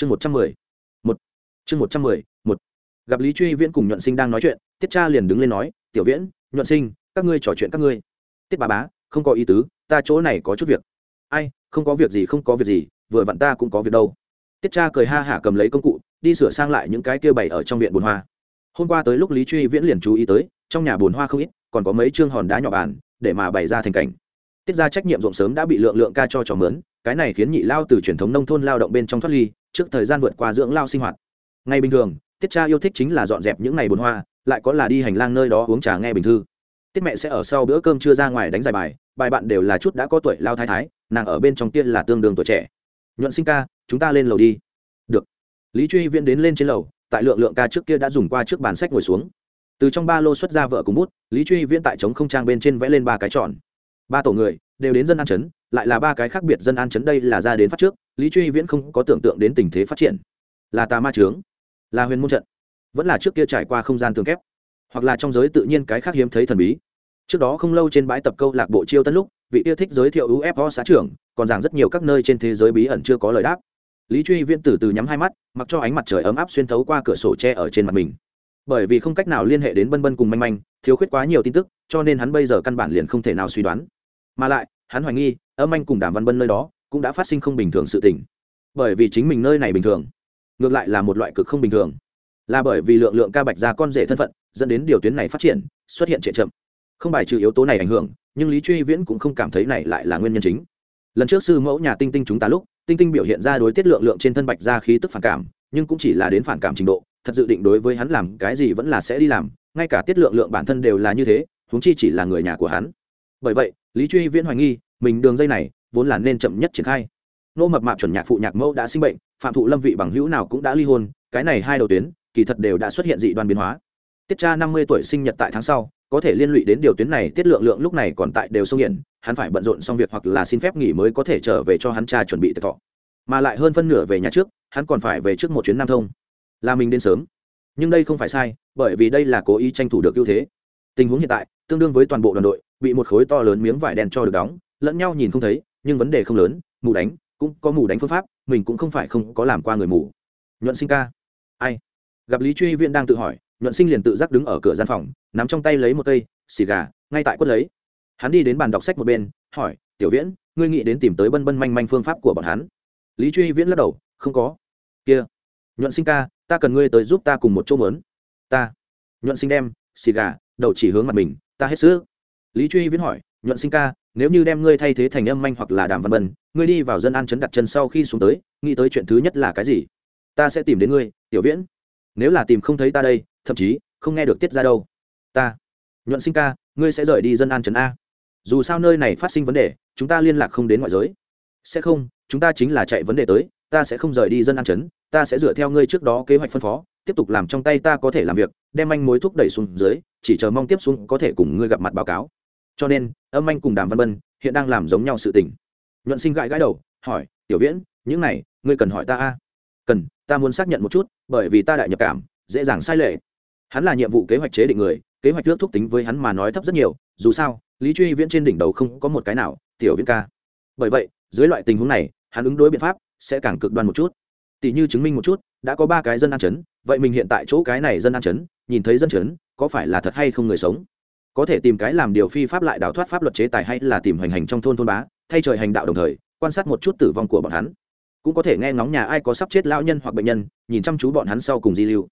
chương một trăm mười, một. Chương một trăm mười, một. Gặp lý truy viễn cùng nhuận sinh đang nói chuyện, tiết cha liền đứng lên nói, tiểu viễn, nhuận sinh, các ngươi trò chuyện các ngươi. Tiết bà bá, không có ý tứ, ta chỗ này có chút việc. Ai, không có việc gì, không có việc gì, vừa vặn ta cũng có việc đâu. Tiết cha cười ha hả cầm lấy công cụ, đi sửa sang lại những cái kia bày ở trong viện bồn hoa. Hôm qua tới lúc lý truy viễn liền chú ý tới, trong nhà bồn hoa không ít, còn có mấy chương hòn đá nhỏ bàn, để mà bày ra thành cảnh. Tiết ra trách nhiệm rộng sớm đã bị lượng lượng ca cho trò mướn, cái này khiến nhị lao từ truyền thống nông thôn lao động bên trong thoát ly trước thời gian vượt qua dưỡng lao sinh hoạt. Ngày bình thường, tiết cha yêu thích chính là dọn dẹp những ngày bồn hoa, lại có là đi hành lang nơi đó uống trà nghe bình thư. Tiết mẹ sẽ ở sau bữa cơm chưa ra ngoài đánh giải bài bài bạn đều là chút đã có tuổi lao thái thái, nàng ở bên trong tiên là tương đương tuổi trẻ. Nhuận sinh ca, chúng ta lên lầu đi. Được. Lý truy viễn đến lên trên lầu, tại lượng lượng ca trước kia đã dùng qua trước bàn sách ngồi xuống. Từ trong ba lô xuất ra vợ cùng bút, lý truy viễn tại trống không trang bên trên vẽ lên ba cái tròn. Ba tổ người đều đến dân ăn chấn lại là ba cái khác biệt dân an chấn đây là ra đến phát trước, lý truy viễn không có tưởng tượng đến tình thế phát triển. Là tà ma trướng, là huyền môn trận, vẫn là trước kia trải qua không gian tường kép, hoặc là trong giới tự nhiên cái khác hiếm thấy thần bí. Trước đó không lâu trên bãi tập câu lạc bộ chiêu tân lúc, vị yêu thích giới thiệu ufo xã trưởng, còn giảng rất nhiều các nơi trên thế giới bí ẩn chưa có lời đáp. Lý truy viễn từ từ nhắm hai mắt, mặc cho ánh mặt trời ấm áp xuyên thấu qua cửa sổ tre ở trên mặt mình. Bởi vì không cách nào liên hệ đến bân bân cùng manh manh, thiếu khuyết quá nhiều tin tức, cho nên hắn bây giờ căn bản liền không thể nào suy đoán. Mà lại hắn hoài nghi, âm anh cùng đàm văn bân nơi đó cũng đã phát sinh không bình thường sự tình. Bởi vì chính mình nơi này bình thường, ngược lại là một loại cực không bình thường. Là bởi vì lượng lượng ca bạch ra con rể thân phận, dẫn đến điều tuyến này phát triển, xuất hiện trệ chậm không bài trừ yếu tố này ảnh hưởng, nhưng lý truy viễn cũng không cảm thấy này lại là nguyên nhân chính. Lần trước sư mẫu nhà tinh tinh chúng ta lúc, tinh tinh biểu hiện ra đối tiết lượng lượng trên thân bạch ra khí tức phản cảm, nhưng cũng chỉ là đến phản cảm trình độ, thật dự định đối với hắn làm cái gì vẫn là sẽ đi làm, ngay cả tiết lượng lượng bản thân đều là như thế, huống chi chỉ là người nhà của hắn. Bởi vậy lý truy viễn hoài nghi, mình đường dây này vốn là nên chậm nhất triển khai. Nô mập mạp chuẩn nhạc phụ nhạc mẫu đã sinh bệnh, phạm thụ lâm vị bằng hữu nào cũng đã ly hôn, cái này hai đầu tuyến kỳ thật đều đã xuất hiện dị đoan biến hóa. Tiết cha năm mươi tuổi sinh nhật tại tháng sau, có thể liên lụy đến điều tuyến này, tiết lượng lượng lúc này còn tại đều sông hiển hắn phải bận rộn xong việc hoặc là xin phép nghỉ mới có thể trở về cho hắn cha chuẩn bị tiệc thọ. Mà lại hơn phân nửa về nhà trước, hắn còn phải về trước một chuyến nam thông. Là mình đến sớm. Nhưng đây không phải sai, bởi vì đây là cố ý tranh thủ được ưu thế tình huống hiện tại, tương đương với toàn bộ đoàn đội, bị một khối to lớn miếng vải đen cho được đóng, lẫn nhau nhìn không thấy, nhưng vấn đề không lớn, mù đánh, cũng có mù đánh phương pháp, mình cũng không phải không có làm qua người mù. Nhuận sinh ca. Ai? Gặp lý truy viện đang tự hỏi, nhuận sinh liền tự giác đứng ở cửa gian phòng, nắm trong tay lấy một cây xì gà, ngay tại quất lấy. Hắn đi đến bàn đọc sách một bên, hỏi, tiểu viễn, ngươi nghĩ đến tìm tới bân bân manh manh phương pháp của bọn hắn? Lý truy viễn lắc đầu, không có. Kia, nhuận sinh ca, ta cần ngươi tới giúp ta cùng một chỗ mớn ta. Nhuận sinh đem xì gà, đầu chỉ hướng mặt mình, ta hết sức. Lý truy viễn hỏi, nhuận sinh ca, nếu như đem ngươi thay thế thành âm manh hoặc là đàm văn bân, ngươi đi vào dân an chấn đặt chân sau khi xuống tới, nghĩ tới chuyện thứ nhất là cái gì? Ta sẽ tìm đến ngươi, tiểu viễn. Nếu là tìm không thấy ta đây, thậm chí không nghe được tiết ra đâu. Ta. Nhuận sinh ca, ngươi sẽ rời đi dân an chấn a. Dù sao nơi này phát sinh vấn đề, chúng ta liên lạc không đến ngoại giới. Sẽ không, chúng ta chính là chạy vấn đề tới, ta sẽ không rời đi dân an chấn, ta sẽ dựa theo ngươi trước đó kế hoạch phân phó tiếp tục làm trong tay ta có thể làm việc, đem anh mối thúc đẩy xuống dưới, chỉ chờ mong tiếp xuống có thể cùng ngươi gặp mặt báo cáo. Cho nên, âm anh cùng đàm văn bân hiện đang làm giống nhau sự tình. Nhuận sinh gãi gãi đầu, hỏi, tiểu viễn, những này, ngươi cần hỏi ta a? Cần, ta muốn xác nhận một chút, bởi vì ta đại nhập cảm, dễ dàng sai lệ. Hắn là nhiệm vụ kế hoạch chế định người, kế hoạch nước thúc tính với hắn mà nói thấp rất nhiều, dù sao, lý truy viễn trên đỉnh đầu không có một cái nào, tiểu viễn ca. Bởi vậy, dưới loại tình huống này, hắn ứng đối biện pháp sẽ càng cực đoan một chút. Tỷ như chứng minh một chút, đã có ba cái dân an chấn vậy mình hiện tại chỗ cái này dân an chấn, nhìn thấy dân chấn, có phải là thật hay không người sống? Có thể tìm cái làm điều phi pháp lại đào thoát pháp luật chế tài hay là tìm hành hành trong thôn thôn bá, thay trời hành đạo đồng thời, quan sát một chút tử vong của bọn hắn. Cũng có thể nghe ngóng nhà ai có sắp chết lão nhân hoặc bệnh nhân, nhìn chăm chú bọn hắn sau cùng di lưu.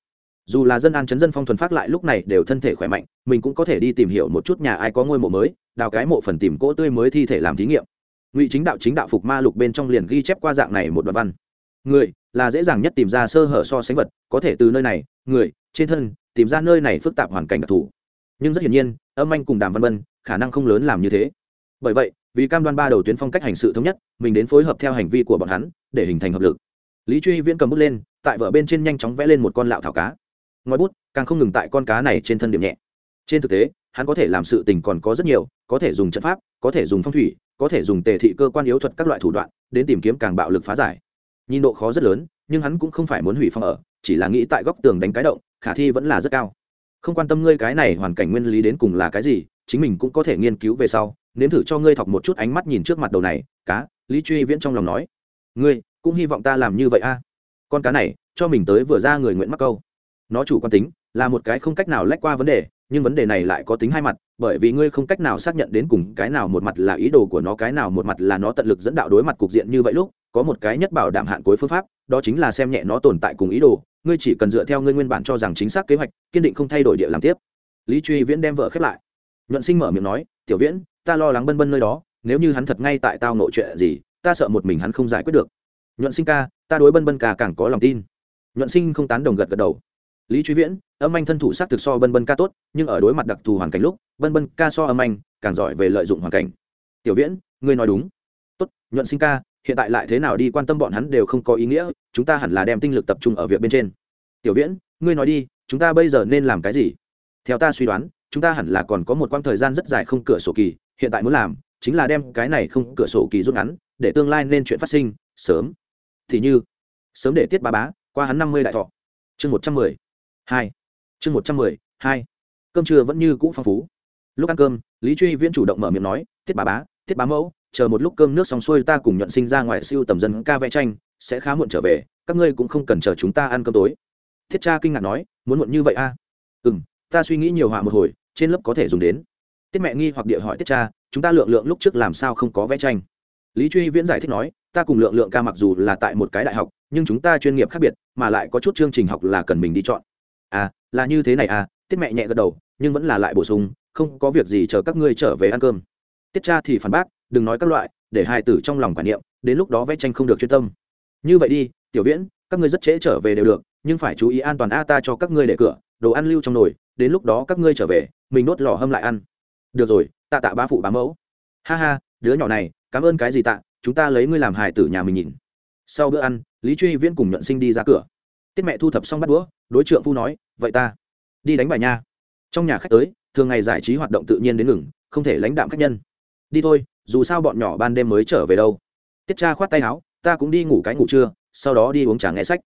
Dù là dân an chấn dân phong thuần phát lại lúc này đều thân thể khỏe mạnh, mình cũng có thể đi tìm hiểu một chút nhà ai có ngôi mộ mới, đào cái mộ phần tìm cỗ tươi mới thi thể làm thí nghiệm. Ngụy chính đạo chính đạo phục ma lục bên trong liền ghi chép qua dạng này một đoạn văn người là dễ dàng nhất tìm ra sơ hở so sánh vật, có thể từ nơi này, người, trên thân, tìm ra nơi này phức tạp hoàn cảnh đặc thù. Nhưng rất hiển nhiên, âm anh cùng đàm văn bân khả năng không lớn làm như thế. Bởi vậy, vì cam đoan ba đầu tuyến phong cách hành sự thống nhất, mình đến phối hợp theo hành vi của bọn hắn, để hình thành hợp lực. Lý truy viễn cầm bút lên, tại vợ bên trên nhanh chóng vẽ lên một con lạo thảo cá. Ngoài bút, càng không ngừng tại con cá này trên thân điểm nhẹ. Trên thực tế, hắn có thể làm sự tình còn có rất nhiều, có thể dùng trận pháp, có thể dùng phong thủy, có thể dùng tề thị cơ quan yếu thuật các loại thủ đoạn, đến tìm kiếm càng bạo lực phá giải nhìn độ khó rất lớn, nhưng hắn cũng không phải muốn hủy phong ở, chỉ là nghĩ tại góc tường đánh cái động, khả thi vẫn là rất cao. Không quan tâm ngươi cái này hoàn cảnh nguyên lý đến cùng là cái gì, chính mình cũng có thể nghiên cứu về sau, nếm thử cho ngươi thọc một chút ánh mắt nhìn trước mặt đầu này, cá, lý truy viễn trong lòng nói. Ngươi cũng hy vọng ta làm như vậy a? Con cá này, cho mình tới vừa ra người nguyện mắc câu. Nó chủ quan tính, là một cái không cách nào lách qua vấn đề, nhưng vấn đề này lại có tính hai mặt, bởi vì ngươi không cách nào xác nhận đến cùng cái nào một mặt là ý đồ của nó, cái nào một mặt là nó tận lực dẫn đạo đối mặt cục diện như vậy lúc có một cái nhất bảo đảm hạn cuối phương pháp, đó chính là xem nhẹ nó tồn tại cùng ý đồ, ngươi chỉ cần dựa theo ngươi nguyên bản cho rằng chính xác kế hoạch, kiên định không thay đổi địa làm tiếp. Lý truy viễn đem vợ khép lại. Nhuận sinh mở miệng nói, tiểu viễn, ta lo lắng bân bân nơi đó, nếu như hắn thật ngay tại tao nội chuyện gì, ta sợ một mình hắn không giải quyết được. Nhuận sinh ca, ta đối bân bân ca càng có lòng tin. Nhuận sinh không tán đồng gật gật đầu. Lý truy viễn, âm anh thân thủ s á c thực so bân bân ca tốt, nhưng ở đối mặt đặc thù hoàn cảnh lúc, bân bân ca so âm anh càng giỏi về lợi dụng hoàn cảnh. Tiểu viễn, ngươi nói đúng. Tốt, nhuận sinh ca hiện tại lại thế nào đi quan tâm bọn hắn đều không có ý nghĩa, chúng ta hẳn là đem tinh lực tập trung ở việc bên trên. Tiểu viễn, ngươi nói đi, chúng ta bây giờ nên làm cái gì? Theo ta suy đoán, chúng ta hẳn là còn có một quãng thời gian rất dài không cửa sổ kỳ, hiện tại muốn làm chính là đem cái này không cửa sổ kỳ rút ngắn, để tương lai nên chuyện phát sinh, sớm. Thì như, sớm để tiết ba bá qua hắn năm mươi đại thọ. Chương một trăm mười hai, chương một trăm mười hai. Cơm trưa vẫn như cũ phong phú. Lúc ăn cơm, lý truy viễn chủ động mở miệng nói, tiết bà bá tiết bá mẫu, chờ một lúc cơm nước xong xuôi ta cùng nhuận sinh ra ngoài siêu tầm dân ca vẽ tranh, sẽ khá muộn trở về, các ngươi cũng không cần chờ chúng ta ăn cơm tối. Thiết cha kinh ngạc nói, muốn muộn như vậy a à? ừ m ta suy nghĩ nhiều họa một hồi, trên lớp có thể dùng đến. Tiết mẹ nghi hoặc địa hỏi tiết cha, chúng ta lượng lượng lúc trước làm sao không có vẽ tranh? Lý truy viễn giải thích nói, ta cùng lượng lượng ca mặc dù là tại một cái đại học, nhưng chúng ta chuyên nghiệp khác biệt, mà lại có chút chương trình học là cần mình đi chọn. À là như thế này à? Tiết mẹ nhẹ gật đầu, nhưng vẫn là lại bổ sung, không có việc gì chờ các ngươi trở về ăn cơm tiết cha thì phản bác, đừng nói các loại, để hai tử trong lòng quản niệm, đến lúc đó vẽ tranh không được chuyên tâm. Như vậy đi, tiểu viễn, các ngươi rất trễ trở về đều được, nhưng phải chú ý an toàn a, ta cho các ngươi để cửa, đồ ăn lưu trong nồi, đến lúc đó các ngươi trở về, mình đốt lò hâm lại ăn. Được rồi, tạ tạ ba phụ bá mẫu. Ha ha, đứa nhỏ này, cảm ơn cái gì tạ, chúng ta lấy ngươi làm hài tử nhà mình nhìn. Sau bữa ăn, lý truy viễn cùng nhuận sinh đi ra cửa. Tiết mẹ thu thập xong bắt đũa, đối trượng phu nói, vậy ta đi đánh bài nha. Trong nhà khách tới, thường ngày giải trí hoạt động tự nhiên đến ngừng, không thể lãnh đạm khách nhân đi thôi, dù sao bọn nhỏ ban đêm mới trở về đâu. Tiết cha khoát tay áo, ta cũng đi ngủ cái ngủ trưa, sau đó đi uống trà nghe sách.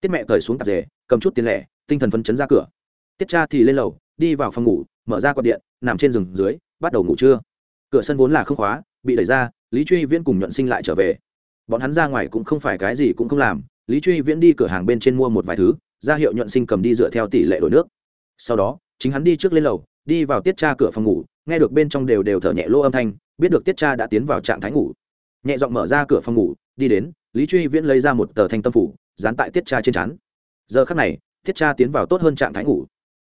Tiết mẹ cởi xuống tạp rể cầm chút tiền lẻ, tinh thần phấn chấn ra cửa. Tiết cha thì lên lầu, đi vào phòng ngủ, mở ra quạt điện, nằm trên giường dưới, bắt đầu ngủ trưa. Cửa sân vốn là không khóa, bị đẩy ra, lý truy viễn cùng nhuận sinh lại trở về. Bọn hắn ra ngoài cũng không phải cái gì cũng không làm, lý truy viễn đi cửa hàng bên trên mua một vài thứ, ra hiệu nhuận sinh cầm đi dựa theo tỷ lệ đổi nước. Sau đó, chính hắn đi trước lên lầu, đi vào tiết tra cửa phòng ngủ, nghe được bên trong đều đều thở nhẹ lô âm thanh biết được tiết cha đã tiến vào trạng thái ngủ. Nhẹ giọng mở ra cửa phòng ngủ, đi đến, lý truy viễn lấy ra một tờ thanh tâm phủ, dán tại tiết cha trên chắn giờ khắc này, tiết cha tiến vào tốt hơn trạng thái ngủ.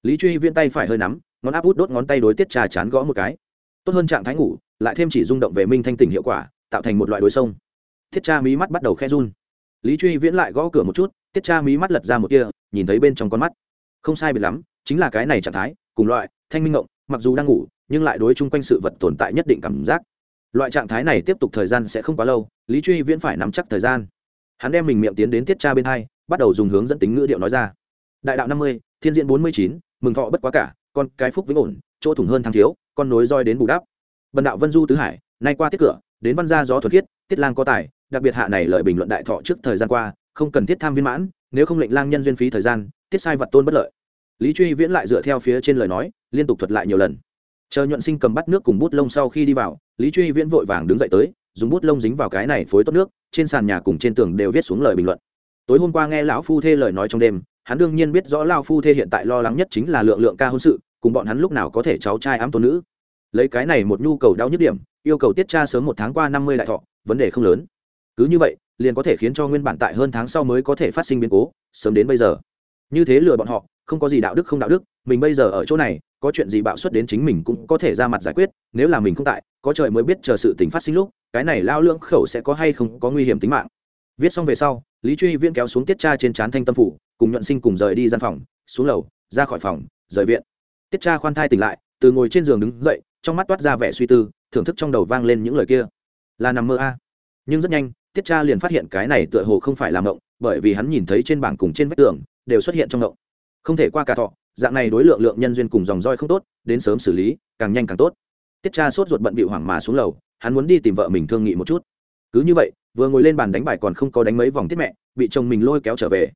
Lý truy viễn tay phải hơi nắm, ngón áp út đốt ngón tay đối tiết cha chán gõ một cái. Tốt hơn trạng thái ngủ, lại thêm chỉ rung động về minh thanh tỉnh hiệu quả, tạo thành một loại đối sông. Tiết cha mí mắt bắt đầu khe run. Lý truy viễn lại gõ cửa một chút, tiết cha mí mắt lật ra một kia nhìn thấy bên trong con mắt. Không sai biệt lắm, chính là cái này trạng thái, cùng loại, thanh minh ngộng, mặc dù đang ngủ nhưng lại đối chung quanh sự vật tồn tại nhất định cảm giác. Loại trạng thái này tiếp tục thời gian sẽ không quá lâu, lý truy viễn phải nắm chắc thời gian. Hắn đem mình miệng tiến đến tiết tra bên hai, bắt đầu dùng hướng dẫn tính ngữ điệu nói ra. Đại đạo năm mươi, thiên diện bốn mươi chín, mừng thọ bất quá cả, con cái phúc vĩnh ổn, chỗ thủng hơn thang thiếu, con nối roi đến bù đắp. Bần đạo vân du tứ hải, nay qua tiết cửa, đến văn gia gió thuật khiết, tiết lang có tài, đặc biệt hạ này lời bình luận đại thọ trước thời gian qua, không cần thiết tham viên mãn, nếu không lệnh lang nhân duyên phí thời gian, tiết sai vật tôn bất lợi. Lý truy viễn lại dựa theo phía trên lời nói, liên tục thuật lại nhiều lần chờ nhuận sinh cầm bắt nước cùng bút lông sau khi đi vào, lý truy viễn vội vàng đứng dậy tới, dùng bút lông dính vào cái này phối tốt nước, trên sàn nhà cùng trên tường đều viết xuống lời bình luận. Tối hôm qua nghe lão phu thê lời nói trong đêm, hắn đương nhiên biết rõ lao phu thê hiện tại lo lắng nhất chính là lượng lượng ca hôn sự, cùng bọn hắn lúc nào có thể cháu trai ám tôn nữ. Lấy cái này một nhu cầu đau nhức điểm, yêu cầu tiết tra sớm một tháng qua năm mươi đại thọ, vấn đề không lớn. Cứ như vậy, liền có thể khiến cho nguyên bản tại hơn tháng sau mới có thể phát sinh biến cố, sớm đến bây giờ. Như thế lừa bọn họ, không có gì đạo đức không đạo đức, mình bây giờ ở chỗ này có chuyện gì bạo xuất đến chính mình cũng có thể ra mặt giải quyết, nếu là mình không tại, có trời mới biết chờ sự tình phát sinh lúc, cái này lao lưỡng khẩu sẽ có hay không có nguy hiểm tính mạng. Viết xong về sau, lý truy viên kéo xuống tiết cha trên trán thanh tâm phủ, cùng nhuận sinh cùng rời đi gian phòng, xuống lầu, ra khỏi phòng, rời viện. Tiết cha khoan thai tỉnh lại, từ ngồi trên giường đứng dậy, trong mắt toát ra vẻ suy tư, thưởng thức trong đầu vang lên những lời kia. Là nằm mơ a. Nhưng rất nhanh, tiết cha liền phát hiện cái này tựa hồ không phải làm động bởi vì hắn nhìn thấy trên bảng cùng trên vách tường, đều xuất hiện trong động không thể qua cả thọ dạng này đối lượng lượng nhân duyên cùng dòng roi không tốt, đến sớm xử lý, càng nhanh càng tốt. Tiết cha sốt ruột bận bị hoảng mà xuống lầu, hắn muốn đi tìm vợ mình thương nghị một chút. Cứ như vậy, vừa ngồi lên bàn đánh bài còn không có đánh mấy vòng tiết mẹ, bị chồng mình lôi kéo trở về.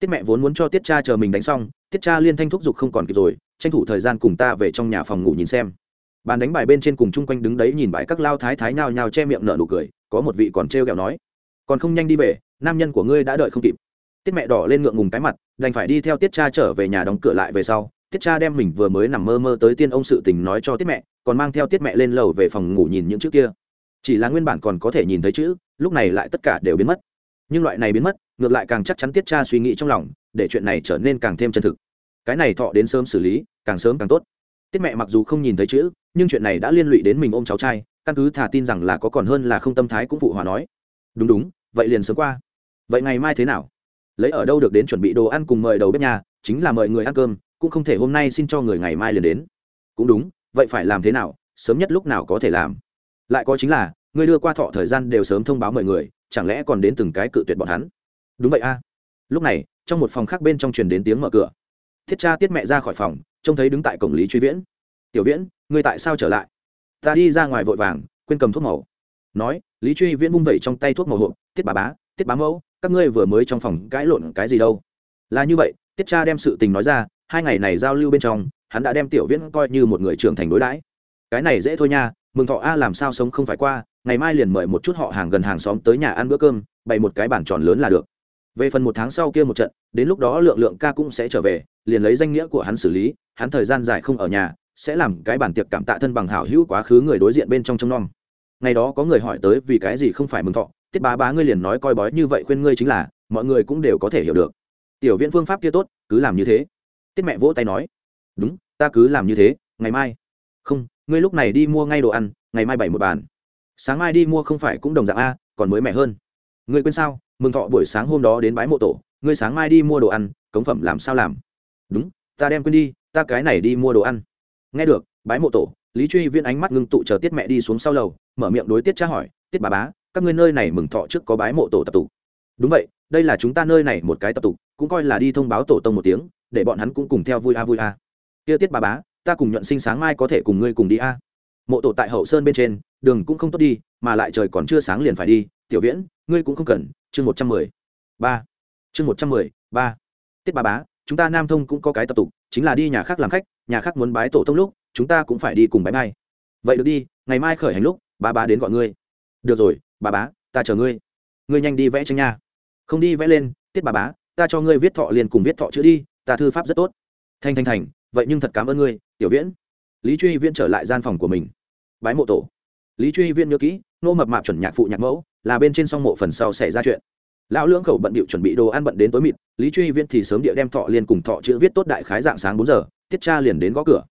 Tiết mẹ vốn muốn cho tiết cha chờ mình đánh xong, tiết cha liên thanh thúc giục không còn kịp rồi, tranh thủ thời gian cùng ta về trong nhà phòng ngủ nhìn xem. Bàn đánh bài bên trên cùng chung quanh đứng đấy nhìn bãi các lao thái thái nhao nhao che miệng nở nụ cười, có một vị còn trêu ghẹo nói, còn không nhanh đi về, nam nhân của ngươi đã đợi không kịp tiết mẹ đỏ lên ngượng ngùng cái mặt, đành phải đi theo tiết cha trở về nhà đóng cửa lại về sau. Tiết cha đem mình vừa mới nằm mơ mơ tới tiên ông sự tình nói cho tiết mẹ, còn mang theo tiết mẹ lên lầu về phòng ngủ nhìn những chữ kia. Chỉ là nguyên bản còn có thể nhìn thấy chữ, lúc này lại tất cả đều biến mất. Nhưng loại này biến mất, ngược lại càng chắc chắn tiết cha suy nghĩ trong lòng, để chuyện này trở nên càng thêm chân thực. Cái này thọ đến sớm xử lý, càng sớm càng tốt. Tiết mẹ mặc dù không nhìn thấy chữ, nhưng chuyện này đã liên lụy đến mình ôm cháu trai, căn cứ thả tin rằng là có còn hơn là không tâm thái cũng phụ hòa nói. Đúng đúng, vậy liền sớm qua. Vậy ngày mai thế nào? Lấy ở đâu được đến chuẩn bị đồ ăn cùng mời đầu bếp nhà, chính là mời người ăn cơm, cũng không thể hôm nay xin cho người ngày mai liền đến. Cũng đúng, vậy phải làm thế nào, sớm nhất lúc nào có thể làm. Lại có chính là, người đưa qua thọ thời gian đều sớm thông báo mời người, chẳng lẽ còn đến từng cái cự tuyệt bọn hắn? Đúng vậy a. Lúc này, trong một phòng khác bên trong truyền đến tiếng mở cửa. Thiết cha tiết mẹ ra khỏi phòng, trông thấy đứng tại cổng lý truy viễn. Tiểu viễn, người tại sao trở lại? Ta đi ra ngoài vội vàng, quên cầm thuốc màu. Nói, lý truy viễn vung vẩy trong tay thuốc màu hộp, tiết bà bá, tiết bá mẫu các ngươi vừa mới trong phòng cãi lộn cái gì đâu? Là như vậy, tiết cha đem sự tình nói ra, hai ngày này giao lưu bên trong, hắn đã đem tiểu viễn coi như một người trưởng thành đối đãi. Cái này dễ thôi nha, mừng thọ a làm sao sống không phải qua, ngày mai liền mời một chút họ hàng gần hàng xóm tới nhà ăn bữa cơm, bày một cái bản tròn lớn là được. Về phần một tháng sau kia một trận, đến lúc đó lượng lượng ca cũng sẽ trở về, liền lấy danh nghĩa của hắn xử lý, hắn thời gian dài không ở nhà, sẽ làm cái bản tiệc cảm tạ thân bằng hảo hữu quá khứ người đối diện bên trong trông nom. Ngày đó có người hỏi tới vì cái gì không phải mừng thọ tiết bá bá ngươi liền nói coi bói như vậy khuyên ngươi chính là, mọi người cũng đều có thể hiểu được. Tiểu viễn phương pháp kia tốt, cứ làm như thế. Tiết mẹ vỗ tay nói, đúng, ta cứ làm như thế, ngày mai. Không, ngươi lúc này đi mua ngay đồ ăn, ngày mai bảy một bàn. Sáng mai đi mua không phải cũng đồng dạng a, còn mới mẻ hơn. Ngươi quên sao, mừng thọ buổi sáng hôm đó đến bái mộ tổ, ngươi sáng mai đi mua đồ ăn, cống phẩm làm sao làm? Đúng, ta đem quên đi, ta cái này đi mua đồ ăn. Nghe được, bái mộ tổ. Lý truy viên ánh mắt ngưng tụ chờ tiết mẹ đi xuống sau lầu, mở miệng đối tiết cha hỏi, tiết bà bá các ngươi nơi này mừng thọ trước có bái mộ tổ tập tục. Đúng vậy, đây là chúng ta nơi này một cái tập tục, cũng coi là đi thông báo tổ tông một tiếng, để bọn hắn cũng cùng theo vui a vui a. Kia tiết bà bá, ta cùng nhuận sinh sáng mai có thể cùng ngươi cùng đi a. Mộ tổ tại hậu sơn bên trên, đường cũng không tốt đi, mà lại trời còn chưa sáng liền phải đi. Tiểu viễn, ngươi cũng không cần, chương một trăm mười ba. Chương một trăm mười ba. Tiết bà bá, chúng ta nam thông cũng có cái tập tục, chính là đi nhà khác làm khách, nhà khác muốn bái tổ tông lúc, chúng ta cũng phải đi cùng bái mai. Vậy được đi, ngày mai khởi hành lúc, bà bá đến gọi ngươi được rồi, bà bá, ta chờ ngươi. Ngươi nhanh đi vẽ tranh nha. Không đi vẽ lên, tiết bà bá, ta cho ngươi viết thọ liền cùng viết thọ chữ đi, ta thư pháp rất tốt. Thanh thanh thành vậy nhưng thật cảm ơn ngươi, tiểu viễn. Lý truy viễn trở lại gian phòng của mình. Bái mộ tổ. Lý truy viễn nhớ kỹ, nô mập mạp chuẩn nhạc phụ nhạc mẫu, là bên trên song mộ phần sau xảy ra chuyện. Lão lưỡng khẩu bận điệu chuẩn bị đồ ăn bận đến tối mịt, lý truy viễn thì sớm địa đem thọ liền cùng thọ chữ viết tốt đại khái dạng sáng bốn giờ, tiết cha liền đến gõ cửa.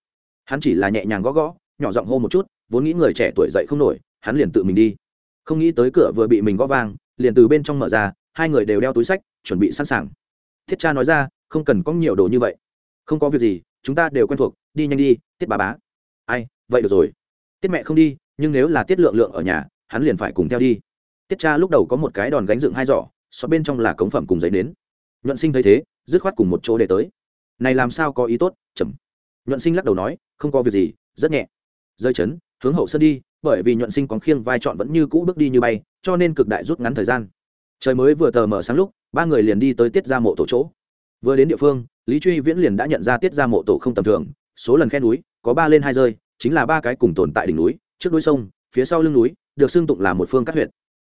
Hắn chỉ là nhẹ nhàng gõ gõ, nhỏ giọng hô một chút, vốn nghĩ người trẻ tuổi dậy không nổi, hắn liền tự mình đi không nghĩ tới cửa vừa bị mình gõ vang, liền từ bên trong mở ra, hai người đều đeo túi sách, chuẩn bị sẵn sàng. Thiết cha nói ra, không cần có nhiều đồ như vậy. Không có việc gì, chúng ta đều quen thuộc, đi nhanh đi, tiết bà bá. Ai, vậy được rồi. Tiết mẹ không đi, nhưng nếu là tiết lượng lượng ở nhà, hắn liền phải cùng theo đi. Tiết cha lúc đầu có một cái đòn gánh dựng hai giỏ, so bên trong là cống phẩm cùng giấy nến. Nhuận sinh thấy thế, dứt khoát cùng một chỗ để tới. Này làm sao có ý tốt, chậm. Nhuận sinh lắc đầu nói, không có việc gì, rất nhẹ. Rơi chấn, hướng hậu sân đi bởi vì nhuận sinh còn khiêng vai trọn vẫn như cũ bước đi như bay, cho nên cực đại rút ngắn thời gian. Trời mới vừa tờ mở sáng lúc, ba người liền đi tới tiết ra mộ tổ chỗ. Vừa đến địa phương, lý truy viễn liền đã nhận ra tiết ra mộ tổ không tầm thường, số lần khen núi, có ba lên hai rơi, chính là ba cái cùng tồn tại đỉnh núi, trước đuôi sông, phía sau lưng núi, được xưng tụng là một phương các huyện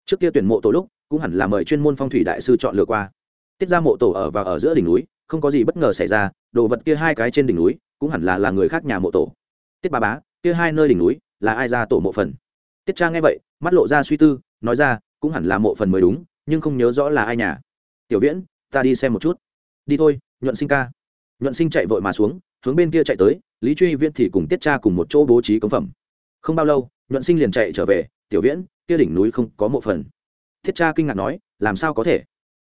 trước kia tuyển mộ tổ lúc, cũng hẳn là mời chuyên môn phong thủy đại sư chọn lựa qua. Tiết ra mộ tổ ở và ở giữa đỉnh núi, không có gì bất ngờ xảy ra, đồ vật kia hai cái trên đỉnh núi, cũng hẳn là là người khác nhà mộ tổ. Tiết ba bá, kia hai nơi đỉnh núi là ai ra tổ mộ phần? Tiết trang nghe vậy, mắt lộ ra suy tư, nói ra, cũng hẳn là mộ phần mới đúng, nhưng không nhớ rõ là ai nhà. Tiểu viễn, ta đi xem một chút. Đi thôi, nhuận sinh ca. Nhuận sinh chạy vội mà xuống, hướng bên kia chạy tới, lý truy viễn thì cùng tiết cha cùng một chỗ bố trí cống phẩm. Không bao lâu, nhuận sinh liền chạy trở về, tiểu viễn, kia đỉnh núi không có mộ phần. Thiết cha kinh ngạc nói, làm sao có thể?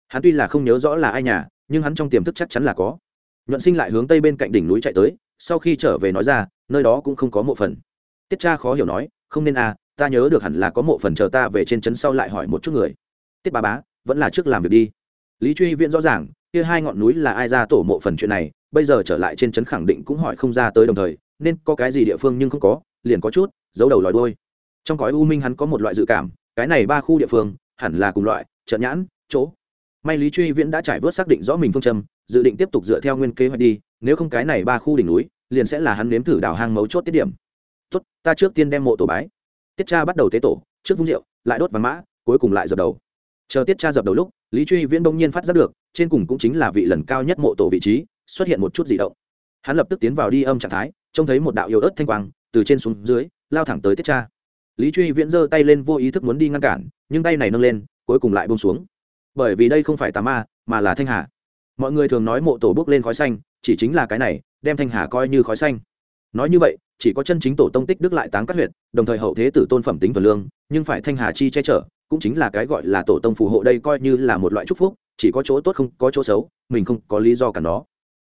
Hắn tuy là không nhớ rõ là ai nhà, nhưng hắn trong tiềm thức chắc chắn là có. Nhuận sinh lại hướng tây bên cạnh đỉnh núi chạy tới, sau khi trở về nói ra, nơi đó cũng không có mộ phần tiết cha khó hiểu nói, không nên à ta nhớ được hẳn là có mộ phần chờ ta về trên trấn sau lại hỏi một chút người. Tiết bà bá, vẫn là trước làm việc đi. Lý truy viễn rõ ràng, kia hai ngọn núi là ai ra tổ mộ phần chuyện này, bây giờ trở lại trên trấn khẳng định cũng hỏi không ra tới đồng thời, nên có cái gì địa phương nhưng không có, liền có chút, giấu đầu lòi đôi trong cõi u minh hắn có một loại dự cảm, cái này ba khu địa phương, hẳn là cùng loại, trận nhãn, chỗ. May lý truy viễn đã trải vớt xác định rõ mình phương châm, dự định tiếp tục dựa theo nguyên kế hoạch đi, nếu không cái này ba khu đỉnh núi, liền sẽ là hắn nếm thử đào hang mấu chốt tiết điểm tốt, ta trước tiên đem mộ tổ bái. Tiết cha bắt đầu tế tổ, trước vung rượu, lại đốt vàng mã, cuối cùng lại dập đầu. Chờ tiết cha dập đầu lúc, lý truy viễn đông nhiên phát giác được, trên cùng cũng chính là vị lần cao nhất mộ tổ vị trí, xuất hiện một chút dị động. Hắn lập tức tiến vào đi âm trạng thái, trông thấy một đạo yếu ớt thanh quang, từ trên xuống dưới, lao thẳng tới tiết cha. Lý truy viễn giơ tay lên vô ý thức muốn đi ngăn cản, nhưng tay này nâng lên, cuối cùng lại bông xuống. Bởi vì đây không phải tà ma, mà là thanh hà. Mọi người thường nói mộ tổ bước lên khói xanh, chỉ chính là cái này, đem thanh hà coi như khói xanh. Nói như vậy chỉ có chân chính tổ tông tích đức lại táng các huyện đồng thời hậu thế tử tôn phẩm tính thuần lương, nhưng phải thanh hà chi che chở, cũng chính là cái gọi là tổ tông phù hộ đây coi như là một loại chúc phúc, chỉ có chỗ tốt không có chỗ xấu, mình không có lý do cả nó.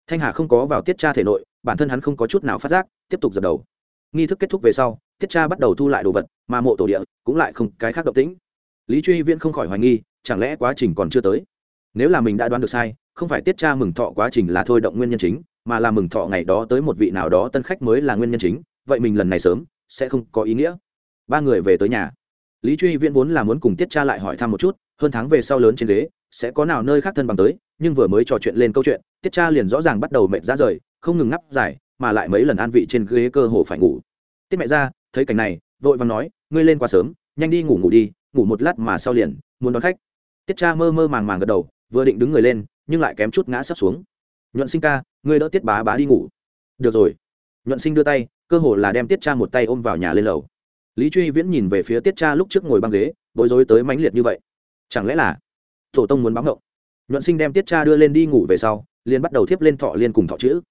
Thanh hà không có vào tiết tra thể nội, bản thân hắn không có chút nào phát giác, tiếp tục dập đầu. Nghi thức kết thúc về sau, tiết tra bắt đầu thu lại đồ vật, mà mộ tổ địa cũng lại không cái khác động tĩnh. Lý truy viễn không khỏi hoài nghi, chẳng lẽ quá trình còn chưa tới? Nếu là mình đã đoán được sai, không phải tiết tra mừng thọ quá trình là thôi động nguyên nhân chính mà là mừng thọ ngày đó tới một vị nào đó tân khách mới là nguyên nhân chính, vậy mình lần này sớm, sẽ không có ý nghĩa. Ba người về tới nhà. Lý truy viễn vốn là muốn cùng tiết cha lại hỏi thăm một chút, hơn tháng về sau lớn trên ghế, sẽ có nào nơi khác thân bằng tới, nhưng vừa mới trò chuyện lên câu chuyện, tiết cha liền rõ ràng bắt đầu mệt ra rời, không ngừng ngắp dài, mà lại mấy lần an vị trên ghế cơ hồ phải ngủ. Tiết mẹ ra, thấy cảnh này, vội vàng nói, ngươi lên quá sớm, nhanh đi ngủ ngủ đi, ngủ một lát mà sau liền, muốn đón khách. Tiết cha mơ mơ màng màng gật đầu, vừa định đứng người lên, nhưng lại kém chút ngã sắp xuống nhuận sinh ca, ngươi đỡ tiết bá bá đi ngủ. Được rồi. Nhuận sinh đưa tay, cơ hồ là đem tiết cha một tay ôm vào nhà lên lầu. Lý truy viễn nhìn về phía tiết cha lúc trước ngồi băng ghế, bối rối tới mãnh liệt như vậy. Chẳng lẽ là tổ tông muốn báo ngộng nhuận sinh đem tiết cha đưa lên đi ngủ về sau, liền bắt đầu thiếp lên thọ liên cùng thọ chữ.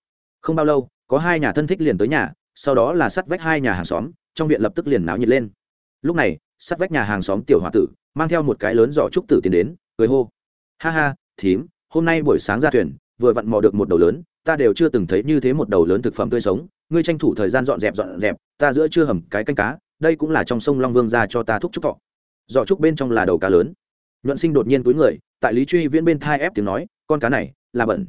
Không bao lâu, có hai nhà thân thích liền tới nhà, sau đó là sắt vách hai nhà hàng xóm, trong viện lập tức liền náo nhiệt lên. Lúc này, sắt vách nhà hàng xóm tiểu h o a tử mang theo một cái lớn giỏ trúc tử tiến đến, cười hô. Ha ha, thím, hôm nay buổi sáng ra thuyền vừa vặn mò được một đầu lớn, ta đều chưa từng thấy như thế một đầu lớn thực phẩm tươi sống. Ngươi tranh thủ thời gian dọn dẹp dọn dẹp, ta giữa chưa hầm cái canh cá, đây cũng là trong sông long vương ra cho ta thúc trúc thọ. Giỏ trúc bên trong là đầu cá lớn. Nhuận sinh đột nhiên túi người, tại lý truy viễn bên thai ép tiếng nói, con cá này, là bẩn.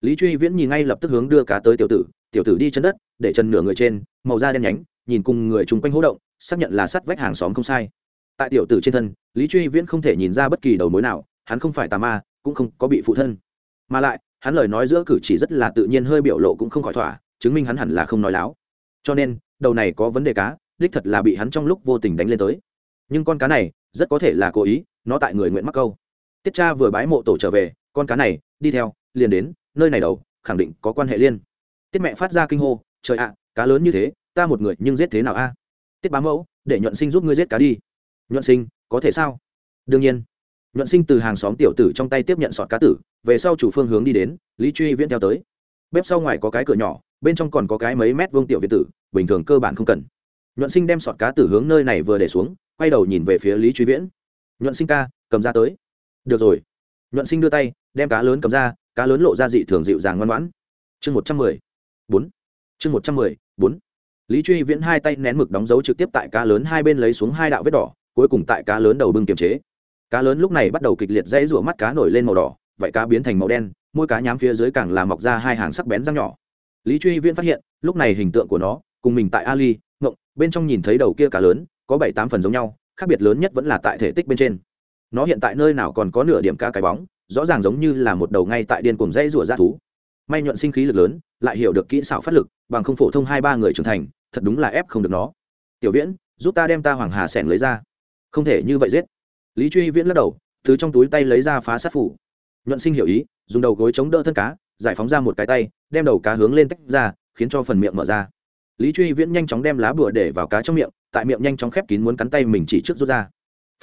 Lý truy viễn nhìn ngay lập tức hướng đưa cá tới tiểu tử tiểu tử đi chân đất, để chân nửa người trên, màu da đen nhánh, nhìn cùng người chung quanh hỗ động, xác nhận là sắt vách hàng xóm không sai. Tại tiểu tử trên thân, lý truy viễn không thể nhìn ra bất kỳ đầu mối nào, hắn không phải tà ma, cũng không có bị phụ thân. Mà lại hắn lời nói giữa cử chỉ rất là tự nhiên hơi biểu lộ cũng không khỏi thỏa, chứng minh hắn hẳn là không nói láo. Cho nên, đầu này có vấn đề cá, đích thật là bị hắn trong lúc vô tình đánh lên tới. Nhưng con cá này, rất có thể là cố ý, nó tại người nguyện mắc câu. Tiết cha vừa bái mộ tổ trở về, con cá này, đi theo, liền đến, nơi này đầu, khẳng định có quan hệ liên. Tiết mẹ phát ra kinh hô, trời ạ, cá lớn như thế, ta một người, nhưng giết thế nào a? Tiết bá mẫu, để nhuận sinh giúp ngươi giết cá đi. Nhuận sinh, có thể sao? Đương nhiên nhuận sinh từ hàng xóm tiểu tử trong tay tiếp nhận sọt cá tử, về sau chủ phương hướng đi đến, lý truy viễn theo tới. Bếp sau ngoài có cái cửa nhỏ, bên trong còn có cái mấy mét vuông tiểu việt tử, bình thường cơ bản không cần. Nhuận sinh đem sọt cá tử hướng nơi này vừa để xuống, quay đầu nhìn về phía lý truy viễn. Nhuận sinh ca, cầm ra tới. Được rồi. Nhuận sinh đưa tay, đem cá lớn cầm ra, cá lớn lộ ra dị thường dịu dàng ngoan ngoãn. Chương một trăm mười bốn. Chương một trăm mười bốn. Lý truy viễn hai tay nén mực đóng dấu trực tiếp tại cá lớn hai bên lấy xuống hai đạo vết đỏ, cuối cùng tại cá lớn đầu bưng kiềm chế cá lớn lúc này bắt đầu kịch liệt dãy rủa mắt cá nổi lên màu đỏ vậy cá biến thành màu đen môi cá nhám phía dưới càng làm mọc ra hai hàng sắc bén răng nhỏ. Lý truy viễn phát hiện, lúc này hình tượng của nó, cùng mình tại ali, ngộng, bên trong nhìn thấy đầu kia cá lớn, có bảy tám phần giống nhau, khác biệt lớn nhất vẫn là tại thể tích bên trên. Nó hiện tại nơi nào còn có nửa điểm cá cái bóng, rõ ràng giống như là một đầu ngay tại điên cuồng dãy rủa ra thú. May nhuận sinh khí lực lớn, lại hiểu được kỹ xảo phát lực, bằng không phổ thông hai ba người trưởng thành, thật đúng là ép không được nó. Tiểu viễn, giúp ta đem ta hoàng hà sẻn lấy ra. Không thể như vậy giết lý truy viễn lắc đầu, từ trong túi tay lấy ra phá sát phủ. Nhuận sinh hiểu ý, dùng đầu gối chống đỡ thân cá, giải phóng ra một cái tay, đem đầu cá hướng lên tách ra, khiến cho phần miệng mở ra. Lý truy viễn nhanh chóng đem lá bùa để vào cá trong miệng, tại miệng nhanh chóng khép kín muốn cắn tay mình chỉ trước rút ra.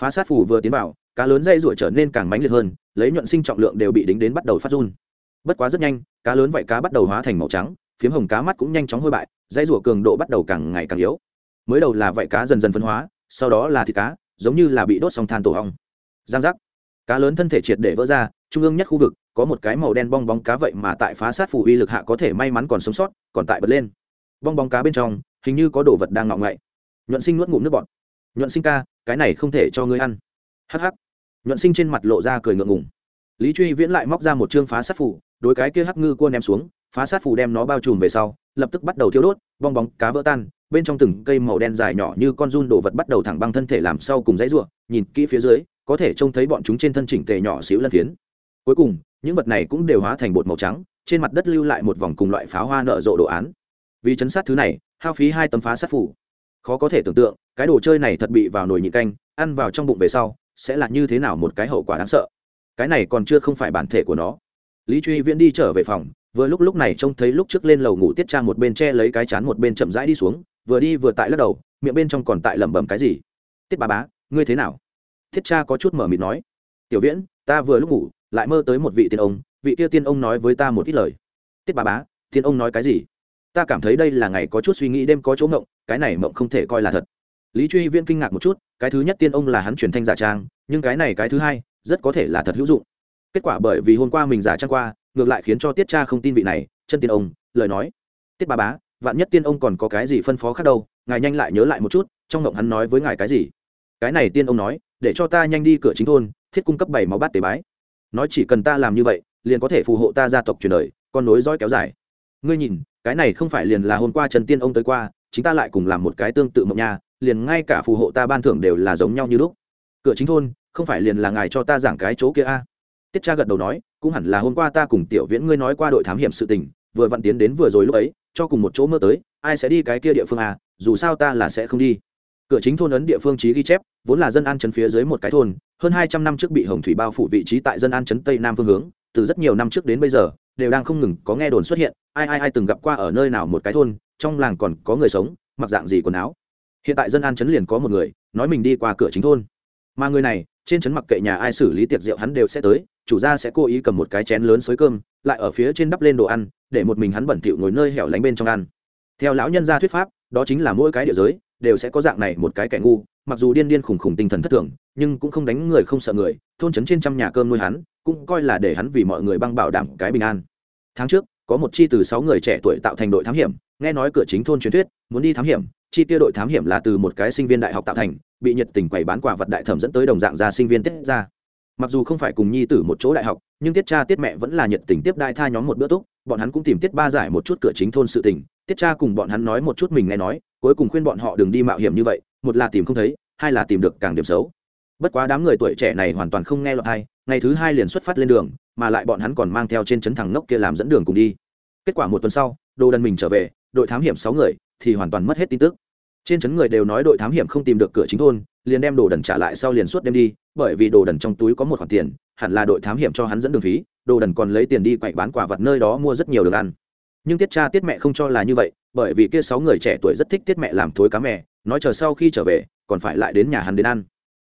Phá sát phủ vừa tiến vào, cá lớn dây ruổi trở nên càng mãnh liệt hơn, lấy nhuận sinh trọng lượng đều bị đính đến bắt đầu phát run. Bất quá rất nhanh, cá lớn vậy cá bắt đầu hóa thành màu trắng, phiếm hồng cá mắt cũng nhanh chóng hôi bại, dây rủa cường độ bắt đầu càng ngày càng yếu. Mới đầu là vậy cá dần dần phân hóa, sau đó là thịt cá giống như là bị đốt xong than tổ hong giang giác. Cá lớn thân thể triệt để vỡ ra, trung ương nhất khu vực, có một cái màu đen bong bóng cá vậy mà tại phá sát phủ uy lực hạ có thể may mắn còn sống sót, còn tại bật lên. Bong bóng cá bên trong, hình như có đồ vật đang ngọng ngậy. Nhuận sinh nuốt ngụm nước bọt. Nhuận sinh ca, cái này không thể cho ngươi ăn. Hh nhuận sinh trên mặt lộ ra cười ngượng ngùng. Lý truy viễn lại móc ra một chương phá sát phủ đối cái kia hắc ngư cua ném xuống, phá sát phủ đem nó bao trùm về sau, lập tức bắt đầu thiêu đốt, bong bóng cá vỡ tan bên trong từng cây màu đen dài nhỏ như con run đồ vật bắt đầu thẳng băng thân thể làm sau cùng dãy ruộng nhìn kỹ phía dưới, có thể trông thấy bọn chúng trên thân chỉnh tề nhỏ xíu lân phiến. Cuối cùng, những vật này cũng đều hóa thành bột màu trắng, trên mặt đất lưu lại một vòng cùng loại pháo hoa nở rộ đồ án. Vì chấn sát thứ này, hao phí hai tấm phá sát phủ. Khó có thể tưởng tượng, cái đồ chơi này thật bị vào nồi nhịn canh, ăn vào trong bụng về sau, sẽ là như thế nào một cái hậu quả đáng sợ. Cái này còn chưa không phải bản thể của nó. Lý truy viễn đi trở về phòng, vừa lúc lúc này trông thấy lúc trước lên lầu ngủ tiết trang một bên che lấy cái chán một bên chậm rãi đi xuống vừa đi vừa tại lắc đầu, miệng bên trong còn tại lẩm bẩm cái gì? Tiết bà bá, ngươi thế nào? Thiết cha có chút mở mịt nói. Tiểu viễn, ta vừa lúc ngủ, lại mơ tới một vị tiên ông, vị kia tiên ông nói với ta một ít lời. Tiết bà bá, tiên ông nói cái gì? Ta cảm thấy đây là ngày có chút suy nghĩ, đêm có chỗ ngộng, cái này mộng không thể coi là thật. Lý truy viên kinh ngạc một chút, cái thứ nhất tiên ông là hắn truyền thanh giả trang, nhưng cái này cái thứ hai, rất có thể là thật hữu dụng. Kết quả bởi vì hôm qua mình giả trang qua, ngược lại khiến cho tiết cha không tin vị này, chân tiên ông, lời nói. Tiết bà bá vạn nhất tiên ông còn có cái gì phân phó khác đâu, ngài nhanh lại nhớ lại một chút, trong ngộng hắn nói với ngài cái gì? Cái này tiên ông nói, để cho ta nhanh đi cửa chính thôn, thiết cung cấp bảy máu bát tế bái. Nói chỉ cần ta làm như vậy, liền có thể phù hộ ta gia tộc truyền đời, con nối dõi kéo dài. Ngươi nhìn, cái này không phải liền là hôm qua trần tiên ông tới qua chúng ta lại cùng làm một cái tương tự mộng nha, liền ngay cả phù hộ ta ban thưởng đều là giống nhau như lúc. Cửa chính thôn, không phải liền là ngài cho ta giảng cái chỗ kia a? Tiết cha gật đầu nói, cũng hẳn là hôm qua ta cùng tiểu viễn ngươi nói qua đội thám hiểm sự tình, vừa vặn tiến đến vừa rồi lúc ấy cho cùng một chỗ mơ tới, ai sẽ đi cái kia địa phương à dù sao ta là sẽ không đi. Cửa chính thôn ấn địa phương trí ghi chép, vốn là dân an chấn phía dưới một cái thôn, hơn hai trăm năm trước bị hồng thủy bao phủ vị trí tại dân an chấn tây nam phương hướng, từ rất nhiều năm trước đến bây giờ, đều đang không ngừng có nghe đồn xuất hiện, ai ai ai từng gặp qua ở nơi nào một cái thôn, trong làng còn có người sống, mặc dạng gì quần áo. Hiện tại dân an chấn liền có một người, nói mình đi qua cửa chính thôn. Mà người này trên chấn mặc kệ nhà ai xử lý tiệc rượu hắn đều sẽ tới, chủ gia sẽ cố ý cầm một cái chén lớn xới cơm, lại ở phía trên đắp lên đồ ăn, để một mình hắn bẩn thỉu ngồi nơi hẻo lánh bên trong ăn. Theo lão nhân gia thuyết pháp, đó chính là mỗi cái địa giới đều sẽ có dạng này một cái kẻ ngu, mặc dù điên điên khủng khủng tinh thần thất thường, nhưng cũng không đánh người không sợ người, thôn trấn trên trăm nhà cơm nuôi hắn, cũng coi là để hắn vì mọi người băng bảo đảm cái bình an. Tháng trước, có một chi từ sáu người trẻ tuổi tạo thành đội thám hiểm nghe nói cửa chính thôn truyền thuyết, muốn đi thám hiểm, chi tiêu đội thám hiểm là từ một cái sinh viên đại học tạo thành, bị nhiệt tình quầy bán quả vật đại thẩm dẫn tới đồng dạng ra sinh viên tiết ra. Mặc dù không phải cùng nhi tử một chỗ đại học, nhưng tiết cha tiết mẹ vẫn là nhiệt tình tiếp đại tha nhóm một bữa túc, bọn hắn cũng tìm tiết ba giải một chút cửa chính thôn sự tình. Tiết cha cùng bọn hắn nói một chút mình nghe nói, cuối cùng khuyên bọn họ đừng đi mạo hiểm như vậy, một là tìm không thấy, hai là tìm được càng điểm xấu. Bất quá đám người tuổi trẻ này hoàn toàn không nghe lọt hay ngày thứ hai liền xuất phát lên đường, mà lại bọn hắn còn mang theo trên chấn thằng nốc kia làm dẫn đường cùng đi. Kết quả một tuần sau, đồ đần mình trở về đội thám hiểm sáu người, thì hoàn toàn mất hết tin tức. Trên chấn người đều nói đội thám hiểm không tìm được cửa chính thôn, liền đem đồ đần trả lại sau liền suốt đêm đi, bởi vì đồ đần trong túi có một khoản tiền, hẳn là đội thám hiểm cho hắn dẫn đường phí, đồ đần còn lấy tiền đi quậy bán quả vật nơi đó mua rất nhiều đường ăn. Nhưng tiết cha tiết mẹ không cho là như vậy, bởi vì kia sáu người trẻ tuổi rất thích tiết mẹ làm thối cá mẹ nói chờ sau khi trở về, còn phải lại đến nhà hắn đến ăn.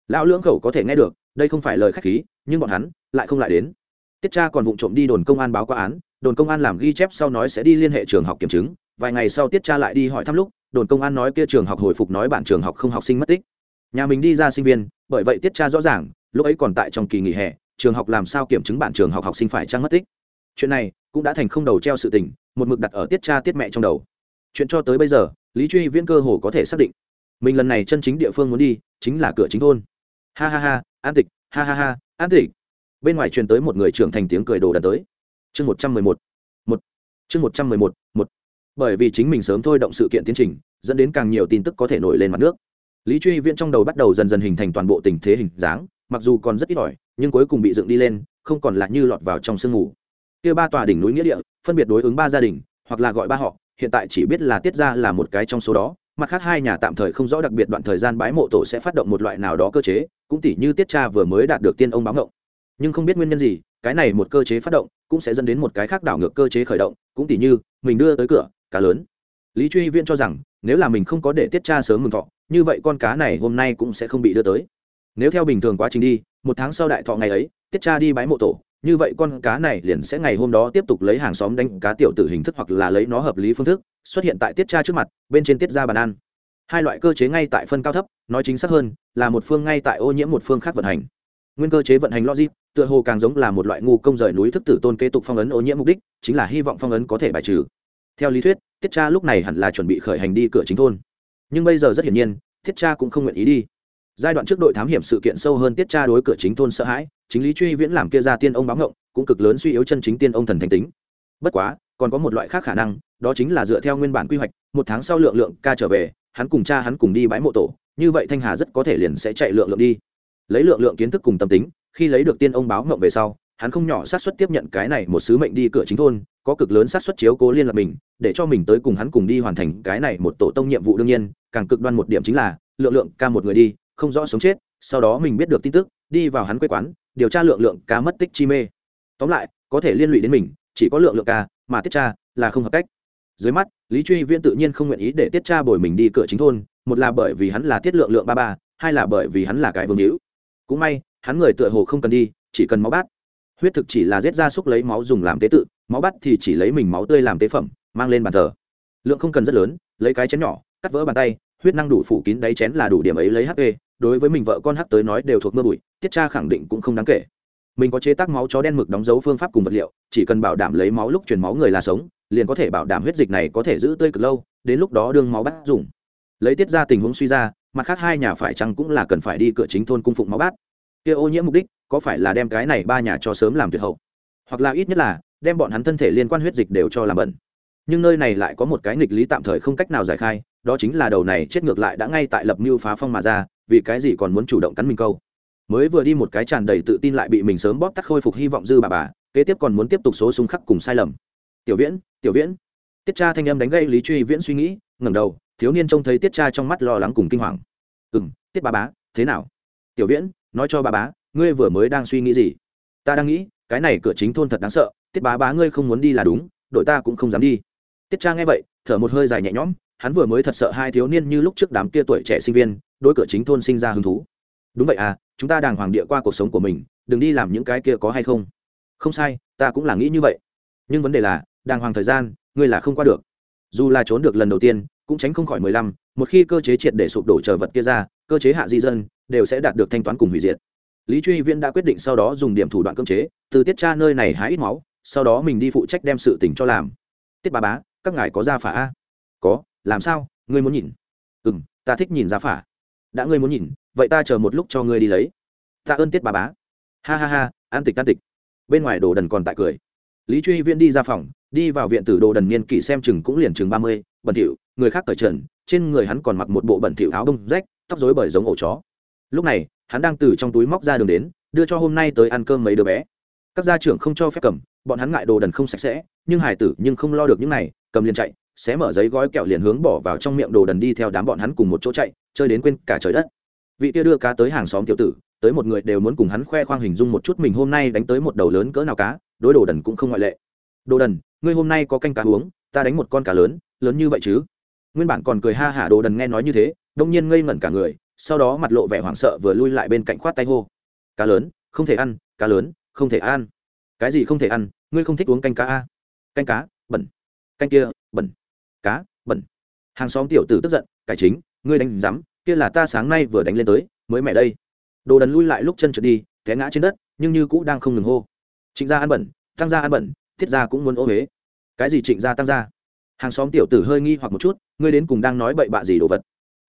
Lão lưỡng khẩu có thể nghe được, đây không phải lời khách khí, nhưng bọn hắn lại không lại đến. Tiết cha còn vụng trộm đi đồn công an báo qua án, đồn công an làm ghi chép sau nói sẽ đi liên hệ trường học kiểm chứng vài ngày sau tiết cha lại đi hỏi thăm lúc, đồn công an nói kia trường học hồi phục nói bản trường học không học sinh mất tích. Nhà mình đi ra sinh viên, bởi vậy tiết cha rõ ràng, lúc ấy còn tại trong kỳ nghỉ hè, trường học làm sao kiểm chứng bản trường học học sinh phải trăng mất tích. Chuyện này cũng đã thành không đầu treo sự tình, một mực đặt ở tiết cha tiết mẹ trong đầu. Chuyện cho tới bây giờ, lý truy viễn cơ hồ có thể xác định. Mình lần này chân chính địa phương muốn đi, chính là cửa chính thôn. Ha ha ha, an tịch, ha ha ha, an tịch. Bên ngoài truyền tới một người trưởng thành tiếng cười đồ đần tới. Chương một trăm mười một một, chương một trăm mười một một bởi vì chính mình sớm thôi động sự kiện tiến trình, dẫn đến càng nhiều tin tức có thể nổi lên mặt nước. Lý truy viễn trong đầu bắt đầu dần dần hình thành toàn bộ tình thế hình dáng, mặc dù còn rất ít ỏi, nhưng cuối cùng bị dựng đi lên, không còn là như lọt vào trong sương mù. Kia ba tòa đỉnh núi nghĩa địa, phân biệt đối ứng ba gia đình, hoặc là gọi ba họ, hiện tại chỉ biết là tiết ra là một cái trong số đó, mặt khác hai nhà tạm thời không rõ đặc biệt đoạn thời gian bái mộ tổ sẽ phát động một loại nào đó cơ chế, cũng tỷ như tiết cha vừa mới đạt được tiên ông báo ngộng nhưng không biết nguyên nhân gì, cái này một cơ chế phát động, cũng sẽ dẫn đến một cái khác đảo ngược cơ chế khởi động, cũng tỷ như, mình đưa tới cửa cá lớn. Lý truy Viễn cho rằng, nếu là mình không có để tiết cha sớm mừng thọ, như vậy con cá này hôm nay cũng sẽ không bị đưa tới. Nếu theo bình thường quá trình đi, một tháng sau đại thọ ngày ấy, tiết cha đi bái mộ tổ, như vậy con cá này liền sẽ ngày hôm đó tiếp tục lấy hàng xóm đánh cá tiểu tử hình thức hoặc là lấy nó hợp lý phương thức, xuất hiện tại tiết cha trước mặt, bên trên tiết ra bàn ăn. Hai loại cơ chế ngay tại phân cao thấp, nói chính xác hơn, là một phương ngay tại ô nhiễm một phương khác vận hành. Nguyên cơ chế vận hành logic, tựa hồ càng giống là một loại ngu công rời núi thức tử tôn kế tục phong ấn ô nhiễm mục đích, chính là hy vọng phong ấn có thể bài trừ theo lý thuyết, tiết cha lúc này hẳn là chuẩn bị khởi hành đi cửa chính thôn. Nhưng bây giờ rất hiển nhiên, tiết cha cũng không nguyện ý đi. Giai đoạn trước đội thám hiểm sự kiện sâu hơn tiết cha đối cửa chính thôn sợ hãi, chính lý truy viễn làm kia ra tiên ông báo ngộng, cũng cực lớn suy yếu chân chính tiên ông thần thành tính. Bất quá, còn có một loại khác khả năng, đó chính là dựa theo nguyên bản quy hoạch, một tháng sau lượng lượng ca trở về, hắn cùng cha hắn cùng đi bãi mộ tổ, như vậy thanh hà rất có thể liền sẽ chạy lượng lượng đi. Lấy lượng lượng kiến thức cùng tâm tính, khi lấy được tiên ông báo ngộng về sau hắn không nhỏ xác suất tiếp nhận cái này một sứ mệnh đi cửa chính thôn, có cực lớn xác suất chiếu cố liên lạc mình, để cho mình tới cùng hắn cùng đi hoàn thành cái này một tổ tông nhiệm vụ đương nhiên, càng cực đoan một điểm chính là, lượng lượng ca một người đi, không rõ sống chết, sau đó mình biết được tin tức, đi vào hắn quê quán, điều tra lượng lượng ca mất tích chi mê. Tóm lại, có thể liên lụy đến mình, chỉ có lượng lượng ca mà tiết cha là không hợp cách. Dưới mắt, lý truy viễn tự nhiên không nguyện ý để tiết cha bồi mình đi cửa chính thôn, một là bởi vì hắn là tiết lượng lượng ba ba, hai là bởi vì hắn là cái vương hữu. Cũng may, hắn người tựa hồ không cần đi, chỉ cần máu bát huyết thực chỉ là giết ra xúc lấy máu dùng làm tế tự, máu bát thì chỉ lấy mình máu tươi làm tế phẩm, mang lên bàn thờ. Lượng không cần rất lớn, lấy cái chén nhỏ, cắt vỡ bàn tay, huyết năng đủ phủ kín đáy chén là đủ điểm ấy lấy hp đối với mình vợ con hắc tới nói đều thuộc mưa bụi, tiết tra khẳng định cũng không đáng kể. Mình có chế tác máu chó đen mực đóng dấu phương pháp cùng vật liệu, chỉ cần bảo đảm lấy máu lúc truyền máu người là sống, liền có thể bảo đảm huyết dịch này có thể giữ tươi cực lâu, đến lúc đó đương máu bắt dùng. Lấy tiết ra tình huống suy ra, mặt khác hai nhà phải chăng cũng là cần phải đi cửa chính thôn cung phụng máu bát kia ô nhiễm mục đích có phải là đem cái này ba nhà cho sớm làm tuyệt hậu? Hoặc là ít nhất là, đem bọn hắn thân thể liên quan huyết dịch đều cho làm bẩn. Nhưng nơi này lại có một cái nghịch lý tạm thời không cách nào giải khai, đó chính là đầu này chết ngược lại đã ngay tại lập mưu phá phong mà ra, vì cái gì còn muốn chủ động cắn mình câu? Mới vừa đi một cái tràn đầy tự tin lại bị mình sớm bóp tắt khôi phục hy vọng dư bà bà, kế tiếp còn muốn tiếp tục số súng khắc cùng sai lầm. Tiểu viễn tiểu viễn. Tiết cha thanh âm đánh gây lý truy viễn suy nghĩ, ngẩng đầu, thiếu niên trông thấy tiết cha trong mắt lo lắng cùng kinh hoàng. Ừ m tiết bà bá, thế nào? Tiểu viễn, nói cho bà bá ngươi vừa mới đang suy nghĩ gì? Ta đang nghĩ, cái này cửa chính thôn thật đáng sợ, tiết bá bá ngươi không muốn đi là đúng, đội ta cũng không dám đi. Tiết cha nghe vậy, thở một hơi dài nhẹ nhõm, hắn vừa mới thật sợ hai thiếu niên như lúc trước đám kia tuổi trẻ sinh viên, đối cửa chính thôn sinh ra hứng thú. Đúng vậy à chúng ta đàng hoàng địa qua cuộc sống của mình, đừng đi làm những cái kia có hay không. Không sai, ta cũng là nghĩ như vậy. Nhưng vấn đề là, đàng hoàng thời gian, ngươi là không qua được. Dù là trốn được lần đầu tiên, cũng tránh không khỏi mười lăm, một khi cơ chế triệt để sụp đổ chờ vật kia ra, cơ chế hạ di dân, đều sẽ đạt được thanh toán cùng hủy diệt lý truy viễn đã quyết định sau đó dùng điểm thủ đoạn cưỡng chế, từ tiết tra nơi này hái ít máu, sau đó mình đi phụ trách đem sự tình cho làm. Tiết bà bá, các ngài có ra phả a? Có, làm sao? Ngươi muốn nhìn? Ừ m ta thích nhìn ra phả. Đã ngươi muốn nhìn, vậy ta chờ một lúc cho ngươi đi lấy. Ta ơn tiết bà bá. Ha ha ha, an tịch an tịch. Bên ngoài đồ đần còn tại cười. Lý truy viễn đi ra phòng, đi vào viện tử đồ đần niên kỷ xem chừng cũng liền chừng ba mươi, bẩn thỉu, người khác cởi trần, trên người hắn còn mặc một bộ bẩn thỉu áo bông rách, tóc rối bởi giống ổ chó lúc này, hắn đang từ trong túi móc ra đường đến, đưa cho hôm nay tới ăn cơm mấy đứa bé. Các gia trưởng không cho phép cầm, bọn hắn ngại đồ đần không sạch sẽ, nhưng hải tử nhưng không lo được những này, cầm liền chạy, xé mở giấy gói kẹo liền hướng bỏ vào trong miệng đồ đần đi theo đám bọn hắn cùng một chỗ chạy, chơi đến quên cả trời đất. Vị kia đưa cá tới hàng xóm tiểu tử, tới một người đều muốn cùng hắn khoe khoang hình dung một chút mình hôm nay đánh tới một đầu lớn cỡ nào cá, đối đồ đần cũng không ngoại lệ. Đồ đần, ngươi hôm nay có canh cá uống, ta đánh một con cá lớn lớn như vậy chứ? Nguyên bản còn cười ha hả đồ đần nghe nói như thế, đông nhiên ngây ngẩn cả người sau đó mặt lộ vẻ hoảng sợ vừa lui lại bên cạnh khoát tay hô, cá lớn, không thể ăn, cá lớn, không thể ăn. Cái gì không thể ăn? Ngươi không thích uống canh cá a canh cá, bẩn. Canh kia, bẩn. Cá, bẩn. Hàng xóm tiểu tử tức giận, cải chính, ngươi đánh rắm kia là ta sáng nay vừa đánh lên tới, mới mẹ đây. Đồ đần lui lại lúc chân trượt đi, té ngã trên đất, nhưng như cũ đang không ngừng hô, trịnh gia ăn bẩn, tăng gia ăn bẩn, thiết gia cũng muốn ô huế. Cái gì trịnh gia tăng gia? Hàng xóm tiểu tử hơi nghi hoặc một chút, ngươi đến cùng đang nói bậy bạ gì đồ vật?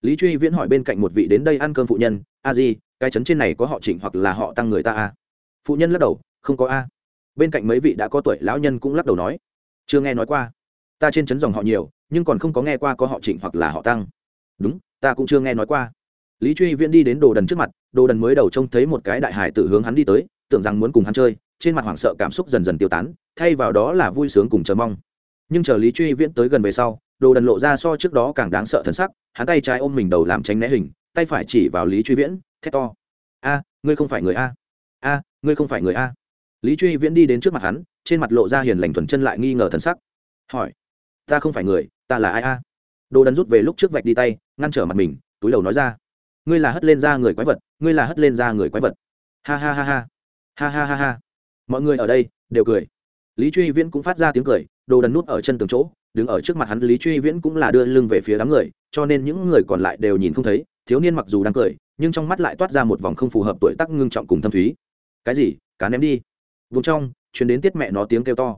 Lý truy viễn hỏi bên cạnh một vị đến đây ăn cơm phụ nhân, a di, cái trấn trên này có họ trịnh hoặc là họ tăng người ta a phụ nhân lắc đầu, không có a. Bên cạnh mấy vị đã có tuổi, lão nhân cũng lắc đầu nói, chưa nghe nói qua. Ta trên trấn dòng họ nhiều, nhưng còn không có nghe qua có họ trịnh hoặc là họ tăng. Đúng, ta cũng chưa nghe nói qua. Lý truy viễn đi đến đồ đần trước mặt, đồ đần mới đầu trông thấy một cái đại hải tử hướng hắn đi tới, tưởng rằng muốn cùng hắn chơi, trên mặt hoảng sợ cảm xúc dần dần tiêu tán, thay vào đó là vui sướng cùng chờ mong. Nhưng chờ lý truy viễn tới gần về sau đồ đần lộ ra so trước đó càng đáng sợ thân sắc, hắn tay trái ôm mình đầu làm tránh né hình, tay phải chỉ vào lý truy viễn, thét to. A, ngươi không phải người a. A, ngươi không phải người a. Lý truy viễn đi đến trước mặt hắn, trên mặt lộ ra hiền lành thuần chân lại nghi ngờ thân sắc. Hỏi, ta không phải người, ta là ai a? Đồ đần rút về lúc trước vạch đi tay, ngăn trở mặt mình, túi đầu nói ra, ngươi là hất lên ra người quái vật, ngươi là hất lên ra người quái vật. Ha ha ha ha. Ha ha ha ha. Mọi người ở đây đều cười. Lý truy viễn cũng phát ra tiếng cười, đồ đần nút ở chân tường chỗ đứng ở trước mặt hắn, lý truy viễn cũng là đưa lưng về phía đám người, cho nên những người còn lại đều nhìn không thấy, thiếu niên mặc dù đang cười, nhưng trong mắt lại toát ra một vòng không phù hợp tuổi tác ngưng trọng cùng thâm thúy. Cái gì? Cá ném đi. Vùng trong chuyến đến tiết mẹ nó tiếng kêu to.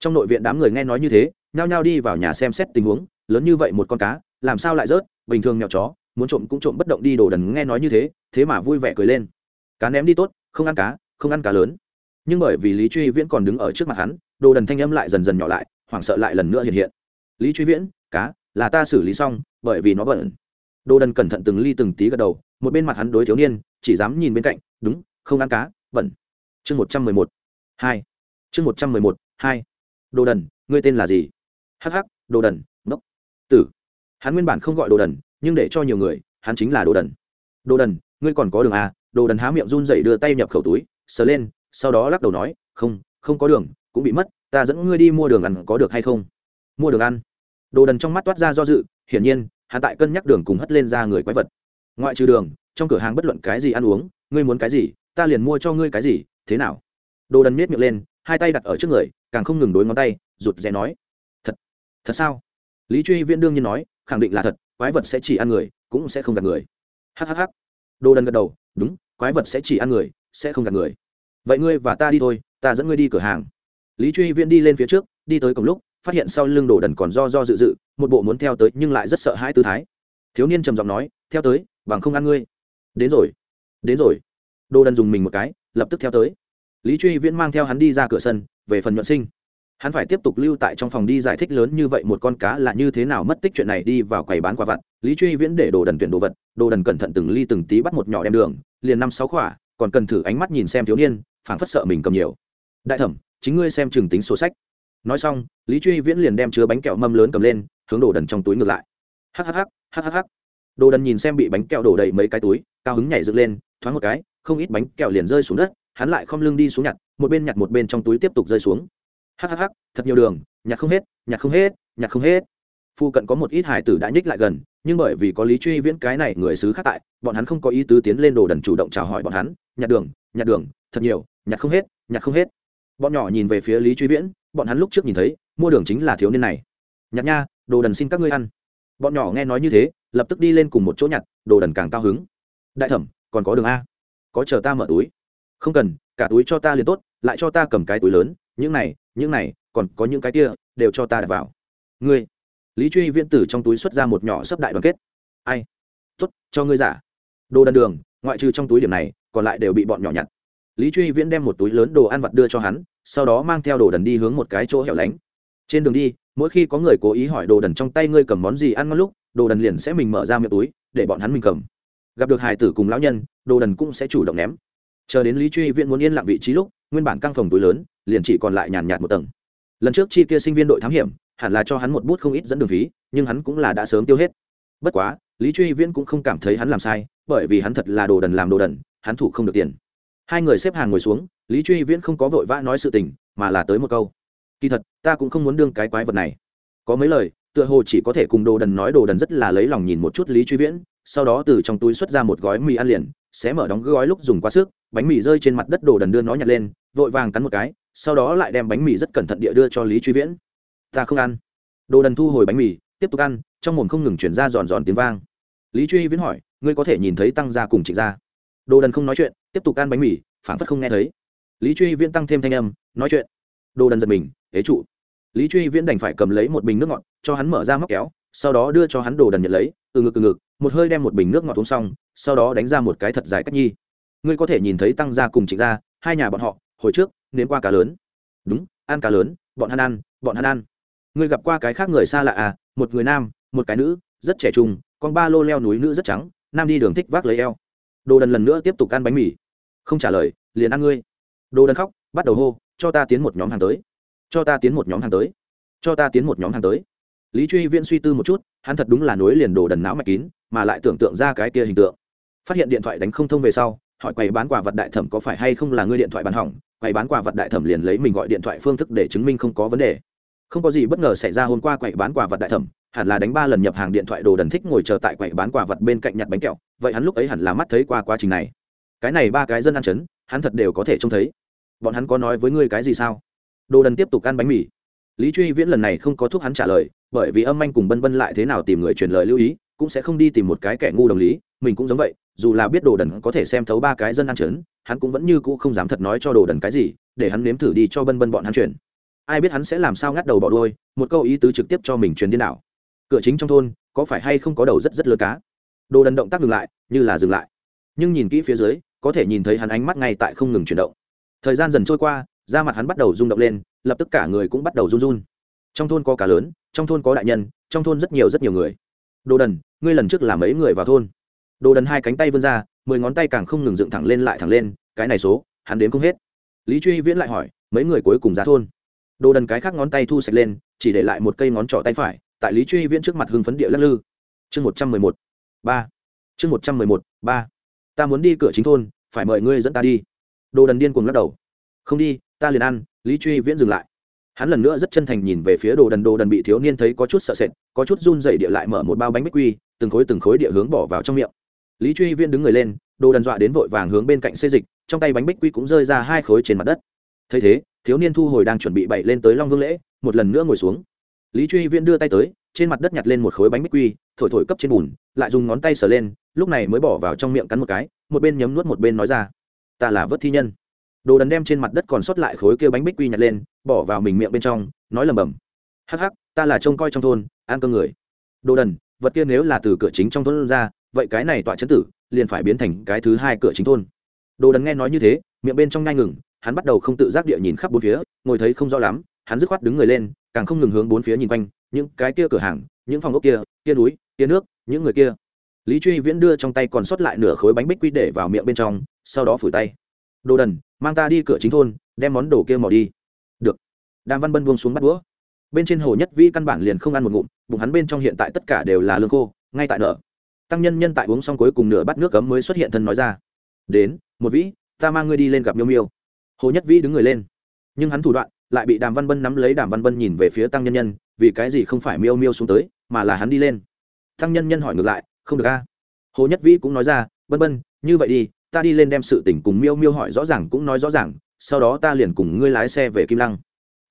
Trong nội viện đám người nghe nói như thế, nhao nhao đi vào nhà xem xét tình huống, lớn như vậy một con cá, làm sao lại rớt? Bình thường mèo chó, muốn trộm cũng trộm bất động đi, đồ đần nghe nói như thế thế mà vui vẻ cười lên. Cá ném đi tốt, không ăn cá, không ăn cá lớn. Nhưng bởi vì lý truy viễn còn đứng ở trước mặt hắn, đồ đần thanh âm lại dần dần nhỏ lại, hoảng sợ lại lần nữa hiện hiện lý truy viễn, cá, là ta xử lý xong, bởi vì nó bẩn đồ đần cẩn thận từng ly từng tí gật đầu, một bên mặt hắn đối thiếu niên, chỉ dám nhìn bên cạnh, đúng, không ăn cá bẩn chương một trăm mười một, hai. Chương một trăm mười một, hai. Đồ đần, ngươi tên là gì? Hh đồ đần ngốc tử. Hắn nguyên bản không gọi đồ đần, nhưng để cho nhiều người, hắn chính là đồ đần. Đồ đần, ngươi còn có đường à? Đồ đần há miệng run dậy đưa tay nhập khẩu túi, sờ lên, sau đó lắc đầu nói, không không có đường, cũng bị mất, ta dẫn ngươi đi mua đường ăn có được hay không? Mua đường ăn? Đồ đần trong mắt toát ra do dự, hiển nhiên, hắn tại cân nhắc đường cùng hất lên ra người quái vật. Ngoại trừ đường, trong cửa hàng bất luận cái gì ăn uống, ngươi muốn cái gì, ta liền mua cho ngươi cái gì, thế nào? Đồ đần miết miệng lên, hai tay đặt ở trước người, càng không ngừng đối ngón tay, rụt rè nói, thật thật sao? Lý truy viễn đương nhiên nói, khẳng định là thật, quái vật sẽ chỉ ăn người, cũng sẽ không gạt người. Hhh đồ đần gật đầu, đúng, quái vật sẽ chỉ ăn người, sẽ không gạt người. Vậy ngươi và ta đi thôi, ta dẫn ngươi đi cửa hàng. Lý truy viễn đi lên phía trước, đi tới cùng lúc phát hiện sau lưng đồ đần còn do do dự dự, một bộ muốn theo tới nhưng lại rất sợ hãi tư thái. Thiếu niên trầm giọng nói, theo tới, bằng không ăn ngươi. Đến rồi đến rồi. Đồ đần dùng mình một cái, lập tức theo tới. Lý truy viễn mang theo hắn đi ra cửa sân, về phần nhuận sinh. Hắn phải tiếp tục lưu tại trong phòng đi giải thích lớn như vậy một con cá là như thế nào mất tích chuyện này đi vào quầy bán quả vặt. Lý truy viễn để đồ đần tuyển đồ vật, đồ đần cẩn thận từng ly từng tí bắt một nhỏ đem đường, liền năm sáu khỏa, còn cần thử ánh mắt nhìn xem thiếu niên, phảng phất sợ mình cầm nhiều. Đại thẩm, chính ngươi xem chừng tính số sách nói xong, lý truy viễn liền đem chứa bánh kẹo mâm lớn cầm lên, hướng đồ đần trong túi ngược lại. Hhh hhh đồ đần nhìn xem bị bánh kẹo đổ đầy mấy cái túi, cao hứng nhảy dựng lên, thoáng một cái, không ít bánh kẹo liền rơi xuống đất, hắn lại không lưng đi xuống nhặt, một bên nhặt một bên trong túi tiếp tục rơi xuống. Hhh thật nhiều đường, nhặt không hết, nhặt không hết, nhặt không hết. Phu cận có một ít hải tử đã nhích lại gần, nhưng bởi vì có lý truy viễn cái này người xứ khác tại, bọn hắn không có ý tứ tiến lên đồ đần chủ động chào hỏi bọn hắn, nhặt đường nhặt đường, thật nhiều, nhặt không hết, nhặt không hết. Bọn nhỏ nhìn về phía lý truy viễn bọn hắn lúc trước nhìn thấy, mua đường chính là thiếu niên này. Nhặt nha, đồ đần xin các ngươi ăn. Bọn nhỏ nghe nói như thế, lập tức đi lên cùng một chỗ nhặt, đồ đần càng cao hứng. Đại thẩm, còn có đường a. Có chờ ta mở túi. Không cần, cả túi cho ta liền tốt, lại cho ta cầm cái túi lớn, những này những này, còn có những cái kia, đều cho ta đặt vào. Ngươi. Lý truy viễn tử trong túi xuất ra một nhỏ sấp đại đoàn kết. Ai? Tốt, cho ngươi giả. Đồ đần đường, ngoại trừ trong túi điểm này, còn lại đều bị bọn nhỏ nhặt lý truy viễn đem một túi lớn đồ ăn vặt đưa cho hắn, sau đó mang theo đồ đần đi hướng một cái chỗ hẻo lánh. Trên đường đi, mỗi khi có người cố ý hỏi đồ đần trong tay ngươi cầm món gì ăn ngon lúc, đồ đần liền sẽ mình mở ra miệng túi, để bọn hắn mình cầm. Gặp được hài tử cùng lão nhân, đồ đần cũng sẽ chủ động ném. Chờ đến lý truy viễn muốn yên lặng vị trí lúc, nguyên bản căng phòng túi lớn, liền chỉ còn lại nhàn nhạt một tầng. Lần trước chi kia sinh viên đội thám hiểm, hẳn là cho hắn một bút không ít dẫn đường phí, nhưng hắn cũng là đã sớm tiêu hết. Bất quá, lý truy viễn cũng không cảm thấy hắn làm sai, bởi vì hắn thật là đồ đần làm đồ đần, hắn thủ không được tiền hai người xếp hàng ngồi xuống, lý truy viễn không có vội vã nói sự tình, mà là tới một câu. Kỳ thật, ta cũng không muốn đương cái quái vật này. Có mấy lời, tựa hồ chỉ có thể cùng đồ đần nói đồ đần rất là lấy lòng nhìn một chút lý truy viễn, sau đó từ trong túi xuất ra một gói mì ăn liền xé mở đóng gói lúc dùng quá sức, bánh mì rơi trên mặt đất đồ đần đưa nó nhặt lên, vội vàng cắn một cái, sau đó lại đem bánh mì rất cẩn thận địa đưa cho lý truy viễn. Ta không ăn. Đồ đần thu hồi bánh mì, tiếp tục ăn, trong mồm không ngừng chuyển ra giòn giòn tiếng vang. Lý truy viễn hỏi, ngươi có thể nhìn thấy tăng gia cùng trịnh gia? Đồ đần không nói chuyện, tiếp tục ăn bánh mì phản phất không nghe thấy. Lý truy viễn tăng thêm thanh âm, nói chuyện. Đồ đần giật mình, ế trụ. Lý truy viễn đành phải cầm lấy một bình nước ngọt, cho hắn mở ra móc kéo, sau đó đưa cho hắn đồ đần nhận lấy, từ ngực từ ngực, một hơi đem một bình nước ngọt uống xong, sau đó đánh ra một cái thật dài cách nhi. Ngươi có thể nhìn thấy tăng gia cùng trịnh gia, hai nhà bọn họ, hồi trước, nếm qua cá lớn. Đúng, ăn cá lớn, bọn hắn ăn, bọn hắn ăn. Ngươi gặp qua cái khác người xa lạ à? Một người nam, một cái nữ, rất trẻ trung, con ba lô leo núi nữ rất trắng, nam đi đường thích vác lấy eo đồ đần lần nữa tiếp tục ăn bánh mì. Không trả lời, liền ăn ngươi. Đồ đần khóc, bắt đầu hô, cho ta tiến một nhóm hàng tới. Cho ta tiến một nhóm hàng tới. Cho ta tiến một nhóm hàng tới. Lý truy viễn suy tư một chút, hắn thật đúng là nối liền đồ đần não mạch kín, mà lại tưởng tượng ra cái kia hình tượng. Phát hiện điện thoại đánh không thông về sau, hỏi quầy bán quà vật đại thẩm có phải hay không là ngươi điện thoại bán hỏng. Quầy bán quà vật đại thẩm liền lấy mình gọi điện thoại phương thức để chứng minh không có vấn đề. Không có gì bất ngờ xảy ra hôm qua quầy bán quà vật đại thẩm, hẳn là đánh ba lần nhập hàng điện thoại đồ đần thích ngồi chờ tại quầy bán quà vật bên cạnh nhặt bánh kẹo vậy hắn lúc ấy hẳn là mắt thấy qua quá trình này. Cái này ba cái dân ăn chấn, hắn thật đều có thể trông thấy. Bọn hắn có nói với ngươi cái gì sao? Đồ đần tiếp tục ăn bánh mì. Lý truy viễn lần này không có thuốc hắn trả lời, bởi vì âm anh cùng bân bân lại thế nào tìm người truyền lời lưu ý, cũng sẽ không đi tìm một cái kẻ ngu đồng lý, mình cũng giống vậy, dù là biết đồ đần có thể xem thấu ba cái dân ăn chấn, hắn cũng vẫn như cũ không dám thật nói cho đồ đần cái gì, để hắn nếm thử đi cho bân bân bọn hắn truyền. Ai biết hắn sẽ làm sao ngắt đầu bỏ đôi một câu ý tứ trực tiếp cho mình truyền điên đảo. Cửa chính trong thôn, có phải hay không có đầu rất rất lớn cá? Đồ đần động tác ngừng lại, như là dừng lại. Nhưng nhìn kỹ phía dưới, có thể nhìn thấy hắn ánh mắt ngay tại không ngừng chuyển động. Thời gian dần trôi qua, da mặt hắn bắt đầu rung động lên, lập tức cả người cũng bắt đầu run run. Trong thôn có cả lớn, trong thôn có đại nhân, trong thôn rất nhiều rất nhiều người. Đồ đần, ngươi lần trước là mấy người vào thôn? Đồ đần hai cánh tay vươn ra, mười ngón tay càng không ngừng dựng thẳng lên lại thẳng lên, cái này số, hắn đến không hết. Lý truy viễn lại hỏi, mấy người cuối cùng ra thôn? Đồ đần cái khác ngón tay thu sạch lên, chỉ để lại một cây ngón trỏ tay phải, tại lý truy viễn trước mặt hưng phấn địa lắc lư. Chương một trăm mười một ba. Chương một trăm mười một, ba. Ta muốn đi cửa chính thôn, phải mời ngươi dẫn ta đi. Đồ đần điên cuồng lắc đầu. Không đi, ta liền ăn, lý truy viễn dừng lại. Hắn lần nữa rất chân thành nhìn về phía đồ đần đồ đần bị thiếu niên thấy có chút sợ sệt, có chút run dậy địa lại mở một bao bánh bích quy, từng khối từng khối địa hướng bỏ vào trong miệng. Lý truy viễn đứng người lên, đồ đần dọa đến vội vàng hướng bên cạnh xê dịch, trong tay bánh bích quy cũng rơi ra hai khối trên mặt đất. Thấy thế, thiếu niên thu hồi đang chuẩn bị bậy lên tới long vương lễ, một lần nữa ngồi xuống. Lý truy viễn đưa tay tới, trên mặt đất nhặt lên một khối bánh bích quy, thổi thổi cấp trên bùn lại dùng ngón tay sờ lên, lúc này mới bỏ vào trong miệng cắn một cái, một bên nhấm nuốt một bên nói ra, ta là vớt thi nhân. Đồ đần đem trên mặt đất còn sót lại khối kia bánh bích quy nhặt lên, bỏ vào mình miệng bên trong, nói lầm bầm hắc hắc, ta là trông coi trong thôn, ăn cơm người. Đồ đần, vật kia nếu là từ cửa chính trong thôn ra, vậy cái này tọa chấn tử, liền phải biến thành cái thứ hai cửa chính thôn. Đồ đần nghe nói như thế, miệng bên trong ngay ngừng, hắn bắt đầu không tự giác địa nhìn khắp bốn phía, ngồi thấy không rõ lắm, hắn dứt khoát đứng người lên, càng không ngừng hướng bốn phía nhìn quanh, những cái kia cửa hàng, những phòng ốc kia kia núi, kia nước những người kia. Lý truy viễn đưa trong tay còn sót lại nửa khối bánh bích quy để vào miệng bên trong, sau đó phủi tay. Đồ đần, mang ta đi cửa chính thôn, đem món đồ kia mò đi. Được. Đàm văn bân buông xuống bắt đũa. Bên trên hồ nhất vi căn bản liền không ăn một ngụm, bụng hắn bên trong hiện tại tất cả đều là lương khô, ngay tại nợ tăng nhân nhân tại uống xong cuối cùng nửa bát nước cấm mới xuất hiện thân nói ra. Đến, một vĩ, ta mang ngươi đi lên gặp miêu miêu. Hồ nhất vĩ đứng người lên. Nhưng hắn thủ đoạn lại bị đàm văn bân nắm lấy, đàm văn bân nhìn về phía tăng nhân nhân, vì cái gì không phải miêu miêu xuống tới, mà là hắn đi lên? Tăng nhân nhân hỏi ngược lại, không được a. Hồ nhất vĩ cũng nói ra bân bân như vậy đi, ta đi lên đem sự tình cùng miêu miêu hỏi rõ ràng cũng nói rõ ràng, sau đó ta liền cùng ngươi lái xe về kim lăng.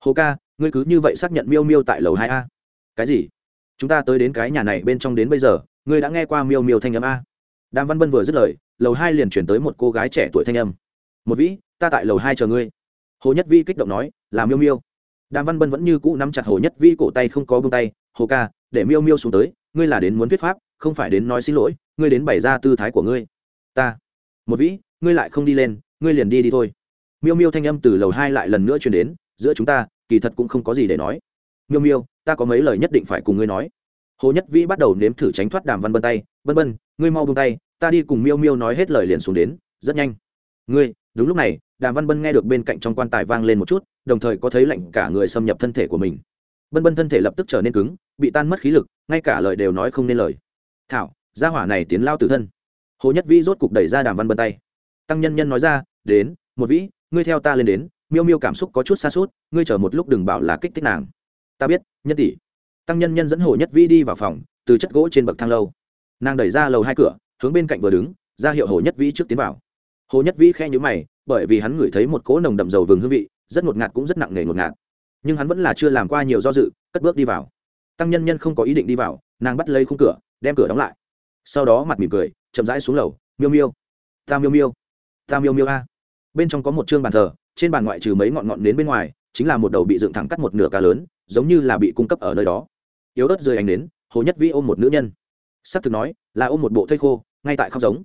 Hồ ca, ngươi cứ như vậy xác nhận miêu miêu tại lầu hai a. Cái gì? Chúng ta tới đến cái nhà này bên trong đến bây giờ, ngươi đã nghe qua miêu miêu thanh âm a? Đàm văn bân vừa dứt lời, lầu hai liền chuyển tới một cô gái trẻ tuổi thanh âm. Một vĩ, ta tại lầu hai chờ ngươi. Hồ nhất vi kích động nói, là miêu miêu. Đàm văn bân vẫn như cũ nắm chặt hồ nhất vi cổ tay không có bông tay, hồ ca, để miêu miêu xuống tới ngươi là đến muốn thuyết pháp, không phải đến nói xin lỗi, ngươi đến bày ra tư thái của ngươi. Ta, một vĩ, ngươi lại không đi lên, ngươi liền đi đi thôi. Miêu miêu thanh âm từ lầu hai lại lần nữa chuyển đến, giữa chúng ta, kỳ thật cũng không có gì để nói. Miêu miêu, ta có mấy lời nhất định phải cùng ngươi nói. Hồ nhất vĩ bắt đầu nếm thử tránh thoát đàm văn bân tay. Bân bân ngươi mau bông tay, ta đi cùng miêu miêu nói hết lời liền xuống đến, rất nhanh. Ngươi, đúng lúc này, đàm văn bân nghe được bên cạnh trong quan tài vang lên một chút, đồng thời có thấy lạnh cả người xâm nhập thân thể của mình. Bân bân thân thể lập tức trở nên cứng bị tan mất khí lực, ngay cả lời đều nói không nên lời. Thảo, gia hỏa này tiến lao tử thân. Hồ nhất vĩ rốt cục đẩy ra đàm văn bân tay. Tăng nhân nhân nói ra, đến, một vĩ, ngươi theo ta lên đến, miêu miêu cảm xúc có chút xa suốt ngươi chờ một lúc đừng bảo là kích thích nàng. Ta biết, nhân tỷ. Tăng nhân nhân dẫn hồ nhất vĩ đi vào phòng, từ chất gỗ trên bậc thang lâu. Nàng đẩy ra lầu hai cửa, hướng bên cạnh vừa đứng, ra hiệu hồ nhất vĩ trước tiến vào. Hồ nhất vĩ khe nhữ mày, bởi vì hắn ngửi thấy một cỗ nồng đậm dầu vừng hương vị, rất ngột ngạt cũng rất nặng nề ngột ngạt. Nhưng hắn vẫn là chưa làm qua nhiều do dự, cất bước đi vào tăng nhân nhân không có ý định đi vào nàng bắt lấy khung cửa đem cửa đóng lại. Sau đó mặt mỉm cười chậm rãi xuống lầu miêu miêu ta miêu miêu ta miêu miêu a. Bên trong có một chương bàn thờ trên bàn ngoại trừ mấy ngọn ngọn đến bên ngoài chính là một đầu bị dựng thẳng cắt một nửa cá lớn giống như là bị cung cấp ở nơi đó. Yếu ớt rơi ánh nến, hồ nhất vĩ ôm một nữ nhân. S ắ c thực nói là ôm một bộ thây khô ngay tại khóc giống.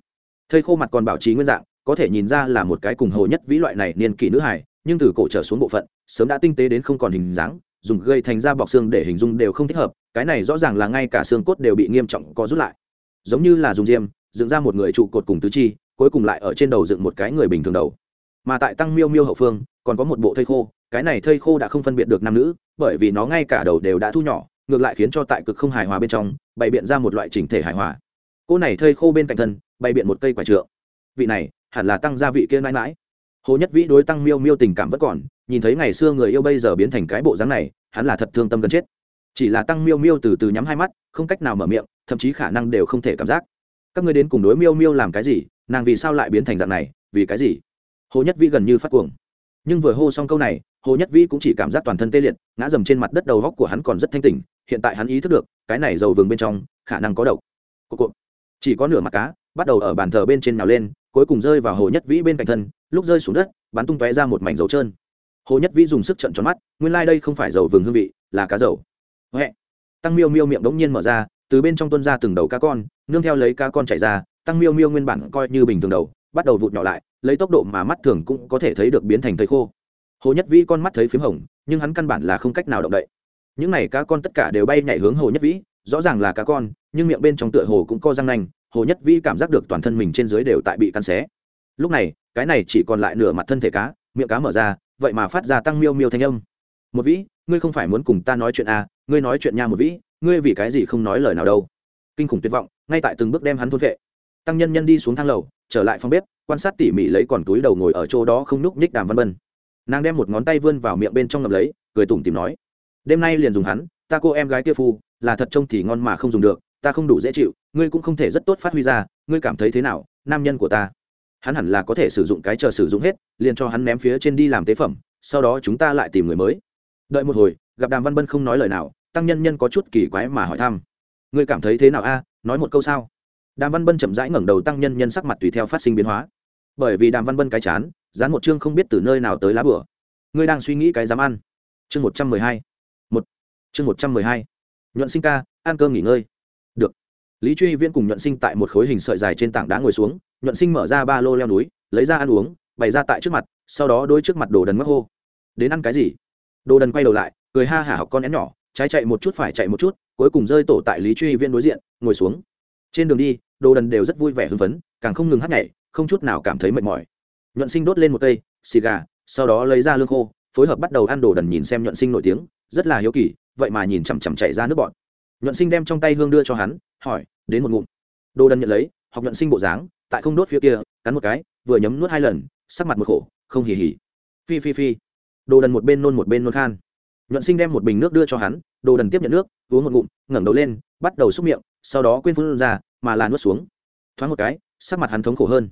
Thây khô mặt còn bảo trì nguyên dạng có thể nhìn ra là một cái cùng hồ nhất vĩ loại này niên kỷ nữ hải nhưng từ cổ trở xuống bộ phận sớm đã tinh tế đến không còn hình dáng dùng gây thành ra bọc xương để hình dung đều không thích hợp, cái này rõ ràng là ngay cả xương cốt đều bị nghiêm trọng có rút lại. Giống như là dùng diêm, dựng ra một người trụ cột cùng tứ chi, cuối cùng lại ở trên đầu dựng một cái người bình thường đầu. Mà tại tăng miêu miêu hậu phương, còn có một bộ thây khô, cái này thây khô đã không phân biệt được nam nữ, bởi vì nó ngay cả đầu đều đã thu nhỏ, ngược lại khiến cho tại cực không hài hòa bên trong, bày biện ra một loại chỉnh thể hài hòa. Cô này thây khô bên cạnh thân, bày biện một cây quả trượng. Vị này, hẳn là tăng gia vị kia mãi mãi. Hồ nhất vĩ đối tăng miêu miêu tình cảm vẫn còn nhìn thấy ngày xưa người yêu bây giờ biến thành cái bộ dáng này, hắn là thật thương tâm gần chết. Chỉ là tăng miêu miêu từ từ nhắm hai mắt, không cách nào mở miệng, thậm chí khả năng đều không thể cảm giác. Các người đến cùng đối miêu miêu làm cái gì? Nàng vì sao lại biến thành dạng này? Vì cái gì? Hồ nhất vĩ gần như phát cuồng. Nhưng vừa hô xong câu này, hồ nhất vĩ cũng chỉ cảm giác toàn thân tê liệt, ngã dầm trên mặt đất đầu góc của hắn còn rất thanh tỉnh, hiện tại hắn ý thức được, cái này dầu vừng bên trong, khả năng có độc. Cô cộp. chỉ có nửa mặt cá, bắt đầu ở bàn thờ bên trên nào lên, cuối cùng rơi vào hồ nhất vĩ bên cạnh thân, lúc rơi xuống đất, bắn tung tóe ra một mảnh dầu trơn hồ nhất vĩ dùng sức trận tròn mắt, nguyên lai、like、đây không phải dầu vừng hương vị, là cá dầu. Huệ. Tăng miêu miêu miệng đ ố n g nhiên mở ra, từ bên trong tuân ra từng đầu cá con, nương theo lấy cá con chạy ra, tăng miêu miêu nguyên bản coi như bình thường đầu, bắt đầu vụt nhỏ lại, lấy tốc độ mà mắt thường cũng có thể thấy được biến thành thấy khô. Hồ nhất vĩ con mắt thấy p h í m hồng, nhưng hắn căn bản là không cách nào động đậy. Những n à y cá con tất cả đều bay nhảy hướng hồ nhất vĩ, rõ ràng là cá con, nhưng miệng bên trong tựa hồ cũng co răng nanh, hồ nhất vĩ cảm giác được toàn thân mình trên dưới đều tại bị cắn xé. Lúc này, cái này chỉ còn lại nửa mặt thân thể cá, miệng cá mở ra vậy mà phát ra tăng miêu miêu thanh âm. Một vĩ ngươi không phải muốn cùng ta nói chuyện à, ngươi nói chuyện nha một vĩ ngươi vì cái gì không nói lời nào đâu. Kinh khủng tuyệt vọng ngay tại từng bước đem hắn thôn vệ. Tăng nhân nhân đi xuống thang lầu trở lại phòng bếp quan sát tỉ mỉ lấy còn túi đầu ngồi ở chỗ đó không núc nhích đàm văn bân nàng đem một ngón tay vươn vào miệng bên trong ngậm lấy cười tủm tìm nói đêm nay liền dùng hắn ta cô em gái kia phu là thật trông thì ngon mà không dùng được ta không đủ dễ chịu ngươi cũng không thể rất tốt phát huy ra ngươi cảm thấy thế nào nam nhân của ta? Hắn hẳn là có thể sử dụng cái chờ sử dụng hết, liền cho hắn ném phía trên đi làm tế phẩm, sau đó chúng ta lại tìm người mới. Đợi một hồi, gặp đàm văn bân không nói lời nào, tăng nhân nhân có chút kỳ quái mà hỏi thăm. Ngươi cảm thấy thế nào a? À, nói một câu sao? Đàm văn bân chậm rãi ngẩng đầu tăng nhân nhân sắc mặt tùy theo phát sinh biến hóa. Bởi vì đàm văn bân cái chán, dán một chương không biết từ nơi nào tới lá bửa ngươi đang suy nghĩ cái dám ăn. Chương một trăm mười hai. Một. Chương một trăm mười hai. Nhuận sinh ca, ăn cơm nghỉ ngơi lý truy viễn cùng nhuận sinh tại một khối hình sợi dài trên tảng đá ngồi xuống, nhuận sinh mở ra ba lô leo núi, lấy ra ăn uống, bày ra tại trước mặt, sau đó đôi trước mặt đồ đần mắc hô. Đến ăn cái gì? Đồ đần quay đầu lại, cười ha hả học con én nhỏ, trái chạy một chút phải chạy một chút, cuối cùng rơi tổ tại lý truy viễn đối diện, ngồi xuống. Trên đường đi, đồ đần đều rất vui vẻ hưng phấn, càng không ngừng hát nhảy, không chút nào cảm thấy mệt mỏi. Nhuận sinh đốt lên một cây xì gà, sau đó lấy ra lương khô, phối hợp bắt đầu ăn đồ đần nhìn xem nhuận sinh nổi tiếng, rất là hiếu kỳ, vậy mà nhìn chằm chằm chạy ra nước bọn nhuận sinh đem trong tay hương đưa cho hắn hỏi, đến một ngụm. Đồ đần nhận lấy, học nhuận sinh bộ dáng, tại không đốt phía kia, cắn một cái, vừa nhấm nuốt hai lần, sắc mặt một khổ, không hỉ hỉ. phi phi phi. Đồ đần một bên nôn một bên nôn khan. Nhuận sinh đem một bình nước đưa cho hắn đồ đần tiếp nhận nước, uống một ngụm, ngẩng đầu lên, bắt đầu xúc miệng, sau đó quên phun ra, mà là nuốt xuống. Thoáng một cái, sắc mặt hắn thống khổ hơn.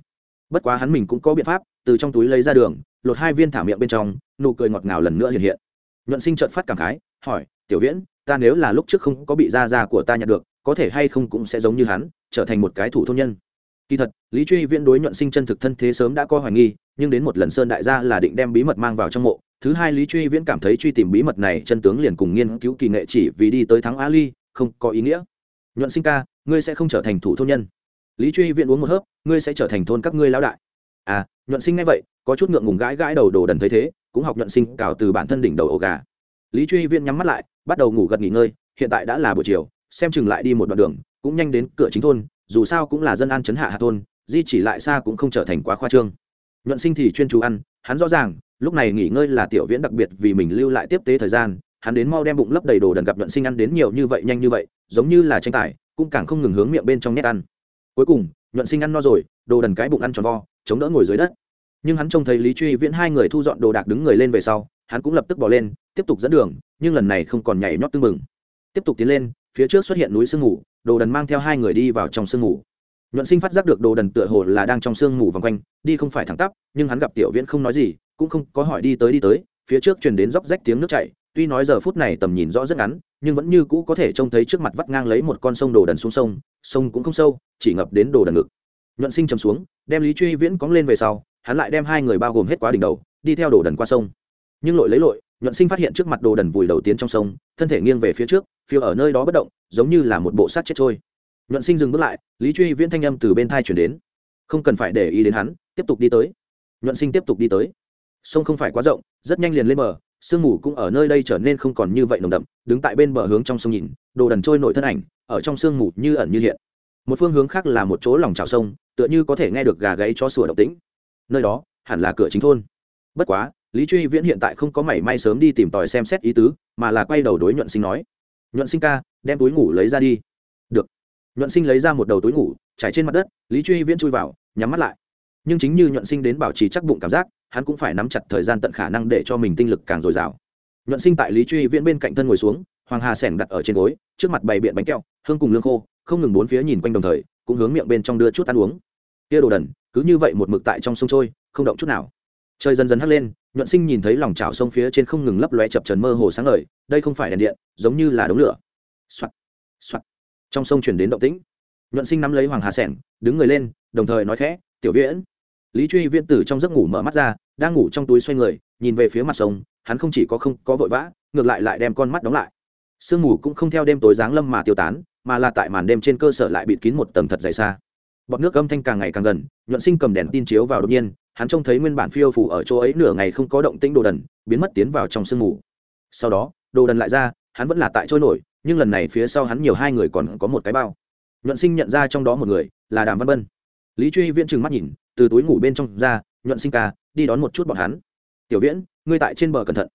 Bất quá hắn mình cũng có biện pháp, từ trong túi lấy ra đường, lột hai viên thả miệng bên trong, nụ cười ngọt ngào lần nữa hiện hiện. Nhuận sinh trợn phát cảm khái, hỏi, tiểu viễn, ta nếu là lúc trước không có bị da da của ta nhận được có thể hay không cũng sẽ giống như hắn, trở thành một cái thủ thôn nhân. Kỳ thật, lý truy viễn đối nhuận sinh chân thực thân thế sớm đã có hoài nghi, nhưng đến một lần sơn đại gia là định đem bí mật mang vào trong mộ. Thứ hai, lý truy viễn cảm thấy truy tìm bí mật này chân tướng liền cùng nghiên cứu kỳ nghệ chỉ vì đi tới thắng ali, không có ý nghĩa. Nhuận sinh ca, ngươi sẽ không trở thành thủ thôn nhân. Lý truy viễn uống một hớp, ngươi sẽ trở thành thôn các ngươi lão đại. À nhuận sinh ngay vậy, có chút ngượng ngùng gãi gãi đầu đồ đần thấy thế, cũng học nhuận sinh cào từ bản thân đỉnh đầu ổ gà. Lý truy viễn nhắm mắt lại, bắt đầu ngủ gật nghỉ ngơi, hiện tại đã là buổi chiều xem chừng lại đi một đoạn đường, cũng nhanh đến cửa chính thôn, dù sao cũng là dân an chấn hạ hạ thôn, di chỉ lại xa cũng không trở thành quá khoa trương. Nhuận sinh thì chuyên chú ăn, hắn rõ ràng, lúc này nghỉ ngơi là tiểu viễn đặc biệt vì mình lưu lại tiếp tế thời gian, hắn đến mau đem bụng lấp đầy đồ đần gặp nhuận sinh ăn đến nhiều như vậy nhanh như vậy, giống như là tranh tài, cũng càng không ngừng hướng miệng bên trong nhét ăn. Cuối cùng, nhuận sinh ăn no rồi, đồ đần cái bụng ăn tròn vo, chống đỡ ngồi dưới đất. Nhưng hắn trông thấy lý truy viễn hai người thu dọn đồ đạc đứng người lên về sau, hắn cũng lập tức bỏ lên, tiếp tục dẫn đường, nhưng lần này không còn nhảy nhót tưng mừng tiếp tục tiến lên phía trước xuất hiện núi sương ngủ, đồ đần mang theo hai người đi vào trong sương ngủ. nhuận sinh phát giác được đồ đần tựa hồ là đang trong sương ngủ vòng quanh đi không phải thẳng tắp nhưng hắn gặp tiểu viễn không nói gì cũng không có hỏi đi tới đi tới phía trước truyền đến róc rách tiếng nước chảy tuy nói giờ phút này tầm nhìn rõ rất ngắn nhưng vẫn như cũ có thể trông thấy trước mặt vắt ngang lấy một con sông đồ đần xuống sông sông cũng không sâu chỉ ngập đến đồ đần ngực nhuận sinh chầm xuống đem lý truy viễn cóng lên về sau hắn lại đem hai người bao gồm hết quá đỉnh đầu đi theo đồ đần qua sông nhưng lội lấy lội nhuận sinh phát hiện trước mặt đồ đần vùi đầu tiến trong sông thân thể nghiêng về phía trước phiêu ở nơi đó bất động, giống như là một bộ sát chết trôi. Nhuận sinh dừng bước lại, lý truy viễn thanh âm từ bên thai chuyển đến. Không cần phải để ý đến hắn, tiếp tục đi tới. Nhuận sinh tiếp tục đi tới. Sông không phải quá rộng, rất nhanh liền lên bờ, sương mù cũng ở nơi đây trở nên không còn như vậy nồng đậm, đứng tại bên bờ hướng trong sông nhìn, đồ đần trôi nổi thân ảnh, ở trong sương mù như ẩn như hiện. Một phương hướng khác là một chỗ lòng trào sông, tựa như có thể nghe được gà gáy cho sủa động tĩnh. Nơi đó, hẳn là cửa chính thôn. Bất quá, lý truy viễn hiện tại không có mảy may sớm đi tìm tòi xem xét ý tứ, mà là quay đầu đối nhuận sinh nói nhuận sinh ca, đem túi ngủ lấy ra đi. Được. Nhuận sinh lấy ra một đầu túi ngủ, trải trên mặt đất, lý truy viễn chui vào, nhắm mắt lại. Nhưng chính như nhuận sinh đến bảo trì chắc bụng cảm giác, hắn cũng phải nắm chặt thời gian tận khả năng để cho mình tinh lực càng dồi dào. Nhuận sinh tại lý truy viễn bên cạnh thân ngồi xuống, hoàng hà sẻng đặt ở trên gối, trước mặt bày biện bánh kẹo, hương cùng lương khô, không ngừng bốn phía nhìn quanh đồng thời, cũng hướng miệng bên trong đưa chút ăn uống. Kia đồ đần, cứ như vậy một mực tại trong sông trôi, không động chút nào trời dần dần hắt lên, nhuận sinh nhìn thấy lòng chảo sông phía trên không ngừng lấp lóe chập trần mơ hồ sáng ngời, đây không phải đèn điện, giống như là đống lửa. Soạt soạt. Trong sông chuyển đến động tĩnh. Nhuận sinh nắm lấy hoàng hà sẻng, đứng người lên, đồng thời nói khẽ, tiểu viễn. Lý truy viễn tử trong giấc ngủ mở mắt ra, đang ngủ trong túi xoay người, nhìn về phía mặt sông, hắn không chỉ có không có vội vã, ngược lại lại đem con mắt đóng lại. Sương mù cũng không theo đêm tối giáng lâm mà tiêu tán, mà là tại màn đêm trên cơ sở lại bịt kín một tầng thật dày xa. Bọt nước âm thanh càng ngày càng gần, nhuận sinh cầm đèn tin chiếu vào đột nhiên hắn trông thấy nguyên bản phiêu phủ ở chỗ ấy nửa ngày không có động tĩnh đồ đần, biến mất tiến vào trong sương mù. Sau đó, đồ đần lại ra, hắn vẫn là tại trôi nổi, nhưng lần này phía sau hắn nhiều hai người còn có một cái bao. Nhuận sinh nhận ra trong đó một người, là đàm văn bân. Lý truy viễn trừng mắt nhìn, từ túi ngủ bên trong ra, nhuận sinh ca, đi đón một chút bọn hắn. Tiểu viễn, ngươi tại trên bờ cẩn thận.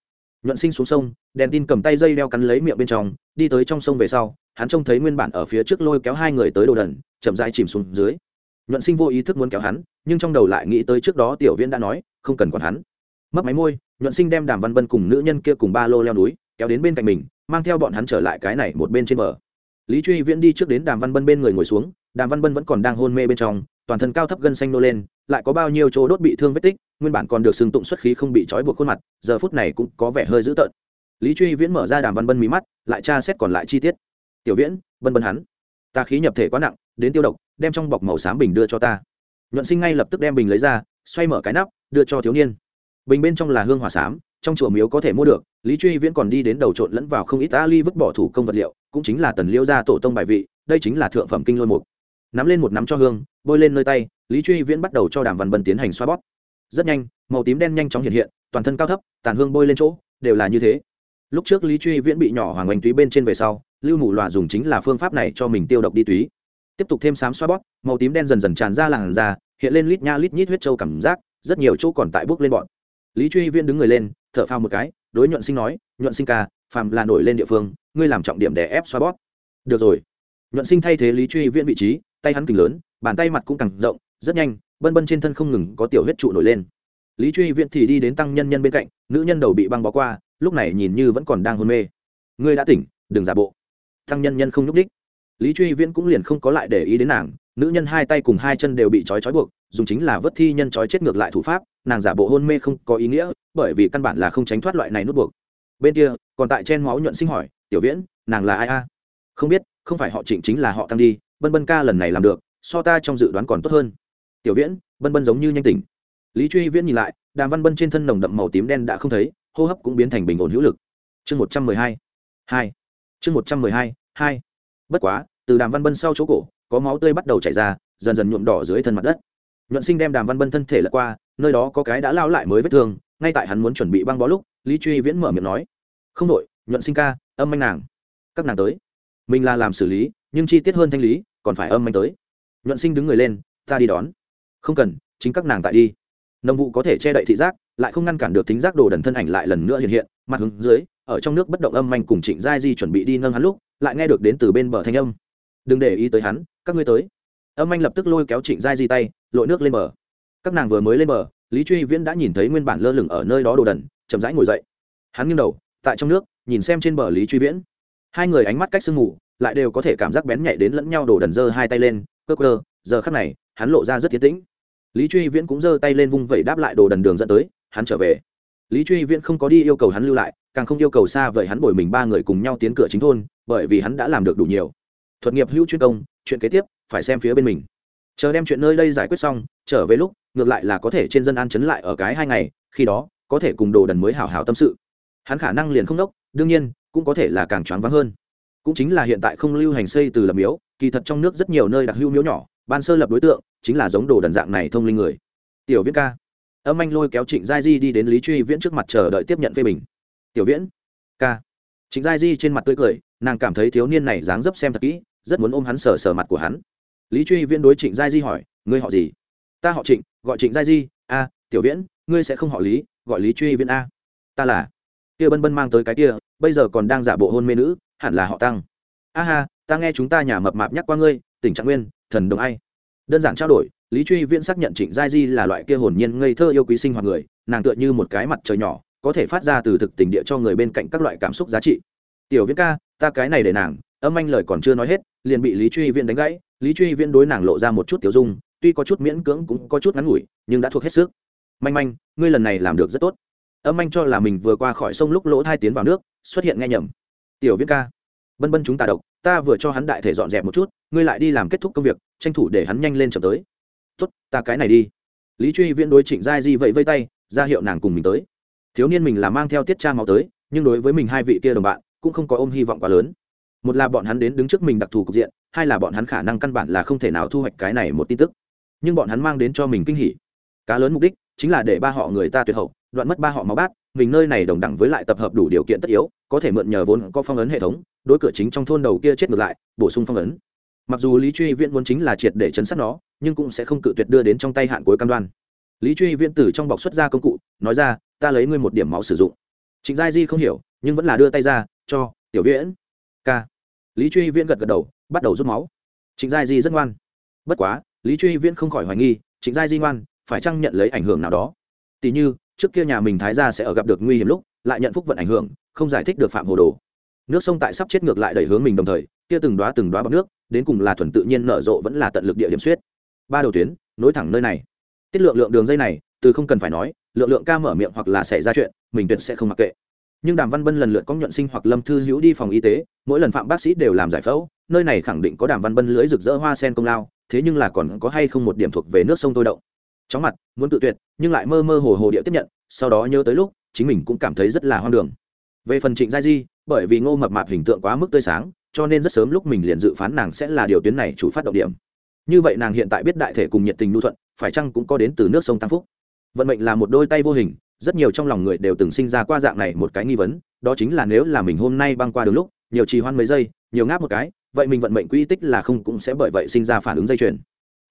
Nhuận sinh xuống sông, đèn tin cầm tay dây đeo cắn lấy miệng bên trong, đi tới trong sông về sau, hắn trông thấy nguyên bản ở phía trước lôi kéo hai người tới đồ đần, chậm dai chìm xuống dưới nhuận sinh vô ý thức muốn kéo hắn, nhưng trong đầu lại nghĩ tới trước đó tiểu viễn đã nói, không cần còn hắn. Mất máy môi, nhuận sinh đem đàm văn bân cùng nữ nhân kia cùng ba lô leo núi, kéo đến bên cạnh mình, mang theo bọn hắn trở lại cái này một bên trên bờ. Lý truy viễn đi trước đến đàm văn bân bên người ngồi xuống, đàm văn bân vẫn còn đang hôn mê bên trong, toàn thân cao thấp gân xanh nô lên, lại có bao nhiêu chỗ đốt bị thương vết tích, nguyên bản còn được sừng tụng xuất khí không bị trói buộc khuôn mặt, giờ phút này cũng có vẻ hơi dữ tợn. Lý truy viễn mở ra đàm văn bân mí mắt, lại tra xét còn lại chi tiết. Tiểu viễn bân bân hắn, ta khí nhập thể quá nặng, đến tiêu độc đem trong bọc màu xám bình đưa cho ta. Nhuận sinh ngay lập tức đem bình lấy ra, xoay mở cái nắp, đưa cho thiếu niên. Bình bên trong là hương hỏa xám, trong chùa miếu có thể mua được, lý truy viễn còn đi đến đầu trộn lẫn vào không ít ali vứt bỏ thủ công vật liệu, cũng chính là tần liêu gia tổ tông bài vị, đây chính là thượng phẩm kinh lôi mục. Nắm lên một nắm cho hương, bôi lên nơi tay, lý truy viễn bắt đầu cho đàm văn bần tiến hành xoa bóp. Rất nhanh, màu tím đen nhanh chóng hiện hiện, toàn thân cao thấp, tàn hương bôi lên chỗ, đều là như thế. Lúc trước lý truy viễn bị nhỏ hoàng oanh túy bên trên về sau, lưu mù loà dùng chính là phương pháp này cho mình tiêu độc đi túy tiếp tục thêm xám xoa bóp, màu tím đen dần dần tràn ra làn da, hiện lên lít nha lít nhít huyết trâu cảm giác, rất nhiều chỗ còn tại bước lên bọn. Lý truy viên đứng người lên, thở phao một cái, đối nhuận sinh nói, nhuận sinh ca, phàm là nổi lên địa phương, ngươi làm trọng điểm để ép xoa bóp. Được rồi. Nhuận sinh thay thế lý truy viên vị trí, tay hắn kình lớn, bàn tay mặt cũng càng rộng, rất nhanh, bân bân trên thân không ngừng có tiểu huyết trụ nổi lên. Lý truy viện thì đi đến tăng nhân nhân bên cạnh, nữ nhân đầu bị băng bó qua, lúc này nhìn như vẫn còn đang hôn mê. Ngươi đã tỉnh, đừng giả bộ. Tăng nhân nhân không nhúc đích lý truy viễn cũng liền không có lại để ý đến nàng, nữ nhân hai tay cùng hai chân đều bị trói trói buộc, dùng chính là vớt thi nhân trói chết ngược lại thủ pháp, nàng giả bộ hôn mê không có ý nghĩa, bởi vì căn bản là không tránh thoát loại này nút buộc. Bên kia, còn tại chen máu nhuận sinh hỏi, tiểu viễn, nàng là ai a? Không biết, không phải họ trịnh chính là họ tăng đi, bân bân ca lần này làm được, so ta trong dự đoán còn tốt hơn. Tiểu viễn, bân bân giống như nhanh tỉnh. Lý truy viễn nhìn lại, đàm văn bân trên thân nồng đậm màu tím đen đã không thấy, hô hấp cũng biến thành bình ổn hữu lực. Chương một trăm mười hai hai. Chương một trăm mười hai hai bất quá, từ đàm văn bân sau chỗ cổ, có máu tươi bắt đầu chảy ra, dần dần nhuộm đỏ dưới thân mặt đất. Nhuận sinh đem đàm văn bân thân thể lật qua, nơi đó có cái đã lao lại mới vết thương, ngay tại hắn muốn chuẩn bị băng bó lúc, lý truy viễn mở miệng nói, không đội nhuận sinh ca, âm anh nàng. Các nàng tới. Mình là làm xử lý, nhưng chi tiết hơn thanh lý, còn phải âm anh tới. Nhuận sinh đứng người lên, ta đi đón. Không cần, chính các nàng tại đi. Nông vụ có thể che đậy thị giác, lại không ngăn cản được tính giác đồ đần thân ảnh lại lần nữa hiện hiện, mặt hướng dưới, ở trong nước bất động âm anh cùng trịnh giai di chuẩn bị đi nâng hắn lúc lại nghe được đến từ bên bờ thanh âm. Đừng để ý tới hắn, các ngươi tới. Âm anh lập tức lôi kéo trịnh giai di tay, lội nước lên bờ. Các nàng vừa mới lên bờ, lý truy viễn đã nhìn thấy nguyên bản lơ lửng ở nơi đó đồ đần, chậm rãi ngồi dậy. Hắn nghiêng đầu, tại trong nước, nhìn xem trên bờ lý truy viễn. Hai người ánh mắt cách sương mù, lại đều có thể cảm giác bén nhạy đến lẫn nhau đồ đần giơ hai tay lên, cơ cơ, giờ khắc này, hắn lộ ra rất tiến tĩnh. Lý truy viễn cũng giơ tay lên vung vẩy đáp lại đồ đần đường dẫn tới, hắn trở về. Lý truy viễn không có đi yêu cầu hắn lưu lại càng không yêu cầu xa vời hắn bồi mình ba người cùng nhau tiến cửa chính thôn, bởi vì hắn đã làm được đủ nhiều. Thuật nghiệp hữu chuyên công, chuyện kế tiếp, phải xem phía bên mình. Chờ đem chuyện nơi đây giải quyết xong, trở về lúc, ngược lại là có thể trên dân an chấn lại ở cái hai ngày, khi đó, có thể cùng đồ đần mới hào hào tâm sự. Hắn khả năng liền không đốc, đương nhiên, cũng có thể là càng choáng vắng hơn. Cũng chính là hiện tại không lưu hành xây từ lập miếu, kỳ thật trong nước rất nhiều nơi đặc hưu miếu nhỏ, ban sơ lập đối tượng, chính là giống đồ đần dạng này thông linh người. Tiểu viết ca. Âm anh lôi kéo trịnh giai di đi đến lý truy viễn trước mặt chờ đợi tiếp nhận phê bình tiểu viễn, ca. Trịnh giai di trên mặt tươi cười, nàng cảm thấy thiếu niên này dáng dấp xem thật kỹ, rất muốn ôm hắn sờ sờ mặt của hắn. Lý truy viễn đối trịnh giai di hỏi, ngươi họ gì? Ta họ trịnh, gọi trịnh giai di, a, tiểu viễn, ngươi sẽ không họ lý, gọi lý truy viễn a. Ta là. Kia bân bân mang tới cái kia, bây giờ còn đang giả bộ hôn mê nữ, hẳn là họ tăng. A ha, ta nghe chúng ta nhà mập mạp nhắc qua ngươi tỉnh trạng nguyên, thần đồng ai. Đơn giản trao đổi, lý truy viễn xác nhận trịnh giai di là loại kia hồn nhiên ngây thơ yêu quý sinh hoạt người, nàng tựa như một cái mặt trời nhỏ có thể phát ra từ thực tình địa cho người bên cạnh các loại cảm xúc giá trị. Tiểu viễn ca, ta cái này để nàng, âm anh lời còn chưa nói hết, liền bị lý truy viễn đánh gãy. Lý truy viễn đối nàng lộ ra một chút tiểu dung, tuy có chút miễn cưỡng cũng có chút ngắn ngủi, nhưng đã thuộc hết sức. Manh manh, ngươi lần này làm được rất tốt. Âm anh cho là mình vừa qua khỏi sông lúc lỗ thai tiến vào nước, xuất hiện nghe nhầm. Tiểu viễn ca, bân bân chúng ta độc, ta vừa cho hắn đại thể dọn dẹp một chút, ngươi lại đi làm kết thúc công việc, tranh thủ để hắn nhanh lên chậm tới. Tốt, ta cái này đi. Lý truy viễn đối trịnh giai di vậy vây tay, ra hiệu nàng cùng mình tới thiếu niên mình là mang theo tiết cha máu tới, nhưng đối với mình hai vị kia đồng bạn, cũng không có ôm hy vọng quá lớn. Một là bọn hắn đến đứng trước mình đặc thù cục diện, hai là bọn hắn khả năng căn bản là không thể nào thu hoạch cái này một tin tức. Nhưng bọn hắn mang đến cho mình kinh hỉ. Cá lớn mục đích chính là để ba họ người ta tuyệt hậu, đoạn mất ba họ máu bát, mình nơi này đồng đẳng với lại tập hợp đủ điều kiện tất yếu, có thể mượn nhờ vốn có phong ấn hệ thống, đối cửa chính trong thôn đầu kia chết ngược lại, bổ sung phong ấn. Mặc dù lý truy viễn vốn chính là triệt để chấn sát nó, nhưng cũng sẽ không cự tuyệt đưa đến trong tay hạn cuối cam đoan lý truy viễn tử trong bọc xuất ra công cụ, nói ra, ta lấy ngươi một điểm máu sử dụng. Trịnh giai di không hiểu, nhưng vẫn là đưa tay ra, cho, tiểu viễn. K lý truy viễn gật gật đầu, bắt đầu rút máu. Trịnh giai di rất ngoan. Bất quá, lý truy viễn không khỏi hoài nghi, trịnh giai di ngoan, phải chăng nhận lấy ảnh hưởng nào đó? Tỉ như, trước kia nhà mình thái gia sẽ ở gặp được nguy hiểm lúc, lại nhận phúc vận ảnh hưởng, không giải thích được phạm hồ đồ. Nước sông tại sắp chết ngược lại đẩy hướng mình đồng thời, kia từng đoá từng đoá bọc nước, đến cùng là thuần tự nhiên nở rộ vẫn là tận lực địa điểm suyết ba đầu tuyến, nối thẳng nơi này tiết lượng lượng đường dây này, từ không cần phải nói, lượng lượng ca mở miệng hoặc là xảy ra chuyện, mình tuyệt sẽ không mặc kệ. Nhưng đàm văn bân lần lượt có nhuận sinh hoặc lâm thư hữu đi phòng y tế, mỗi lần phạm bác sĩ đều làm giải phẫu, nơi này khẳng định có đàm văn bân lưới rực rỡ hoa sen công lao, thế nhưng là còn có hay không một điểm thuộc về nước sông tôi động. Chóng mặt, muốn tự tuyệt, nhưng lại mơ mơ hồ hồ địa tiếp nhận, sau đó nhớ tới lúc, chính mình cũng cảm thấy rất là hoang đường. Về phần trịnh gia di, bởi vì ngô mập mạp hình tượng quá mức tươi sáng, cho nên rất sớm lúc mình liền dự phán nàng sẽ là điều tuyến này chủ phát động điểm. Như vậy nàng hiện tại biết đại thể cùng nhiệt tình nhu thuận phải chăng cũng có đến từ nước sông tam phúc? Vận mệnh là một đôi tay vô hình, rất nhiều trong lòng người đều từng sinh ra qua dạng này một cái nghi vấn, đó chính là nếu là mình hôm nay băng qua đường lúc, nhiều trì hoãn mấy giây, nhiều ngáp một cái, vậy mình vận mệnh quỹ tích là không cũng sẽ bởi vậy sinh ra phản ứng dây chuyền.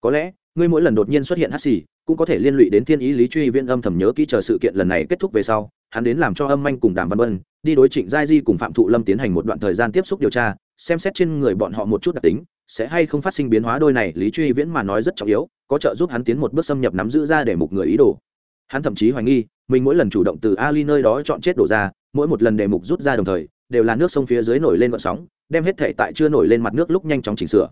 Có lẽ, ngươi mỗi lần đột nhiên xuất hiện hắt xì, cũng có thể liên lụy đến thiên ý lý truy viên âm thầm nhớ kỹ chờ sự kiện lần này kết thúc về sau, hắn đến làm cho âm anh cùng đàm văn bân đi đối trịnh giai di cùng phạm thụ lâm tiến hành một đoạn thời gian tiếp xúc điều tra xem xét trên người bọn họ một chút đặc tính sẽ hay không phát sinh biến hóa. Đôi này lý truy viễn mà nói rất trọng yếu có trợ giúp hắn tiến một bước xâm nhập nắm giữ ra để mục người ý đồ. Hắn thậm chí hoài nghi mình mỗi lần chủ động từ ali nơi đó chọn chết đổ ra mỗi một lần đề mục rút ra đồng thời đều là nước sông phía dưới nổi lên vận sóng đem hết thể tại chưa nổi lên mặt nước lúc nhanh chóng chỉnh sửa.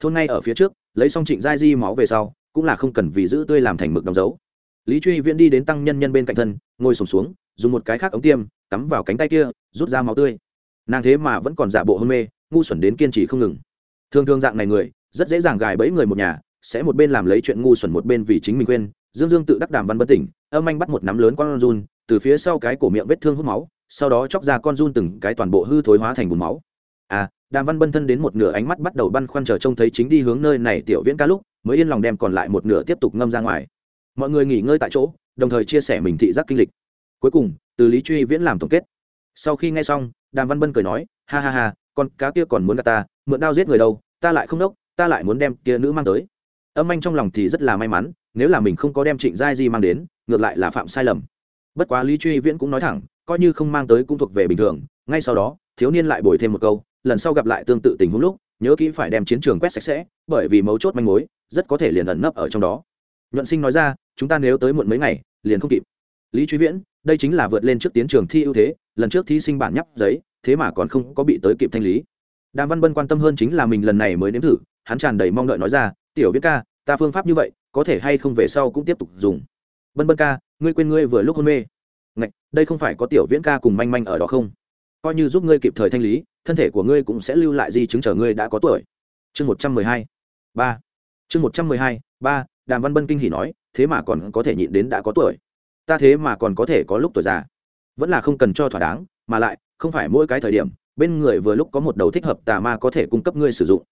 Thôn ngay ở phía trước lấy xong trịnh giai di máu về sau cũng là không cần vì giữ tươi làm thành mực đóng dấu. Lý truy viễn đi đến tăng nhân nhân bên cạnh thân ngồi sùng xuống, xuống dùng một cái khác ống tiêm cắm vào cánh tay kia rút ra máu tươi. Nàng thế mà vẫn còn giả bộ hôn mê ngu xuẩn đến kiên trì không ngừng. Thường thường dạng này người, rất dễ dàng gài bẫy người một nhà, sẽ một bên làm lấy chuyện ngu xuẩn một bên vì chính mình quên. Dương dương tự đắc đàm văn bất tỉnh, âm anh bắt một nắm lớn con run, từ phía sau cái cổ miệng vết thương hút máu, sau đó chóc ra con run từng cái toàn bộ hư thối hóa thành bùn máu. À đàm văn bân thân đến một nửa ánh mắt bắt đầu băn khoăn chờ trông thấy chính đi hướng nơi này tiểu viễn ca lúc, mới yên lòng đem còn lại một nửa tiếp tục ngâm ra ngoài. Mọi người nghỉ ngơi tại chỗ, đồng thời chia sẻ mình thị giác kinh lịch. Cuối cùng, từ lý truy viễn làm tổng kết. Sau khi nghe xong, đàm văn bân cười nói, ha ha ha con cá kia còn muốn gạt ta, mượn đao giết người đâu, ta lại không đốc, ta lại muốn đem kia nữ mang tới. Âm anh trong lòng thì rất là may mắn, nếu là mình không có đem trịnh giai di mang đến, ngược lại là phạm sai lầm. Bất quá lý truy viễn cũng nói thẳng, coi như không mang tới cũng thuộc về bình thường, ngay sau đó, thiếu niên lại bồi thêm một câu, lần sau gặp lại tương tự tình huống lúc, nhớ kỹ phải đem chiến trường quét sạch sẽ, bởi vì mấu chốt manh mối, rất có thể liền ẩn nấp ở trong đó. Nhuận sinh nói ra, chúng ta nếu tới muộn mấy ngày, liền không kịp. Lý truy viễn, đây chính là vượt lên trước tiến trường thi ưu thế, lần trước thí sinh bản nhắp giấy thế mà còn không có bị tới kịp thanh lý. Đàm văn bân quan tâm hơn chính là mình lần này mới nếm thử hắn tràn đầy mong đợi nói ra tiểu viễn ca ta phương pháp như vậy có thể hay không về sau cũng tiếp tục dùng? Bân bân ca ngươi quên ngươi vừa lúc hôn mê. Ngạch, đây không phải có tiểu viễn ca cùng manh manh ở đó không? Coi như giúp ngươi kịp thời thanh lý thân thể của ngươi cũng sẽ lưu lại di chứng chờ ngươi đã có tuổi. Chương một trăm mười hai ba. Chương một trăm mười hai ba đàm văn bân kinh hỉ nói thế mà còn có thể nhịn đến đã có tuổi. Ta thế mà còn có thể có lúc tuổi già. Vẫn là không cần cho thỏa đáng mà lại không phải mỗi cái thời điểm, bên người vừa lúc có một đầu thích hợp tà ma có thể cung cấp ngươi sử dụng.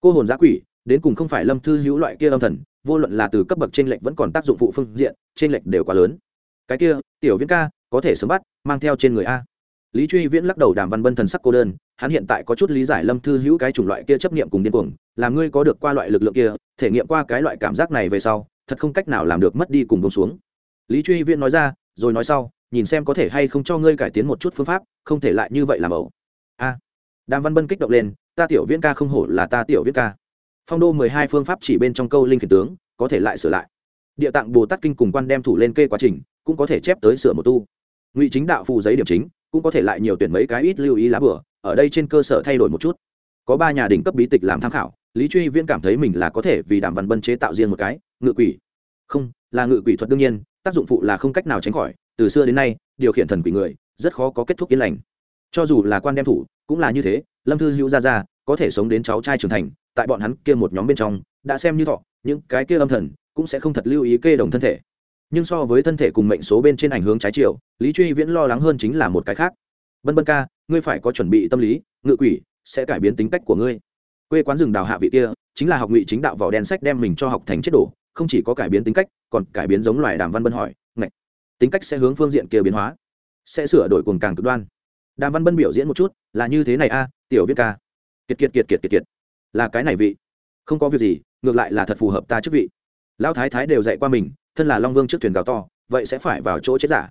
Cô hồn giã quỷ, đến cùng không phải lâm thư hữu loại kia âm thần, vô luận là từ cấp bậc trên lệch vẫn còn tác dụng phụ phương diện trên lệch đều quá lớn. Cái kia, tiểu viễn ca, có thể sớm bắt, mang theo trên người a. Lý truy viễn lắc đầu đàm văn bân thần sắc cô đơn, hắn hiện tại có chút lý giải lâm thư hữu cái chủng loại kia chấp nghiệm cùng điên cuồng, là ngươi có được qua loại lực lượng kia, thể nghiệm qua cái loại cảm giác này về sau, thật không cách nào làm được mất đi cùng bông xuống. Lý truy viễn nói ra, rồi nói sau nhìn xem có thể hay không cho ngươi cải tiến một chút phương pháp, không thể lại như vậy làm ẩu. A. Đàm văn bân kích động lên, ta tiểu viễn ca không hổ là ta tiểu viễn ca. Phong đô mười hai phương pháp chỉ bên trong câu linh khiển tướng, có thể lại sửa lại. Địa tạng bồ tát kinh cùng quan đem thủ lên kê quá trình, cũng có thể chép tới sửa một tu. Ngụy chính đạo phù giấy điểm chính, cũng có thể lại nhiều tuyển mấy cái ít lưu ý lá bửa ở đây trên cơ sở thay đổi một chút. Có ba nhà đỉnh cấp bí tịch làm tham khảo, lý truy viễn cảm thấy mình là có thể vì đàm văn bân chế tạo riêng một cái, ngự quỷ. Không, là ngự quỷ thuật đương nhiên, tác dụng phụ là không cách nào tránh khỏi từ xưa đến nay, điều khiển thần quỷ người, rất khó có kết thúc yên lành. Cho dù là quan đem thủ, cũng là như thế, lâm thư hữu ra ra có thể sống đến cháu trai trưởng thành, tại bọn hắn kia một nhóm bên trong, đã xem như thọ, những cái kia âm thần, cũng sẽ không thật lưu ý kê đồng thân thể. Nhưng so với thân thể cùng mệnh số bên trên ảnh hướng trái chiều, lý truy viễn lo lắng hơn chính là một cái khác. Bân bân ca, ngươi phải có chuẩn bị tâm lý, ngự quỷ, sẽ cải biến tính cách của ngươi. Quê quán rừng đào hạ vị kia, chính là học ngụy chính đạo vỏ đen sách đem mình cho học thành chết đổ không chỉ có cải biến tính cách, còn cải biến giống loài đàm văn bân hỏi tính cách sẽ hướng phương diện kia biến hóa, sẽ sửa đổi cuồng càng cực đoan. Đàm văn bân biểu diễn một chút, là như thế này a, tiểu viết ca. Kiệt kiệt kiệt kiệt kiệt kiệt. Là cái này vị. Không có việc gì, ngược lại là thật phù hợp ta chức vị. Lão thái thái đều dạy qua mình, thân là long vương trước thuyền gào to, vậy sẽ phải vào chỗ chết giả.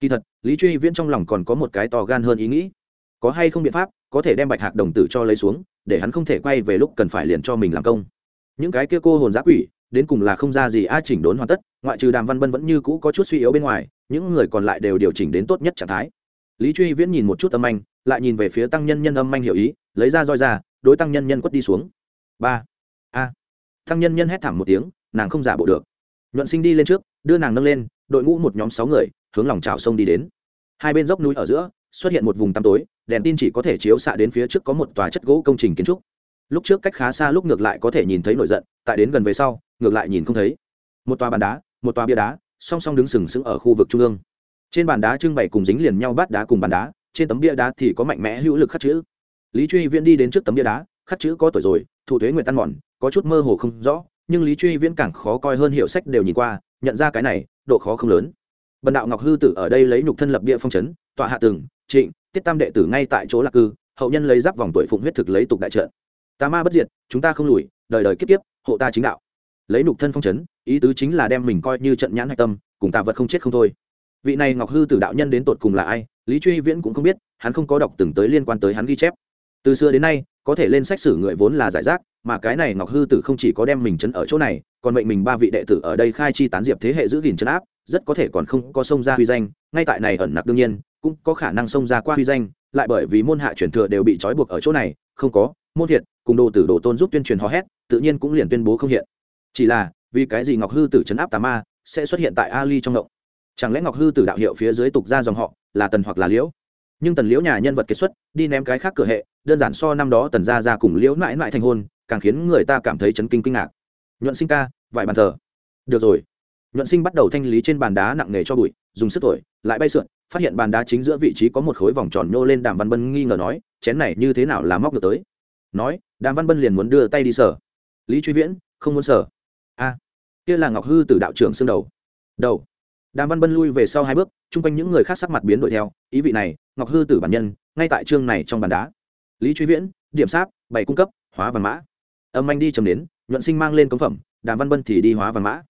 Kỳ thật, lý truy viễn trong lòng còn có một cái to gan hơn ý nghĩ. Có hay không biện pháp, có thể đem bạch hạc đồng tử cho lấy xuống, để hắn không thể quay về lúc cần phải liền cho mình làm công. Những cái kia cô hồn giã quỷ đến cùng là không ra gì a chỉnh đốn hoàn tất, ngoại trừ đàm văn bân vẫn như cũ có chút suy yếu bên ngoài, những người còn lại đều điều chỉnh đến tốt nhất trạng thái. Lý truy viễn nhìn một chút âm anh lại nhìn về phía tăng nhân nhân âm anh hiểu ý, lấy ra roi ra, đối tăng nhân nhân quất đi xuống. Ba. A. Tăng nhân nhân hét thảm một tiếng, nàng không giả bộ được. Nhuận sinh đi lên trước, đưa nàng nâng lên, đội ngũ một nhóm sáu người, hướng lòng trào sông đi đến. Hai bên dốc núi ở giữa, xuất hiện một vùng tăm tối, đèn tin chỉ có thể chiếu xạ đến phía trước có một tòa chất gỗ công trình kiến trúc. Lúc trước cách khá xa lúc ngược lại có thể nhìn thấy nổi giận tại đến gần về sau, ngược lại nhìn không thấy. Một tòa bàn đá, một tòa bia đá, song song đứng sừng sững ở khu vực trung ương. Trên bàn đá trưng bày cùng dính liền nhau bát đá cùng bàn đá, trên tấm bia đá thì có mạnh mẽ hữu lực khắc chữ. Lý truy viễn đi đến trước tấm bia đá, khắc chữ có tuổi rồi, thủ thuế nguyện tan mòn, có chút mơ hồ không rõ, nhưng lý truy viễn càng khó coi hơn hiệu sách đều nhìn qua, nhận ra cái này, độ khó không lớn. Bần đạo ngọc hư tử ở đây lấy nhục thân lập bia phong trấn tọa hạ tường, trịnh, tiết tam đệ tử ngay tại chỗ lạc cư, hậu nhân lấy giáp vòng tuổi phụng huyết thực lấy tục đại trợ. Tà ma bất diệt, chúng ta không lùi đời đời kiếp kiếp, hộ ta chính đạo. Lấy nục thân phong chấn, ý tứ chính là đem mình coi như trận nhãn hạch tâm, cùng tà vật không chết không thôi. Vị này ngọc hư tử đạo nhân đến tột cùng là ai, lý truy viễn cũng không biết, hắn không có đọc từng tới liên quan tới hắn ghi chép. Từ xưa đến nay, có thể lên sách sử người vốn là giải rác, mà cái này ngọc hư tử không chỉ có đem mình chấn ở chỗ này, còn mệnh mình ba vị đệ tử ở đây khai chi tán diệp thế hệ giữ gìn chấn áp, rất có thể còn không có sông ra huy danh, ngay tại này ẩn nặc đương nhiên, cũng có khả năng sông ra qua huy danh, lại bởi vì môn hạ truyền thừa đều bị trói buộc ở chỗ này, không có, môn thiệt cùng đồ tử đồ tôn giúp tuyên truyền hò hét, tự nhiên cũng liền tuyên bố không hiện. Chỉ là, vì cái gì ngọc hư tử chấn áp tà ma sẽ xuất hiện tại ali trong động? Chẳng lẽ ngọc hư tử đạo hiệu phía dưới tục ra dòng họ là tần hoặc là liễu? Nhưng tần liễu nhà nhân vật kết xuất, đi ném cái khác cửa hệ, đơn giản so năm đó tần gia ra cùng liễu mãi mãi thành hôn, càng khiến người ta cảm thấy chấn kinh kinh ngạc. Nhuận sinh ca, vài bàn thờ. Được rồi. Nhuận sinh bắt đầu thanh lý trên bàn đá nặng nề cho bụi, dùng sức thổi, lại bay sượn, phát hiện bàn đá chính giữa vị trí có một khối vòng tròn nhô lên đàm văn bân nghi ngờ nói, chén này như thế nào là móc được tới? Nói, đàm văn bân liền muốn đưa tay đi sở. Lý truy viễn, không muốn sở. A, kia là ngọc hư từ đạo trưởng xương đầu. Đầu. Đàm văn bân lui về sau hai bước, chung quanh những người khác sắc mặt biến đổi theo, ý vị này, ngọc hư tử bản nhân, ngay tại chương này trong bàn đá. Lý truy viễn, điểm sáp bảy cung cấp, hóa văn mã. Âm anh đi chầm đến, nhuận sinh mang lên cống phẩm, đàm văn bân thì đi hóa văn mã.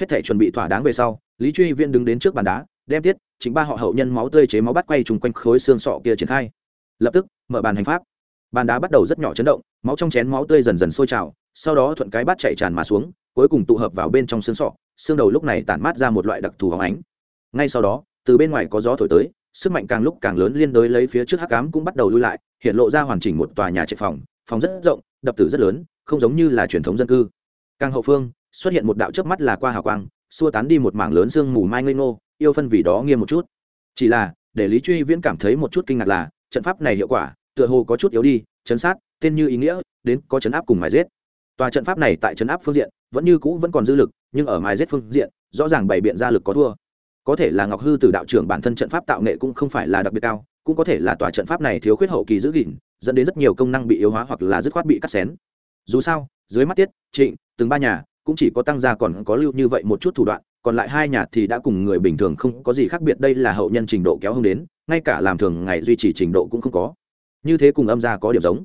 Hết thể chuẩn bị thỏa đáng về sau, lý truy viễn đứng đến trước bàn đá, đem tiết chính ba họ hậu nhân máu tươi chế máu bắt quay chung quanh khối xương sọ kia triển khai. Lập tức, mở bàn hành pháp bàn đá bắt đầu rất nhỏ chấn động, máu trong chén máu tươi dần dần sôi trào, sau đó thuận cái bát chạy tràn mà xuống, cuối cùng tụ hợp vào bên trong xương sọ, xương đầu lúc này tản mát ra một loại đặc thù hóng ánh. Ngay sau đó, từ bên ngoài có gió thổi tới, sức mạnh càng lúc càng lớn liên đối lấy phía trước hắc cám cũng bắt đầu lui lại, hiện lộ ra hoàn chỉnh một tòa nhà trệ phòng phòng rất rộng, đập tử rất lớn, không giống như là truyền thống dân cư. Càng hậu phương, xuất hiện một đạo chớp mắt là qua hào quang, xua tán đi một mảng lớn sương mù mai ngây ngô, yêu phân vì đó nghiêm một chút. Chỉ là, để lý truy viễn cảm thấy một chút kinh ngạc là, trận pháp này hiệu quả tựa hồ có chút yếu đi, chấn sát, tên như ý nghĩa, đến có chấn áp cùng mài giết. Tòa trận pháp này tại chấn áp phương diện, vẫn như cũ vẫn còn dư lực, nhưng ở mài giết phương diện, rõ ràng bày biện ra lực có thua. Có thể là ngọc hư từ đạo trưởng bản thân trận pháp tạo nghệ cũng không phải là đặc biệt cao, cũng có thể là tòa trận pháp này thiếu khuyết hậu kỳ giữ gìn, dẫn đến rất nhiều công năng bị yếu hóa hoặc là dứt khoát bị cắt xén. Dù sao, dưới mắt tiết, trịnh, từng ba nhà, cũng chỉ có tăng gia còn có lưu như vậy một chút thủ đoạn, còn lại hai nhà thì đã cùng người bình thường không có gì khác biệt, đây là hậu nhân trình độ kéo hông đến, ngay cả làm thường ngày duy trì trình độ cũng không có như thế cùng âm gia có điểm giống.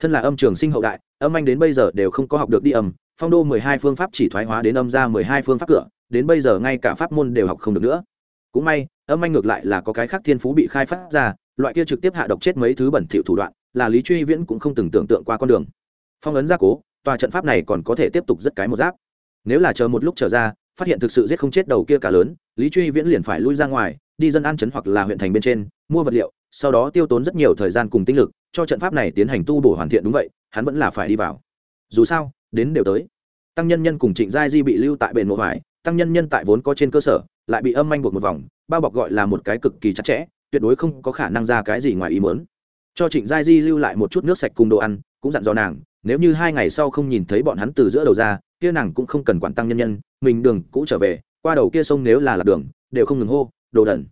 Thân là âm trường sinh hậu đại, âm anh đến bây giờ đều không có học được đi âm, phong đô mười hai phương pháp chỉ thoái hóa đến âm ra mười hai phương pháp cửa, đến bây giờ ngay cả pháp môn đều học không được nữa. Cũng may, âm anh ngược lại là có cái khác thiên phú bị khai phát ra, loại kia trực tiếp hạ độc chết mấy thứ bẩn thỉu thủ đoạn, là lý truy viễn cũng không từng tưởng tượng qua con đường. Phong ấn gia cố, tòa trận pháp này còn có thể tiếp tục rất cái một giáp. Nếu là chờ một lúc trở ra, phát hiện thực sự giết không chết đầu kia cả lớn, lý truy viễn liền phải lui ra ngoài, đi dân an chấn hoặc là huyện thành bên trên, mua vật liệu sau đó tiêu tốn rất nhiều thời gian cùng tinh lực, cho trận pháp này tiến hành tu bổ hoàn thiện, đúng vậy, hắn vẫn là phải đi vào. Dù sao, đến đều tới. Tăng nhân nhân cùng trịnh giai di bị lưu tại bền mộ hoài, tăng nhân nhân tại vốn có trên cơ sở, lại bị âm manh buộc một vòng, bao bọc gọi là một cái cực kỳ chặt chẽ, tuyệt đối không có khả năng ra cái gì ngoài ý muốn. Cho trịnh giai di lưu lại một chút nước sạch cùng đồ ăn, cũng dặn dò nàng, nếu như hai ngày sau không nhìn thấy bọn hắn từ giữa đầu ra, kia nàng cũng không cần quản tăng nhân nhân, mình đường cũ trở về, qua đầu kia sông nếu là lạc đường, đều không ngừng hô, đồ đần.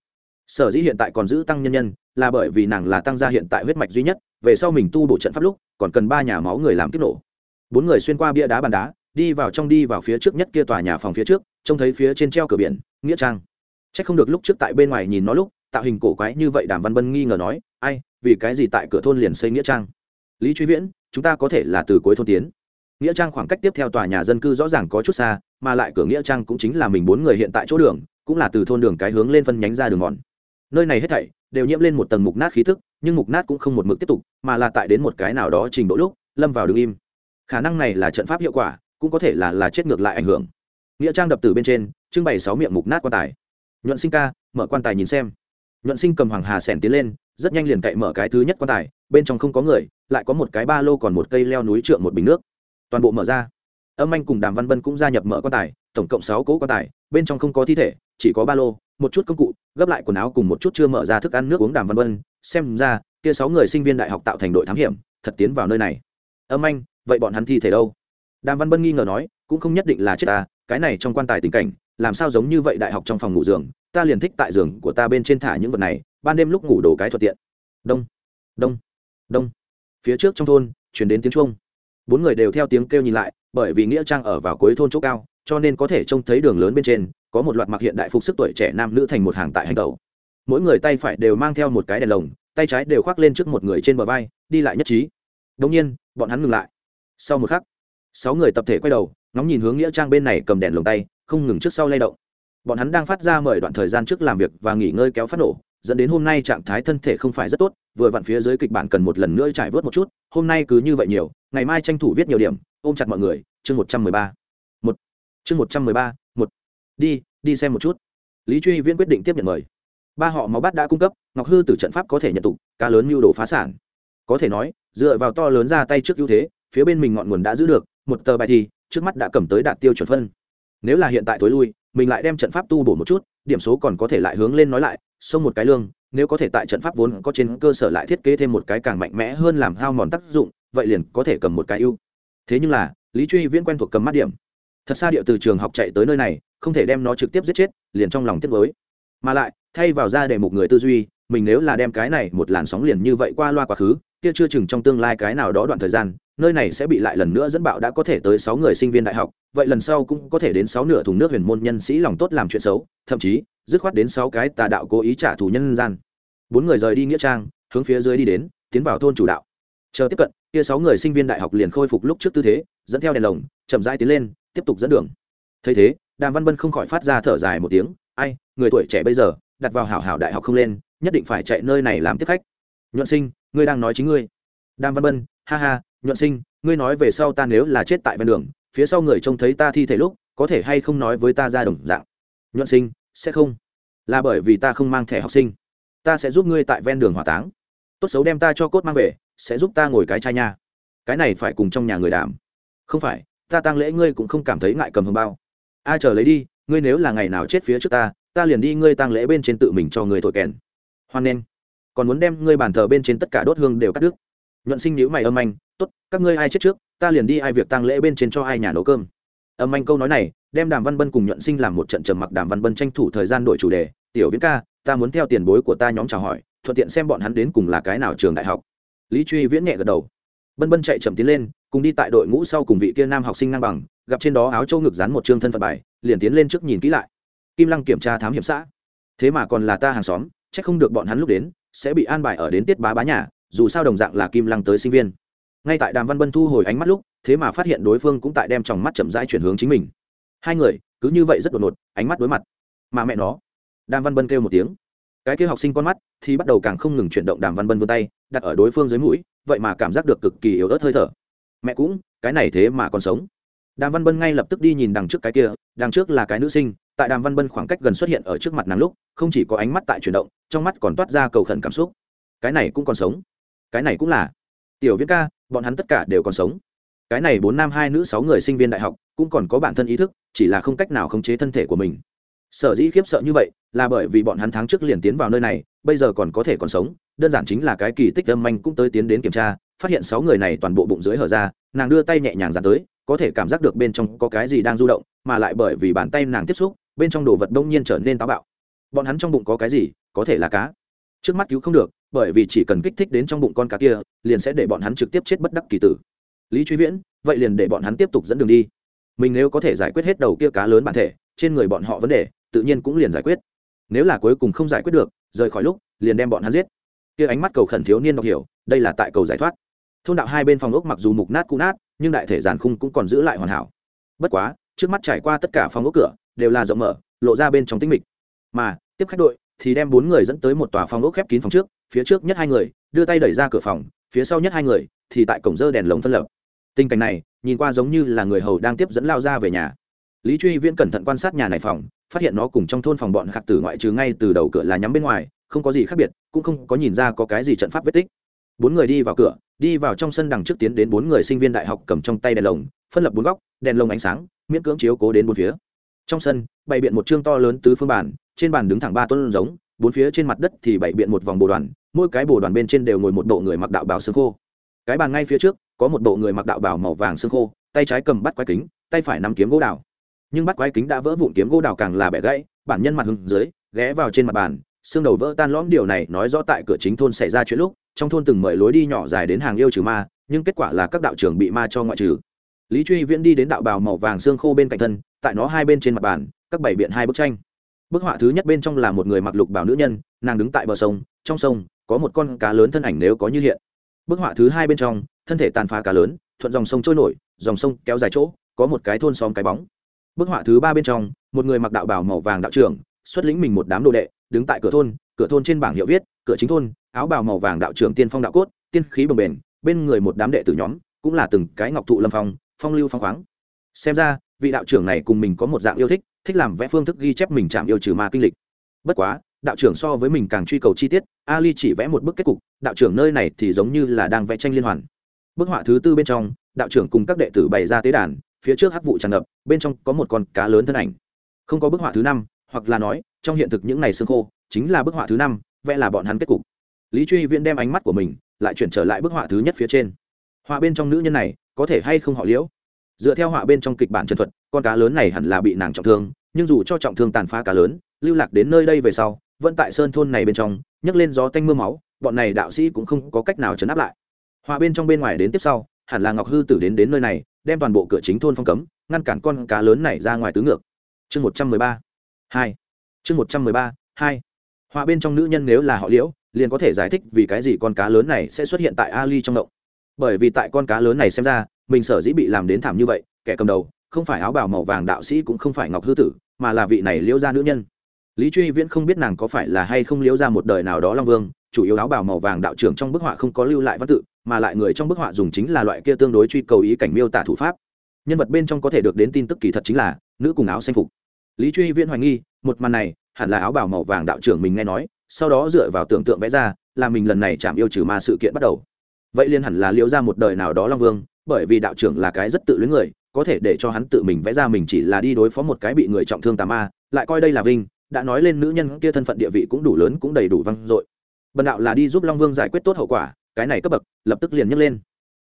Sở dĩ hiện tại còn giữ tăng nhân nhân là bởi vì nàng là tăng gia hiện tại huyết mạch duy nhất, về sau mình tu bổ trận pháp lúc, còn cần ba nhà máu người làm kích nổ. Bốn người xuyên qua bia đá bàn đá, đi vào trong đi vào phía trước nhất kia tòa nhà phòng phía trước, trông thấy phía trên treo cửa biển, nghĩa trang. C h ắ c không được lúc trước tại bên ngoài nhìn nó lúc, tạo hình cổ quái như vậy đàm văn bân nghi ngờ nói, ai, vì cái gì tại cửa thôn liền xây nghĩa trang? Lý truy viễn, chúng ta có thể là từ cuối thôn tiến. Nghĩa trang khoảng cách tiếp theo tòa nhà dân cư rõ ràng có chút xa, mà lại cửa nghĩa trang cũng chính là mình bốn người hiện tại chỗ đường, cũng là từ thôn đường cái hướng lên phân nhánh ra đường mòn. Nơi này hết thảy đều nhiễm lên một tầng mục nát khí thức, nhưng mục nát cũng không một mực tiếp tục, mà là tại đến một cái nào đó trình độ lúc, lâm vào đứng im. Khả năng này là trận pháp hiệu quả, cũng có thể là là chết ngược lại ảnh hưởng. Nghĩa trang đập từ bên trên, trưng bày sáu miệng mục nát quan tài. Nhuận sinh ca, mở quan tài nhìn xem. Nhuận sinh cầm hoàng hà sẻn tiến lên, rất nhanh liền cậy mở cái thứ nhất quan tài, bên trong không có người, lại có một cái ba lô còn một cây leo núi trượng một bình nước. Toàn bộ mở ra. Âm anh cùng đàm văn bân cũng gia nhập mở quan tài, tổng cộng sáu cỗ quan tài, bên trong không có thi thể, chỉ có ba lô một chút công cụ gấp lại quần áo cùng một chút chưa mở ra thức ăn nước uống đàm văn vân, xem ra kia sáu người sinh viên đại học tạo thành đội thám hiểm thật tiến vào nơi này. Âm anh vậy bọn hắn thi thể đâu? Đàm văn bân nghi ngờ nói cũng không nhất định là chết ta cái này trong quan tài tình cảnh làm sao giống như vậy đại học trong phòng ngủ giường ta liền thích tại giường của ta bên trên thả những vật này ban đêm lúc ngủ đồ cái thuận tiện. Đông đông đông. Phía trước trong thôn chuyển đến tiếng chuông. Bốn người đều theo tiếng kêu nhìn lại bởi vì nghĩa trang ở vào cuối thôn chỗ cao cho nên có thể trông thấy đường lớn bên trên, có một loạt mặc hiện đại phục sức tuổi trẻ nam nữ thành một hàng tại hành tàu mỗi người tay phải đều mang theo một cái đèn lồng, tay trái đều khoác lên trước một người trên bờ vai, đi lại nhất trí. Đông nhiên, bọn hắn ngừng lại. Sau một khắc, sáu người tập thể quay đầu, ngóng nhìn hướng nghĩa trang bên này cầm đèn lồng tay, không ngừng trước sau lay động. Bọn hắn đang phát ra mời đoạn thời gian trước làm việc và nghỉ ngơi kéo phát nổ, dẫn đến hôm nay trạng thái thân thể không phải rất tốt, vừa vặn phía dưới kịch bản cần một lần nữa trải vớt một chút, hôm nay cứ như vậy nhiều, ngày mai tranh thủ viết nhiều điểm, ôm chặt mọi người, chương một trăm mười ba chương một trăm mười ba, một. Đi đi xem một chút. Lý truy viễn quyết định tiếp nhận mời. Ba họ máu bát đã cung cấp, ngọc hư từ trận pháp có thể nhận tục cá lớn mưu đồ phá sản. Có thể nói, dựa vào to lớn ra tay trước ưu thế, phía bên mình ngọn nguồn đã giữ được, một tờ bài thi trước mắt đã cầm tới đạt tiêu chuẩn phân. Nếu là hiện tại tối lui, mình lại đem trận pháp tu bổ một chút, điểm số còn có thể lại hướng lên nói lại, xông một cái lương, nếu có thể tại trận pháp vốn có trên cơ sở lại thiết kế thêm một cái càng mạnh mẽ hơn làm hao mòn tác dụng, vậy liền có thể cầm một cái ưu. Thế nhưng là, lý truy viễn quen thuộc cầm mắt điểm thật xa điệu từ trường học chạy tới nơi này, không thể đem nó trực tiếp giết chết, liền trong lòng tiếp với mà lại, thay vào ra để một người tư duy, mình nếu là đem cái này một làn sóng liền như vậy qua loa quá khứ, kia chưa chừng trong tương lai cái nào đó đoạn thời gian, nơi này sẽ bị lại lần nữa dẫn bạo đã có thể tới sáu người sinh viên đại học, vậy lần sau cũng có thể đến sáu nửa thùng nước huyền môn nhân sĩ lòng tốt làm chuyện xấu, thậm chí, dứt khoát đến sáu cái tà đạo cố ý trả thù nhân gian. Bốn người rời đi nghĩa trang, hướng phía dưới đi đến, tiến vào thôn chủ đạo. Chờ tiếp cận, kia sáu người sinh viên đại học liền khôi phục lúc trước tư thế, dẫn theo đèn lồng, chậm rãi tiến lên tiếp tục dẫn đường. Thấy thế, đàm văn bân không khỏi phát ra thở dài một tiếng, ai, người tuổi trẻ bây giờ, đặt vào hảo hảo đại học không lên, nhất định phải chạy nơi này làm tiếp khách. Nhuận sinh, ngươi đang nói chính ngươi. Đàm văn bân, ha ha, nhuận sinh, ngươi nói về sau ta nếu là chết tại ven đường, phía sau người trông thấy ta thi thể lúc, có thể hay không nói với ta ra đồng dạng? Nhuận sinh, sẽ không. Là bởi vì ta không mang thẻ học sinh. Ta sẽ giúp ngươi tại ven đường hỏa táng. Tốt xấu đem ta cho cốt mang về, sẽ giúp ta ngồi cái chai nha. Cái này phải cùng trong nhà người đảm không phải ta tang lễ ngươi cũng không cảm thấy ngại cầm hồng bao. A, chờ lấy đi, ngươi nếu là ngày nào chết phía trước ta ta liền đi ngươi tang lễ bên trên tự mình cho người thổi kèn. Hoan nghênh. Còn muốn đem ngươi bàn thờ bên trên tất cả đốt hương đều cắt đứt. Nhuận sinh nhữ mày âm anh, tốt, các ngươi ai chết trước, ta liền đi ai việc tang lễ bên trên cho ai nhà nấu cơm. Âm anh câu nói này, đem đàm văn bân cùng nhuận sinh làm một trận trầm mặc. Đàm văn bân tranh thủ thời gian đổi chủ đề, tiểu viễn ca, ta muốn theo tiền bối của ta nhóm chào hỏi, thuận tiện xem bọn hắn đến cùng là cái nào trường đại học. Lý truy viễn nhẹ gật đầu. Bân bân chạy chậm tiến lên cùng đi tại đội ngũ sau cùng vị kia nam học sinh ngang bằng, gặp trên đó áo châu ngực dán một chương thân phận bài, liền tiến lên trước nhìn kỹ lại. Kim lăng kiểm tra thám hiểm xã. Thế mà còn là ta hàng xóm c h ắ c không được bọn hắn lúc đến, sẽ bị an bài ở đến tiết bá bá nhà, dù sao đồng dạng là kim lăng tới sinh viên. Ngay tại đàm văn bân thu hồi ánh mắt lúc, thế mà phát hiện đối phương cũng tại đem tròng mắt chậm rãi chuyển hướng chính mình. Hai người, cứ như vậy rất đột ngột, ánh mắt đối mặt. Mà mẹ nó, đàm văn bân kêu một tiếng. Cái kêu học sinh con mắt thì bắt đầu càng không ngừng chuyển động đàm văn bân vươn tay, đặt ở đối phương dưới mũi, vậy mà cảm giác được cực kỳ yếu ớt hơi thở mẹ cũng, cái này thế mà còn sống. Đàm văn bân ngay lập tức đi nhìn đằng trước cái kia, đằng trước là cái nữ sinh, tại đàm văn bân khoảng cách gần xuất hiện ở trước mặt nàng lúc, không chỉ có ánh mắt tại chuyển động, trong mắt còn toát ra cầu khẩn cảm xúc. Cái này cũng còn sống. Cái này cũng là. Tiểu viễn ca, bọn hắn tất cả đều còn sống. Cái này bốn nam hai nữ sáu người sinh viên đại học, cũng còn có bản thân ý thức, chỉ là không cách nào khống chế thân thể của mình. Sở dĩ khiếp sợ như vậy, là bởi vì bọn hắn tháng trước liền tiến vào nơi này, bây giờ còn có thể còn sống, đơn giản chính là cái kỳ tích âm manh cũng tới tiến đến kiểm tra phát hiện sáu người này toàn bộ bụng dưới hở ra, nàng đưa tay nhẹ nhàng dán tới, có thể cảm giác được bên trong có cái gì đang du động, mà lại bởi vì bàn tay nàng tiếp xúc, bên trong đồ vật đông nhiên trở nên táo bạo. Bọn hắn trong bụng có cái gì? Có thể là cá. Trước mắt cứu không được, bởi vì chỉ cần kích thích đến trong bụng con cá kia, liền sẽ để bọn hắn trực tiếp chết bất đắc kỳ tử. Lý truy viễn, vậy liền để bọn hắn tiếp tục dẫn đường đi. Mình nếu có thể giải quyết hết đầu kia cá lớn bản thể, trên người bọn họ vấn đề, tự nhiên cũng liền giải quyết. Nếu là cuối cùng không giải quyết được, rời khỏi lúc, liền đem bọn hắn giết. Kia ánh mắt cầu khẩn thiếu niên đọc hiểu, đây là tại cầu giải thoát thôn đạo hai bên phòng ốc mặc dù mục nát cũ nát, nhưng đại thể giàn khung cũng còn giữ lại hoàn hảo. Bất quá, trước mắt trải qua tất cả phòng ốc cửa, đều là rộng mở, lộ ra bên trong tĩnh mịch. Mà, tiếp khách đội thì đem bốn người dẫn tới một tòa phòng ốc khép kín phòng trước, phía trước nhất hai người, đưa tay đẩy ra cửa phòng, phía sau nhất hai người thì tại cổng dơ đèn lồng phân lập. Tình cảnh này, nhìn qua giống như là người hầu đang tiếp dẫn lao ra về nhà. Lý truy viễn cẩn thận quan sát nhà này phòng, phát hiện nó cùng trong thôn phòng bọn khạc tử ngoại trừ ngay từ đầu cửa là nhắm bên ngoài, không có gì khác biệt, cũng không có nhìn ra có cái gì trận pháp vết tích. Bốn người đi vào cửa đi vào trong sân đằng trước tiến đến bốn người sinh viên đại học cầm trong tay đèn lồng, phân lập bốn góc, đèn lồng ánh sáng, miễn cưỡng chiếu cố đến bốn phía. Trong sân, bày biện một chương to lớn tứ phương bàn, trên bàn đứng thẳng ba tuấn giống, bốn phía trên mặt đất thì bày biện một vòng bồ đoàn, mỗi cái bồ đoàn bên trên đều ngồi một bộ người mặc đạo bào xương khô. Cái bàn ngay phía trước, có một bộ người mặc đạo bào màu vàng xương khô, tay trái cầm bắt quái kính, tay phải nắm kiếm gỗ đào. Nhưng bắt quái kính đã vỡ vụn kiếm gỗ đào càng là bẻ gãy, bản nhân mặt hướng dưới, ghé vào trên mặt bàn xương đầu vỡ tan lõm, điều này nói rõ tại cửa chính thôn xảy ra chuyện lúc, trong thôn từng mời lối đi nhỏ dài đến hàng yêu trừ ma, nhưng kết quả là các đạo trưởng bị ma cho ngoại trừ. Lý truy viễn đi đến đạo bào màu vàng xương khô bên cạnh thân, tại nó hai bên trên mặt bàn, các bảy biện hai bức tranh. Bức họa thứ nhất bên trong là một người mặc lục bảo nữ nhân, nàng đứng tại bờ sông, trong sông, có một con cá lớn thân ảnh nếu có như hiện. Bức họa thứ hai bên trong, thân thể tàn phá cá lớn, thuận dòng sông trôi nổi, dòng sông kéo dài chỗ, có một cái thôn xóm cái bóng. Bức họa thứ ba bên trong, một người mặc đạo bảo màu vàng đạo trưởng, xuất lĩnh mình một đám đồ đệ đứng tại cửa thôn cửa thôn trên bảng hiệu viết, cửa chính thôn, áo bào màu vàng đạo trưởng tiên phong đạo cốt, tiên khí bồng bền bên người một đám đệ tử nhóm, cũng là từng cái ngọc thụ lâm phong phong lưu phong khoáng. Xem ra, vị đạo trưởng này cùng mình có một dạng yêu thích thích làm vẽ phương thức ghi chép mình chạm yêu trừ ma kinh lịch. Bất quá, đạo trưởng so với mình càng truy cầu chi tiết, ali chỉ vẽ một bức kết cục, đạo trưởng nơi này thì giống như là đang vẽ tranh liên hoàn. Bức họa thứ tư bên trong, đạo trưởng cùng các đệ tử bày ra tế đàn, phía trước hắc vụ tràn ngập, bên trong có một con cá lớn thân ảnh. Không có bức họa thứ năm, hoặc là nói trong hiện thực những ngày xương khô, chính là bức họa thứ năm, vẽ là bọn hắn kết cục. Lý truy viễn đem ánh mắt của mình lại chuyển trở lại bức họa thứ nhất phía trên. Họa bên trong nữ nhân này, có thể hay không họ liễu? Dựa theo họa bên trong kịch bản trần thuật, con cá lớn này hẳn là bị nàng trọng thương, nhưng dù cho trọng thương tàn phá cá lớn, lưu lạc đến nơi đây về sau, vẫn tại sơn thôn này bên trong, nhấc lên gió tanh m ư a máu, bọn này đạo sĩ cũng không có cách nào chấn áp lại. Họa bên trong bên ngoài đến tiếp sau, hẳn là ngọc hư tử đến đến nơi này, đem toàn bộ cửa chính thôn phong cấm, ngăn cản con cá lớn này ra ngoài tứ ngược. Chương một trăm mười ba. Hai chương một trăm mười ba, hai. Họa bên trong nữ nhân nếu là họ liễu, liền có thể giải thích vì cái gì con cá lớn này sẽ xuất hiện tại ali trong động. Bởi vì tại con cá lớn này xem ra, mình sở dĩ bị làm đến thảm như vậy, kẻ cầm đầu, không phải áo bào màu vàng đạo sĩ cũng không phải ngọc hư tử, mà là vị này liễu gia nữ nhân. Lý truy viễn không biết nàng có phải là hay không liễu ra một đời nào đó long vương, chủ yếu áo bào màu vàng đạo trưởng trong bức họa không có lưu lại văn tự, mà lại người trong bức họa dùng chính là loại kia tương đối truy cầu ý cảnh miêu tả thủ pháp. Nhân vật bên trong có thể được đến tin tức kỳ thật chính là nữ cùng áo xanh phục. Lý truy viễn hoài nghi một màn này, hẳn là áo bào màu vàng đạo trưởng mình nghe nói, sau đó dựa vào tưởng tượng vẽ ra, là mình lần này chạm yêu trừ ma sự kiện bắt đầu. Vậy liên hẳn là liễu ra một đời nào đó long vương, bởi vì đạo trưởng là cái rất tự luyến người, có thể để cho hắn tự mình vẽ ra mình chỉ là đi đối phó một cái bị người trọng thương tà ma, lại coi đây là vinh, đã nói lên nữ nhân kia thân phận địa vị cũng đủ lớn cũng đầy đủ văng dội. Bần đạo là đi giúp long vương giải quyết tốt hậu quả, cái này cấp bậc, lập tức liền nhấc lên.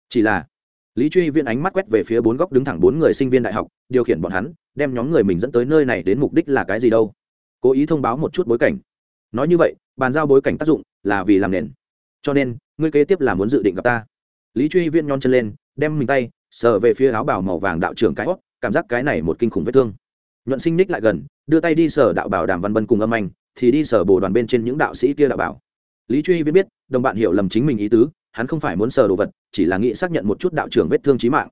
Chỉ là lý truy viên ánh mắt quét về phía bốn góc đứng thẳng bốn người sinh viên đại học, điều khiển bọn hắn, đem nhóm người mình dẫn tới nơi này đến mục đích là cái gì đâu. Cố ý thông báo một chút bối cảnh. Nói như vậy, bàn giao bối cảnh tác dụng là vì làm nền. Cho nên, ngươi kế tiếp là muốn dự định gặp ta. Lý truy viên nhon chân lên, đem mình tay sờ về phía áo bảo màu vàng đạo trưởng cái hót cảm giác cái này một kinh khủng vết thương. Nhuận sinh ních lại gần, đưa tay đi sở đạo bảo đàm văn bân cùng âm anh, thì đi sở bồ đoàn bên trên những đạo sĩ kia đạo bảo. Lý truy viên biết, đồng bạn hiểu lầm chính mình ý tứ hắn không phải muốn sờ đồ vật, chỉ là nghĩ xác nhận một chút đạo trưởng vết thương trí mạng.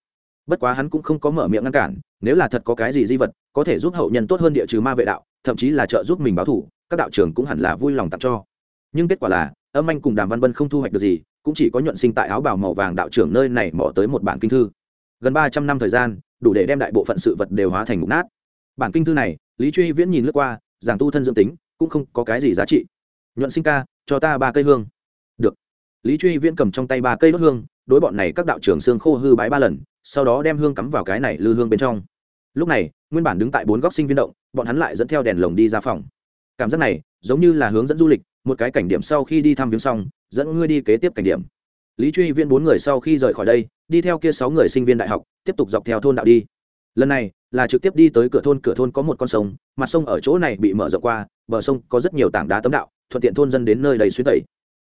Bất quá hắn cũng không có mở miệng ngăn cản, nếu là thật có cái gì di vật, có thể giúp hậu nhân tốt hơn địa trừ ma vệ đạo, thậm chí là trợ giúp mình báo thủ, các đạo trưởng cũng hẳn là vui lòng tặng cho. Nhưng kết quả là, âm anh cùng đàm văn bân không thu hoạch được gì, cũng chỉ có nhuận sinh tại áo bào màu vàng đạo trưởng nơi này mỏ tới một bản kinh thư. Gần ba trăm năm thời gian, đủ để đem đại bộ phận sự vật đều hóa thành mục nát. Bản kinh thư này, lý truy viễn nhìn lướt qua, giảng tu thân dương tính, cũng không có cái gì giá trị. Nhuận sinh ca, cho ta ba cây hương lý truy viễn cầm trong tay ba cây đốt hương, đối bọn này các đạo trưởng xương khô hư bái ba lần, sau đó đem hương cắm vào cái này lư hương bên trong. Lúc này, nguyên bản đứng tại bốn góc sinh viên động, bọn hắn lại dẫn theo đèn lồng đi ra phòng. Cảm giác này, giống như là hướng dẫn du lịch, một cái cảnh điểm sau khi đi thăm viếng xong, dẫn ngươi đi kế tiếp cảnh điểm. Lý truy viên bốn người sau khi rời khỏi đây, đi theo kia sáu người sinh viên đại học, tiếp tục dọc theo thôn đạo đi. Lần này, là trực tiếp đi tới cửa thôn cửa thôn có một con sông, mặt sông ở chỗ này bị mở rộng qua, bờ sông có rất nhiều tảng đá tấm đạo, thuận tiện thôn dân đến nơi đầy xuyên tẩy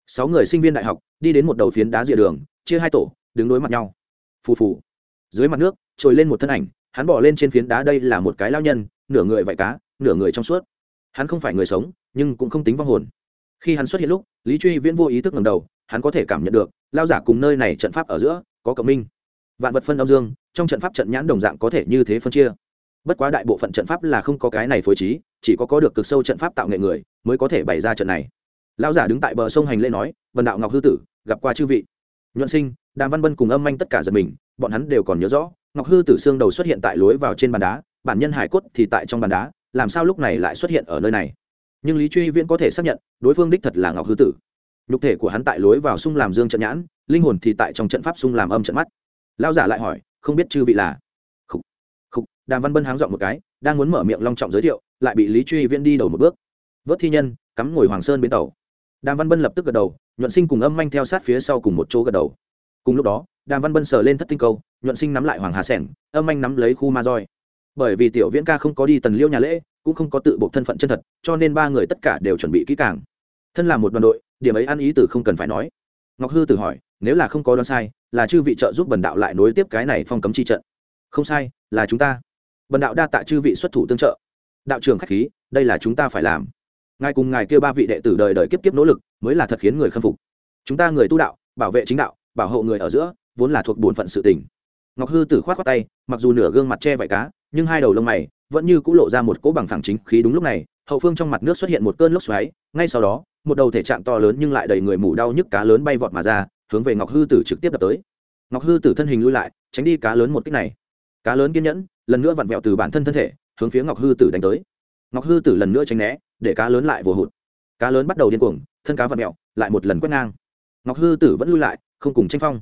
sáu người sinh viên đại học đi đến một đầu phiến đá rìa đường, chia hai tổ, đứng đối mặt nhau. Phù phù. Dưới mặt nước, trồi lên một thân ảnh, hắn bỏ lên trên phiến đá đây là một cái lao nhân, nửa người vải cá, nửa người trong suốt. Hắn không phải người sống, nhưng cũng không tính vong hồn. Khi hắn xuất hiện lúc, lý truy viễn vô ý thức ngầm đầu, hắn có thể cảm nhận được, lao giả cùng nơi này trận pháp ở giữa, có cộng minh. Vạn vật phân âm dương, trong trận pháp trận nhãn đồng dạng có thể như thế phân chia. Bất quá đại bộ phận trận pháp là không có cái này phối trí, chỉ có có được cực sâu trận pháp tạo nghệ người, mới có thể bày ra trận này. Lão giả đứng tại bờ sông hành lễ nói vần đạo ngọc hư tử, gặp qua chư vị. Nhuận sinh, đàm văn bân cùng âm anh tất cả giật mình, bọn hắn đều còn nhớ rõ, ngọc hư tử xương đầu xuất hiện tại lối vào trên bàn đá, bản nhân hải cốt thì tại trong bàn đá, làm sao lúc này lại xuất hiện ở nơi này? Nhưng lý truy viễn có thể xác nhận, đối phương đích thật là ngọc hư tử. Nhục thể của hắn tại lối vào sung làm dương trận nhãn, linh hồn thì tại trong trận pháp sung làm âm trận mắt. Lao giả lại hỏi, không biết chư vị là? Khúc khúc đàm văn bân háng dọn một cái, đang muốn mở miệng long trọng giới thiệu, lại bị lý truy viễn đi đầu một bước. Vớt thi nhân, cắm ngồi hoàng sơn bến tàu đàm văn bân lập tức gật đầu, nhuận sinh cùng âm manh theo sát phía sau cùng một chỗ gật đầu. Cùng lúc đó, đàm văn bân sờ lên thất tinh câu, nhuận sinh nắm lại hoàng hà sẻng, âm manh nắm lấy khu ma roi. Bởi vì tiểu viễn ca không có đi tần liêu nhà lễ, cũng không có tự buộc thân phận chân thật, cho nên ba người tất cả đều chuẩn bị kỹ càng. Thân là một đoàn đội, điểm ấy ăn ý từ không cần phải nói. Ngọc hư tự hỏi, nếu là không có đoán sai, là chư vị trợ giúp bần đạo lại nối tiếp cái này phong cấm chi trận. Không sai, là chúng ta. Bần đạo đa tạ chư vị xuất thủ tương trợ. Đạo trưởng khách khí, đây là chúng ta phải làm ngài cùng ngài kêu ba vị đệ tử đời đời kiếp kiếp nỗ lực, mới là thật khiến người khâm phục. Chúng ta người tu đạo, bảo vệ chính đạo, bảo hộ người ở giữa, vốn là thuộc bổn phận sự tình. Ngọc hư tử khoát khoát tay, mặc dù nửa gương mặt che vải cá, nhưng hai đầu lông mày vẫn như cũng lộ ra một cỗ bằng phẳng chính khí đúng lúc này, hậu phương trong mặt nước xuất hiện một cơn lốc xoáy, ngay sau đó, một đầu thể trạng to lớn nhưng lại đầy người mủ đau nhức cá lớn bay vọt mà ra, hướng về ngọc hư tử trực tiếp đập tới. Ngọc hư tử thân hình lui lại, tránh đi cá lớn một cách này. Cá lớn kiên nhẫn, lần nữa vặn vẹo từ bản thân thân thể, hướng phía ngọc hư tử đánh tới. Ngọc hư tử lần nữa tránh né để cá lớn lại vồ hụt. Cá lớn bắt đầu điên cuồng thân cá vặn mèo, lại một lần quét ngang. Ngọc hư tử vẫn lui lại không cùng tranh phong.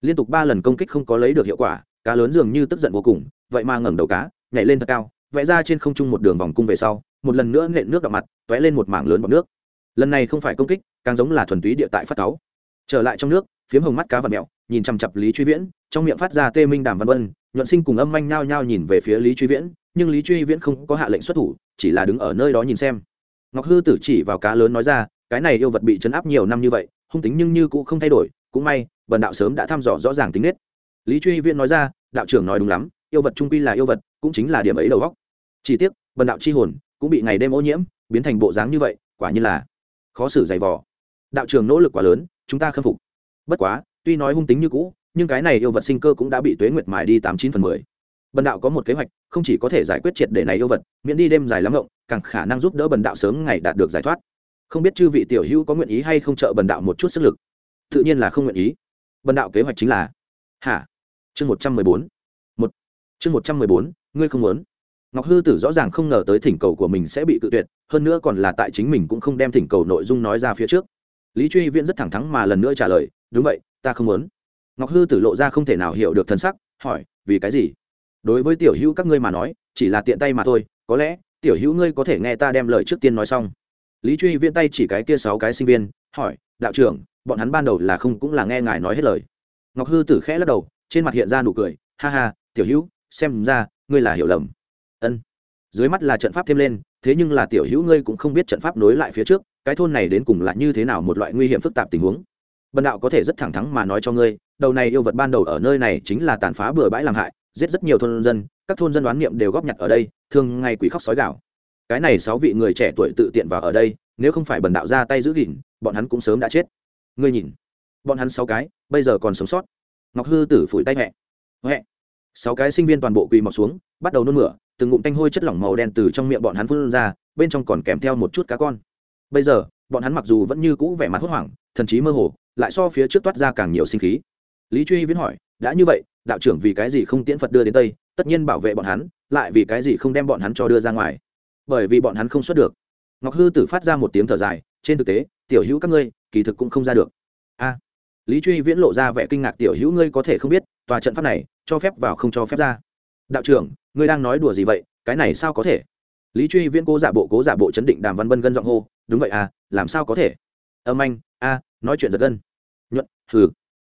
Liên tục ba lần công kích không có lấy được hiệu quả cá lớn dường như tức giận vô cùng vậy mà ngẩng đầu cá nhảy lên thật cao vẽ ra trên không trung một đường vòng cung về sau một lần nữa nện nước đọng mặt t ó é lên một mảng lớn bọc nước. Lần này không phải công kích càng giống là thuần túy địa tại phát cáu. Trở lại trong nước phiếm hồng mắt cá và mẹo nhìn chằm chặp lý truy viễn trong miệng phát ra tê minh đàm văn vân nhuận sinh cùng âm manh nhao nhao nhìn về phía lý truy viễn nhưng lý truy viễn không có hạ lệnh xuất thủ chỉ là đứng ở nơi đó nhìn xem ngọc hư tử chỉ vào cá lớn nói ra, cái này yêu vật bị chấn áp nhiều năm như vậy, hung tính nhưng như cũng không thay đổi, cũng may, bần đạo sớm đã thăm dò rõ ràng tính nết. Lý truy viễn nói ra, đạo trưởng nói đúng lắm, yêu vật trung quy là yêu vật, cũng chính là điểm ấy đầu góc chỉ tiếc, bần đạo c h i hồn cũng bị ngày đêm ô nhiễm, biến thành bộ dáng như vậy, quả như là khó xử dày vò. Đạo trưởng nỗ lực quá lớn, chúng ta khâm phục. Bất quá, tuy nói hung tính như cũ, nhưng cái này yêu vật sinh cơ cũng đã bị tuế nguyệt mài đi tám chín phần mười bần đạo có một kế hoạch, không chỉ có thể giải quyết triệt để này yêu vật, miễn đi đêm dài lắm rộng càng khả năng giúp đỡ bần đạo sớm ngày đạt được giải thoát. Không biết chư vị tiểu hữu có nguyện ý hay không trợ bần đạo một chút sức lực? Tự nhiên là không nguyện ý. Bần đạo kế hoạch chính là, hả? Chương một trăm mười bốn. Một. Chương một trăm mười bốn, ngươi không muốn. Ngọc hư tử rõ ràng không ngờ tới thỉnh cầu của mình sẽ bị cự tuyệt, hơn nữa còn là tại chính mình cũng không đem thỉnh cầu nội dung nói ra phía trước. Lý truy viễn rất thẳng thắn mà lần nữa trả lời, đúng vậy, ta không muốn. Ngọc hư tử lộ ra không thể nào hiểu được thân sắc, hỏi, vì cái gì? Đối với tiểu hữu các ngươi mà nói, chỉ là tiện tay mà thôi, có lẽ, tiểu hữu ngươi có thể nghe ta đem lời trước tiên nói xong. Lý truy viễn tay chỉ cái kia sáu cái sinh viên, hỏi, đạo trưởng, bọn hắn ban đầu là không cũng là nghe ngài nói hết lời? Ngọc hư tử khẽ lắc đầu, trên mặt hiện ra nụ cười, ha ha, tiểu hữu, xem ra, ngươi là hiểu lầm. Ân. Dưới mắt là trận pháp thêm lên, thế nhưng là tiểu hữu ngươi cũng không biết trận pháp nối lại phía trước, cái thôn này đến cùng là như thế nào một loại nguy hiểm phức tạp tình huống. Bần đạo có thể rất thẳng thắn mà nói cho ngươi, đầu này yêu vật ban đầu ở nơi này chính là tàn phá bừa bãi làm hại giết rất nhiều thôn dân, các thôn dân đoán niệm đều góp nhặt ở đây, thường ngày quỷ khóc sói gạo cái này sáu vị người trẻ tuổi tự tiện vào ở đây, nếu không phải bần đạo ra tay giữ gìn, bọn hắn cũng sớm đã chết. Ngươi nhìn, bọn hắn sáu cái, bây giờ còn sống sót. Ngọc hư tử phủi tay mẹ. Hẹ sáu cái sinh viên toàn bộ quỳ mọc xuống, bắt đầu nôn mửa, từng ngụm tanh hôi chất lỏng màu đen từ trong miệng bọn hắn phun ra, bên trong còn kèm theo một chút cá con. Bây giờ, bọn hắn mặc dù vẫn như cũ vẻ mặt hốt hoảng, thần trí mơ hồ, lại so phía trước toát ra càng nhiều sinh khí lý truy viễn hỏi, đã như vậy, đạo trưởng vì cái gì không tiễn phật đưa đến tây? Tất nhiên bảo vệ bọn hắn, lại vì cái gì không đem bọn hắn cho đưa ra ngoài? Bởi vì bọn hắn không xuất được. Ngọc hư tử phát ra một tiếng thở dài, trên thực tế, tiểu hữu các ngươi, kỳ thực cũng không ra được. A. Lý truy viễn lộ ra vẻ kinh ngạc, tiểu hữu ngươi có thể không biết, tòa trận pháp này, cho phép vào không cho phép ra. Đạo trưởng, ngươi đang nói đùa gì vậy? Cái này sao có thể? Lý truy viễn cố giả bộ, cố giả bộ chấn định đàm văn bân gân giọng hô, đúng vậy à làm sao có thể? Âm anh, a, nói chuyện giật gân. Nhuận, hừ.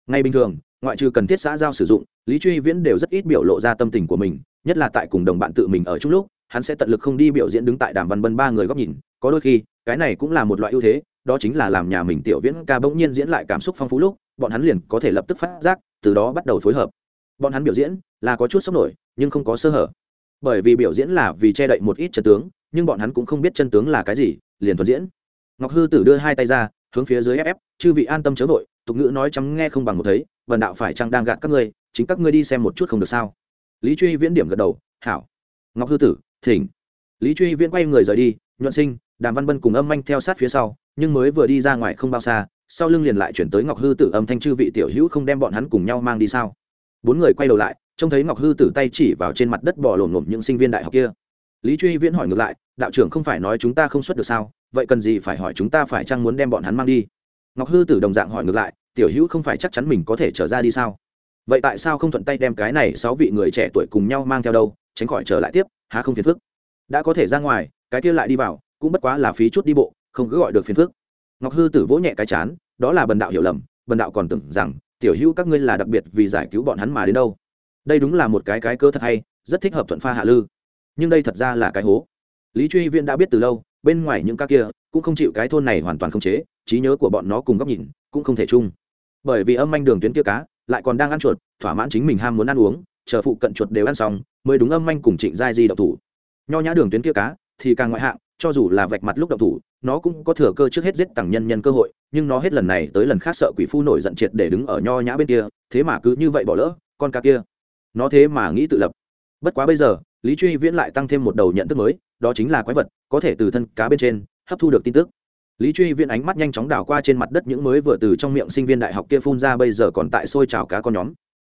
Ngay bình thường ngoại trừ cần thiết xã giao sử dụng, lý truy viễn đều rất ít biểu lộ ra tâm tình của mình, nhất là tại cùng đồng bạn tự mình ở chung lúc, hắn sẽ tận lực không đi biểu diễn đứng tại đàm văn bân ba người góc nhìn. Có đôi khi, cái này cũng là một loại ưu thế, đó chính là làm nhà mình tiểu viễn ca bỗng nhiên diễn lại cảm xúc phong phú lúc, bọn hắn liền có thể lập tức phát giác, từ đó bắt đầu phối hợp. Bọn hắn biểu diễn là có chút sốc nổi, nhưng không có sơ hở. Bởi vì biểu diễn là vì che đậy một ít chân tướng, nhưng bọn hắn cũng không biết chân tướng là cái gì, liền thuần diễn. Ngọc hư tử đưa hai tay ra, hướng phía dưới ép ép, chư vị an tâm chớ vội. Tục ngữ nói chấm nghe không bằng một thấy vần đạo phải chăng đang gạt các ngươi, chính các ngươi đi xem một chút không được sao? Lý truy viễn điểm gật đầu, hảo. Ngọc hư tử, thỉnh. Lý truy viễn quay người rời đi, nhuận sinh, đàm văn bân cùng âm anh theo sát phía sau, nhưng mới vừa đi ra ngoài không bao xa, sau lưng liền lại chuyển tới ngọc hư tử âm thanh chư vị tiểu hữu không đem bọn hắn cùng nhau mang đi sao? Bốn người quay đầu lại, trông thấy ngọc hư tử tay chỉ vào trên mặt đất bỏ lổm lổm những sinh viên đại học kia. Lý truy viễn hỏi ngược lại, đạo trưởng không phải nói chúng ta không xuất được sao? Vậy cần gì phải hỏi chúng ta phải chăng muốn đem bọn hắn mang đi? Ngọc hư tử đồng dạng hỏi ngược lại tiểu hữu không phải chắc chắn mình có thể trở ra đi sao? Vậy tại sao không thuận tay đem cái này sáu vị người trẻ tuổi cùng nhau mang theo đâu, tránh khỏi trở lại tiếp, há không phiền phức? Đã có thể ra ngoài, cái kia lại đi vào, cũng bất quá là phí chút đi bộ, không cứ gọi được phiền phức. Ngọc hư tử vỗ nhẹ cái chán, đó là bần đạo hiểu lầm, bần đạo còn tưởng rằng, tiểu hữu các ngươi là đặc biệt vì giải cứu bọn hắn mà đến đâu. Đây đúng là một cái cái cơ thật hay, rất thích hợp thuận pha hạ lư. Nhưng đây thật ra là cái hố. Lý truy viễn đã biết từ lâu, bên ngoài những ca kia, cũng không chịu cái thôn này hoàn toàn không chế, trí nhớ của bọn nó cùng góc nhìn, cũng không thể chung bởi vì âm anh đường tuyến kia cá lại còn đang ăn chuột, thỏa mãn chính mình ham muốn ăn uống, chờ phụ cận chuột đều ăn xong, mới đúng âm anh cùng trịnh giai di đậu thủ. Nho nhã đường tuyến kia cá thì càng ngoại hạng, cho dù là vạch mặt lúc đậu thủ, nó cũng có thừa cơ trước hết giết tặng nhân nhân cơ hội, nhưng nó hết lần này tới lần khác sợ quỷ phu nổi giận triệt để đứng ở nho nhã bên kia, thế mà cứ như vậy bỏ lỡ, con cá kia. Nó thế mà nghĩ tự lập. Bất quá bây giờ, lý truy viễn lại tăng thêm một đầu nhận thức mới, đó chính là quái vật, có thể từ thân cá bên trên hấp thu được tin tức lý truy viễn ánh mắt nhanh chóng đảo qua trên mặt đất những mới vừa từ trong miệng sinh viên đại học kia phun ra bây giờ còn tại xôi trào cá con nhóm.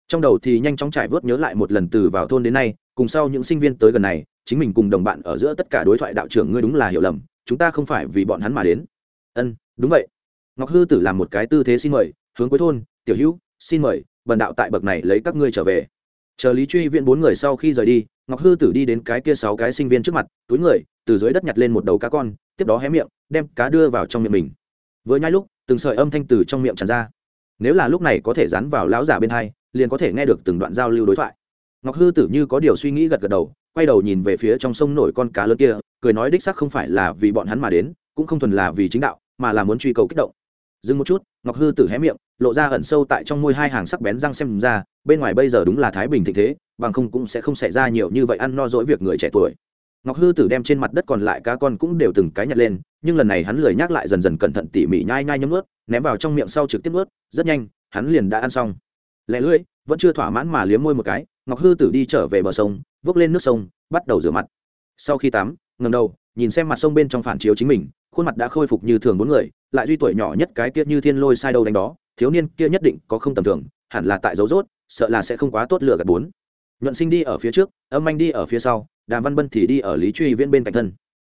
Trong đầu thì nhanh chóng trải vớt nhớ lại một lần từ vào thôn đến nay, cùng sau những sinh viên tới gần này, chính mình cùng đồng bạn ở giữa tất cả đối thoại đạo trưởng ngươi đúng là hiểu lầm, chúng ta không phải vì bọn hắn mà đến. Ân, đúng vậy. Ngọc hư tử làm một cái tư thế xin mời, hướng cuối thôn, tiểu hữu, xin mời, bần đạo tại bậc này lấy các ngươi trở về. Chờ lý truy viện bốn người sau khi rời đi, ngọc hư tử đi đến cái kia sáu cái sinh viên trước mặt, túi người, từ dưới đất nhặt lên một đầu cá con tiếp đó hé miệng, đem cá đưa vào trong miệng mình. Vừa nhai lúc, từng sợi âm thanh từ trong miệng tràn ra. Nếu là lúc này có thể dán vào lão giả bên hai, liền có thể nghe được từng đoạn giao lưu đối thoại. Ngọc hư tử như có điều suy nghĩ gật gật đầu, quay đầu nhìn về phía trong sông nổi con cá lớn kia, cười nói đích sắc không phải là vì bọn hắn mà đến, cũng không thuần là vì chính đạo, mà là muốn truy cầu kích động. Dừng một chút, ngọc hư tử hé miệng, lộ ra ẩn sâu tại trong môi hai hàng sắc bén răng xem ra, bên ngoài bây giờ đúng là thái bình thịnh thế, bằng không cũng sẽ không xảy ra nhiều như vậy ăn no dỗi việc người trẻ tuổi ngọc hư tử đem trên mặt đất còn lại cá con cũng đều từng cái nhặt lên, nhưng lần này hắn lười nhắc lại dần dần cẩn thận tỉ mỉ nhai nhai nhấm ướt ném vào trong miệng sau trực tiếp ướt rất nhanh, hắn liền đã ăn xong. Lẻ lưỡi, vẫn chưa thỏa mãn mà liếm môi một cái, ngọc hư tử đi trở về bờ sông, vốc lên nước sông, bắt đầu rửa mặt. Sau khi tắm ngầm đầu, nhìn xem mặt sông bên trong phản chiếu chính mình, khuôn mặt đã khôi phục như thường bốn người, lại duy tuổi nhỏ nhất cái kia như thiên lôi sai đâu đánh đó, thiếu niên kia nhất định có không tầm thường, hẳn là tại dấu rốt, sợ là sẽ không quá tốt lựa gạt bốn. Nhuận sinh đi ở phía trước, âm anh đi ở phía sau đàm văn bân thì đi ở lý truy viễn bên cạnh thân.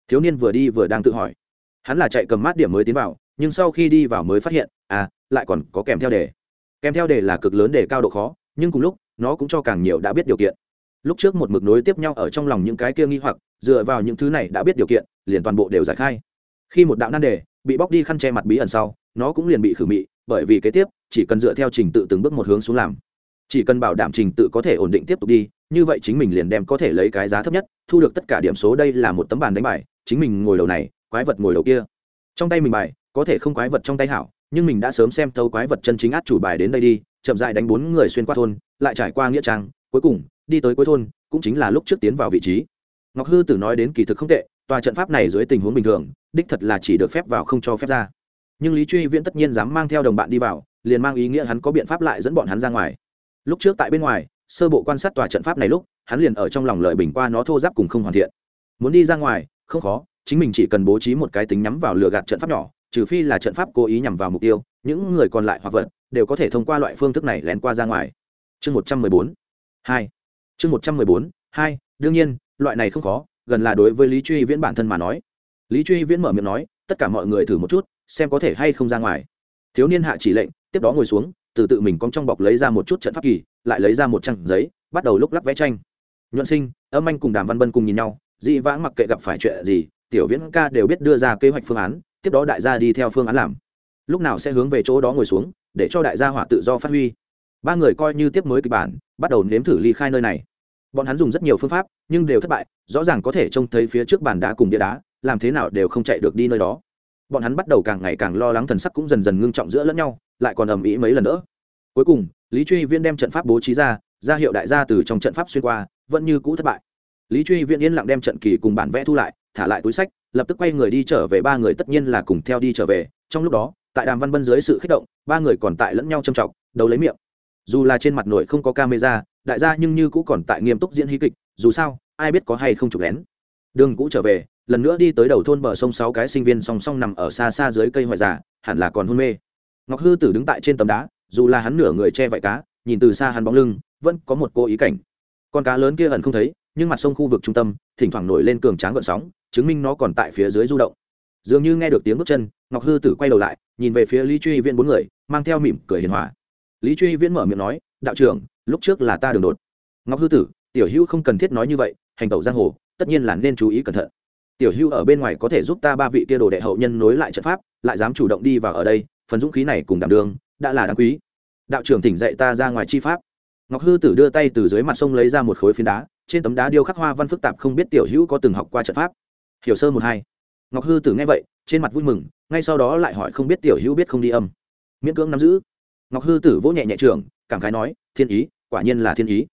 Thiếu niên vừa đi vừa đang tự hỏi. Hắn là chạy cầm mát điểm mới tiến vào, nhưng sau khi đi vào mới phát hiện à lại còn có kèm theo đề. Kèm theo đề là cực lớn để cao độ khó, nhưng cùng lúc, nó cũng cho càng nhiều đã biết điều kiện. Lúc trước một mực nối tiếp nhau ở trong lòng những cái kia nghi hoặc, dựa vào những thứ này đã biết điều kiện, liền toàn bộ đều giải khai. Khi một đạo nan đề bị bóc đi khăn che mặt bí ẩn sau, nó cũng liền bị khử mị, bởi vì kế tiếp, chỉ cần dựa theo trình tự từng bước một hướng xuống làm chỉ cần bảo đảm trình tự có thể ổn định tiếp tục đi, như vậy chính mình liền đem có thể lấy cái giá thấp nhất, thu được tất cả điểm số đây là một tấm bàn đánh bài, chính mình ngồi đầu này, quái vật ngồi đầu kia. Trong tay mình bài, có thể không quái vật trong tay hảo, nhưng mình đã sớm xem thâu quái vật chân chính át chủ bài đến đây đi, chậm dại đánh bốn người xuyên qua thôn, lại trải qua nghĩa trang, cuối cùng, đi tới cuối thôn, cũng chính là lúc trước tiến vào vị trí. Ngọc hư tử nói đến kỳ thực không tệ, tòa trận pháp này dưới tình huống bình thường, đích thật là chỉ được phép vào không cho phép ra. Nhưng lý truy viễn tất nhiên dám mang theo đồng bạn đi vào, liền mang ý nghĩa hắn có biện pháp lại dẫn bọn hắn ra ngoài lúc trước tại bên ngoài, sơ bộ quan sát tòa trận pháp này lúc, hắn liền ở trong lòng lợi bình qua nó thô giáp cùng không hoàn thiện. Muốn đi ra ngoài, không khó, chính mình chỉ cần bố trí một cái tính nhắm vào lừa gạt trận pháp nhỏ, trừ phi là trận pháp cố ý nhằm vào mục tiêu, những người còn lại hoặc vật đều có thể thông qua loại phương thức này lén qua ra ngoài. Chương một trăm mười bốn, hai. Chương một trăm mười bốn, hai, đương nhiên, loại này không khó, gần là đối với lý truy viễn bản thân mà nói. Lý truy viễn mở miệng nói, tất cả mọi người thử một chút, xem có thể hay không ra ngoài. Thiếu niên hạ chỉ lệnh, tiếp đó ngồi xuống từ tự mình cong trong bọc lấy ra một chút trận pháp kỳ, lại lấy ra một trang giấy, bắt đầu lúc lắc vẽ tranh. Nhuận sinh, âm anh cùng đàm văn bân cùng nhìn nhau dị vãng mặc kệ gặp phải chuyện gì, tiểu viễn ca đều biết đưa ra kế hoạch phương án, tiếp đó đại gia đi theo phương án làm. Lúc nào sẽ hướng về chỗ đó ngồi xuống, để cho đại gia hỏa tự do phát huy. Ba người coi như tiếp mới kịch bản, bắt đầu nếm thử ly khai nơi này. Bọn hắn dùng rất nhiều phương pháp, nhưng đều thất bại, rõ ràng có thể trông thấy phía trước bàn đá cùng địa đá, làm thế nào đều không chạy được đi nơi đó. Bọn hắn bắt đầu càng ngày càng lo lắng thần sắc cũng dần dần ngưng trọng giữa lẫn nhau lại còn ầm ĩ mấy lần nữa. Cuối cùng, lý truy viên đem trận pháp bố trí ra ra hiệu đại gia từ trong trận pháp xuyên qua, vẫn như cũ thất bại. Lý truy viên yên lặng đem trận kỳ cùng bản vẽ thu lại, thả lại túi sách, lập tức quay người đi trở về, ba người tất nhiên là cùng theo đi trở về. Trong lúc đó, tại đàm văn bân dưới sự kích động, ba người còn tại lẫn nhau châm chọc đầu lấy miệng. Dù là trên mặt nổi không có camera, đại gia nhưng như cũ còn tại nghiêm túc diễn hí kịch, dù sao, ai biết có hay không chụp lén. Đường cũ trở về, lần nữa đi tới đầu thôn bờ sông sáu cái sinh viên song song nằm ở xa xa dưới cây hoại giả hẳn là còn hôn mê ngọc hư tử đứng tại trên tấm đá, dù là hắn nửa người che vải cá, nhìn từ xa hắn bóng lưng, vẫn có một cô ý cảnh. Con cá lớn kia ẩn không thấy, nhưng mặt sông khu vực trung tâm, thỉnh thoảng nổi lên cường tráng gợn sóng, chứng minh nó còn tại phía dưới du động. Dường như nghe được tiếng bước chân, ngọc hư tử quay đầu lại, nhìn về phía lý truy viễn bốn người, mang theo mỉm cười hiền hòa. Lý truy viễn mở miệng nói, đạo trưởng, lúc trước là ta đường đột. Ngọc hư tử, tiểu hữu không cần thiết nói như vậy, hành tẩu giang hồ, tất nhiên là nên chú ý cẩn thận. Tiểu hữu ở bên ngoài có thể giúp ta ba vị kia đồ đệ hậu nhân nối lại trận pháp, lại dám chủ động đi vào ở đây phần dũng khí này cùng đảm đường đã là đáng quý. Đạo trưởng tỉnh dậy ta ra ngoài chi pháp. Ngọc hư tử đưa tay từ dưới mặt sông lấy ra một khối phiến đá, trên tấm đá điêu khắc hoa văn phức tạp không biết tiểu hữu có từng học qua trận pháp. Hiểu sơ một hai. Ngọc hư tử nghe vậy, trên mặt vui mừng, ngay sau đó lại hỏi không biết tiểu hữu biết không đi âm. Miễn cưỡng nắm giữ. Ngọc hư tử vỗ nhẹ nhẹ trường cảm khái nói, thiên ý, quả nhiên là thiên ý.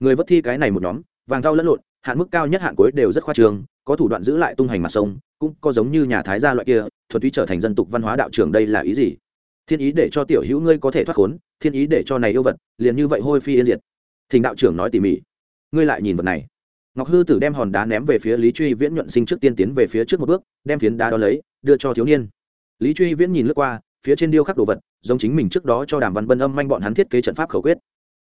Người vất thi cái này một nhóm, vàng thau lẫn lộn, hạn mức cao nhất hạn cuối đều rất khoa trường, có thủ đoạn giữ lại tung hành mặt sông, cũng có giống như nhà thái gia loại kia thuật ý trở thành dân tục văn hóa đạo trưởng đây là ý gì? Thiên ý để cho tiểu hữu ngươi có thể thoát khốn, thiên ý để cho này yêu vật liền như vậy hôi phi yên diệt. Thỉnh đạo trưởng nói tỉ mỉ. Ngươi lại nhìn vật này. Ngọc hư tử đem hòn đá ném về phía lý truy viễn nhuận sinh trước tiên tiến về phía trước một bước, đem phiến đá đó lấy, đưa cho thiếu niên. Lý truy viễn nhìn lướt qua, phía trên điêu khắc đồ vật, giống chính mình trước đó cho đàm văn bân âm manh bọn hắn thiết kế trận pháp khẩu quyết.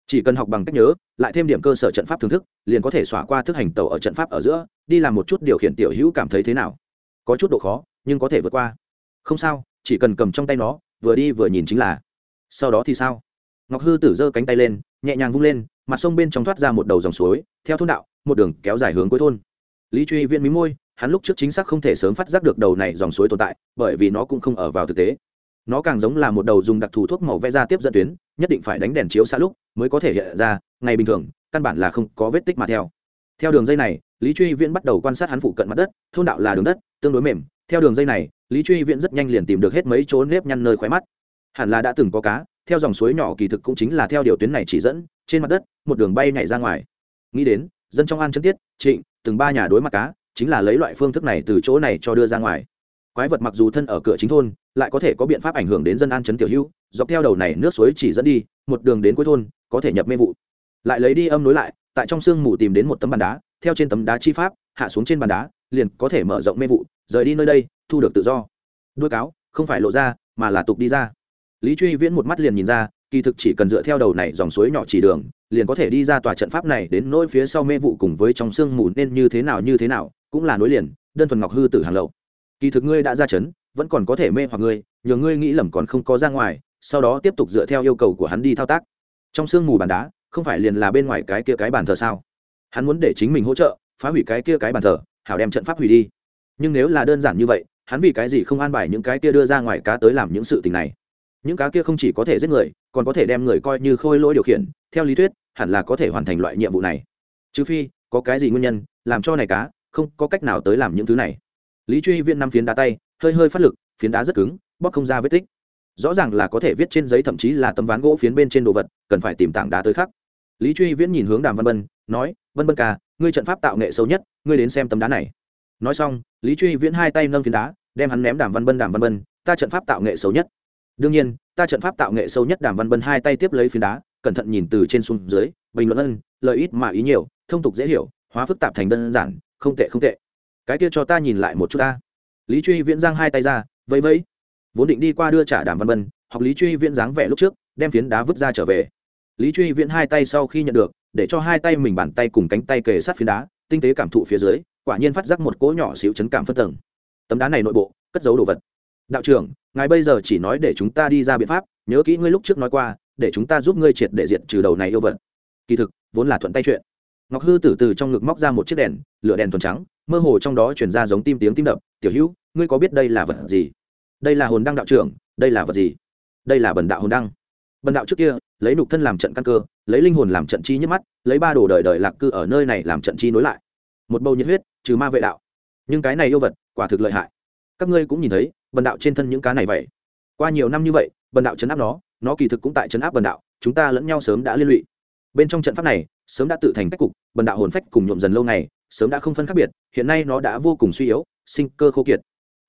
Chỉ cần học bằng cách nhớ, lại thêm điểm cơ sở trận pháp thưởng thức, liền có thể xỏa qua thức hành tàu ở trận pháp ở giữa, đi làm một chút điều khiển tiểu hữu cảm thấy thế nào. Có chút độ khó nhưng có thể vượt qua. Không sao, chỉ cần cầm trong tay nó, vừa đi vừa nhìn chính là. Sau đó thì sao? Ngọc hư tử giơ cánh tay lên, nhẹ nhàng vung lên, mặt sông bên trong thoát ra một đầu dòng suối, theo thôn đạo, một đường kéo dài hướng cuối thôn. Lý truy viễn mí môi, hắn lúc trước chính xác không thể sớm phát giác được đầu này dòng suối tồn tại, bởi vì nó cũng không ở vào thực tế. Nó càng giống là một đầu dùng đặc thù thuốc màu vẽ ra tiếp dẫn tuyến, nhất định phải đánh đèn chiếu xa lúc mới có thể hiện ra, ngày bình thường, căn bản là không có vết tích mà theo. Theo đường dây này, lý truy viễn bắt đầu quan sát hắn phụ cận mặt đất, thôn đạo là đường đất, tương đối mềm theo đường dây này, lý truy viễn rất nhanh liền tìm được hết mấy chỗ nếp nhăn nơi khóe mắt. Hẳn là đã từng có cá, theo dòng suối nhỏ kỳ thực cũng chính là theo điều tuyến này chỉ dẫn, trên mặt đất, một đường bay nhảy ra ngoài. Nghĩ đến, dân trong an chân tiết, trịnh, từng ba nhà đối mặt cá, chính là lấy loại phương thức này từ chỗ này cho đưa ra ngoài. Quái vật mặc dù thân ở cửa chính thôn, lại có thể có biện pháp ảnh hưởng đến dân an chấn tiểu hữu, dọc theo đầu này nước suối chỉ dẫn đi, một đường đến cuối thôn, có thể nhập mê vụ. Lại lấy đi âm nối lại, tại trong sương mù tìm đến một tấm bàn đá, theo trên tấm đá chi pháp, hạ xuống trên bàn đá, liền có thể mở rộng mê vụ rời đi nơi đây, thu được tự do. Đuôi cáo, không phải lộ ra, mà là tục đi ra. Lý truy viễn một mắt liền nhìn ra, kỳ thực chỉ cần dựa theo đầu này dòng suối nhỏ chỉ đường, liền có thể đi ra tòa trận pháp này đến nỗi phía sau mê vụ cùng với trong sương mù nên như thế nào như thế nào, cũng là nối liền, đơn thuần ngọc hư tử hàng lậu. Kỳ thực ngươi đã ra chấn, vẫn còn có thể mê hoặc ngươi, nhờ ngươi nghĩ lầm còn không có ra ngoài, sau đó tiếp tục dựa theo yêu cầu của hắn đi thao tác. Trong sương mù bàn đá, không phải liền là bên ngoài cái kia cái bàn thờ sao? Hắn muốn để chính mình hỗ trợ, phá hủy cái kia cái bàn thờ, hảo đem trận pháp hủy đi nhưng nếu là đơn giản như vậy, hắn vì cái gì không an bài những cái kia đưa ra ngoài cá tới làm những sự tình này? Những cá kia không chỉ có thể giết người, còn có thể đem người coi như khôi lỗi điều khiển, theo lý thuyết, hẳn là có thể hoàn thành loại nhiệm vụ này. Trừ phi, có cái gì nguyên nhân, làm cho này cá không có cách nào tới làm những thứ này. Lý truy viên năm phiến đá tay, hơi hơi phát lực, phiến đá rất cứng bóc không ra vết tích. Rõ ràng là có thể viết trên giấy thậm chí là tấm ván gỗ phiến bên trên đồ vật, cần phải tìm tảng đá tới khắc. Lý truy viễn nhìn hướng đàm văn bân nói, vân bân ca, ngươi trận pháp tạo nghệ sâu nhất, ngươi đến xem tấm đá này nói xong, lý truy viễn hai tay nâng phiến đá, đem hắn ném đàm văn bân, đàm văn bân, ta trận pháp tạo nghệ xấu nhất. Đương nhiên, ta trận pháp tạo nghệ sâu nhất đàm văn bân hai tay tiếp lấy phiến đá, cẩn thận nhìn từ trên xuống dưới, bình luận ân, lợi ít mà ý nhiều, thông tục dễ hiểu, hóa phức tạp thành đơn giản, không tệ không tệ. Cái kia cho ta nhìn lại một chút ta. Lý truy viễn giang hai tay ra, vẫy vẫy. Vốn định đi qua đưa trả đàm văn bân, học lý truy viễn dáng vẻ lúc trước, đem phiến đá vứt ra trở về. Lý truy viễn hai tay sau khi nhận được, để cho hai tay mình bàn tay cùng cánh tay kề sát phiến đá, tinh tế cảm thụ phía dưới quả nhiên phát giác một cỗ nhỏ xíu chấn cảm phân tầng. Tấm đá này nội bộ, cất giấu đồ vật. Đạo trưởng, ngài bây giờ chỉ nói để chúng ta đi ra biện pháp, nhớ kỹ ngươi lúc trước nói qua, để chúng ta giúp ngươi triệt để diện trừ đầu này yêu vật. Kỳ thực, vốn là thuận tay chuyện. Ngọc hư từ từ trong ngực móc ra một chiếc đèn, lửa đèn thuần trắng, mơ hồ trong đó chuyển ra giống tim tiếng tim đập, tiểu hữu, ngươi có biết đây là vật gì? Đây là hồn đăng, đạo trưởng, đây là vật gì? Đây là bần đạo hồn đăng. Bần đạo trước kia, lấy nục thân làm trận căn cơ, lấy linh hồn làm trận chi nhức mắt, lấy ba đồ đời đời lạc cư ở nơi này làm trận chi nối lại. Một bầu nhiệt huyết trừ ma vệ đạo. Nhưng cái này yêu vật, quả thực lợi hại. Các ngươi cũng nhìn thấy, bần đạo trên thân những cá này vậy. Qua nhiều năm như vậy, bần đạo chấn áp nó nó kỳ thực cũng tại chấn áp bần đạo, chúng ta lẫn nhau sớm đã liên lụy. Bên trong trận pháp này, sớm đã tự thành cách cục, bần đạo hồn phách cùng nhuộm dần lâu ngày, sớm đã không phân khác biệt, hiện nay nó đã vô cùng suy yếu, sinh cơ khô kiệt.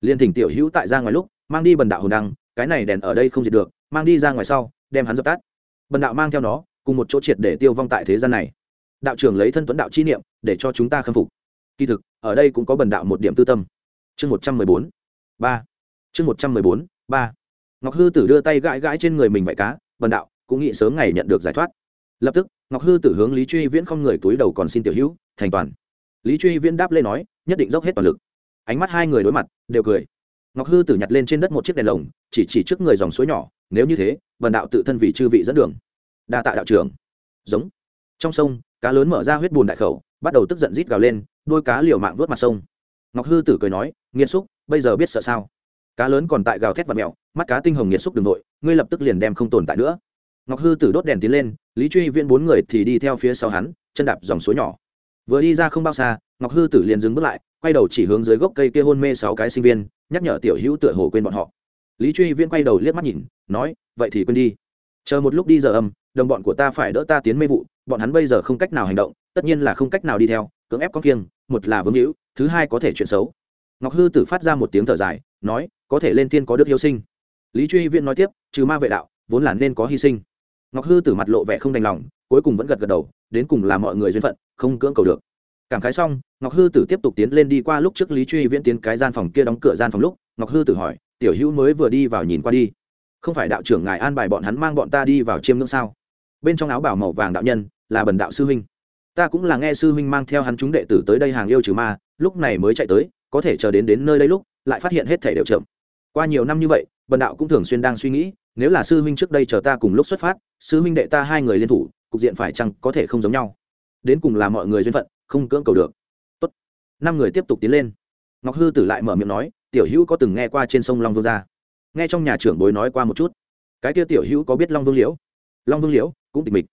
Liên thỉnh tiểu hữu tại ra ngoài lúc, mang đi bần đạo hồn đăng, cái này đèn ở đây không diệt được, mang đi ra ngoài sau, đem hắn dập tắt. Bần đạo mang theo nó, cùng một chỗ triệt để tiêu vong tại thế gian này. Đạo trưởng lấy thân tuấn đạo chi niệm, để cho chúng ta khâm phục kỳ thực, ở đây cũng có bần đạo một điểm tư tâm. Chương một trăm mười bốn, ba. Chương một trăm mười bốn, ba. Ngọc hư tử đưa tay gãi gãi trên người mình vải cá, bần đạo, cũng nghĩ sớm ngày nhận được giải thoát. Lập tức, ngọc hư tử hướng lý truy viễn không người túi đầu còn xin tiểu hữu, thành toàn. Lý truy viễn đáp lên nói, nhất định dốc hết toàn lực. Ánh mắt hai người đối mặt, đều cười. Ngọc hư tử nhặt lên trên đất một chiếc đèn lồng, chỉ chỉ trước người dòng suối nhỏ, nếu như thế vần đạo tự thân vì chư vị dẫn đường. Đa tạ đạo trưởng. Giống. Trong sông, cá lớn mở ra huyết bùn đại khẩu, bắt đầu tức giận rít gào lên đôi cá liều mạng vớt mặt sông. Ngọc hư tử cười nói nghiệt xúc, bây giờ biết sợ sao? Cá lớn còn tại gào thét và mẹo mắt cá tinh hồng nghiệt xúc đ ư n g nội ngươi lập tức liền đem không tồn tại nữa. Ngọc hư tử đốt đèn tiến lên, lý truy viễn bốn người thì đi theo phía sau hắn, chân đạp dòng suối nhỏ. Vừa đi ra không bao xa, ngọc hư tử liền dừng bước lại, quay đầu chỉ hướng dưới gốc cây kia hôn mê sáu cái sinh viên, nhắc nhở tiểu hữu tựa hồ quên bọn họ. Lý truy viễn quay đầu liếc mắt nhìn, nói, vậy thì quên đi. Chờ một lúc đi giờ âm, đồng bọn của ta phải đỡ ta tiến mê vụ, bọn hắn bây giờ không cách nào hành động, tất nhiên là không cách nào đi theo cưỡng ép con kiêng, một là vương hữu, thứ hai có thể chuyện xấu. Ngọc hư tử phát ra một tiếng thở dài, nói, có thể lên tiên có đức yêu sinh. Lý truy viễn nói tiếp, trừ ma vệ đạo, vốn là nên có hy sinh. Ngọc hư tử mặt lộ vẻ không đành lòng, cuối cùng vẫn gật gật đầu, đến cùng là mọi người duyên phận, không cưỡng cầu được. Cảm khái xong, ngọc hư tử tiếp tục tiến lên đi qua lúc trước lý truy viễn tiến cái gian phòng kia đóng cửa gian phòng lúc, ngọc hư tử hỏi, tiểu hữu mới vừa đi vào nhìn qua đi. Không phải đạo trưởng ngài an bài bọn hắn mang bọn ta đi vào chiêm ngưỡng sao? Bên trong áo bảo màu vàng đạo nhân là bần đạo sư huynh ta cũng là nghe sư huynh mang theo hắn chúng đệ tử tới đây hàng yêu trừ ma lúc này mới chạy tới có thể chờ đến đến nơi đây lúc lại phát hiện hết thể đều chậm. Qua nhiều năm như vậy bần đạo cũng thường xuyên đang suy nghĩ nếu là sư huynh trước đây chờ ta cùng lúc xuất phát sư huynh đệ ta hai người liên thủ cục diện phải chăng có thể không giống nhau? Đến cùng là mọi người duyên phận không cưỡng cầu được. Tốt. năm người tiếp tục tiến lên. Ngọc hư tử lại mở miệng nói tiểu hữu có từng nghe qua trên sông long vương gia, nghe trong nhà trưởng bối nói qua một chút. Cái kia tiểu hữu có biết long vương liễu? Long vương liễu? Cũng tịch mịch.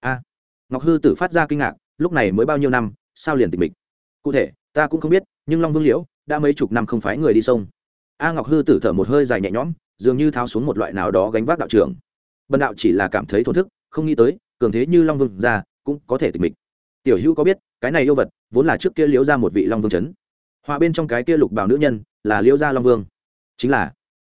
A. Ngọc hư tử phát ra kinh ngạc lúc này mới bao nhiêu năm, sao liền tịch mịch? Cụ thể, ta cũng không biết, nhưng long vương liễu đã mấy chục năm không phái người đi sông. A ngọc hư tử thở một hơi dài nhẹ nhõm, dường như tháo xuống một loại nào đó gánh vác đạo trưởng. Bần đạo chỉ là cảm thấy thổn thức, không nghĩ tới, cường thế như long vương ra, cũng có thể tịch mịch. Tiểu hữu có biết, cái này yêu vật, vốn là trước kia liễu ra một vị long vương c hòa bên trong cái kia lục bảo nữ nhân, là liễu gia long vương. Chính là,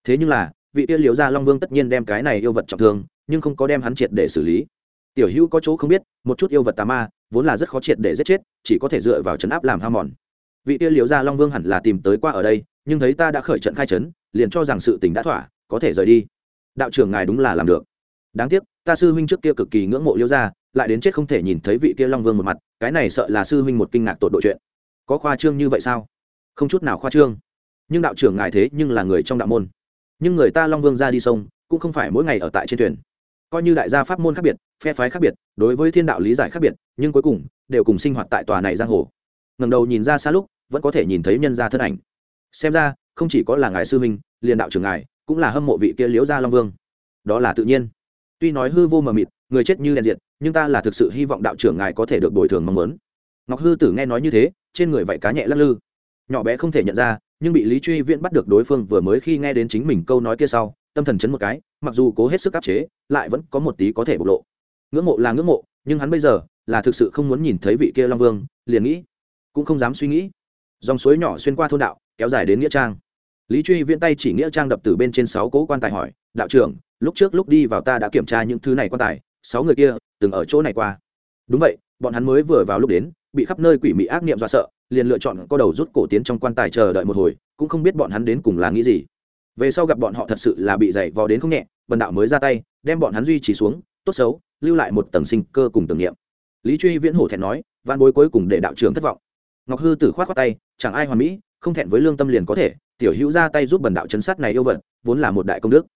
thế nhưng là, vị kia liễu gia long vương tất nhiên đem cái này yêu vật trọng thương, nhưng không có đem hắn triệt để xử lý. Tiểu hữu có chỗ không biết, một chút yêu vật tà ma vốn là rất khó triệt để giết chết, chỉ có thể dựa vào chấn áp làm ham mòn. Vị kia liễu gia long vương hẳn là tìm tới qua ở đây, nhưng thấy ta đã khởi trận khai trấn, liền cho rằng sự tình đã thỏa, có thể rời đi. Đạo trưởng ngài đúng là làm được. Đáng tiếc, ta sư huynh trước kia cực kỳ ngưỡng mộ liễu gia, lại đến chết không thể nhìn thấy vị kia long vương một mặt, cái này sợ là sư huynh một kinh ngạc tột độ chuyện. Có khoa trương như vậy sao? Không chút nào khoa trương. Nhưng đạo trưởng ngài thế nhưng là người trong đạo môn. Nhưng người ta long vương ra đi sông, cũng không phải mỗi ngày ở tại trên thuyền coi như đại gia pháp môn khác biệt, phe phái khác biệt, đối với thiên đạo lý giải khác biệt, nhưng cuối cùng đều cùng sinh hoạt tại tòa này giang hồ. Ngầm đầu nhìn ra xa lúc, vẫn có thể nhìn thấy nhân gia thân ảnh. Xem ra, không chỉ có là ngài sư minh liền đạo trưởng ngài, cũng là hâm mộ vị kia liễu gia long vương. Đó là tự nhiên. Tuy nói hư vô mờ mịt, người chết như đèn diệt, nhưng ta là thực sự hy vọng đạo trưởng ngài có thể được bồi thường mong muốn. Ngọc hư tử nghe nói như thế, trên người vậy cá nhẹ lắc lư. Nhỏ bé không thể nhận ra, nhưng bị lý truy viễn bắt được đối phương vừa mới khi nghe đến chính mình câu nói kia sau, tâm thần chấn một cái mặc dù cố hết sức áp chế, lại vẫn có một tí có thể bộc lộ. Ngưỡng mộ là ngưỡng mộ, nhưng hắn bây giờ là thực sự không muốn nhìn thấy vị kia long vương, liền nghĩ, cũng không dám suy nghĩ. Dòng suối nhỏ xuyên qua thôn đạo, kéo dài đến nghĩa trang. Lý truy viễn tay chỉ nghĩa trang đập từ bên trên sáu cỗ quan tài hỏi, đạo trưởng, lúc trước lúc đi vào ta đã kiểm tra những thứ này quan tài, sáu người kia từng ở chỗ này qua. Đúng vậy, bọn hắn mới vừa vào lúc đến, bị khắp nơi quỷ mị ác niệm dọa sợ, liền lựa chọn có đầu rút cổ tiến trong quan tài chờ đợi một hồi, cũng không biết bọn hắn đến cùng là nghĩ gì về sau gặp bọn họ thật sự là bị dày vò đến không nhẹ bần đạo mới ra tay, đem bọn hắn duy trì xuống, tốt xấu, lưu lại một tầng sinh cơ cùng tưởng niệm. Lý truy viễn hổ thẹn nói van bối cuối cùng để đạo trưởng thất vọng. Ngọc hư tử khoát khoát tay, chẳng ai hoàn mỹ, không thẹn với lương tâm liền có thể, tiểu hữu ra tay giúp bần đạo chấn sát này yêu vật, vốn là một đại công đức.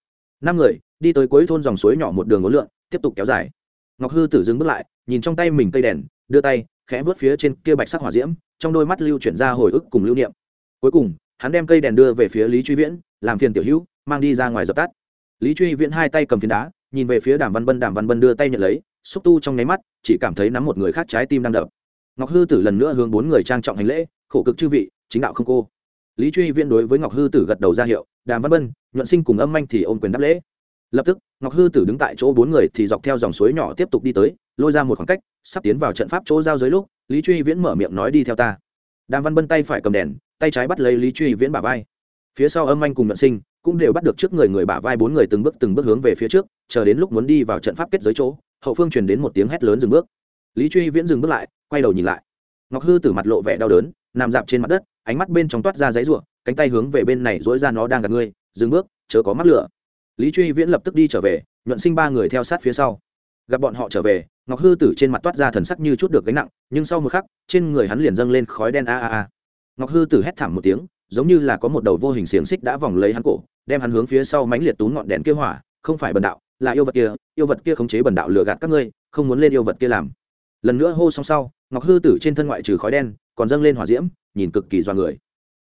Năm người, đi tới cuối thôn dòng suối nhỏ một đường ngốn lượn, tiếp tục kéo dài. Ngọc hư tử dừng bước lại, nhìn trong tay mình cây đèn, đưa tay, khẽ vớt phía trên kia bạch sắc hỏa diễm, trong đôi mắt lưu chuyển ra hồi ức cùng lưu niệm. Cuối cùng hắn đem cây đèn đưa về phía lý truy viễn, làm phiền tiểu hữu, mang đi ra ngoài dập tắt. Lý truy viễn hai tay cầm phiến đá, nhìn về phía đàm văn bân, đàm văn bân đưa tay nhận lấy, xúc tu trong nháy mắt, chỉ cảm thấy nắm một người khác trái tim đang đập. Ngọc hư tử lần nữa hướng bốn người trang trọng hành lễ, khổ cực chư vị, chính đạo không cô. Lý truy viễn đối với ngọc hư tử gật đầu ra hiệu, đàm văn bân, nhuận sinh cùng âm Anh thì ôm quyền đáp lễ. Lập tức, ngọc hư tử đứng tại chỗ bốn người thì dọc theo dòng suối nhỏ tiếp tục đi tới, lôi ra một khoảng cách, sắp tiến vào trận pháp chỗ giao giới lúc, lý truy viễn mở miệng nói đi theo ta. Đàm văn bân tay phải cầm đèn tay trái bắt lấy lý truy viễn bả vai. Phía sau âm anh cùng nhuận sinh cũng đều bắt được trước người người bả vai bốn người từng bước từng bước hướng về phía trước, chờ đến lúc muốn đi vào trận pháp kết giới chỗ, hậu phương truyền đến một tiếng hét lớn dừng bước. Lý truy viễn dừng bước lại, quay đầu nhìn lại. Ngọc hư tử mặt lộ vẻ đau đớn, nằm dạp trên mặt đất, ánh mắt bên trong toát ra giấy ruộng cánh tay hướng về bên này dỗi ra nó đang gặp ngươi, dừng bước, chớ có mắt lửa. Lý truy viễn lập tức đi trở về, nhuận sinh ba người theo sát phía sau. Gặp bọn họ trở về, ngọc hư tử trên mặt toát ra thần sắc như chút được gánh nặng, nhưng sau một khắc, trên người hắn liền dâng lên khói đen a a a ngọc hư tử hét thảm một tiếng, giống như là có một đầu vô hình xiềng xích đã vòng lấy hắn cổ, đem hắn hướng phía sau mánh liệt tún ngọn đèn kia hỏa, không phải bần đạo, là yêu vật kia, yêu vật kia khống chế bần đạo lừa gạt các ngươi, không muốn lên yêu vật kia làm. Lần nữa hô xong sau, ngọc hư tử trên thân ngoại trừ khói đen, còn dâng lên hỏa diễm, nhìn cực kỳ do người.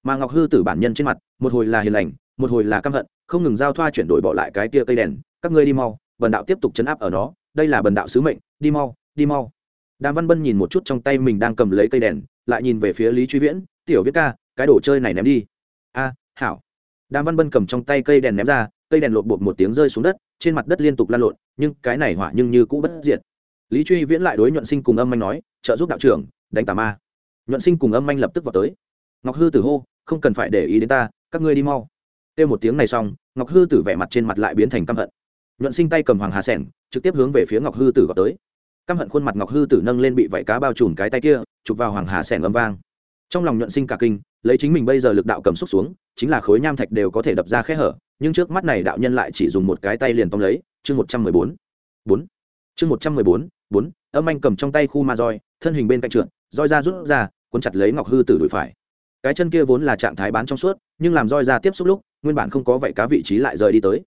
Mà ngọc hư tử bản nhân trên mặt, một hồi là hiền lành, một hồi là căm hận, không ngừng giao thoa chuyển đổi bỏ lại cái kia cây đèn, các ngươi đi mau, bần đạo tiếp tục chấn áp ở nó, đây là bần đạo sứ mệnh, đi mau đi mau. Đàm văn bân nhìn một chút trong tay mình đang cầm lấy cây đèn, lại nhìn về phía lý truy viễn tiểu viết ca, cái đồ chơi này ném đi. A, hảo. Đàm văn bân cầm trong tay cây đèn ném ra, cây đèn lột bột một tiếng rơi xuống đất, trên mặt đất liên tục lan lộn, nhưng cái này hỏa nhưng như cũ bất diệt. Lý truy viễn lại đối nhuận sinh cùng âm anh nói, trợ giúp đạo trưởng, đánh tà ma. Nhuận sinh cùng âm anh lập tức vào tới. Ngọc hư tử hô, không cần phải để ý đến ta, các ngươi đi mau. Kêu một tiếng này xong, ngọc hư tử vẻ mặt trên mặt lại biến thành căm hận. Nhuận sinh tay cầm hoàng hà sẻng, trực tiếp hướng về phía ngọc hư tử gọi tới. Căm hận khuôn mặt ngọc hư tử nâng lên bị vảy cá bao trùm cái tay kia, chụp vào hoàng hà sẻng âm vang trong lòng nhuận sinh cả kinh, lấy chính mình bây giờ lực đạo cầm xúc xuống, chính là khối nham thạch đều có thể đập ra khe hở, nhưng trước mắt này đạo nhân lại chỉ dùng một cái tay liền tông lấy, chương một trăm mười bốn bốn, chương một trăm mười bốn bốn, âm anh cầm trong tay khu ma roi, thân hình bên cạnh trượt, roi ra rút ra, cuốn chặt lấy ngọc hư tử đùi phải. Cái chân kia vốn là trạng thái bán trong suốt, nhưng làm roi ra tiếp xúc lúc, nguyên bản không có vậy cá vị trí lại rời đi tới.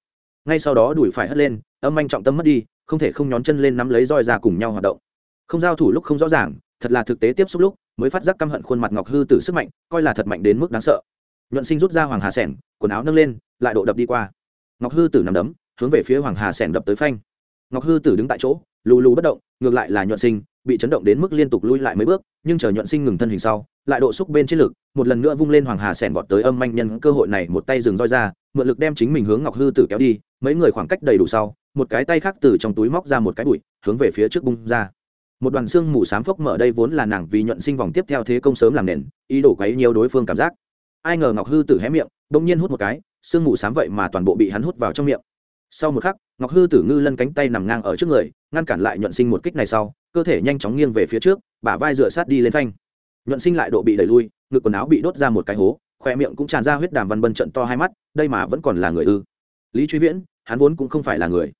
Ngay sau đó đùi phải hất lên, âm anh trọng tâm mất đi, không thể không nhón chân lên nắm lấy roi ra cùng nhau hoạt động. Không giao thủ lúc không rõ ràng, thật là thực tế tiếp xúc lúc mới phát giác căm hận khuôn mặt ngọc hư tử sức mạnh, coi là thật mạnh đến mức đáng sợ. Nhuận sinh rút ra hoàng hà sẻng, quần áo nâng lên, lại độ đập đi qua. Ngọc hư tử nằm đấm, hướng về phía hoàng hà sẻng đập tới phanh. Ngọc hư tử đứng tại chỗ, lù lù bất động, ngược lại là nhuận sinh, bị chấn động đến mức liên tục lui lại mấy bước, nhưng chờ nhuận sinh ngừng thân hình sau, lại độ xúc bên chiến lực, một lần nữa vung lên hoàng hà sẻn vọt tới âm manh nhân cơ hội này một tay dừng roi ra, mượn lực đem chính mình hướng ngọc hư tử kéo đi, mấy người khoảng cách đầy đủ sau, một cái tay khác từ trong túi móc ra một cái bụi, hướng về phía trước bung ra một đoàn xương mù sám phốc mở đây vốn là nàng vì nhuận sinh vòng tiếp theo thế công sớm làm nền, ý đồ quấy nhiều đối phương cảm giác. Ai ngờ ngọc hư tử hé miệng, bỗng nhiên hút một cái, xương mù sám vậy mà toàn bộ bị hắn hút vào trong miệng. Sau một khắc, ngọc hư tử ngư lân cánh tay nằm ngang ở trước người, ngăn cản lại nhuận sinh một kích này sau, cơ thể nhanh chóng nghiêng về phía trước, bả vai dựa sát đi lên phanh. Nhuận sinh lại độ bị đẩy lui, ngực quần áo bị đốt ra một cái hố khoe miệng cũng tràn ra huyết đàm văn bân trận to hai mắt, đây mà vẫn còn là người ư. Lý truy viễn, hắn vốn cũng không phải là người.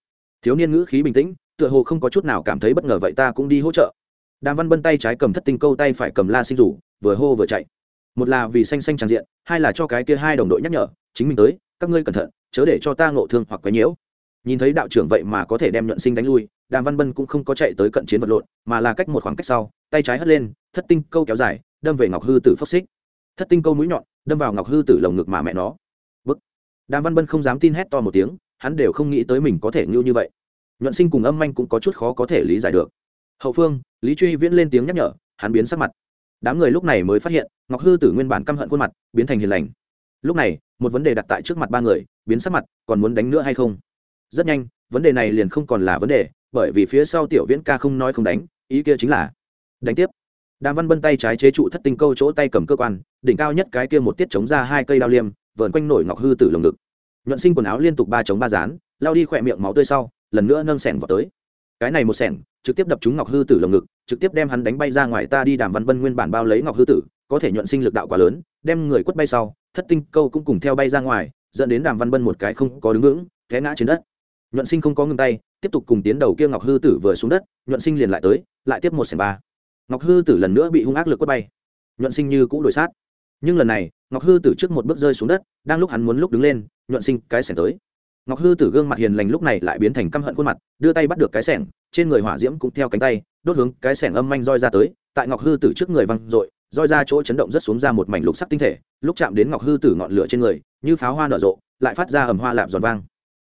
Thiếu niên ngữ khí bình tĩnh tựa hồ không có chút nào cảm thấy bất ngờ vậy ta cũng đi hỗ trợ. Đàm văn bân tay trái cầm thất tinh câu, tay phải cầm la sinh rủ vừa hô vừa chạy. Một là vì xanh xanh tràn diện, hai là cho cái kia hai đồng đội nhắc nhở, chính mình tới, các ngươi cẩn thận, chớ để cho ta ngộ thương hoặc quấy nhiễu. Nhìn thấy đạo trưởng vậy mà có thể đem nhuận sinh đánh lui, đàm văn bân cũng không có chạy tới cận chiến vật lộn, mà là cách một khoảng cách sau, tay trái hất lên, thất tinh câu kéo dài, đâm về ngọc hư tử phốc xích. Thất tinh câu mũi nhọn, đâm vào ngọc hư tử lồng ngực mà mẹ nó. Bức. Đàm văn bân không dám tin hét to một tiếng, hắn đều không nghĩ tới mình có thể ngưu như vậy nhuận sinh cùng âm manh cũng có chút khó có thể lý giải được. Hậu phương, lý truy viễn lên tiếng nhắc nhở, hắn biến sắc mặt. Đám người lúc này mới phát hiện, ngọc hư tử nguyên bản căm hận khuôn mặt, biến thành hiền lành. Lúc này, một vấn đề đặt tại trước mặt ba người, biến sắc mặt, còn muốn đánh nữa hay không? Rất nhanh, vấn đề này liền không còn là vấn đề, bởi vì phía sau tiểu viễn ca không nói không đánh, ý kia chính là đánh tiếp. Đàm văn bân tay trái chế trụ thất tinh câu chỗ tay cầm cơ quan, đỉnh cao nhất cái kia một tiết chống ra hai cây đao liêm, vờn quanh nổi ngọc hư tử lồng ngực. Nhuận sinh quần áo liên tục ba chống ba dán lao đi khỏe miệng máu tươi sau lần nữa nâng sẻng vào tới. Cái này một sẻng, trực tiếp đập trúng ngọc hư tử lồng ngực, trực tiếp đem hắn đánh bay ra ngoài ta đi đàm văn vân nguyên bản bao lấy ngọc hư tử, có thể nhuận sinh lực đạo quá lớn, đem người quất bay sau, thất tinh câu cũng cùng theo bay ra ngoài, dẫn đến đàm văn bân một cái không có đứng vững, té ngã trên đất. Nhuận sinh không có ngừng tay, tiếp tục cùng tiến đầu kia ngọc hư tử vừa xuống đất, nhuận sinh liền lại tới, lại tiếp một sẻng ba. Ngọc hư tử lần nữa bị hung ác lực quất bay. Nhuận sinh như cũng đổi sát. Nhưng lần này, ngọc hư tử trước một bước rơi xuống đất, đang lúc hắn muốn lúc đứng lên, nhuận sinh cái sẻng tới ngọc hư tử gương mặt hiền lành lúc này lại biến thành căm hận khuôn mặt, đưa tay bắt được cái sẻng, trên người hỏa diễm cũng theo cánh tay, đốt hướng cái sẻng âm manh roi ra tới, tại ngọc hư tử trước người văng r ộ i roi ra chỗ chấn động rất xuống ra một mảnh lục sắc tinh thể, lúc chạm đến ngọc hư tử ngọn lửa trên người, như pháo hoa nở rộ, lại phát ra ầm hoa lạp giòn vang.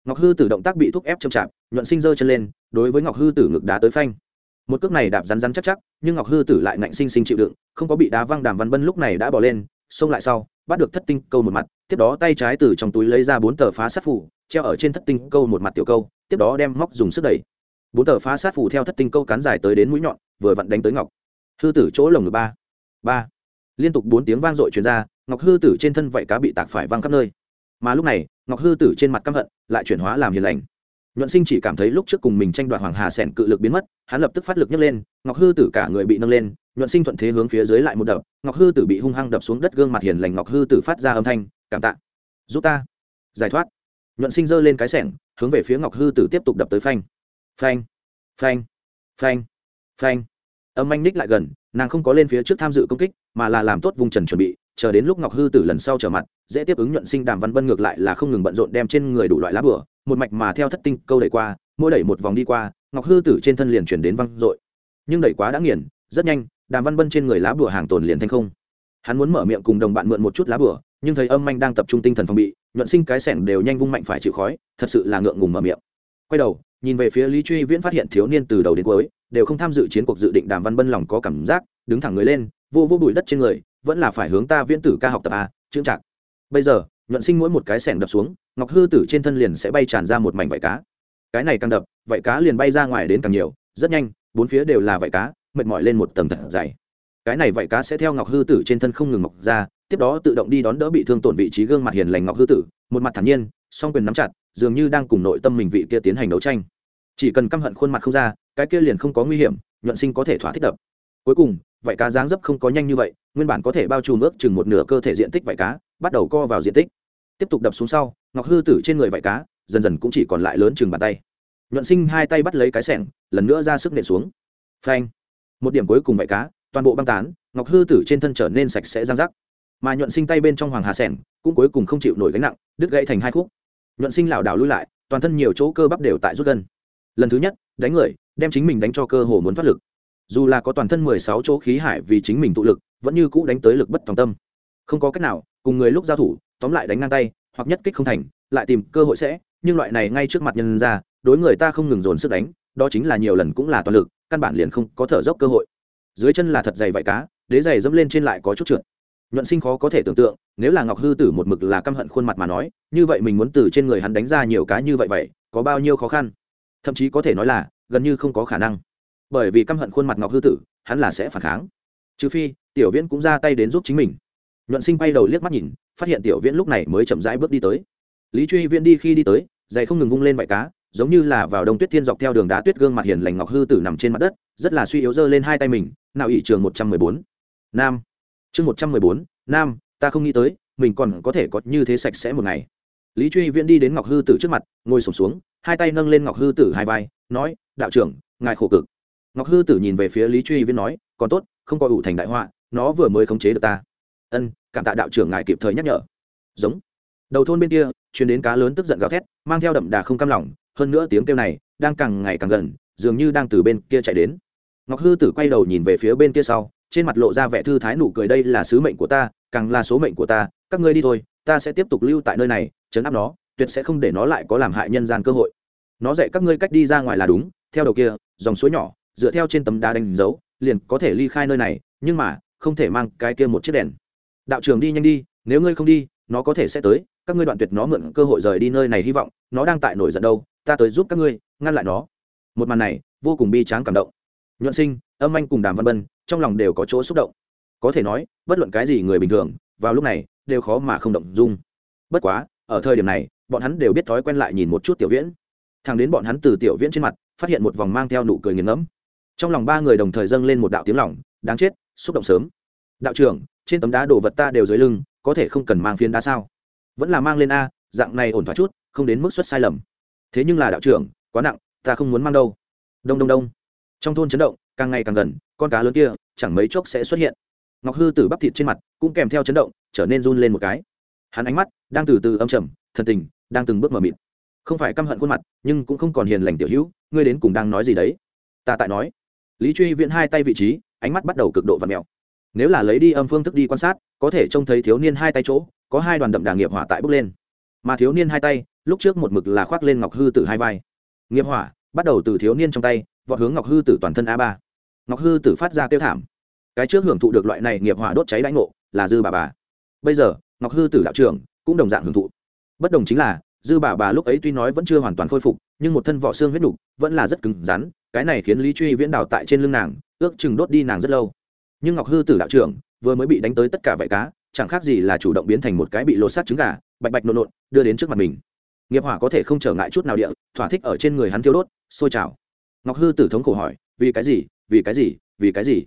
Ngọc hư tử động tác bị thúc ép chậm chạp, nhuận sinh giơ chân lên, đối với ngọc hư tử ngực đá tới phanh. Một cước này đạp rắn rắn chắc chắc, nhưng ngọc hư tử lại ngạnh sinh sinh chịu đựng, không có bị đá văng đàm văn bân lúc này đã bỏ lên, xông lại sau, bắt được thất tinh câu một mặt, tiếp đó tay trái từ trong túi lấy ra bốn tờ phá sát phủ treo ở trên thất tinh câu một mặt tiểu câu, tiếp đó đem móc dùng sức đẩy. Bốn tờ phá sát phủ theo thất tinh câu cán dài tới đến mũi nhọn, vừa vặn đánh tới ngọc. Hư tử chỗ lồng ngực ba. Ba. Liên tục bốn tiếng vang dội truyền ra, ngọc hư tử trên thân vậy cá bị tạc phải văng khắp nơi. Mà lúc này, ngọc hư tử trên mặt căm hận, lại chuyển hóa làm hiền lành. Nhuận sinh chỉ cảm thấy lúc trước cùng mình tranh đoạt hoàng hà sẻn cự lực biến mất, hắn lập tức phát lực nhấc lên, ngọc hư tử cả người bị nâng lên, nhuận sinh thuận thế hướng phía dưới lại một đập, ngọc hư tử bị hung hăng đập xuống đất gương mặt hiền lành, ngọc hư tử phát ra âm thanh, cảm tạ, giúp ta. Giải thoát nhuận sinh giơ lên cái sẻng, hướng về phía ngọc hư tử tiếp tục đập tới phanh. Phanh phanh phanh phanh. Âm anh ních lại gần, nàng không có lên phía trước tham dự công kích, mà là làm tốt vùng trần chuẩn bị, chờ đến lúc ngọc hư tử lần sau trở mặt, dễ tiếp ứng nhuận sinh đàm văn bân ngược lại là không ngừng bận rộn đem trên người đủ loại lá bửa, một mạch mà theo thất tinh câu đẩy qua, mỗi đẩy một vòng đi qua, ngọc hư tử trên thân liền chuyển đến văng dội. Nhưng đẩy quá đã nghiền, rất nhanh, đàm văn bân trên người lá bửa hàng tồn liền thành không. Hắn muốn mở miệng cùng đồng bạn mượn một chút lá bửa, nhưng thấy âm anh đang tập trung tinh thần phòng bị nhuận sinh cái sẻng đều nhanh vung mạnh phải chịu khói, thật sự là ngượng ngùng mở miệng. Quay đầu, nhìn về phía lý truy viễn phát hiện thiếu niên từ đầu đến cuối đều không tham dự chiến cuộc dự định đàm văn bân lòng có cảm giác, đứng thẳng người lên, vô vô bụi đất trên người, vẫn là phải hướng ta viễn tử ca học tập a chững chạc. Bây giờ, nhuận sinh mỗi một cái sẻng đập xuống, ngọc hư tử trên thân liền sẽ bay tràn ra một mảnh vảy cá. Cái này càng đập, vảy cá liền bay ra ngoài đến càng nhiều, rất nhanh, bốn phía đều là vảy cá, mệt mỏi lên một tầng thật dày. Cái này vảy cá sẽ theo ngọc hư tử trên thân không ngừng mọc ra tiếp đó tự động đi đón đỡ bị thương tổn vị trí gương mặt hiền lành ngọc hư tử, một mặt thản nhiên, song quyền nắm chặt, dường như đang cùng nội tâm mình vị kia tiến hành đấu tranh. Chỉ cần căm hận khuôn mặt không ra, cái kia liền không có nguy hiểm, nhuận sinh có thể thỏa thích đập. Cuối cùng, vảy cá dáng dấp không có nhanh như vậy, nguyên bản có thể bao trùm ước chừng một nửa cơ thể diện tích vảy cá, bắt đầu co vào diện tích. Tiếp tục đập xuống sau, ngọc hư tử trên người vảy cá, dần dần cũng chỉ còn lại lớn chừng bàn tay. Nhuận sinh hai tay bắt lấy cái sẻng lần nữa ra sức nện xuống. Phanh. Một điểm cuối cùng vảy cá, toàn bộ băng tán, ngọc hư tử trên thân trở nên sạch sẽ giang rắc mà nhuận sinh tay bên trong hoàng hà sẻng cũng cuối cùng không chịu nổi gánh nặng, đứt gãy thành hai khúc. Nhuận sinh lảo đảo lui lại, toàn thân nhiều chỗ cơ bắp đều tại rút gân. Lần thứ nhất, đánh người, đem chính mình đánh cho cơ hồ muốn thoát lực. Dù là có toàn thân mười sáu chỗ khí hải vì chính mình tụ lực, vẫn như cũ đánh tới lực bất tòng tâm. Không có cách nào, cùng người lúc giao thủ, tóm lại đánh ngang tay, hoặc nhất kích không thành, lại tìm cơ hội sẽ, nhưng loại này ngay trước mặt nhân ra, đối người ta không ngừng dồn sức đánh, đó chính là nhiều lần cũng là toàn lực, căn bản liền không có thở dốc cơ hội. Dưới chân là thật dày vải cá, đế dày dẫm lên trên lại có chút trượt nhuận sinh khó có thể tưởng tượng, nếu là ngọc hư tử một mực là căm hận khuôn mặt mà nói, như vậy mình muốn từ trên người hắn đánh ra nhiều cá như vậy vậy, có bao nhiêu khó khăn? Thậm chí có thể nói là, gần như không có khả năng. Bởi vì căm hận khuôn mặt ngọc hư tử, hắn là sẽ phản kháng. Trừ phi, tiểu viễn cũng ra tay đến giúp chính mình. Nhuận sinh bay đầu liếc mắt nhìn, phát hiện tiểu viễn lúc này mới chậm rãi bước đi tới. Lý truy viễn đi khi đi tới, giày không ngừng vung lên vải cá, giống như là vào đông tuyết thiên dọc theo đường đá tuyết gương mặt hiền lành ngọc hư tử nằm trên mặt đất, rất là suy yếu dơ lên hai tay mình, nào ỵ trường một trăm mười bốn. Nam chương một trăm mười bốn, nam, ta không nghĩ tới, mình còn có thể có như thế sạch sẽ một ngày. Lý truy viễn đi đến ngọc hư tử trước mặt, ngồi sổm xuống, hai tay nâng lên ngọc hư tử hai vai, nói, đạo trưởng, ngài khổ cực. Ngọc hư tử nhìn về phía lý truy viễn nói, còn tốt, không có ủ thành đại họa, nó vừa mới khống chế được ta. Ân, cảm tạ đạo trưởng ngài kịp thời nhắc nhở. Giống. Đầu thôn bên kia chuyến đến cá lớn tức giận gào thét, mang theo đậm đà không cam lòng, hơn nữa tiếng kêu này đang càng ngày càng gần, dường như đang từ bên kia chạy đến. Ngọc hư tử quay đầu nhìn về phía bên kia sau trên mặt lộ ra vẻ thư thái nụ cười, đây là sứ mệnh của ta, càng là số mệnh của ta, các ngươi đi thôi, ta sẽ tiếp tục lưu tại nơi này, chấn áp nó, tuyệt sẽ không để nó lại có làm hại nhân gian cơ hội. Nó dạy các ngươi cách đi ra ngoài là đúng, theo đầu kia, dòng suối nhỏ, dựa theo trên tấm đá đánh dấu, liền có thể ly khai nơi này, nhưng mà, không thể mang cái kia một chiếc đèn. Đạo trường đi nhanh đi, nếu ngươi không đi, nó có thể sẽ tới, các ngươi đoạn tuyệt nó mượn cơ hội rời đi nơi này hy vọng, nó đang tại nổi giận đâu, ta tới giúp các ngươi, ngăn lại nó. Một màn này, vô cùng bi tráng cảm động. Nhuận sinh, âm anh cùng đàm văn bân trong lòng đều có chỗ xúc động. Có thể nói, bất luận cái gì người bình thường, vào lúc này, đều khó mà không động dung. Bất quá, ở thời điểm này, bọn hắn đều biết thói quen lại nhìn một chút tiểu viễn. Thằng đến bọn hắn từ tiểu viễn trên mặt, phát hiện một vòng mang theo nụ cười nghiền ngẫm. Trong lòng ba người đồng thời dâng lên một đạo tiếng lỏng đáng chết, xúc động sớm. Đạo trưởng, trên tấm đá đồ vật ta đều dưới lưng, có thể không cần mang phiến đá sao? Vẫn là mang lên a, dạng này ổn thỏa chút, không đến mức xuất sai lầm. Thế nhưng là đạo trưởng, quá nặng, ta không muốn mang đâu. Đông đông đông. Trong thôn chấn động, càng ngày càng gần, con cá lớn kia chẳng mấy chốc sẽ xuất hiện. Ngọc hư tử bắp thịt trên mặt cũng kèm theo chấn động, trở nên run lên một cái. Hắn ánh mắt đang từ từ âm trầm, thần tình đang từng bước mờ mịt. Không phải căm hận khuôn mặt, nhưng cũng không còn hiền lành tiểu hữu, ngươi đến cùng đang nói gì đấy? Ta tại nói. Lý truy viễn hai tay vị trí, ánh mắt bắt đầu cực độ và mèo. Nếu là lấy đi âm phương thức đi quan sát, có thể trông thấy thiếu niên hai tay chỗ, có hai đoàn đậm đà nghiệp hỏa tại bước lên. Mà thiếu niên hai tay, lúc trước một mực là khoác lên ngọc hư tử hai vai. Nghiệp hỏa bắt đầu từ thiếu niên trong tay, vọt hướng ngọc hư tử toàn thân a ba. Ngọc hư tử phát ra tiêu thảm cái trước hưởng thụ được loại này nghiệp hỏa đốt cháy đãi ngộ là dư bà bà. Bây giờ, ngọc hư tử đạo trưởng cũng đồng dạng hưởng thụ. Bất đồng chính là, dư bà bà lúc ấy tuy nói vẫn chưa hoàn toàn khôi phục, nhưng một thân vỏ xương huyết đục vẫn là rất cứng rắn, cái này khiến lý truy viễn đào tại trên lưng nàng, ước chừng đốt đi nàng rất lâu. Nhưng ngọc hư tử đạo trưởng vừa mới bị đánh tới tất cả vải cá, chẳng khác gì là chủ động biến thành một cái bị lột sát trứng gà, bạch bạch nộn nộn, đưa đến trước mặt mình. Nghiệp hỏa có thể không trở ngại chút nào địa, thỏa thích ở trên người hắn thiêu đốt, sôi trào. Ngọc hư tử thống khổ hỏi, vì cái gì? Vì cái gì? Vì cái gì?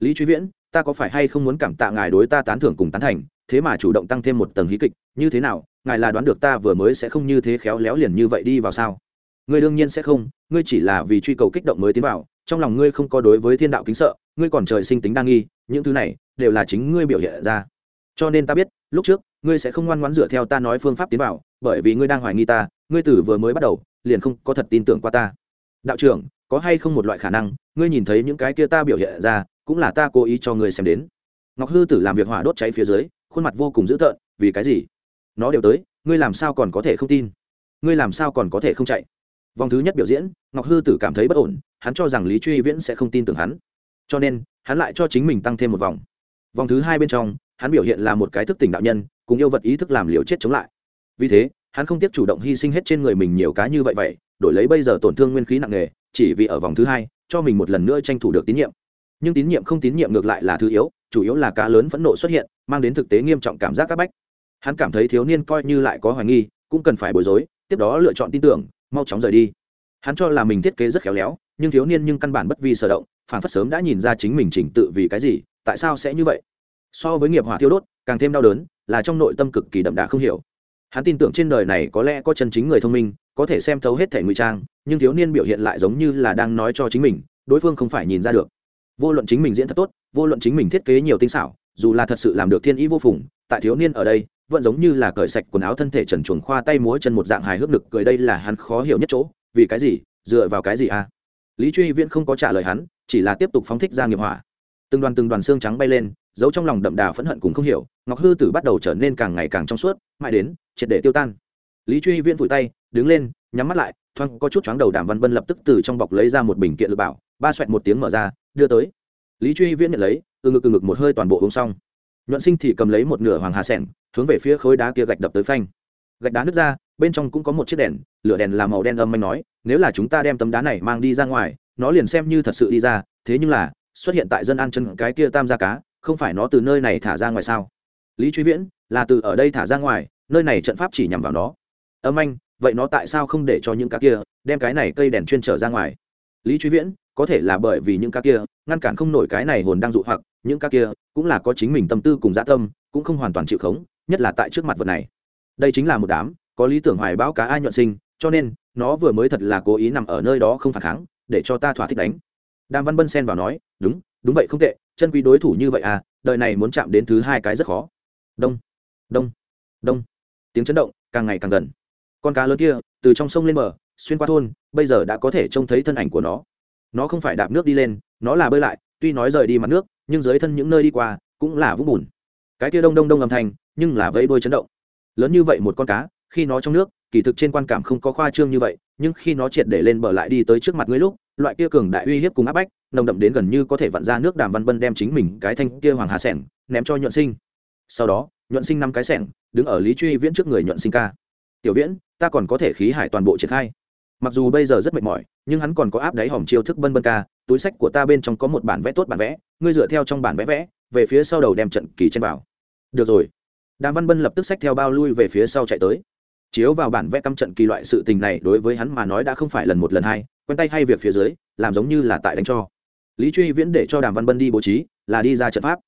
Lý truy viễn, ta có phải hay không muốn cảm tạ ngài đối ta tán thưởng cùng tán thành, thế mà chủ động tăng thêm một tầng hí kịch, như thế nào, ngài là đoán được ta vừa mới sẽ không như thế khéo léo liền như vậy đi vào sao? Ngươi đương nhiên sẽ không, ngươi chỉ là vì truy cầu kích động mới tiến vào, trong lòng ngươi không có đối với thiên đạo kính sợ, ngươi còn trời sinh tính đa nghi, những thứ này đều là chính ngươi biểu hiện ra. Cho nên ta biết, lúc trước, ngươi sẽ không ngoan ngoãn dựa theo ta nói phương pháp tiến vào, bởi vì ngươi đang hoài nghi ta, ngươi tử vừa mới bắt đầu, liền không có thật tin tưởng qua ta. Đạo trưởng, có hay không một loại khả năng, ngươi nhìn thấy những cái kia ta biểu hiện ra cũng là ta cố ý cho ngươi xem đến. Ngọc hư tử làm việc hỏa đốt cháy phía dưới, khuôn mặt vô cùng dữ tợn, vì cái gì? Nó đều tới, ngươi làm sao còn có thể không tin? Ngươi làm sao còn có thể không chạy? Vòng thứ nhất biểu diễn, ngọc hư tử cảm thấy bất ổn, hắn cho rằng lý truy viễn sẽ không tin tưởng hắn. Cho nên, hắn lại cho chính mình tăng thêm một vòng. Vòng thứ hai bên trong, hắn biểu hiện là một cái thức tỉnh đạo nhân, cùng yêu vật ý thức làm liều chết chống lại. Vì thế, hắn không tiếp chủ động hy sinh hết trên người mình nhiều cá như vậy vậy, đổi lấy bây giờ tổn thương nguyên khí nặng nề, chỉ vì ở vòng thứ hai, cho mình một lần nữa tranh thủ được tín nhiệm nhưng tín nhiệm không tín nhiệm ngược lại là thứ yếu, chủ yếu là cá lớn phẫn nộ xuất hiện, mang đến thực tế nghiêm trọng cảm giác c áp bách. Hắn cảm thấy thiếu niên coi như lại có hoài nghi, cũng cần phải bối rối, tiếp đó lựa chọn tin tưởng, mau chóng rời đi. Hắn cho là mình thiết kế rất khéo léo, nhưng thiếu niên nhưng căn bản bất vi sở động, phản phất sớm đã nhìn ra chính mình chỉnh tự vì cái gì, tại sao sẽ như vậy? So với nghiệp hỏa thiêu đốt, càng thêm đau đớn, là trong nội tâm cực kỳ đậm đà không hiểu. Hắn tin tưởng trên đời này có lẽ có chân chính người thông minh, có thể xem thấu hết thể ngụy trang, nhưng thiếu niên biểu hiện lại giống như là đang nói cho chính mình, đối phương không phải nhìn ra được vô luận chính mình diễn thật tốt, vô luận chính mình thiết kế nhiều tinh xảo, dù là thật sự làm được thiên ý vô phùng, tại thiếu niên ở đây, vẫn giống như là cởi sạch quần áo thân thể trần chuồng khoa tay múa chân một dạng hài hước nực cười đây là hắn khó hiểu nhất chỗ, vì cái gì, dựa vào cái gì à? Lý truy viễn không có trả lời hắn, chỉ là tiếp tục phóng thích ra nghiệp hỏa. Từng đoàn từng đoàn xương trắng bay lên, giấu trong lòng đậm đà phẫn hận cùng không hiểu, ngọc hư tử bắt đầu trở nên càng ngày càng trong suốt, mãi đến, triệt để tiêu tan. Lý truy viễn vùi tay, đứng lên, nhắm mắt lại, thoáng có chút chóng đầu đàm văn bân lập tức từ trong bọc lấy ra một bình kiện lựa bảo, ba xoẹt một tiếng mở ra đưa tới. Lý truy viễn nhận lấy, từ ngực từ ngực một hơi toàn bộ uống xong. Nhuận sinh thì cầm lấy một nửa hoàng hà sẻng, hướng về phía khối đá kia gạch đập tới phanh. Gạch đá nứt ra, bên trong cũng có một chiếc đèn, lửa đèn là màu đen âm anh nói, nếu là chúng ta đem tấm đá này mang đi ra ngoài, nó liền xem như thật sự đi ra, thế nhưng là, xuất hiện tại dân ăn chân cái kia tam gia cá, không phải nó từ nơi này thả ra ngoài sao? Lý truy viễn, là từ ở đây thả ra ngoài, nơi này trận pháp chỉ nhằm vào nó. Âm anh vậy nó tại sao không để cho những cá kia, đem cái này cây đèn chuyên trở ra ngoài? Lý truy viễn có thể là bởi vì những cá kia, ngăn cản không nổi cái này hồn đang dụ hoặc, những cá kia cũng là có chính mình tâm tư cùng dã tâm, cũng không hoàn toàn chịu khống, nhất là tại trước mặt vật này. Đây chính là một đám, có lý tưởng hoài bão cá ai nhuận sinh, cho nên, nó vừa mới thật là cố ý nằm ở nơi đó không phản kháng, để cho ta thỏa thích đánh. Đàm văn bân xen vào nói, đúng đúng vậy không tệ, chân quý đối thủ như vậy à đời này muốn chạm đến thứ hai cái rất khó. Đông đông đông. Tiếng chấn động càng ngày càng gần. Con cá lớn kia, từ trong sông lên bờ, xuyên qua thôn, bây giờ đã có thể trông thấy thân ảnh của nó nó không phải đạp nước đi lên, nó là bơi lại, tuy nói rời đi mặt nước, nhưng dưới thân những nơi đi qua cũng là vũng bùn. Cái kia đông đông đông âm thanh, nhưng là vẫy đôi chấn động. Lớn như vậy một con cá, khi nó trong nước, kỳ thực trên quan cảm không có khoa trương như vậy, nhưng khi nó triệt để lên bờ lại đi tới trước mặt ngươi lúc, loại kia cường đại uy hiếp cùng áp bách, nồng đậm đến gần như có thể vặn ra nước đàm văn bân đem chính mình cái thanh kia hoàng hà sẻng ném cho nhuận sinh. Sau đó, nhuận sinh năm cái sẻng, đứng ở lý truy viễn trước người nhuận sinh ca. Tiểu viễn, ta còn có thể khí hải toàn bộ triển khai mặc dù bây giờ rất mệt mỏi, nhưng hắn còn có áp đáy hòm chiêu thức bân bân ca, túi sách của ta bên trong có một bản vẽ tốt bản vẽ, ngươi dựa theo trong bản vẽ vẽ, về phía sau đầu đem trận kỳ trên vào. Được rồi. Đàm văn bân lập tức xách theo bao lui về phía sau chạy tới. Chiếu vào bản vẽ căm trận kỳ loại sự tình này, đối với hắn mà nói đã không phải lần một lần hai, quen tay hay việc phía dưới, làm giống như là tại đánh cho. Lý truy viễn để cho đàm văn bân đi bố trí, là đi ra trận pháp.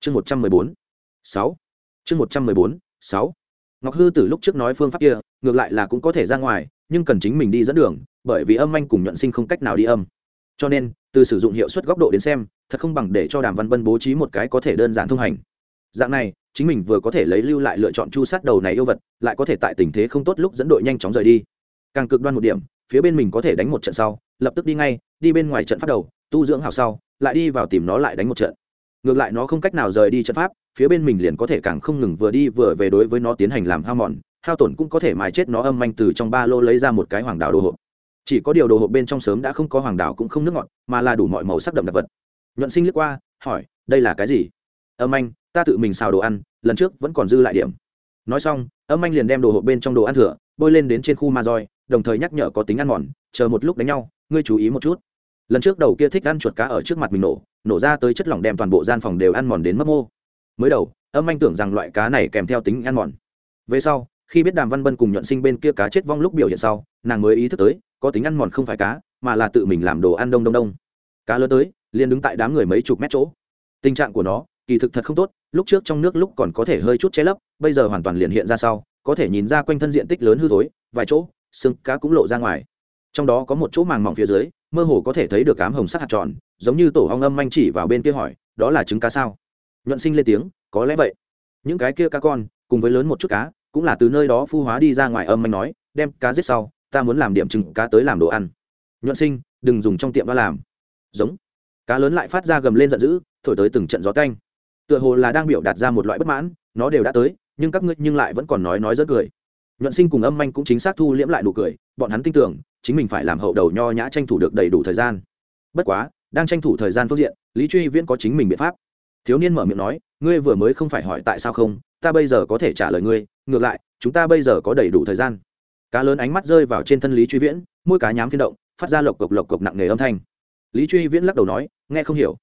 Chương một trăm mười bốn, sáu. Chương một trăm mười bốn, sáu. Ngọc hư từ lúc trước nói phương pháp kia, ngược lại là cũng có thể ra ngoài nhưng cần chính mình đi dẫn đường, bởi vì âm anh cùng nhuận sinh không cách nào đi âm. Cho nên, từ sử dụng hiệu suất góc độ đến xem, thật không bằng để cho đàm văn bân bố trí một cái có thể đơn giản thông hành. Dạng này, chính mình vừa có thể lấy lưu lại lựa chọn chu sát đầu này yêu vật, lại có thể tại tình thế không tốt lúc dẫn đội nhanh chóng rời đi. Càng cực đoan một điểm, phía bên mình có thể đánh một trận sau, lập tức đi ngay, đi bên ngoài trận phát đầu, tu dưỡng hào sau, lại đi vào tìm nó lại đánh một trận. Ngược lại nó không cách nào rời đi trận pháp, phía bên mình liền có thể càng không ngừng vừa đi vừa về đối với nó tiến hành làm hao mòn hao tổn cũng có thể mài chết nó âm manh từ trong ba lô lấy ra một cái hoàng đảo đồ hộp. Chỉ có điều đồ hộp bên trong sớm đã không có hoàng đảo cũng không nước ngọt, mà là đủ mọi màu sắc đậm đặc vật. Nhuận sinh liếc qua, hỏi, đây là cái gì? Âm anh ta tự mình xào đồ ăn, lần trước vẫn còn dư lại điểm. Nói xong, âm anh liền đem đồ hộp bên trong đồ ăn thừa, bôi lên đến trên khu ma roi, đồng thời nhắc nhở có tính ăn mòn, chờ một lúc đánh nhau, ngươi chú ý một chút. Lần trước đầu kia thích ăn chuột cá ở trước mặt mình nổ nổ ra tới chất lỏng đem toàn bộ gian phòng đều ăn mòn đến mất mô. Mới đầu, âm anh tưởng rằng loại cá này kèm theo tính ăn mòn. Về sau khi biết đàm văn bân cùng nhuận sinh bên kia cá chết vong lúc biểu hiện sau, nàng mới ý thức tới, có tính ăn mòn không phải cá, mà là tự mình làm đồ ăn đông đông đông. Cá lớn tới, liền đứng tại đám người mấy chục mét chỗ. Tình trạng của nó, kỳ thực thật không tốt, lúc trước trong nước lúc còn có thể hơi chút che lấp, bây giờ hoàn toàn liền hiện ra sau, có thể nhìn ra quanh thân diện tích lớn hư thối, vài chỗ, xương cá cũng lộ ra ngoài. Trong đó có một chỗ màng mỏng phía dưới, mơ hồ có thể thấy được cám hồng sắc hạt tròn, giống như tổ hong âm manh chỉ vào bên kia hỏi, đó là trứng cá sao? Nhuận sinh lên tiếng, có lẽ vậy. Những cái kia cá con, cùng với lớn một chút cá cũng là từ nơi đó phu hóa đi ra ngoài âm anh nói, đem cá giết sau, ta muốn làm điểm trứng cá tới làm đồ ăn. Nhuận sinh, đừng dùng trong tiệm đó làm. Giống. Cá lớn lại phát ra gầm lên giận dữ, thổi tới từng trận gió canh tựa hồ là đang biểu đạt ra một loại bất mãn, nó đều đã tới, nhưng các ngươi nhưng lại vẫn còn nói nói rất cười. Nhuận sinh cùng âm anh cũng chính xác thu liễm lại nụ cười, bọn hắn tin tưởng, chính mình phải làm hậu đầu nho nhã tranh thủ được đầy đủ thời gian. Bất quá, đang tranh thủ thời gian phương diện, lý truy viễn có chính mình biện pháp. Thiếu niên mở miệng nói, ngươi vừa mới không phải hỏi tại sao không? Ta bây giờ có thể trả lời ngươi ngược lại, chúng ta bây giờ có đầy đủ thời gian. Cá lớn ánh mắt rơi vào trên thân lý truy viễn, môi cá nhám phiên động, phát ra lộc cộc lộc cộc nặng nề âm thanh. Lý truy viễn lắc đầu nói, nghe không hiểu.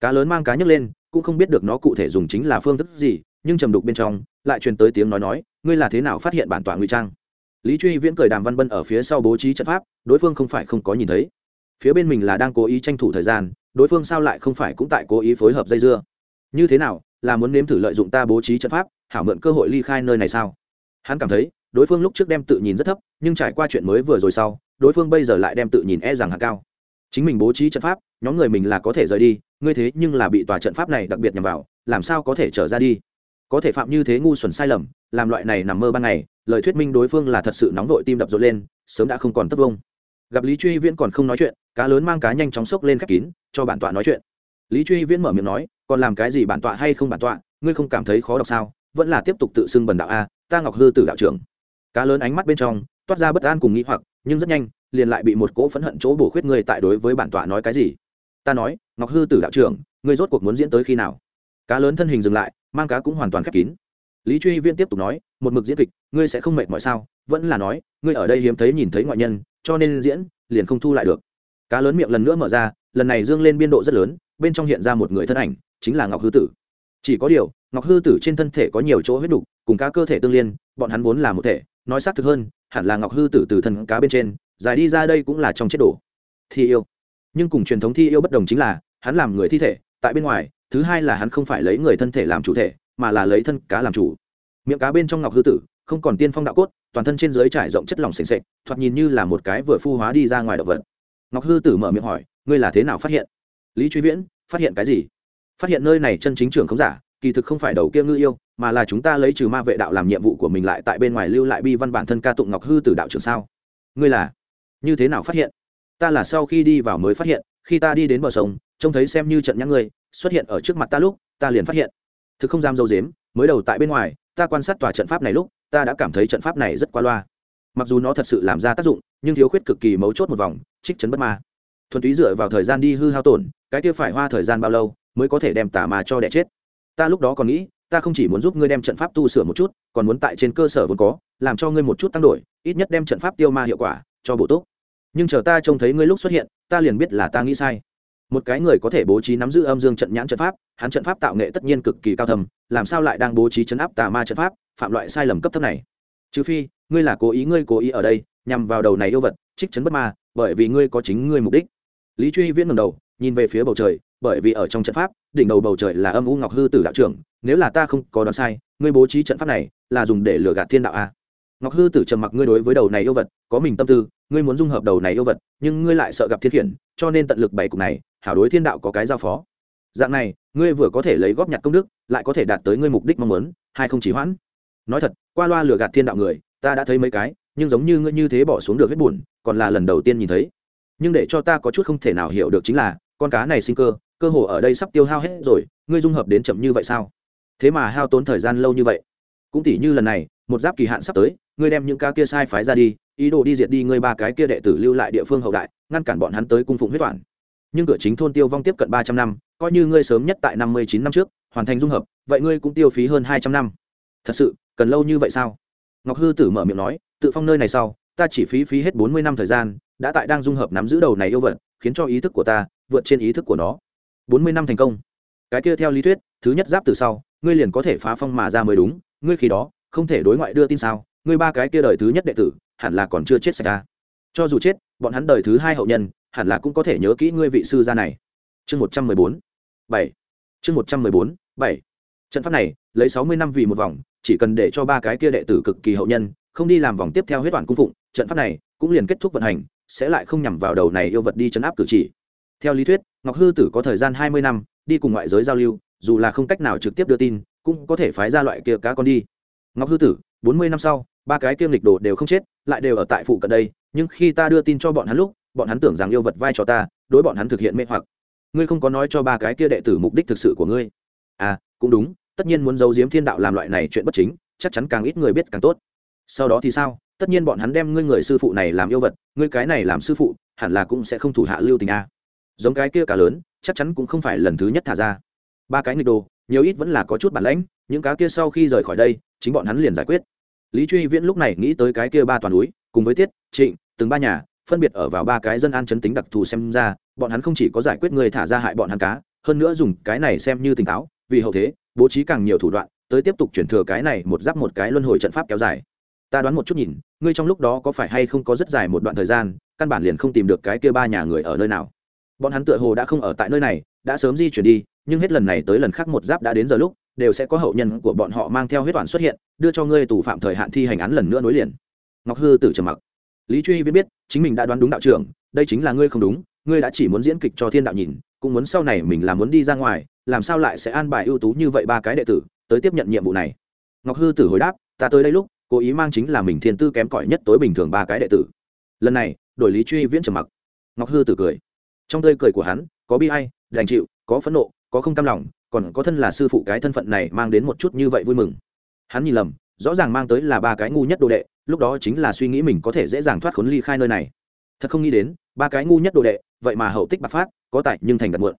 Cá lớn mang cá nhấc lên, cũng không biết được nó cụ thể dùng chính là phương thức gì, nhưng trầm đục bên trong, lại truyền tới tiếng nói nói, ngươi là thế nào phát hiện bản tọa ngụy trang? Lý truy viễn cười đàm văn bân ở phía sau bố trí trận pháp, đối phương không phải không có nhìn thấy. Phía bên mình là đang cố ý tranh thủ thời gian, đối phương sao lại không phải cũng tại cố ý phối hợp dây dưa? Như thế nào, là muốn nếm thử lợi dụng ta bố trí trận pháp, hảo mượn cơ hội ly khai nơi này sao? Hắn cảm thấy, đối phương lúc trước đem tự nhìn rất thấp, nhưng trải qua chuyện mới vừa rồi sau, đối phương bây giờ lại đem tự nhìn e rằng hạ cao. Chính mình bố trí trận pháp, nhóm người mình là có thể rời đi, ngươi thế nhưng là bị tòa trận pháp này đặc biệt nhằm vào, làm sao có thể trở ra đi? Có thể phạm như thế ngu xuẩn sai lầm, làm loại này nằm mơ ban ngày, lời thuyết minh đối phương là thật sự nóng vội tim đập rộn lên, sớm đã không còn tất vông. Gặp lý truy viễn còn không nói chuyện, cá lớn mang cá nhanh chóng sốc lên khép kín, cho bản tọa nói chuyện lý truy viễn mở miệng nói, còn làm cái gì bản tọa hay không bản tọa, ngươi không cảm thấy khó đọc sao? Vẫn là tiếp tục tự xưng bần đạo a, ta ngọc hư tử đạo trưởng. Cá lớn ánh mắt bên trong, toát ra bất an cùng nghĩ hoặc, nhưng rất nhanh, liền lại bị một cỗ phẫn hận chỗ bổ khuyết ngươi tại đối với bản tọa nói cái gì? Ta nói, ngọc hư tử đạo trưởng, ngươi rốt cuộc muốn diễn tới khi nào? Cá lớn thân hình dừng lại, mang cá cũng hoàn toàn khép kín. Lý truy viên tiếp tục nói, một mực diễn kịch, ngươi sẽ không mệt mọi sao? Vẫn là nói, ngươi ở đây hiếm thấy nhìn thấy ngoại nhân, cho nên diễn, liền không thu lại được. Cá lớn miệng lần nữa mở ra, lần này dương lên biên độ rất lớn bên trong hiện ra một người thân ảnh, chính là ngọc hư tử. Chỉ có điều, ngọc hư tử trên thân thể có nhiều chỗ huyết đục, cùng cá cơ thể tương liên, bọn hắn vốn là một thể, nói xác thực hơn, hẳn là ngọc hư tử từ thân cá bên trên, dài đi ra đây cũng là trong chết đổ thi yêu. Nhưng cùng truyền thống thi yêu bất đồng chính là, hắn làm người thi thể, tại bên ngoài, thứ hai là hắn không phải lấy người thân thể làm chủ thể, mà là lấy thân cá làm chủ. Miệng cá bên trong ngọc hư tử, không còn tiên phong đạo cốt, toàn thân trên dưới trải rộng chất lỏng s ề n thoạt nhìn như là một cái vừa phu hóa đi ra ngoài động vật. Ngọc hư tử mở miệng hỏi, ngươi là thế nào phát hiện? Lý truy viễn, phát hiện cái gì? Phát hiện nơi này chân chính trưởng không giả, kỳ thực không phải đầu kia ngư yêu, mà là chúng ta lấy trừ ma vệ đạo làm nhiệm vụ của mình lại tại bên ngoài lưu lại bi văn bản thân ca tụng ngọc hư tử đạo trường sao? Ngươi là? Như thế nào phát hiện? Ta là sau khi đi vào mới phát hiện, khi ta đi đến bờ sông, trông thấy xem như trận nhãn ngươi, xuất hiện ở trước mặt ta lúc, ta liền phát hiện. Thực không dám dâu dếm, mới đầu tại bên ngoài, ta quan sát tòa trận pháp này lúc, ta đã cảm thấy trận pháp này rất qua loa. Mặc dù nó thật sự làm ra tác dụng, nhưng thiếu khuyết cực kỳ mấu chốt một vòng, trích chấn bất ma thuần túy dựa vào thời gian đi hư hao tổn, cái kia phải hoa thời gian bao lâu mới có thể đem tà ma cho đẻ chết? Ta lúc đó còn nghĩ, ta không chỉ muốn giúp ngươi đem trận pháp tu sửa một chút, còn muốn tại trên cơ sở vốn có, làm cho ngươi một chút tăng đổi, ít nhất đem trận pháp tiêu ma hiệu quả cho bổ túc. Nhưng chờ ta trông thấy ngươi lúc xuất hiện, ta liền biết là ta nghĩ sai. Một cái người có thể bố trí nắm giữ âm dương trận nhãn trận pháp, hắn trận pháp tạo nghệ tất nhiên cực kỳ cao thầm làm sao lại đang bố trí chấn áp tà ma trận pháp, phạm loại sai lầm cấp thấp này? Trừ phi, ngươi là cố ý, ngươi cố ý ở đây, nhằm vào đầu này yêu vật, trích chấn bất ma, bởi vì ngươi có chính ngươi mục đích lý truy viễn ngầm đầu, nhìn về phía bầu trời, bởi vì ở trong trận pháp, đỉnh đầu bầu trời là âm u ngọc hư tử đạo trưởng, nếu là ta không có đoán sai, ngươi bố trí trận pháp này là dùng để lừa gạt thiên đạo a ngọc hư tử trầm mặc ngươi đối với đầu này yêu vật, có mình tâm tư, ngươi muốn dung hợp đầu này yêu vật, nhưng ngươi lại sợ gặp thiên khiển cho nên tận lực bày cục này, hảo đối thiên đạo có cái giao phó. Dạng này, ngươi vừa có thể lấy góp nhặt công đức, lại có thể đạt tới ngươi mục đích mong muốn hay không chỉ hoãn. Nói thật, qua loa lừa gạt thiên đạo người, ta đã thấy mấy cái, nhưng giống như ngươi như thế bỏ xuống được hết buồn, còn là lần đầu tiên nhìn thấy nhưng để cho ta có chút không thể nào hiểu được chính là, con cá này sinh cơ cơ hồ ở đây sắp tiêu hao hết rồi, ngươi dung hợp đến chậm như vậy sao? Thế mà hao tốn thời gian lâu như vậy. Cũng tỉ như lần này, một giáp kỳ hạn sắp tới, ngươi đem những cá kia sai phái ra đi, ý đồ đi diệt đi ngươi ba cái kia đệ tử lưu lại địa phương hậu đại, ngăn cản bọn hắn tới cung phụng huyết toản nhưng cửa chính thôn tiêu vong tiếp cận ba trăm năm, coi như ngươi sớm nhất tại năm mươi chín năm trước, hoàn thành dung hợp, vậy ngươi cũng tiêu phí hơn hai trăm năm. Thật sự, cần lâu như vậy sao? Ngọc hư tử mở miệng nói, tự phong nơi này sau, ta chỉ phí phí hết bốn mươi năm thời gian đã tại đang dung hợp nắm giữ đầu này yêu vật, khiến cho ý thức của ta vượt trên ý thức của nó. Bốn mươi năm thành công. Cái kia theo lý thuyết, thứ nhất giáp từ sau, ngươi liền có thể phá phong mà ra mới đúng, ngươi khi đó không thể đối ngoại đưa tin sao? Ngươi ba cái kia đời thứ nhất đệ tử, hẳn là còn chưa chết sạch ra cho dù chết, bọn hắn đời thứ hai hậu nhân, hẳn là cũng có thể nhớ kỹ ngươi vị sư gia này. Chương một trăm mười bốn, bảy. Chương một trăm mười bốn, bảy. Trận pháp này, lấy sáu mươi năm vì một vòng, chỉ cần để cho ba cái kia đệ tử cực kỳ hậu nhân, không đi làm vòng tiếp theo huyết toàn cung phụng trận pháp này cũng liền kết thúc vận hành, sẽ lại không nhằm vào đầu này yêu vật đi chấn áp cử chỉ. Theo lý thuyết, ngọc hư tử có thời gian hai mươi năm đi cùng ngoại giới giao lưu, dù là không cách nào trực tiếp đưa tin, cũng có thể phái ra loại kia cá con đi. Ngọc hư tử, bốn mươi năm sau, ba cái kiêm lịch đồ đều không chết, lại đều ở tại phụ cận đây, nhưng khi ta đưa tin cho bọn hắn lúc, bọn hắn tưởng rằng yêu vật vai cho ta, đối bọn hắn thực hiện mê hoặc. Ngươi không có nói cho ba cái kia đệ tử mục đích thực sự của ngươi. À cũng đúng, tất nhiên muốn giấu giếm thiên đạo làm loại này chuyện bất chính, chắc chắn càng ít người biết càng tốt. Sau đó thì sao? Tất nhiên bọn hắn đem ngươi người sư phụ này làm yêu vật, ngươi cái này làm sư phụ, hẳn là cũng sẽ không thủ hạ lưu tình a. Giống cái kia cả lớn, chắc chắn cũng không phải lần thứ nhất thả ra. Ba cái nghịch đồ, nhiều ít vẫn là có chút bản lãnh, những cá kia sau khi rời khỏi đây, chính bọn hắn liền giải quyết. Lý truy viễn lúc này nghĩ tới cái kia ba toàn núi, cùng với tiết, trịnh, từng ba nhà, phân biệt ở vào ba cái dân an chấn tính đặc thù xem ra, bọn hắn không chỉ có giải quyết người thả ra hại bọn hắn cá, hơn nữa dùng cái này xem như tỉnh táo, vì hậu thế, bố trí càng nhiều thủ đoạn, tới tiếp tục chuyển thừa cái này một giáp một cái luân hồi trận pháp kéo dài ta đoán một chút nhìn, ngươi trong lúc đó có phải hay không có rất dài một đoạn thời gian, căn bản liền không tìm được cái kia ba nhà người ở nơi nào. Bọn hắn tựa hồ đã không ở tại nơi này, đã sớm di chuyển đi, nhưng hết lần này tới lần khác một giáp đã đến giờ lúc, đều sẽ có hậu nhân của bọn họ mang theo huyết toàn xuất hiện, đưa cho ngươi tù phạm thời hạn thi hành án lần nữa nối liền. Ngọc hư tử trầm mặc. Lý truy viết biết, chính mình đã đoán đúng đạo trưởng, đây chính là ngươi không đúng, ngươi đã chỉ muốn diễn kịch cho thiên đạo nhìn, cũng muốn sau này mình là muốn đi ra ngoài, làm sao lại sẽ an bài ưu tú như vậy ba cái đệ tử, tới tiếp nhận nhiệm vụ này. Ngọc hư tử hồi đáp, ta tới đây lúc cố ý mang chính là mình thiên tư kém cỏi nhất tối bình thường ba cái đệ tử. Lần này, đổi lý truy viễn trầm mặc. Ngọc hư tử cười. Trong tơi cười của hắn, có bi ai, đành chịu, có phẫn nộ, có không cam lòng, còn có thân là sư phụ cái thân phận này mang đến một chút như vậy vui mừng. Hắn nhìn lầm, rõ ràng mang tới là ba cái ngu nhất đồ đệ, lúc đó chính là suy nghĩ mình có thể dễ dàng thoát khốn ly khai nơi này. Thật không nghĩ đến, ba cái ngu nhất đồ đệ, vậy mà hậu tích bạc phát, có tại nhưng thành đặt muộn.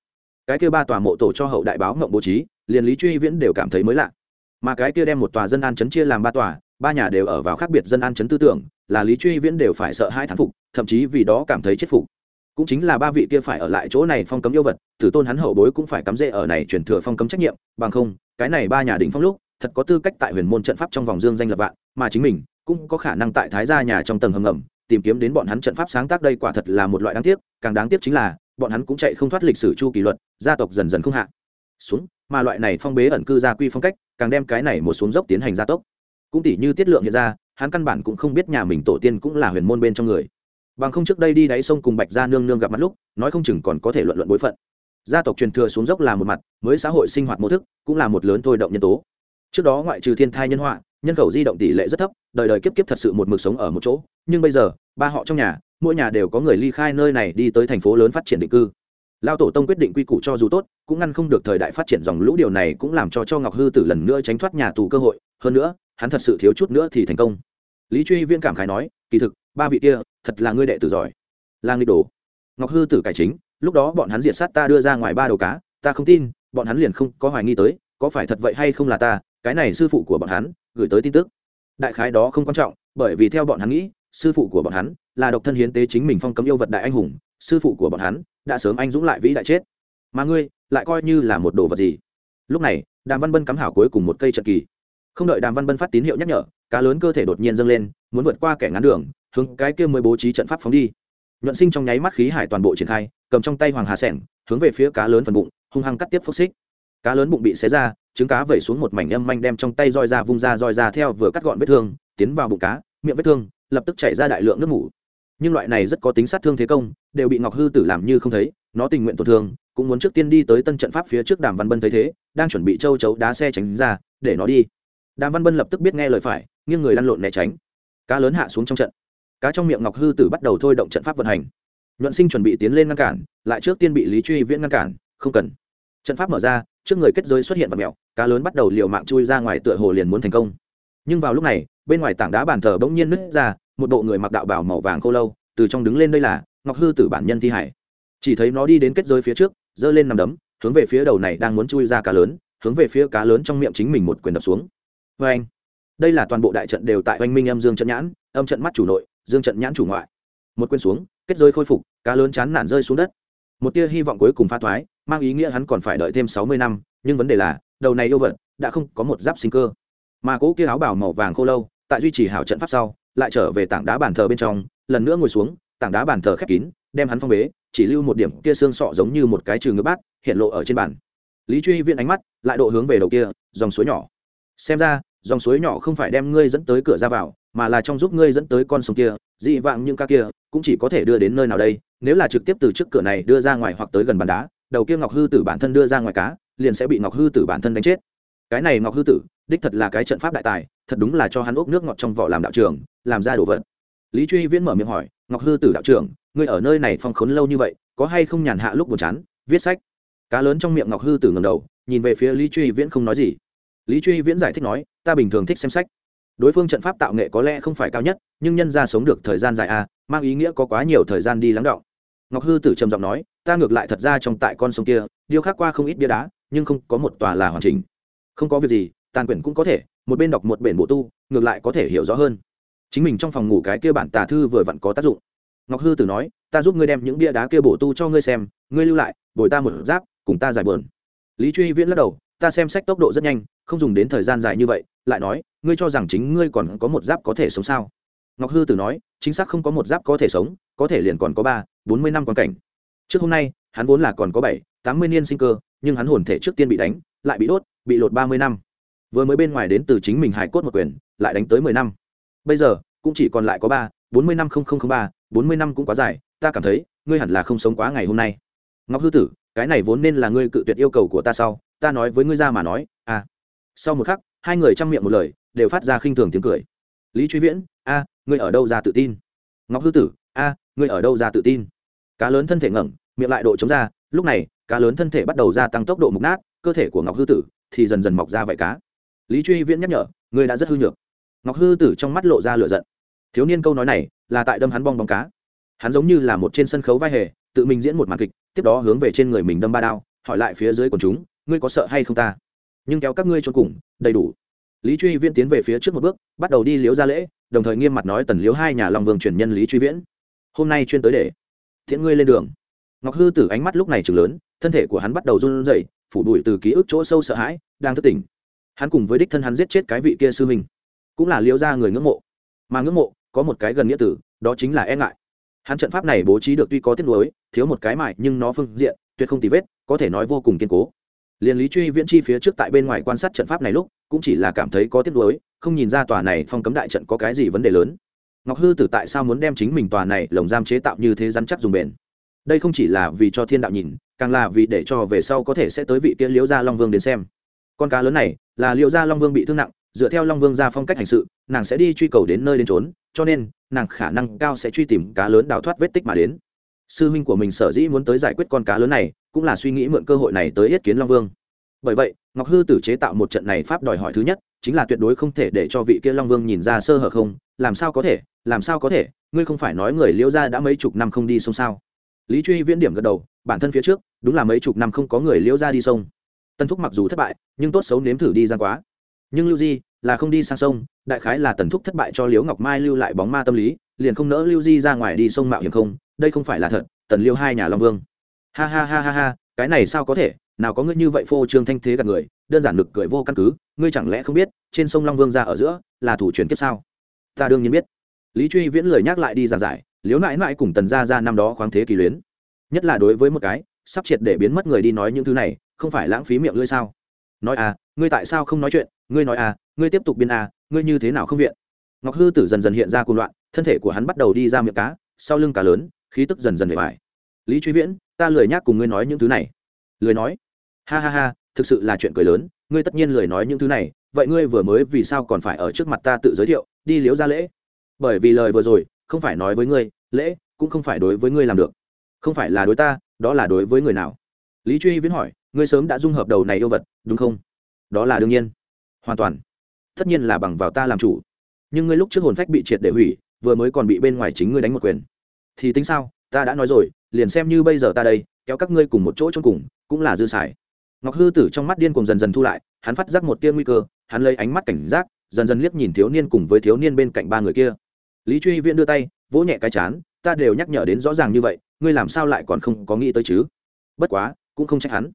Cái kia ba tòa mộ tổ cho hậu đại báo ngộng bố trí, liền lý truy viễn đều cảm thấy mới lạ. Mà cái kia đem một tòa dân an chấn chia làm ba tòa ba nhà đều ở vào khác biệt dân an chấn tư tưởng, là lý truy viễn đều phải sợ hai thán phục, thậm chí vì đó cảm thấy chết phục. Cũng chính là ba vị kia phải ở lại chỗ này phong cấm yêu vật, tử tôn hắn hậu bối cũng phải cắm rễ ở này chuyển thừa phong cấm trách nhiệm, bằng không, cái này ba nhà đỉnh phong lúc, thật có tư cách tại huyền môn trận pháp trong vòng dương danh lập vạn, mà chính mình cũng có khả năng tại thái gia nhà trong tầng hầm ngầm, tìm kiếm đến bọn hắn trận pháp sáng tác đây quả thật là một loại đáng tiếc, càng đáng tiếc chính là, bọn hắn cũng chạy không thoát lịch sử chu kỳ luật, gia tộc dần dần không hạ. Xuống, mà loại này phong bế ẩn cư gia quy phong cách, càng đem cái này một xuống dốc tiến hành gia tốc cũng tỷ như tiết lượng hiện ra, hắn căn bản cũng không biết nhà mình tổ tiên cũng là huyền môn bên trong người. Bằng không trước đây đi đáy sông cùng bạch gia nương nương gặp mặt lúc, nói không chừng còn có thể luận luận bối phận. Gia tộc truyền thừa xuống dốc là một mặt, mới xã hội sinh hoạt mô thức, cũng là một lớn thôi động nhân tố. Trước đó ngoại trừ thiên thai nhân họa, nhân khẩu di động tỷ lệ rất thấp, đời đời kiếp kiếp thật sự một mực sống ở một chỗ. Nhưng bây giờ, ba họ trong nhà, mỗi nhà đều có người ly khai nơi này đi tới thành phố lớn phát triển định cư lao tổ tông quyết định quy củ cho dù tốt, cũng ngăn không được thời đại phát triển dòng lũ. Điều này cũng làm cho cho ngọc hư tử lần nữa tránh thoát nhà tù cơ hội. Hơn nữa, hắn thật sự thiếu chút nữa thì thành công. Lý truy viên cảm khái nói, kỳ thực, ba vị kia, thật là ngươi đệ tử giỏi. Là nghịch đồ. Ngọc hư tử cải chính, lúc đó bọn hắn diệt sát ta đưa ra ngoài ba đầu cá, ta không tin, bọn hắn liền không có hoài nghi tới, có phải thật vậy hay không là ta, cái này sư phụ của bọn hắn, gửi tới tin tức. Đại khái đó không quan trọng, bởi vì theo bọn hắn nghĩ, sư phụ của bọn hắn là độc thân hiến tế chính mình phong cấm yêu vật đại anh hùng, sư phụ của bọn hắn đã sớm anh dũng lại vĩ đại chết. Mà ngươi, lại coi như là một đồ vật gì? Lúc này, đàm văn bân cắm hảo cuối cùng một cây trận kỳ. Không đợi đàm văn bân phát tín hiệu nhắc nhở, cá lớn cơ thể đột nhiên dâng lên, muốn vượt qua kẻ ngắn đường, hướng cái kia mới bố trí trận pháp phóng đi. Nhuận sinh trong nháy mắt khí hải toàn bộ triển khai, cầm trong tay hoàng hà sẻng, hướng về phía cá lớn phần bụng, hung hăng cắt tiếp phốc xích. Cá lớn bụng bị xé ra, trứng cá vẩy xuống một mảnh âm manh đem trong tay roi ra vung ra roi ra theo vừa cắt gọn vết thương, tiến vào bụng cá, miệng vết thương, lập tức chảy ra đại lượng nước mủ nhưng loại này rất có tính sát thương thế công, đều bị ngọc hư tử làm như không thấy, nó tình nguyện tổn thương, cũng muốn trước tiên đi tới tân trận pháp phía trước đàm văn bân thấy thế, đang chuẩn bị châu chấu đá xe tránh ra, để nó đi. Đàm văn bân lập tức biết nghe lời phải, nghiêng người lăn lộn né tránh. Cá lớn hạ xuống trong trận. Cá trong miệng ngọc hư tử bắt đầu thôi động trận pháp vận hành. Nhuận sinh chuẩn bị tiến lên ngăn cản, lại trước tiên bị lý truy viễn ngăn cản, không cần. Trận pháp mở ra, trước người kết giới xuất hiện và mẹo cá lớn bắt đầu liều mạng chui ra ngoài tựa hồ liền muốn thành công. Nhưng vào lúc này, bên ngoài tảng đá bàn thờ bỗng nhiên nứt ra một bộ người mặc đạo bảo màu vàng khô lâu, từ trong đứng lên đây là ngọc hư tử bản nhân thi hải. Chỉ thấy nó đi đến kết giới phía trước, giơ lên nằm đấm, hướng về phía đầu này đang muốn chui ra cá lớn, hướng về phía cá lớn trong miệng chính mình một quyền đập xuống. Vê anh, đây là toàn bộ đại trận đều tại oanh minh âm dương trận nhãn, âm trận mắt chủ nội, dương trận nhãn chủ ngoại. Một quyền xuống, kết giới khôi phục, cá lớn chán nản rơi xuống đất. Một tia hy vọng cuối cùng pha thoái, mang ý nghĩa hắn còn phải đợi thêm sáu mươi năm, nhưng vấn đề là, đầu này yêu vật đã không có một giáp sinh cơ. Mà cỗ kia áo bảo màu vàng khô lâu tại duy trì hảo trận pháp sau, lại trở về tảng đá bàn thờ bên trong, lần nữa ngồi xuống, tảng đá bàn thờ khép kín, đem hắn phong bế, chỉ lưu một điểm kia xương sọ giống như một cái trừ ngứa bát, hiện lộ ở trên bàn. Lý truy viện ánh mắt lại độ hướng về đầu kia, dòng suối nhỏ. Xem ra, dòng suối nhỏ không phải đem ngươi dẫn tới cửa ra vào, mà là trong giúp ngươi dẫn tới con sông kia, dị vạng những ca kia, cũng chỉ có thể đưa đến nơi nào đây, nếu là trực tiếp từ trước cửa này đưa ra ngoài hoặc tới gần bàn đá, đầu kia ngọc hư tử bản thân đưa ra ngoài cá, liền sẽ bị ngọc hư tử bản thân đánh chết. Cái này ngọc hư tử, đích thật là cái trận pháp đại tài thật đúng là cho hắn ốc nước ngọt trong vỏ làm đạo trường làm ra đồ vật. Lý truy viễn mở miệng hỏi, ngọc hư tử đạo trưởng, ngươi ở nơi này phong khốn lâu như vậy, có hay không nhàn hạ lúc buồn chán, viết sách? Cá lớn trong miệng ngọc hư tử ngầm đầu, nhìn về phía lý truy viễn không nói gì. Lý truy viễn giải thích nói, ta bình thường thích xem sách. Đối phương trận pháp tạo nghệ có lẽ không phải cao nhất, nhưng nhân ra sống được thời gian dài à mang ý nghĩa có quá nhiều thời gian đi lắng đọng. Ngọc hư tử trầm giọng nói, ta ngược lại thật ra trong tại con sông kia, điêu khắc qua không ít bia đá, nhưng không có một tòa là hoàn chỉnh. Không có việc gì, tàn quyển cũng có thể một bên đọc một bển bộ tu, ngược lại có thể hiểu rõ hơn. Chính mình trong phòng ngủ cái kia bản tà thư vừa vặn có tác dụng. Ngọc hư tử nói, ta giúp ngươi đem những bia đá kia bổ tu cho ngươi xem, ngươi lưu lại, bồi ta một giáp, cùng ta giải bờn lý truy viễn lắc đầu, ta xem sách tốc độ rất nhanh, không dùng đến thời gian dài như vậy, lại nói, ngươi cho rằng chính ngươi còn có một giáp có thể sống sao? Ngọc hư tử nói, chính xác không có một giáp có thể sống, có thể liền còn có ba, bốn mươi năm quan cảnh. Trước hôm nay, hắn vốn là còn có bảy, tám mươi niên sinh cơ, nhưng hắn hồn thể trước tiên bị đánh, lại bị đốt, bị lột ba mươi năm vừa mới bên ngoài đến từ chính mình hải cốt một quyền, lại đánh tới mười năm. Bây giờ, cũng chỉ còn lại có ba, bốn mươi năm không không không ba, bốn mươi năm cũng quá dài, ta cảm thấy, ngươi hẳn là không sống quá ngày hôm nay. Ngọc hư tử, cái này vốn nên là ngươi cự tuyệt yêu cầu của ta sau, ta nói với ngươi ra mà nói à. Sau một khắc, hai người chăm miệng một lời, đều phát ra khinh thường tiếng cười. Lý truy viễn, a, ngươi ở đâu ra tự tin? Ngọc hư tử, a, ngươi ở đâu ra tự tin? Cá lớn thân thể ngẩng, miệng lại độ chống ra, lúc này, cá lớn thân thể bắt đầu gia tăng tốc độ mục nát, cơ thể của ngọc hư tử thì dần dần mọc ra vảy cá lý truy viễn nhắc nhở, ngươi đã rất hư nhược. Ngọc hư tử trong mắt lộ ra lửa giận. Thiếu niên câu nói này là tại đâm hắn bong bóng cá. Hắn giống như là một trên sân khấu vai hề, tự mình diễn một màn kịch, tiếp đó hướng về trên người mình đâm ba đao, hỏi lại phía dưới quần chúng, ngươi có sợ hay không ta? Nhưng kéo các ngươi cho cùng, đầy đủ. Lý truy viễn tiến về phía trước một bước, bắt đầu đi liếu ra lễ, đồng thời nghiêm mặt nói tần liếu hai nhà long vương truyền nhân lý truy viễn. Hôm nay chuyên tới để thiện ngươi lên đường. Ngọc hư tử ánh mắt lúc này chừng lớn, thân thể của hắn bắt đầu run rẩy, phủ đuổi từ ký ức chỗ sâu sợ hãi, đang thức tỉnh hắn cùng với đích thân hắn giết chết cái vị kia sư huynh, cũng là liễu gia người ngưỡng mộ. Mà ngưỡng mộ, có một cái gần nghĩa tử, đó chính là e ngại. Hắn trận pháp này bố trí được tuy có tiết lối thiếu một cái mại, nhưng nó phương diện, tuyệt không tì vết, có thể nói vô cùng kiên cố. Liền lý truy viễn chi phía trước tại bên ngoài quan sát trận pháp này lúc, cũng chỉ là cảm thấy có tiết lối không nhìn ra tòa này phong cấm đại trận có cái gì vấn đề lớn. Ngọc hư tử tại sao muốn đem chính mình tòa này lồng giam chế tạo như thế rắn chắc dùng bền? Đây không chỉ là vì cho thiên đạo nhìn, càng là vì để cho về sau có thể sẽ tới vị kia liễu gia long vương đến xem con cá lớn này là liệu gia long vương bị thương nặng, dựa theo long vương gia phong cách hành sự, nàng sẽ đi truy cầu đến nơi đến trốn cho nên, nàng khả năng cao sẽ truy tìm cá lớn đào thoát vết tích mà đến. Sư huynh của mình sở dĩ muốn tới giải quyết con cá lớn này, cũng là suy nghĩ mượn cơ hội này tới yết kiến long vương. Bởi vậy, ngọc hư tử chế tạo một trận này pháp đòi hỏi thứ nhất, chính là tuyệt đối không thể để cho vị kia long vương nhìn ra sơ hở không, làm sao có thể, làm sao có thể, ngươi không phải nói người liễu gia đã mấy chục năm không đi sông sao? Lý truy viễn điểm gật đầu, bản thân phía trước, đúng là mấy chục năm không có người liễu gia đi sông. Tần thúc mặc dù thất bại, nhưng tốt xấu nếm thử đi ra quá. Nhưng lưu di là không đi sang sông, đại khái là tần thúc thất bại cho liễu ngọc mai lưu lại bóng ma tâm lý, liền không nỡ lưu di ra ngoài đi sông mạo hiểm không, đây không phải là thật, tần liêu hai nhà long vương. Ha ha ha ha ha, cái này sao có thể, nào có ngươi như vậy phô trương thanh thế gặp người, đơn giản lực cười vô căn cứ, ngươi chẳng lẽ không biết, trên sông long vương ra ở giữa, là thủ truyền kiếp sao? Ta đương nhiên biết. Lý truy viễn lời nhắc lại đi giảng giải liếu nãi nãi cùng tần gia ra năm đó khoáng thế kỳ luyến. Nhất là đối với một cái, sắp triệt để biến mất người đi nói những thứ này không phải lãng phí miệng ngươi sao? Nói à ngươi tại sao không nói chuyện? Ngươi nói à ngươi tiếp tục biên à ngươi như thế nào không viện? Ngọc hư tử dần dần hiện ra cuồng loạn, thân thể của hắn bắt đầu đi ra miệng cá, sau lưng cá lớn, khí tức dần dần bề bài lý truy viễn, ta lười nhác cùng ngươi nói những thứ này. Lười nói? Ha ha ha, thực sự là chuyện cười lớn, ngươi tất nhiên lười nói những thứ này, vậy ngươi vừa mới vì sao còn phải ở trước mặt ta tự giới thiệu, đi liếu ra lễ? Bởi vì lời vừa rồi, không phải nói với ngươi, lễ cũng không phải đối với ngươi làm được. Không phải là đối ta, đó là đối với người nào? Lý truy viễn hỏi ngươi sớm đã dung hợp đầu này yêu vật, đúng không? Đó là đương nhiên. Hoàn toàn. Tất nhiên là bằng vào ta làm chủ. Nhưng ngươi lúc trước hồn phách bị triệt để hủy, vừa mới còn bị bên ngoài chính ngươi đánh một quyền. Thì tính sao? Ta đã nói rồi, liền xem như bây giờ ta đây, kéo các ngươi cùng một chỗ chôn cùng, cũng là dư xài. Ngọc hư tử trong mắt điên cùng dần dần thu lại, hắn phát giác một tia nguy cơ, hắn lấy ánh mắt cảnh giác, dần dần liếc nhìn thiếu niên cùng với thiếu niên bên cạnh ba người kia. Lý truy viễn đưa tay, vỗ nhẹ cái chán, ta đều nhắc nhở đến rõ ràng như vậy, ngươi làm sao lại còn không có nghĩ tới chứ? Bất quá, cũng không trách hắn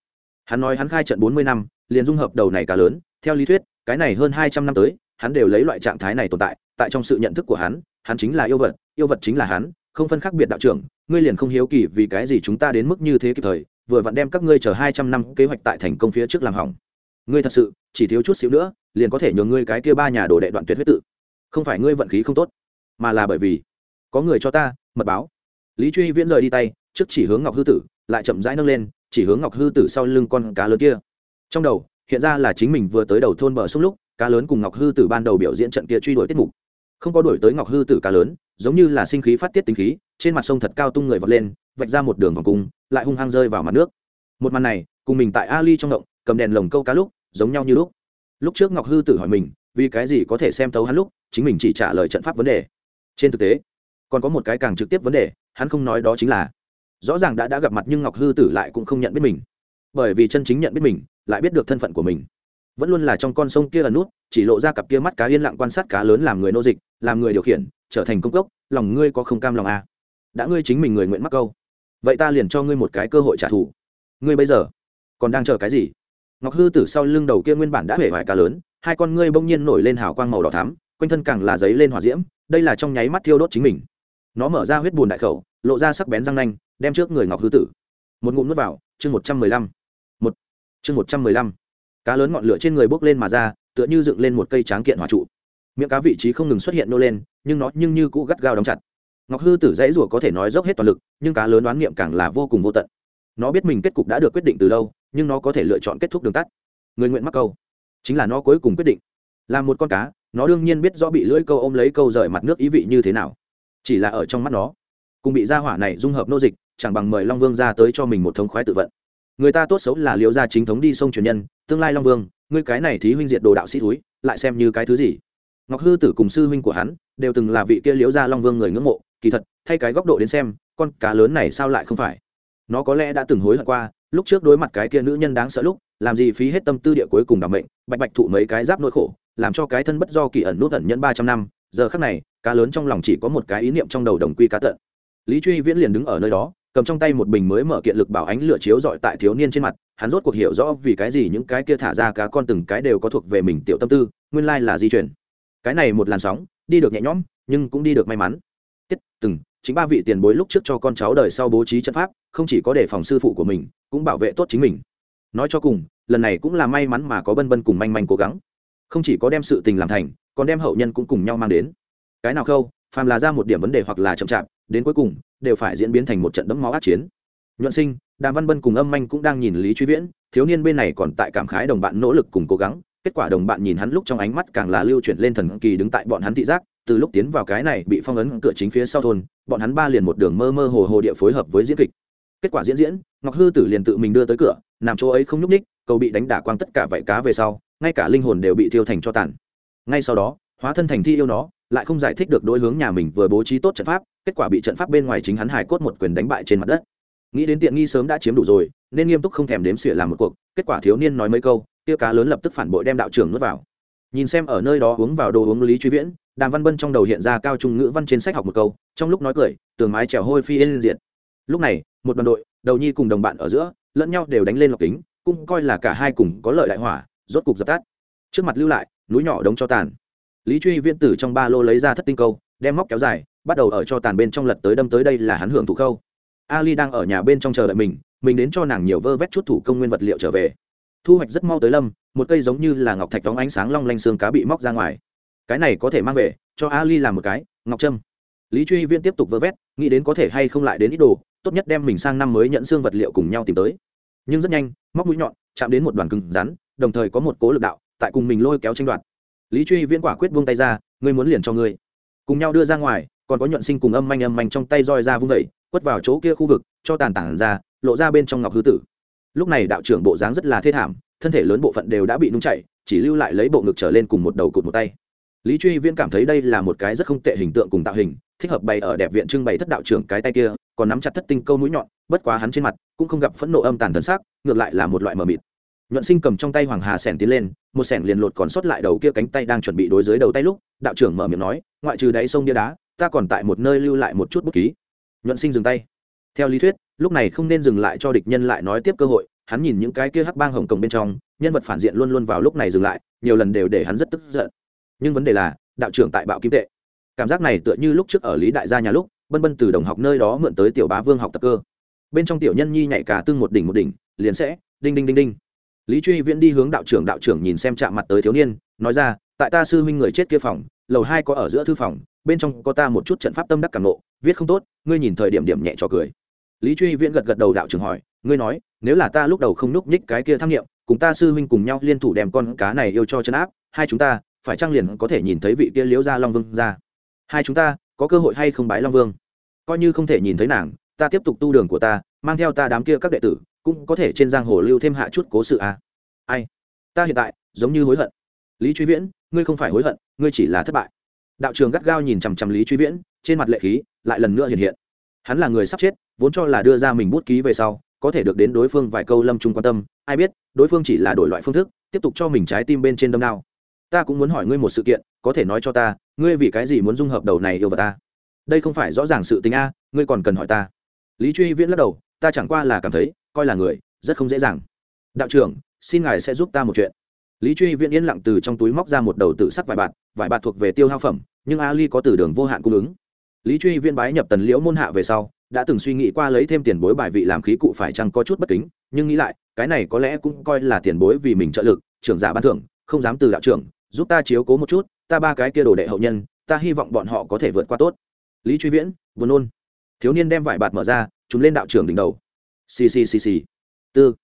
hắn nói hắn khai trận bốn mươi năm, liền dung hợp đầu này cả lớn, theo lý thuyết, cái này hơn hai trăm năm tới, hắn đều lấy loại trạng thái này tồn tại tại trong sự nhận thức của hắn hắn chính là yêu vật yêu vật chính là hắn, không phân khác biệt đạo trưởng, ngươi liền không hiếu kỳ vì cái gì chúng ta đến mức như thế kịp thời, vừa vặn đem các ngươi chờ hai trăm năm kế hoạch tại thành công phía trước làm hỏng. Ngươi thật sự, chỉ thiếu chút xíu nữa, liền có thể nhường ngươi cái kia ba nhà đồ đệ đoạn tuyệt huyết tự. Không phải ngươi vận khí không tốt, mà là bởi vì, có người cho ta, mật báo. Lý truy viễn rời đi tay, trước chỉ hướng ngọc hư tử, lại chậm rãi nâng lên chỉ hướng ngọc hư tử sau lưng con cá lớn kia. Trong đầu, hiện ra là chính mình vừa tới đầu thôn bờ sông lúc, cá lớn cùng ngọc hư tử ban đầu biểu diễn trận kia truy đuổi tiết mục. Không có đuổi tới ngọc hư tử cá lớn, giống như là sinh khí phát tiết tính khí, trên mặt sông thật cao tung người vọt lên, vạch ra một đường vòng cung, lại hung hăng rơi vào mặt nước. Một màn này, cùng mình tại ali trong động, cầm đèn lồng câu cá lúc, giống nhau như lúc. Lúc trước ngọc hư tử hỏi mình, vì cái gì có thể xem thấu hắn lúc, chính mình chỉ trả lời trận pháp vấn đề. Trên thực tế, còn có một cái càng trực tiếp vấn đề, hắn không nói đó chính là rõ ràng đã đã gặp mặt nhưng ngọc hư tử lại cũng không nhận biết mình. Bởi vì chân chính nhận biết mình, lại biết được thân phận của mình. Vẫn luôn là trong con sông kia ẩn nút, chỉ lộ ra cặp kia mắt cá yên lặng quan sát cá lớn làm người nô dịch, làm người điều khiển, trở thành công cốc, lòng ngươi có không cam lòng à. đã ngươi chính mình người nguyện mắc câu. Vậy ta liền cho ngươi một cái cơ hội trả thù. Ngươi bây giờ còn đang chờ cái gì? Ngọc hư tử sau lưng đầu kia nguyên bản đã hể vải cá lớn, hai con ngươi bỗng nhiên nổi lên hào quang màu đỏ thắm, quanh thân càng là giấy lên hỏa diễm, đây là trong nháy mắt thiêu đốt chính mình nó mở ra huyết bùn đại khẩu, lộ ra sắc bén răng nanh, đem trước người ngọc hư tử. Một ngụm nước vào, chương một trăm mười lăm. Một, chương một trăm mười lăm. Cá lớn ngọn lửa trên người bốc lên mà ra, tựa như dựng lên một cây tráng kiện hỏa trụ. Miệng cá vị trí không ngừng xuất hiện nô lên, nhưng nó nhưng như cũ gắt gao đóng chặt. Ngọc hư tử dãy rủa có thể nói dốc hết toàn lực, nhưng cá lớn đoán niệm càng là vô cùng vô tận. Nó biết mình kết cục đã được quyết định từ lâu, nhưng nó có thể lựa chọn kết thúc đường tắt. Người nguyện mắc câu. Chính là nó cuối cùng quyết định. Là một con cá, nó đương nhiên biết rõ bị lưỡi câu ôm lấy câu rời mặt nước ý vị như thế nào chỉ là ở trong mắt nó. Cùng bị gia hỏa này dung hợp nô dịch, chẳng bằng mời long vương ra tới cho mình một thống khoái tự vận. Người ta tốt xấu là liệu gia chính thống đi sông truyền nhân, tương lai long vương, ngươi cái này thí huynh diệt đồ đạo sĩ túi, lại xem như cái thứ gì? Ngọc hư tử cùng sư huynh của hắn, đều từng là vị kia liễu gia long vương người ngưỡng mộ, kỳ thật, thay cái góc độ đến xem, con cá lớn này sao lại không phải? Nó có lẽ đã từng hối hận qua, lúc trước đối mặt cái kia nữ nhân đáng sợ lúc, làm gì phí hết tâm tư địa cuối cùng đảm mệnh, bạch bạch thụ mấy cái giáp nỗi khổ, làm cho cái thân bất do kỳ ẩn nút ẩn nhân ba trăm năm giờ khắc này, cá lớn trong lòng chỉ có một cái ý niệm trong đầu đồng quy cá tận. Lý truy viễn liền đứng ở nơi đó, cầm trong tay một bình mới mở kiện lực bảo ánh lửa chiếu dọi tại thiếu niên trên mặt, hắn rốt cuộc hiểu rõ vì cái gì những cái kia thả ra cá con từng cái đều có thuộc về mình tiểu tâm tư, nguyên lai là di chuyển. Cái này một làn sóng, đi được nhẹ nhõm, nhưng cũng đi được may mắn. Tiết, từng, chính ba vị tiền bối lúc trước cho con cháu đời sau bố trí trận pháp, không chỉ có đề phòng sư phụ của mình, cũng bảo vệ tốt chính mình. Nói cho cùng, lần này cũng là may mắn mà có bân bân cùng manh manh cố gắng. Không chỉ có đem sự tình làm thành còn đem hậu nhân cũng cùng nhau mang đến. Cái nào khâu, phàm là ra một điểm vấn đề hoặc là chậm chạp, đến cuối cùng, đều phải diễn biến thành một trận đẫm máu ác chiến. Nhuận sinh, đàm văn bân cùng âm anh cũng đang nhìn lý truy viễn, thiếu niên bên này còn tại cảm khái đồng bạn nỗ lực cùng cố gắng, kết quả đồng bạn nhìn hắn lúc trong ánh mắt càng là lưu chuyển lên thần kỳ đứng tại bọn hắn thị giác, từ lúc tiến vào cái này bị phong ấn cửa chính phía sau thôn, bọn hắn ba liền một đường mơ mơ hồ hồ địa phối hợp với diễn kịch. Kết quả diễn diễn, ngọc hư tử liền tự mình đưa tới cửa, nằm chỗ ấy không nhúc ních cầu bị đánh đả quang tất cả vảy cá về sau, ngay cả linh hồn đều bị thiêu thành cho tàn ngay sau đó, hóa thân thành thi yêu nó, lại không giải thích được đối hướng nhà mình vừa bố trí tốt trận pháp, kết quả bị trận pháp bên ngoài chính hắn hải cốt một quyền đánh bại trên mặt đất. Nghĩ đến tiện nghi sớm đã chiếm đủ rồi, nên nghiêm túc không thèm đếm xỉa làm một cuộc, kết quả thiếu niên nói mấy câu tiêu cá lớn lập tức phản bội đem đạo trưởng nuốt vào. Nhìn xem ở nơi đó uống vào đồ uống lý truy viễn, đàm văn bân trong đầu hiện ra cao trung ngữ văn trên sách học một câu, trong lúc nói cười, tường mái trèo hôi phi lên diện lúc này, một đoàn đội, đầu nhi cùng đồng bạn ở giữa, lẫn nhau đều đánh lên lọc kính, cũng coi là cả hai cùng có lợi đại hỏa, rốt cục dập tắt. Trước mặt lưu lại núi nhỏ đống cho tàn. Lý truy viễn tử trong ba lô lấy ra thất tinh câu, đem móc kéo dài, bắt đầu ở cho tàn bên trong lật tới đâm tới đây là hắn hưởng thụ khâu. Ali đang ở nhà bên trong chờ đợi mình mình đến cho nàng nhiều vơ vét chút thủ công nguyên vật liệu trở về. Thu hoạch rất mau tới lâm, một cây giống như là ngọc thạch đóng ánh sáng long lanh xương cá bị móc ra ngoài. Cái này có thể mang về, cho ali làm một cái, ngọc trâm lý truy viễn tiếp tục vơ vét, nghĩ đến có thể hay không lại đến ít đồ, tốt nhất đem mình sang năm mới nhận xương vật liệu cùng nhau tìm tới. Nhưng rất nhanh, móc mũi nhọn chạm đến một đoàn cứng rắn, đồng thời có một cố lực đạo tại cùng mình lôi kéo tranh đoạt. Lý truy viễn quả quyết buông tay ra, ngươi muốn liền cho ngươi. Cùng nhau đưa ra ngoài, còn có nhuận sinh cùng âm manh âm manh trong tay roi ra vung vẩy quất vào chỗ kia khu vực, cho tàn tản ra, lộ ra bên trong ngọc hư tử. Lúc này đạo trưởng bộ dáng rất là thê thảm, thân thể lớn bộ phận đều đã bị nung chảy, chỉ lưu lại lấy bộ ngực trở lên cùng một đầu cụt một tay. Lý truy viễn cảm thấy đây là một cái rất không tệ hình tượng cùng tạo hình, thích hợp bày ở đẹp viện trưng bày thất đạo trưởng cái tay kia, còn nắm chặt thất tinh câu mũi nhọn, bất quá hắn trên mặt cũng không gặp phẫn nộ âm tàn thân xác ngược lại là một loại mờ mịt nhuận sinh cầm trong tay hoàng hà sẻn tiến lên, một sẻn liền lột còn sót lại đầu kia cánh tay đang chuẩn bị đối dưới đầu tay lúc, đạo trưởng mở miệng nói, ngoại trừ đáy sông bia đá, ta còn tại một nơi lưu lại một chút bút ký. Nhuận sinh dừng tay. Theo lý thuyết, lúc này không nên dừng lại cho địch nhân lại nói tiếp cơ hội, hắn nhìn những cái kia hắc bang hồng cổng bên trong, nhân vật phản diện luôn luôn vào lúc này dừng lại, nhiều lần đều để hắn rất tức giận. Nhưng vấn đề là, đạo trưởng tại bạo kim tệ. Cảm giác này tựa như lúc trước ở lý đại gia nhà lúc, bân bân từ đồng học nơi đó mượn tới tiểu bá vương học tập cơ. Bên trong tiểu nhân nhi nhảy cả tương một đỉnh một đỉnh, liền sẽ, đinh đinh đinh đinh lý truy viễn đi hướng đạo trưởng đạo trưởng nhìn xem chạm mặt tới thiếu niên, nói ra, tại ta sư huynh người chết kia phòng, lầu hai có ở giữa thư phòng, bên trong có ta một chút trận pháp tâm đắc cảm nộ, viết không tốt, ngươi nhìn thời điểm điểm nhẹ cho cười. Lý truy viễn gật gật đầu đạo trưởng hỏi, ngươi nói, nếu là ta lúc đầu không núp nhích cái kia tham nghiệm, cùng ta sư huynh cùng nhau liên thủ đem con cá này yêu cho chân áp, hai chúng ta, phải trang liền có thể nhìn thấy vị kia liễu gia long vương ra? Hai chúng ta, có cơ hội hay không bái long vương? Coi như không thể nhìn thấy nàng, ta tiếp tục tu đường của ta, mang theo ta đám kia các đệ tử cũng có thể trên giang hồ lưu thêm hạ chút cố sự à. ai? Ta hiện tại, giống như hối hận. Lý truy viễn, ngươi không phải hối hận, ngươi chỉ là thất bại. Đạo trường gắt gao nhìn chằm chằm lý truy viễn, trên mặt lệ khí lại lần nữa hiện hiện. Hắn là người sắp chết, vốn cho là đưa ra mình bút ký về sau, có thể được đến đối phương vài câu lâm trung quan tâm. Ai biết, đối phương chỉ là đổi loại phương thức, tiếp tục cho mình trái tim bên trên đâm đao ta cũng muốn hỏi ngươi một sự kiện, có thể nói cho ta, ngươi vì cái gì muốn dung hợp đầu này yêu vật ta? Đây không phải rõ ràng sự tình a, ngươi còn cần hỏi ta. Lý truy viễn lắc đầu, ta chẳng qua là cảm thấy coi là người, rất không dễ dàng. Đạo trưởng, xin ngài sẽ giúp ta một chuyện. Lý truy viễn yên lặng từ trong túi móc ra một đầu tự sắc vải bạt vải bạt thuộc về tiêu hao phẩm, nhưng ali có từ đường vô hạn cung ứng. Lý truy viễn bái nhập tần liễu môn hạ về sau, đã từng suy nghĩ qua lấy thêm tiền bối bài vị làm khí cụ phải chăng có chút bất kính, nhưng nghĩ lại, cái này có lẽ cũng coi là tiền bối vì mình trợ lực, trưởng giả ban thưởng, không dám từ đạo trưởng, giúp ta chiếu cố một chút, ta ba cái kia đồ đệ hậu nhân, ta hy vọng bọn họ có thể vượt qua tốt. Lý truy viễn, buồn nôn. Thiếu niên đem vải bạt mở ra chúng lên đạo trưởng đỉnh đầu xì xì xì xì. Tư.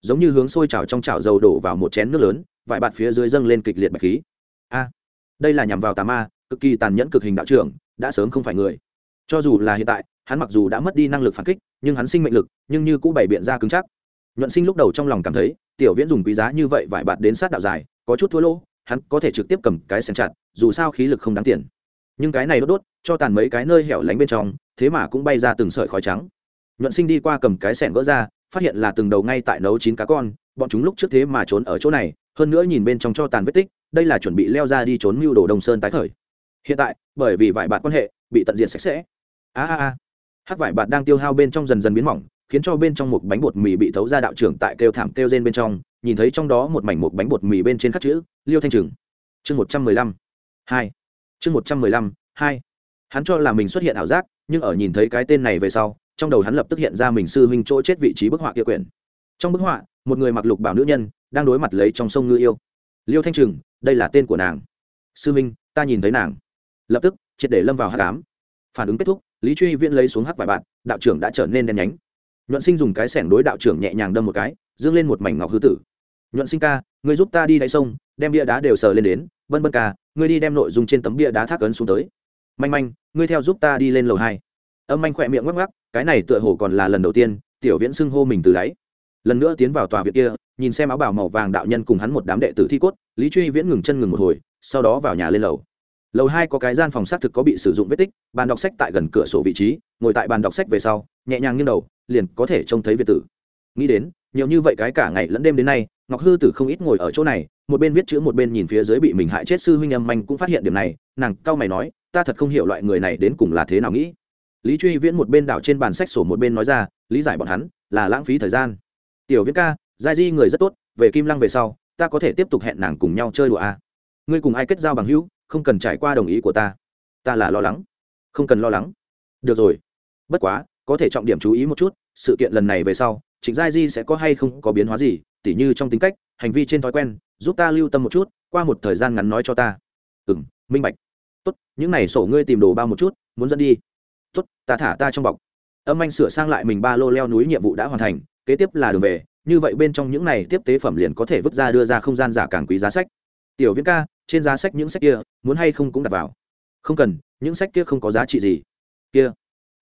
Giống như hướng sôi trào trong chảo dầu đổ vào một chén nước lớn vải bạt phía dưới dâng lên kịch liệt bạch khí. A. Đây là nhằm vào tà ma, cực kỳ tàn nhẫn cực hình đạo trưởng, đã sớm không phải người. Cho dù là hiện tại, hắn mặc dù đã mất đi năng lực phản kích, nhưng hắn sinh mệnh lực, nhưng như cũ bày biện ra cứng chắc. Nhuận sinh lúc đầu trong lòng cảm thấy, tiểu viễn dùng quý giá như vậy vải bạt đến sát đạo dài, có chút thua lỗ, hắn có thể trực tiếp cầm cái xem chặt, dù sao khí lực không đáng tiền. Nhưng cái này đốt đốt, cho tàn mấy cái nơi hẻo lánh bên trong, thế mà cũng bay ra từng sợi khói trắng nhuận sinh đi qua cầm cái sẻng gỡ ra, phát hiện là từng đầu ngay tại nấu chín cá con, bọn chúng lúc trước thế mà trốn ở chỗ này, hơn nữa nhìn bên trong cho tàn vết tích, đây là chuẩn bị leo ra đi trốn mưu đồ đông sơn tái khởi. Hiện tại, bởi vì vải bạt quan hệ, bị tận diện sạch sẽ. A a a. Hát vải bạt đang tiêu hao bên trong dần dần biến mỏng, khiến cho bên trong một bánh bột mì bị thấu ra đạo trưởng tại kêu thảm kêu rên bên trong, nhìn thấy trong đó một mảnh một bánh bột mì bên trên khắc chữ, liêu thanh trừng. Chương một trăm mười lăm. Hai. Chương một trăm mười lăm, hai. Hắn cho là mình xuất hiện ảo giác, nhưng ở nhìn thấy cái tên này về sau trong đầu hắn lập tức hiện ra mình sư huynh chỗ chết vị trí bức họa kia quyển. Trong bức họa, một người mặc lục bảo nữ nhân đang đối mặt lấy trong sông ngư yêu. Liêu thanh trừng, đây là tên của nàng. Sư huynh, ta nhìn thấy nàng. Lập tức, triệt để lâm vào hát cám phản ứng kết thúc, lý truy viễn lấy xuống hắc vài bạn đạo trưởng đã trở nên đen nhánh. Nhuận sinh dùng cái sẻng đối đạo trưởng nhẹ nhàng đâm một cái, dương lên một mảnh ngọc hư tử. Nhuận sinh ca, ngươi giúp ta đi đáy sông, đem bia đá đều sờ lên đến, vân vân ca, ngươi đi đem nội dung trên tấm bia đá thác ấn xuống tới. Manh manh, ngươi theo giúp ta đi lên lầu hai. Âm manh khỏe miệng ngắc ngắc cái này tựa hồ còn là lần đầu tiên, tiểu viễn xưng hô mình từ đáy. Lần nữa tiến vào tòa viện kia, nhìn xem áo bào màu vàng đạo nhân cùng hắn một đám đệ tử thi cốt, lý truy viễn ngừng chân ngừng một hồi, sau đó vào nhà lên lầu. Lầu hai có cái gian phòng xác thực có bị sử dụng vết tích, bàn đọc sách tại gần cửa sổ vị trí, ngồi tại bàn đọc sách về sau, nhẹ nhàng nghiêng đầu, liền có thể trông thấy việt tử. Nghĩ đến, nhiều như vậy cái cả ngày lẫn đêm đến nay, ngọc hư tử không ít ngồi ở chỗ này, một bên viết chữ một bên nhìn phía dưới bị mình hại chết sư huynh âm manh cũng phát hiện điểm này, nàng cao mày nói, ta thật không hiểu loại người này đến cùng là thế nào nghĩ lý truy viễn một bên đảo trên bàn sách sổ một bên nói ra, lý giải bọn hắn, là lãng phí thời gian. Tiểu viễn ca, giai di người rất tốt, về kim lăng về sau, ta có thể tiếp tục hẹn nàng cùng nhau chơi đùa à. ngươi cùng ai kết giao bằng hữu, không cần trải qua đồng ý của ta. Ta là lo lắng. Không cần lo lắng. Được rồi. Bất quá, có thể trọng điểm chú ý một chút, sự kiện lần này về sau, trịnh giai di sẽ có hay không có biến hóa gì, tỉ như trong tính cách, hành vi trên thói quen, giúp ta lưu tâm một chút, qua một thời gian ngắn nói cho ta. Ừ m minh bạch. Tốt, những n à y sổ ngươi tìm đồ bao một chút, muốn dẫn đi tốt, ta thả ta trong bọc. Âm anh sửa sang lại mình ba lô leo núi nhiệm vụ đã hoàn thành, kế tiếp là đường về, như vậy bên trong những này tiếp tế phẩm liền có thể vứt ra đưa ra không gian giả càng quý giá sách. Tiểu viễn ca, trên giá sách những sách kia, muốn hay không cũng đặt vào. Không cần, những sách kia không có giá trị gì. Kia,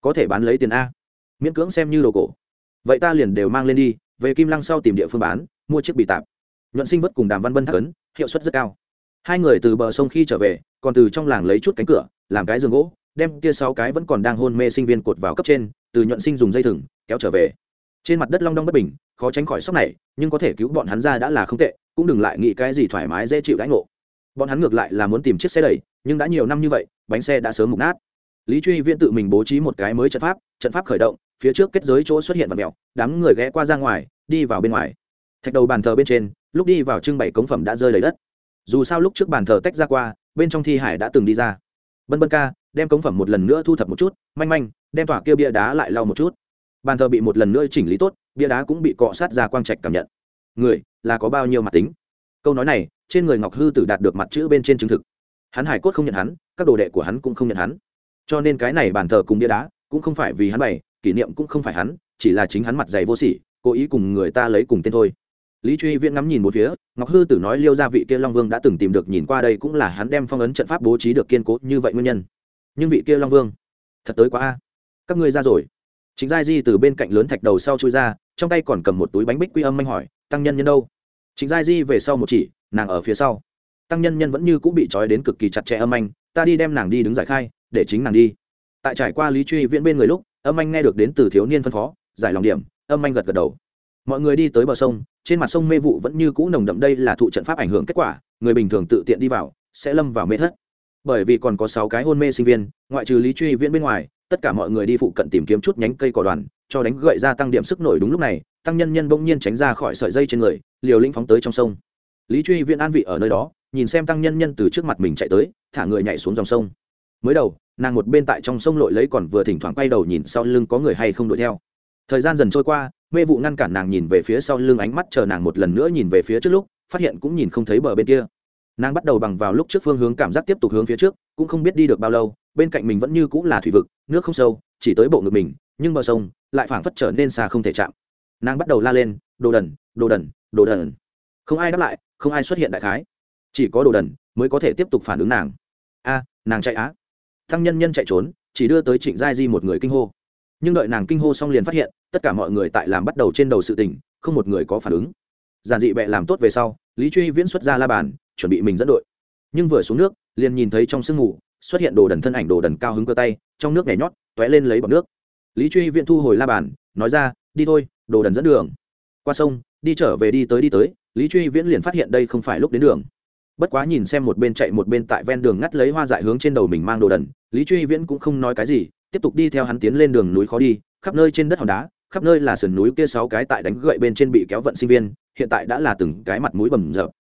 có thể bán lấy tiền a. Miễn cưỡng xem như đồ cổ. Vậy ta liền đều mang lên đi, về kim lăng sau tìm địa phương bán, mua chiếc bị tạp. Nhuận sinh vất cùng đàm văn bân thắc ấn, hiệu suất rất cao. Hai người từ bờ sông khi trở về, còn từ trong làng lấy chút cánh cửa, làm cái giường gỗ đem kia sáu cái vẫn còn đang hôn mê sinh viên cột vào cấp trên, từ nhuận sinh dùng dây thừng, kéo trở về. Trên mặt đất long đong bất bình, khó tránh khỏi sốc này, nhưng có thể cứu bọn hắn ra đã là không tệ, cũng đừng lại nghĩ cái gì thoải mái dễ chịu đãi ngộ. Bọn hắn ngược lại là muốn tìm chiếc xe đẩy, nhưng đã nhiều năm như vậy, bánh xe đã sớm mục nát. Lý truy viễn tự mình bố trí một cái mới trận pháp trận pháp khởi động, phía trước kết giới chỗ xuất hiện vật mèo, đám người ghé qua ra ngoài, đi vào bên ngoài. Thạch đầu bàn thờ bên trên, lúc đi vào trưng bày cống phẩm đã rơi lấy đất. Dù sao lúc trước bàn thờ tách ra qua, bên trong thi hải đã từng đi ra. Bân bân ca đem cống phẩm một lần nữa thu thập một chút, manh manh, đem tỏa kia bia đá lại lau một chút. Bàn thờ bị một lần nữa chỉnh lý tốt, bia đá cũng bị cọ sát ra quang trạch cảm nhận. Người, là có bao nhiêu mặt tính? Câu nói này, trên người ngọc hư tử đạt được mặt chữ bên trên chứng thực. Hắn hải cốt không nhận hắn, các đồ đệ của hắn cũng không nhận hắn. Cho nên cái này bàn thờ cùng bia đá cũng không phải vì hắn bày, kỷ niệm cũng không phải hắn, chỉ là chính hắn mặt dày vô sỉ, cố ý cùng người ta lấy cùng tên thôi. Lý truy viễn ngắm nhìn một phía, ngọc hư tử nói liêu gia vị kia long vương đã từng tìm được nhìn qua đây cũng là hắn đem phong ấn trận pháp bố trí được kiên cố như vậy nguyên nhân nhưng vị kia long vương, thật tới quá a. Các ngươi ra rồi. Chính giai di từ bên cạnh lớn thạch đầu sau chui ra, trong tay còn cầm một túi bánh bích quy âm manh hỏi, tăng nhân nhân đâu? Chính giai di về sau một chỉ, nàng ở phía sau. Tăng nhân nhân vẫn như cũng bị trói đến cực kỳ chặt chẽ âm anh ta đi đem nàng đi đứng giải khai, để chính nàng đi. Tại trải qua lý truy viễn bên người lúc, âm anh nghe được đến từ thiếu niên phân phó, giải lòng điểm, âm anh gật gật đầu. Mọi người đi tới bờ sông, trên mặt sông mê vụ vẫn như cũ nồng đậm, đây là thụ trận pháp ảnh hưởng kết quả, người bình thường tự tiện đi vào, sẽ lâm vào mê thất bởi vì còn có sáu cái hôn mê sinh viên, ngoại trừ lý truy viễn bên ngoài, tất cả mọi người đi phụ cận tìm kiếm chút nhánh cây cỏ đoàn, cho đánh gậy ra tăng điểm sức nổi đúng lúc này, tăng nhân nhân bỗng nhiên tránh ra khỏi sợi dây trên người, liều lĩnh phóng tới trong sông. Lý truy viễn an vị ở nơi đó, nhìn xem tăng nhân nhân từ trước mặt mình chạy tới, thả người nhảy xuống dòng sông. Mới đầu, nàng một bên tại trong sông lội lấy còn vừa thỉnh thoảng quay đầu nhìn sau lưng có người hay không đuổi theo. Thời gian dần trôi qua, mê vụ ngăn cản nàng nhìn về phía sau lưng, ánh mắt chờ nàng một lần nữa nhìn về phía trước lúc, phát hiện cũng nhìn không thấy bờ bên kia nàng bắt đầu bằng vào lúc trước phương hướng cảm giác tiếp tục hướng phía trước, cũng không biết đi được bao lâu, bên cạnh mình vẫn như cũng là thủy vực, nước không sâu, chỉ tới bộ ngực mình, nhưng bờ sông lại phảng phất trở nên xa không thể chạm. Nàng bắt đầu la lên, đồ đần đồ đần đồ đần. Không ai đáp lại, không ai xuất hiện đại khái. Chỉ có đồ đần mới có thể tiếp tục phản ứng nàng. A, nàng chạy á. Thăng nhân nhân chạy trốn, chỉ đưa tới trịnh giai di một người kinh hô. Nhưng đợi nàng kinh hô xong liền phát hiện, tất cả mọi người tại làm bắt đầu trên đầu sự tình, không một người có phản ứng. Giản dị bệ làm tốt về sau, lý truy viễn xuất ra la bàn chuẩn bị mình dẫn đội. Nhưng vừa xuống nước, liền nhìn thấy trong sương mù, xuất hiện đồ đần thân ảnh đồ đần cao hứng cơ tay, trong nước nhảy nhót t ó é lên lấy bọc nước. Lý truy viễn thu hồi la bàn, nói ra, đi thôi, đồ đần dẫn đường. Qua sông, đi trở về đi tới đi tới, lý truy viễn liền phát hiện đây không phải lúc đến đường. Bất quá nhìn xem một bên chạy một bên tại ven đường ngắt lấy hoa dại hướng trên đầu mình mang đồ đần, lý truy viễn cũng không nói cái gì, tiếp tục đi theo hắn tiến lên đường núi khó đi, khắp nơi trên đất hòn đá, khắp nơi là sườn núi kia sáu cái tại đánh gậy bên trên bị kéo vận sinh viên, hiện tại đã là từng cái mặt mũi bầm rợp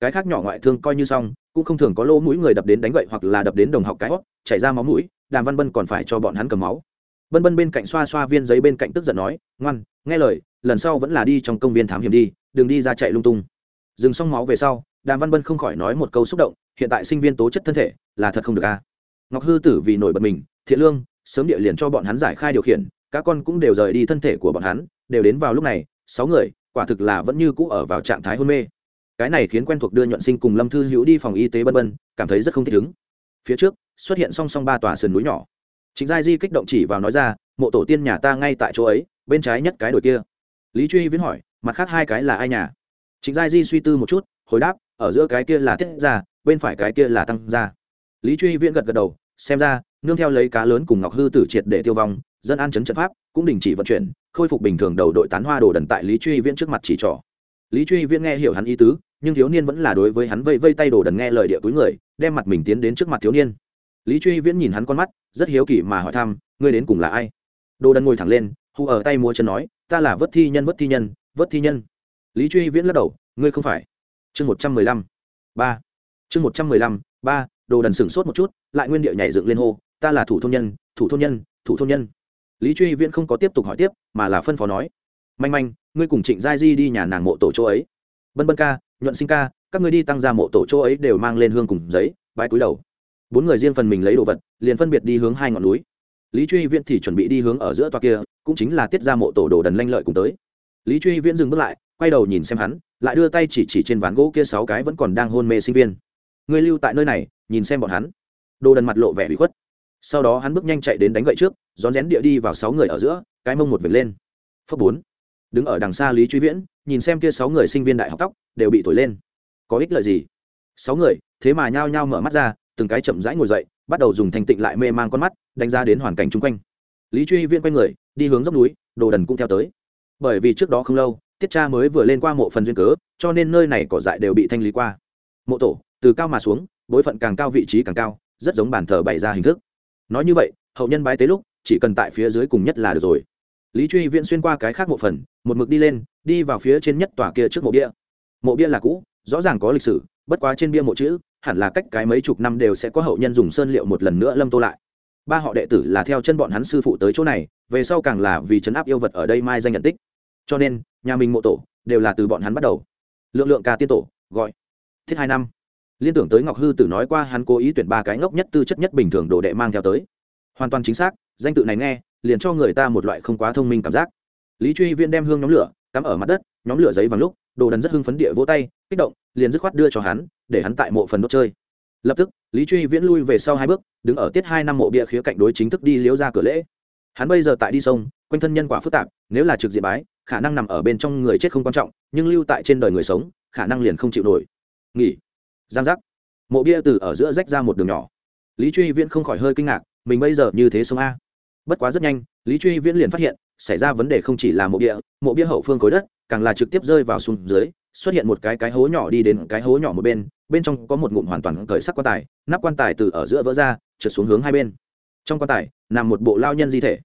cái khác nhỏ ngoại thương coi như xong, cũng không thường có lỗ mũi người đập đến đánh gậy hoặc là đập đến đồng học cái hót chảy ra máu mũi, đàm văn bân còn phải cho bọn hắn cầm máu. Bân bân bên cạnh xoa xoa viên giấy bên cạnh tức giận nói, ngoan, nghe lời, lần sau vẫn là đi trong công viên thám hiểm đi, đừng đi ra chạy lung tung. Dừng xong máu về sau, đàm văn bân không khỏi nói một câu xúc động, hiện tại sinh viên tố chất thân thể là thật không được a. Ngọc hư tử vì nổi bật mình, thiện lương, sớm địa liền cho bọn hắn giải khai điều khiển, các con cũng đều rời đi thân thể của bọn hắn, đều đến vào lúc này, sáu người, quả thực là vẫn như cũ ở vào trạng thái hôn mê cái này khiến quen thuộc đưa nhuận sinh cùng lâm thư hữu đi phòng y tế bân bân, cảm thấy rất không thích ứng. Phía trước, xuất hiện song song ba tòa sườn núi nhỏ. Chính giai di kích động chỉ vào nói ra, mộ tổ tiên nhà ta ngay tại chỗ ấy, bên trái nhất cái đồi kia. Lý truy viễn hỏi, mặt khác hai cái là ai nhà? Chính giai di suy tư một chút, hồi đáp, ở giữa cái kia là tiết ra bên phải cái kia là tăng ra lý truy viễn gật gật đầu, xem ra, nương theo lấy cá lớn cùng ngọc hư tử triệt để tiêu vong, dân an chấn trận pháp, cũng đình chỉ vận chuyển, khôi phục bình thường đầu đội tán hoa đồ đần tại lý truy viễn trước mặt chỉ trỏ lý truy viễn nghe hiểu hắn ý tứ, nhưng thiếu niên vẫn là đối với hắn vây vây tay đồ đần nghe lời địa túi người, đem mặt mình tiến đến trước mặt thiếu niên. Lý truy viễn nhìn hắn con mắt, rất hiếu kỳ mà hỏi thăm, ngươi đến cùng là ai? Đồ đần ngồi thẳng lên, hù ở tay múa chân nói, ta là vớt thi nhân vớt thi nhân vớt thi nhân. Lý truy viễn lắc đầu, ngươi không phải. Chương một trăm mười lăm, ba. Chương một trăm mười lăm, ba, đồ đần sửng sốt một chút, lại nguyên địa nhảy dựng lên hô, ta là thủ thôn nhân, thủ thôn nhân, thủ thôn nhân. Lý truy viễn không có tiếp tục hỏi tiếp, mà là phân phó nói manh manh, ngươi cùng trịnh giai di đi nhà nàng mộ tổ chỗ ấy. Bân bân ca, nhuận sinh ca, các ngươi đi tăng ra mộ tổ chỗ ấy đều mang lên hương cùng giấy bãi cúi đầu. Bốn người riêng phần mình lấy đồ vật, liền phân biệt đi hướng hai ngọn núi. Lý truy viễn thì chuẩn bị đi hướng ở giữa toa kia, cũng chính là tiết ra mộ tổ đồ đần lanh lợi cùng tới. Lý truy viễn dừng bước lại, quay đầu nhìn xem hắn, lại đưa tay chỉ chỉ trên ván gỗ kia sáu cái vẫn còn đang hôn mê sinh viên. Ngươi lưu tại nơi này, nhìn xem bọn hắn. Đồ đần mặt lộ vẻ bị khuất. Sau đó hắn bước nhanh chạy đến đánh gậy trước, rón rén địa đi vào sáu người ở giữa, cái mông một vệt lên. Phấp bốn đứng ở đằng xa lý truy viễn, nhìn xem kia sáu người sinh viên đại học tóc, đều bị thổi lên. Có ích lợi gì? Sáu người, thế mà nhao nhao mở mắt ra, từng cái chậm rãi ngồi dậy, bắt đầu dùng thành tịnh lại mê mang con mắt, đánh giá đến hoàn cảnh chung quanh. Lý truy viễn quay người, đi hướng dốc núi, đồ đần cũng theo tới. Bởi vì trước đó không lâu, tiết cha mới vừa lên qua mộ phần duyên cớ, cho nên nơi này cỏ dại đều bị thanh lý qua. Mộ tổ, từ cao mà xuống, bối phận càng cao vị trí càng cao, rất giống bàn thờ bày ra hình thức. Nói như vậy, hậu nhân bái tế lúc, chỉ cần tại phía dưới cùng nhất là được rồi lý truy viễn xuyên qua cái khác mộ phần, một mực đi lên, đi vào phía trên nhất tòa kia trước mộ bia. Mộ bia là cũ, rõ ràng có lịch sử, bất quá trên bia mộ chữ, hẳn là cách cái mấy chục năm đều sẽ có hậu nhân dùng sơn liệu một lần nữa lâm tô lại. Ba họ đệ tử là theo chân bọn hắn sư phụ tới chỗ này, về sau càng là vì chấn áp yêu vật ở đây mai danh nhận tích. Cho nên, nhà mình mộ tổ đều là từ bọn hắn bắt đầu. Lượng lượng ca tiên tổ, gọi. Thiết hai năm. Liên tưởng tới ngọc hư tử nói qua hắn cố ý tuyển ba cái ngốc nhất tư chất nhất bình thường đồ đệ mang theo tới. Hoàn toàn chính xác, danh tự này nghe liền cho người ta một loại không quá thông minh cảm giác. Lý truy viễn đem hương nhóm lửa cắm ở mặt đất, nhóm lửa giấy vàng lúc, đồ đần rất hưng phấn địa vỗ tay, kích động, liền dứt khoát đưa cho hắn, để hắn tại mộ phần đốt chơi. Lập tức, lý truy viễn lui về sau hai bước, đứng ở tiết hai năm mộ bia khía cạnh đối chính thức đi liếu ra cửa lễ. Hắn bây giờ tại đi sông, quanh thân nhân quả phức tạp, nếu là trực diện bái, khả năng nằm ở bên trong người chết không quan trọng, nhưng lưu tại trên đời người sống, khả năng liền không chịu nổi. Nghỉ. Giang giác. Mộ bia từ ở giữa rách ra một đường nhỏ. Lý truy viễn không khỏi hơi kinh ngạc, mình bây giờ như thế sông a? Bất quá rất nhanh, lý truy viễn liền phát hiện, xảy ra vấn đề không chỉ là mộ bia mộ bia hậu phương khối đất, càng là trực tiếp rơi vào xuống dưới, xuất hiện một cái cái hố nhỏ đi đến cái hố nhỏ một bên bên trong có một ngụm hoàn toàn cởi sắc quan tài, nắp quan tài từ ở giữa vỡ ra, trượt xuống hướng hai bên. Trong quan tài, nằm một bộ lao nhân di thể.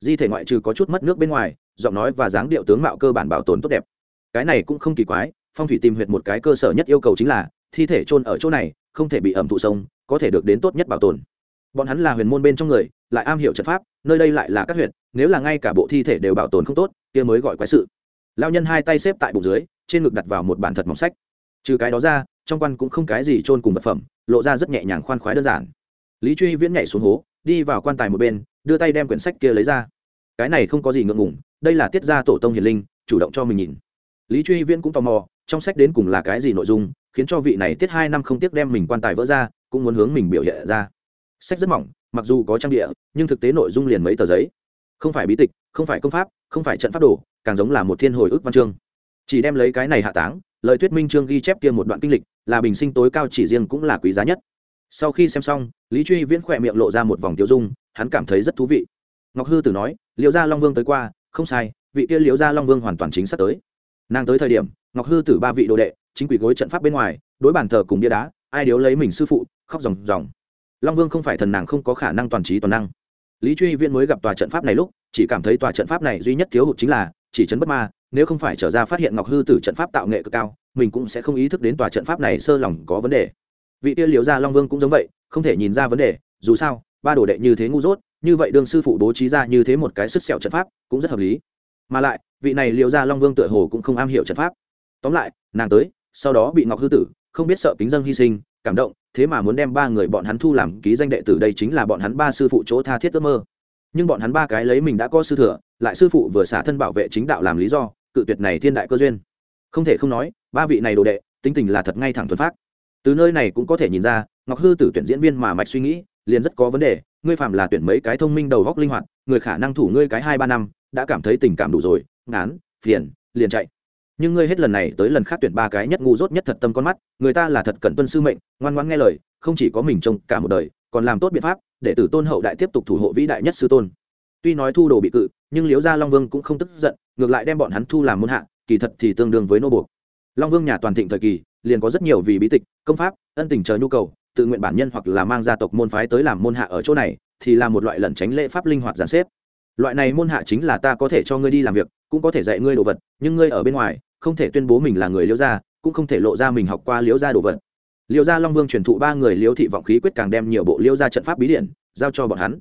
Di thể ngoại trừ có chút mất nước bên ngoài, giọng nói và dáng điệu tướng mạo cơ bản bảo tồn tốt đẹp. Cái này cũng không kỳ quái, phong thủy tìm huyệt một cái cơ sở nhất yêu cầu chính là, thi thể chôn ở chỗ này, không thể bị ẩm thụ sông, có thể được đến tốt nhất bảo tồn bọn hắn là huyền môn bên trong người, lại am hiểu trận pháp, nơi đây lại là các huyện, nếu là ngay cả bộ thi thể đều bảo tồn không tốt, kia mới gọi quái sự. Lao nhân hai tay xếp tại bụng dưới, trên ngực đặt vào một bản thật mỏng sách. Trừ cái đó ra, trong quan cũng không cái gì trôn cùng vật phẩm, lộ ra rất nhẹ nhàng khoan khoái đơn giản. Lý truy viễn nhảy xuống hố, đi vào quan tài một bên, đưa tay đem quyển sách kia lấy ra. Cái này không có gì ngượng ngùng, đây là tiết gia tổ tông hiền linh, chủ động cho mình nhìn. Lý truy viễn cũng tò mò, trong sách đến cùng là cái gì nội dung, khiến cho vị này tiết hai năm không tiếc đem mình quan tài vỡ ra, cũng muốn hướng mình biểu hiện ra sách rất mỏng, mặc dù có trang địa, nhưng thực tế nội dung liền mấy tờ giấy. Không phải bí tịch, không phải công pháp, không phải trận pháp đồ, càng giống là một thiên hồi ức văn chương. Chỉ đem lấy cái này hạ táng, lời thuyết minh chương ghi chép kia một đoạn kinh lịch, là bình sinh tối cao chỉ riêng cũng là quý giá nhất. Sau khi xem xong, lý truy viễn khỏe miệng lộ ra một vòng tiêu dung, hắn cảm thấy rất thú vị. Ngọc hư tử nói liệu gia long vương tới qua, không sai, vị kia liễu gia long vương hoàn toàn chính xác tới. Nàng tới thời điểm, ngọc hư tử ba vị đồ đệ, chính quỷ gối trận pháp bên ngoài, đối bàn thờ cùng bia đá, ai điếu lấy mình sư phụ, khóc ròng ròng long vương không phải thần nàng không có khả năng toàn trí toàn năng. Lý truy viễn mới gặp tòa trận pháp này lúc, chỉ cảm thấy tòa trận pháp này duy nhất thiếu hụt chính là chỉ chấn bất ma, nếu không phải trở ra phát hiện ngọc hư tử trận pháp tạo nghệ cực cao, mình cũng sẽ không ý thức đến tòa trận pháp này sơ lòng có vấn đề. Vị tiên liệu gia long vương cũng giống vậy, không thể nhìn ra vấn đề, dù sao, ba đồ đệ như thế ngu dốt, như vậy đương sư phụ bố trí ra như thế một cái sức sẹo trận pháp cũng rất hợp lý. Mà lại, vị này liệu gia long vương tựa hồ cũng không am hiểu trận pháp. Tóm lại, nàng tới, sau đó bị ngọc hư tử, không biết sợ kính dân hy sinh, cảm động thế mà muốn đem ba người bọn hắn thu làm ký danh đệ tử đây chính là bọn hắn ba sư phụ chỗ tha thiết ước mơ. Nhưng bọn hắn ba cái lấy mình đã có sư thừa, lại sư phụ vừa xả thân bảo vệ chính đạo làm lý do, cự tuyệt này thiên đại cơ duyên. Không thể không nói, ba vị này đồ đệ, tính tình là thật ngay thẳng thuần phát từ nơi này cũng có thể nhìn ra, ngọc hư tử tuyển diễn viên mà mạch suy nghĩ, liền rất có vấn đề, ngươi phạm là tuyển mấy cái thông minh đầu góc linh hoạt, người khả năng thủ ngươi cái hai ba năm, đã cảm thấy tình cảm đủ rồi, ngán, phiền, liền chạy nhưng ngươi hết lần này tới lần khác tuyển ba cái nhất ngu dốt nhất thật tâm con mắt, người ta là thật cẩn tuân sư mệnh, ngoan ngoãn nghe lời, không chỉ có mình trông cả một đời, còn làm tốt biện pháp để tử tôn hậu đại tiếp tục thủ hộ vĩ đại nhất sư tôn. Tuy nói thu đồ bị cự, nhưng liếu gia long vương cũng không tức giận, ngược lại đem bọn hắn thu làm môn hạ, kỳ thật thì tương đương với nô buộc. Long vương nhà toàn thịnh thời kỳ, liền có rất nhiều vì bí tịch, công pháp, ân tình chờ nhu cầu, tự nguyện bản nhân hoặc là mang gia tộc môn phái tới làm môn hạ ở chỗ này, thì là một loại lẩn tránh lễ pháp linh hoạt giàn xếp. Loại này môn hạ chính là ta có thể cho ngươi đi làm việc, cũng có thể dạy ngươi đồ vật, nhưng ngươi ở bên ngoài không thể tuyên bố mình là người liễu gia, cũng không thể lộ ra mình học qua liễu gia đồ vật. Liễu gia long vương truyền thụ ba người liễu thị vọng khí quyết càng đem nhiều bộ liễu gia trận pháp bí điển giao cho bọn hắn.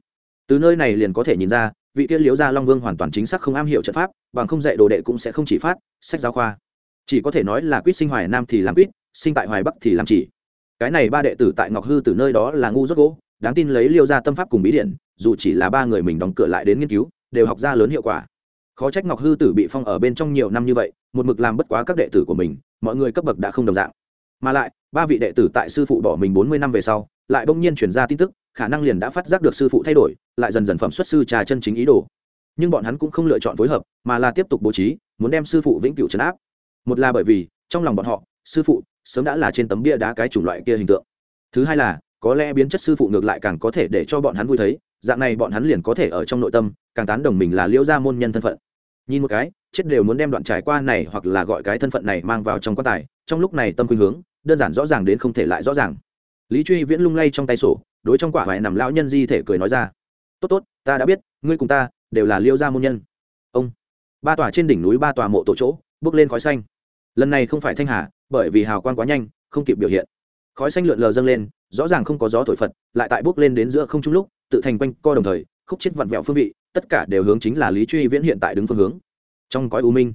Từ nơi này liền có thể nhìn ra, vị kia liễu gia long vương hoàn toàn chính xác không am hiểu trận pháp, bằng không dạy đồ đệ cũng sẽ không chỉ phát, sách giáo khoa. Chỉ có thể nói là quyết sinh hoài nam thì làm quyết, sinh tại hoài bắc thì làm chỉ. Cái này ba đệ tử tại ngọc hư từ nơi đó là ngu rốt gỗ, đáng tin lấy liêu gia tâm pháp cùng bí điện dù chỉ là ba người mình đóng cửa lại đến nghiên cứu, đều học ra lớn hiệu quả khó trách ngọc hư tử bị phong ở bên trong nhiều năm như vậy, một mực làm bất quá các đệ tử của mình, mọi người cấp bậc đã không đồng dạng. Mà lại, ba vị đệ tử tại sư phụ bỏ mình bốn mươi năm về sau, lại bỗng nhiên chuyển ra tin tức, khả năng liền đã phát giác được sư phụ thay đổi, lại dần dần phẩm xuất sư trà chân chính ý đồ. Nhưng bọn hắn cũng không lựa chọn phối hợp, mà là tiếp tục bố trí, muốn đem sư phụ vĩnh cửu trấn áp. Một là bởi vì, trong lòng bọn họ, sư phụ sớm đã là trên tấm bia đá cái chủng loại kia hình tượng. Thứ hai là, có lẽ biến chất sư phụ ngược lại càng có thể để cho bọn hắn vui thấy, dạng này bọn hắn liền có thể ở trong nội tâm, càng tán đồng mình là liễu gia môn nhân thân phận nhìn một cái, chết đều muốn đem đoạn trải qua này hoặc là gọi cái thân phận này mang vào trong quan tài, trong lúc này tâm khuynh hướng, đơn giản rõ ràng đến không thể lại rõ ràng. Lý truy viễn lung lay trong tay sổ, đối trong quả vải nằm lão nhân di thể cười nói ra. Tốt tốt, ta đã biết, ngươi cùng ta đều là liêu gia môn nhân. Ông, ba tòa trên đỉnh núi ba tòa mộ tổ chỗ, bước lên khói xanh. Lần này không phải thanh hà, bởi vì hào quang quá nhanh, không kịp biểu hiện. Khói xanh lượn lờ dâng lên, rõ ràng không có gió thổi phật, lại tại bước lên đến giữa không trung lúc, tự thành quanh co đồng thời, khúc chết vặn vẹo phương vị tất cả đều hướng chính là lý truy viễn hiện tại đứng phương hướng. Trong cõi u minh,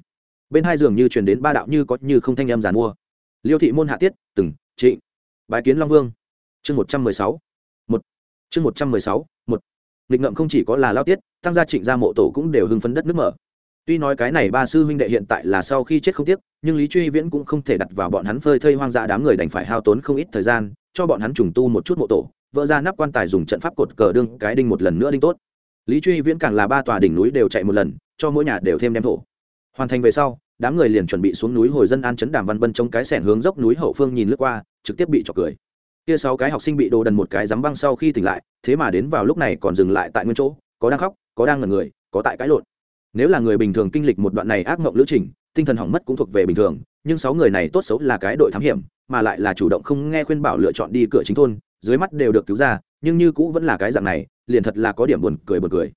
bên hai giường như truyền đến ba đạo như có như không thanh âm giàn mua. Liêu thị môn hạ tiết, từng trịnh bái kiến long vương. Chương một trăm mười sáu, một, chương một trăm mười sáu, một. Nghịch Ngậm không chỉ có là lao tiết, tăng gia trịnh gia mộ tổ cũng đều hưng phấn đất nước mở. Tuy nói cái này ba sư huynh đệ hiện tại là sau khi chết không tiếc, nhưng lý truy viễn cũng không thể đặt vào bọn hắn phơi thây hoang dã đám người đành phải hao tốn không ít thời gian, cho bọn hắn trùng tu một chút mộ tổ, vỡ ra nắp quan tài dùng trận pháp cột cờ đương cái đinh một lần nữa đinh tốt lý truy viễn càng là ba tòa đỉnh núi đều chạy một lần, cho mỗi nhà đều thêm đem thổ. Hoàn thành về sau, đám người liền chuẩn bị xuống núi hồi dân an chấn đàm văn bân trong cái sẻn hướng dốc núi hậu phương nhìn lướt qua, trực tiếp bị trọc cười. Kia sáu cái học sinh bị đồ đần một cái dám băng sau khi tỉnh lại, thế mà đến vào lúc này còn dừng lại tại nguyên chỗ, có đang khóc, có đang ngẩn người, có tại cãi lộn. Nếu là người bình thường kinh lịch một đoạn này ác mộng lữ trình, tinh thần hỏng mất cũng thuộc về bình thường, nhưng sáu người này tốt xấu là cái đội thám hiểm, mà lại là chủ động không nghe khuyên bảo lựa chọn đi cửa chính thôn, dưới mắt đều được cứu ra nhưng như cũ vẫn là cái dạng này, liền thật là có điểm buồn cười buồn cười.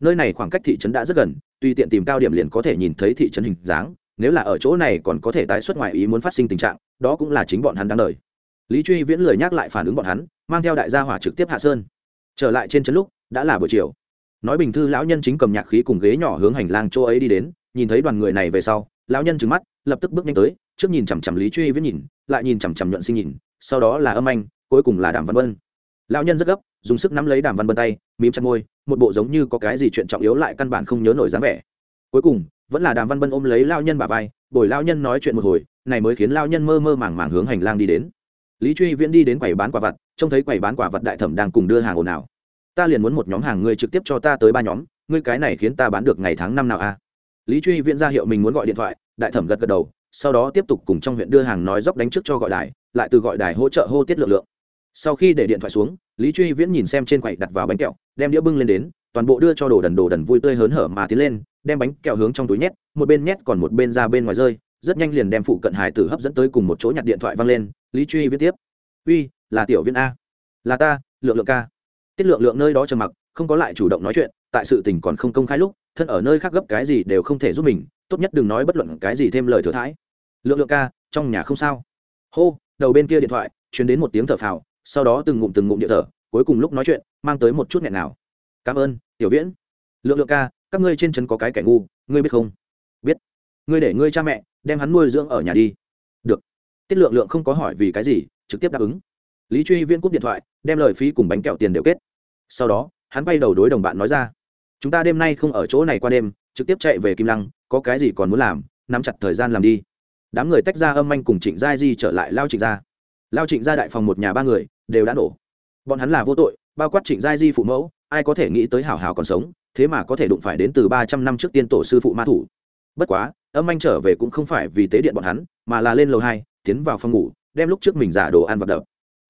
Nơi này khoảng cách thị trấn đã rất gần, tuy tiện tìm cao điểm liền có thể nhìn thấy thị trấn hình dáng, nếu là ở chỗ này còn có thể tái xuất ngoài ý muốn phát sinh tình trạng, đó cũng là chính bọn hắn đáng đời. Lý truy viễn lời nhắc lại phản ứng bọn hắn, mang theo đại gia hỏa trực tiếp hạ sơn. Trở lại trên trấn lúc, đã là buổi chiều. Nói bình thư lão nhân chính cầm nhạc khí cùng ghế nhỏ hướng hành lang chỗ ấy đi đến, nhìn thấy đoàn người này về sau, lão nhân trừng mắt, lập tức bước nhanh tới, trước nhìn chằm chằm lý truy viễn nhìn, lại nhìn chằm chằm nhuận sinh nhìn, sau đó là âm anh, cuối cùng là đàm văn vân lão nhân rất gấp, dùng sức nắm lấy đàm văn Bân tay, mím chặt môi, một bộ giống như có cái gì chuyện trọng yếu lại căn bản không nhớ nổi dáng vẻ. Cuối cùng, vẫn là đàm văn Bân ôm lấy lao nhân bà vai, bồi lao nhân nói chuyện một hồi, này mới khiến lao nhân mơ mơ màng màng hướng hành lang đi đến. Lý truy viễn đi đến quầy bán quả vật trông thấy quầy bán quả vật đại thẩm đang cùng đưa hàng ồn ào. Ta liền muốn một nhóm hàng ngươi trực tiếp cho ta tới ba nhóm, ngươi cái này khiến ta bán được ngày tháng năm nào a? Lý truy viễn ra hiệu mình muốn gọi điện thoại, đại thẩm gật gật đầu, sau đó tiếp tục cùng trong huyện đưa hàng nói dốc đánh trước cho gọi đài, lại từ gọi đài hỗ trợ hô tiết lượng lượng sau khi để điện thoại xuống, lý truy viễn nhìn xem trên quầy đặt vào bánh kẹo, đem đĩa bưng lên đến, toàn bộ đưa cho đồ đần đồ đần vui tươi hớn hở mà tiến lên, đem bánh kẹo hướng trong túi nhét, một bên nhét còn một bên ra bên ngoài rơi, rất nhanh liền đem phụ cận hải tử hấp dẫn tới cùng một chỗ nhặt điện thoại văng lên, lý truy viết tiếp. Uy, là tiểu viên a. Là ta, lượng lượng ca. Tiết lượng lượng nơi đó trầm mặc, không có lại chủ động nói chuyện, tại sự tình còn không công khai lúc, thân ở nơi khác gấp cái gì đều không thể giúp mình, tốt nhất đừng nói bất luận cái gì thêm lời thừa thãi. Lượng lượng ca, trong nhà không sao. Hô, đầu bên kia điện thoại chuyển đến một tiếng thở phào sau đó từng ngụm từng ngụm địa thở, cuối cùng lúc nói chuyện, mang tới một chút nghẹn nào. Cảm ơn, tiểu viễn. Lượng lượng ca, các ngươi trên trấn có cái kẻ ngu, ngươi biết không? Biết. Ngươi để ngươi cha mẹ đem hắn nuôi dưỡng ở nhà đi. Được. Tiết lượng lượng không có hỏi vì cái gì, trực tiếp đáp ứng. Lý truy viễn cúp điện thoại, đem lời phí cùng bánh kẹo tiền đều kết. Sau đó, hắn bay đầu đối đồng bạn nói ra. Chúng ta đêm nay không ở chỗ này qua đêm, trực tiếp chạy về kim lăng, có cái gì còn muốn làm, nắm chặt thời gian làm đi. Đám người tách ra âm anh cùng trịnh gia di trở lại lao trịnh gia lao trịnh gia đại phòng một nhà ba người, đều đã nổ. Bọn hắn là vô tội, bao quát trịnh gia di phụ mẫu, ai có thể nghĩ tới hảo hảo còn sống, thế mà có thể đụng phải đến từ ba trăm năm trước tiên tổ sư phụ ma thủ. Bất quá, âm anh trở về cũng không phải vì tế điện bọn hắn, mà là lên lầu hai, tiến vào phòng ngủ, đem lúc trước mình giả đồ ăn vật đập.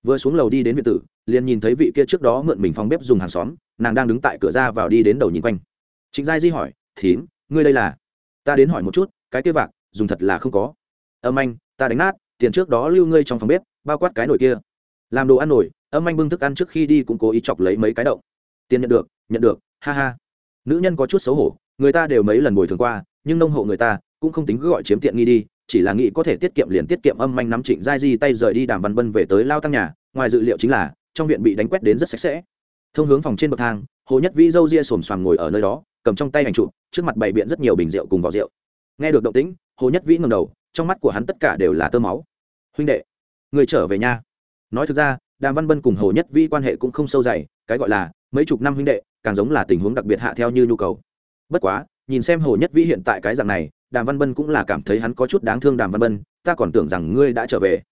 Vừa xuống lầu đi đến viện tử, liền nhìn thấy vị kia trước đó mượn mình phòng bếp dùng hàng xóm, nàng đang đứng tại cửa ra vào đi đến đầu nhìn quanh. Trịnh Gia di hỏi, thím, ngươi đây là? Ta đến hỏi một chút, cái kia vạc, dùng thật là không có. Âm anh ta đánh nát, tiền trước đó lưu ngươi trong phòng bếp bao quát cái nồi kia. Làm đồ ăn nổi, âm anh bưng thức ăn trước khi đi cũng cố ý chọc lấy mấy cái động. Tiền nhận được nhận được, ha ha. Nữ nhân có chút xấu hổ, người ta đều mấy lần bồi thường qua, nhưng nông hộ người ta cũng không tính cứ gọi chiếm tiện nghi đi, chỉ là nghĩ có thể tiết kiệm liền tiết kiệm âm anh nắm trịnh giai di tay rời đi đàm văn bân về tới lao tăng nhà, ngoài dự liệu chính là trong viện bị đánh quét đến rất sạch sẽ. Thông hướng phòng trên bậc thang, hồ nhất vĩ dâu ria xồm xoàm ngồi ở nơi đó, cầm trong tay hành trụ, trước mặt bày biện rất nhiều bình rượu cùng vỏ rượu. Nghe được động tĩnh, hồ nhất vĩ ngầm đầu, trong mắt của hắn tất cả đều là tơ máu. Huynh đệ người trở về nhà nói thực ra, đàm văn bân cùng hồ nhất vĩ quan hệ cũng không sâu dày, cái gọi là mấy chục năm huynh đệ, càng giống là tình huống đặc biệt hạ theo như nhu cầu. Bất quá, nhìn xem hồ nhất vĩ hiện tại cái dạng này, đàm văn bân cũng là cảm thấy hắn có chút đáng thương đàm văn bân, ta còn tưởng rằng ngươi đã trở về.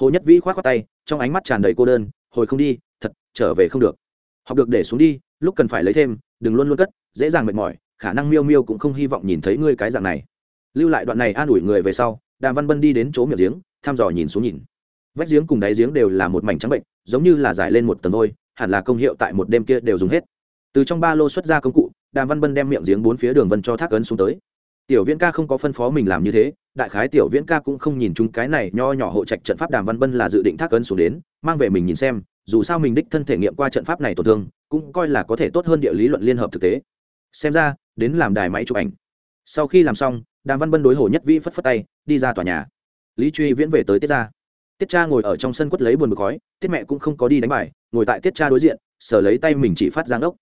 Hồ nhất vĩ k h o á t khoác tay, trong ánh mắt tràn đầy cô đơn, hồi không đi, thật, trở về không được. Học được để xuống đi, lúc cần phải lấy thêm, đừng luôn luôn cất, dễ dàng mệt mỏi, khả năng miêu miêu cũng không hy vọng nhìn thấy ngươi cái dạng này. Lưu lại đoạn này an ủi người về sau, đàm văn bân đi đến chỗ miệng giếng, thăm dò nhìn xuống nhìn vách giếng cùng đáy giếng đều là một mảnh trắng bệnh, giống như là dài lên một tầng thôi, hẳn là công hiệu tại một đêm kia đều dùng hết. Từ trong ba lô xuất ra công cụ, đàm văn bân đem miệng giếng bốn phía đường vân cho thác ấn xuống tới. Tiểu viễn ca không có phân phó mình làm như thế, đại khái tiểu viễn ca cũng không nhìn chúng cái này nho nhỏ hộ trạch trận pháp đàm văn bân là dự định thác ấn xuống đến, mang về mình nhìn xem, dù sao mình đích thân thể nghiệm qua trận pháp này tổn thương, cũng coi là có thể tốt hơn địa lý luận liên hợp thực tế. Xem ra, đến làm đài máy chụp ảnh. Sau khi làm xong, đàm văn bân đối hồ nhất vĩ phất phất tay, đi ra tòa nhà. Lý truy viễn về tới tiết ra tiết cha ngồi ở trong sân quất lấy buồn bực khói, tiết mẹ cũng không có đi đánh bài, ngồi tại tiết cha đối diện sở lấy tay mình chỉ phát giang đốc.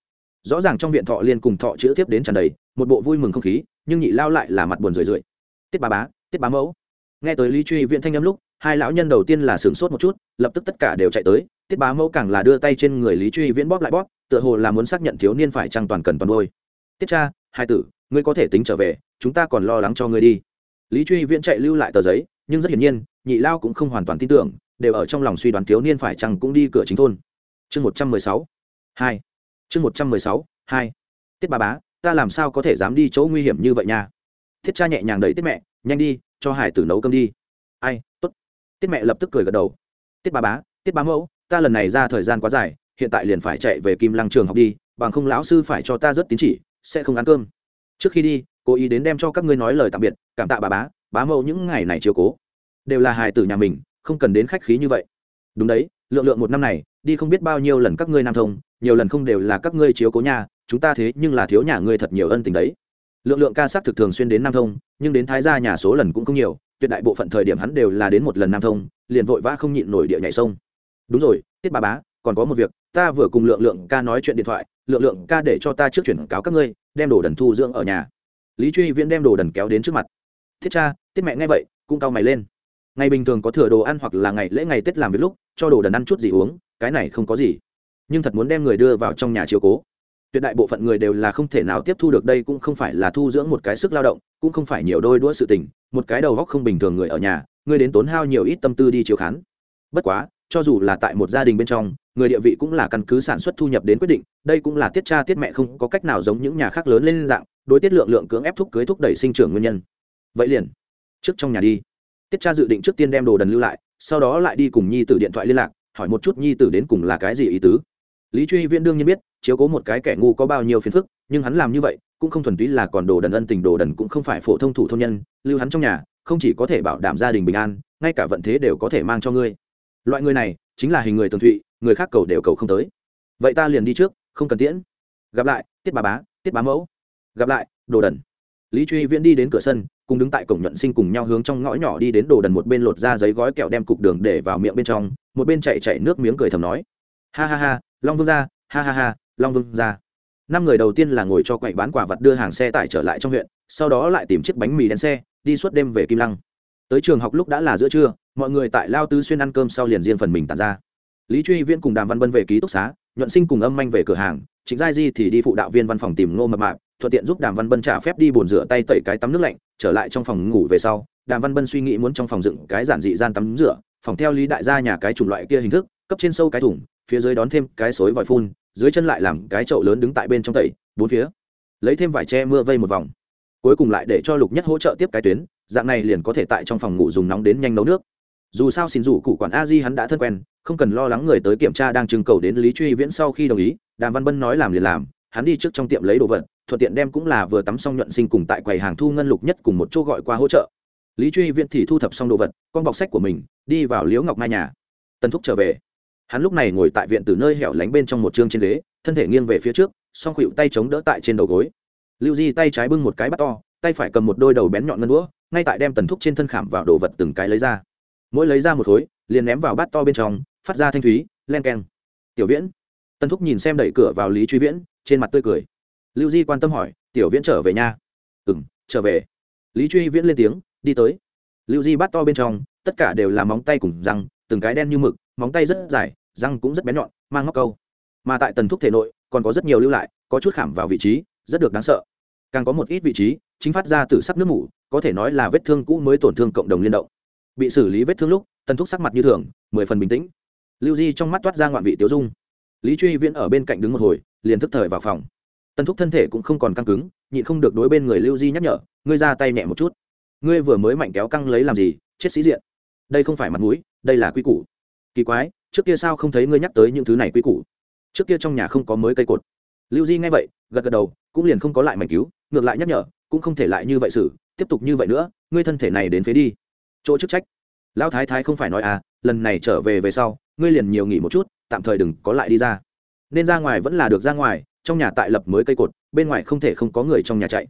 Rõ ràng trong viện thọ liên cùng thọ chữ tiếp đến tràn đầy, một bộ vui mừng không khí, nhưng nhị lao lại là mặt buồn rười rượi. Tiết bà bá, tiết bá mẫu. Nghe tới lý truy viện thanh âm lúc, hai lão nhân đầu tiên là sửng sốt một chút, lập tức tất cả đều chạy tới, tiết bá mẫu càng là đưa tay trên người lý truy viễn bóp lại bóp, tựa hồ là muốn xác nhận thiếu niên phải trăng toàn cần toàn đôi tiết cha, hai tử, ngươi có thể tính trở về, chúng ta còn lo lắng cho ngươi đi. Lý truy viễn chạy lưu lại tờ giấy, nhưng rất hiển nhiên nhị lao cũng không hoàn toàn tin tưởng, đều ở trong lòng suy đoán thiếu niên phải chăng cũng đi cửa chính thôn. Chương một trăm mười sáu, hai. Chương một trăm mười sáu, hai. Tiết bà bá, ta làm sao có thể dám đi chỗ nguy hiểm như vậy nha? Thiết cha nhẹ nhàng đẩy tiết mẹ, nhanh đi, cho hải tử nấu cơm đi. Ai t ố t tiết mẹ lập tức cười gật đầu. Tiết bà bá, tiết bá mẫu, ta lần này ra thời gian quá dài, hiện tại liền phải chạy về kim lăng trường học đi, bằng không lão sư phải cho ta rất tín chỉ, sẽ không ăn cơm. Trước khi đi, cố ý đến đem cho các ngươi nói lời tạm biệt, cảm tạ bà bá bá mẫu những ngày này chiều cố đều là hài tử nhà mình, không cần đến khách khí như vậy. Đúng đấy, lượng lượng một năm này, đi không biết bao nhiêu lần các ngươi nam thông, nhiều lần không đều là các ngươi chiếu cố nhà, chúng ta thế nhưng là thiếu nhà ngươi thật nhiều ân tình đấy. Lượng lượng ca sát thực thường xuyên đến nam thông, nhưng đến thái gia nhà số lần cũng không nhiều, tuyệt đại bộ phận thời điểm hắn đều là đến một lần nam thông, liền vội vã không nhịn nổi địa nhảy sông. Đúng rồi, tiết bà bá, còn có một việc, ta vừa cùng lượng lượng ca nói chuyện điện thoại, lượng lượng ca để cho ta trước chuyển cáo các ngươi, đem đồ đần thu dưỡng ở nhà. Lý truy viễn đem đồ đần kéo đến trước mặt. Thiết cha, tiết mẹ nghe vậy, cũng cau mày lên ngày bình thường có thừa đồ ăn hoặc là ngày lễ ngày tết làm việc lúc, cho đồ đần ăn chút gì uống, cái này không có gì. Nhưng thật muốn đem người đưa vào trong nhà chiếu cố. Tuyệt đại bộ phận người đều là không thể nào tiếp thu được, đây cũng không phải là thu dưỡng một cái sức lao động, cũng không phải nhiều đôi đũa sự tình, một cái đầu góc không bình thường người ở nhà, người đến tốn hao nhiều ít tâm tư đi chiếu khán. Bất quá, cho dù là tại một gia đình bên trong, người địa vị cũng là căn cứ sản xuất thu nhập đến quyết định, đây cũng là tiết cha tiết mẹ không có cách nào giống những nhà khác lớn lên dạng, đối tiết lượng lượng cưỡng ép thúc cưới thúc đẩy sinh trưởng nguyên nhân. Vậy liền, trước trong nhà đi tiết cha dự định trước tiên đem đồ đần lưu lại, sau đó lại đi cùng nhi tử điện thoại liên lạc, hỏi một chút nhi tử đến cùng là cái gì ý tứ. Lý truy viễn đương nhiên biết, chiếu cố một cái kẻ ngu có bao nhiêu phiền phức, nhưng hắn làm như vậy, cũng không thuần túy là còn đồ đần ân tình, đồ đần cũng không phải phổ thông thủ thôn nhân, lưu hắn trong nhà, không chỉ có thể bảo đảm gia đình bình an, ngay cả vận thế đều có thể mang cho ngươi. Loại người này, chính là hình người tường thụy, người khác cầu đều cầu không tới. Vậy ta liền đi trước, không cần tiễn. Gặp lại, tiết bà bá, tiết bá mẫu. Gặp lại, đồ đần. Lý truy viễn đi đến cửa sân cùng đứng tại cổng nhuận sinh cùng nhau hướng trong ngõ nhỏ đi đến đồ đần một bên lột ra giấy gói kẹo đem cục đường để vào miệng bên trong, một bên chạy chạy nước miếng cười thầm nói. Ha ha ha, long vương ra, ha ha ha, long vương ra. Năm người đầu tiên là ngồi cho quậy bán quả vật đưa hàng xe tải trở lại trong huyện, sau đó lại tìm chiếc bánh mì đen xe, đi suốt đêm về kim lăng. Tới trường học lúc đã là giữa trưa, mọi người tại lao tứ xuyên ăn cơm sau liền riêng phần mình tàn ra. Lý truy viễn cùng đàm văn bân về ký túc xá, nhuận sinh cùng âm manh về cửa hàng, trịnh giai di thì đi phụ đạo viên văn phòng tìm ngô mập mạp thuận tiện giúp đàm văn bân trả phép đi bồn rửa tay tẩy cái tắm nước lạnh, trở lại trong phòng ngủ về sau, đàm văn bân suy nghĩ muốn trong phòng dựng cái giản dị gian tắm rửa, phòng theo lý đại gia nhà cái chủng loại kia hình thức, cấp trên sâu cái thủng, phía dưới đón thêm cái xối vòi phun, dưới chân lại làm cái chậu lớn đứng tại bên trong tẩy, bốn phía. Lấy thêm vải che mưa vây một vòng. Cuối cùng lại để cho lục nhất hỗ trợ tiếp cái tuyến, dạng này liền có thể tại trong phòng ngủ dùng nóng đến nhanh nấu nước. Dù sao xin rủ cụ quản a di hắn đã thân quen, không cần lo lắng người tới kiểm tra đang trưng cầu đến lý truy viễn sau khi đồng ý, đàm văn bân nói làm liền làm, hắn đi trước trong tiệm lấy đồ vật thuận tiện đem cũng là vừa tắm xong nhuận sinh cùng tại quầy hàng thu ngân lục nhất cùng một chỗ gọi qua hỗ trợ. Lý truy viễn thì thu thập xong đồ vật, con bọc sách của mình, đi vào liễu ngọc mai nhà. Tần thúc trở về. Hắn lúc này ngồi tại viện từ nơi hẻo lánh bên trong một chương trên ghế, thân thể nghiêng về phía trước, song khuỵu tay chống đỡ tại trên đầu gối. Lưu di tay trái bưng một cái bắt to, tay phải cầm một đôi đầu bén nhọn ngân đũa, ngay tại đem tần thúc trên thân khảm vào đồ vật từng cái lấy ra. Mỗi lấy ra một khối, liền ném vào bát to bên trong, phát ra thanh thúy, len keng. Tiểu viễn. Tần thúc nhìn xem đẩy cửa vào lý truy viễn, trên mặt tươi cười lưu di quan tâm hỏi, tiểu viễn trở về nha. Ừ m trở về. Lý truy viễn lên tiếng, đi tới. Lưu di bắt to bên trong, tất cả đều là móng tay cùng răng, từng cái đen như mực, móng tay rất dài, răng cũng rất bén nhọn, mang ngóc câu. Mà tại tần thúc thể nội, còn có rất nhiều lưu lại, có chút khảm vào vị trí, rất được đáng sợ. Càng có một ít vị trí, chính phát ra từ sắc nước mủ, có thể nói là vết thương cũ mới tổn thương cộng đồng liên động. Bị xử lý vết thương lúc, tần thúc sắc mặt như thường, mười phần bình tĩnh. Lưu di trong mắt toát ra ngoạn vị tiêu dung. Lý truy viễn ở bên cạnh đứng một hồi, liền thức thời vào phòng tần thúc thân thể cũng không còn căng cứng, nhịn không được đối bên người lưu di nhắc nhở, ngươi ra tay nhẹ một chút. Ngươi vừa mới mạnh kéo căng lấy làm gì? Chết sĩ diện. Đây không phải mặt mũi, đây là quy củ. Kỳ quái, trước kia sao không thấy ngươi nhắc tới những thứ này quy củ? Trước kia trong nhà không có mới cây cột. Lưu di nghe vậy, gật gật đầu, cũng liền không có lại mảnh cứu, ngược lại nhắc nhở, cũng không thể lại như vậy xử, tiếp tục như vậy nữa, ngươi thân thể này đến phế đi. Chỗ chức trách. Lão thái thái không phải nói à lần này trở về về sau, ngươi liền nhiều nghỉ một chút, tạm thời đừng có lại đi ra. Nên ra ngoài vẫn là được ra ngoài trong nhà tại lập mới cây cột, bên ngoài không thể không có người trong nhà chạy.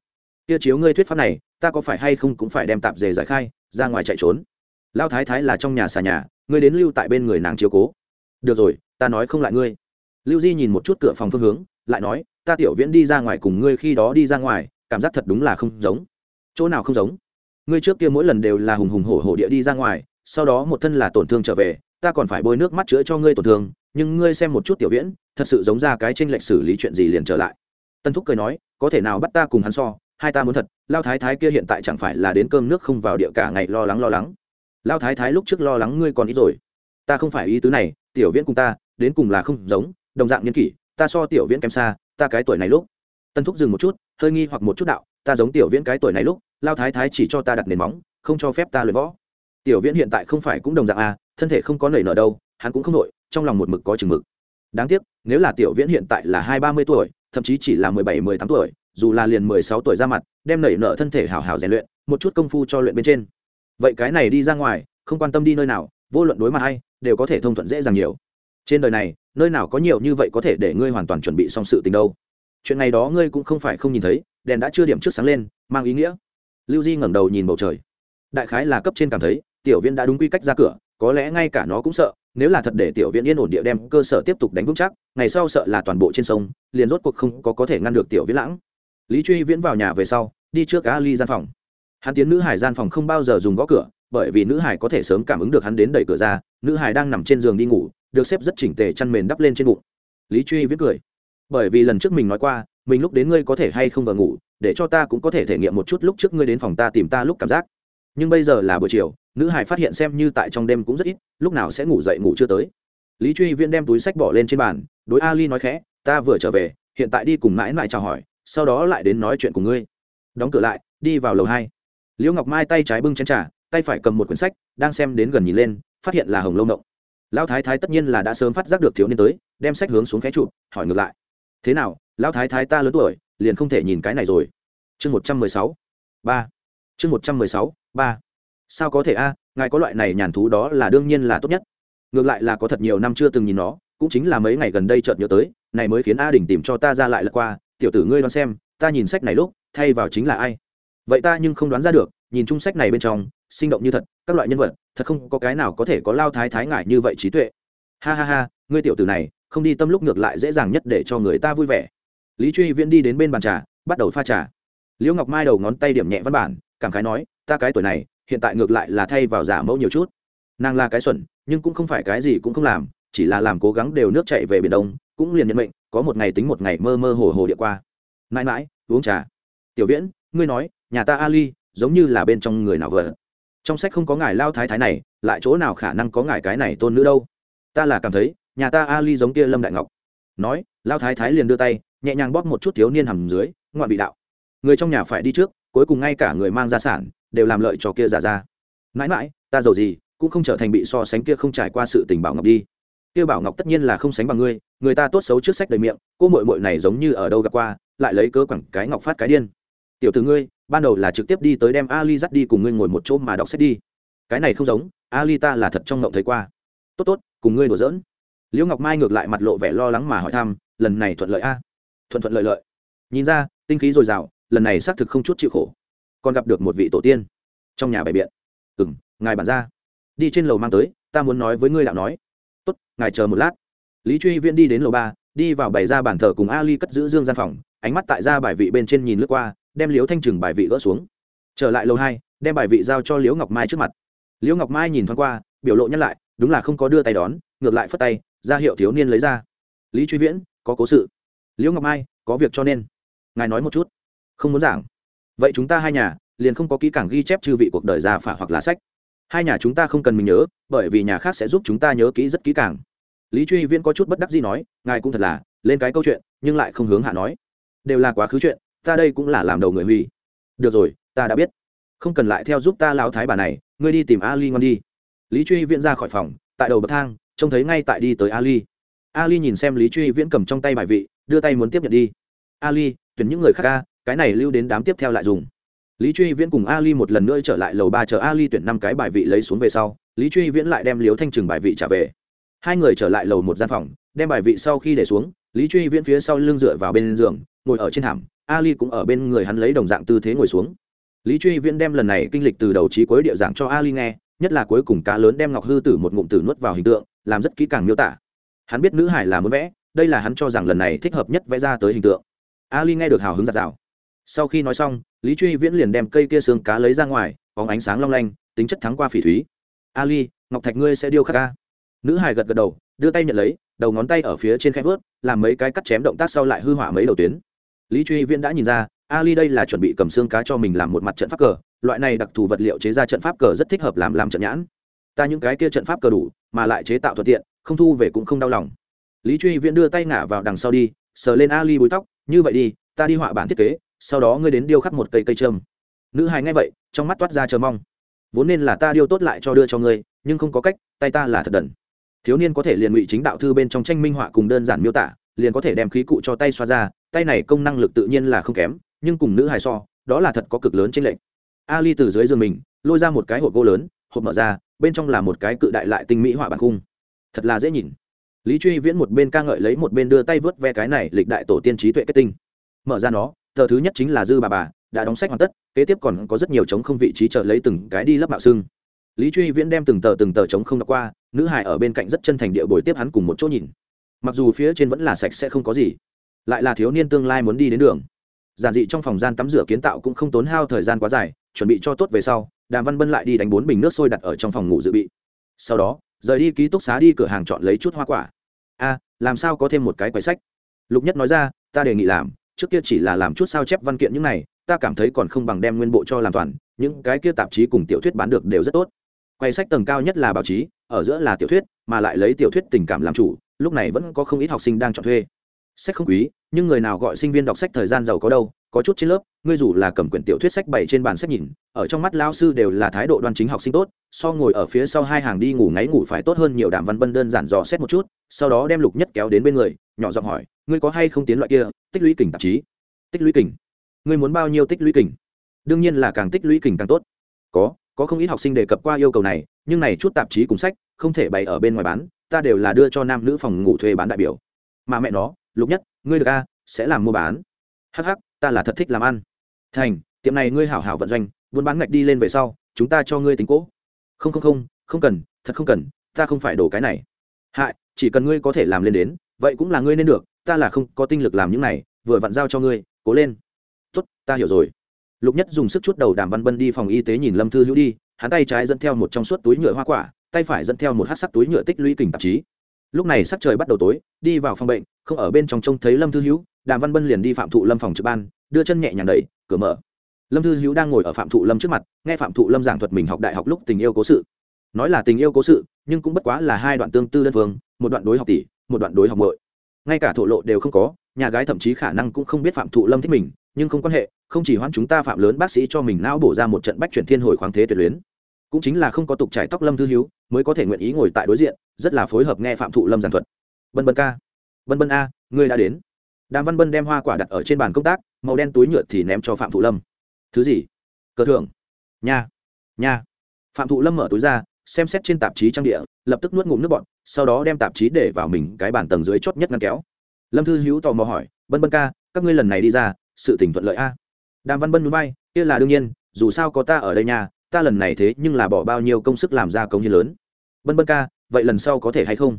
Kia chiếu ngươi thuyết pháp này, ta có phải hay không cũng phải đem tạp dề giải khai, ra ngoài chạy trốn. Lao thái thái là trong nhà xà nhà, ngươi đến lưu tại bên người nàng chiếu cố. Được rồi, ta nói không lại ngươi. Lưu di nhìn một chút cửa phòng phương hướng, lại nói, ta tiểu viễn đi ra ngoài cùng ngươi khi đó đi ra ngoài, cảm giác thật đúng là không giống. Chỗ nào không giống? Ngươi trước kia mỗi lần đều là hùng hùng hổ hổ địa đi ra ngoài, sau đó một thân là tổn thương trở về, ta còn phải bôi nước mắt chữa cho ngươi tổn thương nhưng ngươi xem một chút tiểu viễn, thật sự giống ra cái tranh lệch xử lý chuyện gì liền trở lại. Tân thúc cười nói, có thể nào bắt ta cùng hắn so, hai ta muốn thật, lao thái thái kia hiện tại chẳng phải là đến cơm nước không vào địa cả ngày lo lắng lo lắng. Lao thái thái lúc trước lo lắng ngươi còn ít rồi. Ta không phải ý tứ này, tiểu viễn cùng ta, đến cùng là không giống, đồng dạng nhân kỷ, ta so tiểu viễn kém xa, ta cái tuổi này lúc. Tân thúc dừng một chút, hơi nghi hoặc một chút đạo, ta giống tiểu viễn cái tuổi này lúc, lao thái thái chỉ cho ta đặt nền móng, không cho phép ta luyện võ. Tiểu viễn hiện tại không phải cũng đồng dạng à thân thể không có nảy nở đâu, hắn cũng không nội trong lòng một mực có chừng mực. Đáng tiếc, nếu là tiểu viễn hiện tại là hai ba mươi tuổi, thậm chí chỉ là mười bảy, mười tám tuổi, dù là liền mười sáu tuổi ra mặt, đem nảy nở thân thể hào hào rèn luyện, một chút công phu cho luyện bên trên. Vậy cái này đi ra ngoài, không quan tâm đi nơi nào, vô luận đối mặt hay, đều có thể thông thuận dễ dàng nhiều. Trên đời này, nơi nào có nhiều như vậy có thể để ngươi hoàn toàn chuẩn bị xong sự tình đâu. Chuyện này đó ngươi cũng không phải không nhìn thấy, đèn đã chưa điểm trước sáng lên, mang ý nghĩa. Lưu di ngẩng đầu nhìn bầu trời. Đại khái là cấp trên cảm thấy, tiểu viên đã đúng quy cách ra cửa, có lẽ ngay cả nó cũng sợ nếu là thật để tiểu viện yên ổn địa đem cơ sở tiếp tục đánh vững chắc, ngày sau sợ là toàn bộ trên sông, liền rốt cuộc không có có thể ngăn được tiểu viễn lãng. Lý truy viễn vào nhà về sau, đi trước cá ly gian phòng. Hắn tiến nữ hải gian phòng không bao giờ dùng gõ cửa, bởi vì nữ hải có thể sớm cảm ứng được hắn đến đẩy cửa ra, nữ hải đang nằm trên giường đi ngủ, được xếp rất chỉnh tề chăn mền đắp lên trên bụng. Lý truy viết cười. Bởi vì lần trước mình nói qua, mình lúc đến ngươi có thể hay không vào ngủ, để cho ta cũng có thể thể nghiệm một chút lúc trước ngươi đến phòng ta tìm ta lúc cảm giác. Nhưng bây giờ là buổi chiều nữ hải phát hiện xem như tại trong đêm cũng rất ít, lúc nào sẽ ngủ dậy ngủ chưa tới. Lý truy viễn đem túi sách bỏ lên trên bàn, đối ali nói khẽ, ta vừa trở về, hiện tại đi cùng mãi mãi chào hỏi, sau đó lại đến nói chuyện cùng ngươi. Đóng cửa lại, đi vào lầu hai. Liễu ngọc mai tay trái bưng chén trà, tay phải cầm một quyển sách, đang xem đến gần nhìn lên, phát hiện là hồng lâu động lão thái thái tất nhiên là đã sớm phát giác được thiếu niên tới, đem sách hướng xuống khé chụp, hỏi ngược lại. Thế nào, lão thái thái ta lớn tuổi, liền không thể nhìn cái này rồi? Chương một trăm mười sáu, ba. Chương một trăm mười sáu, ba sao có thể a, ngài có loại này nhàn thú đó là đương nhiên là tốt nhất. Ngược lại là có thật nhiều năm chưa từng nhìn nó, cũng chính là mấy ngày gần đây chợt nhớ tới, này mới khiến a đình tìm cho ta ra lại lật qua, tiểu tử ngươi đoán xem, ta nhìn sách này lúc, thay vào chính là ai? Vậy ta nhưng không đoán ra được, nhìn chung sách này bên trong, sinh động như thật, các loại nhân vật, thật không có cái nào có thể có lao thái thái ngại như vậy trí tuệ. Ha ha ha, ngươi tiểu tử này, không đi tâm lúc ngược lại dễ dàng nhất để cho người ta vui vẻ. Lý truy viễn đi đến bên bàn trà, bắt đầu pha trà. Liễu ngọc mai đầu ngón tay điểm nhẹ văn bản, cảm khái nói, ta cái tuổi này hiện tại ngược lại là thay vào giả mẫu nhiều chút. Nàng là cái xuẩn, nhưng cũng không phải cái gì cũng không làm, chỉ là làm cố gắng đều nước chạy về biển đông, cũng liền nhận mệnh, có một ngày tính một ngày mơ mơ hồ hồ địa qua. Mãi mãi, uống trà. Tiểu viễn, ngươi nói, nhà ta ali, giống như là bên trong người nào vợ. Trong sách không có ngài lao thái thái này, lại chỗ nào khả năng có ngài cái này tôn nữ đâu. Ta là cảm thấy, nhà ta ali giống kia lâm đại ngọc. Nói, lao thái thái liền đưa tay, nhẹ nhàng bóp một chút thiếu niên hầm dưới, ngoạn vị đạo. Người trong nhà phải đi trước, cuối cùng ngay cả người mang gia sản đều làm lợi cho kia giả ra. Mãi mãi, ta giàu gì, cũng không trở thành bị so sánh kia không trải qua sự tình bảo ngọc đi. Kia bảo ngọc tất nhiên là không sánh bằng ngươi, người ta tốt xấu trước sách đầy miệng, cô mội mội này giống như ở đâu gặp qua, lại lấy cớ quẳng cái ngọc phát cái điên. Tiểu từ ngươi, ban đầu là trực tiếp đi tới đem ali dắt đi cùng ngươi ngồi một chỗ mà đọc sách đi. Cái này không giống, ali ta là thật trong ngộng thấy qua. Tốt tốt, cùng ngươi đùa giỡn. Liễu ngọc mai ngược lại mặt lộ vẻ lo lắng mà hỏi thăm, lần này thuận lợi a? Thuận thuận lợi lợi. Nhìn ra, tinh khí dồi dào, lần này xác thực không chút chịu khổ còn gặp được một vị tổ tiên trong nhà bày biện. Ừ m ngài bản ra. Đi trên lầu mang tới, ta muốn nói với ngươi đạo nói. Tốt, ngài chờ một lát. Lý truy viễn đi đến lầu ba, đi vào bày ra bàn thờ cùng ali cất giữ dương gian phòng, ánh mắt tại ra bài vị bên trên nhìn lướt qua, đem liễu thanh trừng bài vị gỡ xuống. Trở lại lầu hai, đem bài vị giao cho liễu ngọc mai trước mặt. Liễu ngọc mai nhìn thoáng qua, biểu lộ nhắc lại, đúng là không có đưa tay đón, ngược lại phất tay, ra hiệu thiếu niên lấy ra. Lý truy viễn, có cố sự. Liễu ngọc mai, có việc cho nên. Ngài nói một chút. Không muốn giảng vậy chúng ta hai nhà, liền không có kỹ càng ghi chép chư vị cuộc đời già phả hoặc là sách. Hai nhà chúng ta không cần mình nhớ, bởi vì nhà khác sẽ giúp chúng ta nhớ kỹ rất kỹ càng. Lý truy viễn có chút bất đắc gì nói, ngài cũng thật là, lên cái câu chuyện, nhưng lại không hướng hạ nói. Đều là quá khứ chuyện, ta đây cũng là làm đầu người huy. Được rồi, ta đã biết. Không cần lại theo giúp ta lao thái bà này, ngươi đi tìm ali ngon đi. Lý truy viễn ra khỏi phòng, tại đầu bậc thang, trông thấy ngay tại đi tới ali. Ali nhìn xem lý truy viễn cầm trong tay bài vị, đưa tay muốn tiếp nhận đi. Ali, tuyển những người khác ca cái này lưu đến đám tiếp theo lại dùng. Lý truy viễn cùng ali một lần nữa trở lại lầu ba chờ ali tuyển năm cái bài vị lấy xuống về sau, lý truy viễn lại đem liếu thanh trừng bài vị trả về. Hai người trở lại lầu một gian phòng, đem bài vị sau khi để xuống, lý truy viễn phía sau lưng dựa vào bên giường, ngồi ở trên thảm, ali cũng ở bên người hắn lấy đồng dạng tư thế ngồi xuống. Lý truy viễn đem lần này kinh lịch từ đầu trí cuối địa dạng cho ali nghe, nhất là cuối cùng cá lớn đem ngọc hư tử một ngụm tử nuốt vào hình tượng, làm rất kỹ càng miêu tả. Hắn biết nữ hải là muốn vẽ, đây là hắn cho rằng lần này thích hợp nhất vẽ ra tới hình tượng. Ali nghe được hào hứng giặt rào sau khi nói xong, lý truy viễn liền đem cây kia xương cá lấy ra ngoài, bóng ánh sáng long lanh, tính chất thắng qua phỉ thúy. Ali, ngọc thạch ngươi sẽ điêu khắc ca nữ hải gật gật đầu, đưa tay nhận lấy, đầu ngón tay ở phía trên khẽ vớt, làm mấy cái cắt chém động tác sau lại hư hỏa mấy đầu tuyến. Lý truy viễn đã nhìn ra, ali đây là chuẩn bị cầm xương cá cho mình làm một mặt trận pháp cờ, loại này đặc thù vật liệu chế ra trận pháp cờ rất thích hợp làm làm trận nhãn. Ta những cái kia trận pháp cờ đủ, mà lại chế tạo thuận tiện, không thu về cũng không đau lòng. Lý truy viễn đưa tay ngả vào đằng sau đi, sờ lên ali búi tóc, như vậy đi, ta đi họa bản thiết kế sau đó ngươi đến điêu khắc một cây cây trơm. Nữ hài nghe vậy, trong mắt toát ra chờ mong. Vốn nên là ta điêu tốt lại cho đưa cho ngươi, nhưng không có cách, tay ta là thật đần. Thiếu niên có thể liền ngụy chính đạo thư bên trong tranh minh họa cùng đơn giản miêu tả, liền có thể đem khí cụ cho tay xoa ra, tay này công năng lực tự nhiên là không kém, nhưng cùng nữ hài so, đó là thật có cực lớn trên lệnh ali từ dưới giường mình, lôi ra một cái hộp gỗ lớn, hộp mở ra, bên trong là một cái cự đại lại tinh mỹ họa bản khung. Thật là dễ nhìn. Lý truy viễn một bên ca ngợi lấy một bên đưa tay vớt ve cái này lịch đại tổ tiên trí tuệ kết tinh. Mở ra nó tờ thứ nhất chính là dư bà bà, đã đóng sách hoàn tất, kế tiếp còn có rất nhiều chống không vị trí chờ lấy từng cái đi lấp mạo xưng. Lý truy viễn đem từng tờ từng tờ chống không đọc qua, nữ hải ở bên cạnh rất chân thành địa bồi tiếp hắn cùng một chỗ nhìn. Mặc dù phía trên vẫn là sạch sẽ không có gì, lại là thiếu niên tương lai muốn đi đến đường. Giản dị trong phòng gian tắm rửa kiến tạo cũng không tốn hao thời gian quá dài, chuẩn bị cho tốt về sau, đàm văn bân lại đi đánh bốn bình nước sôi đặt ở trong phòng ngủ dự bị. Sau đó, rời đi ký túc xá đi cửa hàng chọn lấy chút hoa quả. A, làm sao có thêm một cái quầy sách? Lục nhất nói ra, ta đề nghị làm trước kia chỉ là làm chút sao chép văn kiện những này, ta cảm thấy còn không bằng đem nguyên bộ cho làm toàn, những cái kia tạp chí cùng tiểu thuyết bán được đều rất tốt. Quay sách tầng cao nhất là báo chí, ở giữa là tiểu thuyết, mà lại lấy tiểu thuyết tình cảm làm chủ, lúc này vẫn có không ít học sinh đang chọn thuê. Sách không quý, nhưng người nào gọi sinh viên đọc sách thời gian giàu có đâu, có chút trên lớp, ngươi dù là cầm quyển tiểu thuyết sách bày trên bàn sách nhìn, ở trong mắt lao sư đều là thái độ đoan chính học sinh tốt, so ngồi ở phía sau hai hàng đi ngủ ngáy ngủ phải tốt hơn nhiều đàm văn bân đơn giản dò xét một chút, sau đó đem lục nhất kéo đến bên người, nhỏ giọng hỏi ngươi có hay không tiến loại kia, tích lũy kình tạp chí? Tích lũy kình? Ngươi muốn bao nhiêu tích lũy kình? Đương nhiên là càng tích lũy kình càng tốt. Có có không ít học sinh đề cập qua yêu cầu này, nhưng này chút tạp chí cùng sách, không thể bày ở bên ngoài bán, ta đều là đưa cho nam nữ phòng ngủ thuê bán đại biểu. Mà mẹ nó, lục nhất, ngươi được a, sẽ làm mua bán. Hh ta là thật thích làm ăn. Thành, tiệm này ngươi hảo hảo vận doanh, buôn bán ngạch đi lên về sau, chúng ta cho ngươi tính cỗ không không không không cần, thật không cần, ta không phải đổ cái này. Hại, chỉ cần ngươi có thể làm lên đến, vậy cũng là ngươi nên được ta là không có tinh lực làm những này, vừa vặn giao cho ngươi, cố lên. Tốt, ta hiểu rồi. Lục nhất dùng sức chút đầu đàm văn bân đi phòng y tế nhìn lâm thư hữu đi, hắn tay trái dẫn theo một trong suốt túi nhựa hoa quả, tay phải dẫn theo một hát sắc túi nhựa tích lũy kình tạp chí. Lúc này sắc trời bắt đầu tối, đi vào phòng bệnh, không ở bên trong trông thấy lâm thư hữu, đàm văn bân liền đi phạm thụ lâm phòng trực ban, đưa chân nhẹ nhàng đẩy, cửa mở. Lâm thư hữu đang ngồi ở phạm thụ lâm trước mặt, nghe phạm thụ lâm giảng thuật mình học đại học lúc tình yêu cố sự. Nói là tình yêu cố sự, nhưng cũng bất quá là hai đoạn tương tư đơn phương, một đoạn đối học tỷ, một đoạn đối học vội ngay cả thổ lộ đều không có, nhà gái thậm chí khả năng cũng không biết phạm thụ lâm thích mình, nhưng không quan hệ, không chỉ hoãn chúng ta phạm lớn bác sĩ cho mình não bổ ra một trận bách chuyển thiên hồi khoáng thế tuyệt luyến. Cũng chính là không có tục trải tóc lâm thư hiếu, mới có thể nguyện ý ngồi tại đối diện, rất là phối hợp nghe phạm thụ lâm giảng thuật. Bân bân ca. Bân bân a, ngươi đã đến. Đàm văn bân đem hoa quả đặt ở trên bàn công tác, màu đen túi nhựa thì ném cho phạm thụ lâm. Thứ gì? Cờ thưởng. Nha. Nha. Phạm thụ lâm mở túi ra xem xét trên tạp chí trang địa, lập tức nuốt ngụm nước bọn sau đó đem tạp chí để vào mình cái bàn tầng dưới chót nhất ngăn kéo. Lâm thư hữu tò mò hỏi bân bân ca, các ngươi lần này đi ra, sự tỉnh thuận lợi a? Đàm văn bân núi bay, kia là đương nhiên, dù sao có ta ở đây nhà ta lần này thế nhưng là bỏ bao nhiêu công sức làm ra công hiến lớn. Bân bân ca, vậy lần sau có thể hay không?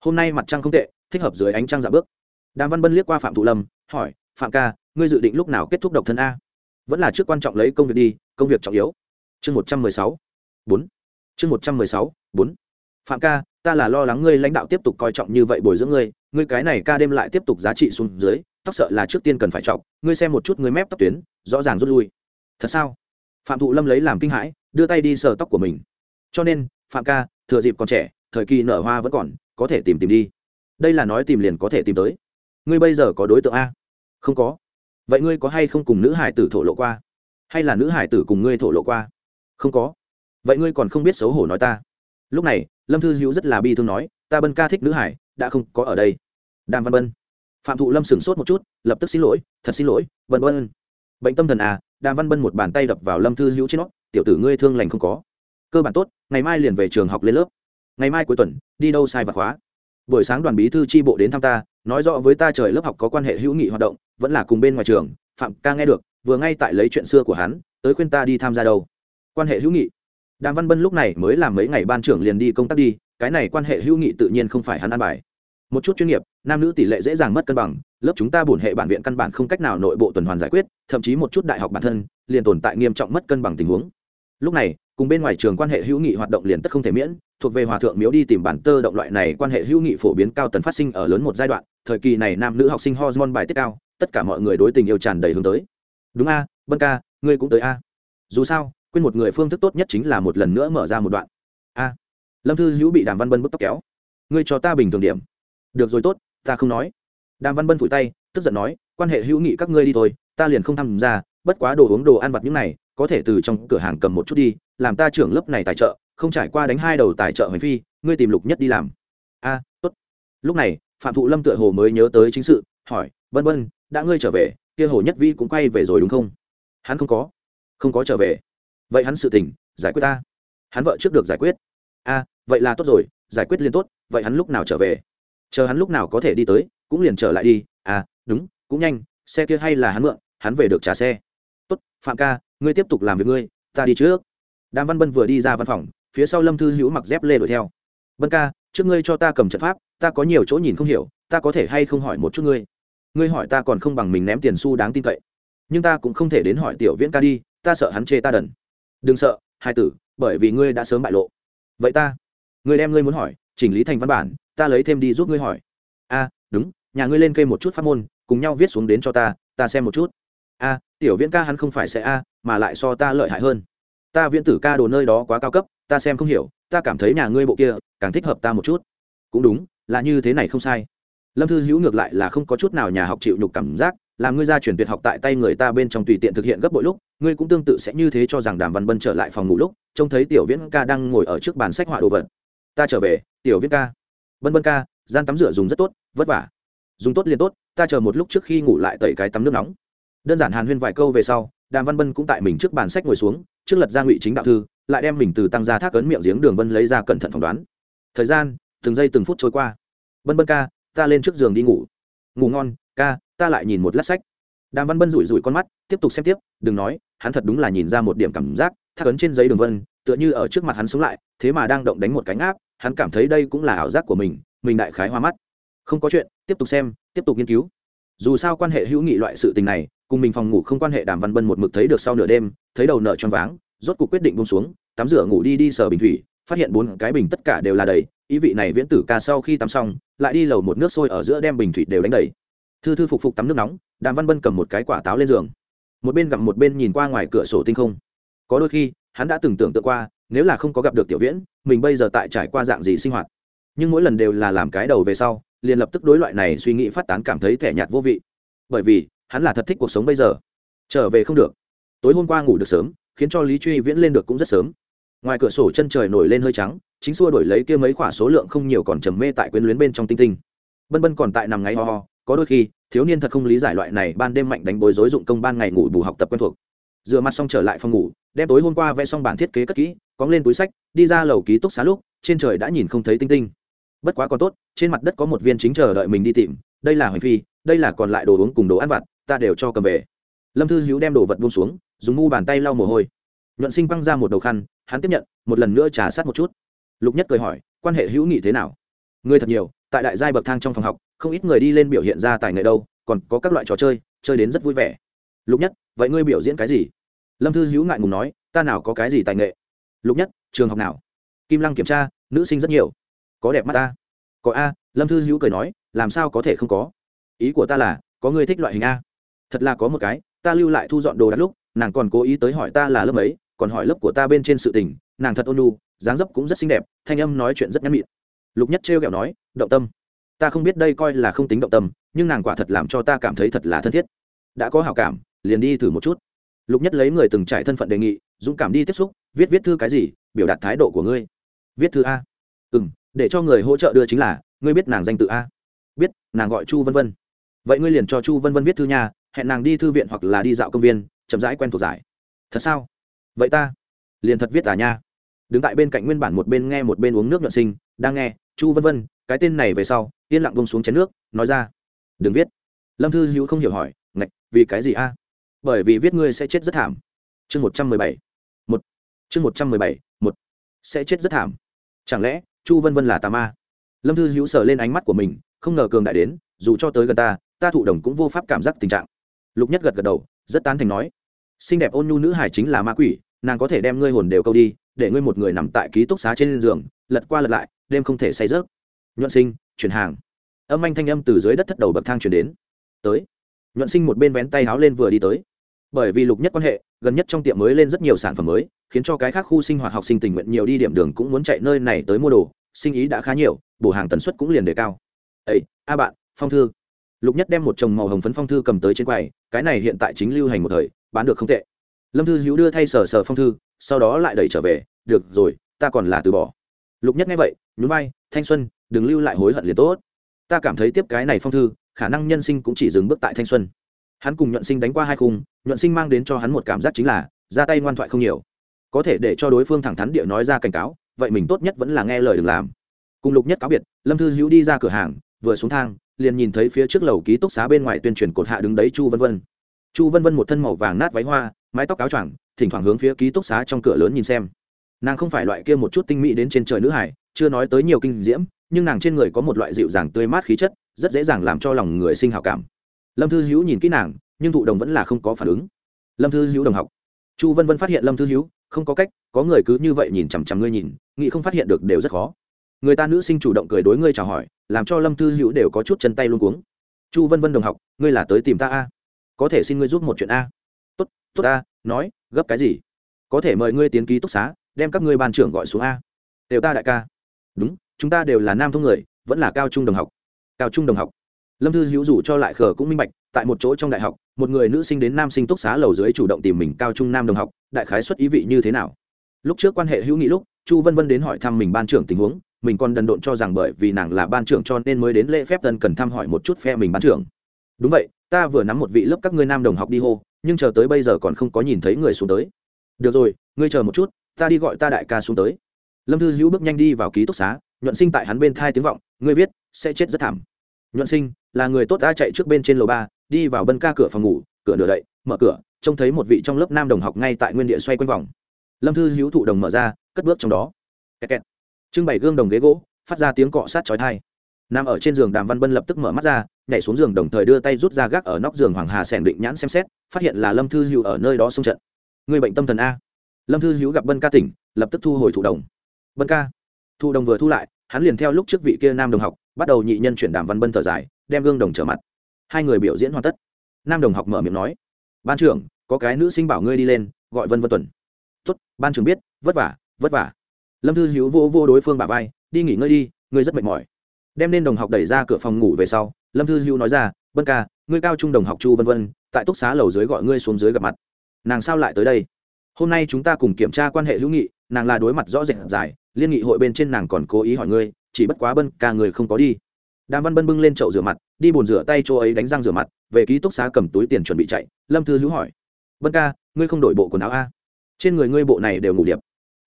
Hôm nay mặt trăng không tệ, thích hợp dưới ánh trăng dạ bước. Đàm văn bân liếc qua phạm thụ lâm, hỏi, phạm ca, ngươi dự định lúc nào kết thúc độc thân a? Vẫn là trước quan trọng lấy công việc đi, công việc trọng yếu. Chương một trăm mười sáu. Bốn chương một trăm mười sáu, bốn. Phạm ca, ta là lo lắng ngươi lãnh đạo tiếp tục coi trọng như vậy bồi dưỡng ngươi ngươi cái này ca đêm lại tiếp tục giá trị xuống dưới, tóc sợ là trước tiên cần phải trọng ngươi xem một chút ngươi mép tóc tuyến, rõ ràng rút lui. Thật sao? Phạm thụ lâm lấy làm kinh hãi, đưa tay đi sờ tóc của mình. Cho nên, phạm ca, thừa dịp còn trẻ, thời kỳ nở hoa vẫn còn, có thể tìm tìm đi. Đây là nói tìm liền có thể tìm tới. Ngươi bây giờ có đối tượng a? Không có. Vậy ngươi có hay không cùng nữ hải tử thổ lộ qua? Hay là nữ hải tử cùng ngươi thổ lộ qua? Không có vậy ngươi còn không biết xấu hổ nói ta? Lúc này, lâm thư hữu rất là bi thương nói, ta bân ca thích nữ hải, đã không có ở đây. Đàm văn bân. Phạm thụ lâm sửng sốt một chút, lập tức xin lỗi, thật xin lỗi, vân vân. Bệnh tâm thần à đàm văn bân một bàn tay đập vào lâm thư hữu trên nó, tiểu tử ngươi thương lành không có. Cơ bản tốt, ngày mai liền về trường học lên lớp. Ngày mai cuối tuần, đi đâu sai vặt khóa. Buổi sáng đoàn bí thư tri bộ đến thăm ta, nói rõ với ta trời lớp học có quan hệ hữu nghị hoạt động, vẫn là cùng bên ngoài trường. Phạm ca nghe được, vừa ngay tại lấy chuyện xưa của hắn, tới khuyên ta đi tham gia đâu. Quan hệ hữu nghị đàm văn bân lúc này mới làm mấy ngày ban trưởng liền đi công tác đi, cái này quan hệ hữu nghị tự nhiên không phải hắn ăn bài. Một chút chuyên nghiệp, nam nữ tỷ lệ dễ dàng mất cân bằng, lớp chúng ta bổn hệ bản viện căn bản không cách nào nội bộ tuần hoàn giải quyết, thậm chí một chút đại học bản thân, liền tồn tại nghiêm trọng mất cân bằng tình huống. Lúc này, cùng bên ngoài trường quan hệ hữu nghị hoạt động liền tất không thể miễn, thuộc về hòa thượng miếu đi tìm bản tơ động loại này quan hệ hữu nghị phổ biến cao tần phát sinh ở lớn một giai đoạn, thời kỳ này nam nữ học sinh hormone bài tiết cao, tất cả mọi người đối tình yêu tràn đầy hướng tới. Đúng a, Bân ca, ngươi cũng tới a. Dù sao quên một người phương thức tốt nhất chính là một lần nữa mở ra một đoạn. A, lâm thư hữu bị đàm văn bân bức tóc kéo. Ngươi cho ta bình thường điểm. Được rồi tốt, ta không nói. Đàm văn bân phủi tay, tức giận nói, quan hệ hữu nghị các ngươi đi thôi, ta liền không tham gia, bất quá đồ uống đồ ăn vặt những này, có thể từ trong cửa hàng cầm một chút đi, làm ta trưởng lớp này tài trợ, không trải qua đánh hai đầu tài trợ hành phi, ngươi tìm lục nhất đi làm. A, tốt. Lúc này, phạm thụ lâm tựa hồ mới nhớ tới chính sự, hỏi, vân vân, đã ngươi trở về, kia hồ nhất vi cũng quay về rồi đúng không? Hắn không có. Không có trở về vậy hắn sự tình, giải quyết ta. Hắn vợ trước được giải quyết. A, vậy là tốt rồi, giải quyết liên tốt, vậy hắn lúc nào trở về? Chờ hắn lúc nào có thể đi tới, cũng liền trở lại đi. À đúng, cũng nhanh, xe kia hay là hắn mượn, hắn về được trả xe. Tốt, phạm ca, ngươi tiếp tục làm việc ngươi, ta đi trước. Đàm văn bân vừa đi ra văn phòng, phía sau lâm thư hữu mặc dép lê đuổi theo. Bân ca, trước ngươi cho ta cầm trận pháp, ta có nhiều chỗ nhìn không hiểu, ta có thể hay không hỏi một chút ngươi? Ngươi hỏi ta còn không bằng mình ném tiền xu đáng tin cậy. Nhưng ta cũng không thể đến hỏi tiểu viễn ca đi, ta sợ hắn chê ta đần đừng sợ, hai tử, bởi vì ngươi đã sớm bại lộ. Vậy ta, ngươi đem ngươi muốn hỏi, chỉnh lý thành văn bản, ta lấy thêm đi giúp ngươi hỏi. A, đúng, nhà ngươi lên cây một chút phát môn, cùng nhau viết xuống đến cho ta ta xem một chút. A, tiểu viễn ca hắn không phải sẽ a, mà lại so ta lợi hại hơn. Ta viễn tử ca đồ nơi đó quá cao cấp, ta xem không hiểu, ta cảm thấy nhà ngươi bộ kia, càng thích hợp ta một chút. Cũng đúng, là như thế này không sai. Lâm thư hữu ngược lại là không có chút nào nhà học chịu nhục cảm giác làm ngươi ra chuyển tuyệt học tại tay người ta bên trong tùy tiện thực hiện gấp bội lúc, ngươi cũng tương tự sẽ như thế cho rằng đàm văn bân trở lại phòng ngủ lúc, trông thấy tiểu viễn ca đang ngồi ở trước bàn sách họa đồ vật. Ta trở về, tiểu viễn ca. Bân bân ca, gian tắm rửa dùng rất tốt, vất vả. Dùng tốt liền tốt, ta chờ một lúc trước khi ngủ lại tẩy cái tắm nước nóng. Đơn giản hàn huyên vài câu về sau, đàm văn bân cũng tại mình trước bàn sách ngồi xuống, trước lật ra ngụy chính đạo thư, lại đem mình từ tăng ra thác ấn miệng giếng đường vân lấy ra cẩn thận phỏng đoán. Thời gian, từng giây từng phút trôi qua. Bân bân ca, ta lên trước giường đi ngủ. Ngủ ngon, ca ta lại nhìn một lát sách. Đàm văn bân rủi rủi con mắt, tiếp tục xem tiếp, đừng nói, hắn thật đúng là nhìn ra một điểm cảm giác, thác ấn trên giấy đường vân, tựa như ở trước mặt hắn sống lại, thế mà đang động đánh một cánh áp, hắn cảm thấy đây cũng là ảo giác của mình mình đại khái hoa mắt. Không có chuyện, tiếp tục xem, tiếp tục nghiên cứu. Dù sao quan hệ hữu nghị loại sự tình này, cùng mình phòng ngủ không quan hệ, đàm văn bân một mực thấy được sau nửa đêm, thấy đầu nợ choáng váng, rốt cuộc quyết định bông xuống, tắm rửa ngủ đi đi sờ bình thủy, phát hiện bốn cái bình tất cả đều là đầy, ý vị này viễn tử ca sau khi tắm xong, lại đi lầu một nước sôi ở giữa đem bình thủy đều đánh đầy thư thư phục phục tắm nước nóng, đàm văn bân cầm một cái quả táo lên giường. Một bên gặm một bên nhìn qua ngoài cửa sổ tinh không. Có đôi khi, hắn đã từng tưởng tượng qua, nếu là không có gặp được tiểu viễn, mình bây giờ tại trải qua dạng gì sinh hoạt. Nhưng mỗi lần đều là làm cái đầu về sau, liền lập tức đối loại này suy nghĩ phát tán cảm thấy thẻ nhạt vô vị. Bởi vì, hắn là thật thích cuộc sống bây giờ. Trở về không được. Tối hôm qua ngủ được sớm, khiến cho lý truy viễn lên được cũng rất sớm. Ngoài cửa sổ chân trời nổi lên hơi trắng, chính xua đổi lấy kia mấy khoả số lượng không nhiều còn trầm mê tại quyến luyến bên trong tinh tinh. Bân bân còn tại nằm ngáy ho ho có đôi khi, thiếu niên thật không lý giải loại này ban đêm mạnh đánh bối rối dụng công ban ngày ngủ bù học tập quen thuộc. Rửa mặt xong trở lại phòng ngủ, đem tối hôm qua vẽ xong bản thiết kế cất kỹ, cóng lên túi sách, đi ra lầu ký túc xá lúc, trên trời đã nhìn không thấy tinh tinh. Bất quá còn tốt, trên mặt đất có một viên chính chờ đợi mình đi tìm, đây là hoành phi, đây là còn lại đồ uống cùng đồ ăn vặt, ta đều cho cầm về. Lâm thư hữu đem đồ vật buông xuống, dùng mu bàn tay lau mồ hôi. Nhuận sinh băng ra một đầu khăn, hắn tiếp nhận, một lần nữa trả sát một chút. Lục nhất cười hỏi, quan hệ hữu nghị thế nào? Người thật nhiều tại đại giai bậc thang trong phòng học, không ít người đi lên biểu hiện ra tài nghệ đâu, còn có các loại trò chơi chơi đến rất vui vẻ. Lục nhất, vậy ngươi biểu diễn cái gì? Lâm thư hữu ngại ngùng nói, ta nào có cái gì tài nghệ? Lục nhất, trường học nào? Kim lăng kiểm tra, nữ sinh rất nhiều. Có đẹp mắt ta? Có a, lâm thư hữu cười nói, làm sao có thể không có? Ý của ta là, có người thích loại hình a. Thật là có một cái, ta lưu lại thu dọn đồ đắt lúc, nàng còn cố ý tới hỏi ta là lớp ấy còn hỏi lớp của ta bên trên sự tình, nàng thật ôn nu dáng dấp cũng rất xinh đẹp, thanh âm nói chuyện rất nhắn mịn lục nhất trêu kẹo nói, động tâm. Ta không biết đây coi là không tính động tâm, nhưng nàng quả thật làm cho ta cảm thấy thật là thân thiết. Đã có hảo cảm, liền đi thử một chút. Lục nhất lấy người từng trải thân phận đề nghị, dũng cảm đi tiếp xúc, viết viết thư cái gì, biểu đạt thái độ của ngươi. Viết thư a? Ừ m để cho người hỗ trợ đưa chính là, ngươi biết nàng danh tự a? Biết, nàng gọi chu vân vân. Vậy ngươi liền cho chu vân vân viết thư nhà hẹn nàng đi thư viện hoặc là đi dạo công viên, chậm rãi quen thuộc giải. Thật sao? Vậy ta liền thật viết à nha. Đứng tại bên cạnh nguyên bản một bên nghe một bên uống nước nhuận sinh, đang nghe chu vân vân, cái tên này về sau, yên lặng bông xuống chén nước, nói ra. Đừng viết. Lâm thư hữu không hiểu hỏi, ngạch, vì cái gì a? Bởi vì viết ngươi sẽ chết rất thảm. Chương một trăm mười bảy. Một. Chương một trăm mười bảy, một. Sẽ chết rất thảm. Chẳng lẽ, chu vân vân là tà ma? Lâm thư hữu sờ lên ánh mắt của mình, không ngờ cường đại đến, dù cho tới gần ta ta thụ đồng cũng vô pháp cảm giác tình trạng. Lục nhất gật gật đầu, rất tán thành nói, xinh đẹp ôn nhu nữ hải chính là ma quỷ, nàng có thể đem ngươi hồn đều câu đi, để ngươi một người nằm tại ký túc xá trên giường, lật qua lật lại đêm không thể say rớt nhuận sinh, chuyển hàng. Âm anh thanh âm từ dưới đất thất đầu bậc thang chuyển đến. Tới. Nhuận sinh một bên vén tay háo lên vừa đi tới. Bởi vì lục nhất quan hệ, gần nhất trong tiệm mới lên rất nhiều sản phẩm mới, khiến cho cái khác khu sinh hoạt học sinh tình nguyện nhiều đi điểm đường cũng muốn chạy nơi này tới mua đồ, sinh ý đã khá nhiều, bổ hàng tần suất cũng liền đề cao. Ấy a bạn, phong thư. Lục nhất đem một chồng màu hồng phấn phong thư cầm tới trên quầy, cái này hiện tại chính lưu hành một thời, bán được không tệ. Lâm thư hữu đưa thay sờ sờ phong thư, sau đó lại đẩy trở về, được rồi, ta còn là từ bỏ lục nhất nghe vậy, nhún vai, thanh xuân, đừng lưu lại hối hận liền tốt. Ta cảm thấy tiếp cái này phong thư, khả năng nhân sinh cũng chỉ dừng bước tại thanh xuân. Hắn cùng nhuận sinh đánh qua hai khung, nhuận sinh mang đến cho hắn một cảm giác chính là, ra tay ngoan thoại không nhiều. Có thể để cho đối phương thẳng thắn địa nói ra cảnh cáo, vậy mình tốt nhất vẫn là nghe lời đừng làm. Cùng lục nhất cáo biệt, lâm thư hữu đi ra cửa hàng, vừa xuống thang, liền nhìn thấy phía trước lầu ký túc xá bên ngoài tuyên truyền cột hạ đứng đấy chu vân vân. Chu vân vân một thân màu vàng nát váy hoa, mái tóc áo choàng, thỉnh thoảng hướng phía ký túc xá trong cửa lớn nhìn xem nàng không phải loại kia một chút tinh mỹ đến trên trời nữ hải chưa nói tới nhiều kinh diễm, nhưng nàng trên người có một loại dịu dàng tươi mát khí chất, rất dễ dàng làm cho lòng người sinh hào cảm. Lâm thư hữu nhìn kỹ nàng, nhưng thụ đồng vẫn là không có phản ứng. Lâm thư hữu đồng học. Chu vân vân phát hiện lâm thư hữu, không có cách, có người cứ như vậy nhìn chằm chằm ngươi nhìn, nghĩ không phát hiện được đều rất khó. Người ta nữ sinh chủ động cười đối ngươi chào hỏi, làm cho lâm thư hữu đều có chút chân tay luôn cuống. Chu vân vân đồng học, ngươi là tới tìm ta a? Có thể xin ngươi giúp một chuyện a? Tốt tốt a, nói, gấp cái gì? Có thể mời ngươi tiến ký túc xá đem các ngươi ban trưởng gọi xuống a. Đều ta đại ca. Đúng, chúng ta đều là nam thông người, vẫn là cao trung đồng học. Cao trung đồng học. Lâm thư hữu dù cho lại khờ cũng minh bạch, tại một chỗ trong đại học, một người nữ sinh đến nam sinh túc xá lầu dưới chủ động tìm mình cao trung nam đồng học, đại khái xuất ý vị như thế nào? Lúc trước quan hệ hữu nghị lúc, chu vân vân đến hỏi thăm mình ban trưởng tình huống, mình còn đần độn cho rằng bởi vì nàng là ban trưởng cho nên mới đến lễ phép tân cần thăm hỏi một chút phe mình ban trưởng. Đúng vậy, ta vừa nắm một vị lớp các ngươi nam đồng học đi hô, nhưng chờ tới bây giờ còn không có nhìn thấy người xuống tới. Được rồi, ngươi chờ một chút ta đi gọi ta đại ca xuống tới. Lâm thư hữu bước nhanh đi vào ký túc xá, nhuận sinh tại hắn bên thai tiếng vọng, ngươi viết sẽ chết rất thảm. Nhuận sinh, là người tốt ta chạy trước bên trên lầu ba, đi vào bân ca cửa phòng ngủ, cửa nửa đậy, mở cửa, trông thấy một vị trong lớp nam đồng học ngay tại nguyên địa xoay quanh vòng. Lâm thư hữu thụ đồng mở ra, cất bước trong đó. Kẹt kẹt. trưng bày gương đồng ghế gỗ, phát ra tiếng cọ sát chói thai nằm ở trên giường đàm văn bân lập tức mở mắt ra, nhảy xuống giường đồng thời đưa tay rút ra gác ở nóc giường hoàng hà sẻn định nhãn xem xét, phát hiện là lâm thư hữu ở nơi đó xung trận. Người bệnh tâm thần a lâm thư hữu gặp bân ca tỉnh, lập tức thu hồi thụ đồng. Bân ca. Thụ đồng vừa thu lại, hắn liền theo lúc trước vị kia nam đồng học, bắt đầu nhị nhân chuyển đàm văn bân thở dài, đem gương đồng trở mặt. Hai người biểu diễn hoàn tất. Nam đồng học mở miệng nói, ban trưởng, có cái nữ sinh bảo ngươi đi lên, gọi vân vân tuần. Tốt, ban trưởng biết, vất vả vất vả. Lâm thư hữu vô vô đối phương bà vai, đi nghỉ ngơi đi, ngươi rất mệt mỏi. Đem nên đồng học đẩy ra cửa phòng ngủ về sau, lâm thư hữu nói ra, Bân ca, ngươi cao trung đồng học chu vân vân, tại túc xá lầu dưới gọi ngươi xuống dưới gặp mặt. Nàng sao lại tới đây? Hôm nay chúng ta cùng kiểm tra quan hệ hữu nghị, nàng là đối mặt rõ rệt dài liên nghị hội bên trên nàng còn cố ý hỏi ngươi, chỉ bất quá bân, ca người không có đi. Đàm văn bân bưng lên chậu rửa mặt, đi bồn rửa tay chỗ ấy đánh răng rửa mặt, về ký túc xá cầm túi tiền chuẩn bị chạy, lâm thư hữu hỏi. Bân ca, ngươi không đổi bộ quần áo a? Trên người ngươi bộ này đều ngủ điệp.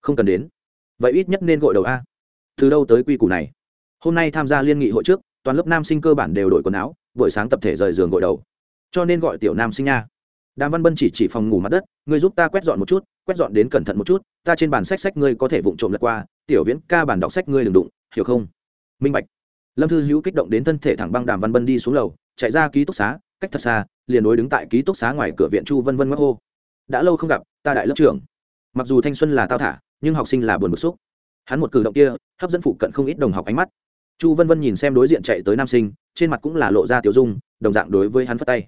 Không cần đến. Vậy ít nhất nên gội đầu a. Từ đâu tới quy củ này? Hôm nay tham gia liên nghị hội trước, toàn lớp nam sinh cơ bản đều đổi quần áo, buổi sáng tập thể rời giường gội đầu. Cho nên gọi tiểu nam sinh nha đàm văn bân chỉ chỉ phòng ngủ mặt đất, ngươi giúp ta quét dọn một chút, quét dọn đến cẩn thận một chút, ta trên bàn sách sách ngươi có thể vụng trộm lật qua, tiểu viễn ca bản đọc sách ngươi đừng đụng, hiểu không? Minh bạch. Lâm thư hữu kích động đến thân thể thẳng băng đàm văn bân đi xuống lầu, chạy ra ký túc xá, cách thật xa, liền đối đứng tại ký túc xá ngoài cửa viện chu vân vân ngắc hô. Đã lâu không gặp, ta đại lớp trưởng. Mặc dù thanh xuân là tao thả, nhưng học sinh là buồn bực xúc. Hắn một cử động kia, hấp dẫn phụ cận không ít đồng học ánh mắt. Chu vân vân nhìn xem đối diện chạy tới nam sinh, trên mặt cũng là lộ ra tiểu dung, đồng dạng đối với hắn phất tay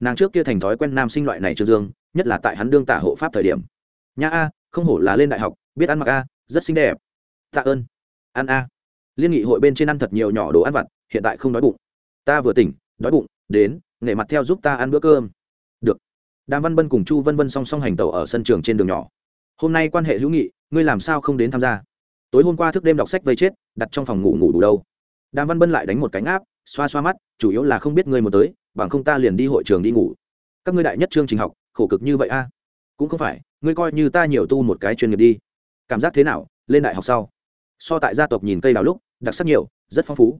nàng trước kia thành thói quen nam sinh loại này trương dương, nhất là tại hắn đương tả hộ pháp thời điểm. Nha a, không hổ là lên đại học, biết ăn mặc a, rất xinh đẹp. Tạ ơn. Ăn a. Liên nghị hội bên trên ăn thật nhiều nhỏ đồ ăn vặt, hiện tại không đói bụng. Ta vừa tỉnh, đói bụng, đến, nể mặt theo giúp ta ăn bữa cơm. Được. Đàm văn bân cùng chu vân vân song song hành tàu ở sân trường trên đường nhỏ. Hôm nay quan hệ hữu nghị, ngươi làm sao không đến tham gia? Tối hôm qua thức đêm đọc sách vây chết, đặt trong phòng ngủ ngủ đủ đâu. Đàm văn bân lại đánh một cánh áp xoa xoa mắt, chủ yếu là không biết ngươi một tới bằng không ta liền đi hội trường đi ngủ. Các ngươi đại nhất chương trình học, khổ cực như vậy a? Cũng không phải, ngươi coi như ta nhiều tu một cái chuyên nghiệp đi. Cảm giác thế nào? Lên đại học sau. So tại gia tộc nhìn cây đào lúc, đặc sắc nhiều, rất phong phú.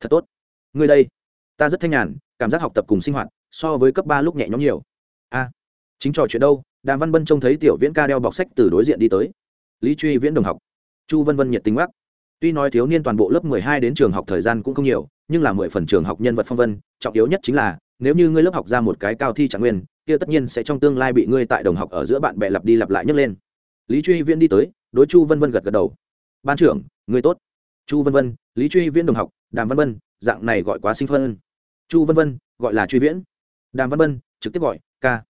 Thật tốt. Ngươi đây. Ta rất thanh nhàn, cảm giác học tập cùng sinh hoạt, so với cấp ba lúc nhẹ nhõm nhiều. A. Chính trò chuyện đâu? Đàm văn bân trông thấy tiểu viễn ca đeo bọc sách từ đối diện đi tới. Lý truy viễn đồng học. Chu vân vân nhiệt tình mắc tuy nói thiếu niên toàn bộ lớp mười hai đến trường học thời gian cũng không nhiều nhưng là mười phần trường học nhân vật phong vân, trọng yếu nhất chính là, nếu như ngươi lớp học ra một cái cao thi trạng nguyên, kia tất nhiên sẽ trong tương lai bị ngươi tại đồng học ở giữa bạn bè lặp đi lặp lại nhấc lên. Lý truy viễn đi tới, đối chu vân vân gật gật đầu. Ban trưởng, ngươi tốt. Chu vân vân, lý truy viễn đồng học, đàm văn vân, dạng này gọi quá sinh phân. Chu vân vân, gọi là truy viễn. Đàm văn vân, trực tiếp gọi, ca.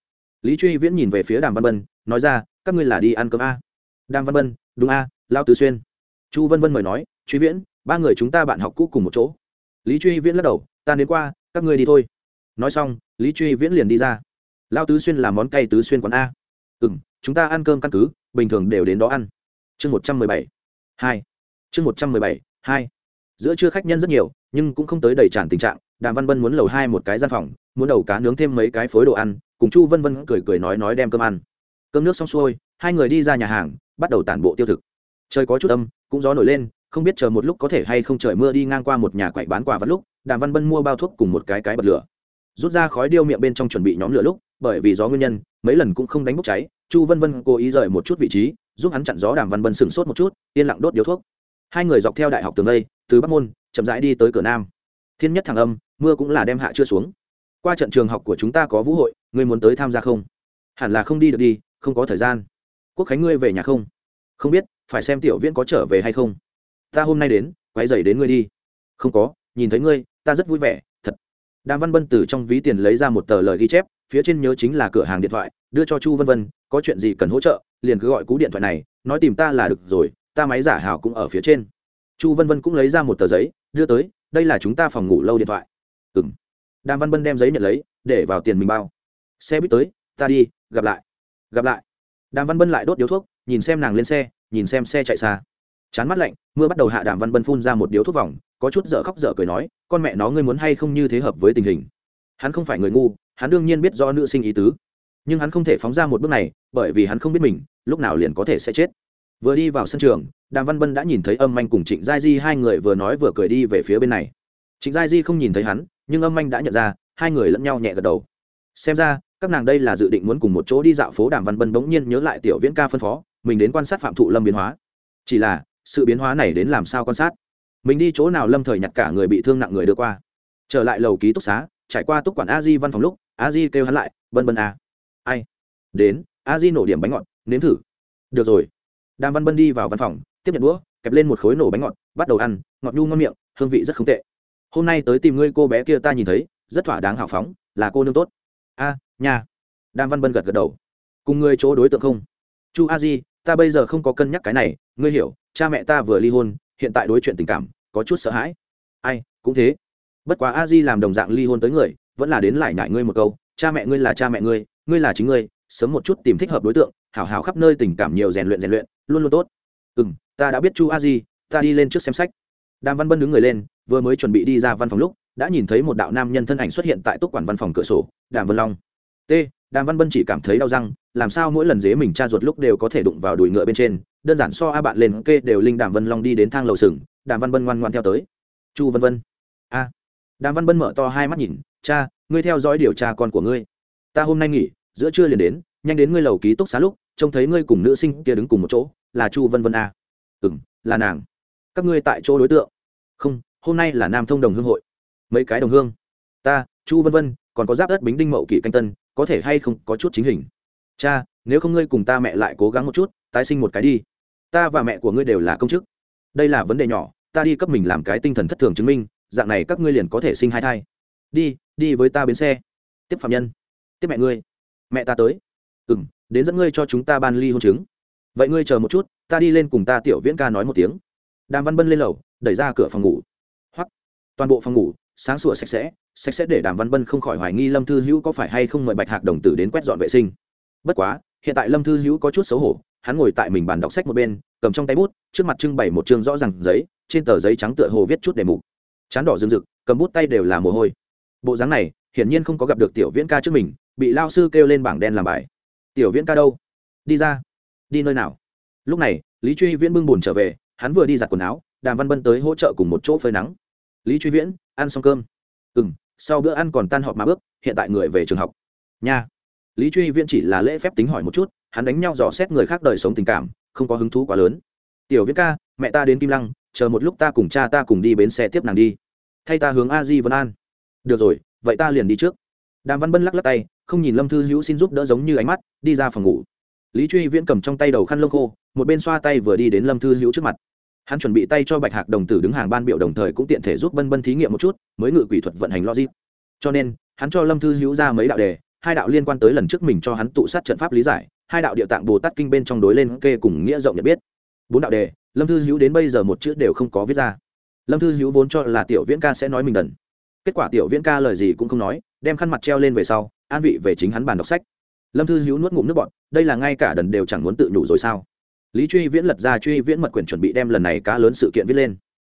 Lý truy viễn nhìn về phía đàm văn vân, nói ra, các ngươi là đi ăn cơm a. Đàm văn vân, đúng a, lao tứ xuyên. Chu vân vân mời nói, truy viễn, ba người chúng ta bạn học cũ cùng một chỗ lý truy viễn lắc đầu, ta đến qua, các ngươi đi thôi. Nói xong, lý truy viễn liền đi ra. Lao tứ xuyên làm món cay tứ xuyên quán a. Ừ m chúng ta ăn cơm căn cứ, bình thường đều đến đó ăn. Chương một trăm mười bảy, hai. Chương một trăm mười bảy, hai. Giữa trưa khách nhân rất nhiều, nhưng cũng không tới đầy tràn tình trạng, đàm văn bân muốn lầu hai một cái gian phòng, muốn đầu cá nướng thêm mấy cái phối đồ ăn, cùng chu vân vân cười cười nói nói đem cơm ăn. Cơm nước xong xuôi, hai người đi ra nhà hàng, bắt đầu tản bộ tiêu thực. Trời có chút âm, cũng gió nổi lên không biết chờ một lúc có thể hay không trời mưa đi ngang qua một nhà quậy bán quà vật lúc, đàm văn bân mua bao thuốc cùng một cái cái bật lửa. Rút ra khói điêu miệng bên trong chuẩn bị nhóm lửa lúc, bởi vì gió nguyên nhân, mấy lần cũng không đánh bốc cháy, chu vân vân cố ý rời một chút vị trí, giúp hắn chặn gió đàm văn bân sừng sốt một chút, yên lặng đốt điếu thuốc. Hai người dọc theo đại học tường đây từ bắc môn, chậm rãi đi tới cửa nam. Thiên nhất thằng âm, mưa cũng là đem hạ chưa xuống. Qua trận trường học của chúng ta có vũ hội, ngươi muốn tới tham gia không? Hẳn là không đi được đi, không có thời gian. Quốc khánh ngươi về nhà không? Không biết, phải xem tiểu viễn có trở về hay không ta hôm nay đến, quay dày đến ngươi đi. Không có, nhìn thấy ngươi, ta rất vui vẻ, thật. Đàm văn bân từ trong ví tiền lấy ra một tờ lời ghi chép, phía trên nhớ chính là cửa hàng điện thoại, đưa cho chu vân vân, có chuyện gì cần hỗ trợ, liền cứ gọi cú điện thoại này, nói tìm ta là được rồi, ta máy giả hào cũng ở phía trên. Chu vân vân cũng lấy ra một tờ giấy, đưa tới, đây là chúng ta phòng ngủ lâu điện thoại. Ừ m đàm văn bân đem giấy nhận lấy, để vào tiền mình bao. Xe buýt tới, ta đi, gặp lại gặp lại. Đàm văn bân lại đốt điếu thuốc, nhìn xem nàng lên xe, nhìn xem xe chạy xa chán mắt lạnh, mưa bắt đầu hạ đàm văn bân phun ra một điếu thuốc vòng, có chút dở khóc dở cười nói, con mẹ nó, ngươi muốn hay không như thế hợp với tình hình? Hắn không phải người ngu, hắn đương nhiên biết do nữ sinh ý tứ. Nhưng hắn không thể phóng ra một bước này, bởi vì hắn không biết mình, lúc nào liền có thể sẽ chết. Vừa đi vào sân trường, đàm văn bân đã nhìn thấy âm anh cùng trịnh giai di hai người vừa nói vừa cười đi về phía bên này. Trịnh giai di không nhìn thấy hắn, nhưng âm anh đã nhận ra, hai người lẫn nhau nhẹ gật đầu. Xem ra, các nàng đây là dự định muốn cùng một chỗ đi dạo phố đàm văn bân bỗng nhiên nhớ lại tiểu viễn ca phân phó, mình đến quan sát phạm thụ lâm biến hóa. Chỉ là sự biến hóa này đến làm sao quan sát? Mình đi chỗ nào lâm thời nhặt cả người bị thương nặng người đưa qua? Trở lại lầu ký túc xá, trải qua túc quản a di văn phòng lúc, a di kêu hắn lại bân bân a à. ai? Đến. A di nổ điểm bánh ngọt, nếm thử. Được rồi. Đàm văn bân đi vào văn phòng, tiếp nhận đũa, kẹp lên một khối nổ bánh ngọt, bắt đầu ăn, ngọt nhu ngon miệng, hương vị rất không tệ. Hôm nay tới tìm ngươi cô bé kia ta nhìn thấy, rất thỏa đáng hào phóng, là cô nương tốt. A nhà đàm văn bân gật gật đầu. Cùng ngươi chỗ đối tượng không? Chu a di ta bây giờ không có cân nhắc cái này ngươi hiểu, cha mẹ ta vừa ly hôn, hiện tại đối chuyện tình cảm, có chút sợ hãi. Ai, cũng thế. Bất quá a di làm đồng dạng ly hôn tới người, vẫn là đến lại nhại ngươi một câu, cha mẹ ngươi là cha mẹ ngươi ngươi là chính ngươi, sớm một chút tìm thích hợp đối tượng, hảo hảo khắp nơi tình cảm nhiều rèn luyện rèn luyện, luôn luôn tốt. Ừ m ta đã biết chu a di, ta đi lên trước xem sách. Đàm văn bân đứng người lên, vừa mới chuẩn bị đi ra văn phòng lúc, đã nhìn thấy một đạo nam nhân thân ảnh xuất hiện tại túc quản văn phòng cửa sổ, đàm vân long. T, đàm văn bân chỉ cảm thấy đau răng, làm sao mỗi lần dế mình cha ruột lúc đều có thể đụng vào đùi ngựa bên trên đơn giản so a bạn lên kê đều linh đàm vân long đi đến thang lầu sừng, đàm văn bân ngoan ngoan theo tới. Chu vân vân. A. Đàm văn bân mở to hai mắt nhìn, cha, ngươi theo dõi điều tra con của ngươi. Ta hôm nay nghỉ, giữa trưa liền đến, nhanh đến ngươi lầu ký túc xá lúc, trông thấy ngươi cùng nữ sinh kia đứng cùng một chỗ, là chu vân vân a. Ừ m là nàng. Các ngươi tại chỗ đối tượng. Không, hôm nay là nam thông đồng hương hội. Mấy cái đồng hương? Ta, chu vân vân, còn có giáp đất bính đinh mậu kỷ canh tân, có thể hay không có chút chính hình. Cha nếu không ngươi cùng ta mẹ lại cố gắng một chút, tái sinh một cái đi. Ta và mẹ của ngươi đều là công chức. Đây là vấn đề nhỏ, ta đi cấp mình làm cái tinh thần thất thường chứng minh, dạng này các ngươi liền có thể sinh hai thai. Đi đi với ta bến xe. Tiếp phạm nhân. Tiếp mẹ ngươi. Mẹ ta tới. Ừ m đến dẫn ngươi cho chúng ta ban ly hôn chứng. Vậy ngươi chờ một chút, ta đi lên cùng ta tiểu viễn ca nói một tiếng. Đàm văn bân lên lầu, đẩy ra cửa phòng ngủ. Hoặc toàn bộ phòng ngủ, sáng sủa sạch sẽ sạch sẽ để đàm văn bân không khỏi hoài nghi lâm thư hữu có phải hay không mời bạch hạc đồng tử đến quét dọn vệ sinh. Bất quá hiện tại lâm thư hữu có chút xấu hổ, hắn ngồi tại mình bàn đọc sách một bên, cầm trong tay bút, trước mặt trưng bày một chương rõ ràng giấy, trên tờ giấy trắng tựa hồ viết chút đề mục. Chán đỏ rừng rực, cầm bút tay đều là mồ hôi. Bộ dáng này, hiển nhiên không có gặp được tiểu viễn ca trước mình, bị lao sư kêu lên bảng đen làm bài. Tiểu viễn ca đâu? Đi ra. Đi nơi nào? Lúc này, lý truy viễn bưng bùn trở về, hắn vừa đi giặt quần áo, đàm văn bân tới hỗ trợ cùng một chỗ phơi nắng. Lý truy viễn, ăn xong cơm. Ừ m sau bữa ăn còn tan họp mà bước, hiện tại người về trường học. Nha lý truy viễn chỉ là lễ phép tính hỏi một chút, hắn đánh nhau dò xét người khác đời sống tình cảm, không có hứng thú quá lớn. Tiểu viễn ca, mẹ ta đến kim lăng, chờ một lúc ta cùng cha ta cùng đi bến xe tiếp nàng đi. Thay ta hướng a di vân an. Được rồi, vậy ta liền đi trước. Đàm văn bân lắc lắc tay, không nhìn lâm thư hữu xin giúp đỡ giống như ánh mắt, đi ra phòng ngủ. Lý truy viễn cầm trong tay đầu khăn lông khô, một bên xoa tay vừa đi đến lâm thư hữu trước mặt. Hắn chuẩn bị tay cho bạch hạc đồng tử đứng hàng ban biểu đồng thời cũng tiện thể giúp bân bân thí nghiệm một chút, mới ngự quỷ thuật vận hành logic. Cho nên, hắn cho lâm thư hữu ra mấy đạo đề hai đạo liên quan tới lần trước mình cho hắn tụ sát trận pháp lý giải, hai đạo địa tạng bồ tát kinh bên trong đối lên kê cùng nghĩa rộng nhận biết. Bốn đạo đề, lâm thư hữu đến bây giờ một chữ đều không có viết ra. Lâm thư hữu vốn cho là tiểu viễn ca sẽ nói mình đần. Kết quả tiểu viễn ca lời gì cũng không nói, đem khăn mặt treo lên về sau, an vị về chính hắn bàn đọc sách. Lâm thư hữu nuốt ngụm nước bọn đây là ngay cả đần đều chẳng muốn tự nhủ rồi sao? Lý truy viễn lật ra truy viễn mật quyển chuẩn bị đem lần này cá lớn sự kiện viết lên.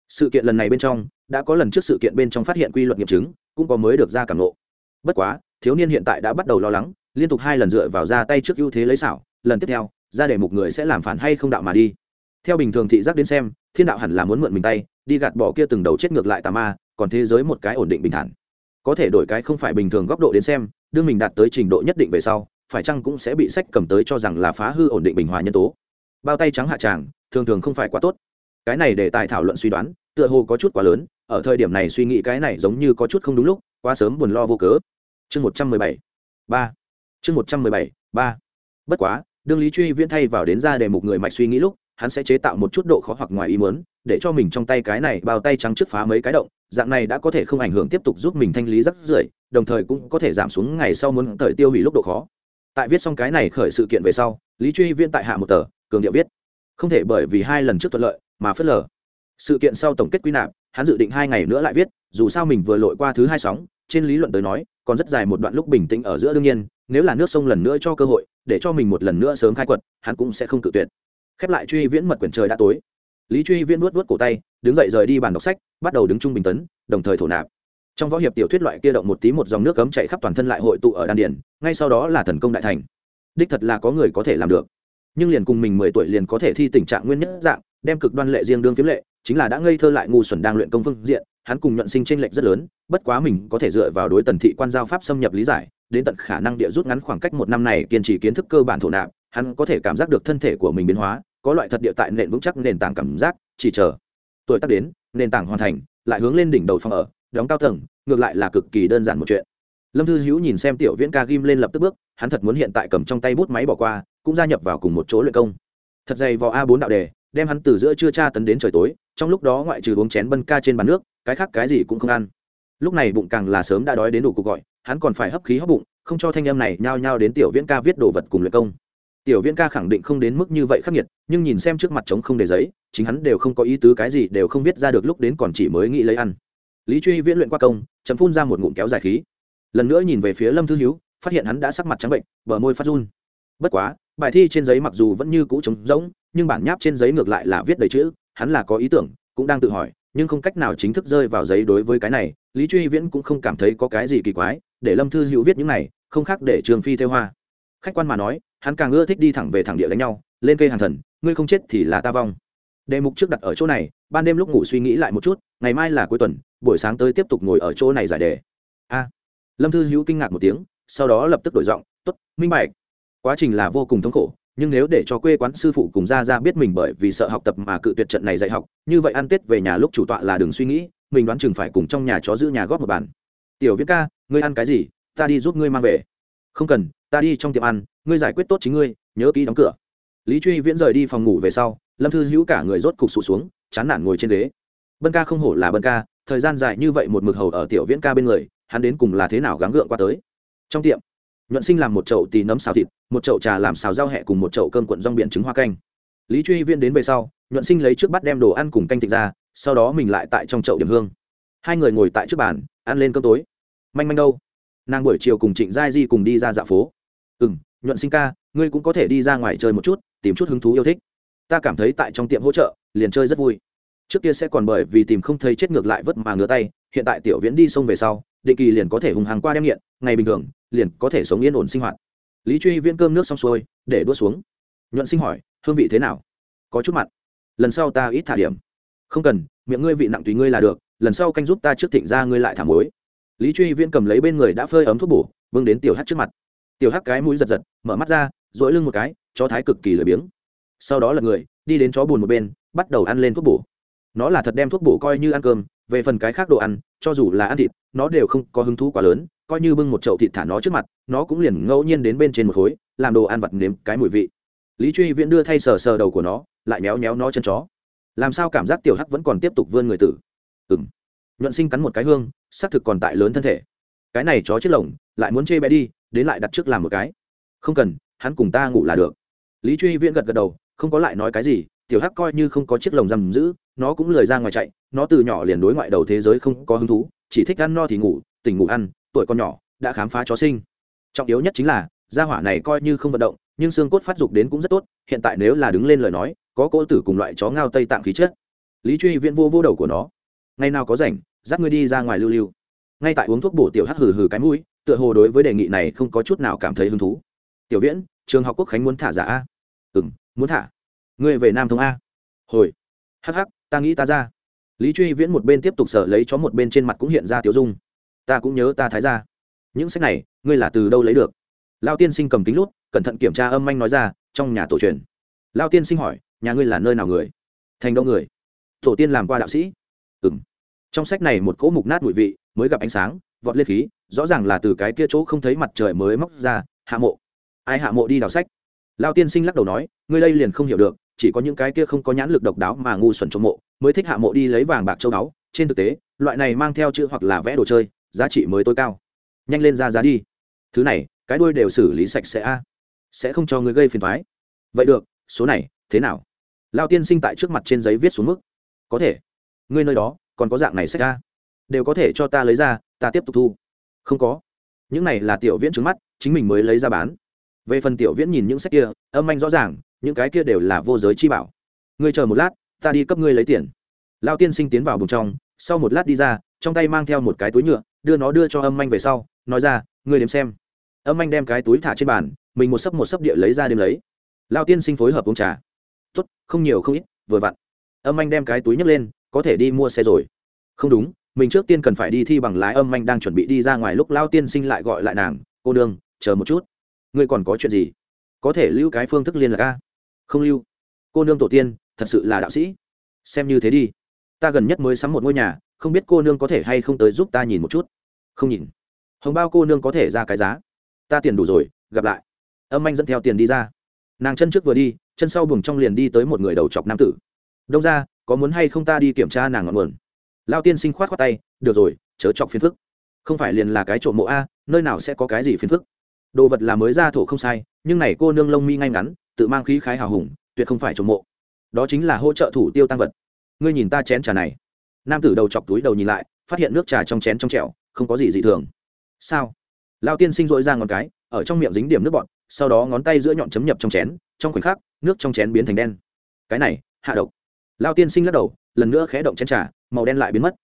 Sự kiện lần này bên trong, đã có lần trước sự kiện bên trong phát hiện quy luật nghiệm chứng, cũng có mới được ra cảm ngộ. Bất quá thiếu niên hiện tại đã bắt đầu lo lắng, liên tục hai lần dựa vào ra tay trước ưu thế lấy xảo, lần tiếp theo, ra để một người sẽ làm phản hay không đạo mà đi. Theo bình thường thị giác đến xem, thiên đạo hẳn là muốn mượn mình tay, đi gạt bỏ kia từng đầu chết ngược lại tà ma, còn thế giới một cái ổn định bình thản. Có thể đổi cái không phải bình thường góc độ đến xem, đương mình đạt tới trình độ nhất định về sau, phải chăng cũng sẽ bị sách cầm tới cho rằng là phá hư ổn định bình hòa nhân tố. Bao tay trắng hạ tràng, thường thường không phải quá tốt. Cái này để tài thảo luận suy đoán, tựa hồ có chút quá lớn, ở thời điểm này suy nghĩ cái này giống như có chút không đúng lúc, quá sớm buồn lo vô cớ chương một trăm mười bảy, ba. Chương một trăm mười bảy, ba. Bất quá, đương lý truy viễn thay vào đến ra để một người mạch suy nghĩ lúc, hắn sẽ chế tạo một chút độ khó hoặc ngoài ý muốn, để cho mình trong tay cái này bao tay trắng trước phá mấy cái động, dạng này đã có thể không ảnh hưởng tiếp tục giúp mình thanh lý rắc rưởi, đồng thời cũng có thể giảm xuống ngày sau muốn thời tiêu hủy lúc độ khó. Tại viết xong cái này khởi sự kiện về sau, lý truy viễn tại hạ một tờ, cường điệu viết. Không thể bởi vì hai lần trước thuận lợi mà phớt lờ. Sự kiện sau tổng kết quy nạp, hắn dự định hai ngày nữa lại viết, dù sao mình vừa lội qua thứ hai sóng, trên lý luận tới nói còn rất dài một đoạn lúc bình tĩnh ở giữa đương nhiên, nếu là nước sông lần nữa cho cơ hội, để cho mình một lần nữa sớm khai quật, hắn cũng sẽ không cự tuyệt. Khép lại truy viễn mật quyển trời đã tối. Lý truy viễn nuốt vớt cổ tay, đứng dậy rời đi bàn đọc sách, bắt đầu đứng trung bình tấn, đồng thời thổ nạp. Trong võ hiệp tiểu thuyết loại kia động một tí một dòng nước cấm chạy khắp toàn thân lại hội tụ ở đan điển ngay sau đó là thần công đại thành. Đích thật là có người có thể làm được. Nhưng liền cùng mình mười tuổi liền có thể thi tình trạng nguyên nhất dạng, đem cực đoan lệ riêng đương phiếm lệ, chính là đã ngây thơ lại ngu xuẩn đang luyện công phương diện hắn cùng nhuận sinh tranh lệch rất lớn, bất quá mình có thể dựa vào đối tần thị quan giao pháp xâm nhập lý giải, đến tận khả năng địa rút ngắn khoảng cách một năm này kiên trì kiến thức cơ bản thổ nạp, hắn có thể cảm giác được thân thể của mình biến hóa, có loại thật địa tại nền vững chắc nền tảng cảm giác, chỉ chờ tuổi tác đến, nền tảng hoàn thành, lại hướng lên đỉnh đầu phòng ở, đóng cao tầng, ngược lại là cực kỳ đơn giản một chuyện. Lâm thư hữu nhìn xem tiểu viễn ca ghim lên lập tức bước, hắn thật muốn hiện tại cầm trong tay bút máy bỏ qua, cũng gia nhập vào cùng một chỗ luyện công. Thật dày vào a bốn đạo đề, đem hắn từ giữa trưa tra tấn đến trời tối, trong lúc đó ngoại trừ uống chén bân ca trên bàn nước cái khác cái gì cũng không ăn. Lúc này bụng càng là sớm đã đói đến đủ cuộc gọi, hắn còn phải hấp khí hấp bụng, không cho thanh em này nhao nhao đến tiểu viễn ca viết đồ vật cùng luyện công. Tiểu viễn ca khẳng định không đến mức như vậy khắc nghiệt, nhưng nhìn xem trước mặt trống không để giấy, chính hắn đều không có ý tứ cái gì đều không viết ra được lúc đến còn chỉ mới nghĩ lấy ăn. Lý truy viễn luyện qua công chấm phun ra một ngụm kéo dài khí. Lần nữa nhìn về phía lâm thư hiếu, phát hiện hắn đã sắc mặt trắng bệnh, bờ môi phát run. Bất quá, bài thi trên giấy mặc dù vẫn như cũ trống rỗng, nhưng bản nháp trên giấy ngược lại là viết đầy chữ, hắn là có ý tưởng, cũng đang tự hỏi nhưng không cách nào chính thức rơi vào giấy đối với cái này, lý truy viễn cũng không cảm thấy có cái gì kỳ quái, để lâm thư hữu viết những này, không khác để trường phi Thêu hoa. Khách quan mà nói, hắn càng ưa thích đi thẳng về thẳng địa đánh nhau, lên cây hàng thần, ngươi không chết thì là ta vong. Đề mục trước đặt ở chỗ này, ban đêm lúc ngủ suy nghĩ lại một chút, ngày mai là cuối tuần, buổi sáng tới tiếp tục ngồi ở chỗ này giải đề. A. Lâm thư hữu kinh ngạc một tiếng, sau đó lập tức đổi giọng t ố t minh bạch. Quá trình là vô cùng thống khổ nhưng nếu để cho quê quán sư phụ cùng ra ra biết mình bởi vì sợ học tập mà cự tuyệt trận này dạy học, như vậy ăn tết về nhà lúc chủ tọa là đừng suy nghĩ, mình đoán chừng phải cùng trong nhà chó giữ nhà góp một bàn. Tiểu viết ca, ngươi ăn cái gì? Ta đi giúp ngươi mang về. Không cần, ta đi trong tiệm ăn, ngươi giải quyết tốt chính ngươi, nhớ kỹ đóng cửa. Lý truy viễn rời đi phòng ngủ về sau, lâm thư hữu cả người rốt cục sụt xuống, chán nản ngồi trên ghế. Bân ca không hổ là bân ca, thời gian dài như vậy một mực hầu ở tiểu viễn ca bên người, hắn đến cùng là thế nào gắng gượng qua tới? Trong tiệm nhuận sinh làm một chậu tì nấm xào thịt, một chậu trà làm xào rau hẹ cùng một chậu cơm cuộn rong biển trứng hoa canh. Lý truy viên đến về sau, nhuận sinh lấy trước bắt đem đồ ăn cùng canh thịt ra, sau đó mình lại tại trong chậu điểm hương. Hai người ngồi tại trước bàn, ăn lên cơm tối. Manh manh đâu? Nàng buổi chiều cùng trịnh giai di cùng đi ra dạo phố. Ừ m nhuận sinh ca, ngươi cũng có thể đi ra ngoài chơi một chút, tìm chút hứng thú yêu thích. Ta cảm thấy tại trong tiệm hỗ trợ, liền chơi rất vui. Trước kia sẽ còn bởi vì tìm không thấy chết ngược lại vất mà ngửa tay, hiện tại tiểu viễn đi sông về sau, định kỳ liền có thể hùng hàng qua đem nghiện, ngày bình thường liền có thể sống yên ổn sinh hoạt. Lý truy viễn cơm nước xong xuôi, để đua xuống. Nhuận sinh hỏi, hương vị thế nào? Có chút mặn. Lần sau ta ít thả điểm. Không cần, miệng ngươi vị nặng tùy ngươi là được, lần sau canh giúp ta trước thịnh ra ngươi lại thả muối. Lý truy viễn cầm lấy bên người đã phơi ấm thuốc bổ vương đến tiểu hát trước mặt. Tiểu hát cái mũi giật giật, mở mắt ra dỗi lưng một cái, chó thái cực kỳ lười biếng. Sau đó là người, đi đến chó bùn một bên, bắt đầu ăn lên thuốc bổ. Nó là thật đem thuốc bổ coi như ăn cơm, về phần cái khác đồ ăn, cho dù là ăn thịt, nó đều không có hứng thú quá lớn coi như bưng một chậu thịt thả nó trước mặt, nó cũng liền ngẫu nhiên đến bên trên một khối, làm đồ ăn vặt nếm cái mùi vị. Lý truy viễn đưa thay sờ sờ đầu của nó, lại méo méo nó chân chó. Làm sao cảm giác tiểu hắc vẫn còn tiếp tục vươn người tử? Ừng nhuận sinh cắn một cái hương, xác thực còn tại lớn thân thể. Cái này chó chết lồng, lại muốn chê bé đi, đến lại đặt trước làm một cái. Không cần, hắn cùng ta ngủ là được. Lý truy viễn gật gật đầu, không có lại nói cái gì, tiểu hắc coi như không có chiếc lồng giam giữ, nó cũng lười ra ngoài chạy, nó từ nhỏ liền đối ngoại đầu thế giới không có hứng thú, chỉ thích ăn no thì ngủ, tỉnh ngủ ăn tuổi còn nhỏ, đã khám phá chó sinh. Trọng yếu nhất chính là, gia hỏa này coi như không vận động, nhưng xương cốt phát dục đến cũng rất tốt, hiện tại nếu là đứng lên lời nói, có cỗ tử cùng loại chó ngao tây tạng khí chết lý truy viễn vô vô đầu của nó. Ngày nào có rảnh, dắt ngươi đi ra ngoài lưu lưu. Ngay tại uống thuốc bổ tiểu hắc hừ hừ cái mũi, tựa hồ đối với đề nghị này không có chút nào cảm thấy hứng thú. Tiểu viễn, trường học quốc khánh muốn thả giả a. Ừ m muốn thả. Ngươi về nam thông a. Hồi. Hắc hắc, ta nghĩ ta ra. Lý truy viễn một bên tiếp tục sở lấy chó một bên trên mặt cũng hiện ra tiểu dung ta cũng nhớ ta thái ra những sách này, ngươi là từ đâu lấy được? Lao tiên sinh cầm kính lút, cẩn thận kiểm tra âm anh nói ra, trong nhà tổ truyền. Lao tiên sinh hỏi, nhà ngươi là nơi nào người? Thành đông người? Tổ tiên làm qua đạo sĩ. Ừ m trong sách này một cỗ mục nát bụi vị, mới gặp ánh sáng, vọt lên khí, rõ ràng là từ cái kia chỗ không thấy mặt trời mới móc ra, hạ mộ. Ai hạ mộ đi đào sách? Lao tiên sinh lắc đầu nói, ngươi đây liền không hiểu được, chỉ có những cái kia không có nhãn lực độc đáo mà ngu xuẩn trong mộ, mới thích hạ mộ đi lấy vàng bạc châu báu. Trên thực tế, loại này mang theo chữ hoặc là vẽ đồ chơi giá trị mới tối cao. Nhanh lên ra giá đi. Thứ này cái đuôi đều xử lý sạch sẽ a. Sẽ không cho người gây phiền thoái vậy được số này thế nào? Lao tiên sinh tại trước mặt trên giấy viết xuống mức. Có thể. Ngươi nơi đó còn có dạng này sách a, đều có thể cho ta lấy ra ta tiếp tục thu. Không có. Những này là tiểu viễn trứng mắt chính mình mới lấy ra bán. Về phần tiểu viễn nhìn những sách kia âm anh rõ ràng những cái kia đều là vô giới chi bảo. Ngươi chờ một lát ta đi cấp ngươi lấy tiền. Lao tiên sinh tiến vào bùng trong sau một lát đi ra trong tay mang theo một cái túi nhựa đưa nó đưa cho âm anh về sau, nói ra, ngươi đếm xem. Âm anh đem cái túi thả trên bàn, mình một sấp một sấp địa lấy ra đêm lấy. Lao tiên sinh phối hợp uống trà. Tốt, không nhiều không ít, vừa vặn. Âm anh đem cái túi nhấc lên, có thể đi mua xe rồi. Không đúng, mình trước tiên cần phải đi thi bằng lái. Âm anh đang chuẩn bị đi ra ngoài lúc lao tiên sinh lại gọi lại nàng, cô đương chờ một chút. Ngươi còn có chuyện gì? Có thể lưu cái phương thức liên lạc a? Không lưu. Cô nương tổ tiên, thật sự là đạo sĩ. Xem như thế đi ta gần nhất mới sắm một ngôi nhà, không biết cô nương có thể hay không tới giúp ta nhìn một chút. Không nhìn. Hồng bao cô nương có thể ra cái giá. Ta tiền đủ rồi, gặp lại. Âm anh dẫn theo tiền đi ra. Nàng chân trước vừa đi, chân sau buồng trong liền đi tới một người đầu chọc nam tử. Đông ra, có muốn hay không ta đi kiểm tra nàng ngọn nguồn? Lao tiên sinh khoát khoát tay, được rồi, chớ chọc phiền phức. Không phải liền là cái trộm mộ a, nơi nào sẽ có cái gì phiền phức? Đồ vật là mới ra thổ không sai, nhưng này cô nương lông mi ngay ngắn, tự mang khí khái hào hùng, tuyệt không phải trộm mộ. Đó chính là hỗ trợ thủ tiêu tăng vật ngươi nhìn ta chén trà này. Nam tử đầu chọc túi đầu nhìn lại, phát hiện nước trà trong chén trong trẹo không có gì dị thường. Sao? Lao tiên sinh dội ra ngón cái, ở trong miệng dính điểm nước bọt, sau đó ngón tay giữa nhọn chấm nhập trong chén, trong khoảnh khắc, nước trong chén biến thành đen. Cái này, hạ độc. Lao tiên sinh lắc đầu, lần nữa khẽ động chén trà, màu đen lại biến mất.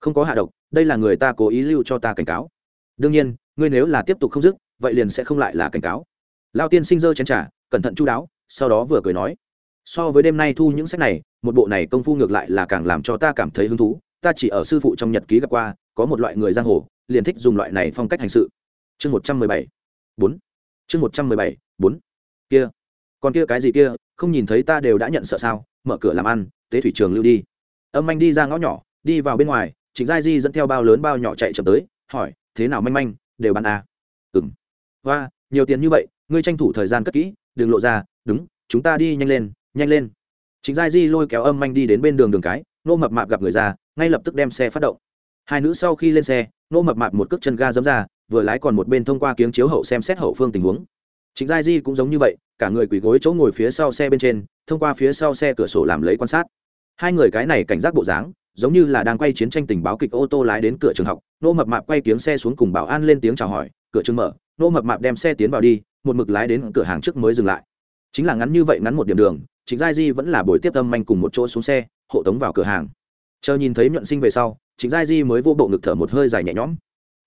Không có hạ độc, đây là người ta cố ý lưu cho ta cảnh cáo. Đương nhiên, ngươi nếu là tiếp tục không dứt, vậy liền sẽ không lại là cảnh cáo. Lao tiên sinh giơ chén trà, cẩn thận chú đáo, sau đó vừa cười nói so với đêm nay thu những sách này, một bộ này công phu ngược lại là càng làm cho ta cảm thấy hứng thú. Ta chỉ ở sư phụ trong nhật ký gặp qua, có một loại người giang hồ, liền thích dùng loại này phong cách hành sự. Chương một trăm mười bảy, bốn. Chương một trăm mười bảy, bốn. Kia. Còn kia cái gì kia, không nhìn thấy ta đều đã nhận sợ sao? Mở cửa làm ăn, tế thủy trường lưu đi. Âm anh đi ra ngõ nhỏ, đi vào bên ngoài, trịnh giai di dẫn theo bao lớn bao nhỏ chạy chậm tới, hỏi, thế nào manh manh, đều bán à? ừng và nhiều tiền như vậy, ngươi tranh thủ thời gian cất kỹ, đừng lộ ra, đúng, chúng ta đi nhanh lên nhanh lên. Chính giai di lôi kéo âm anh đi đến bên đường đường cái nô mập mạp gặp người ra, ngay lập tức đem xe phát động. Hai nữ sau khi lên xe nô mập mạp một cước chân ga dấm ra, vừa lái còn một bên thông qua kiếng chiếu hậu xem xét hậu phương tình huống. Chính giai di cũng giống như vậy, cả người quỳ gối chỗ ngồi phía sau xe bên trên, thông qua phía sau xe cửa sổ làm lấy quan sát. Hai người cái này cảnh giác bộ dáng, giống như là đang quay chiến tranh tình báo kịch ô tô lái đến cửa trường học nô mập mạp quay kiếng xe xuống cùng bảo an lên tiếng chào hỏi, cửa trường mở nô mập mạp đem xe tiến vào đi, một mực lái đến cửa hàng trước mới dừng lại. Chính là ngắn như vậy ngắn một điểm đường trịnh giai di vẫn là buổi tiếp tâm manh cùng một chỗ xuống xe, hộ tống vào cửa hàng. Chờ nhìn thấy nhuận sinh về sau trịnh giai di mới vô bộ ngực thở một hơi dài nhẹ nhõm.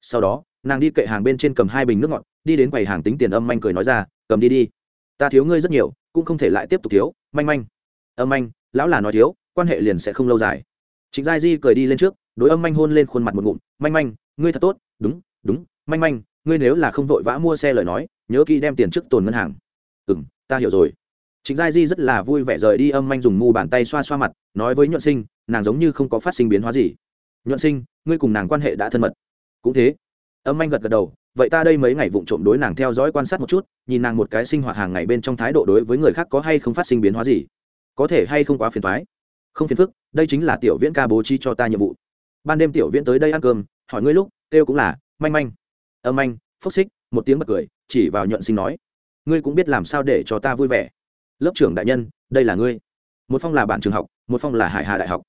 Sau đó, nàng đi kệ hàng bên trên cầm hai bình nước ngọt, đi đến quầy hàng tính tiền âm manh cười nói ra, cầm đi đi. Ta thiếu ngươi rất nhiều, cũng không thể lại tiếp tục thiếu. Manh manh. Âm manh, lão là nói thiếu, quan hệ liền sẽ không lâu dài. Trịnh giai di cười đi lên trước, đối âm manh hôn lên khuôn mặt một ngụm, manh manh, ngươi thật tốt. Đúng đúng, manh manh, ngươi nếu là không vội vã mua xe lời nói, nhớ kỹ đem tiền trước tồn ngân hàng. Ừ m ta hiểu rồi. Trịnh Giai Di rất là vui vẻ rời đi âm manh dùng mu bàn tay xoa xoa mặt, nói với Nhuận Sinh, nàng giống như không có phát sinh biến hóa gì. Nhuận Sinh, ngươi cùng nàng quan hệ đã thân mật. Cũng thế. Âm manh gật gật đầu, vậy ta đây mấy ngày vụng trộm đối nàng theo dõi quan sát một chút nhìn nàng một cái sinh hoạt hàng ngày bên trong thái độ đối với người khác có hay không phát sinh biến hóa gì có thể hay không quá phiền thoái không phiền phức đây chính là tiểu viễn ca bố trí cho ta nhiệm vụ ban đêm tiểu viễn tới đây ăn cơm hỏi ngươi lúc kêu cũng là manh manh âm anh phốc xích một tiếng bật cười chỉ vào nhuận sinh nói ngươi cũng biết làm sao để cho ta vui vẻ lớp trưởng đại nhân, đây là ngươi. Một phong là bản trường học, một phong là hải hà đại học.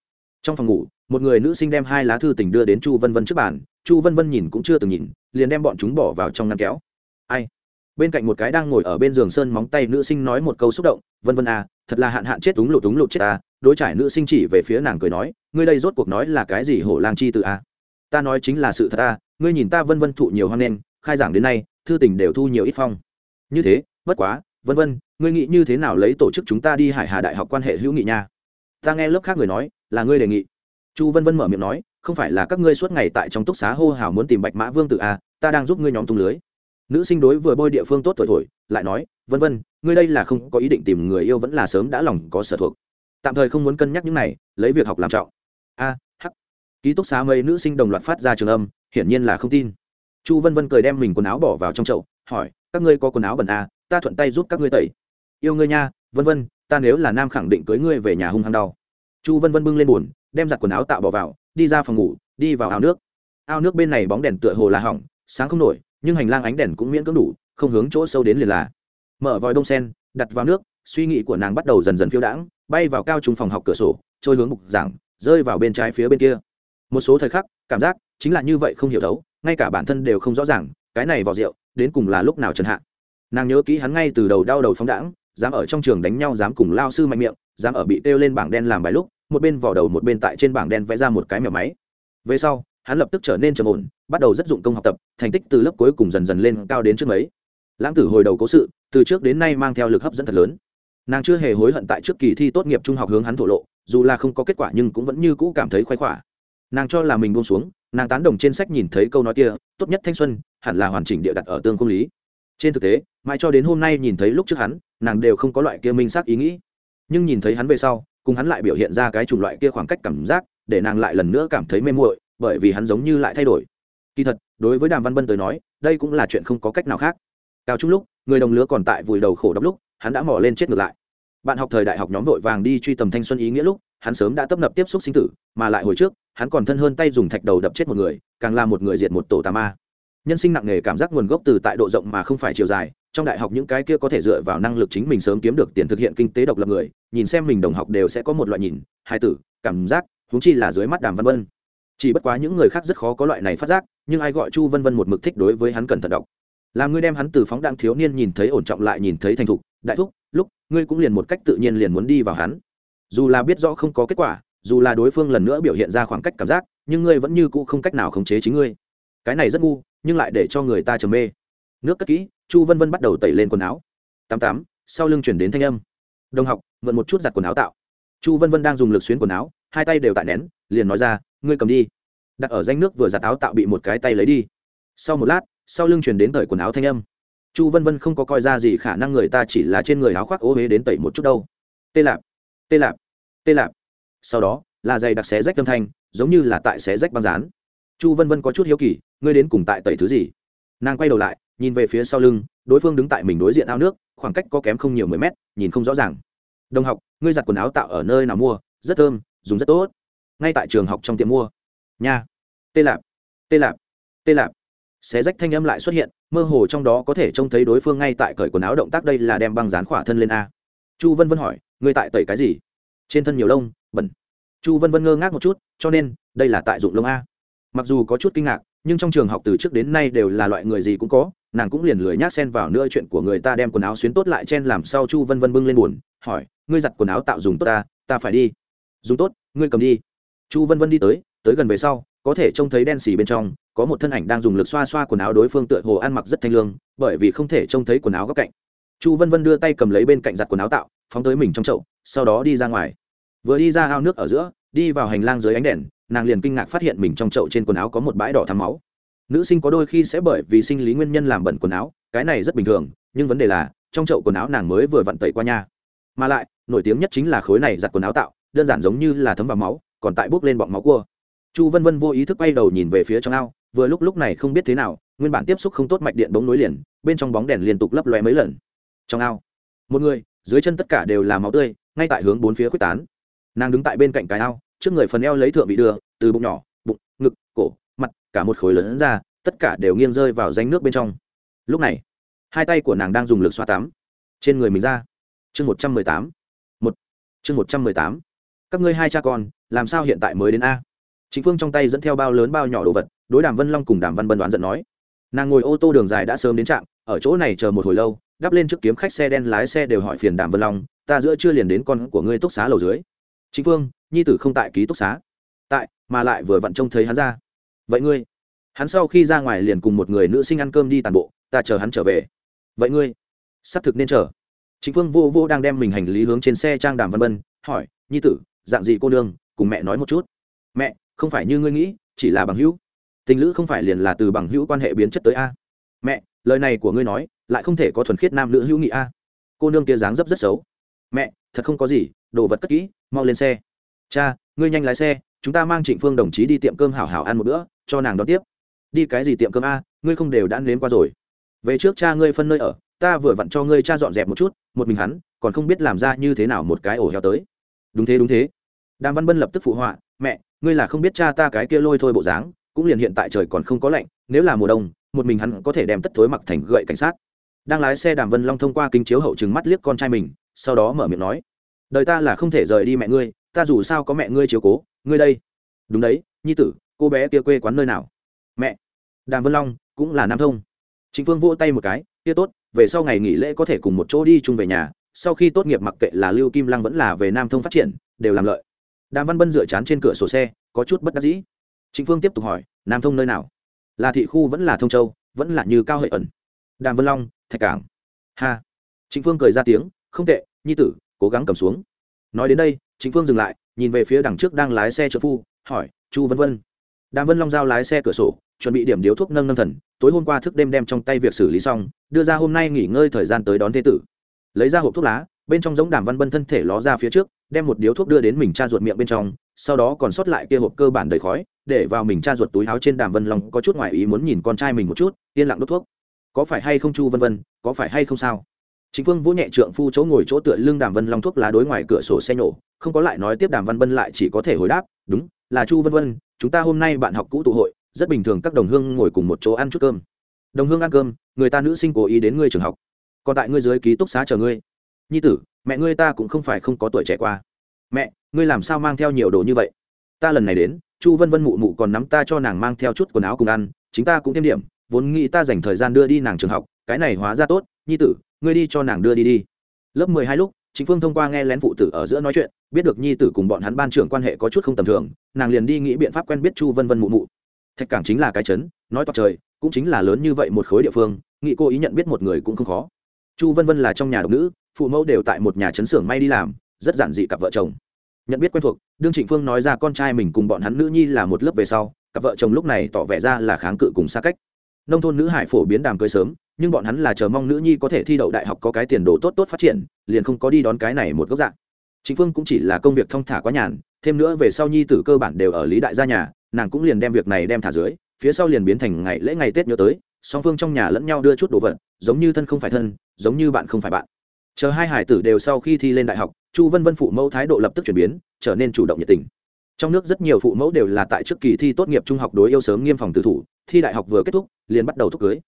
Trong phòng ngủ, một người nữ sinh đem hai lá thư tình đưa đến chu vân vân trước bàn. Chu vân vân nhìn cũng chưa từng nhìn, liền đem bọn chúng bỏ vào trong ngăn kéo. Ai? Bên cạnh một cái đang ngồi ở bên giường sơn móng tay nữ sinh nói một câu xúc động. Vân vân à thật là hạn hạn chết, đúng lụt đúng lụt chết à. Đối trải nữ sinh chỉ về phía nàng cười nói, ngươi đây rốt cuộc nói là cái gì hổ lang chi từ à? Ta nói chính là sự thật à ngươi nhìn ta vân vân thụ nhiều hoang nên khai giảng đến nay, thư tình đều thu nhiều ít phong. Như thế, bất quá, vân vân ngươi nghĩ như thế nào lấy tổ chức chúng ta đi hải hà đại học quan hệ hữu nghị nha? Ta nghe lớp khác người nói, là ngươi đề nghị. Chu vân vân mở miệng nói, không phải là các ngươi suốt ngày tại trong túc xá hô hào muốn tìm bạch mã vương tự a ta đang giúp ngươi nhóm tung lưới. Nữ sinh đối vừa bôi địa phương tốt thổi thổi, lại nói, vân vân, ngươi đây là không có ý định tìm người yêu vẫn là sớm đã lòng có sở thuộc. Tạm thời không muốn cân nhắc những này, lấy việc học làm trọng. A, hắc. Ký túc xá mấy nữ sinh đồng loạt phát ra trường âm, hiển nhiên là không tin. Chu vân vân cười đem mình quần áo bỏ vào trong chậu, hỏi, các ngươi có quần áo bẩn a ta thuận tay giúp các ngươi tẩy yêu ngươi nha vân vân ta nếu là nam khẳng định cưới ngươi về nhà hung hăng đau. Chu vân vân bưng lên buồn, đem giặt quần áo tạo bỏ vào đi ra phòng ngủ đi vào ao nước. Ao nước bên này bóng đèn tựa hồ là hỏng sáng không nổi nhưng hành lang ánh đèn cũng miễn cưỡng đủ không hướng chỗ sâu đến liền là. Mở vòi đông sen đặt vào nước suy nghĩ của nàng bắt đầu dần dần phiêu đãng bay vào cao trung phòng học cửa sổ trôi hướng mục giảng rơi vào bên trái phía bên kia. Một số thời khắc cảm giác chính là như vậy không hiểu thấu ngay cả bản thân đều không rõ ràng cái này vào rượu đến cùng là lúc nào trần hạ. Nàng nhớ kỹ hắn ngay từ đầu đau đầu phóng đãng dám ở trong trường đánh nhau, dám cùng lao sư mạnh miệng, dám ở bị kêu lên bảng đen làm bài lúc, một bên vỏ đầu một bên tại trên bảng đen vẽ ra một cái mèo máy. Về sau, hắn lập tức trở nên trầm ổn, bắt đầu rất dụng công học tập, thành tích từ lớp cuối cùng dần dần lên cao đến trước mấy. Lãng tử hồi đầu cố sự, từ trước đến nay mang theo lực hấp dẫn thật lớn. Nàng chưa hề hối hận tại trước kỳ thi tốt nghiệp trung học hướng hắn thổ lộ, dù là không có kết quả nhưng cũng vẫn như cũ cảm thấy khoái khỏa nàng cho là mình buông xuống, nàng tán đồng trên sách nhìn thấy câu nói kia, tốt nhất thanh xuân, hẳn là hoàn chỉnh địa đặt ở tương công lý trên thực tế, mãi cho đến hôm nay nhìn thấy lúc trước hắn, nàng đều không có loại kia minh xác ý nghĩ. Nhưng nhìn thấy hắn về sau, cùng hắn lại biểu hiện ra cái chủng loại kia khoảng cách cảm giác, để nàng lại lần nữa cảm thấy mê muội, bởi vì hắn giống như lại thay đổi. Kỳ thật, đối với đàm văn bân tới nói, đây cũng là chuyện không có cách nào khác. Cao trung lúc, người đồng lứa còn tại vùi đầu khổ đốc lúc, hắn đã mò lên chết ngược lại. Bạn học thời đại học nhóm vội vàng đi truy tầm thanh xuân ý nghĩa lúc, hắn sớm đã tấp nập tiếp xúc sinh tử, mà lại hồi trước, hắn còn thân hơn tay dùng thạch đầu đập chết một người, càng là một người diệt một tổ tà ma nhân sinh nặng nề cảm giác nguồn gốc từ tại độ rộng mà không phải chiều dài, trong đại học những cái kia có thể dựa vào năng lực chính mình sớm kiếm được tiền thực hiện kinh tế độc lập người, nhìn xem mình đồng học đều sẽ có một loại nhìn, hai tử, cảm giác, huống chi là dưới mắt đàm văn vân. Chỉ bất quá những người khác rất khó có loại này phát giác, nhưng ai gọi chu vân vân một mực thích đối với hắn cẩn thận đọc. Làm ngươi đem hắn từ phóng đạn thiếu niên nhìn thấy ổn trọng lại nhìn thấy thành thục, đại thúc, lúc, ngươi cũng liền một cách tự nhiên liền muốn đi vào hắn. Dù là biết rõ không có kết quả, dù là đối phương lần nữa biểu hiện ra khoảng cách cảm giác, nhưng ngươi vẫn như cũ không cách nào khống chế chính ngươi. Cái này rất ngu nhưng lại để cho người ta trầm mê. Nước cất kỹ, chu vân vân bắt đầu tẩy lên quần áo. Tám tám, sau lưng chuyển đến thanh âm. Đồng học, mượn một chút giặt quần áo tạo. Chu vân vân đang dùng lực xuyến quần áo, hai tay đều tại nén, liền nói ra, ngươi cầm đi. Đặt ở danh nước vừa giặt áo tạo bị một cái tay lấy đi. Sau một lát, sau lưng chuyển đến tẩy quần áo thanh âm. Chu vân vân không có coi ra gì khả năng người ta chỉ là trên người áo khoác ô huế đến tẩy một chút đâu. Tê lạp tê lạp tê lạp. Sau đó, là giày đặc xé rách âm thanh, giống như là tại xé rách băng rán chu vân vân có chút hiếu kỳ ngươi đến cùng tại tẩy thứ gì? Nàng quay đầu lại, nhìn về phía sau lưng, đối phương đứng tại mình đối diện ao nước, khoảng cách có kém không nhiều mười mét, nhìn không rõ ràng. Đồng học, ngươi giặt quần áo tạo ở nơi nào mua? Rất thơm, dùng rất tốt. Ngay tại trường học trong tiệm mua. Nha. Tê lạp tê lạp tê lạp. Xé rách thanh âm lại xuất hiện, mơ hồ trong đó có thể trông thấy đối phương ngay tại cởi quần áo động tác đây là đem băng dán khỏa thân lên a. Chu vân vân hỏi, ngươi tại tẩy cái gì? Trên thân nhiều lông, bẩn. Chu vân vân ngơ ngác một chút, cho nên, đây là tại dụng lông a. Mặc dù có chút kinh ngạc nhưng trong trường học từ trước đến nay đều là loại người gì cũng có, nàng cũng liền lười nhác xen vào nữa chuyện của người ta đem quần áo xuyến tốt lại chen làm sao chu vân vân bưng lên buồn, hỏi, ngươi giặt quần áo tạo dùng tốt ta ta phải đi. Dùng tốt, ngươi cầm đi. Chu vân vân đi tới tới gần về sau, có thể trông thấy đen xì bên trong, có một thân ảnh đang dùng lực xoa xoa quần áo đối phương tựa hồ ăn mặc rất thanh lương, bởi vì không thể trông thấy quần áo góc cạnh. Chu vân vân đưa tay cầm lấy bên cạnh giặt quần áo tạo, phóng tới mình trong chậu, sau đó đi ra ngoài. Vừa đi ra ao nước ở giữa, đi vào hành lang dưới ánh đèn nàng liền kinh ngạc phát hiện mình trong chậu trên quần áo có một bãi đỏ thắm máu. Nữ sinh có đôi khi sẽ bởi vì sinh lý nguyên nhân làm bẩn quần áo, cái này rất bình thường, nhưng vấn đề là, trong chậu quần áo nàng mới vừa vặn tẩy qua nha. Mà lại, nổi tiếng nhất chính là khối này giặt quần áo tạo, đơn giản giống như là thấm vào máu, còn tại bốc lên bọng máu cua. Chu vân vân vô ý thức bay đầu nhìn về phía trong ao, vừa lúc lúc này không biết thế nào, nguyên bản tiếp xúc không tốt mạch điện bóng nối liền, bên trong bóng đèn liên tục lấp lóe mấy lần. Trong ao, một người, dưới chân tất cả đều là máu tươi, ngay tại hướng bốn phía quyết tán. Nàng đứng tại bên cạnh cái ao trước người phần eo lấy thượng vị đưa, từ bụng nhỏ, bụng, ngực, cổ, mặt, cả một khối lớn ra, tất cả đều nghiêng rơi vào danh nước bên trong. Lúc này, hai tay của nàng đang dùng lực xoa tắm. Trên người mình ra, chương một trăm mười tám, một, chương một trăm mười tám. Các ngươi hai cha con, làm sao hiện tại mới đến a? Chính phương trong tay dẫn theo bao lớn bao nhỏ đồ vật, đối đàm vân long cùng đàm văn bân đoán giận nói. Nàng ngồi ô tô đường dài đã sớm đến trạm, ở chỗ này chờ một hồi lâu đắp lên trước kiếm khách xe đen lái xe đều hỏi phiền đàm vân long, ta giữa chưa liền đến con của ngươi túc xá lầu dưới. Chính phương nhi tử không tại ký túc xá. Tại, mà lại vừa vặn trông thấy hắn ra. Vậy ngươi? Hắn sau khi ra ngoài liền cùng một người nữ sinh ăn cơm đi tàn bộ, ta chờ hắn trở về. Vậy ngươi? Sắp thực nên chờ. Chính phương vô vô đang đem mình hành lý hướng trên xe trang đàm văn bân hỏi, nhi tử, dạng gì cô nương? Cùng mẹ nói một chút. Mẹ, không phải như ngươi nghĩ, chỉ là bằng hữu. Tình lữ không phải liền là từ bằng hữu quan hệ biến chất tới a. Mẹ, lời này của ngươi nói, lại không thể có thuần khiết nam nữ hữu nghị a. Cô nương kia dáng dấp rất xấu. Mẹ, thật không có gì, đồ vật cất kỹ, mau lên xe cha, ngươi nhanh lái xe, chúng ta mang trịnh phương đồng chí đi tiệm cơm hảo hảo ăn một bữa, cho nàng đón tiếp. Đi cái gì tiệm cơm a, ngươi không đều đã nếm qua rồi. Về trước cha ngươi phân nơi ở, ta vừa vặn cho ngươi cha dọn dẹp một chút, một mình hắn, còn không biết làm ra như thế nào một cái ổ heo tới. Đúng thế đúng thế. Đàm văn bân lập tức phụ họa, mẹ, ngươi là không biết cha ta cái kia lôi thôi bộ dáng, cũng liền hiện tại trời còn không có lạnh, nếu là mùa đông, một mình hắn có thể đem tất thối mặc thành gậy cảnh sát. Đang lái xe đàm vân long thông qua kính chiếu hậu chừng mắt liếc con trai mình, sau đó mở miệng nói, đời ta là không thể rời đi mẹ ngươi ta dù sao có mẹ ngươi chiếu cố, ngươi đây. Đúng đấy, nhi tử, cô bé kia quê quán nơi nào? Mẹ. Đàm vân long, cũng là nam thông. Chính phương vỗ tay một cái, kia tốt, về sau ngày nghỉ lễ có thể cùng một chỗ đi chung về nhà, sau khi tốt nghiệp mặc kệ là lưu kim lăng vẫn là về nam thông phát triển, đều làm lợi. Đàm văn bân dựa chán trên cửa sổ xe, có chút bất đắc dĩ. Chính phương tiếp tục hỏi, nam thông nơi nào? Là thị khu, vẫn là thông châu, vẫn là như cao hệ ẩn. Đàm vân long, thạch cảng. Ha. Chính phương cười ra tiếng, không tệ, nhi tử, cố gắng cầm xuống. Nói đến đây chính phương dừng lại, nhìn về phía đằng trước đang lái xe trợ phu, hỏi, chu vân vân. Đàm vân long giao lái xe cửa sổ, chuẩn bị điểm điếu thuốc nâng nâng thần, tối hôm qua thức đêm đem trong tay việc xử lý xong, đưa ra hôm nay nghỉ ngơi thời gian tới đón thế tử. Lấy ra hộp thuốc lá, bên trong giống đàm văn bân thân thể ló ra phía trước, đem một điếu thuốc đưa đến mình cha ruột miệng bên trong, sau đó còn sót lại kia hộp cơ bản đầy khói, để vào mình cha ruột túi áo trên đàm vân long có chút ngoại ý muốn nhìn con trai mình một chút, yên lặng đốt thuốc. Có phải hay không chu vân vân, có phải hay không sao? Chính phương vỗ nhẹ trượng phu chỗ ngồi chỗ tựa lưng đàm vân long thuốc lá đối ngoài cửa sổ xe nổ không có lại nói tiếp đàm văn bân lại chỉ có thể hồi đáp, đúng, là chu vân vân, chúng ta hôm nay bạn học cũ tụ hội, rất bình thường các đồng hương ngồi cùng một chỗ ăn chút cơm. Đồng hương ăn cơm, người ta nữ sinh cố ý đến ngươi trường học, còn tại ngươi dưới ký túc xá chờ ngươi. Nhi tử, mẹ ngươi ta cũng không phải không có tuổi trẻ qua. Mẹ, ngươi làm sao mang theo nhiều đồ như vậy? Ta lần này đến, chu vân vân mụ mụ còn nắm ta cho nàng mang theo chút quần áo cùng ăn, chính ta cũng thêm điểm, vốn nghĩ ta dành thời gian đưa đi nàng trường học, cái này hóa ra tốt, nhi tử, ngươi đi cho nàng đưa đi đi. Lớp mười hai lúc chính phương thông qua nghe lén phụ tử ở giữa nói chuyện, biết được nhi tử cùng bọn hắn ban trưởng quan hệ có chút không tầm thường, nàng liền đi nghĩ biện pháp quen biết chu vân vân mụ mụ. Thạch cảng chính là cái chấn, nói toạc trời, cũng chính là lớn như vậy một khối địa phương, nghĩ cô ý nhận biết một người cũng không khó. Chu vân vân là trong nhà độc nữ, phụ mẫu đều tại một nhà chấn xưởng may đi làm, rất giản dị cặp vợ chồng. Nhận biết quen thuộc, đương trịnh phương nói ra con trai mình cùng bọn hắn nữ nhi là một lớp về sau, cặp vợ chồng lúc này tỏ vẻ ra là kháng cự cùng xa cách. Nông thôn nữ hải phổ biến đàm cưới sớm nhưng bọn hắn là chờ mong nữ nhi có thể thi đậu đại học có cái tiền đồ tốt tốt phát triển, liền không có đi đón cái này một gốc dạng. Chính phương cũng chỉ là công việc thong thả quá nhàn, thêm nữa về sau nhi tử cơ bản đều ở lý đại gia nhà, nàng cũng liền đem việc này đem thả dưới, phía sau liền biến thành ngày lễ ngày tết nhớ tới, song phương trong nhà lẫn nhau đưa chút đồ vật, giống như thân không phải thân, giống như bạn không phải bạn. Chờ hai hải tử đều sau khi thi lên đại học, chu vân vân phụ mẫu thái độ lập tức chuyển biến, trở nên chủ động nhiệt tình. Trong nước rất nhiều phụ mẫu đều là tại trước kỳ thi tốt nghiệp trung học đối yêu sớm nghiêm phòng tử thủ, thi đại học vừa kết thúc, liền bắt đầu thúc cưới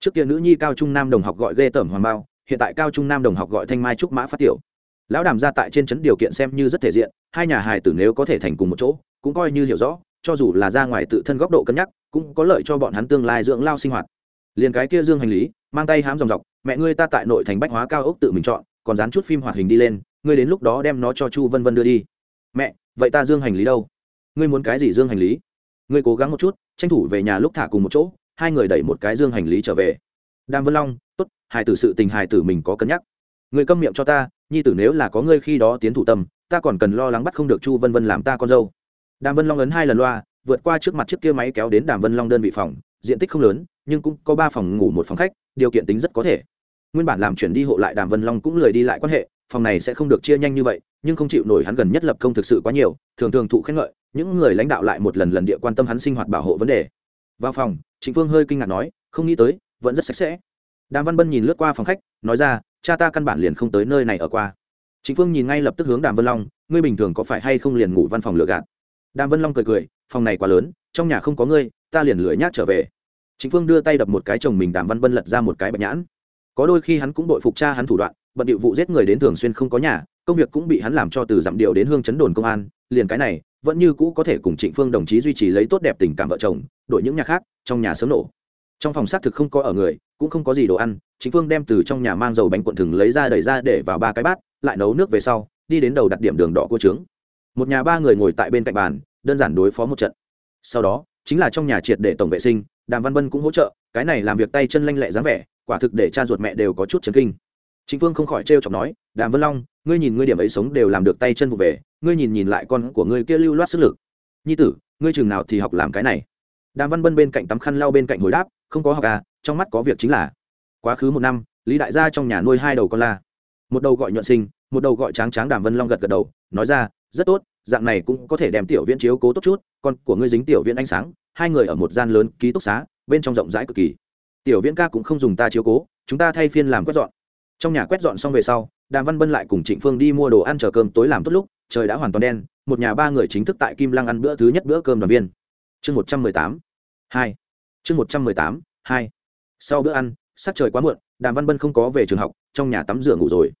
trước kia nữ nhi cao trung nam đồng học gọi ghê tởm hoàng bao, hiện tại cao trung nam đồng học gọi thanh mai trúc mã phát tiểu. Lão đàm ra tại trên chấn điều kiện xem như rất thể diện, hai nhà hài tử nếu có thể thành cùng một chỗ, cũng coi như hiểu rõ, cho dù là ra ngoài tự thân góc độ cân nhắc, cũng có lợi cho bọn hắn tương lai dưỡng lao sinh hoạt. Liền cái kia dương hành lý, mang tay hám dòng dọc, mẹ ngươi ta tại nội thành bách hóa cao ốc tự mình chọn, còn dán chút phim hoạt hình đi lên, ngươi đến lúc đó đem nó cho chu vân vân đưa đi. Mẹ, vậy ta dương hành lý đâu? Ngươi muốn cái gì dương hành lý? Ngươi cố gắng một chút, tranh thủ về nhà lúc thả cùng một chỗ hai người đẩy một cái dương hành lý trở về. Đàm vân long, tốt, hài tử sự tình hài tử mình có cân nhắc. Người câm miệng cho ta, nhi tử nếu là có ngươi khi đó tiến thủ tâm, ta còn cần lo lắng bắt không được chu vân vân làm ta con dâu. Đàm vân long ấn hai lần loa, vượt qua trước mặt chiếc kia máy kéo đến đàm vân long đơn vị phòng, diện tích không lớn, nhưng cũng có ba phòng ngủ một phòng khách, điều kiện tính rất có thể. Nguyên bản làm chuyển đi hộ lại đàm vân long cũng lười đi lại quan hệ, phòng này sẽ không được chia nhanh như vậy, nhưng không chịu nổi hắn gần nhất lập công thực sự quá nhiều, thường thường thụ khen ngợi, những người lãnh đạo lại một lần lần địa quan tâm hắn sinh hoạt bảo hộ vấn đề vào phòng, trịnh phương hơi kinh ngạc nói, không nghĩ tới, vẫn rất sạch sẽ. Đàm văn bân nhìn lướt qua phòng khách, nói ra, cha ta căn bản liền không tới nơi này ở qua. Chính phương nhìn ngay lập tức hướng đàm vân long, ngươi bình thường có phải hay không liền ngủ văn phòng lựa gạt? Đàm vân long cười cười, phòng này quá lớn, trong nhà không có ngươi, ta liền lười nhác trở về. Chính phương đưa tay đập một cái chồng mình, đàm văn bân lật ra một cái bạch nhãn. Có đôi khi hắn cũng đội phục cha hắn thủ đoạn, bận điệu vụ giết người đến thường xuyên không có nhà, công việc cũng bị hắn làm cho từ giảm điệu đến hương chấn đồn công an, liền cái này vẫn như cũ có thể cùng trịnh phương đồng chí duy trì lấy tốt đẹp tình cảm vợ chồng, đổi những nhà khác, trong nhà sớm nổ. Trong phòng xác thực không có ở người, cũng không có gì đồ ăn chính phương đem từ trong nhà mang dầu bánh cuộn thừng lấy ra đẩy ra để vào ba cái bát, lại nấu nước về sau, đi đến đầu đặt điểm đường đỏ của trướng. Một nhà ba người ngồi tại bên cạnh bàn, đơn giản đối phó một trận. Sau đó, chính là trong nhà triệt để tổng vệ sinh, đàm văn bân cũng hỗ trợ, cái này làm việc tay chân lanh lẹ dáng vẻ, quả thực để cha ruột mẹ đều có chút chấn kinh chính phương không khỏi trêu chọc nói, đàm vân long, ngươi nhìn ngươi điểm ấy sống đều làm được tay chân vụ về, ngươi nhìn nhìn lại con của ngươi kia lưu loát sức lực. Nhi tử, ngươi chừng nào thì học làm cái này? Đàm văn bân bên cạnh tắm khăn lau bên cạnh hồi đáp, không có học à trong mắt có việc chính là. Quá khứ một năm, lý đại gia trong nhà nuôi hai đầu con la. Một đầu gọi nhuận sinh, một đầu gọi tráng tráng đàm vân long gật gật đầu, nói ra, rất tốt, dạng này cũng có thể đem tiểu viễn chiếu cố tốt chút, con của ngươi dính tiểu viễn ánh sáng, hai người ở một gian lớn ký túc xá, bên trong rộng rãi cực kỳ. Tiểu viễn ca cũng không dùng ta chiếu cố, chúng ta thay phiên làm quét dọn trong nhà quét dọn xong về sau, đàm văn bân lại cùng trịnh phương đi mua đồ ăn chờ cơm tối làm tốt lúc, trời đã hoàn toàn đen, một nhà ba người chính thức tại kim lăng ăn bữa thứ nhất bữa cơm đoàn viên. Chương một trăm mười tám, hai. Chương một trăm mười tám, hai. Sau bữa ăn, sắc trời quá muộn, đàm văn bân không có về trường học, trong nhà tắm rửa ngủ rồi.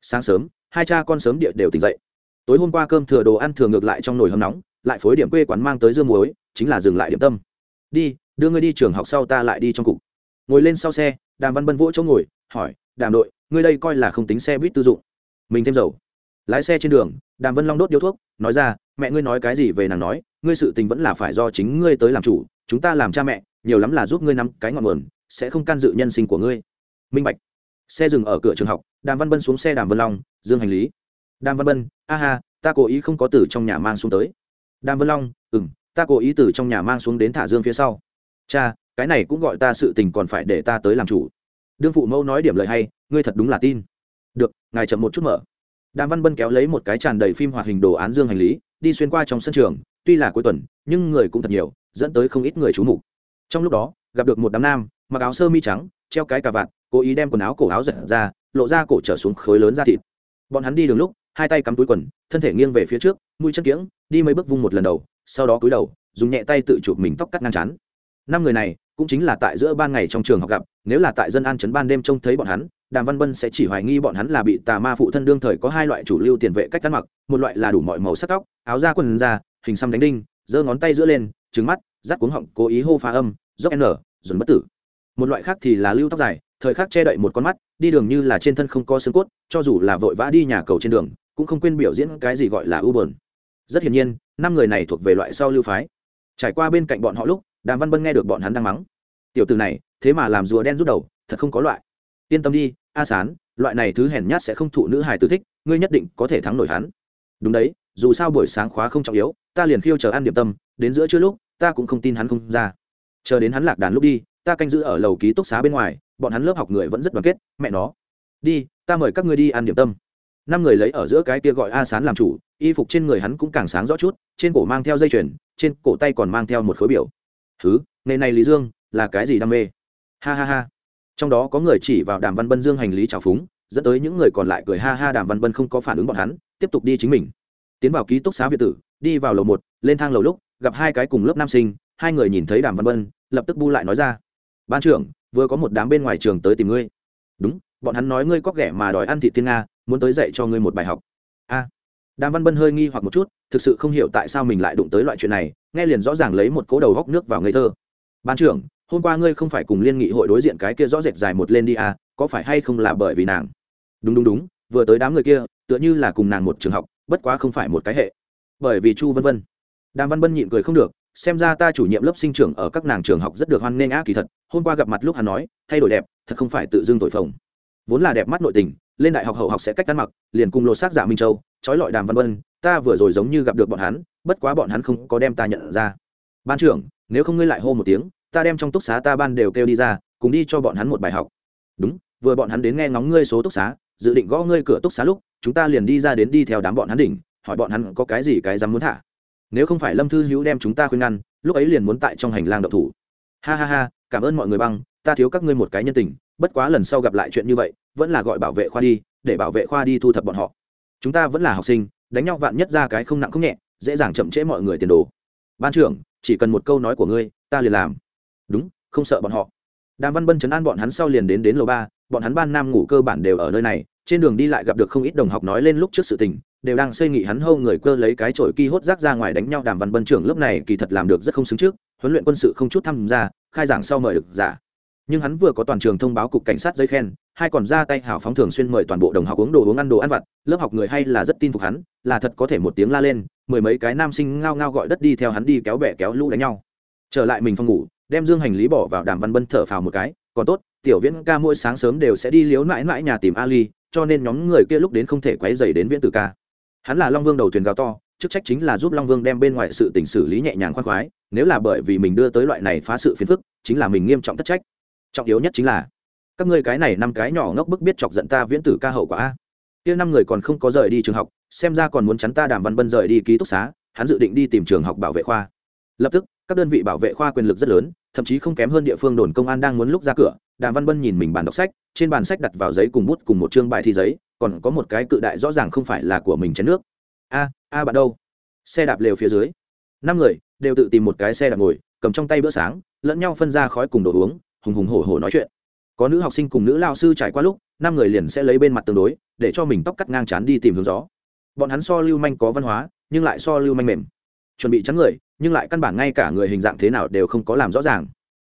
Sáng sớm, hai cha con sớm địa đều tỉnh dậy. Tối hôm qua cơm thừa đồ ăn thừa ngược lại trong nồi hâm nóng, lại phối điểm quê quán mang tới dương muối, chính là dừng lại điểm tâm. Đi, đưa ngươi đi trường học sau ta lại đi trong cục. Ngồi lên sau xe, đàm văn bân vỗ chỗ ngồi, hỏi, đàm đội ngươi đây coi là không tính xe buýt tư dụng. Mình thêm dầu. Lái xe trên đường, đàm vân long đốt điếu thuốc, nói ra, mẹ ngươi nói cái gì về nàng nói, ngươi sự tình vẫn là phải do chính ngươi tới làm chủ, chúng ta làm cha mẹ, nhiều lắm là giúp ngươi nắm cái ngọn nguồn, sẽ không can dự nhân sinh của ngươi. Minh bạch. Xe dừng ở cửa trường học, đàm văn bân xuống xe đàm vân long, dương hành lý. Đàm văn bân a ha, ta cố ý không có từ trong nhà mang xuống tới. Đàm vân long ừ m ta cố ý từ trong nhà mang xuống đến thả dương phía sau. Cha, cái này cũng gọi ta sự tình còn phải để ta tới làm chủ đương phụ mẫu nói điểm lời hay, ngươi thật đúng là tin. Được, ngài chậm một chút mở. Đàm văn bân kéo lấy một cái tràn đầy phim hoạt hình đồ án dương hành lý, đi xuyên qua trong sân trường, tuy là cuối tuần, nhưng người cũng thật nhiều, dẫn tới không ít người trú mục. Trong lúc đó, gặp được một đám nam, mặc áo sơ mi trắng, treo cái cà vạt, cố ý đem quần áo cổ áo giật ra, lộ ra cổ trở xuống khối lớn ra thịt. Bọn hắn đi đường lúc, hai tay cắm túi quần, thân thể nghiêng về phía trước, mũi chân kiễng đi mấy bước vung một lần đầu, sau đó cúi đầu, dùng nhẹ tay tự chụp mình tóc cắt ngang chán năm người này cũng chính là tại giữa ban ngày trong trường học gặp, nếu là tại dân an chấn ban đêm trông thấy bọn hắn, đàm văn bân sẽ chỉ hoài nghi bọn hắn là bị tà ma phụ thân đương thời có hai loại chủ lưu tiền vệ cách ăn mặc, một loại là đủ mọi màu sắc tóc, áo da quần da, hình xăm đánh đinh, giơ ngón tay giữa lên trứng mắt rắt cuống họng, cố ý hô phá âm, dốc n, dồn bất tử. Một loại khác thì là lưu tóc dài, thời khắc che đậy một con mắt, đi đường như là trên thân không có xương cốt, cho dù là vội vã đi nhà cầu trên đường, cũng không quên biểu diễn cái gì gọi là u bờn rất hiển nhiên, năm người này thuộc về loại sau lưu phái. Trải qua bên cạnh bọn họ lúc đàm văn bân nghe được bọn hắn đang mắng. Tiểu từ này, thế mà làm rùa đen rút đầu, thật không có loại. Yên tâm đi, a sán, loại này thứ hèn nhát sẽ không thụ nữ hài tử thích, ngươi nhất định có thể thắng nổi hắn. Đúng đấy, dù sao buổi sáng khóa không trọng yếu, ta liền khiêu chờ ăn điểm tâm, đến giữa trưa lúc, ta cũng không tin hắn không ra. Chờ đến hắn lạc đàn lúc đi, ta canh giữ ở lầu ký túc xá bên ngoài, bọn hắn lớp học người vẫn rất đoàn kết, mẹ nó. Đi, ta mời các ngươi đi ăn điểm tâm. Năm người lấy ở giữa cái kia gọi a sán làm chủ, y phục trên người hắn cũng càng sáng rõ chút, trên cổ mang theo dây chuyền, trên cổ tay còn mang theo một khối biểu thứ nghề này lý dương, là cái gì đam mê? Ha ha ha. Trong đó có người chỉ vào đàm văn bân dương hành lý trào phúng, dẫn tới những người còn lại cười ha ha đàm văn bân không có phản ứng bọn hắn, tiếp tục đi chính mình. Tiến vào ký túc xá việt tử, đi vào lầu một, lên thang lầu lúc, gặp hai cái cùng lớp nam sinh, hai người nhìn thấy đàm văn bân, lập tức bu lại nói ra. Ban trưởng, vừa có một đám bên ngoài trường tới tìm ngươi. Đúng, bọn hắn nói ngươi cóc ghẻ mà đòi ăn thị thiên nga, muốn tới dạy cho ngươi một bài học. A. Đàm văn bân hơi nghi hoặc một chút thực sự không hiểu tại sao mình lại đụng tới loại chuyện này, nghe liền rõ ràng lấy một cố đầu góc nước vào ngây thơ. Ban trưởng, hôm qua ngươi không phải cùng liên nghị hội đối diện cái kia rõ rệt dài một lên đi à có phải hay không là bởi vì nàng? Đúng đúng đúng, vừa tới đám người kia, tựa như là cùng nàng một trường học, bất quá không phải một cái hệ. Bởi vì chu vân vân. Đàm văn bân nhịn cười không được, xem ra ta chủ nhiệm lớp sinh trưởng ở các nàng trường học rất được hoan nghênh á kỳ thật, hôm qua gặp mặt lúc hắn nói, thay đổi đẹp, thật không phải tự dưng tội phồng. Vốn là đẹp mắt nội tình, lên đại học hậu học sẽ cách ăn mặc, liền cùng lột xác giả minh châu, trói lọi đàm văn vân ta vừa rồi giống như gặp được bọn hắn, bất quá bọn hắn không có đem ta nhận ra. Ban trưởng, nếu không ngươi lại hô một tiếng, ta đem trong túc xá ta ban đều kêu đi ra, cùng đi cho bọn hắn một bài học. Đúng, vừa bọn hắn đến nghe ngóng ngươi số túc xá, dự định gõ ngươi cửa túc xá lúc, chúng ta liền đi ra đến đi theo đám bọn hắn đỉnh, hỏi bọn hắn có cái gì cái dám muốn thả. Nếu không phải lâm thư hữu đem chúng ta khuyên ngăn, lúc ấy liền muốn tại trong hành lang độc thủ. Ha ha ha, cảm ơn mọi người băng, ta thiếu các ngươi một cái nhân tình, bất quá lần sau gặp lại chuyện như vậy, vẫn là gọi bảo vệ khoa đi, để bảo vệ khoa đi thu thập bọn họ. Chúng ta vẫn là học sinh đánh nhau vạn nhất ra cái không nặng không nhẹ, dễ dàng chậm trễ mọi người tiền đồ. Ban trưởng, chỉ cần một câu nói của ngươi, ta liền làm. Đúng, không sợ bọn họ. Đàm văn bân chấn an bọn hắn sau liền đến đến lầu ba, bọn hắn ban nam ngủ cơ bản đều ở nơi này, trên đường đi lại gặp được không ít đồng học nói lên lúc trước sự tình, đều đang xây nghị hắn hâu người cơ lấy cái chổi ki hốt rác ra ngoài đánh nhau. Đàm văn bân trưởng lớp này kỳ thật làm được rất không xứng trước, huấn luyện quân sự không chút tham gia, khai giảng sau mời được giả nhưng hắn vừa có toàn trường thông báo cục cảnh sát giấy khen, hai còn ra tay hào phóng thường xuyên mời toàn bộ đồng học uống đồ uống ăn đồ ăn vặt, lớp học người hay là rất tin phục hắn, là thật có thể một tiếng la lên, mười mấy cái nam sinh ngao ngao gọi đất đi theo hắn đi kéo bẹ kéo lũ đánh nhau. Trở lại mình phòng ngủ, đem dương hành lý bỏ vào đàm văn bân thở phào một cái, còn tốt, tiểu viễn ca mỗi sáng sớm đều sẽ đi liếu mãi mãi nhà tìm ali, cho nên nhóm người kia lúc đến không thể quấy dày đến viễn tử ca. Hắn là long vương đầu thuyền gào to, chức trách chính là giúp long vương đem bên ngoài sự tình xử lý nhẹ nhàng khoan khoái, nếu là bởi vì mình đưa tới loại này phá sự phiền phức, chính là mình nghiêm trọng thất trách trọng yếu nhất chính là, các ngươi cái này năm cái nhỏ ngốc bức biết chọc giận ta viễn tử ca hậu quả a. Kia năm người còn không có rời đi trường học, xem ra còn muốn chắn ta đàm văn bân rời đi ký túc xá, hắn dự định đi tìm trường học bảo vệ khoa. Lập tức, các đơn vị bảo vệ khoa quyền lực rất lớn, thậm chí không kém hơn địa phương đồn công an đang muốn lúc ra cửa, đàm văn bân nhìn mình bàn đọc sách, trên bàn sách đặt vào giấy cùng bút cùng một chương bài thi giấy, còn có một cái cự đại rõ ràng không phải là của mình chén nước. A a bạn đâu? Xe đạp lều phía dưới. Năm người đều tự tìm một cái xe đạp ngồi, cầm trong tay bữa sáng, lẫn nhau phân ra khói cùng đồ uống hùng hùng hổ hổ nói chuyện. Có nữ học sinh cùng nữ lao sư trải qua lúc, năm người liền sẽ lấy bên mặt tương đối, để cho mình tóc cắt ngang chán đi tìm hướng gió. Bọn hắn so lưu manh có văn hóa, nhưng lại so lưu manh mềm. Chuẩn bị chắn người, nhưng lại căn bản ngay cả người hình dạng thế nào đều không có làm rõ ràng.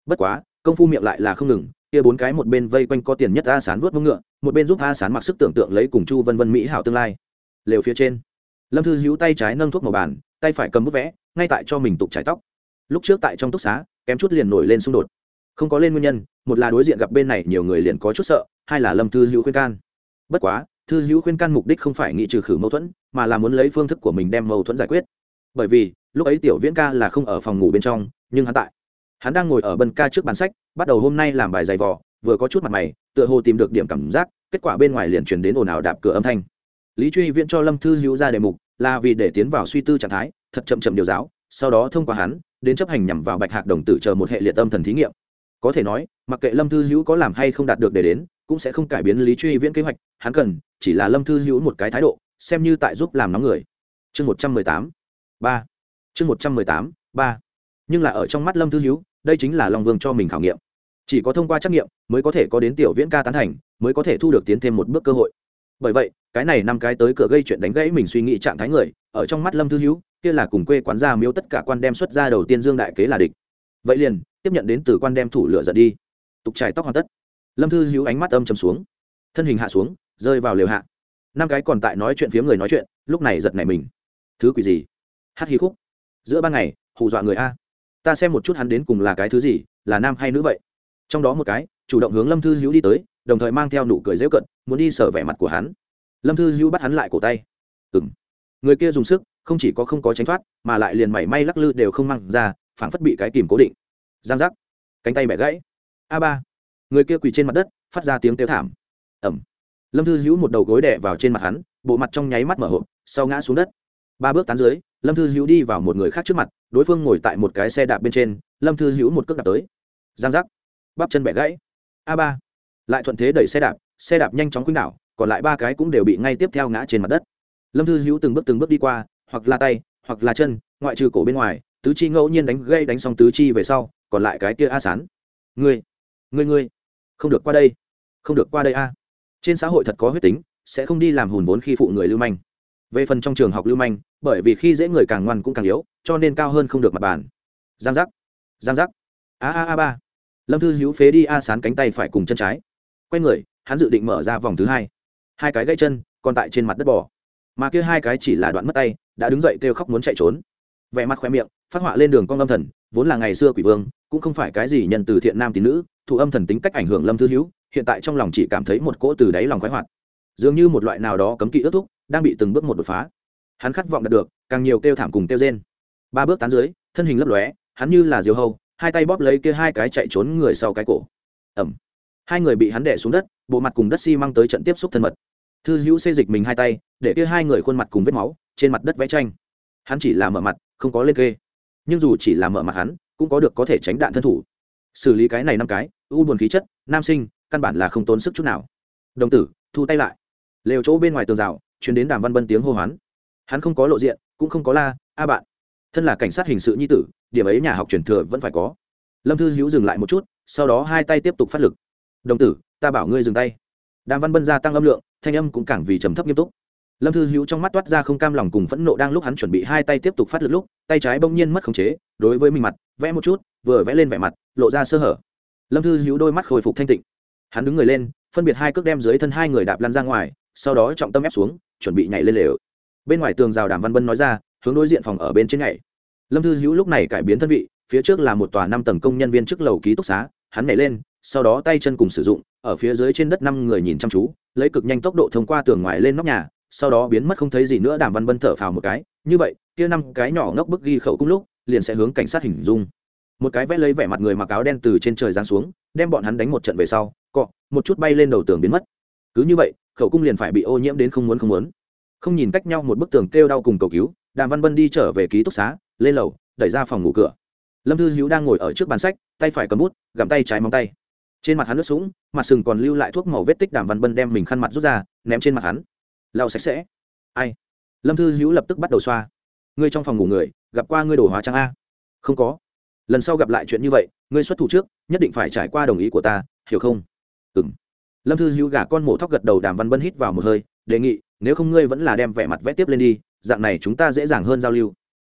Bất quá, công phu miệng lại là không ngừng, kia bốn cái một bên vây quanh có tiền nhất a sán vớt mông ngựa, một bên giúp a sán mặc sức tưởng tượng lấy cùng chu vân vân mỹ hảo tương lai. Lều phía trên, lâm thư hữu tay trái nâng thuốc màu bàn, tay phải cầm bút vẽ, ngay tại cho mình tục trái tóc. Lúc trước tại trong túc xá, kém chút liền nổi lên xung đột không có lên nguyên nhân, một là đối diện gặp bên này nhiều người liền có chút sợ, hai là lâm thư hữu khuyên can. Bất quá, thư hữu khuyên can mục đích không phải nghị trừ khử mâu thuẫn, mà là muốn lấy phương thức của mình đem mâu thuẫn giải quyết. Bởi vì, lúc ấy tiểu viễn ca là không ở phòng ngủ bên trong, nhưng hắn tại. Hắn đang ngồi ở bân ca trước bàn sách, bắt đầu hôm nay làm bài giày vò, vừa có chút mặt mày, tựa hồ tìm được điểm cảm giác, kết quả bên ngoài liền truyền đến ồn ào đạp cửa âm thanh. Lý truy viễn cho lâm thư hữu ra đề mục, là vì để tiến vào suy tư trạng thái, thật chậm chậm điều giáo, sau đó thông qua hắn, đến chấp hành nhằm vào bạch hạc đồng tử chờ một hệ liệt tâm thần thí nghiệm có thể nói, mặc kệ lâm thư hữu có làm hay không đạt được để đến, cũng sẽ không cải biến lý truy viễn kế hoạch, hắn cần chỉ là lâm thư hữu một cái thái độ, xem như tại giúp làm nóng người. Chương một trăm mười tám, ba. Chương một trăm mười tám, ba. Nhưng là ở trong mắt lâm thư hữu, đây chính là long vương cho mình khảo nghiệm. Chỉ có thông qua trắc nghiệm mới có thể có đến tiểu viễn ca tán thành, mới có thể thu được tiến thêm một bước cơ hội. Bởi vậy, cái này năm cái tới cửa gây chuyện đánh gãy mình suy nghĩ trạng thái người, ở trong mắt lâm thư hữu, kia là cùng quê quán gia miếu tất cả quan đem xuất ra đầu tiên dương đại kế là địch. Vậy liền tiếp nhận đến từ quan đem thủ lửa giận đi. Tục trải tóc hoàn tất. Lâm thư hữu ánh mắt âm chầm xuống. Thân hình hạ xuống, rơi vào liều hạ. Năm cái còn tại nói chuyện phía người nói chuyện, lúc này giật nảy mình. Thứ quỷ gì? Hát hí khúc. Giữa ban ngày, hù dọa người a. Ta xem một chút hắn đến cùng là cái thứ gì, là nam hay nữ vậy? Trong đó một cái, chủ động hướng lâm thư hữu đi tới, đồng thời mang theo nụ cười dễu cận, muốn đi sở vẻ mặt của hắn. Lâm thư hữu bắt hắn lại cổ tay. Ừng người kia dùng sức, không chỉ có không có tránh thoát, mà lại liền mảy may lắc lư đều không mang ra, phảng phất bị cái kìm cố định giang giác. Cánh tay bẻ gãy. A ba. Người kia quỳ trên mặt đất, phát ra tiếng kêu thảm. Ẩm lâm thư hữu một đầu gối đè vào trên mặt hắn, bộ mặt trong nháy mắt mở hộp, sau ngã xuống đất. Ba bước tán dưới, lâm thư hữu đi vào một người khác trước mặt, đối phương ngồi tại một cái xe đạp bên trên, lâm thư hữu một cước đạp tới. Giang giác. Bắp chân bẻ gãy. A ba. Lại thuận thế đẩy xe đạp xe đạp nhanh chóng khuynh đảo, còn lại ba cái cũng đều bị ngay tiếp theo ngã trên mặt đất. Lâm thư hữu từng bước từng bước đi qua, hoặc là tay, hoặc là chân, ngoại trừ cổ bên ngoài, tứ chi ngẫu nhiên đánh gây đánh xong tứ chi về sau còn lại cái kia a sán. Ngươi ngươi ngươi, không được qua đây, không được qua đây a. Trên xã hội thật có huyết tính, sẽ không đi làm hùn vốn khi phụ người lưu manh. Về phần trong trường học lưu manh, bởi vì khi dễ người càng ngoan cũng càng yếu, cho nên cao hơn không được mặt bàn. Giang giác giang giác. A a a, ba. Lâm thư hữu phế đi a sán cánh tay phải cùng chân trái. Quay người, hắn dự định mở ra vòng thứ hai. Hai cái gãy chân, còn tại trên mặt đất bò. Mà kia hai cái chỉ là đoạn mất tay, đã đứng dậy kêu khóc muốn chạy trốn. Vẻ mặt khoe miệng, phát họa lên đường con âm thần vốn là ngày xưa quỷ vương, cũng không phải cái gì nhân từ thiện nam tín nữ, thụ âm thần tính cách ảnh hưởng lâm thư hữu hiện tại trong lòng chỉ cảm thấy một cỗ từ đáy lòng khoái hoạt. Dường như một loại nào đó cấm kỵ ước thúc, đang bị từng bước một đột phá. Hắn khát vọng đạt được, càng nhiều kêu thảm cùng kêu rên. Ba bước tán dưới, thân hình lấp lóe, hắn như là diều hâu, hai tay bóp lấy kia hai cái chạy trốn người sau cái cổ. Ẩm hai người bị hắn đẻ xuống đất, bộ mặt cùng đất xi、si、măng tới trận tiếp xúc thân mật. Thư hữu xê dịch mình hai tay, để kia hai người khuôn mặt cùng vết máu, trên mặt đất vẽ tranh. Hắn chỉ là mở mặt, không có lên kê nhưng dù chỉ là mở mặt hắn, cũng có được có thể tránh đạn thân thủ. Xử lý cái này năm cái, u buồn khí chất, nam sinh, căn bản là không tốn sức chút nào. Đồng tử, thu tay lại. Lều chỗ bên ngoài tường rào chuyển đến đàm văn bân tiếng hô hoán. Hắn không có lộ diện, cũng không có la, a bạn, thân là cảnh sát hình sự nhi tử, điểm ấy nhà học truyền thừa vẫn phải có. Lâm thư hữu dừng lại một chút, sau đó hai tay tiếp tục phát lực. Đồng tử, ta bảo ngươi dừng tay. Đàm văn bân gia tăng âm lượng, thanh âm cũng càng vì trầm thấp nghiêm túc lâm thư hữu trong mắt toát ra không cam lòng cùng phẫn nộ đang lúc hắn chuẩn bị hai tay tiếp tục phát lực lúc, tay trái bỗng nhiên mất khống chế, đối với mình mặt, vẽ một chút, vừa vẽ lên vẻ mặt, lộ ra sơ hở. Lâm thư hữu đôi mắt khôi phục thanh tịnh. Hắn đứng người lên, phân biệt hai cước đem dưới thân hai người đạp lăn ra ngoài, sau đó trọng tâm ép xuống, chuẩn bị nhảy lên lều. Bên ngoài tường rào đàm văn bân nói ra, hướng đối diện phòng ở bên trên nhảy. Lâm thư hữu lúc này cải biến thân vị, phía trước là một tòa năm tầng công nhân viên trước lầu ký túc xá, hắn nhảy lên, sau đó tay chân cùng sử dụng, ở phía dưới trên đất năm người nhìn chăm chú, lấy cực nhanh tốc độ thông qua tường ngoài lên nóc nhà sau đó biến mất không thấy gì nữa, đàm văn bân thở phào một cái. Như vậy, kia năm cái nhỏ ngốc bức ghi khẩu cung lúc, liền sẽ hướng cảnh sát hình dung. Một cái vẽ lấy vẻ mặt người mặc áo đen từ trên trời giáng xuống, đem bọn hắn đánh một trận về sau, cọ, một chút bay lên đầu tường biến mất. Cứ như vậy, khẩu cung liền phải bị ô nhiễm đến không muốn không muốn. Không nhìn cách nhau một bức tường kêu đau cùng cầu cứu, đàm văn bân đi trở về ký túc xá, lên lầu, đẩy ra phòng ngủ cửa. Lâm thư hữu đang ngồi ở trước bàn sách, tay phải cầm bút, gặm tay trái móng tay. Trên mặt hắn nước sũng mặt sừng còn lưu lại thuốc màu vết tích, đàm văn bân đem mình khăn mặt rút ra, ném trên mặt hắn lau sạch sẽ. Ai? Lâm thư hữu lập tức bắt đầu xoa. Ngươi trong phòng ngủ người, gặp qua ngươi đồ hóa trang a? Không có. Lần sau gặp lại chuyện như vậy, ngươi xuất thủ trước, nhất định phải trải qua đồng ý của ta, hiểu không? Ừng lâm thư hữu gả con mổ thóc gật đầu đàm văn bân hít vào một hơi, đề nghị, nếu không ngươi vẫn là đem vẻ mặt vẽ tiếp lên đi, dạng này chúng ta dễ dàng hơn giao lưu.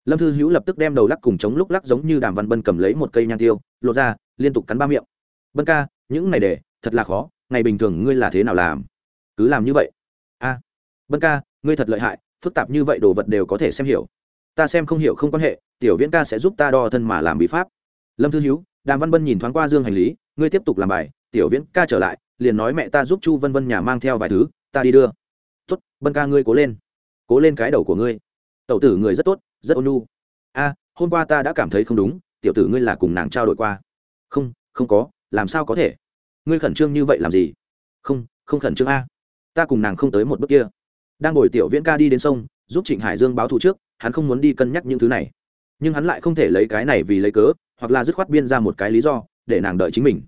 Lâm thư hữu lập tức đem đầu lắc cùng chống lúc lắc giống như đàm văn bân cầm lấy một cây nhang tiêu, lột ra, liên tục cắn ba miệng. Bân ca, những này để, thật là khó, ngày bình thường ngươi là thế nào làm? Cứ làm như vậy bân ca, ngươi thật lợi hại, phức tạp như vậy đồ vật đều có thể xem hiểu. Ta xem không hiểu không quan hệ, tiểu viễn ca sẽ giúp ta đo thân mà làm bí pháp. Lâm thư hữu đàm văn bân nhìn thoáng qua dương hành lý, ngươi tiếp tục làm bài, tiểu viễn ca trở lại, liền nói mẹ ta giúp chu vân vân nhà mang theo vài thứ, ta đi đưa. Tốt bân ca ngươi cố lên. Cố lên cái đầu của ngươi. Tẩu tử người rất tốt, rất ôn nhu. A, hôm qua ta đã cảm thấy không đúng, tiểu tử ngươi là cùng nàng trao đổi qua. Không không có, làm sao có thể? Ngươi khẩn trương như vậy làm gì? Không không khẩn trương a. Ta cùng nàng không tới một bước kia đang ngồi tiểu viễn ca đi đến sông, giúp trịnh hải dương báo thù trước, hắn không muốn đi cân nhắc những thứ này. Nhưng hắn lại không thể lấy cái này vì lấy cớ, hoặc là dứt khoát biên ra một cái lý do, để nàng đợi chính mình.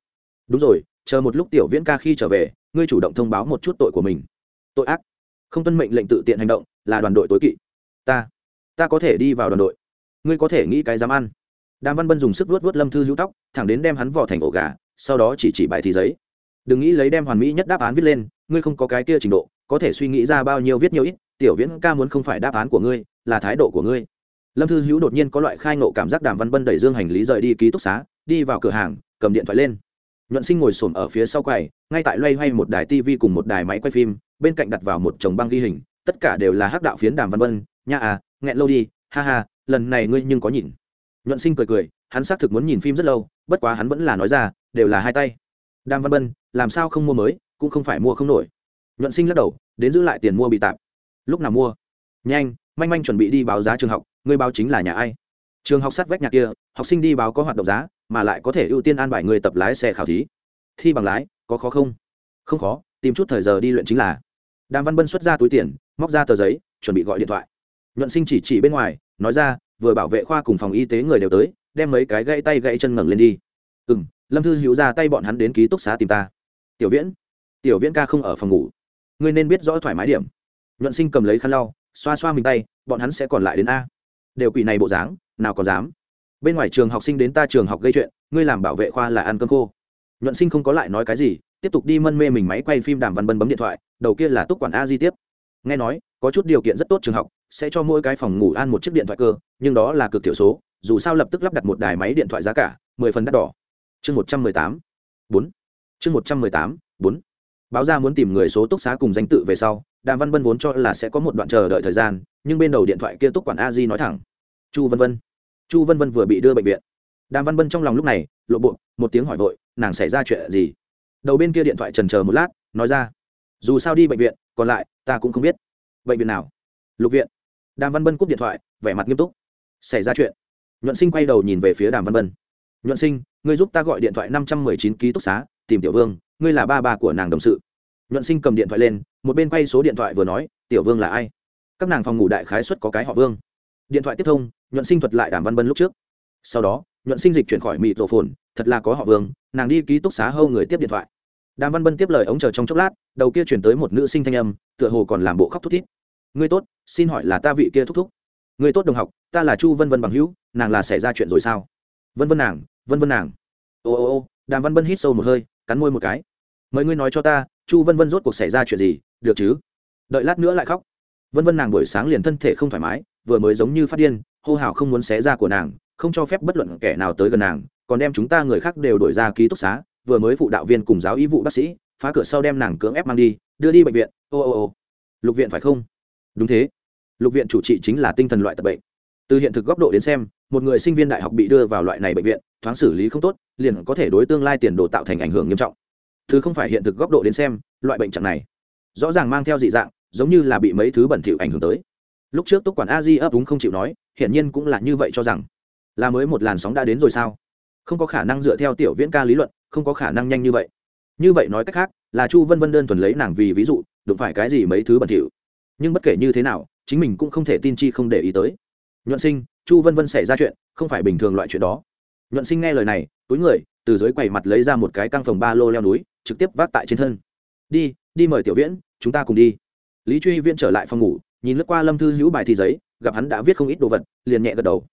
Đúng rồi, chờ một lúc tiểu viễn ca khi trở về, ngươi chủ động thông báo một chút tội của mình. Tội ác. Không tuân mệnh lệnh tự tiện hành động, là đoàn đội tối kỵ. Ta ta có thể đi vào đoàn đội. Ngươi có thể nghĩ cái dám ăn. Đàm văn bân dùng sức vuốt vuốt lâm thư hữu tóc, thẳng đến đem hắn vỏ thành ổ gà, sau đó chỉ chỉ bài thi giấy. Đừng nghĩ lấy đem hoàn mỹ nhất đáp án viết lên, ngươi không có cái kia trình độ có thể suy nghĩ ra bao nhiêu viết nhiều ít, tiểu viễn ca muốn không phải đáp án của ngươi, là thái độ của ngươi. Lâm thư hữu đột nhiên có loại khai ngộ cảm giác đàm văn bân đẩy dương hành lý rời đi ký túc xá, đi vào cửa hàng, cầm điện thoại lên. Nhuận sinh ngồi xổm ở phía sau quầy, ngay tại loay hoay một đài tv cùng một đài máy quay phim, bên cạnh đặt vào một chồng băng ghi hình, tất cả đều là hắc đạo phiến đàm văn bân, nha à nghẹn lâu đi, ha ha, lần này ngươi nhưng có nhìn. Nhuận sinh cười cười, hắn xác thực muốn nhìn phim rất lâu, bất quá hắn vẫn là nói ra, đều là hai tay. Đàm văn bân, làm sao không mua mới, cũng không phải mua không nổi nhuận sinh lắc đầu, đến giữ lại tiền mua bị tạp. Lúc nào mua? Nhanh, manh manh chuẩn bị đi báo giá trường học Người báo chính là nhà ai? Trường học sát vách nhà kia, học sinh đi báo có hoạt động giá, mà lại có thể ưu tiên an bài người tập lái xe khảo thí. Thi bằng lái, có khó không? Không khó, tìm chút thời giờ đi luyện chính là. Đàm văn bân xuất ra túi tiền, móc ra tờ giấy, chuẩn bị gọi điện thoại. Nhuận sinh chỉ chỉ bên ngoài, nói ra, vừa bảo vệ khoa cùng phòng y tế người đều tới, đem mấy cái gãy tay gãy chân ngẩng lên đi. Ừ m lâm thư hữu ra tay bọn hắn đến ký túc xá tìm ta. Tiểu viễn tiểu viễn ca không ở phòng ngủ ngươi nên biết rõ thoải mái điểm. Nhuận sinh cầm lấy khăn lau, xoa xoa mình tay, bọn hắn sẽ còn lại đến a. Đều quỷ này bộ dáng, nào còn dám. Bên ngoài trường học sinh đến ta trường học gây chuyện, ngươi làm bảo vệ khoa là ăn cơm khô. Nhuận sinh không có lại nói cái gì, tiếp tục đi mân mê mình máy quay phim đàm văn bân bấm điện thoại, đầu kia là túc quản a di tiếp. Nghe nói, có chút điều kiện rất tốt trường học, sẽ cho mỗi cái phòng ngủ an một chiếc điện thoại cơ, nhưng đó là cực thiểu số, dù sao lập tức lắp đặt một đài máy điện thoại giá cả, mười phần đắt đỏ. Chương một trăm mười tám, bốn. Chương một trăm mười tám, bốn báo ra muốn tìm người số túc xá cùng danh tự về sau, đàm văn bân vốn cho là sẽ có một đoạn chờ đợi thời gian, nhưng bên đầu điện thoại kia túc quản a di nói thẳng. Chu vân vân. Chu vân vân vừa bị đưa bệnh viện. Đàm văn bân trong lòng lúc này, lộ bộ, một tiếng hỏi vội, nàng xảy ra chuyện gì? Đầu bên kia điện thoại trần chờ một lát, nói ra. Dù sao đi bệnh viện, còn lại, ta cũng không biết. Bệnh viện nào? Lục viện. Đàm văn bân cúp điện thoại, vẻ mặt nghiêm túc. Xảy ra chuyện. Nhuận sinh quay đầu nhìn về phía đàm văn bân nhuận sinh, ngươi giúp ta gọi điện thoại năm trăm mười chín ký túc xá, tìm tiểu vương ngươi là ba ba của nàng đồng sự. Nhuận sinh cầm điện thoại lên, một bên quay số điện thoại vừa nói, tiểu vương là ai? Các nàng phòng ngủ đại khái xuất có cái họ vương. Điện thoại tiếp thông, nhuận sinh thuật lại đàm văn bân lúc trước. Sau đó, nhuận sinh dịch chuyển khỏi mịt rổ phồn, thật là có họ vương, nàng đi ký túc xá hâu người tiếp điện thoại. Đàm văn bân tiếp lời ống chờ trong chốc lát, đầu kia chuyển tới một nữ sinh thanh âm, tựa hồ còn làm bộ khóc thút thít. Ngươi tốt, xin hỏi là ta vị kia thúc thúc? Ngươi tốt đồng học, ta là chu vân vân bằng hữu, nàng là xảy ra chuyện rồi sao? Vân vân nàng, vân vân nàng. Ô ô ô, đàm văn bân hít sâu một hơi cắn môi một cái. Mời ngươi nói cho ta, chu vân vân rốt cuộc xảy ra chuyện gì, được chứ? Đợi lát nữa lại khóc. Vân vân nàng buổi sáng liền thân thể không thoải mái, vừa mới giống như phát điên, hô hào không muốn xé ra của nàng, không cho phép bất luận kẻ nào tới gần nàng, còn đem chúng ta người khác đều đổi ra ký túc xá, vừa mới phụ đạo viên cùng giáo y vụ bác sĩ, phá cửa sau đem nàng cưỡng ép mang đi, đưa đi bệnh viện, ô ô ô. Lục viện phải không? Đúng thế. Lục viện chủ trị chính là tinh thần loại tập bệnh. Từ hiện thực góc độ đến xem, một người sinh viên đại học bị đưa vào loại này bệnh viện thoáng xử lý không tốt, liền có thể đối tương lai tiền đồ tạo thành ảnh hưởng nghiêm trọng. Thứ không phải hiện thực góc độ đến xem, loại bệnh trạng này, rõ ràng mang theo dị dạng, giống như là bị mấy thứ bẩn thỉu ảnh hưởng tới. Lúc trước túc quản a di ấp úng không chịu nói, hiển nhiên cũng là như vậy cho rằng, là mới một làn sóng đã đến rồi sao? Không có khả năng dựa theo tiểu viễn ca lý luận, không có khả năng nhanh như vậy. Như vậy nói cách khác, là chu vân vân đơn thuần lấy nàng vì ví dụ, đụng phải cái gì mấy thứ bẩn thỉu. Nhưng bất kể như thế nào, chính mình cũng không thể tin chi không để ý tới. Nhuận sinh, chu vân vân xảy ra chuyện, không phải bình thường loại chuyện đó nhuận sinh nghe lời này, túi người, từ dưới quầy mặt lấy ra một cái căng phòng ba lô leo núi, trực tiếp vác tại trên thân. Đi đi mời tiểu viễn, chúng ta cùng đi. Lý truy viễn trở lại phòng ngủ, nhìn lướt qua lâm thư hữu bài thi giấy, gặp hắn đã viết không ít đồ vật, liền nhẹ gật đầu.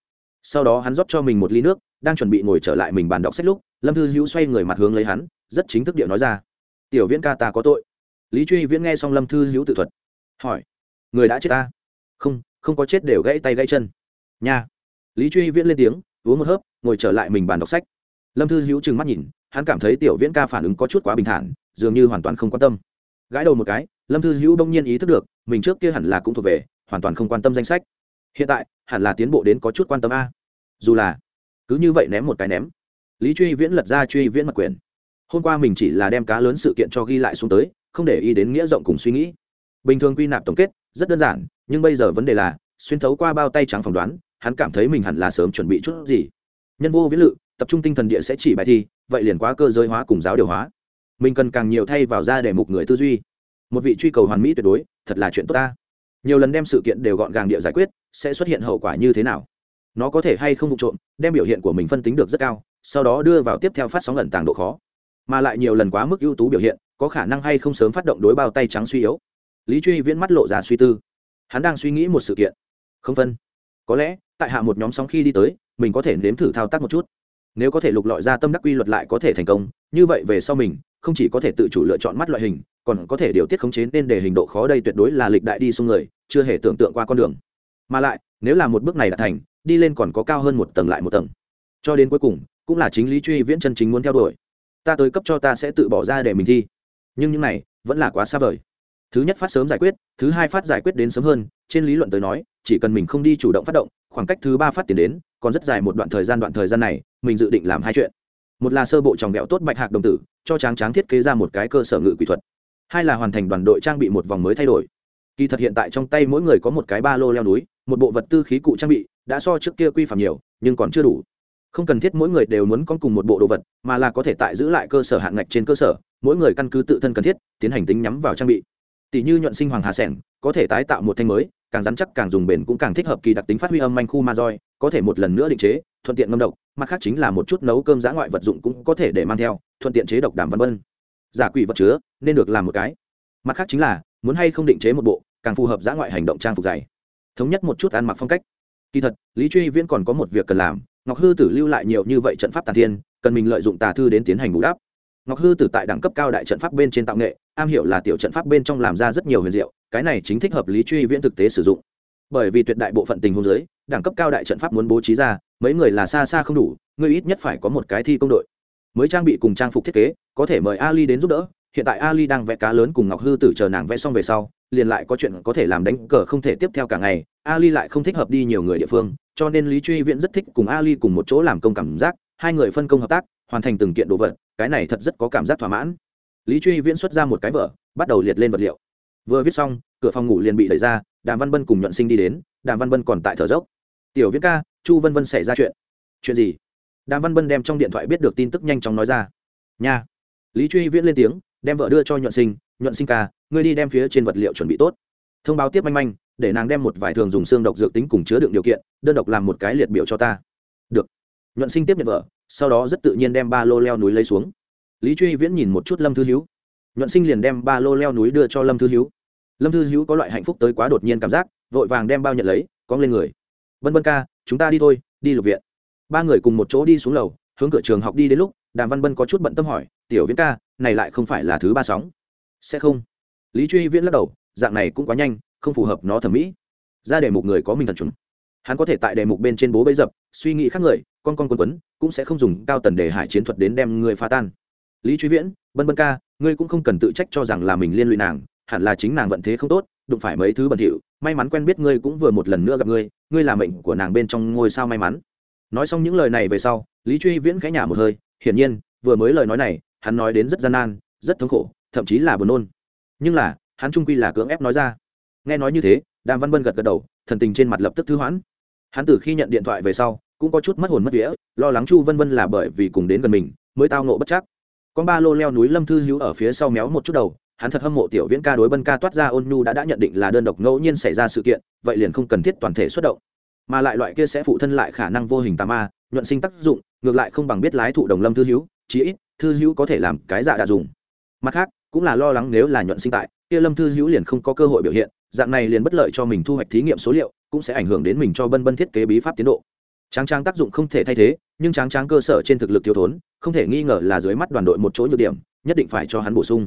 Sau đó hắn rót cho mình một ly nước, đang chuẩn bị ngồi trở lại mình bàn đọc sách lúc, lâm thư hữu xoay người mặt hướng lấy hắn, rất chính thức điệu nói ra. Tiểu viễn ca ta có tội. Lý truy viễn nghe xong lâm thư hữu tự thuật, hỏi, người đã chết ta? Không không có chết đều gãy tay gãy chân. Nha. Lý truy viễn lên tiếng uống một hớp, ngồi trở lại mình bàn đọc sách. Lâm thư hữu trừng mắt nhìn, hắn cảm thấy tiểu viễn ca phản ứng có chút quá bình thản, dường như hoàn toàn không quan tâm. Gãi đầu một cái, lâm thư hữu đông nhiên ý thức được, mình trước kia hẳn là cũng thuộc về, hoàn toàn không quan tâm danh sách. Hiện tại, hẳn là tiến bộ đến có chút quan tâm a. Dù là, cứ như vậy ném một cái ném. Lý truy viễn lật ra truy viễn mặc quyền hôm qua mình chỉ là đem cá lớn sự kiện cho ghi lại xuống tới, không để ý đến nghĩa rộng cùng suy nghĩ. Bình thường quy nạp tổng kết, rất đơn giản, nhưng bây giờ vấn đề là, xuyên thấu qua bao tay trắng phỏng đoán hắn cảm thấy mình hẳn là sớm chuẩn bị chút gì. Nhân vô viễn lự, tập trung tinh thần địa sẽ chỉ bài thi, vậy liền quá cơ giới hóa cùng giáo điều hóa. Mình cần càng nhiều thay vào ra để mục người tư duy. Một vị truy cầu hoàn mỹ tuyệt đối, thật là chuyện tốt ta. Nhiều lần đem sự kiện đều gọn gàng địa giải quyết, sẽ xuất hiện hậu quả như thế nào? Nó có thể hay không vụ trộm, đem biểu hiện của mình phân tính được rất cao, sau đó đưa vào tiếp theo phát sóng ẩn tàng độ khó. Mà lại nhiều lần quá mức ưu tú biểu hiện, có khả năng hay không sớm phát động đối bao tay trắng suy yếu. Lý truy viễn mắt lộ ra suy tư. Hắn đang suy nghĩ một sự kiện. Không phân. Có lẽ tại hạ một nhóm sóng khi đi tới, mình có thể nếm thử thao tác một chút. Nếu có thể lục lọi ra tâm đắc quy luật lại có thể thành công, như vậy về sau mình, không chỉ có thể tự chủ lựa chọn mắt loại hình, còn có thể điều tiết khống chế nên để hình độ khó đây tuyệt đối là lịch đại đi xuống người, chưa hề tưởng tượng qua con đường. Mà lại, nếu là một bước này đã thành, đi lên còn có cao hơn một tầng lại một tầng. Cho đến cuối cùng, cũng là chính lý truy viễn chân chính muốn theo đuổi. Ta tới cấp cho ta sẽ tự bỏ ra để mình thi. Nhưng những này, vẫn là quá xa vời. Thứ nhất phát sớm giải quyết, thứ hai phát giải quyết đến sớm hơn, trên lý luận tới nói, chỉ cần mình không đi chủ động phát động khoảng cách thứ ba phát tiền đến, còn rất dài một đoạn thời gian đoạn thời gian này, mình dự định làm hai chuyện. Một là sơ bộ tròng ghẹo tốt bạch hạc đồng tử, cho tráng tráng thiết kế ra một cái cơ sở ngự quỷ thuật. Hai là hoàn thành đoàn đội trang bị một vòng mới thay đổi. Kỳ thật hiện tại trong tay mỗi người có một cái ba lô leo núi, một bộ vật tư khí cụ trang bị, đã so trước kia quy phạm nhiều, nhưng còn chưa đủ. Không cần thiết mỗi người đều muốn con cùng một bộ đồ vật, mà là có thể tại giữ lại cơ sở hạn ngạch trên cơ sở, mỗi người căn cứ tự thân cần thiết, tiến hành tính nhắm vào trang bị tỷ như nhuận sinh hoàng hà sẻng, có thể tái tạo một thanh mới, càng rắn chắc càng dùng bền cũng càng thích hợp kỳ đặc tính phát huy âm manh khu ma roi, có thể một lần nữa định chế, thuận tiện ngâm độc, mặt khác chính là một chút nấu cơm giã ngoại vật dụng cũng có thể để mang theo, thuận tiện chế độc đảm vân vân. Giả quỷ vật chứa, nên được làm một cái. Mặt khác chính là, muốn hay không định chế một bộ, càng phù hợp giã ngoại hành động trang phục dày. Thống nhất một chút ăn mặc phong cách. Kỳ thật, lý truy viễn còn có một việc cần làm, ngọc hư tử lưu lại nhiều như vậy trận pháp tà thiên, cần mình lợi dụng tà thư đến tiến hành bù đắp ngọc hư tử tại đẳng cấp cao đại trận pháp bên trên tạo nghệ, am hiểu là tiểu trận pháp bên trong làm ra rất nhiều huyền diệu, cái này chính thích hợp lý truy viễn thực tế sử dụng. Bởi vì tuyệt đại bộ phận tình huống giới đẳng cấp cao đại trận pháp muốn bố trí ra, mấy người là xa xa không đủ người ít nhất phải có một cái thi công đội. Mới trang bị cùng trang phục thiết kế, có thể mời ali đến giúp đỡ, hiện tại ali đang vẽ cá lớn cùng ngọc hư tử chờ nàng vẽ xong về sau, liền lại có chuyện có thể làm đánh cờ không thể tiếp theo cả ngày, ali lại không thích hợp đi nhiều người địa phương, cho nên lý truy viễn rất thích cùng ali cùng một chỗ làm công cảm giác, hai người phân công hợp tác hoàn thành từng kiện đồ vật, cái này thật rất có cảm giác thỏa mãn. Lý truy viễn xuất ra một cái vở, bắt đầu liệt lên vật liệu. Vừa viết xong, cửa phòng ngủ liền bị đẩy ra, đàm văn bân cùng nhuận sinh đi đến, đàm văn bân còn tại thở dốc. Tiểu viễn ca, chu vân vân xảy ra chuyện. Chuyện gì? Đàm văn bân đem trong điện thoại biết được tin tức nhanh chóng nói ra. Nha. Lý truy viễn lên tiếng, đem vợ đưa cho nhuận sinh. Nhuận sinh ca, ngươi đi đem phía trên vật liệu chuẩn bị tốt. Thông báo tiếp manh manh, để nàng đem một vài thường dùng xương độc dược tính cùng chứa đựng điều kiện, đơn độc làm một cái liệt biểu cho ta. Được. Nhuận sinh tiếp nhận vợ sau đó rất tự nhiên đem ba lô leo núi lấy xuống. Lý truy viễn nhìn một chút lâm thư hữu nhuận sinh liền đem ba lô leo núi đưa cho lâm thư hữu lâm thư hữu có loại hạnh phúc tới quá đột nhiên cảm giác, vội vàng đem bao nhận lấy, cong lên người. Vân vân ca, chúng ta đi thôi, đi lục viện. Ba người cùng một chỗ đi xuống lầu, hướng cửa trường học đi đến lúc, đàm văn bân có chút bận tâm hỏi, tiểu viễn ca, này lại không phải là thứ ba sóng? Sẽ không. Lý truy viễn lắc đầu, dạng này cũng quá nhanh, không phù hợp nó thẩm mỹ. Ra đề mục người có mình thần chúng hắn có thể tại đề mục bên trên bố bấy dập, suy nghĩ khác người, con con quấn quấn cũng sẽ không dùng cao tần đề hải chiến thuật đến đem ngươi phá tan. Lý truy viễn, bân bân ca, ngươi cũng không cần tự trách cho rằng là mình liên lụy nàng, hẳn là chính nàng vận thế không tốt, đụng phải mấy thứ bẩn thỉu, may mắn quen biết ngươi cũng vừa một lần nữa gặp ngươi ngươi là mệnh của nàng bên trong ngôi sao may mắn. Nói xong những lời này về sau, lý truy viễn khẽ nhả một hơi, hiển nhiên, vừa mới lời nói này, hắn nói đến rất gian nan, rất thống khổ, thậm chí là buồn nôn. Nhưng là, hắn trung quy là cưỡng ép nói ra. Nghe nói như thế, đàm văn bân gật gật đầu, thần tình trên mặt lập tức thư hoãn. Hắn từ khi nhận điện thoại về sau cũng có chút mất hồn mất vía, lo lắng chu vân vân là bởi vì cùng đến gần mình, mới tao nộ bất chắc. Con ba lô leo núi lâm thư hữu ở phía sau méo một chút đầu, hắn thật hâm mộ tiểu viễn ca đối bân ca toát ra ôn nhu đã đã nhận định là đơn độc ngẫu nhiên xảy ra sự kiện, vậy liền không cần thiết toàn thể xuất động. Mà lại loại kia sẽ phụ thân lại khả năng vô hình tà ma, nhuận sinh tác dụng, ngược lại không bằng biết lái thụ đồng lâm thư hữu, chí ít thư hữu có thể làm cái dạ đã dùng. Mặt khác, cũng là lo lắng nếu là nhuận sinh tại, kia lâm thư hữu liền không có cơ hội biểu hiện, dạng này liền bất lợi cho mình thu hoạch thí nghiệm số liệu, cũng sẽ ảnh hưởng đến mình cho bân bân thiết kế bí pháp tiến độ tráng tráng tác dụng không thể thay thế, nhưng tráng tráng cơ sở trên thực lực thiếu thốn, không thể nghi ngờ là dưới mắt đoàn đội một chỗ nhược điểm, nhất định phải cho hắn bổ sung.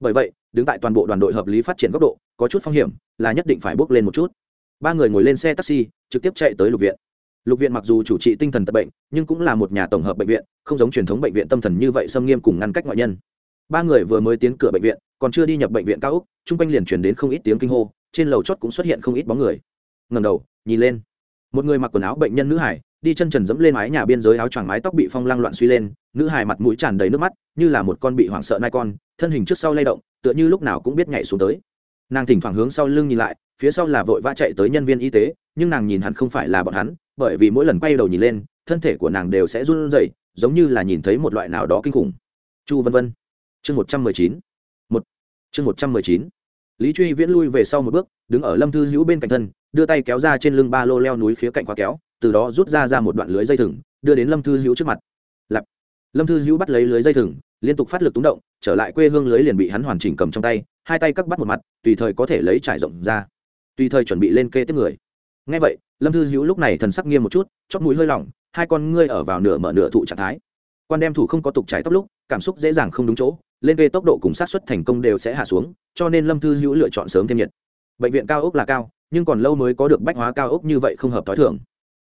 Bởi vậy, đứng tại toàn bộ đoàn đội hợp lý phát triển góc độ, có chút phong hiểm, là nhất định phải bước lên một chút. Ba người ngồi lên xe taxi, trực tiếp chạy tới lục viện. Lục viện mặc dù chủ trị tinh thần tật bệnh, nhưng cũng là một nhà tổng hợp bệnh viện, không giống truyền thống bệnh viện tâm thần như vậy xâm nghiêm cùng ngăn cách ngoại nhân. Ba người vừa mới tiến cửa bệnh viện, còn chưa đi nhập bệnh viện cao úc chung quanh liền truyền đến không ít tiếng kinh hô, trên lầu chót cũng xuất hiện không ít bóng người. Ngầm đầu, nhìn lên một người mặc quần áo bệnh nhân nữ hải đi chân trần dẫm lên mái nhà biên giới áo choàng mái tóc bị phong lăng loạn suy lên, nữ hải mặt mũi tràn đầy nước mắt, như là một con bị hoảng sợ nai con, thân hình trước sau lay động, tựa như lúc nào cũng biết nhảy xuống tới. Nàng thỉnh thoảng hướng sau lưng nhìn lại, phía sau là vội vã chạy tới nhân viên y tế, nhưng nàng nhìn hắn không phải là bọn hắn, bởi vì mỗi lần quay đầu nhìn lên, thân thể của nàng đều sẽ run rẩy, giống như là nhìn thấy một loại nào đó kinh khủng. Chu vân vân, chương một trăm mười chín, một, chương một trăm mười chín. Lý truy viễn lui về sau một bước, đứng ở lâm thư hữu bên cạnh thân đưa tay kéo ra trên lưng ba lô leo núi khía cạnh khóa kéo, từ đó rút ra ra một đoạn lưới dây thừng, đưa đến lâm thư hữu trước mặt. Lặp lâm thư hữu bắt lấy lưới dây thừng, liên tục phát lực túng động, trở lại quê hương lưới liền bị hắn hoàn chỉnh cầm trong tay, hai tay cắt bắt một mặt, tùy thời có thể lấy trải rộng ra. Tùy thời chuẩn bị lên kê tiếp người. Ngay vậy, lâm thư hữu lúc này thần sắc nghiêm một chút chót mũi hơi lỏng, hai con ngươi ở vào nửa mở nửa thụ trạng thái. Quan đem thủ không có tục trải tóc lúc, cảm xúc dễ dàng không đúng chỗ, lên kê tốc độ cùng sát xuất thành công đều sẽ hạ xuống, cho nên lâm thư hữu lựa chọn sớm thêm nhiệt. Bệnh viện cao ốc là cao nhưng còn lâu mới có được bách hóa cao ốc như vậy không hợp t h o i thường.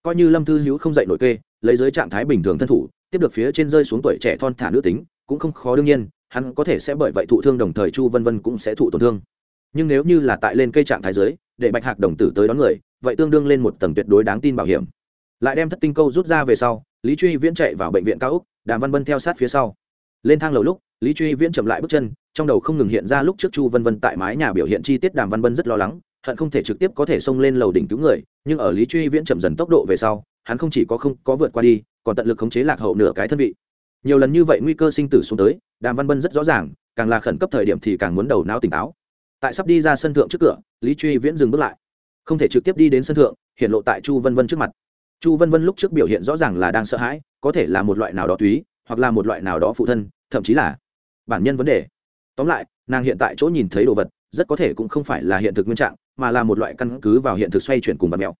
Coi như lâm thư hữu không dậy nổi kê, lấy dưới trạng thái bình thường thân thủ, tiếp được phía trên rơi xuống tuổi trẻ thon thả nữ tính, cũng không khó đương nhiên, hắn có thể sẽ bởi vậy thụ thương đồng thời chu vân vân cũng sẽ thụ tổn thương. Nhưng nếu như là tại lên cây trạng thái dưới, để bạch hạc đồng tử tới đón người, vậy tương đương lên một tầng tuyệt đối đáng tin bảo hiểm. Lại đem thất tinh câu rút ra về sau, lý truy viễn chạy vào bệnh viện cao úc đàm văn vân theo sát phía sau. Lên thang lầu lúc, lý truy viễn chậm lại bước chân, trong đầu không ngừng hiện ra lúc trước chu vân vân tại mái nhà biểu hiện chi tiết đàm văn vân rất lo lắng hận không thể trực tiếp có thể xông lên lầu đỉnh cứu người, nhưng ở lý truy viễn chậm dần tốc độ về sau, hắn không chỉ có không có vượt qua đi, còn tận lực khống chế lạc hậu nửa cái thân vị. Nhiều lần như vậy nguy cơ sinh tử xuống tới, đàm văn vân rất rõ ràng, càng là khẩn cấp thời điểm thì càng muốn đầu não tỉnh táo. Tại sắp đi ra sân thượng trước cửa, lý truy viễn dừng bước lại. Không thể trực tiếp đi đến sân thượng, hiện lộ tại chu vân vân trước mặt. Chu vân vân lúc trước biểu hiện rõ ràng là đang sợ hãi, có thể là một loại nào đó túy hoặc là một loại nào đó phụ thân, thậm chí là bản nhân vấn đề. Tóm lại, nàng hiện tại chỗ nhìn thấy đồ vật, rất có thể cũng không phải là hiện thực nguyên trạng mà là một loại căn cứ vào hiện thực xoay chuyển cùng vật mèo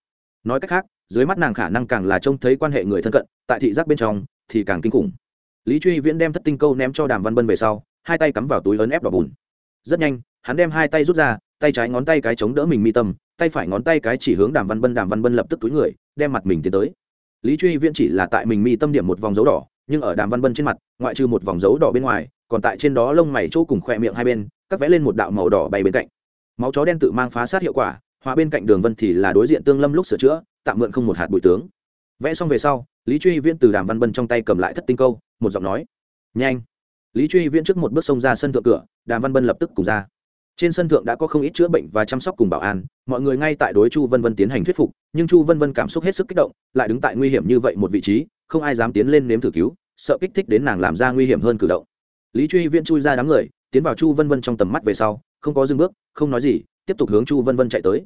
nói cách khác, dưới mắt nàng khả năng càng là trông thấy quan hệ người thân cận, tại thị giác bên trong thì càng kinh khủng. Lý truy viễn đem thất tinh câu ném cho đàm văn bân về sau, hai tay cắm vào túi ấn ép đỏ bùn. Rất nhanh, hắn đem hai tay rút ra, tay trái ngón tay cái chống đỡ mình mi tâm, tay phải ngón tay cái chỉ hướng đàm văn bân, đàm văn bân lập tức túi người, đem mặt mình tiến tới. Lý truy viễn chỉ là tại mình mi tâm điểm một vòng dấu đỏ, nhưng ở đàm văn bân trên mặt, ngoại trừ một vòng dấu đỏ bên ngoài, còn tại trên đó lông mày chỗ cùng khoe miệng hai bên, cắt vẽ lên một đạo màu đỏ bay bên cạnh máu chó đen tự mang phá sát hiệu quả, hòa bên cạnh đường vân thì là đối diện tương lâm lúc sửa chữa, tạm mượn không một hạt bụi tướng. Vẽ xong về sau, lý truy viễn từ đàm văn bân trong tay cầm lại thất tinh câu, một giọng nói. Nhanh. Lý truy viễn trước một bước xông ra sân thượng cửa, đàm văn bân lập tức cùng ra. Trên sân thượng đã có không ít chữa bệnh và chăm sóc cùng bảo an, mọi người ngay tại đối chu vân vân tiến hành thuyết phục, nhưng chu vân vân cảm xúc hết sức kích động, lại đứng tại nguy hiểm như vậy một vị trí, không ai dám tiến lên nếm thử cứu, sợ kích thích đến nàng làm ra nguy hiểm hơn cử động. Lý truy viễn chui ra đám người, tiến vào chu vân vân trong tầm mắt về sau không có dừng bước, không nói gì, tiếp tục hướng chu vân vân chạy tới.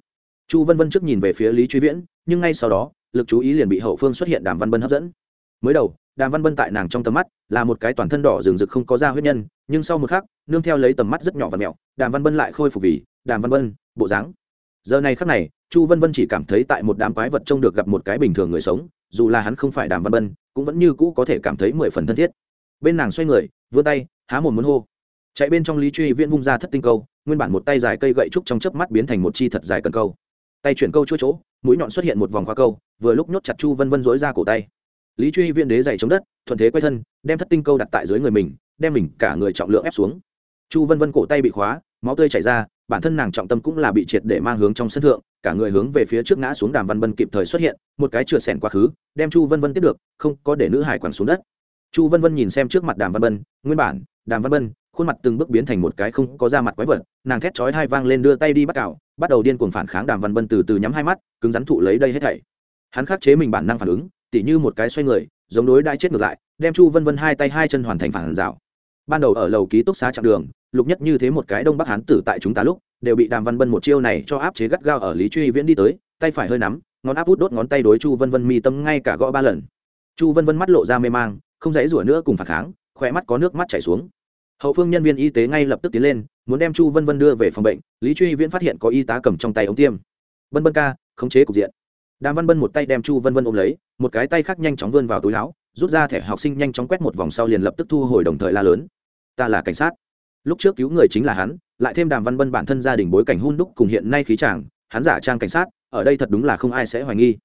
Chu vân vân trước nhìn về phía lý truy viễn, nhưng ngay sau đó, lực chú ý liền bị hậu phương xuất hiện đàm văn bân hấp dẫn. Mới đầu, đàm văn bân tại nàng trong tầm mắt là một cái toàn thân đỏ rừng rực không có da huyết nhân, nhưng sau một khắc, nương theo lấy tầm mắt rất nhỏ và mẹo, đàm văn bân lại khôi phục vì đàm văn bân, bộ dáng. Giờ này khắc này, chu vân vân chỉ cảm thấy tại một đám quái vật trông được gặp một cái bình thường người sống, dù là hắn không phải đàm văn bân, cũng vẫn như cũ có thể cảm thấy mười phần thân thiết. Bên nàng xoay người, vươn tay, há mồm muốn hô. Chạy bên trong lý truy viễn vung ra thất tinh câu nguyên bản một tay dài cây gậy trúc trong chớp mắt biến thành một chi thật dài cần câu. Tay chuyển câu chuỗi chỗ, mũi nhọn xuất hiện một vòng khoa câu, vừa lúc nhốt chặt chu vân vân dối ra cổ tay. Lý truy viên đế dày chống đất, thuận thế quay thân, đem thất tinh câu đặt tại dưới người mình, đem mình cả người trọng lượng ép xuống. Chu vân vân cổ tay bị khóa, máu tươi chảy ra, bản thân nàng trọng tâm cũng là bị triệt để mang hướng trong sân thượng, cả người hướng về phía trước ngã xuống đàm văn vân kịp thời xuất hiện, một cái chửa sẻn quá khứ, đem chu vân vân tiếp được, không có để nữ hải quẳng xuống đất. Chu vân vân nhìn xem trước mặt đàm văn vân nguyên bản, đàm văn vân khuôn mặt từng bước biến thành một cái không có da mặt quái vật, nàng thét chói hai vang lên đưa tay đi bắt cào, bắt đầu điên cuồng phản kháng đàm văn vân từ từ nhắm hai mắt, cứng rắn thụ lấy đây hết thảy. Hắn khắc chế mình bản năng phản ứng, tỉ như một cái xoay người, giống đối đai chết ngược lại, đem chu vân vân hai tay hai chân hoàn thành phản rào. Ban đầu ở lầu ký túc xá chặng đường, lục nhất như thế một cái đông bắc hán tử tại chúng ta lúc, đều bị đàm văn bân một chiêu này cho áp chế gắt gao ở lý truy viễn đi tới, tay phải hơi nắm, ngón áp út đốt ngón tay đối chu vân vân mi tâm ngay cả gõ ba lần. Chu vân vân mắt lộ ra mê mang, không dãy rủa nữa cùng phản kháng khỏe mắt có nước mắt chảy xuống hậu phương nhân viên y tế ngay lập tức tiến lên, muốn đem chu vân vân đưa về phòng bệnh, lý truy viễn phát hiện có y tá cầm trong tay ống tiêm. Vân vân ca, khống chế cục diện. Đàm văn bân một tay đem chu vân vân ôm lấy, một cái tay khác nhanh chóng vươn vào túi áo, rút ra thẻ học sinh nhanh chóng quét một vòng sau liền lập tức thu hồi đồng thời la lớn. Ta là cảnh sát. Lúc trước cứu người chính là hắn, lại thêm đàm văn bân bản thân gia đình bối cảnh hôn đúc cùng hiện nay khí chàng, hắn giả trang cảnh sát, ở đây thật đúng là không ai sẽ hoài nghi.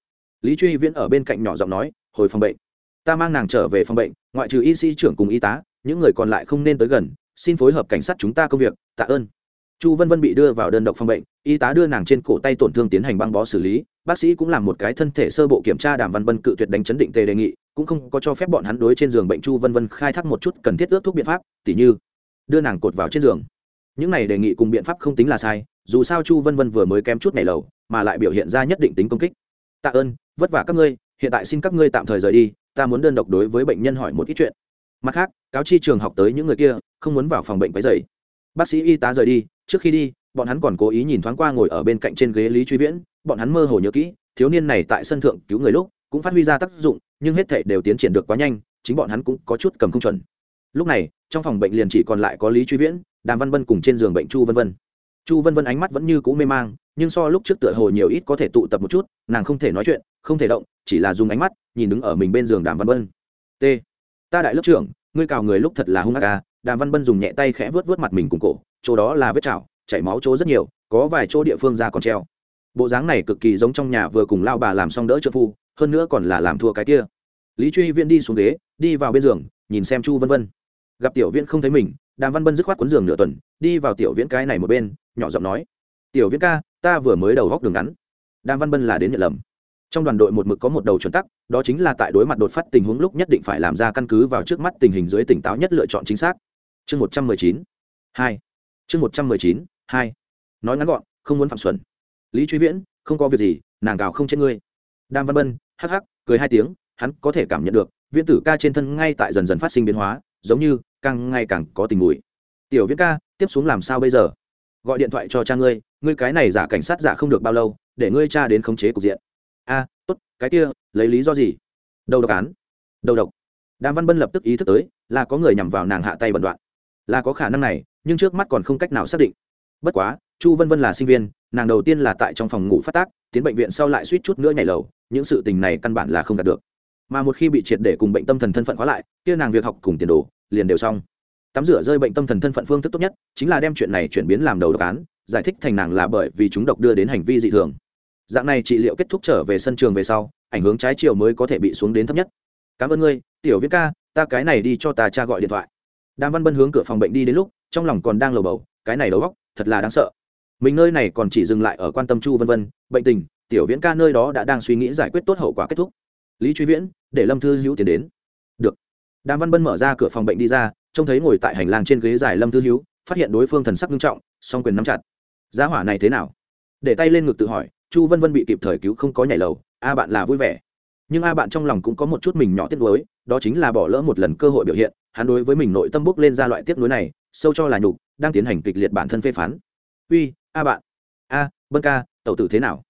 Lý truy viễn ở bên cạnh nhỏ giọng nói, hồi phòng bệnh. Ta mang nàng trở về phòng bệnh, ngoại trừ y sĩ trưởng cùng y tá những người còn lại không nên tới gần, xin phối hợp cảnh sát chúng ta công việc, tạ ơn. Chu vân vân bị đưa vào đơn độc phòng bệnh, y tá đưa nàng trên cổ tay tổn thương tiến hành băng bó xử lý, bác sĩ cũng làm một cái thân thể sơ bộ kiểm tra đàm văn vân cự tuyệt đánh chấn định tề đề nghị, cũng không có cho phép bọn hắn đối trên giường bệnh chu vân vân khai thác một chút cần thiết ước thuốc biện pháp, tỉ như đưa nàng cột vào trên giường. Những này đề nghị cùng biện pháp không tính là sai, dù sao chu vân vân vừa mới kém chút này lầu, mà lại biểu hiện ra nhất định tính công kích. Tạ ơn, vất vả các ngươi, hiện tại xin các ngươi tạm thời rời đi, ta muốn đơn độc đối với bệnh nhân hỏi một ít chuyện mặt khác, cáo chi trường học tới những người kia, không muốn vào phòng bệnh quấy dày bác sĩ y tá rời đi, trước khi đi, bọn hắn còn cố ý nhìn thoáng qua ngồi ở bên cạnh trên ghế lý truy viễn, bọn hắn mơ hồ nhớ kỹ, thiếu niên này tại sân thượng cứu người lúc, cũng phát huy ra tác dụng, nhưng hết thể đều tiến triển được quá nhanh, chính bọn hắn cũng có chút cầm không chuẩn. Lúc này, trong phòng bệnh liền chỉ còn lại có lý truy viễn, đàm văn vân cùng trên giường bệnh chu vân vân. Chu vân vân ánh mắt vẫn như cũ mê mang, nhưng so lúc trước tựa hồ nhiều ít có thể tụ tập một chút, nàng không thể nói chuyện, không thể động, chỉ là dùng ánh mắt nhìn đứng ở mình bên giường đàm văn vân. T ta đại lớp trưởng, ngươi cào người lúc thật là hung ác ca đàm văn Bân dùng nhẹ tay khẽ vớt vớt mặt mình cùng cổ, chỗ đó là vết chảo, chảy máu chỗ rất nhiều, có vài chỗ địa phương ra còn treo. Bộ dáng này cực kỳ giống trong nhà vừa cùng lao bà làm xong đỡ trợ phu, hơn nữa còn là làm thua cái kia. Lý truy viễn đi xuống ghế, đi vào bên giường, nhìn xem chu vân vân. Gặp tiểu viễn không thấy mình, đàm văn Bân dứt khoát cuốn giường nửa tuần, đi vào tiểu viễn cái này một bên, nhỏ giọng nói, tiểu viễn ca, ta vừa mới đầu góc đường ngắn. Đàm văn Bân là đến nhận lầm. Trong đoàn đội một mực có một đầu chuẩn tắc đó chính là tại đối mặt đột phát tình huống lúc nhất định phải làm ra căn cứ vào trước mắt tình hình dưới tỉnh táo nhất lựa chọn chính xác. Chương một trăm mười chín, hai. Chương một trăm mười chín, hai. Nói ngắn gọn, không muốn phạm xuẩn. Lý truy viễn, không có việc gì, nàng gào không chết ngươi. Đàm văn bân, hắc hắc, cười hai tiếng, hắn có thể cảm nhận được, viễn tử ca trên thân ngay tại dần dần phát sinh biến hóa, giống như càng ngày càng có tình mùi. Tiểu viễn ca, tiếp xuống làm sao bây giờ? Gọi điện thoại cho cha ngươi ngươi cái này giả cảnh sát giả không được bao lâu, để ngươi cha đến khống chế cục diện a tốt, cái kia, lấy lý do gì? Đầu độc án. Đầu độc. Đàm văn bân lập tức ý thức tới là có người nhằm vào nàng hạ tay bẩn đoạn. Là có khả năng này, nhưng trước mắt còn không cách nào xác định. Bất quá, chu vân vân là sinh viên, nàng đầu tiên là tại trong phòng ngủ phát tác, tiến bệnh viện sau lại suýt chút nữa nhảy lầu, những sự tình này căn bản là không đạt được. Mà một khi bị triệt để cùng bệnh tâm thần thân phận khóa lại, kia nàng việc học cùng tiền đồ, liền đều xong. Tắm rửa rơi bệnh tâm thần thân phận phương thức tốt nhất, chính là đem chuyện này chuyển biến làm đầu độc án, giải thích thành nàng là bởi vì chúng độc đưa đến hành vi dị thường dạng này trị liệu kết thúc trở về sân trường về sau, ảnh hướng trái chiều mới có thể bị xuống đến thấp nhất. Cảm ơn ngươi, tiểu viết ca, ta cái này đi cho ta cha gọi điện thoại. Đàm văn bân hướng cửa phòng bệnh đi đến lúc, trong lòng còn đang lầu bầu, cái này đầu góc thật là đáng sợ. Mình nơi này còn chỉ dừng lại ở quan tâm chu vân vân, bệnh tình, tiểu viễn ca nơi đó đã đang suy nghĩ giải quyết tốt hậu quả kết thúc. Lý truy viễn, để lâm thư hữu tiến đến. Được. Đàm văn bân mở ra cửa phòng bệnh đi ra, trông thấy ngồi tại hành lang trên ghế dài lâm thư hữu phát hiện đối phương thần sắc nghiêm trọng, song quyền nắm chặt. Giá hỏa này thế nào? Để tay lên ngực tự hỏi chu vân vân bị kịp thời cứu không có nhảy lầu, a bạn là vui vẻ. Nhưng a bạn trong lòng cũng có một chút mình nhỏ tiếc nuối, đó chính là bỏ lỡ một lần cơ hội biểu hiện, hắn đối với mình nội tâm bốc lên ra loại tiếc nuối này, sâu cho là nhục, đang tiến hành kịch liệt bản thân phê phán. Uy, a bạn, a bân ca, tẩu tử thế nào?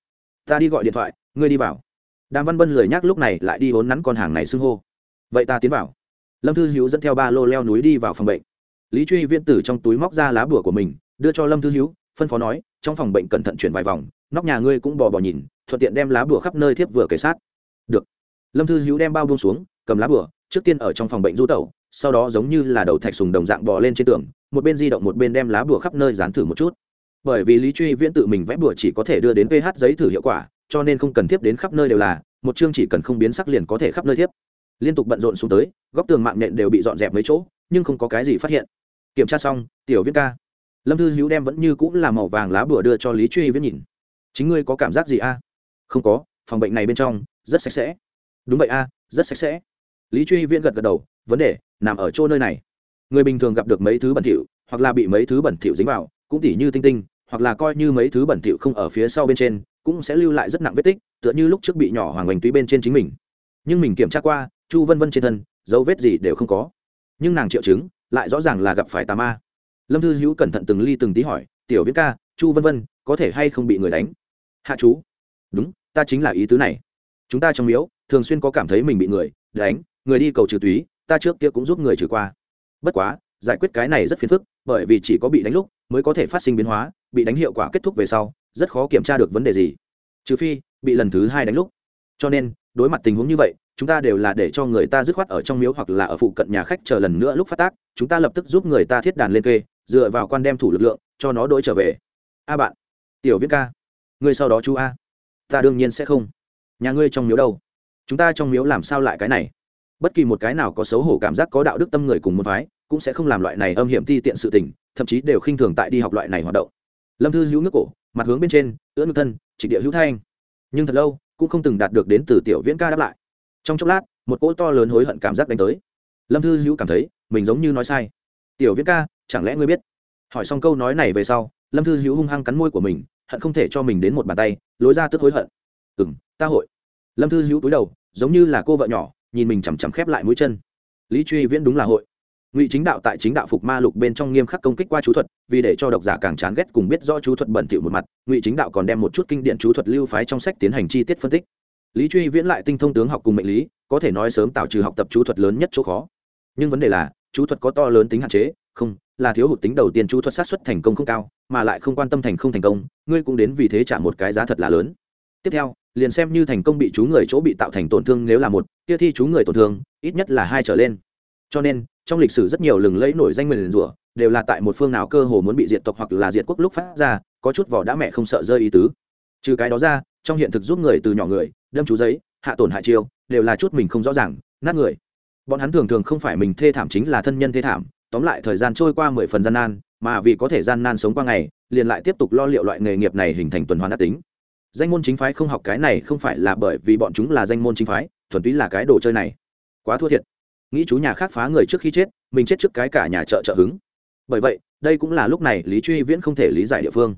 Ta đi gọi điện thoại, ngươi đi vào. Đàm văn bân lười nhắc lúc này lại đi hốn nắn con hàng này xưng hô. Vậy ta tiến vào. Lâm thư hữu dẫn theo ba lô leo núi đi vào phòng bệnh. Lý truy viễn Tử trong túi móc ra lá bùa của mình, đưa cho lâm thư hữu, phân phó nói trong phòng bệnh cẩn thận chuyển vài vòng, nóc nhà ngươi cũng bò bò nhìn, thuận tiện đem lá bùa khắp nơi thiếp vừa kể sát. Được. Lâm thư hữu đem bao buông xuống, cầm lá bùa, trước tiên ở trong phòng bệnh du tẩu, sau đó giống như là đầu thạch sùng đồng dạng bò lên trên tường, một bên di động một bên đem lá bùa khắp nơi dán thử một chút. Bởi vì lý truy viễn tự mình vẽ bùa chỉ có thể đưa đến ph giấy thử hiệu quả, cho nên không cần thiếp đến khắp nơi đều là, một chương chỉ cần không biến sắc liền có thể khắp nơi thiếp. Liên tục bận rộn xuống tới, góc tường mạng nện đều bị dọn dẹp mấy chỗ, nhưng không có cái gì phát hiện. Kiểm tra xong, tiểu viễn ca lâm thư hữu đem vẫn như cũng là màu vàng lá bửa đưa cho lý truy viễn nhìn. Chính ngươi có cảm giác gì a? Không có, phòng bệnh này bên trong, rất sạch sẽ. Đúng vậy a, rất sạch sẽ. Lý truy viễn gật gật đầu, vấn đề, nằm ở chỗ nơi này. Người bình thường gặp được mấy thứ bẩn thỉu, hoặc là bị mấy thứ bẩn thỉu dính vào, cũng tỉ như tinh tinh, hoặc là coi như mấy thứ bẩn thỉu không ở phía sau bên trên, cũng sẽ lưu lại rất nặng vết tích, tựa như lúc trước bị nhỏ hoàng hoành túy bên trên chính mình. Nhưng mình kiểm tra qua, chu vân vân trên thân, dấu vết gì đều không có. Nhưng nàng triệu chứng, lại rõ ràng là gặp phải tà ma lâm thư hữu cẩn thận từng ly từng tí hỏi, tiểu viễn ca, chu vân vân, có thể hay không bị người đánh? Hạ chú. Đúng, ta chính là ý tứ này. Chúng ta trong miếu, thường xuyên có cảm thấy mình bị người đánh, người đi cầu trừ túy, ta trước kia cũng giúp người trừ qua. Bất quá, giải quyết cái này rất phiền phức, bởi vì chỉ có bị đánh lúc mới có thể phát sinh biến hóa, bị đánh hiệu quả kết thúc về sau, rất khó kiểm tra được vấn đề gì. Trừ phi, bị lần thứ hai đánh lúc. Cho nên, đối mặt tình huống như vậy, chúng ta đều là để cho người ta dứt khoát ở trong miếu hoặc là ở phụ cận nhà khách chờ lần nữa lúc phát tác, chúng ta lập tức giúp người ta thiết đàn lên kê dựa vào quan đem thủ lực lượng, cho nó đổi trở về. A bạn, tiểu viết ca, ngươi sau đó chú a. Ta đương nhiên sẽ không. Nhà ngươi trong miếu đâu? Chúng ta trong miếu làm sao lại cái này? Bất kỳ một cái nào có xấu hổ cảm giác có đạo đức tâm người cùng một phái, cũng sẽ không làm loại này âm hiểm ti tiện sự tình, thậm chí đều khinh thường tại đi học loại này hoạt động. Lâm thư hữu nước cổ, mặt hướng bên trên, ưỡn ngực thân trịch địa hữu thanh. Nhưng thật lâu, cũng không từng đạt được đến từ tiểu viễn ca đáp lại. Trong chốc lát, một cỗ to lớn hối hận cảm giác đánh tới. Lâm thư hữu cảm thấy, mình giống như nói sai tiểu viễn ca, chẳng lẽ ngươi biết? Hỏi xong câu nói này về sau, lâm thư hữu hung hăng cắn môi của mình, hận không thể cho mình đến một bàn tay, lối ra tức hối hận. Ừ m ta hội. Lâm thư hữu túi đầu, giống như là cô vợ nhỏ, nhìn mình chằm chằm khép lại mũi chân. Lý truy viễn đúng là hội. Ngụy chính đạo tại chính đạo phục ma lục bên trong nghiêm khắc công kích qua chú thuật, vì để cho độc giả càng chán ghét cùng biết rõ chú thuật bẩn thỉu một mặt, ngụy chính đạo còn đem một chút kinh điển chú thuật lưu phái trong sách tiến hành chi tiết phân tích. Lý truy viễn lại tinh thông tướng học cùng mệnh lý, có thể nói sớm tạo trừ học tập chú thuật lớn nhất chỗ khó. Nhưng vấn đề là chú thuật có to lớn tính hạn chế, không, là thiếu hụt tính đầu tiên chú thuật sát xuất thành công không cao, mà lại không quan tâm thành không thành công, ngươi cũng đến vì thế trả một cái giá thật là lớn. Tiếp theo, liền xem như thành công bị chú người chỗ bị tạo thành tổn thương nếu là một, kia thi chú người tổn thương, ít nhất là hai trở lên. Cho nên, trong lịch sử rất nhiều lừng lẫy nổi danh nguyền rủa, đều là tại một phương nào cơ hồ muốn bị diệt tộc hoặc là diệt quốc lúc phát ra, có chút vỏ đã mẹ không sợ rơi ý tứ. Trừ cái đó ra, trong hiện thực giúp người từ nhỏ người, đâm chú giấy, hạ tổn hạ chiêu, đều là chút mình không rõ ràng, nát người bọn hắn thường thường không phải mình thê thảm chính là thân nhân thê thảm, tóm lại thời gian trôi qua mười phần gian nan, mà vì có thể gian nan sống qua ngày, liền lại tiếp tục lo liệu loại nghề nghiệp này hình thành tuần hoàn đắc tính. Danh môn chính phái không học cái này không phải là bởi vì bọn chúng là danh môn chính phái, thuần túy là cái đồ chơi này. Quá thua thiệt. Nghĩ chú nhà khác phá người trước khi chết, mình chết trước cái cả nhà chợ trợ hứng. Bởi vậy, đây cũng là lúc này lý truy viễn không thể lý giải địa phương.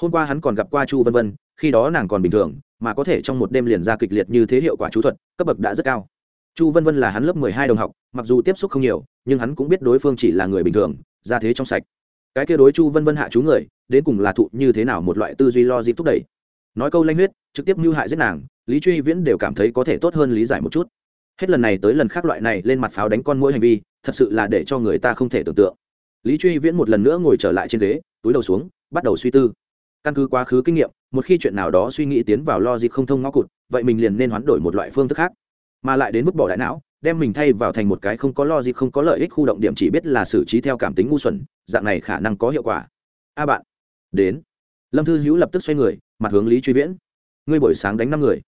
Hôm qua hắn còn gặp qua chu vân vân, khi đó nàng còn bình thường, mà có thể trong một đêm liền ra kịch liệt như thế hiệu quả chú thuật, cấp bậc đã rất cao chu vân vân là hắn lớp mười hai đồng học, mặc dù tiếp xúc không nhiều, nhưng hắn cũng biết đối phương chỉ là người bình thường, ra thế trong sạch. Cái kia đối chu vân vân hạ chú người, đến cùng là thụ như thế nào một loại tư duy lo dịp thúc đẩy. Nói câu lanh huyết, trực tiếp mưu hại giết nàng, lý truy viễn đều cảm thấy có thể tốt hơn lý giải một chút. Hết lần này tới lần khác loại này lên mặt pháo đánh con mỗi hành vi, thật sự là để cho người ta không thể tưởng tượng. Lý truy viễn một lần nữa ngồi trở lại trên ghế, túi đầu xuống, bắt đầu suy tư. Căn cứ quá khứ kinh nghiệm, một khi chuyện nào đó suy nghĩ tiến vào lo dịp không thông ngõ cụt, vậy mình liền nên hoán đổi một loại phương thức khác mà lại đến mức bỏ đại não đem mình thay vào thành một cái không có lo gì, không có lợi ích khu động điểm chỉ biết là xử trí theo cảm tính ngu xuẩn dạng này khả năng có hiệu quả. A bạn đến. Lâm thư hữu lập tức xoay người mặt hướng lý truy viễn. Ngươi buổi sáng đánh năm người.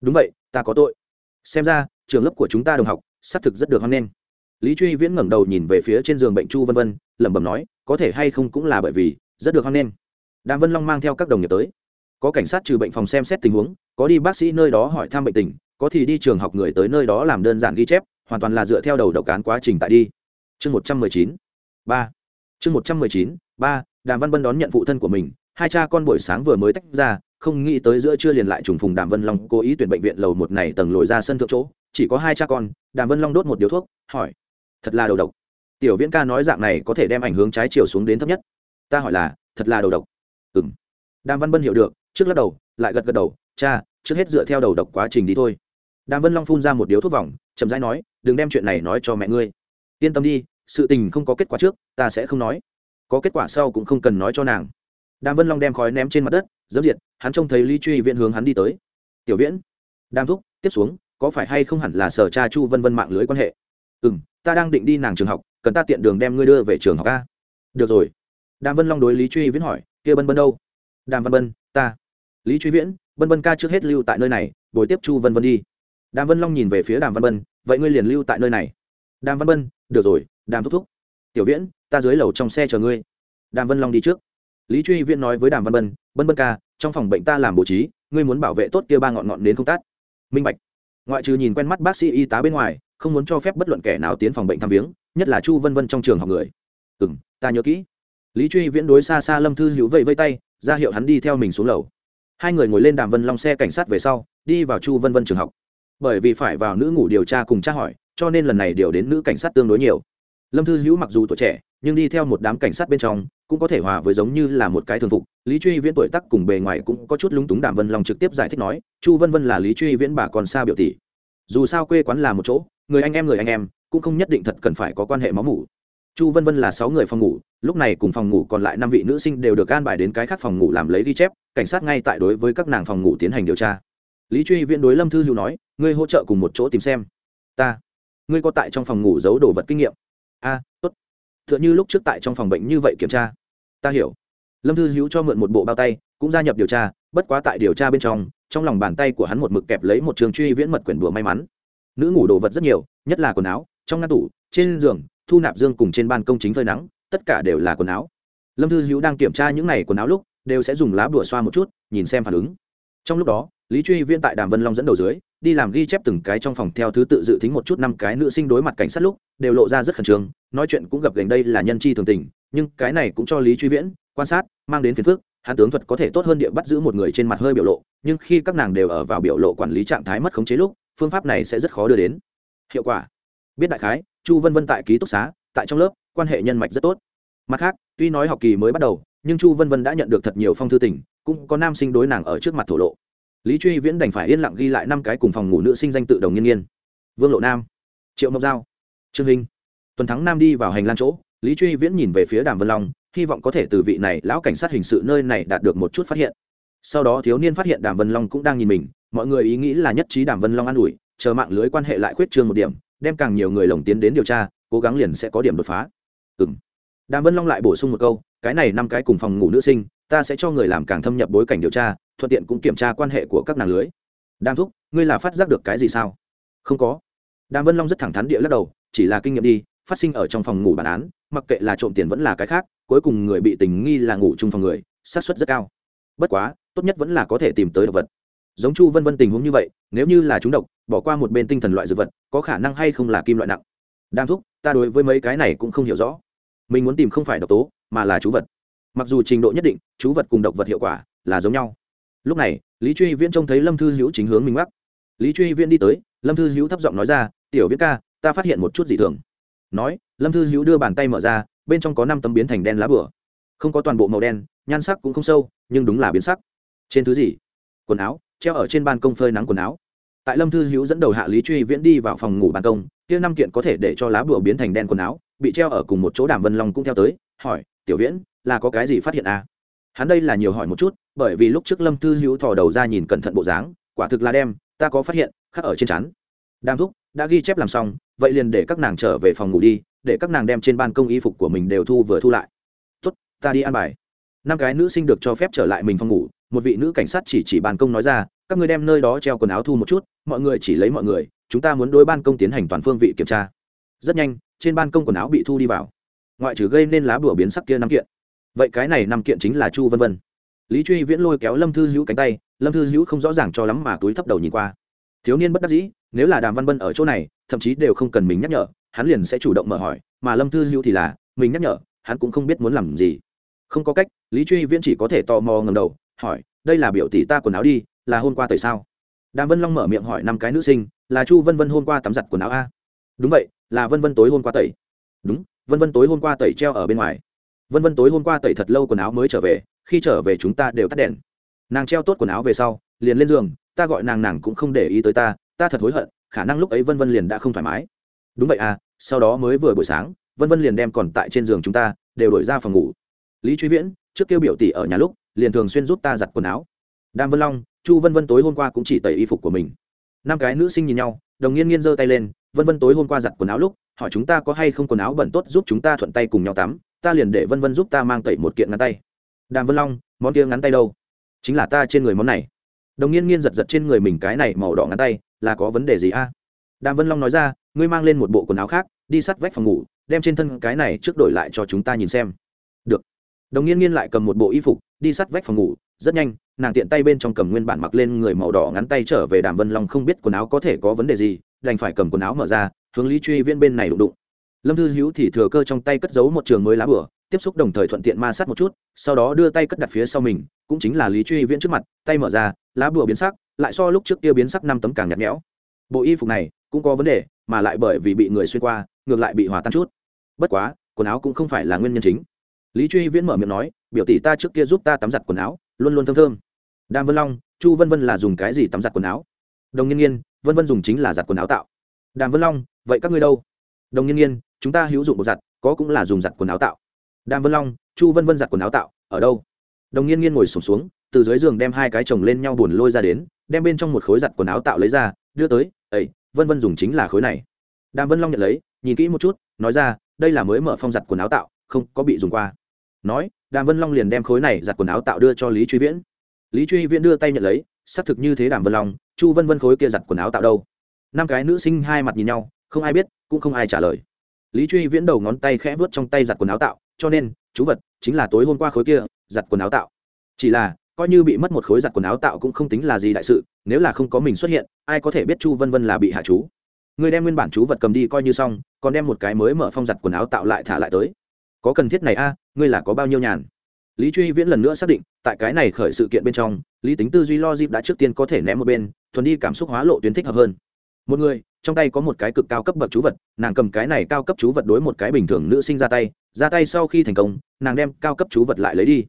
Đúng vậy ta có tội. Xem ra trường lớp của chúng ta đồng học xác thực rất được hoan nghênh. Lý truy viễn ngẩng đầu nhìn về phía trên giường bệnh chu vân vân lẩm bẩm nói có thể hay không cũng là bởi vì rất được hoan nghênh. Đàm vân long mang theo các đồng nghiệp tới. Có cảnh sát trừ bệnh phòng xem xét tình huống có đi bác sĩ nơi đó hỏi thăm bệnh tình có thì đi trường học người tới nơi đó làm đơn giản ghi chép, hoàn toàn là dựa theo đầu độc cán quá trình tại đi. Chương một trăm mười chín, ba. Chương một trăm mười chín, ba, đàm văn bân đón nhận phụ thân của mình, hai cha con buổi sáng vừa mới tách ra, không nghĩ tới giữa trưa liền lại trùng phùng đàm vân long cố ý tuyển bệnh viện lầu một này tầng lồi ra sân thượng chỗ, chỉ có hai cha con, đàm vân long đốt một điếu thuốc, hỏi, thật là đầu độc? Tiểu viễn ca nói dạng này có thể đem ảnh hướng trái chiều xuống đến thấp nhất. Ta hỏi là, thật là đầu độc? Ừ m đàm văn bân hiểu được, trước lắc đầu, lại gật gật đầu, cha, trước hết dựa theo đầu độc quá trình đi thôi đàm vân long phun ra một điếu thuốc vòng, chậm rãi nói, đừng đem chuyện này nói cho mẹ ngươi. Yên tâm đi, sự tình không có kết quả trước, ta sẽ không nói. Có kết quả sau cũng không cần nói cho nàng. Đàm vân long đem khói ném trên mặt đất, dẫm diệt, hắn trông thấy lý truy viễn hướng hắn đi tới. Tiểu viễn. Đàm thúc, tiếp xuống, có phải hay không hẳn là sở cha chu vân vân mạng lưới quan hệ? Ừ m ta đang định đi nàng trường học, cần ta tiện đường đem ngươi đưa về trường học a. Được rồi. Đàm vân long đối lý truy viễn hỏi, kia bân bân đâu? Đàm văn bân, ta. Lý truy viễn, bân bân ca trước hết lưu tại nơi này, bồi tiếp chu vân vân đi đàm vân long nhìn về phía đàm văn bân, vậy ngươi liền lưu tại nơi này. Đàm văn bân, được rồi, đàm thúc thúc. Tiểu viễn, ta dưới lầu trong xe chờ ngươi. Đàm vân long đi trước. Lý truy viễn nói với đàm văn bân bân bân ca, trong phòng bệnh ta làm bố trí, ngươi muốn bảo vệ tốt kia ba ngọn ngọn đến công tác. Minh bạch. Ngoại trừ nhìn quen mắt bác sĩ y tá bên ngoài, không muốn cho phép bất luận kẻ nào tiến phòng bệnh thăm viếng, nhất là chu vân vân trong trường học người. Ừ m ta nhớ kỹ. Lý truy viễn đối xa xa lâm thư hữu vẫy vây tay, ra hiệu hắn đi theo mình xuống lầu. Hai người ngồi lên đàm vân long xe cảnh sát về sau, đi vào chu vân vân trường học bởi vì phải vào nữ ngủ điều tra cùng tra hỏi, cho nên lần này điều đến nữ cảnh sát tương đối nhiều. Lâm thư hữu mặc dù tuổi trẻ, nhưng đi theo một đám cảnh sát bên trong, cũng có thể hòa với giống như là một cái thường phục. Lý truy viễn tuổi tắc cùng bề ngoài cũng có chút lúng túng đàm vân long trực tiếp giải thích nói, chu vân vân là lý truy viễn bà còn xa biểu tỷ. Dù sao quê quán là một chỗ, người anh em người anh em, cũng không nhất định thật cần phải có quan hệ máu mủ. Chu vân vân là sáu người phòng ngủ, lúc này cùng phòng ngủ còn lại năm vị nữ sinh đều được an bài đến cái khác phòng ngủ làm lấy ghi chép, cảnh sát ngay tại đối với các nàng phòng ngủ tiến hành điều tra lý truy viễn đối lâm thư hữu nói, ngươi hỗ trợ cùng một chỗ tìm xem. Ta, ngươi có tại trong phòng ngủ giấu đồ vật kinh nghiệm? A, tốt. T h ư ợ n h ư lúc trước tại trong phòng bệnh như vậy kiểm tra. Ta hiểu. Lâm thư hữu cho mượn một bộ bao tay, cũng gia nhập điều tra, bất quá tại điều tra bên trong trong lòng bàn tay của hắn một mực kẹp lấy một trường truy viễn mật quyển bùa may mắn. Nữ ngủ đồ vật rất nhiều, nhất là quần áo, trong ngăn tủ, trên giường, thu nạp dương cùng trên ban công chính phơi nắng, tất cả đều là quần áo. Lâm thư hữu đang kiểm tra những n à y quần áo lúc, đều sẽ dùng lá bùa xoa một chút, nhìn xem phản ứng. Trong lúc đó lý truy viên tại đàm vân long dẫn đầu dưới, đi làm ghi chép từng cái trong phòng theo thứ tự dự tính một chút năm cái nữ sinh đối mặt cảnh sát lúc, đều lộ ra rất khẩn trương, nói chuyện cũng gặp gành đây là nhân chi thường tình, nhưng cái này cũng cho lý truy viễn quan sát, mang đến phiền phức hàn tướng thuật có thể tốt hơn địa bắt giữ một người trên mặt hơi biểu lộ, nhưng khi các nàng đều ở vào biểu lộ quản lý trạng thái mất khống chế lúc, phương pháp này sẽ rất khó đưa đến. Hiệu quả. Biết đại khái, chu vân vân tại ký túc xá, tại trong lớp, quan hệ nhân mạch rất tốt. Mặt khác, tuy nói học kỳ mới bắt đầu, nhưng chu vân vân đã nhận được thật nhiều phong thư tình, cũng có nam sinh đối nàng ở trước mặt thổ lộ lý truy viễn đành phải yên lặng ghi lại năm cái cùng phòng ngủ nữ sinh danh tự đồng nghiên nghiên. Vương lộ nam, triệu mộc giao, trương hình. Tuần thắng nam đi vào hành lang chỗ, lý truy viễn nhìn về phía đàm vân long, hy vọng có thể từ vị này lão cảnh sát hình sự nơi này đạt được một chút phát hiện. Sau đó thiếu niên phát hiện đàm vân long cũng đang nhìn mình, mọi người ý nghĩ là nhất trí đàm vân long an ủi, chờ mạng lưới quan hệ lại khuyết trương một điểm, đem càng nhiều người lồng tiến đến điều tra, cố gắng liền sẽ có điểm đột phá. Ừ m đàm vân long lại bổ sung một câu, cái này năm cái cùng phòng ngủ nữ sinh, ta sẽ cho người làm càng thâm nhập bối cảnh điều tra thuận tiện cũng kiểm tra quan hệ của các nàng lưới. Đàm thúc, ngươi là phát giác được cái gì sao? Không có. Đàm vân long rất thẳng thắn địa lắc đầu, chỉ là kinh nghiệm đi, phát sinh ở trong phòng ngủ bản án, mặc kệ là trộm tiền vẫn là cái khác, cuối cùng người bị tình nghi là ngủ chung phòng người, xác suất rất cao. Bất quá, tốt nhất vẫn là có thể tìm tới độc vật. Giống chu vân vân tình huống như vậy, nếu như là chúng độc, bỏ qua một bên tinh thần loại dược vật, có khả năng hay không là kim loại nặng? Đam thúc, ta đối với mấy cái này cũng không hiểu rõ. Mình muốn tìm không phải độc tố, mà là chú vật. Mặc dù trình độ nhất định, chú vật cùng độc vật hiệu quả là giống nhau lúc này, lý truy viễn trông thấy lâm thư hữu chính hướng mình mắc lý truy viễn đi tới, lâm thư hữu thấp giọng nói ra, tiểu viễn ca, ta phát hiện một chút dị thường. Nói, lâm thư hữu đưa bàn tay mở ra, bên trong có năm tấm biến thành đen lá bửa. Không có toàn bộ màu đen, nhan sắc cũng không sâu, nhưng đúng là biến sắc. Trên thứ gì? Quần áo, treo ở trên ban công phơi nắng quần áo. Tại lâm thư hữu dẫn đầu hạ lý truy viễn đi vào phòng ngủ ban công, kia năm kiện có thể để cho lá bửa biến thành đen quần áo, bị treo ở cùng một chỗ đàm vân long cũng theo tới, hỏi, tiểu viễn, là có cái gì phát hiện à? Hắn đây là nhiều hỏi một chút, bởi vì lúc trước lâm thư hữu thò đầu ra nhìn cẩn thận bộ dáng, quả thực là đem, ta có phát hiện, khắc ở trên chắn. Đam thúc, đã ghi chép làm xong, vậy liền để các nàng trở về phòng ngủ đi, để các nàng đem trên ban công y phục của mình đều thu vừa thu lại. Tốt, ta đi ăn bài. Năm cái nữ sinh được cho phép trở lại mình phòng ngủ, một vị nữ cảnh sát chỉ chỉ ban công nói ra, các người đem nơi đó treo quần áo thu một chút, mọi người chỉ lấy mọi người, chúng ta muốn đối ban công tiến hành toàn phương vị kiểm tra. Rất nhanh, trên ban công quần áo bị thu đi vào. Ngoại trừ gây nên lá bùa biến sắc kia năm kiện vậy cái này năm kiện chính là chu vân vân. Lý truy viễn lôi kéo lâm thư hữu cánh tay, lâm thư hữu không rõ ràng cho lắm mà túi thấp đầu nhìn qua. Thiếu niên bất đắc dĩ, nếu là đàm văn bân ở chỗ này, thậm chí đều không cần mình nhắc nhở, hắn liền sẽ chủ động mở hỏi, mà lâm thư hữu thì là, mình nhắc nhở, hắn cũng không biết muốn làm gì. Không có cách, lý truy viễn chỉ có thể tò mò ngầm đầu, hỏi, đây là biểu tỷ ta quần áo đi, là hôm qua tẩy sao? Đàm vân long mở miệng hỏi năm cái nữ sinh, là chu vân vân hôm qua tắm giặt quần áo a? Đúng vậy, là vân vân tối hôm qua tẩy. Đúng, vân vân tối hôm qua tẩy treo ở bên ngoài vân vân tối hôm qua tẩy thật lâu quần áo mới trở về, khi trở về chúng ta đều tắt đèn. Nàng treo tốt quần áo về sau, liền lên giường, ta gọi nàng nàng cũng không để ý tới ta ta thật hối hận, khả năng lúc ấy vân vân liền đã không thoải mái. Đúng vậy à sau đó mới vừa buổi sáng, vân vân liền đem còn tại trên giường chúng ta, đều đổi ra phòng ngủ. Lý truy viễn, trước kêu biểu tỷ ở nhà lúc, liền thường xuyên giúp ta giặt quần áo. Đàm vân long, chu vân vân tối hôm qua cũng chỉ tẩy y phục của mình. Năm cái nữ sinh nhìn nhau, đồng nghiên nghiên giơ tay lên, vân vân tối hôm qua giặt quần áo lúc, hỏi chúng ta có hay không quần áo bẩn tốt giúp chúng ta thuận tay cùng nhau tắm ta liền để vân vân giúp ta mang tẩy một kiện ngắn tay. Đàm vân long, món kia ngắn tay đâu? Chính là ta trên người món này. Đồng nghiên nghiên giật giật trên người mình cái này màu đỏ ngắn tay, là có vấn đề gì a? Đàm vân long nói ra, ngươi mang lên một bộ quần áo khác, đi sắt vách phòng ngủ, đem trên thân cái này trước đổi lại cho chúng ta nhìn xem. Được. Đồng nghiên nghiên lại cầm một bộ y phục, đi sắt vách phòng ngủ, rất nhanh, nàng tiện tay bên trong cầm nguyên bản mặc lên người màu đỏ ngắn tay trở về đàm vân long không biết quần áo có thể có vấn đề gì, đành phải cầm quần áo mở ra, hướng lý truy viên bên này đụng đụng lâm thư hữu thì thừa cơ trong tay cất giấu một trường mới lá bửa tiếp xúc đồng thời thuận tiện ma sát một chút, sau đó đưa tay cất đặt phía sau mình, cũng chính là lý truy viễn trước mặt, tay mở ra, lá bùa biến sắc, lại so lúc trước kia biến sắc năm tấm càng nhạt nhẽo. Bộ y phục này cũng có vấn đề, mà lại bởi vì bị người xuyên qua, ngược lại bị hòa tan chút. Bất quá, quần áo cũng không phải là nguyên nhân chính. Lý truy viễn mở miệng nói, biểu tỷ ta trước kia giúp ta tắm giặt quần áo, luôn luôn thơm thơm. Đàm vân long, chu vân vân là dùng cái gì tắm giặt quần áo? Đồng nhiên nhiên vân vân dùng chính là giặt quần áo tạo. Đàm vân long, vậy các ngươi đâu? Đồng nhiên nhiên chúng ta hữu dụng bột giặt có cũng là dùng giặt quần áo tạo. Đàm vân long chu vân vân giặt quần áo tạo ở đâu? Đồng nhiên nhiên ngồi sụp xuống, xuống từ dưới giường đem hai cái chồng lên nhau buồn lôi ra đến đem bên trong một khối giặt quần áo tạo lấy ra đưa tới ấy vân vân dùng chính là khối này. Đàm vân long nhận lấy nhìn kỹ một chút nói ra đây là mới mở phong giặt quần áo tạo không có bị dùng qua. Nói đàm vân long liền đem khối này giặt quần áo tạo đưa cho lý truy viễn. Lý truy viễn đưa tay nhận lấy xác thực như thế đàm vân long chu vân vân khối kia giặt quần áo tạo đâu? Năm cái nữ sinh hai mặt nhìn nhau không ai biết, cũng không ai trả lời. Lý truy viễn đầu ngón tay khẽ vớt trong tay giặt quần áo tạo, cho nên, chú vật, chính là tối hôm qua khối kia, giặt quần áo tạo. Chỉ là, coi như bị mất một khối giặt quần áo tạo cũng không tính là gì đại sự, nếu là không có mình xuất hiện, ai có thể biết chu vân vân là bị hạ chú? Người đem nguyên bản chú vật cầm đi coi như xong, còn đem một cái mới mở phong giặt quần áo tạo lại thả lại tới. Có cần thiết này a, ngươi là có bao nhiêu nhàn? Lý truy viễn lần nữa xác định, tại cái này khởi sự kiện bên trong, lý tính tư duy lo dịp đã trước tiên có thể ném một bên, thuần đi cảm xúc hóa lộ tuyến thích hợp hơn một người, trong tay có một cái cực cao cấp bậc chú vật, nàng cầm cái này cao cấp chú vật đối một cái bình thường nữ sinh ra tay ra tay sau khi thành công, nàng đem cao cấp chú vật lại lấy đi.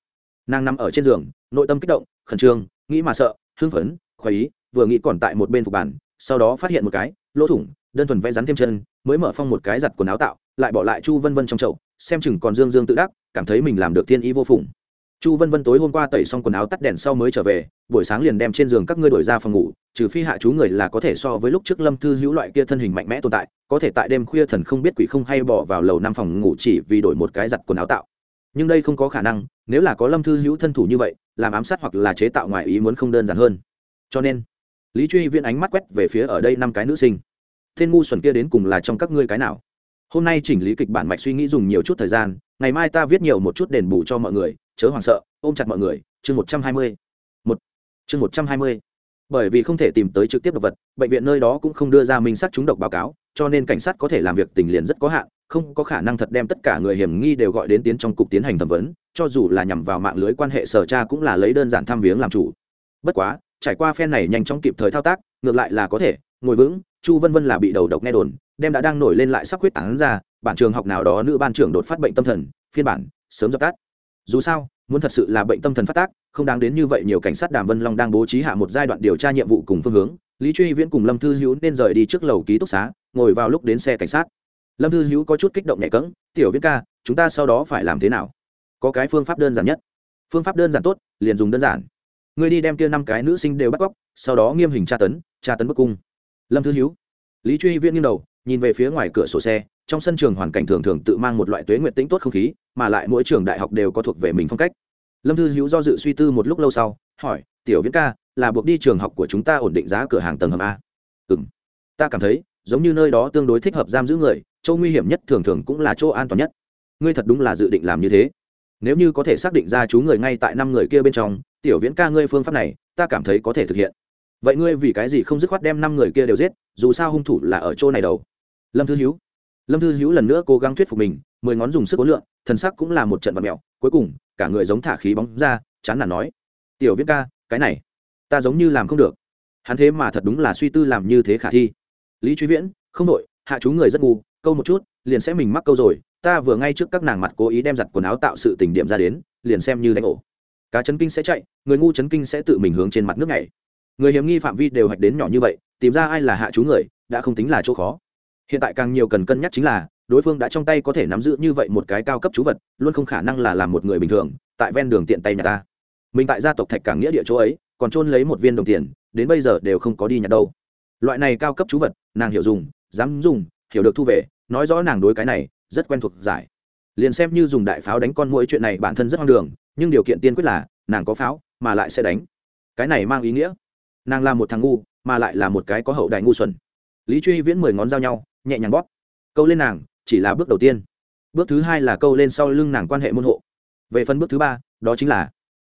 Nàng nằm ở trên giường, nội tâm kích động, khẩn trương, nghĩ mà sợ, hưng phấn, khoái ý, vừa nghĩ còn tại một bên phục bản, sau đó phát hiện một cái, lỗ thủng, đơn thuần vẽ rắn thêm chân, mới mở phong một cái giặt quần áo tạo, lại bỏ lại chu vân vân trong chậu, xem chừng còn dương dương tự đắc, cảm thấy mình làm được thiên ý vô phùng chu vân vân tối hôm qua tẩy xong quần áo tắt đèn sau mới trở về, buổi sáng liền đem trên giường các ngươi đổi ra phòng ngủ, trừ phi hạ chú người là có thể so với lúc trước lâm thư hữu loại kia thân hình mạnh mẽ tồn tại, có thể tại đêm khuya thần không biết quỷ không hay bỏ vào lầu năm phòng ngủ chỉ vì đổi một cái giặt quần áo tạo. Nhưng đây không có khả năng, nếu là có lâm thư hữu thân thủ như vậy, làm ám sát hoặc là chế tạo ngoài ý muốn không đơn giản hơn. Cho nên, lý truy Viên ánh mắt quét về phía ở đây năm cái nữ sinh. Thiên ngu xuẩn kia đến cùng là trong các ngươi cái nào? Hôm nay chỉnh lý kịch bản mạch suy nghĩ dùng nhiều chút thời gian, ngày mai ta viết nhiều một chút đền bù cho mọi người chớ hoảng sợ, ôm chặt mọi người, chương một trăm hai mươi. Một. Chương một trăm hai mươi. Bởi vì không thể tìm tới trực tiếp độc vật, bệnh viện nơi đó cũng không đưa ra minh xác chúng độc báo cáo, cho nên cảnh sát có thể làm việc tình liền rất có hạn, không có khả năng thật đem tất cả người hiểm nghi đều gọi đến tiến trong cục tiến hành thẩm vấn, cho dù là nhằm vào mạng lưới quan hệ sở tra cũng là lấy đơn giản thăm viếng làm chủ. Bất quá, trải qua phen này nhanh chóng kịp thời thao tác, ngược lại là có thể, ngồi vững, chu vân vân là bị đầu độc nghe đồn, đem đã đang nổi lên lại sắp quyết tán ra, bản trường học nào đó nữ ban trưởng đột phát bệnh tâm thần, phiên bản, sớm dập tắt dù sao, muốn thật sự là bệnh tâm thần phát tác, không đáng đến như vậy nhiều cảnh sát đàm vân long đang bố trí hạ một giai đoạn điều tra nhiệm vụ cùng phương hướng. Lý truy viễn cùng lâm thư hữu nên rời đi trước lầu ký túc xá, ngồi vào lúc đến xe cảnh sát. Lâm thư hữu có chút kích động nhẹ cỡng tiểu viễn ca, chúng ta sau đó phải làm thế nào? Có cái phương pháp đơn giản nhất. Phương pháp đơn giản tốt, liền dùng đơn giản. Người đi đem kia năm cái nữ sinh đều bắt cóc, sau đó nghiêm hình tra tấn tra tấn bức cung. Lâm thư hữu. Lý truy viễn nghiêng đầu nhìn về phía ngoài cửa sổ xe, trong sân trường hoàn cảnh thường thường tự mang một loại tuế nguyện tĩnh tốt không khí, mà lại mỗi trường đại học đều có thuộc về mình phong cách. Lâm thư hữu do dự suy tư một lúc lâu sau, hỏi, tiểu viễn ca, là buộc đi trường học của chúng ta ổn định giá cửa hàng tầng hầm a? Ừ m ta cảm thấy, giống như nơi đó tương đối thích hợp giam giữ người, chỗ nguy hiểm nhất thường thường cũng là chỗ an toàn nhất. Ngươi thật đúng là dự định làm như thế. Nếu như có thể xác định ra chú người ngay tại năm người kia bên trong, tiểu viễn ca ngươi phương pháp này, ta cảm thấy có thể thực hiện. Vậy ngươi vì cái gì không dứt khoát đem năm người kia đều giết, dù sao hung thủ là ở chỗ này đầu? Lâm thư hữu. Lâm thư hữu lần nữa cố gắng thuyết phục mình, mười ngón dùng sức ố lượng thần sắc cũng là một trận vật mẹo cuối cùng, cả người giống thả khí bóng ra, chán nản nói, tiểu viễn ca, cái này, ta giống như làm không được. Hắn thế mà thật đúng là suy tư làm như thế khả thi. Lý truy viễn, không đội hạ chú người rất ngu, câu một chút, liền sẽ mình mắc câu rồi, ta vừa ngay trước các nàng mặt cố ý đem giặt quần áo tạo sự tình điểm ra đến, liền xem như đánh ổ. Cá chấn kinh sẽ chạy, người ngu chấn kinh sẽ tự mình hướng trên mặt nước này người hiểm nghi phạm vi đều hạch đến nhỏ như vậy, tìm ra ai là hạ chú người, đã không tính là chỗ khó hiện tại càng nhiều cần cân nhắc chính là, đối phương đã trong tay có thể nắm giữ như vậy một cái cao cấp chú vật, luôn không khả năng là làm một người bình thường, tại ven đường tiện tay nhà ta. Mình tại gia tộc thạch cảng nghĩa địa chỗ ấy, còn trôn lấy một viên đồng tiền, đến bây giờ đều không có đi nhặt đâu. Loại này cao cấp chú vật, nàng hiểu dùng, dám dùng, hiểu được thu về, nói rõ nàng đối cái này, rất quen thuộc, giải. Liền xem như dùng đại pháo đánh con mũi chuyện này bản thân rất hoang đường, nhưng điều kiện tiên quyết là, nàng có pháo, mà lại sẽ đánh. Cái này mang ý nghĩa. Nàng là một thằng ngu, mà lại là một cái có hậu đại ngu xuẩn. Lý truy viễn mười ngón dao nhau nhẹ nhàng bóp. Câu lên nàng, chỉ là bước đầu tiên. Bước thứ hai là câu lên sau lưng nàng quan hệ môn hộ. Về phần bước thứ ba, đó chính là,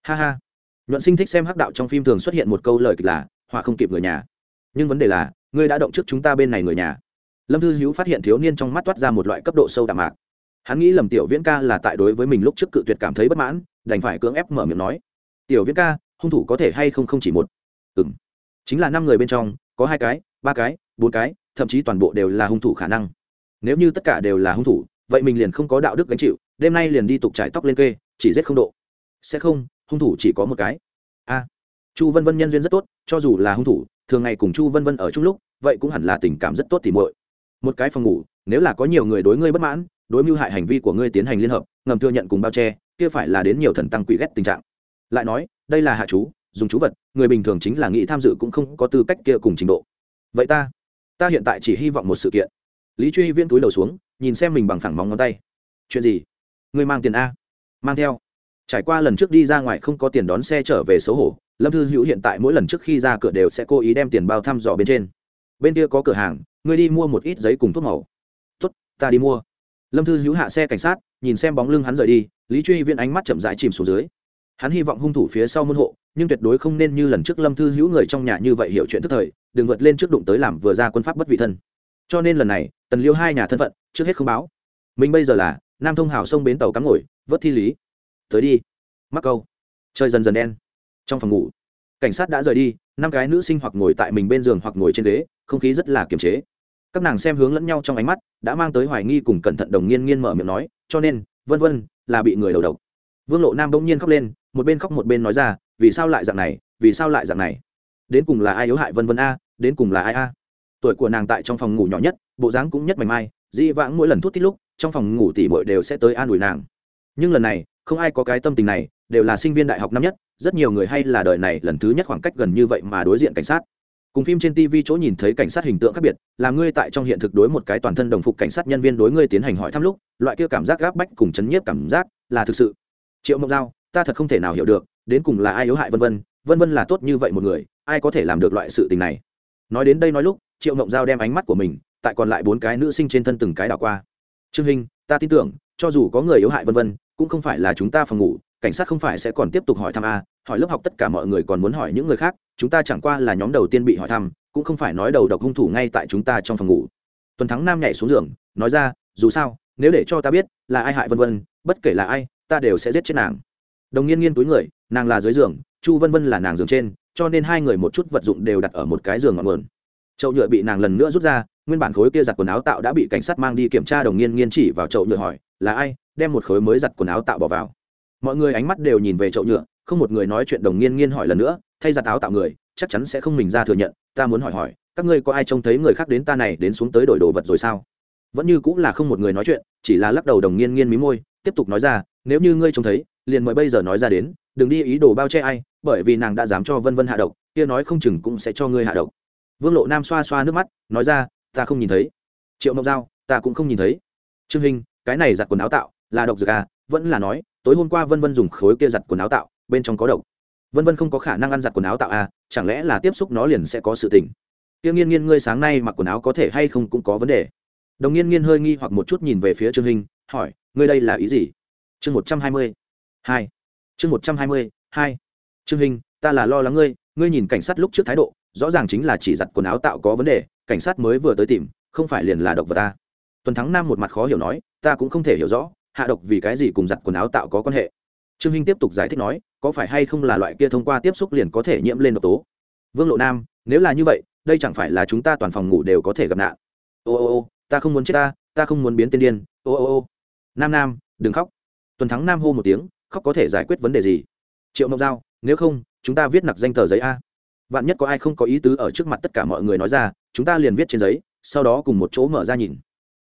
ha ha. Nhuận sinh thích xem hắc đạo trong phim thường xuất hiện một câu lời kịch là, họa không kịp người nhà. Nhưng vấn đề là, ngươi đã động trước chúng ta bên này người nhà. Lâm thư hữu phát hiện thiếu niên trong mắt toát ra một loại cấp độ sâu đạm mạc. Hắn nghĩ lầm tiểu viễn ca là tại đối với mình lúc trước cự tuyệt cảm thấy bất mãn, đành phải cưỡng ép mở miệng nói, tiểu viễn ca, hung thủ có thể hay không không chỉ một? Ừ m chính là năm người bên trong, có hai cái, ba cái, bốn cái thậm chí toàn bộ đều là hung thủ khả năng. Nếu như tất cả đều là hung thủ, vậy mình liền không có đạo đức gánh chịu, đêm nay liền đi tục trải tóc lên kê, chỉ giết không độ. Sẽ không, hung thủ chỉ có một cái. A. À, chu vân vân nhân duyên rất tốt, cho dù là hung thủ, thường ngày cùng chu vân vân ở chung lúc, vậy cũng hẳn là tình cảm rất tốt thì muội. Một cái phòng ngủ, nếu là có nhiều người đối ngươi bất mãn, đối mưu hại hành vi của ngươi tiến hành liên hợp, ngầm thừa nhận cùng bao che, kia phải là đến nhiều thần tăng quỷ ghét tình trạng. Lại nói, đây là hạ chú, dùng chú vật, người bình thường chính là nghĩ tham dự cũng không có tư cách kia cùng trình độ. Vậy ta ta hiện tại chỉ hy vọng một sự kiện. Lý truy viên túi đầu xuống, nhìn xem mình bằng phẳng móng ngón tay. Chuyện gì? Ngươi mang tiền a. Mang theo. Trải qua lần trước đi ra ngoài không có tiền đón xe trở về xấu hổ, lâm thư hữu hiện tại mỗi lần trước khi ra cửa đều sẽ cố ý đem tiền bao thăm dò bên trên. Bên kia có cửa hàng, ngươi đi mua một ít giấy cùng thuốc màu. Tốt, ta đi mua. Lâm thư hữu hạ xe cảnh sát, nhìn xem bóng lưng hắn rời đi, lý truy viên ánh mắt chậm rãi chìm xuống dưới. Hắn hy vọng hung thủ phía sau môn hộ, nhưng tuyệt đối không nên như lần trước lâm thư hữu người trong nhà như vậy hiểu chuyện tức thời đừng vượt lên trước đụng tới làm vừa ra quân pháp bất vị thân. Cho nên lần này, tần liêu hai nhà thân phận, trước hết không báo. Mình bây giờ là, nam thông hào sông bến tàu cắm ngồi, vớt thi lý. Tới đi. Mắc câu. Chơi dần dần đen. Trong phòng ngủ, cảnh sát đã rời đi, năm cái nữ sinh hoặc ngồi tại mình bên giường hoặc ngồi trên ghế, không khí rất là kiềm chế. Các nàng xem hướng lẫn nhau trong ánh mắt, đã mang tới hoài nghi cùng cẩn thận đồng nghiên nghiên mở miệng nói, cho nên, vân vân, là bị người đầu độc. Vương lộ nam bỗng nhiên khóc lên, một bên khóc một bên nói ra, vì sao lại dạng này, vì sao lại dạng này? Đến cùng là ai yếu hại vân vân a đến cùng là ai a? Tuổi của nàng tại trong phòng ngủ nhỏ nhất, bộ dáng cũng nhất mảnh mai, dĩ vãng mỗi lần thút thít lúc, trong phòng ngủ tỉ bội đều sẽ tới an ủi nàng. Nhưng lần này, không ai có cái tâm tình này, đều là sinh viên đại học năm nhất, rất nhiều người hay là đời này lần thứ nhất khoảng cách gần như vậy mà đối diện cảnh sát. Cùng phim trên tv chỗ nhìn thấy cảnh sát hình tượng khác biệt, là ngươi tại trong hiện thực đối một cái toàn thân đồng phục cảnh sát nhân viên đối ngươi tiến hành hỏi thăm lúc, loại kia cảm giác gáp bách cùng chấn nhiếp cảm giác là thực sự. Triệu mộng giao, ta thật không thể nào hiểu được, đến cùng là ai yếu hại vân vân vân vân là tốt như vậy một người, ai có thể làm được loại sự tình này? Nói đến đây nói lúc, triệu mộng giao đem ánh mắt của mình, tại còn lại bốn cái nữ sinh trên thân từng cái đảo qua. Trương hình ta tin tưởng, cho dù có người yếu hại vân vân, cũng không phải là chúng ta phòng ngủ, cảnh sát không phải sẽ còn tiếp tục hỏi thăm a. Hỏi lớp học tất cả mọi người còn muốn hỏi những người khác, chúng ta chẳng qua là nhóm đầu tiên bị hỏi thăm, cũng không phải nói đầu độc hung thủ ngay tại chúng ta trong phòng ngủ. Tuần thắng nam nhảy xuống giường, nói ra, dù sao, nếu để cho ta biết là ai hại vân vân, bất kể là ai, ta đều sẽ giết chết nàng. Đồng nghiên nghiên túi người, nàng là dưới giường, chu vân vân là nàng giường trên cho nên hai người một chút vật dụng đều đặt ở một cái giường ngọn nguồn. Chậu nhựa bị nàng lần nữa rút ra, nguyên bản khối kia giặt quần áo tạo đã bị cảnh sát mang đi kiểm tra đồng nghiên nghiên chỉ vào chậu nhựa hỏi, là ai? Đem một khối mới giặt quần áo tạo bỏ vào. Mọi người ánh mắt đều nhìn về chậu nhựa, không một người nói chuyện đồng nghiên nghiên hỏi lần nữa, thay giặt áo tạo người, chắc chắn sẽ không mình ra thừa nhận, ta muốn hỏi hỏi, các ngươi có ai trông thấy người khác đến ta này đến xuống tới đổi đồ vật rồi sao? Vẫn như cũng là không một người nói chuyện, chỉ là lắc đầu đồng nghiên nghiên mí môi, tiếp tục nói ra, nếu như ngươi trông thấy, liền mời bây giờ nói ra đến, đừng đi ý đồ bao che ai bởi vì nàng đã dám cho vân vân hạ độc, kia nói không chừng cũng sẽ cho ngươi hạ độc. Vương lộ nam xoa xoa nước mắt, nói ra, ta không nhìn thấy. Triệu mộng giao, ta cũng không nhìn thấy. Trương hình cái này giặt quần áo tạo, là độc dược à? Vẫn là nói, tối hôm qua vân vân dùng khối kia giặt quần áo tạo, bên trong có độc. Vân vân không có khả năng ăn giặt quần áo tạo à? Chẳng lẽ là tiếp xúc nó liền sẽ có sự tình? Tiêu nghiên nghiên, ngươi sáng nay mặc quần áo có thể hay không cũng có vấn đề. Đồng nghiên nghiên hơi nghi hoặc một chút nhìn về phía trương hình hỏi, ngươi đây là ý gì? Chương một trăm hai mươi hai. Chương một trăm hai mươi hai trương hình ta là lo lắng ngươi ngươi nhìn cảnh sát lúc trước thái độ, rõ ràng chính là chỉ giặt quần áo tạo có vấn đề, cảnh sát mới vừa tới tìm, không phải liền là độc vật ta. Tuần thắng nam một mặt khó hiểu nói, ta cũng không thể hiểu rõ, hạ độc vì cái gì cùng giặt quần áo tạo có quan hệ. Trương hinh tiếp tục giải thích nói, có phải hay không là loại kia thông qua tiếp xúc liền có thể nhiễm lên độc tố? Vương lộ nam, nếu là như vậy, đây chẳng phải là chúng ta toàn phòng ngủ đều có thể gặp nạn. Ô ô ô, ta không muốn chết ta ta không muốn biến tiên điên, ô ô ô. Nam nam, đừng khóc. Tuần thắng nam hô một tiếng, khóc có thể giải quyết vấn đề gì? Triệu mộng giao nếu không, chúng ta viết nặc danh tờ giấy a. Vạn nhất có ai không có ý tứ ở trước mặt tất cả mọi người nói ra, chúng ta liền viết trên giấy, sau đó cùng một chỗ mở ra nhìn.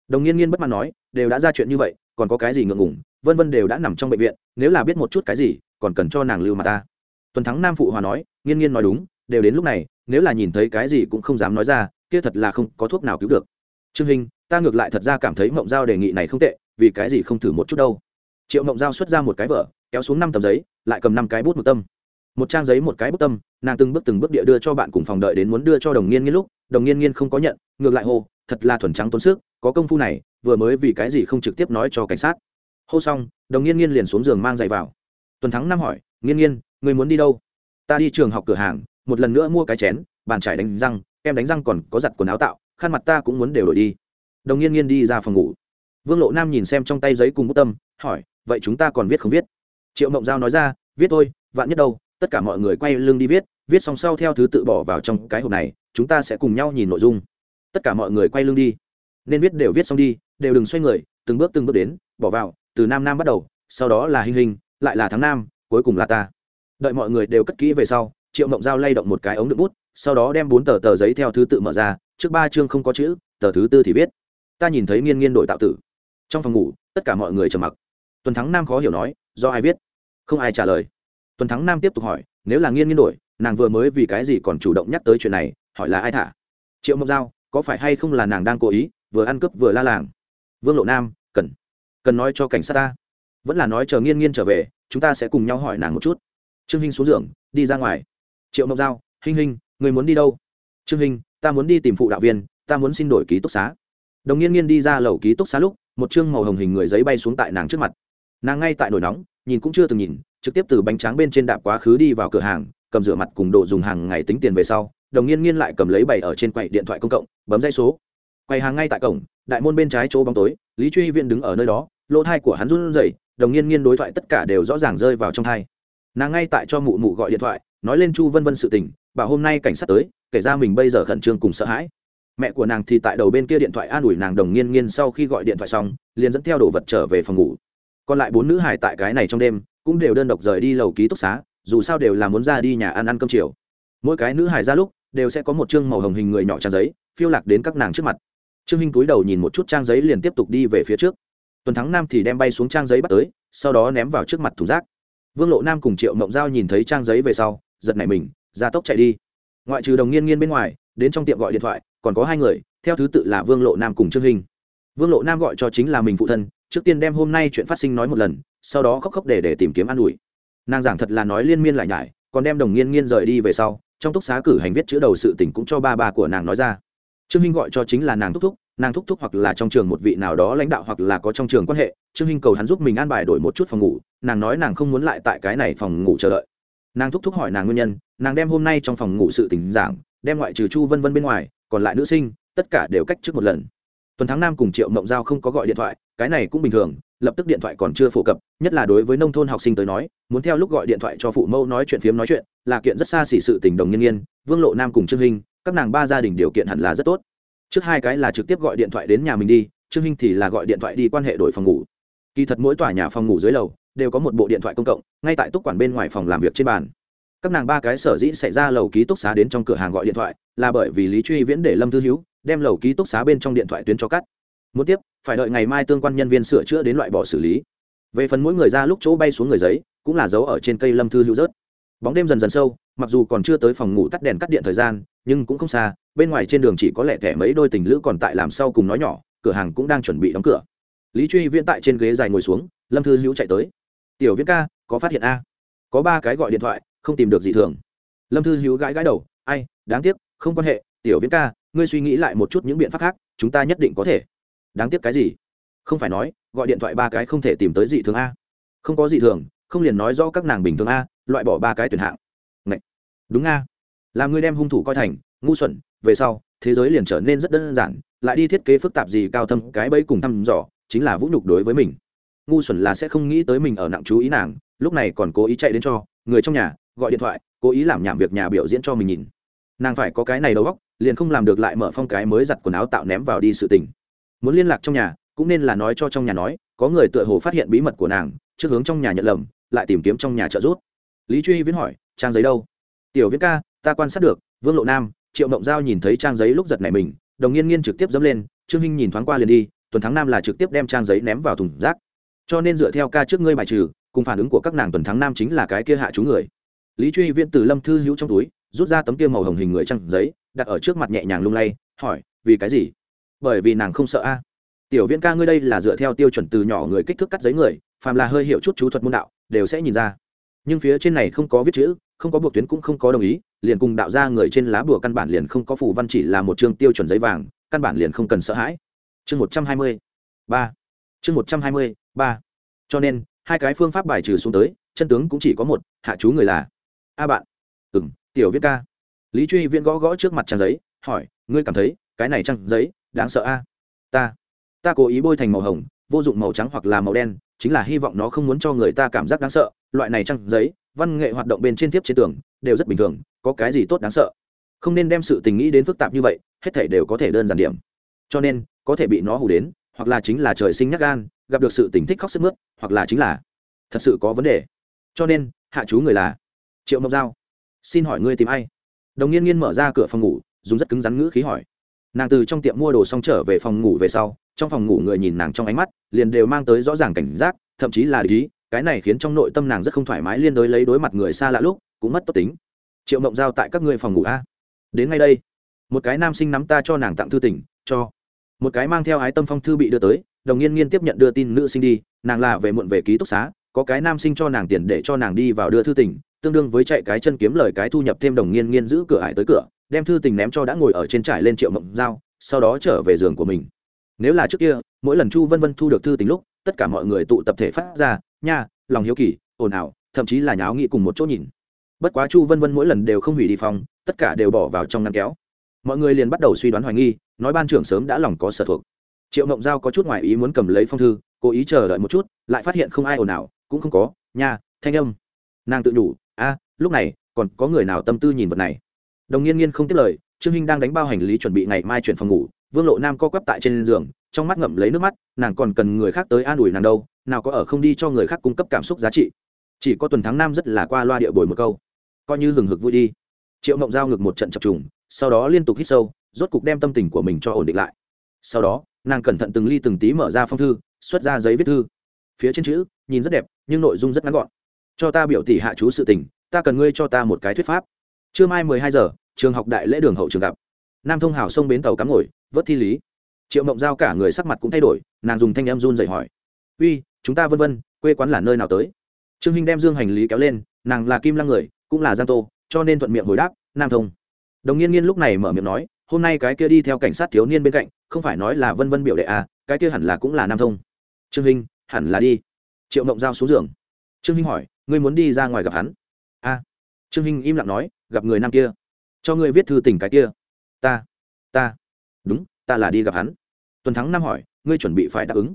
Đồng nghiên nghiên bất mãn nói, đều đã ra chuyện như vậy, còn có cái gì ngượng ngùng? Vân vân đều đã nằm trong bệnh viện, nếu là biết một chút cái gì, còn cần cho nàng lưu mà ta. Tuần thắng nam phụ hòa nói, nghiên nghiên nói đúng, đều đến lúc này, nếu là nhìn thấy cái gì cũng không dám nói ra, kia thật là không có thuốc nào cứu được. Trương hình, ta ngược lại thật ra cảm thấy mộng giao đề nghị này không tệ, vì cái gì không thử một chút đâu. Triệu mộng giao xuất ra một cái vở, kéo xuống năm tấm giấy, lại cầm năm cái bút một tâm một trang giấy một cái bút tâm, nàng từng bước từng bước địa đưa cho bạn cùng phòng đợi đến muốn đưa cho đồng nghiên nghiên lúc, đồng nghiên nghiên không có nhận, ngược lại hô, thật là thuần trắng tốn sức, có công phu này, vừa mới vì cái gì không trực tiếp nói cho cảnh sát. Hô xong, đồng nghiên nghiên liền xuống giường mang giày vào. Tuần thắng năm hỏi, nghiên nghiên, người muốn đi đâu? Ta đi trường học cửa hàng, một lần nữa mua cái chén, bàn trải đánh răng em đánh răng còn có giặt quần áo tạo, khăn mặt ta cũng muốn đều đổi đi. Đồng nghiên nghiên đi ra phòng ngủ. Vương lộ nam nhìn xem trong tay giấy cùng bút tâm, hỏi, vậy chúng ta còn viết không viết? Triệu mộng giao nói ra, viết thôi, vạn nhất đâu tất cả mọi người quay lưng đi viết viết xong sau theo thứ tự bỏ vào trong cái hộp này, chúng ta sẽ cùng nhau nhìn nội dung. Tất cả mọi người quay lưng đi. Nên viết đều viết xong đi, đều đừng xoay người, từng bước từng bước đến, bỏ vào, từ nam nam bắt đầu, sau đó là hình hình lại là tháng nam, cuối cùng là ta. Đợi mọi người đều cất kỹ về sau, triệu mộng giao lay động một cái ống đựng bút, sau đó đem bốn tờ tờ giấy theo thứ tự mở ra, trước ba chương không có chữ, tờ thứ tư thì viết. Ta nhìn thấy nghiên nghiên đội tạo tử. Trong phòng ngủ, tất cả mọi người trầm mặc. Tuần thắng nam khó hiểu nói, do ai viết? Không ai trả lời tuần thắng nam tiếp tục hỏi, nếu là nghiên nghiên đổi, nàng vừa mới vì cái gì còn chủ động nhắc tới chuyện này? Hỏi là ai thả? Triệu Mộc giao, có phải hay không là nàng đang cố ý, vừa ăn cướp vừa la làng? Vương lộ nam, cần cần nói cho cảnh sát ta. Vẫn là nói chờ nghiên nghiên trở về, chúng ta sẽ cùng nhau hỏi nàng một chút. Trương hinh xuống giường, đi ra ngoài. Triệu Mộc giao, hinh hinh, người muốn đi đâu? Trương hinh, ta muốn đi tìm phụ đạo viên, ta muốn xin đổi ký túc xá. Đồng nghiên nghiên đi ra lầu ký túc xá lúc, một chương màu hồng hình người giấy bay xuống tại nàng trước mặt. Nàng ngay tại nổi nóng, nhìn cũng chưa từng nhìn trực tiếp từ bánh tráng bên trên đạp quá khứ đi vào cửa hàng, cầm rửa mặt cùng đồ dùng hàng ngày tính tiền về sau, đồng nghiên nghiên lại cầm lấy bày ở trên quầy điện thoại công cộng, bấm dây số. Quầy hàng ngay tại cổng, đại môn bên trái chỗ bóng tối, lý truy viện đứng ở nơi đó, lỗ thai của hắn run rẩy, đồng nghiên nghiên đối thoại tất cả đều rõ ràng rơi vào trong thai. Nàng ngay tại cho mụ mụ gọi điện thoại, nói lên chu vân vân sự tình, bảo hôm nay cảnh sát tới, kể ra mình bây giờ khẩn trương cùng sợ hãi. Mẹ của nàng thì tại đầu bên kia điện thoại an ủi nàng đồng nghiên nghiên sau khi gọi điện thoại xong, liền dẫn theo đồ vật trở về phòng ngủ. Còn lại bốn nữ hải tại cái này trong đêm cũng đều đơn độc rời đi lầu ký túc xá, dù sao đều là muốn ra đi nhà ăn ăn cơm chiều. Mỗi cái nữ hải ra lúc, đều sẽ có một chương màu hồng hình người nhỏ trang giấy, phiêu lạc đến các nàng trước mặt. Trương hinh cúi đầu nhìn một chút trang giấy liền tiếp tục đi về phía trước. Tuần thắng nam thì đem bay xuống trang giấy bắt tới, sau đó ném vào trước mặt thùng rác. Vương lộ nam cùng triệu mộng giao nhìn thấy trang giấy về sau, giật nảy mình, ra tốc chạy đi. Ngoại trừ đồng nghiên nghiên bên ngoài, đến trong tiệm gọi điện thoại, còn có hai người, theo thứ tự là vương lộ nam cùng trương hinh. Vương lộ nam gọi cho chính là mình phụ thân, trước tiên đem hôm nay chuyện phát sinh nói một lần sau đó khóc khóc để để tìm kiếm an ủi. Nàng giảng thật là nói liên miên lại nhải, còn đem đồng nghiên nghiên rời đi về sau, trong túc xá cử hành viết chữ đầu sự tình cũng cho ba ba của nàng nói ra. Trương minh gọi cho chính là nàng thúc thúc, nàng thúc thúc hoặc là trong trường một vị nào đó lãnh đạo hoặc là có trong trường quan hệ, trương minh cầu hắn giúp mình an bài đổi một chút phòng ngủ, nàng nói nàng không muốn lại tại cái này phòng ngủ chờ đợi. Nàng thúc thúc hỏi nàng nguyên nhân, nàng đem hôm nay trong phòng ngủ sự tình giảng, đem ngoại trừ chu vân vân bên ngoài, còn lại nữ sinh, tất cả đều cách trước một lần tuần tháng năm cùng triệu mộng giao không có gọi điện thoại, cái này cũng bình thường, lập tức điện thoại còn chưa phổ cập, nhất là đối với nông thôn học sinh tới nói, muốn theo lúc gọi điện thoại cho phụ mẫu nói chuyện phiếm nói chuyện, là kiện rất xa xỉ sự tình đồng nhân nhiên, vương lộ nam cùng trương hinh, các nàng ba gia đình điều kiện hẳn là rất tốt. Trước hai cái là trực tiếp gọi điện thoại đến nhà mình đi, trương hinh thì là gọi điện thoại đi quan hệ đổi phòng ngủ. Kỳ thật mỗi tòa nhà phòng ngủ dưới lầu, đều có một bộ điện thoại công cộng, ngay tại túc quản bên ngoài phòng làm việc trên bàn. Các nàng ba cái sở dĩ xảy ra lầu ký túc xá đến trong cửa hàng gọi điện thoại, là bởi vì lý truy viễn để lâm thư hữu đem lầu ký túc xá bên trong điện thoại tuyến cho cắt. Muốn tiếp, phải đợi ngày mai tương quan nhân viên sửa chữa đến loại bỏ xử lý. Về phần mỗi người ra lúc chỗ bay xuống người giấy, cũng là dấu ở trên cây lâm thư hữu rớt. Bóng đêm dần dần sâu, mặc dù còn chưa tới phòng ngủ tắt đèn cắt điện thời gian, nhưng cũng không xa, bên ngoài trên đường chỉ có lẽ thẻ mấy đôi tình lữ còn tại làm sau cùng nói nhỏ, cửa hàng cũng đang chuẩn bị đóng cửa. Lý truy viễn tại trên ghế dài ngồi xuống, lâm thư hữu chạy tới. Tiểu viễn ca, có phát hiện a? Có ba cái gọi điện thoại, không tìm được gì thường. Lâm thư hữu gãi gãi đầu, ai, đáng tiếc, không quan hệ, tiểu viễn ca ngươi suy nghĩ lại một chút những biện pháp khác, chúng ta nhất định có thể. Đáng tiếc cái gì? Không phải nói, gọi điện thoại ba cái không thể tìm tới dị thường a. Không có dị thường, không liền nói do các nàng bình thường a, loại bỏ ba cái tuyển hạng. Ngậy! đúng a. Làm ngươi đem hung thủ coi thành, ngu xuẩn, về sau, thế giới liền trở nên rất đơn giản, lại đi thiết kế phức tạp gì cao thâm, cái bẫy cùng thăm dò, chính là vũ nhục đối với mình. Ngu xuẩn là sẽ không nghĩ tới mình ở nặng chú ý nàng, lúc này còn cố ý chạy đến cho người trong nhà, gọi điện thoại, cố ý làm nhảm việc nhà biểu diễn cho mình nhìn. Nàng phải có cái này đầu óc liền không làm được lại mở phong cái mới giặt quần áo tạo ném vào đi sự tình. Muốn liên lạc trong nhà, cũng nên là nói cho trong nhà nói, có người tựa hồ phát hiện bí mật của nàng, trước hướng trong nhà nhận lầm, lại tìm kiếm trong nhà trợ giúp. Lý truy viễn hỏi, trang giấy đâu? Tiểu viễn ca, ta quan sát được, vương lộ nam. Triệu mộng giao nhìn thấy trang giấy lúc giật này mình, đồng nghiên nghiên trực tiếp dẫm lên, trương hinh nhìn thoáng qua liền đi, tuần tháng năm là trực tiếp đem trang giấy ném vào thùng rác. Cho nên dựa theo ca trước ngươi bài trừ, cùng phản ứng của các nàng tuần tháng năm chính là cái kia hạ chú người. Lý truy viễn từ lâm thư hữu trong túi, rút ra tấm kia màu hồng hình người trang giấy đặt ở trước mặt nhẹ nhàng lung lay, hỏi, vì cái gì? Bởi vì nàng không sợ a. Tiểu viễn ca ngươi đây là dựa theo tiêu chuẩn từ nhỏ người kích thước cắt giấy người, phàm là hơi hiểu chút chú thuật môn đạo, đều sẽ nhìn ra. Nhưng phía trên này không có viết chữ, không có buộc tuyến cũng không có đồng ý, liền cùng đạo ra người trên lá bùa căn bản liền không có phủ văn chỉ là một chương tiêu chuẩn giấy vàng, căn bản liền không cần sợ hãi. Chương một trăm hai mươi ba. Chương một trăm hai mươi ba. Cho nên, hai cái phương pháp bài trừ xuống tới, chân tướng cũng chỉ có một, hạ chú người là, a bạn. Ừ tiểu viết ca lý truy viễn gõ gõ trước mặt trang giấy, hỏi, ngươi cảm thấy cái này trang giấy đáng sợ a? Ta ta cố ý bôi thành màu hồng, vô dụng màu trắng hoặc là màu đen, chính là hy vọng nó không muốn cho người ta cảm giác đáng sợ. Loại này trang giấy, văn nghệ hoạt động bên trên tiếp trên tường, đều rất bình thường, có cái gì tốt đáng sợ? Không nên đem sự tình nghĩ đến phức tạp như vậy, hết thể đều có thể đơn giản điểm. Cho nên, có thể bị nó hù đến, hoặc là chính là trời sinh nhắc gan, gặp được sự tình thích khóc sức mướt, hoặc là chính là thật sự có vấn đề. Cho nên, hạ chú người là triệu mộc giao, xin hỏi ngươi tìm ai? Đồng nghiên nghiên mở ra cửa phòng ngủ, dùng rất cứng rắn ngữ khí hỏi. Nàng từ trong tiệm mua đồ xong trở về phòng ngủ về sau, trong phòng ngủ người nhìn nàng trong ánh mắt, liền đều mang tới rõ ràng cảnh giác, thậm chí là lý cái này khiến trong nội tâm nàng rất không thoải mái liên đối lấy đối mặt người xa lạ lúc, cũng mất tốt tính. Triệu mộng giao tại các ngươi phòng ngủ a. Đến ngay đây. Một cái nam sinh nắm ta cho nàng tặng thư tỉnh cho. Một cái mang theo ái tâm phong thư bị đưa tới, đồng nghiên nghiên tiếp nhận đưa tin nữ sinh đi, nàng là về muộn về ký túc xá, có cái nam sinh cho nàng tiền để cho nàng đi vào đưa thư tỉnh tương đương với chạy cái chân kiếm lời cái thu nhập thêm đồng nghiên nghiên giữ cửa ải tới cửa, đem thư tình ném cho đã ngồi ở trên trải lên triệu mộng dao sau đó trở về giường của mình. Nếu là trước kia, mỗi lần chu vân vân thu được thư tình lúc, tất cả mọi người tụ tập thể phát ra, nha, lòng hiếu kỳ, ồn ào, thậm chí là nháo nghị cùng một chỗ nhìn. Bất quá chu vân vân mỗi lần đều không hủy đi phòng, tất cả đều bỏ vào trong ngăn kéo. Mọi người liền bắt đầu suy đoán hoài nghi, nói ban trưởng sớm đã lòng có sở thuộc. Triệu mộng giao có chút ngoại ý muốn cầm lấy phong thư, cố ý chờ đợi một chút, lại phát hiện không ai ồn ào, cũng không có, nha, thanh âm. Nàng tự nhủ a lúc này, còn có người nào tâm tư nhìn vật này? Đồng nghiên nghiên không tiếp lời, trương hinh đang đánh bao hành lý chuẩn bị ngày mai chuyển phòng ngủ, vương lộ nam co quắp tại trên giường, trong mắt ngậm lấy nước mắt, nàng còn cần người khác tới an ủi nàng đâu, nào có ở không đi cho người khác cung cấp cảm xúc giá trị. Chỉ có tuần tháng năm rất là qua loa địa bồi một câu. Coi như hừng hực vui đi. Triệu mộng giao ngực một trận chập trùng, sau đó liên tục hít sâu, rốt cục đem tâm tình của mình cho ổn định lại. Sau đó, nàng cẩn thận từng ly từng tí mở ra phong thư, xuất ra giấy viết thư. Phía trên chữ, nhìn rất đẹp, nhưng nội dung rất ngắn gọn cho ta biểu tỷ hạ chú sự tình, ta cần ngươi cho ta một cái thuyết pháp. Trưa mai mười hai giờ, trường học đại lễ đường hậu trường gặp. Nam thông hảo sông bến tàu cắm ngồi, vớt thi lý. Triệu mộng giao cả người sắc mặt cũng thay đổi, nàng dùng thanh em run dậy hỏi. Uy, chúng ta vân vân, quê quán là nơi nào tới? Trương hinh đem dương hành lý kéo lên, nàng là kim lăng người, cũng là giang tô, cho nên thuận miệng hồi đáp, nam thông. Đồng nghiên nghiên lúc này mở miệng nói, hôm nay cái kia đi theo cảnh sát thiếu niên bên cạnh, không phải nói là vân vân biểu đệ à cái kia hẳn là cũng là nam thông. Trương hinh, hẳn là đi. Triệu mộng giao xuống giường. Trương hinh hỏi ngươi muốn đi ra ngoài gặp hắn? A. Trương hinh im lặng nói, gặp người nam kia. Cho ngươi viết thư tình cái kia. Ta ta. Đúng, ta là đi gặp hắn. Tuần thắng năm hỏi, ngươi chuẩn bị phải đáp ứng.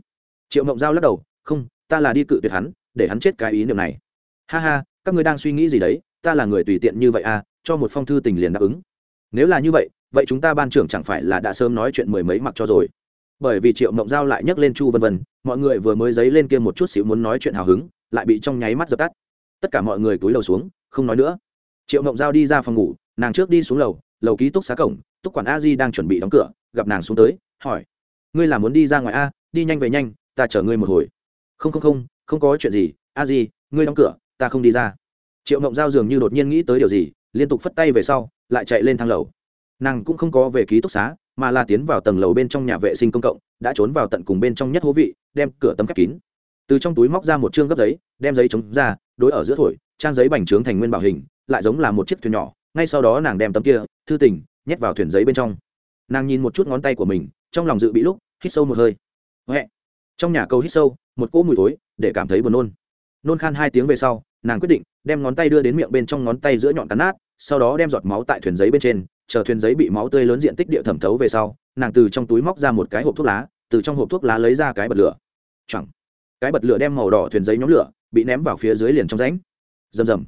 Triệu mộng giao lắc đầu, không, ta là đi cự tuyệt hắn, để hắn chết cái ý niệm này. Ha ha, các ngươi đang suy nghĩ gì đấy? Ta là người tùy tiện như vậy à cho một phong thư tình liền đáp ứng. Nếu là như vậy vậy chúng ta ban trưởng chẳng phải là đã sớm nói chuyện mười mấy mặc cho rồi. Bởi vì triệu mộng giao lại nhắc lên chu vân vân, mọi người vừa mới dấy lên kia một chút xíu muốn nói chuyện hào hứng lại bị trong nháy mắt dập tắt. Tất cả mọi người túi lầu xuống, không nói nữa. Triệu mộng giao đi ra phòng ngủ, nàng trước đi xuống lầu lầu ký túc xá cổng, túc quản a di đang chuẩn bị đóng cửa, gặp nàng xuống tới, hỏi, ngươi là muốn đi ra ngoài a, đi nhanh về nhanh, ta chở ngươi một hồi. Không không không không có chuyện gì, a di, ngươi đóng cửa, ta không đi ra. Triệu mộng giao dường như đột nhiên nghĩ tới điều gì, liên tục phất tay về sau, lại chạy lên thang lầu. Nàng cũng không có về ký túc xá, mà là tiến vào tầng lầu bên trong nhà vệ sinh công cộng, đã trốn vào tận cùng bên trong nhất hố vị, đem cửa tấm khép kín từ trong túi móc ra một chương gấp giấy, đem giấy chống ra, đối ở giữa thổi, trang giấy bành trướng thành nguyên bảo hình, lại giống là một chiếc thuyền nhỏ. Ngay sau đó nàng đem tấm kia, thư tình, nhét vào thuyền giấy bên trong. Nàng nhìn một chút ngón tay của mình, trong lòng dự bị lúc, hít sâu một hơi. Huệ. Trong nhà cầu hít sâu, một cỗ mùi tối để cảm thấy buồn nôn. Nôn khan hai tiếng về sau, nàng quyết định đem ngón tay đưa đến miệng bên trong ngón tay giữa nhọn cắn nát, sau đó đem giọt máu tại thuyền giấy bên trên, chờ thuyền giấy bị máu tươi lớn diện tích địa thẩm thấu về sau, nàng từ trong túi móc ra một cái hộp thuốc lá, từ trong hộp thuốc lá lấy ra cái bật lửa. Chẳng cái bật lửa đem màu đỏ thuyền giấy nhóm lửa bị ném vào phía dưới liền trong rãnh. Rầm rầm.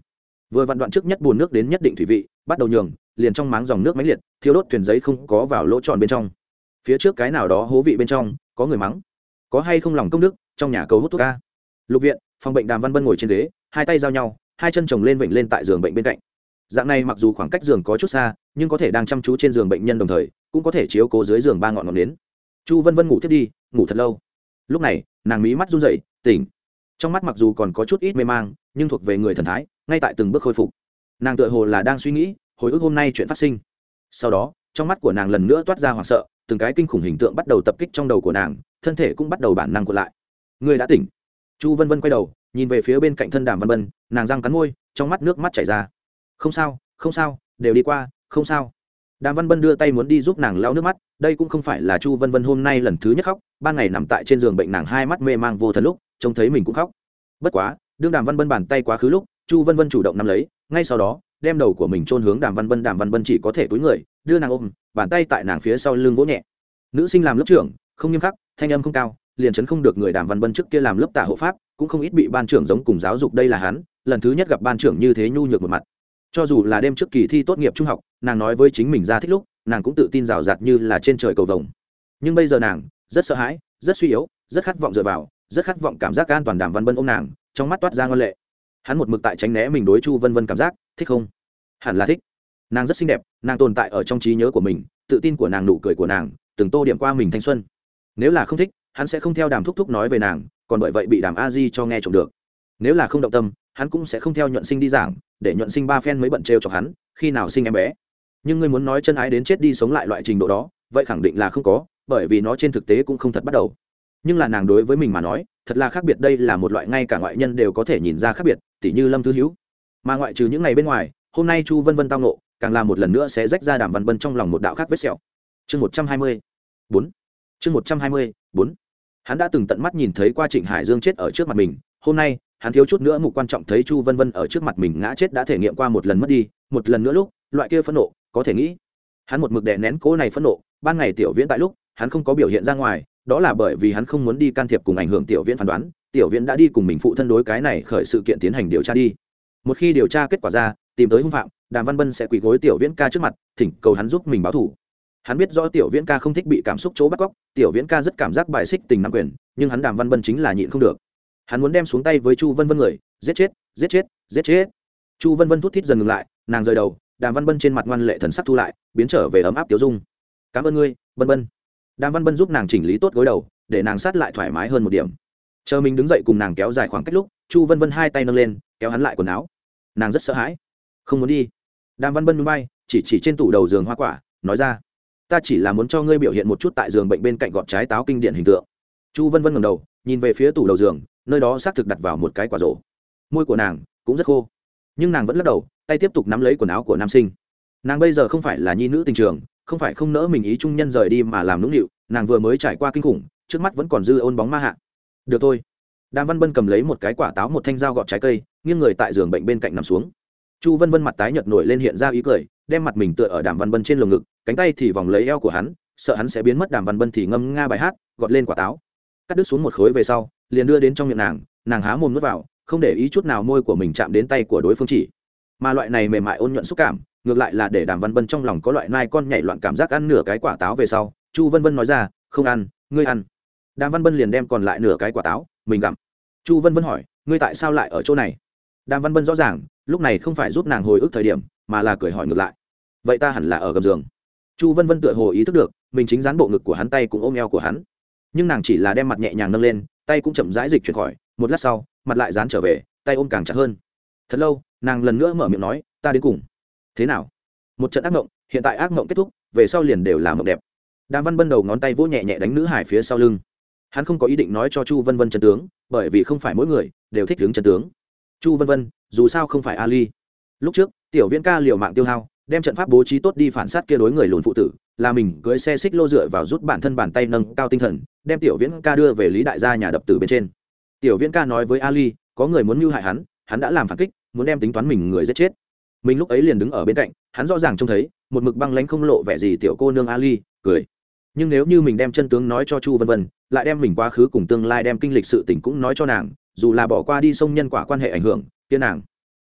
Vừa vặn đoạn trước nhất bùn nước đến nhất định thủy vị, bắt đầu nhường, liền trong máng dòng nước máy liệt thiếu đốt thuyền giấy không có vào lỗ tròn bên trong. Phía trước cái nào đó hố vị bên trong, có người mắng, có hay không lòng công đức, trong nhà cầu hút thuốc ca lục viện, phòng bệnh đàm văn bân ngồi trên ghế, hai tay giao nhau, hai chân chồng lên vịnh lên tại giường bệnh bên cạnh. Dạng này mặc dù khoảng cách giường có chút xa, nhưng có thể đang chăm chú trên giường bệnh nhân đồng thời, cũng có thể chiếu cố dưới giường ba ngọn ngọn nến. Chu vân vân ngủ thiết đi, ngủ thật lâu lúc này nàng mí mắt run rẩy tỉnh. Trong mắt mặc dù còn có chút ít mê mang nhưng thuộc về người thần thái ngay tại từng bước khôi phục. Nàng tựa hồ là đang suy nghĩ hồi ức hôm nay chuyện phát sinh. Sau đó trong mắt của nàng lần nữa toát ra hoảng sợ từng cái kinh khủng hình tượng bắt đầu tập kích trong đầu của nàng thân thể cũng bắt đầu bản năng của lại. Người đã tỉnh. Chu vân vân quay đầu nhìn về phía bên cạnh thân đàm văn Vân, nàng răng cắn môi trong mắt nước mắt chảy ra. Không sao không sao đều đi qua không sao đàm văn bân đưa tay muốn đi giúp nàng lau nước mắt, đây cũng không phải là chu vân vân hôm nay lần thứ nhất khóc, ban ngày nằm tại trên giường bệnh nàng hai mắt mê mang vô thần lúc, trông thấy mình cũng khóc. Bất quá, đương đàm văn bân bàn tay quá khứ lúc, chu vân vân chủ động nắm lấy, ngay sau đó, đem đầu của mình trôn hướng đàm văn bân, đàm văn bân chỉ có thể túi người, đưa nàng ôm, bàn tay tại nàng phía sau lưng vỗ nhẹ. Nữ sinh làm lớp trưởng, không nghiêm khắc, thanh âm không cao, liền chấn không được người đàm văn bân trước kia làm lớp tả hộ pháp, cũng không ít bị ban trưởng giống cùng giáo dục đây là hắn, lần thứ nhất gặp ban trưởng như thế nhu nhược một mặt. Cho dù là đêm trước kỳ thi tốt nghiệp trung học nàng nói với chính mình ra thích lúc, nàng cũng tự tin rào rạt như là trên trời cầu vồng. Nhưng bây giờ nàng rất sợ hãi, rất suy yếu, rất khát vọng dựa vào, rất khát vọng cảm giác an toàn đàm văn bân ô m nàng, trong mắt toát ra ngân lệ. Hắn một mực tại tránh né mình đối chu vân vân cảm giác, thích không? Hẳn là thích. Nàng rất xinh đẹp, nàng tồn tại ở trong trí nhớ của mình, tự tin của nàng, nụ cười của nàng, từng tô điểm qua mình thanh xuân. Nếu là không thích, hắn sẽ không theo đàm thúc thúc nói về nàng, còn bởi vậy bị đàm a di cho nghe trộm được. Nếu là không động tâm, hắn cũng sẽ không theo nhuận sinh đi giảng, để nhuận sinh ba phen mới bận trêu chọc hắn, khi nào sinh em bé nhưng ngươi muốn nói chân ái đến chết đi sống lại loại trình độ đó, vậy khẳng định là không có, bởi vì nó trên thực tế cũng không thật bắt đầu. Nhưng là nàng đối với mình mà nói, thật là khác biệt đây là một loại ngay cả ngoại nhân đều có thể nhìn ra khác biệt, tỉ như lâm thư hữu. Mà ngoại trừ những ngày bên ngoài, hôm nay chu vân vân tao nộ càng là một lần nữa sẽ rách ra đàm văn vân trong lòng một đạo khác vết sẹo. Chương một trăm hai mươi bốn. Chương một trăm hai mươi bốn. Hắn đã từng tận mắt nhìn thấy qua trịnh hải dương chết ở trước mặt mình, hôm nay, hắn thiếu chút nữa mục quan trọng thấy chu vân vân ở trước mặt mình ngã chết đã thể nghiệm qua một lần mất đi, một lần nữa lúc, loại kia phẫn nộ có thể nghĩ. Hắn một mực đè nén cố này phẫn nộ, ban ngày tiểu viễn tại lúc, hắn không có biểu hiện ra ngoài, đó là bởi vì hắn không muốn đi can thiệp cùng ảnh hưởng tiểu viễn phán đoán, tiểu viễn đã đi cùng mình phụ thân đối cái này khởi sự kiện tiến hành điều tra đi. Một khi điều tra kết quả ra, tìm tới hung phạm, đàm văn bân sẽ quỳ gối tiểu viễn ca trước mặt, thỉnh cầu hắn giúp mình báo thủ hắn biết rõ tiểu viễn ca không thích bị cảm xúc chỗ bắt cóc, tiểu viễn ca rất cảm giác bài xích tình nắm quyền, nhưng hắn đàm văn bân chính là nhịn không được. Hắn muốn đem xuống tay với chu vân vân người, giết chết giết chết giết chết. Chu vân vân thút thít dần ngừng lại, nàng rời đầu đàm văn bân trên mặt ngoan lệ thần sắc thu lại, biến trở về ấm áp tiểu dung. Cảm ơn ngươi, vân vân. Đàm văn bân giúp nàng chỉnh lý tốt gối đầu, để nàng sát lại thoải mái hơn một điểm. Chờ mình đứng dậy cùng nàng kéo dài khoảng cách lúc, chu vân vân hai tay nâng lên, kéo hắn lại quần áo. Nàng rất sợ hãi. Không muốn đi. Đàm văn bân núi bay chỉ chỉ trên tủ đầu giường hoa quả, nói ra, ta chỉ là muốn cho ngươi biểu hiện một chút tại giường bệnh bên cạnh gọt trái táo kinh điển hình tượng. Chu vân vân ngầm đầu, nhìn về phía tủ đầu giường, nơi đó xác thực đặt vào một cái quả rổ. Môi của nàng cũng rất khô, nhưng nàng vẫn lắc đầu tay tiếp tục nắm lấy quần áo của nam sinh. Nàng bây giờ không phải là nhi nữ tình trường, không phải không nỡ mình ý trung nhân rời đi mà làm nũng nịu, nàng vừa mới trải qua kinh khủng, trước mắt vẫn còn dư ôn bóng ma hạ. Được thôi. Đàm văn bân cầm lấy một cái quả táo một thanh dao gọt trái cây, nghiêng người tại giường bệnh bên cạnh nằm xuống. Chu vân vân mặt tái nhợt nổi lên hiện ra ý cười, đem mặt mình tựa ở đàm văn bân trên lồng ngực, cánh tay thì vòng lấy eo của hắn, sợ hắn sẽ biến mất. Đàm văn bân thì ngâm nga bài hát, gọt lên quả táo. Cắt đứt xuống một khối về sau, liền đưa đến trong miệng nàng nàng há mồm nuốt vào, không để ý chút nào môi của mình chạm đến tay của đối phương chỉ mà loại này mềm mại ôn nhuận xúc cảm, ngược lại là để đàm văn bân trong lòng có loại nai con nhảy loạn cảm giác ăn nửa cái quả táo về sau, chu vân vân nói ra, không ăn, ngươi ăn. Đàm văn bân liền đem còn lại nửa cái quả táo, mình gặm. Chu vân vân hỏi, ngươi tại sao lại ở chỗ này? Đàm văn bân rõ ràng, lúc này không phải giúp nàng hồi ức thời điểm, mà là cười hỏi ngược lại, vậy ta hẳn là ở gầm giường. Chu vân vân tựa hồ ý thức được, mình chính dán bộ ngực của hắn tay cũng ôm eo của hắn. Nhưng nàng chỉ là đem mặt nhẹ nhàng nâng lên, tay cũng chậm rãi dịch chuyển khỏi, một lát sau, mặt lại dán trở về, tay ôm càng chặt hơn thật lâu, nàng lần nữa mở miệng nói, ta đến cùng. Thế nào? Một trận ác mộng, hiện tại ác mộng kết thúc, về sau liền đều là mộng đẹp. Đàm văn bân đầu ngón tay vỗ nhẹ nhẹ đánh nữ hải phía sau lưng. Hắn không có ý định nói cho chu vân vân chân tướng, bởi vì không phải mỗi người đều thích hướng chân tướng. Chu vân vân, dù sao không phải ali. Lúc trước, tiểu viễn ca liều mạng tiêu hao, đem trận pháp bố trí tốt đi phản sát kia đối người lùn phụ tử, là mình cưới xe xích lô dựa vào rút bản thân bàn tay nâng cao tinh thần, đem tiểu viễn ca đưa về lý đại gia nhà đập tử bên trên. Tiểu viễn ca nói với ali, có người muốn mưu hại hắn hắn đã làm phản kích muốn đem tính toán mình người giết chết. Mình lúc ấy liền đứng ở bên cạnh, hắn rõ ràng trông thấy, một mực băng lánh không lộ vẻ gì tiểu cô nương ali, cười. Nhưng nếu như mình đem chân tướng nói cho chu vân vân, lại đem mình quá khứ cùng tương lai đem kinh lịch sự tình cũng nói cho nàng, dù là bỏ qua đi sông nhân quả quan hệ ảnh hưởng, kia nàng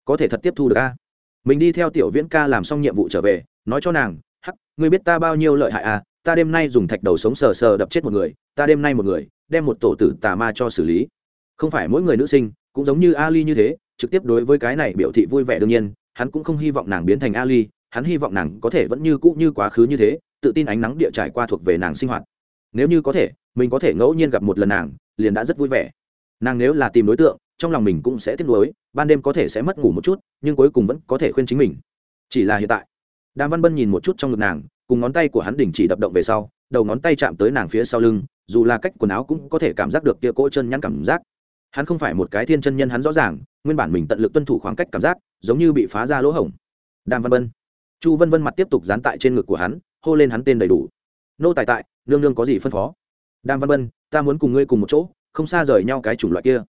có thể thật tiếp thu được a? Mình đi theo tiểu viễn ca làm xong nhiệm vụ trở về, nói cho nàng, hắc, ngươi biết ta bao nhiêu lợi hại à? Ta đêm nay dùng thạch đầu sống sờ sờ đập chết một người, ta đêm nay một người, đem một tổ tử tà ma cho xử lý. Không phải mỗi người nữ sinh cũng giống như ali như thế trực tiếp đối với cái này biểu thị vui vẻ đương nhiên, hắn cũng không hy vọng nàng biến thành ali, hắn hy vọng nàng có thể vẫn như cũ như quá khứ như thế, tự tin ánh nắng địa trải qua thuộc về nàng sinh hoạt. Nếu như có thể, mình có thể ngẫu nhiên gặp một lần nàng, liền đã rất vui vẻ. Nàng nếu là tìm đối tượng, trong lòng mình cũng sẽ tiếc nuối, ban đêm có thể sẽ mất ngủ một chút, nhưng cuối cùng vẫn có thể khuyên chính mình. Chỉ là hiện tại, đàm văn bân nhìn một chút trong ngực nàng, cùng ngón tay của hắn đình chỉ đập động về sau, đầu ngón tay chạm tới nàng phía sau lưng, dù là cách quần áo cũng có thể cảm giác được kia cỗ chân nhắn cảm giác hắn không phải một cái thiên chân nhân hắn rõ ràng, nguyên bản mình tận lực tuân thủ khoảng cách cảm giác, giống như bị phá ra lỗ hổng. Đàm văn bân chu vân vân mặt tiếp tục dán tại trên ngực của hắn, hô lên hắn tên đầy đủ. Nô tài tại, nương nương có gì phân phó? Đàm văn bân ta muốn cùng ngươi cùng một chỗ, không xa rời nhau cái chủng loại kia.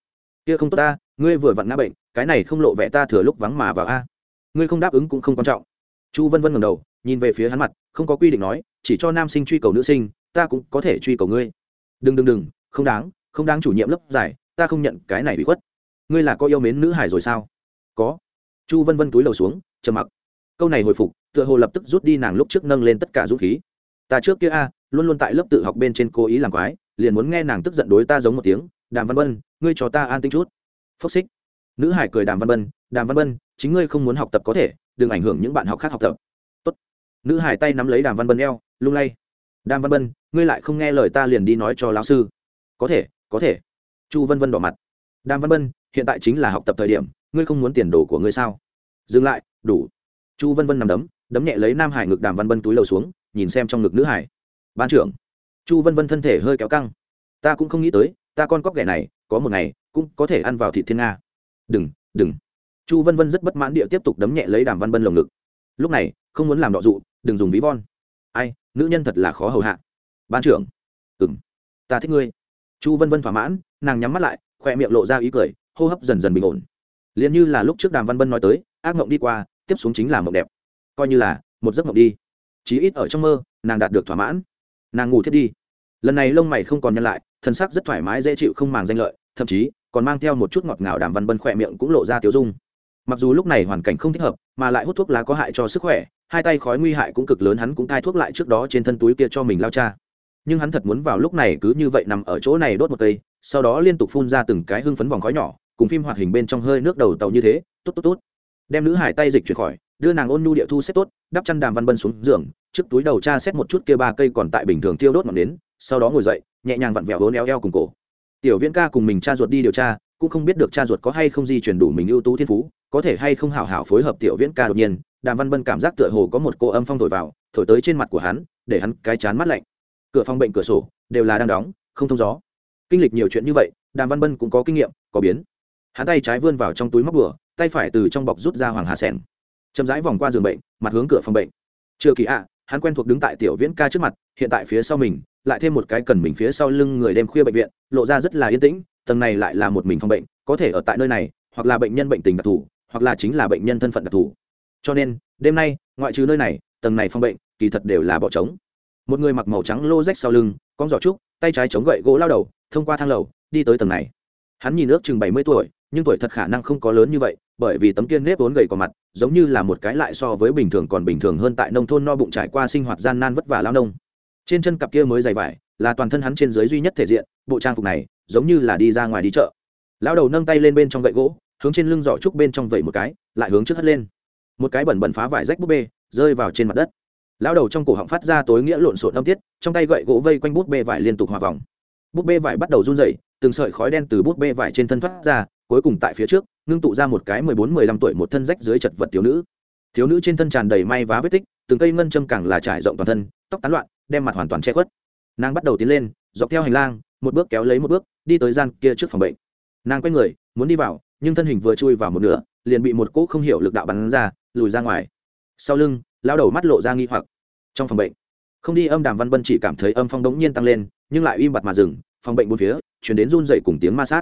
Kia không tốt ta, ngươi vừa vặn ngã bệnh, cái này không lộ vẻ ta thừa lúc vắng mà vào a. Ngươi không đáp ứng cũng không quan trọng. Chu vân vân ngầm đầu, nhìn về phía hắn mặt, không có quy định nói, chỉ cho nam sinh truy cầu nữ sinh, ta cũng có thể truy cầu ngươi. Đừng đừng đừng, không đáng không đáng chủ nhiệm lớp giải ta không nhận cái này bị khuất. Ngươi là có yêu mến nữ hải rồi sao? Có. Chu vân vân túi lầu xuống, trầm mặc. Câu này hồi phục, tựa hồ lập tức rút đi nàng lúc trước nâng lên tất cả dũng khí. Ta trước kia a, luôn luôn tại lớp tự học bên trên cố ý làm quái, liền muốn nghe nàng tức giận đối ta giống một tiếng, đàm văn bân ngươi cho ta an tinh chút. Phốc xích. Nữ hải cười đàm văn bân đàm văn bân chính ngươi không muốn học tập có thể, đừng ảnh hưởng những bạn học khác học tập. Tốt. nữ hải tay nắm lấy đàm văn bân eo, lung lay. Đàm văn bân ngươi lại không nghe lời ta liền đi nói cho lão sư. Có thể có thể chu vân vân đỏ mặt. Đàm văn bân hiện tại chính là học tập thời điểm, ngươi không muốn tiền đồ của ngươi sao? Dừng lại, đủ. Chu vân vân nằm đấm đấm nhẹ lấy nam hải ngực đàm văn bân túi lầu xuống, nhìn xem trong ngực nữ hải. Ban trưởng. Chu vân vân thân thể hơi kéo căng. Ta cũng không nghĩ tới, ta con cóc ghẻ này, có một ngày, cũng có thể ăn vào thị thiên nga. Đừng đừng. Chu vân vân rất bất mãn địa tiếp tục đấm nhẹ lấy đàm văn bân lồng ngực. Lúc này, không muốn làm đọ dụ, đừng dùng ví von. Ai, nữ nhân thật là khó hầu hạ. Ban trưởng. Ừ m ta thích ngươi. Chu vân vân thỏa mãn nàng nhắm mắt lại khoe miệng lộ ra ý cười, hô hấp dần dần bình ổn. Liền như là lúc trước đàm văn bân nói tới, ác mộng đi qua, tiếp xuống chính là mộng đẹp. Coi như là một giấc mộng đi. Chí ít ở trong mơ, nàng đạt được thỏa mãn. Nàng ngủ thiết đi. Lần này lông mày không còn nhăn lại, thân xác rất thoải mái, dễ chịu, không màng danh lợi, thậm chí còn mang theo một chút ngọt ngào đàm văn bân khỏe miệng cũng lộ ra tiếu dung. Mặc dù lúc này hoàn cảnh không thích hợp, mà lại hút thuốc lá có hại cho sức khỏe, hai tay khói nguy hại cũng cực lớn, hắn cũng thai thuốc lại trước đó trên thân túi kia cho mình lao cha nhưng hắn thật muốn vào lúc này cứ như vậy nằm ở chỗ này đốt một cây, sau đó liên tục phun ra từng cái hưng phấn vòng khói nhỏ, cùng phim hoạt hình bên trong hơi nước đầu tàu như thế, tốt tốt tốt. Đem nữ hải tay dịch chuyển khỏi, đưa nàng ôn nhu địa thu xếp tốt, đắp chăn đàm văn bân xuống giường, trước túi đầu cha xét một chút kia ba cây còn tại bình thường tiêu đốt ngọn nến, sau đó ngồi dậy, nhẹ nhàng vặn vẹo hố neo eo cùng cổ. Tiểu viễn ca cùng mình cha ruột đi điều tra, cũng không biết được cha ruột có hay không di chuyển đủ mình ưu tú thiên phú, có thể hay không hảo hảo phối hợp tiểu viễn ca đột nhiên, đàm văn bân cảm giác tựa hồ có một cô âm phong thổi vào, thổi tới trên mặt của hắn, để hắn cái chán mắt lạnh cửa phòng bệnh cửa sổ đều là đang đóng, không thông gió. Kinh lịch nhiều chuyện như vậy, đàm văn bân cũng có kinh nghiệm, có biến. Hắn tay trái vươn vào trong túi móc bừa, tay phải từ trong bọc rút ra hoàng hà sẻng. Chậm rãi vòng qua giường bệnh, mặt hướng cửa phòng bệnh. Chưa kỳ ạ, hắn quen thuộc đứng tại tiểu viễn ca trước mặt, hiện tại phía sau mình, lại thêm một cái cần mình phía sau lưng người đêm khuya bệnh viện, lộ ra rất là yên tĩnh, tầng này lại là một mình phòng bệnh, có thể ở tại nơi này, hoặc là bệnh nhân bệnh tình đặc thù, hoặc là chính là bệnh nhân thân phận đặc thù. Cho nên, đêm nay, ngoại trừ nơi này, tầng này phòng bệnh, kỳ thật đều là bỏ trống một người mặc màu trắng lô rách sau lưng, con giỏ trúc, tay trái chống gậy gỗ lao đầu, thông qua thang lầu, đi tới tầng này. Hắn nhìn ước chừng bảy mươi tuổi, nhưng tuổi thật khả năng không có lớn như vậy, bởi vì tấm kiên nếp vốn gầy có mặt, giống như là một cái lại so với bình thường còn bình thường hơn tại nông thôn no bụng trải qua sinh hoạt gian nan vất vả lao nông. Trên chân cặp kia mới dày vải, là toàn thân hắn trên dưới duy nhất thể diện, bộ trang phục này, giống như là đi ra ngoài đi chợ. Lao đầu nâng tay lên bên trong gậy gỗ, hướng trên lưng giỏ trúc bên trong vẩy một cái, lại hướng trước hất lên. Một cái bẩn bẩn phá vải rách búp bê, rơi vào trên mặt đất lao đầu trong cổ họng phát ra tối nghĩa lộn xộn âm tiết, trong tay gậy gỗ vây quanh bút bê vải liên tục hòa vòng. Bút bê vải bắt đầu run dậy từng sợi khói đen từ bút bê vải trên thân thoát ra, cuối cùng tại phía trước, ngưng tụ ra một cái mười bốn mười lăm tuổi một thân rách dưới chật vật thiếu nữ. Thiếu nữ trên thân tràn đầy may vá vết tích, từng cây ngân châm càng là trải rộng toàn thân, tóc tán loạn, đem mặt hoàn toàn che khuất. Nàng bắt đầu tiến lên, dọc theo hành lang, một bước kéo lấy một bước, đi tới gian kia trước phòng bệnh. Nàng quay người, muốn đi vào, nhưng thân hình vừa chui vào một nửa, liền bị một cỗ không hiểu lực đạo bắn ra, lùi ra ngoài. Sau lưng lao đầu mắt lộ ra nghi hoặc. Trong phòng bệnh, không đi âm đàm văn bân chỉ cảm thấy âm phong đống nhiên tăng lên, nhưng lại im bặt mà dừng, phòng bệnh bốn phía, chuyển đến run dậy cùng tiếng ma sát.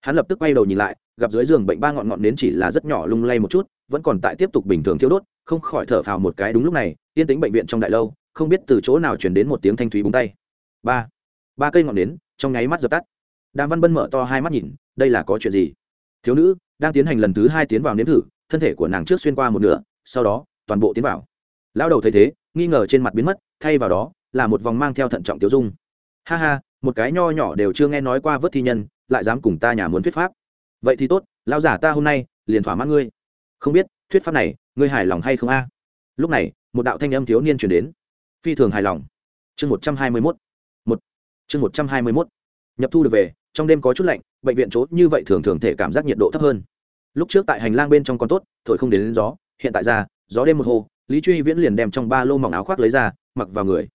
Hắn lập tức quay đầu nhìn lại, gặp dưới giường bệnh ba ngọn ngọn nến chỉ là rất nhỏ lung lay một chút, vẫn còn tại tiếp tục bình thường thiếu đốt, không khỏi thở phào một cái đúng lúc này, yên tính bệnh viện trong đại lâu, không biết từ chỗ nào chuyển đến một tiếng thanh thúy búng tay. Ba ba cây ngọn nến, trong nháy mắt dập tắt. Đàm văn bân mở to hai mắt nhìn, đây là có chuyện gì? Thiếu nữ, đang tiến hành lần thứ hai tiến vào nếm thử, thân thể của nàng trước xuyên qua một nửa, sau đó, toàn bộ tiến vào lão đầu thấy thế nghi ngờ trên mặt biến mất thay vào đó là một vòng mang theo thận trọng tiêu dung. Ha ha một cái nho nhỏ đều chưa nghe nói qua vớt thi nhân lại dám cùng ta nhà muốn thuyết pháp. Vậy thì tốt lão giả ta hôm nay liền thỏa mãn ngươi. Không biết thuyết pháp này ngươi hài lòng hay không a? Lúc này một đạo thanh âm thiếu niên chuyển đến. Phi thường hài lòng. Chương một trăm hai mươi mốt. Một. Chương một trăm hai mươi mốt. Nhập thu được về trong đêm có chút lạnh bệnh viện chốt như vậy thường thường thể cảm giác nhiệt độ thấp hơn. Lúc trước tại hành lang bên trong còn tốt thổi không đến, đến gió hiện tại ra gió đêm một hồ lý truy viễn liền đem trong ba lô mỏng áo khoác lấy ra, mặc vào người.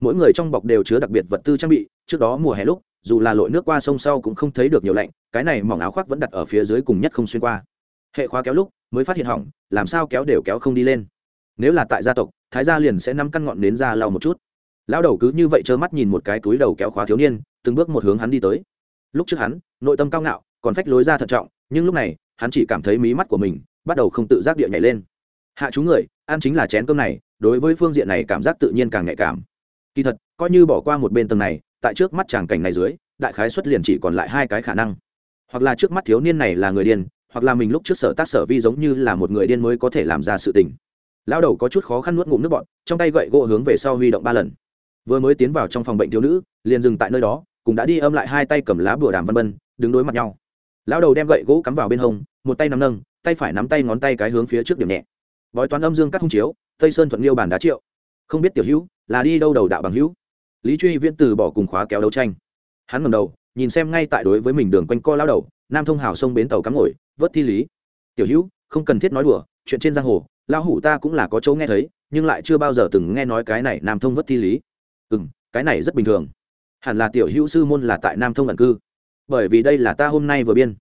Mỗi người trong bọc đều chứa đặc biệt vật tư trang bị, trước đó mùa hè lúc, dù là lội nước qua sông sau cũng không thấy được nhiều lạnh, cái này mỏng áo khoác vẫn đặt ở phía dưới cùng nhất không xuyên qua. Hệ khóa kéo lúc, mới phát hiện hỏng, làm sao kéo đều kéo không đi lên. Nếu là tại gia tộc, thái gia liền sẽ nắm căn ngọn đến ra lau một chút. Lão đầu cứ như vậy trơ mắt nhìn một cái túi đầu kéo khóa thiếu niên, từng bước một hướng hắn đi tới. Lúc trước hắn, nội tâm cao ngạo, còn phách lối ra thận trọng, nhưng lúc này, hắn chỉ cảm thấy mí mắt của mình bắt đầu không tự giác địa nhảy lên hạ chú người, ăn chính là chén cơm này, đối với phương diện này cảm giác tự nhiên càng nhạy cảm. Kỳ thật, coi như bỏ qua một bên tầng này, tại trước mắt tràng cảnh này dưới, đại khái xuất liền chỉ còn lại hai cái khả năng. Hoặc là trước mắt thiếu niên này là người điên, hoặc là mình lúc trước sở tác sở vi giống như là một người điên mới có thể làm ra sự tình. Lão đầu có chút khó khăn nuốt ngụm nước bọn trong tay gậy gỗ hướng về sau huy động ba lần. Vừa mới tiến vào trong phòng bệnh thiếu nữ, liền dừng tại nơi đó cũng đã đi âm lại hai tay cầm lá bùa đàm văn bân đứng đối mặt nhau. Lão đầu đem gậy gỗ cắm vào bên hông, một tay nắm nâng, tay phải nắm tay ngón tay cái hướng phía trước điểm nhẹ bói toán âm dương cắt hung chiếu, tây sơn thuận liêu bản đá triệu. Không biết tiểu hữu là đi đâu đầu đạo bằng hữu? Lý truy viễn từ bỏ cùng khóa kéo đấu tranh. Hắn ngầm đầu, nhìn xem ngay tại đối với mình đường quanh co lao đầu, nam thông hào sông bến tàu cắm ngồi, vớt thi lý. Tiểu hữu, không cần thiết nói đùa, chuyện trên giang hồ lao hủ ta cũng là có chỗ nghe thấy, nhưng lại chưa bao giờ từng nghe nói cái này nam thông vớt thi lý. Ừ m cái này rất bình thường. Hẳn là tiểu hữu sư môn là tại nam thông ẩn cư. Bởi vì đây là ta hôm nay vừa biên.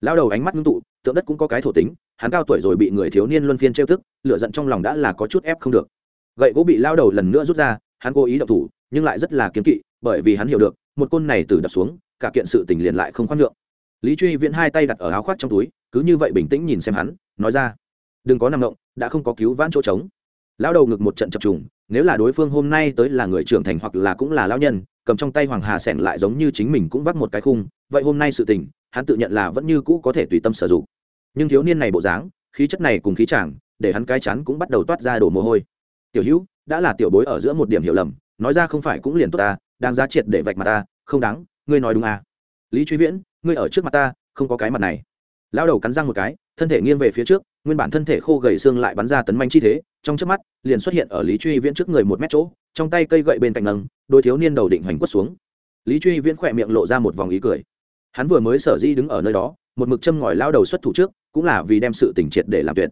Lao đầu ánh mắt ngưng tụ, tượng đất cũng có cái thổ tính hắn cao tuổi rồi bị người thiếu niên luân phiên trêu tức, lửa giận trong lòng đã là có chút ép không được. Gậy gỗ bị lao đầu lần nữa rút ra hắn cố ý động thủ nhưng lại rất là kiếm kỵ bởi vì hắn hiểu được một côn này từ đập xuống cả kiện sự tình liền lại không khoan nhượng. Lý truy viễn hai tay đặt ở áo khoác trong túi cứ như vậy bình tĩnh nhìn xem hắn nói ra đừng có nằm động đã không có cứu vãn chỗ trống. Lão đầu ngực một trận chập trùng nếu là đối phương hôm nay tới là người trưởng thành hoặc là cũng là lão nhân cầm trong tay hoàng hà sẻn lại giống như chính mình cũng vắt một cái khung vậy hôm nay sự tình hắn tự nhận là vẫn như cũ có thể tùy tâm sử dụng nhưng thiếu niên này bộ dáng, khí chất này cùng khí chàng, để hắn cái chắn cũng bắt đầu toát ra đổ mồ hôi. Tiểu hữu, đã là tiểu bối ở giữa một điểm hiểu lầm, nói ra không phải cũng liền tốt ta đang giá triệt để vạch mặt ta, không đáng, ngươi nói đúng à. Lý truy viễn, ngươi ở trước mặt ta, không có cái mặt này. Lao đầu cắn răng một cái, thân thể nghiêng về phía trước, nguyên bản thân thể khô gầy xương lại bắn ra tấn manh chi thế, trong trước mắt, liền xuất hiện ở lý truy viễn trước người một mét chỗ, trong tay cây gậy bên cạnh nâng, đôi thiếu niên đầu định hoành quất xuống. Lý truy viễn khỏe miệng lộ ra một vòng ý cười. Hắn vừa mới sở di đứng ở nơi đó, một mực châm ngòi lao đầu xuất thủ trước cũng là vì đem sự tỉnh triệt để làm tuyệt.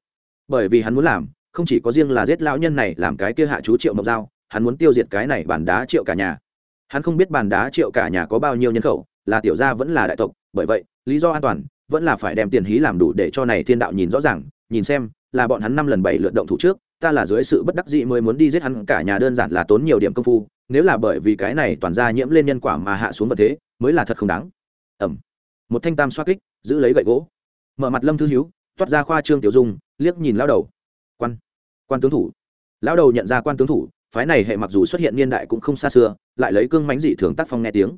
Bởi vì hắn muốn làm, không chỉ có riêng là giết lão nhân này làm cái kia hạ chú triệu mộc dao hắn muốn tiêu diệt cái này bàn đá triệu cả nhà. Hắn không biết bàn đá triệu cả nhà có bao nhiêu nhân khẩu, là tiểu gia vẫn là đại tộc, bởi vậy, lý do an toàn vẫn là phải đem tiền hí làm đủ để cho này thiên đạo nhìn rõ ràng, nhìn xem là bọn hắn năm lần bảy lượt động thủ trước, ta là dưới sự bất đắc dĩ mới muốn đi giết hắn, cả nhà đơn giản là tốn nhiều điểm công phu, nếu là bởi vì cái này toàn ra nhiễm lên nhân quả mà hạ xuống vật thế, mới là thật không đáng. Ẩm. Một thanh tam xoa kích, giữ lấy gậy gỗ mở mặt lâm thư hiếu, toát ra khoa trương tiểu dung, liếc nhìn lao đầu. Quan quan tướng thủ. Lao đầu nhận ra quan tướng thủ, phái này hệ mặc dù xuất hiện niên đại cũng không xa xưa, lại lấy cương mánh dị thường tác phong nghe tiếng.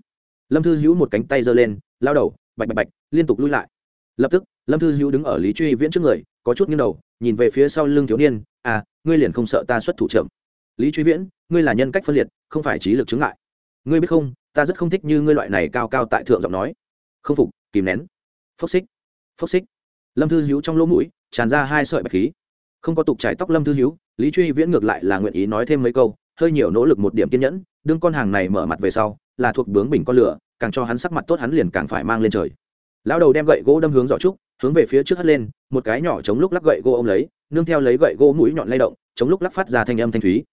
Lâm thư hữu một cánh tay giơ lên lao đầu, bạch bạch bạch, liên tục lui lại. Lập tức, lâm thư hữu đứng ở lý truy viễn trước người, có chút nghiêng đầu, nhìn về phía sau lưng thiếu niên à ngươi liền không sợ ta xuất thủ chậm? Lý truy viễn, ngươi là nhân cách phân liệt, không phải trí lực chứng ngại. Ngươi biết không, ta rất không thích như ngươi loại này cao cao tại thượng giọng nói. Không phục, kìm nén. Phốc xích phốc xích. Lâm thư hữu trong lỗ mũi tràn ra hai sợi bạch khí. Không có tục trải tóc lâm thư hữu lý truy viễn ngược lại là nguyện ý nói thêm mấy câu, hơi nhiều nỗ lực một điểm kiên nhẫn, đương con hàng này mở mặt về sau, là thuộc bướng bình con lửa, càng cho hắn sắc mặt tốt hắn liền càng phải mang lên trời. Lão đầu đem gậy gỗ đâm hướng giỏ trúc, hướng về phía trước hất lên, một cái nhỏ chống lúc lắc gậy gỗ ôm lấy, nương theo lấy gậy gỗ mũi nhọn lay động, chống lúc lắc phát ra thanh âm thanh thúy.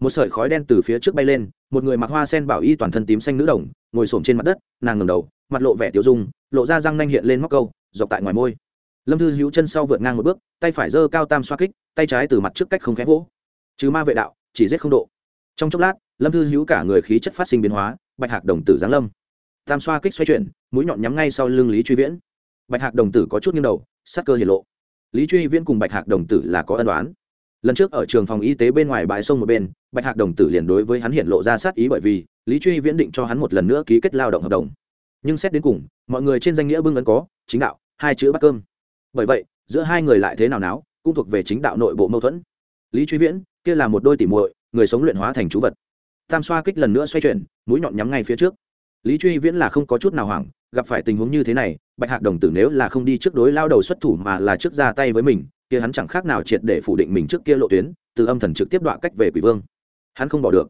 Một sợi khói đen từ phía trước bay lên, một người mặc hoa sen bảo y toàn thân tím xanh nữ đồng, ngồi xổm trên mặt đất, nàng ngầm đầu, mặt lộ vẻ tiêu dung, lộ ra răng nanh hiện lên móc câu dọc tại ngoài môi. Lâm thư hữu chân sau vượt ngang một bước, tay phải giơ cao tam xoa kích, tay trái từ mặt trước cách không khẽ vỗ. Trừ ma vệ đạo, chỉ giết không độ. Trong chốc lát, lâm thư hữu cả người khí chất phát sinh biến hóa, bạch hạc đồng tử giáng lâm. Tam xoa kích xoay chuyển, mũi nhọn nhắm ngay sau lưng lý truy viễn. Bạch hạc đồng tử có chút nghiêng đầu sát cơ hiển lộ. Lý truy viễn cùng bạch hạc đồng tử là có ân đoán lần trước ở trường phòng y tế bên ngoài bãi sông một bên, bạch hạc đồng tử liền đối với hắn hiện lộ ra sát ý bởi vì lý truy viễn định cho hắn một lần nữa ký kết lao động hợp đồng. Nhưng xét đến cùng, mọi người trên danh nghĩa bưng ấn có, chính đạo hai chữ bắt cơm. Bởi vậy, giữa hai người lại thế nào náo, cũng thuộc về chính đạo nội bộ mâu thuẫn. Lý truy viễn, kia là một đôi tỉ muội, người sống luyện hóa thành chú vật. Tam xoa kích lần nữa xoay chuyển, mũi nhọn nhắm ngay phía trước. Lý truy viễn là không có chút nào hoảng, gặp phải tình huống như thế này, bạch hạc đồng tử nếu là không đi trước đối lao đầu xuất thủ mà là trước ra tay với mình, kia hắn chẳng khác nào triệt để phủ định mình trước kia lộ tuyến, từ âm thần trực tiếp đoạn cách về quỷ vương. Hắn không bỏ được.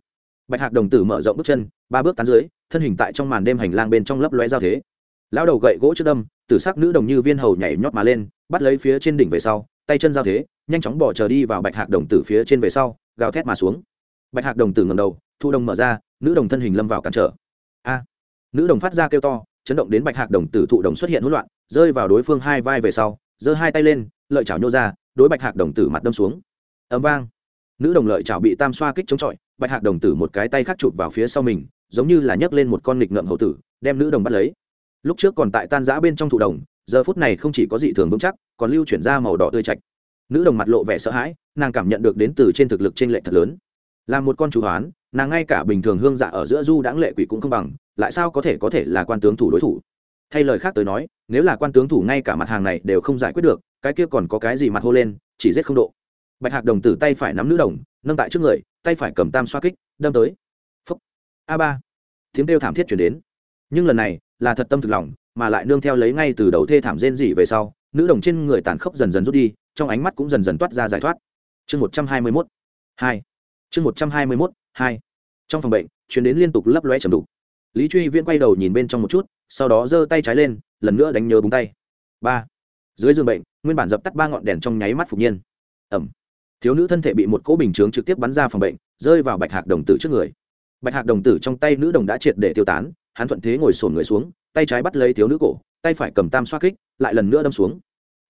Bạch hạc đồng tử mở rộng bước chân, ba bước tán dưới, thân hình tại trong màn đêm hành lang bên trong lấp lóe giao thế. Lao đầu gậy gỗ trước đâm tử sắc nữ đồng như viên hầu nhảy nhót mà lên, bắt lấy phía trên đỉnh về sau, tay chân giao thế, nhanh chóng bỏ chờ đi vào bạch hạc đồng tử phía trên về sau, gào thét mà xuống. Bạch hạc đồng tử ngầm đầu, thu đồng mở ra, nữ đồng thân hình lâm vào cản trở. A! Nữ đồng phát ra kêu to, chấn động đến bạch hạc đồng tử thụ đồng xuất hiện hỗn loạn, rơi vào đối phương hai vai về sau, giơ hai tay lên, lợi chảo nhô ra, đối bạch hạc đồng tử mặt đâm xuống. Ấm vang. Nữ đồng lợi chảo bị tam xoa kích chống chọi, bạch hạc đồng tử một cái tay khác chụp vào phía sau mình, giống như là nhấc lên một con nghịch ngợm hậu tử, đem nữ đồng bắt lấy lúc trước còn tại tan giã bên trong thụ đồng, giờ phút này không chỉ có dị thường vững chắc, còn lưu chuyển ra màu đỏ tươi chạch nữ đồng mặt lộ vẻ sợ hãi, nàng cảm nhận được đến từ trên thực lực t r ê n lệch thật lớn. Là một con chú hoán, nàng ngay cả bình thường hương dạ ở giữa du đãng lệ quỷ cũng không bằng, lại sao có thể có thể là quan tướng thủ đối thủ? Thay lời khác tới nói, nếu là quan tướng thủ ngay cả mặt hàng này đều không giải quyết được, cái kia còn có cái gì mặt hô lên, chỉ giết không độ. Bạch hạc đồng tử tay phải nắm nữ đồng, nâng tại trước người, tay phải cầm tam xoa kích, đâm tới. Phúc. A ba. Tiếng kêu thảm thiết chuyển đến. Nhưng lần này là thật tâm thực lòng, mà lại nương theo lấy ngay từ đầu thê thảm rên dị về sau, nữ đồng trên người tàn khốc dần dần rút đi, trong ánh mắt cũng dần dần toát ra giải thoát. Chương một trăm hai mươi mốt, hai. Chương một trăm hai mươi mốt, hai. Trong phòng bệnh, chuyến đến liên tục lấp loe chầm đục. Lý truy viễn quay đầu nhìn bên trong một chút, sau đó giơ tay trái lên, lần nữa đánh nhớ búng tay. Ba. Dưới giường bệnh, nguyên bản dập tắt ba ngọn đèn trong nháy mắt phục nhiên. Ẩm. Thiếu nữ thân thể bị một cỗ bình chướng trực tiếp bắn ra phòng bệnh, rơi vào bạch hạc đồng tử trước người. Bạch hạc đồng tử trong tay nữ đồng đã triệt để tiêu tán hắn thuận thế ngồi sổn người xuống, tay trái bắt lấy thiếu nữ cổ, tay phải cầm tam xoa kích, lại lần nữa đâm xuống.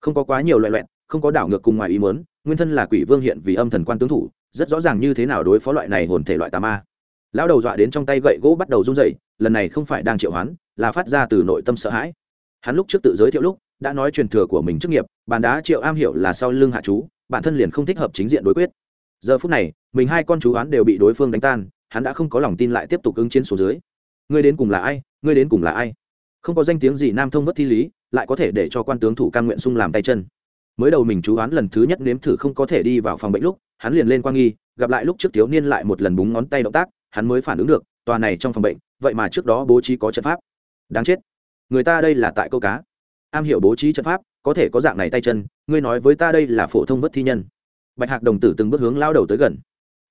Không có quá nhiều loại loẹn không có đảo ngược cùng ngoài ý mớn nguyên thân là quỷ vương hiện vì âm thần quan tướng thủ, rất rõ ràng như thế nào đối phó loại này hồn thể loại tà ma. Lão đầu dọa đến trong tay gậy gỗ bắt đầu run rẩy, lần này không phải đang triệu hoán, là phát ra từ nội tâm sợ hãi. Hắn lúc trước tự giới thiệu lúc, đã nói truyền thừa của mình chức nghiệp, bàn đá triệu am hiểu là sau lưng hạ chú, bản thân liền không thích hợp chính diện đối quyết. Giờ phút này, mình hai con chú án đều bị đối phương đánh tan, hắn đã không có lòng tin lại tiếp tục ứng chiến số dưới ngươi đến cùng là ai, ngươi đến cùng là ai? Không có danh tiếng gì nam thông vất thi lý, lại có thể để cho quan tướng thủ can nguyện sung làm tay chân. Mới đầu mình chú oán lần thứ nhất nếm thử không có thể đi vào phòng bệnh lúc, hắn liền lên quan nghi, gặp lại lúc trước thiếu niên lại một lần búng ngón tay động tác, hắn mới phản ứng được, tòa này trong phòng bệnh, vậy mà trước đó bố trí có trận pháp. Đáng chết. Người ta đây là tại câu cá. Am hiểu bố trí trận pháp, có thể có dạng này tay chân, ngươi nói với ta đây là phổ thông vất thi nhân. Bạch hạc đồng tử từng bước hướng lao đầu tới gần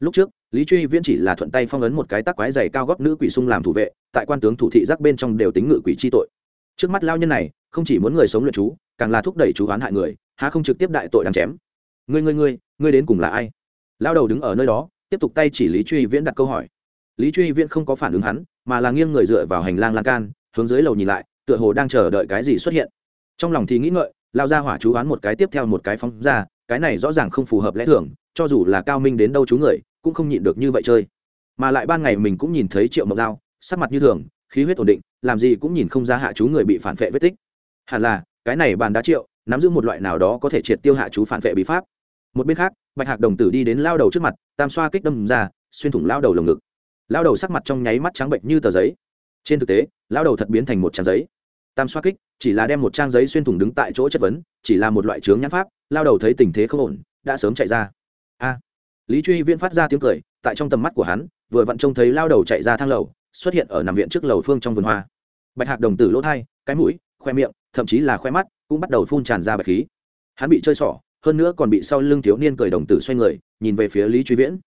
lúc trước, lý truy viễn chỉ là thuận tay phong ấn một cái tắc quái dày cao góp nữ quỷ sung làm thủ vệ, tại quan tướng thủ thị giác bên trong đều tính ngự quỷ chi tội. Trước mắt lao nhân này, không chỉ muốn người sống luyện chú, càng là thúc đẩy chú oán hại người, há không trực tiếp đại tội đáng chém. Ngươi ngươi ngươi ngươi đến cùng là ai? Lao đầu đứng ở nơi đó, tiếp tục tay chỉ lý truy viễn đặt câu hỏi. Lý truy viễn không có phản ứng hắn, mà là nghiêng người dựa vào hành lang lan can, hướng dưới lầu nhìn lại, tựa hồ đang chờ đợi cái gì xuất hiện. Trong lòng thì nghĩ ngợi, lao ra hỏa chú oán một cái tiếp theo một cái phóng ra, cái này rõ ràng không phù hợp lẽ thường, cho dù là cao minh đến đâu chú người cũng không nhịn được như vậy chơi. Mà lại ban ngày mình cũng nhìn thấy triệu mộc dao sắc mặt như thường, khí huyết ổn định, làm gì cũng nhìn không ra hạ chú người bị phản vệ vết tích. Hẳn là, cái này bàn đá triệu, nắm giữ một loại nào đó có thể triệt tiêu hạ chú phản vệ bí pháp. Một bên khác, bạch hạc đồng tử đi đến lao đầu trước mặt, tam xoa kích đâm ra, xuyên thủng lao đầu lồng ngực. Lao đầu sắc mặt trong nháy mắt trắng bệnh như tờ giấy. Trên thực tế, lao đầu thật biến thành một trang giấy. Tam xoa kích, chỉ là đem một trang giấy xuyên thủng đứng tại chỗ chất vấn, chỉ là một loại chướng nhãn pháp, lao đầu thấy tình thế không ổn, đã sớm chạy ra lý truy viễn phát ra tiếng cười, tại trong tầm mắt của hắn, vừa vặn trông thấy lao đầu chạy ra thang lầu, xuất hiện ở nằm viện trước lầu phương trong vườn hoa. Bạch hạc đồng tử lỗ thai, cái mũi, khoe miệng, thậm chí là khoe mắt, cũng bắt đầu phun tràn ra bạch khí. Hắn bị chơi xỏ, hơn nữa còn bị sau lưng thiếu niên cười đồng tử xoay người, nhìn về phía lý truy viễn.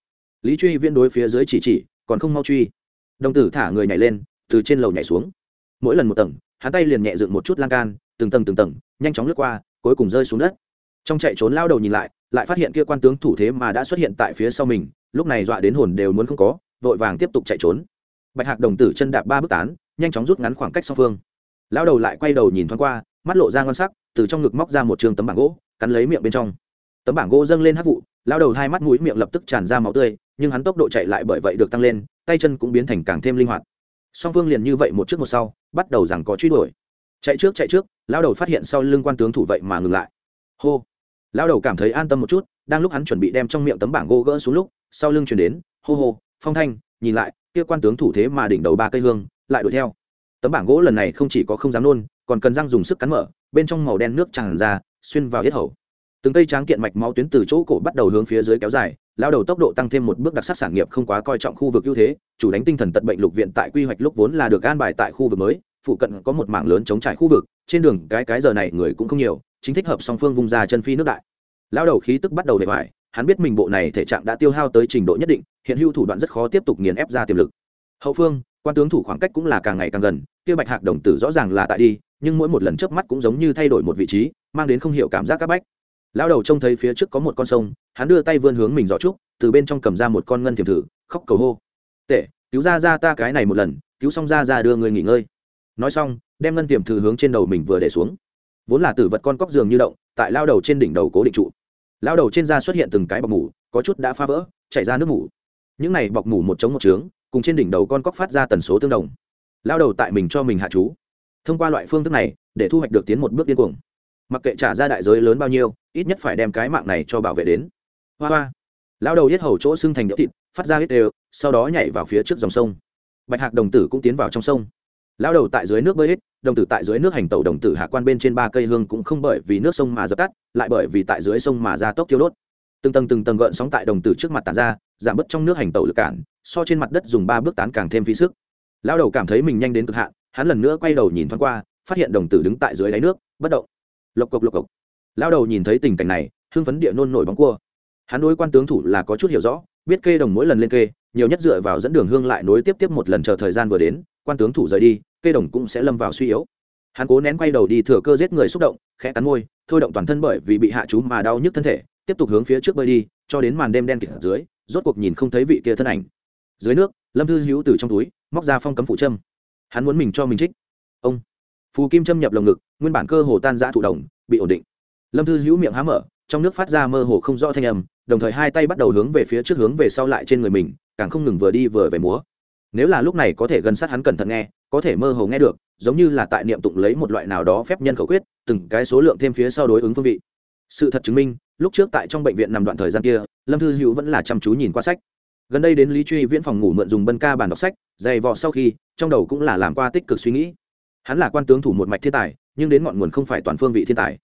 Lý truy viễn đối phía dưới chỉ chỉ, còn không mau truy. Đồng tử thả người nhảy lên, từ trên lầu nhảy xuống. Mỗi lần một tầng, hắn tay liền nhẹ dựng một chút lan can, từng tầng từng tầng, nhanh chóng lướt qua, cuối cùng rơi xuống đất. Trong chạy trốn lao đầu nhìn lại lại phát hiện kia quan tướng thủ thế mà đã xuất hiện tại phía sau mình, lúc này dọa đến hồn đều muốn không có, vội vàng tiếp tục chạy trốn. Bạch hạc đồng tử chân đạp ba bước tán, nhanh chóng rút ngắn khoảng cách song phương. Lao đầu lại quay đầu nhìn thoáng qua, mắt lộ ra ngon sắc, từ trong ngực móc ra một trường tấm bảng gỗ, cắn lấy miệng bên trong. Tấm bảng gỗ dâng lên hát vụ lao đầu hai mắt mũi miệng lập tức tràn ra máu tươi, nhưng hắn tốc độ chạy lại bởi vậy được tăng lên, tay chân cũng biến thành càng thêm linh hoạt. Song phương liền như vậy một trước một sau, bắt đầu rằng có truy đuổi. Chạy trước chạy trước lao đầu phát hiện sau lưng quan tướng thủ vậy mà ngừng lại. Hô! Lao đầu cảm thấy an tâm một chút, đang lúc hắn chuẩn bị đem trong miệng tấm bảng gỗ gỡ xuống lúc, sau lưng chuyển đến, hô hô, phong thanh, nhìn lại, kia quan tướng thủ thế mà đỉnh đầu ba cây hương, lại đuổi theo. Tấm bảng gỗ lần này không chỉ có không dám nôn, còn cần răng dùng sức cắn mở, bên trong màu đen nước tràn ra, xuyên vào yết hầu. Từng cây tráng kiện mạch máu tuyến từ chỗ cổ bắt đầu hướng phía dưới kéo dài lao đầu tốc độ tăng thêm một bước đặc sắc sản nghiệp không quá coi trọng khu vực ưu thế, chủ đánh tinh thần tận bệnh lục viện tại quy hoạch lúc vốn là được an bài tại khu vực mới, phụ cận có một mảng lớn chống trải khu vực, trên đường cái cái giờ này người cũng không nhiều chính thích hợp song phương vùng ra chân phi nước đại. Lao đầu khí tức bắt đầu hệ hoài, hắn biết mình bộ này thể trạng đã tiêu hao tới trình độ nhất định hiện hữu thủ đoạn rất khó tiếp tục nghiền ép ra tiềm lực. Hậu phương quan tướng thủ khoảng cách cũng là càng ngày càng gần kia bạch hạc đồng tử rõ ràng là tại đi nhưng mỗi một lần chớp mắt cũng giống như thay đổi một vị trí mang đến không hiểu cảm giác c áp bách. Lão đầu trông thấy phía trước có một con sông hắn đưa tay vươn hướng mình giỏ trúc từ bên trong cầm ra một con ngân thiềm thử khóc cầu hô. Tệ cứu ra ra ta cái này một lần cứu xong ra ra đưa người nghỉ ngơi. Nói xong đem ngân tiềm thử hướng trên đầu mình vừa để xuống vốn là tử vật con cóc giường như động, tại lao đầu trên đỉnh đầu cố định trụ. Lao đầu trên da xuất hiện từng cái bọc mủ, có chút đã phá vỡ, chảy ra nước mủ. Những này bọc mủ một chống một trướng, cùng trên đỉnh đầu con cóc phát ra tần số tương đồng. Lao đầu tại mình cho mình hạ chú. Thông qua loại phương thức này, để thu hoạch được tiến một bước điên cuồng. Mặc kệ trả ra đại giới lớn bao nhiêu, ít nhất phải đem cái mạng này cho bảo vệ đến. Hoa hoa. Lao đầu yết hầu chỗ xưng thành đĩa thịt, phát ra hết đều, sau đó nhảy vào phía trước dòng sông. Bạch hạc đồng tử cũng tiến vào trong sông. Lao đầu tại dưới nước bơi hết đồng tử tại dưới nước hành tẩu đồng tử hạ quan bên trên ba cây hương cũng không bởi vì nước sông mà dập tắt, lại bởi vì tại dưới sông mà ra tốc thiêu đốt. Từng tầng từng tầng gợn sóng tại đồng tử trước mặt tàn ra, giảm bớt trong nước hành tẩu lực cản, so trên mặt đất dùng ba bước tán càng thêm phí sức. Lao đầu cảm thấy mình nhanh đến cực hạn, hắn lần nữa quay đầu nhìn thoáng qua, phát hiện đồng tử đứng tại dưới đáy nước, bất động. Lộc cộc lộc cộc. Lao đầu nhìn thấy tình cảnh này, hưng phấn địa nôn nổi bóng cua. Hắn đối quan tướng thủ là có chút hiểu rõ, biết kê đồng mỗi lần lên kê, nhiều nhất dựa vào dẫn đường hương lại nối tiếp tiếp một lần chờ thời gian vừa đến, quan tướng thủ rời đi kê đồng cũng sẽ lâm vào suy yếu. Hắn cố nén quay đầu đi thừa cơ giết người xúc động, khẽ cắn môi, thôi động toàn thân bởi vì bị hạ chú mà đau nhức thân thể, tiếp tục hướng phía trước bơi đi, cho đến màn đêm đen kịt dưới, rốt cuộc nhìn không thấy vị kia thân ảnh. Dưới nước, lâm thư hữu từ trong túi, móc ra phong cấm phụ châm. Hắn muốn mình cho mình trích. Ông. Phù kim châm nhập lồng ngực, nguyên bản cơ hồ tan giã thụ đồng bị ổn định. Lâm thư hữu miệng há mở, trong nước phát ra mơ hồ không rõ thanh âm, đồng thời hai tay bắt đầu hướng về phía trước hướng về sau lại trên người mình, càng không ngừng vừa đi vừa về múa nếu là lúc này có thể gần sát hắn cẩn thận nghe, có thể mơ hồ nghe được, giống như là tại niệm tụng lấy một loại nào đó phép nhân khẩu quyết, từng cái số lượng thêm phía sau đối ứng phương vị. Sự thật chứng minh, lúc trước tại trong bệnh viện nằm đoạn thời gian kia, lâm thư hữu vẫn là chăm chú nhìn qua sách. Gần đây đến lý truy viễn phòng ngủ mượn dùng bân ca bàn đọc sách, dày vò sau khi, trong đầu cũng là làm qua tích cực suy nghĩ. Hắn là quan tướng thủ một mạch thiên tài, nhưng đến ngọn nguồn không phải toàn phương vị thiên tài.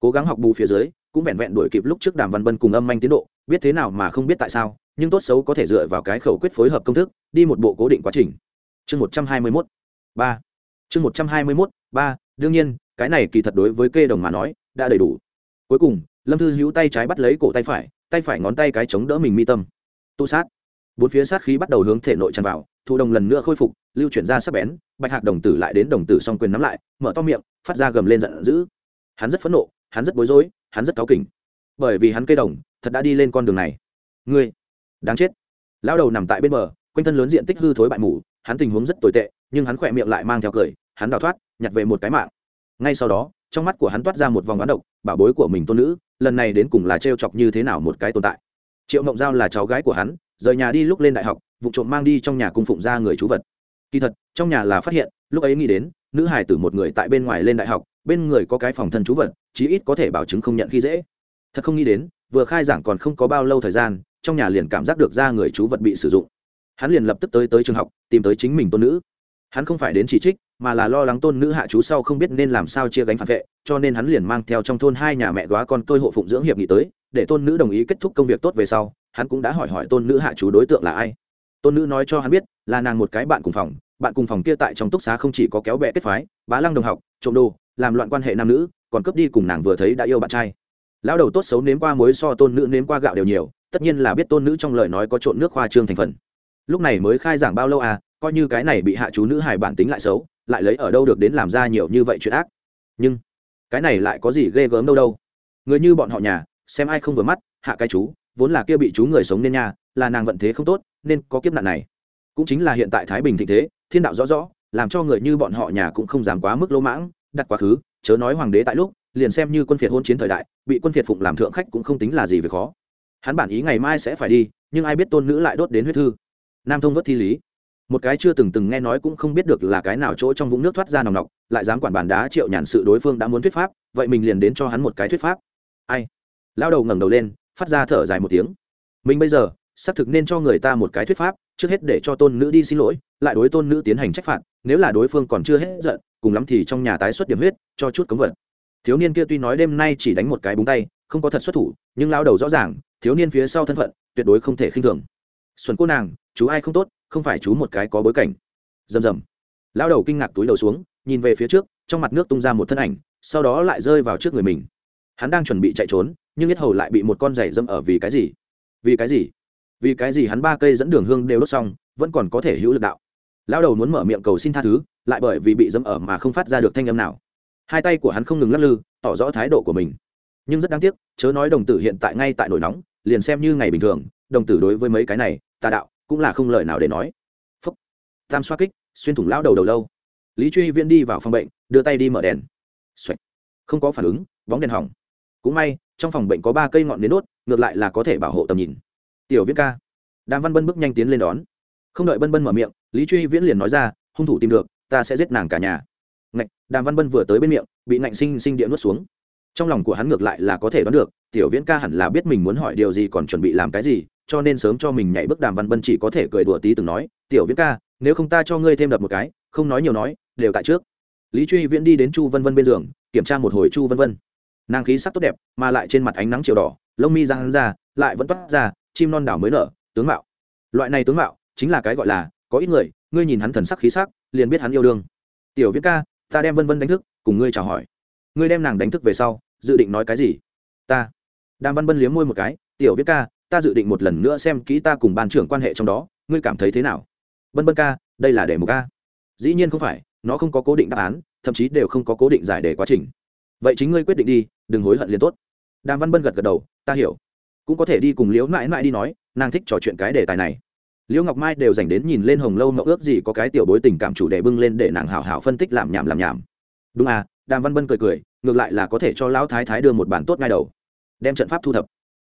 Cố gắng học bù phía dưới, cũng vẹn vẹn đuổi kịp lúc trước đàm văn bân cùng âm manh tiến độ, biết thế nào mà không biết tại sao, nhưng tốt xấu có thể dựa vào cái khẩu quyết phối hợp công thức đi một bộ cố định quá trình. Chương một trăm hai mươi mốt. Ba. Chương một trăm hai mươi mốt, ba, đương nhiên, cái này kỳ thật đối với kê đồng mà nói, đã đầy đủ. Cuối cùng, lâm thư hữu tay trái bắt lấy cổ tay phải tay phải ngón tay cái chống đỡ mình mi tâm. Tu sát. Bốn phía sát khí bắt đầu hướng thể nội tràn vào thụ đồng lần nữa khôi phục, lưu chuyển ra sắc bén, bạch hạc đồng tử lại đến đồng tử song quyền nắm lại, mở to miệng, phát ra gầm lên giận dữ. Hắn rất phẫn nộ, hắn rất bối rối, hắn rất cáu kỉnh. Bởi vì hắn cây đồng, thật đã đi lên con đường này. Ngươi, đáng chết. Lão đầu nằm tại bên bờ quanh thân lớn diện tích hư thối bại mủ hắn tình huống rất tồi tệ, nhưng hắn khỏe miệng lại mang theo cười, hắn đào thoát, nhặt về một cái mạng. Ngay sau đó, trong mắt của hắn toát ra một vòng bán độc, bảo bối của mình tôn nữ, lần này đến cùng là trêu chọc như thế nào một cái tồn tại. Triệu mộng giao là cháu gái của hắn, rời nhà đi lúc lên đại học, vụ trộm mang đi trong nhà cung phụng ra người chú vật. Kỳ thật, trong nhà là phát hiện, lúc ấy nghĩ đến, nữ hải tử một người tại bên ngoài lên đại học, bên người có cái phòng thân chú vật, chí ít có thể bảo chứng không nhận khi dễ. Thật không nghĩ đến, vừa khai giảng còn không có bao lâu thời gian, trong nhà liền cảm giác được ra người chú vật bị sử dụng hắn liền lập tức tới tới trường học, tìm tới chính mình tôn nữ. Hắn không phải đến chỉ trích, mà là lo lắng tôn nữ hạ chú sau không biết nên làm sao chia gánh phản vệ, cho nên hắn liền mang theo trong thôn hai nhà mẹ góa con tôi hộ phụng dưỡng hiệp nghị tới, để tôn nữ đồng ý kết thúc công việc tốt về sau, hắn cũng đã hỏi hỏi tôn nữ hạ chú đối tượng là ai. Tôn nữ nói cho hắn biết, là nàng một cái bạn cùng phòng, bạn cùng phòng kia tại trong túc xá không chỉ có kéo bẹ kết phái, bá lăng đồng học, trộm đồ, làm loạn quan hệ nam nữ, còn cướp đi cùng nàng vừa thấy đã yêu bạn trai. Lão đầu tốt xấu nếm qua mối so tôn nữ nếm qua gạo đều nhiều, tất nhiên là biết tôn nữ trong lời nói có trộn nước khoa trương thành phần lúc này mới khai giảng bao lâu à coi như cái này bị hạ chú nữ hài bản tính lại xấu, lại lấy ở đâu được đến làm ra nhiều như vậy chuyện ác. Nhưng, cái này lại có gì ghê gớm đâu đâu. Người như bọn họ nhà, xem ai không vừa mắt, hạ cái chú, vốn là kia bị chú người sống nên nhà, là nàng vận thế không tốt, nên có kiếp nạn này. Cũng chính là hiện tại thái bình thịnh thế, thiên đạo rõ rõ, làm cho người như bọn họ nhà cũng không dám quá mức lỗ mãng, đặt quá khứ, chớ nói hoàng đế tại lúc, liền xem như quân phiệt hôn chiến thời đại, bị quân phiệt phụng làm thượng khách cũng không tính là gì về khó. Hắn bản ý ngày mai sẽ phải đi, nhưng ai biết tôn nữ lại đốt đến huyết thư nam thông vất thi lý. Một cái chưa từng từng nghe nói cũng không biết được là cái nào chỗ trong vũng nước thoát ra nòng nọc, lại dám quản bàn đá triệu nhàn sự đối phương đã muốn thuyết pháp, vậy mình liền đến cho hắn một cái thuyết pháp. Ai? Lao đầu ngẩng đầu lên, phát ra thở dài một tiếng. Mình bây giờ, xác thực nên cho người ta một cái thuyết pháp, trước hết để cho tôn nữ đi xin lỗi, lại đối tôn nữ tiến hành trách phạt, nếu là đối phương còn chưa hết giận, cùng lắm thì trong nhà tái xuất điểm huyết, cho chút cống vật. Thiếu niên kia tuy nói đêm nay chỉ đánh một cái búng tay, không có thật xuất thủ, nhưng lao đầu rõ ràng, thiếu niên phía sau thân phận, tuyệt đối không thể khinh thường. Xuân cô nàng chú ai không tốt, không phải chú một cái có bối cảnh. Rầm rầm. Lao đầu kinh ngạc túi đầu xuống, nhìn về phía trước, trong mặt nước tung ra một thân ảnh, sau đó lại rơi vào trước người mình. Hắn đang chuẩn bị chạy trốn, nhưng yết hầu lại bị một con giày dâm ở vì cái gì? Vì cái gì? Vì cái gì hắn ba cây dẫn đường hương đều đốt xong, vẫn còn có thể hữu lực đạo? Lão đầu muốn mở miệng cầu xin tha thứ, lại bởi vì bị dâm ở mà không phát ra được thanh âm nào. Hai tay của hắn không ngừng lắc lư, tỏ rõ thái độ của mình. Nhưng rất đáng tiếc, chớ nói đồng tử hiện tại ngay tại nổi nóng, liền xem như ngày bình thường, đồng tử đối với mấy cái này, tà đạo cũng là không lời nào để nói. Phúc. Tam xoa kích, xuyên thủng lão đầu đầu lâu. Lý truy viễn đi vào phòng bệnh, đưa tay đi mở đèn. Xoạch. không có phản ứng, bóng đèn hỏng. Cũng may, trong phòng bệnh có ba cây ngọn nến đốt, ngược lại là có thể bảo hộ tầm nhìn. Tiểu viễn ca. Đàm văn bân bước nhanh tiến lên đón. Không đợi bân bân mở miệng, lý truy viễn liền nói ra, hung thủ tìm được, ta sẽ giết nàng cả nhà. Ngạch, đàm văn bân vừa tới bên miệng, bị ngạnh sinh sinh địa nuốt xuống. Trong lòng của hắn ngược lại là có thể đoán được, tiểu viễn ca hẳn là biết mình muốn hỏi điều gì còn chuẩn bị làm cái gì cho nên sớm cho mình nhảy bước đàm văn bân chỉ có thể cười đùa tí từng nói, tiểu viễn ca, nếu không ta cho ngươi thêm đập một cái, không nói nhiều nói, đều tại trước. Lý truy viễn đi đến chu vân vân bên giường, kiểm tra một hồi chu vân vân. Nàng khí sắc tốt đẹp, mà lại trên mặt ánh nắng chiều đỏ, lông mi răng ra, lại vẫn toát ra, chim non đảo mới nở, tướng mạo. Loại này tướng mạo, chính là cái gọi là, có ít người, ngươi nhìn hắn thần sắc khí sắc, liền biết hắn yêu đương. Tiểu viễn ca, ta đem vân vân đánh thức, cùng ngươi chào hỏi. Ngươi đem nàng đánh thức về sau, dự định nói cái gì? Ta. Đàm văn bân liếm môi một cái, tiểu viễn ca ta dự định một lần nữa xem kỹ ta cùng ban trưởng quan hệ trong đó, ngươi cảm thấy thế nào? Bân Bân ca, đây là đề mục ca dĩ nhiên không phải, nó không có cố định đáp án, thậm chí đều không có cố định giải đề quá trình. Vậy chính ngươi quyết định đi, đừng hối hận liền tốt. Đàm văn bân gật gật đầu, ta hiểu. Cũng có thể đi cùng liễu mãi mãi đi nói, nàng thích trò chuyện cái đề tài này. Liễu ngọc mai đều dành đến nhìn lên hồng lâu mậu ước gì có cái tiểu bối tình cảm chủ đề bưng lên để nàng hảo hảo phân tích làm nhảm làm nhảm. Đúng à đàm văn bân cười cười, ngược lại là có thể cho lão thái thái đưa một bản tốt ngay đầu. Đem trận pháp thu thập.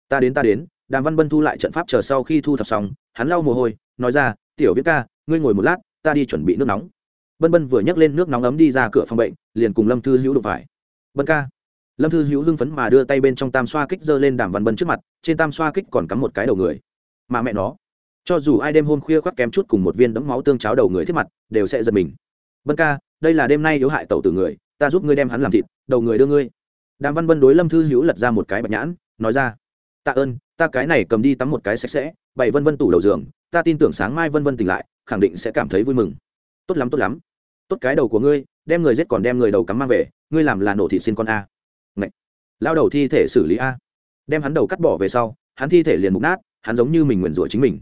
Ta đến ta đến đàm văn bân thu lại trận pháp chờ sau khi thu thập xong, hắn lau mồ hôi, nói ra, tiểu viết ca, ngươi ngồi một lát, ta đi chuẩn bị nước nóng. Bân bân vừa nhấc lên nước nóng ấm đi ra cửa phòng bệnh, liền cùng lâm thư hữu đụng phải. Bân ca. Lâm thư hữu hưng phấn mà đưa tay bên trong tam xoa kích giơ lên đàm văn bân trước mặt, trên tam xoa kích còn cắm một cái đầu người. Mà mẹ nó. Cho dù ai đêm hôm khuya khoác kém chút cùng một viên đấm máu tương cháo đầu người thiết mặt, đều sẽ giật mình. Bân ca, đây là đêm nay yếu hại tẩu tử người, ta giúp ngươi đem hắn làm thịt, đầu người đưa ngươi. Đàm văn bân đối lâm thư hữu lật ra một cái bạch nhãn, nói ra tạ ơn, ta cái này cầm đi tắm một cái sạch sẽ, bày vân vân tủ đầu giường, ta tin tưởng sáng mai vân vân tỉnh lại, khẳng định sẽ cảm thấy vui mừng. Tốt lắm tốt lắm. Tốt cái đầu của ngươi, đem người giết còn đem người đầu cắm mang về, ngươi làm là nổ thị xin con a. Ngậy. lao đầu thi thể xử lý a. Đem hắn đầu cắt bỏ về sau, hắn thi thể liền mục nát, hắn giống như mình nguyền rủa chính mình.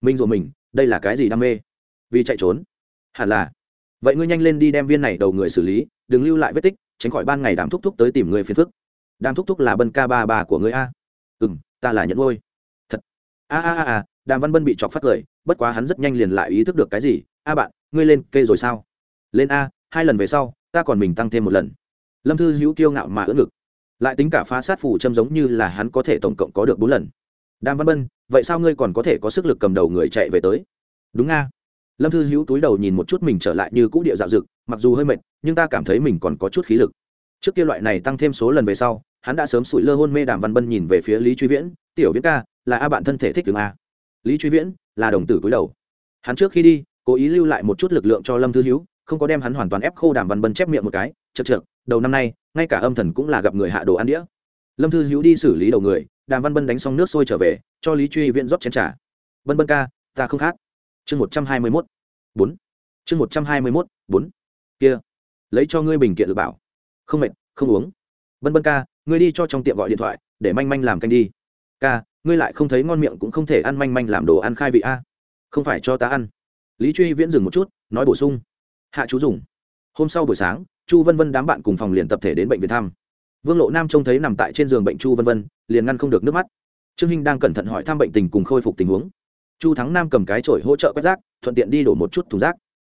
Mình rủa mình, đây là cái gì đam mê? Vì chạy trốn. Hẳn là. Vậy ngươi nhanh lên đi đem viên này đầu người xử lý, đừng lưu lại vết tích, tránh khỏi ban ngày đàm thúc thúc tới tìm người phiền phức. Đàm thúc thúc là bân ca ba bà của ngươi a ừ m ta là nhận ngôi thật. A a a a, đàm văn bân bị chọc phát cười, bất quá hắn rất nhanh liền lại ý thức được cái gì. A bạn, ngươi lên kê rồi sao? Lên a, hai lần về sau, ta còn mình tăng thêm một lần. Lâm thư hữu kiêu ngạo mà ưỡn ngực. Lại tính cả phá sát phủ châm giống như là hắn có thể tổng cộng có được bốn lần. Đàm văn bân, vậy sao ngươi còn có thể có sức lực cầm đầu người chạy về tới? Đúng a. Lâm thư hữu túi đầu nhìn một chút mình trở lại như cũ địa dạo dực, mặc dù hơi mệt, nhưng ta cảm thấy mình còn có chút khí lực. Trước kia loại này tăng thêm số lần về sau hắn đã sớm sụi lơ hôn mê đàm văn bân nhìn về phía lý truy viễn, tiểu viễn ca, là a bạn thân thể thích tướng a. Lý truy viễn là đồng tử cúi đầu. Hắn trước khi đi, cố ý lưu lại một chút lực lượng cho lâm thư hữu không có đem hắn hoàn toàn ép khô đàm văn bân chép miệng một cái chật chật đầu năm nay, ngay cả âm thần cũng là gặp người hạ đồ ăn đĩa. Lâm thư hữu đi xử lý đầu người, đàm văn bân đánh xong nước sôi trở về, cho lý truy viễn rót chén t r à bân bân ca, ta không khác. Chương một trăm hai mươi mốt, bốn. Chương một trăm hai mươi mốt, bốn. Kia, lấy cho ngươi bình kiện được bảo. Không mệt, không uống. Bân bân ca ngươi đi cho trong tiệm gọi điện thoại, để manh manh làm canh đi. Ca, ngươi lại không thấy ngon miệng cũng không thể ăn manh manh làm đồ ăn khai vị a. Không phải cho ta ăn. Lý truy viễn dừng một chút, nói bổ sung. Hạ chú dùng. Hôm sau buổi sáng, chu vân vân đám bạn cùng phòng liền tập thể đến bệnh viện thăm. Vương lộ nam trông thấy nằm tại trên giường bệnh chu vân vân, liền ngăn không được nước mắt. Trương hinh đang cẩn thận hỏi thăm bệnh tình cùng khôi phục tình huống. Chu thắng nam cầm cái chổi hỗ trợ quét rác, thuận tiện đi đổ một chút thùng rác.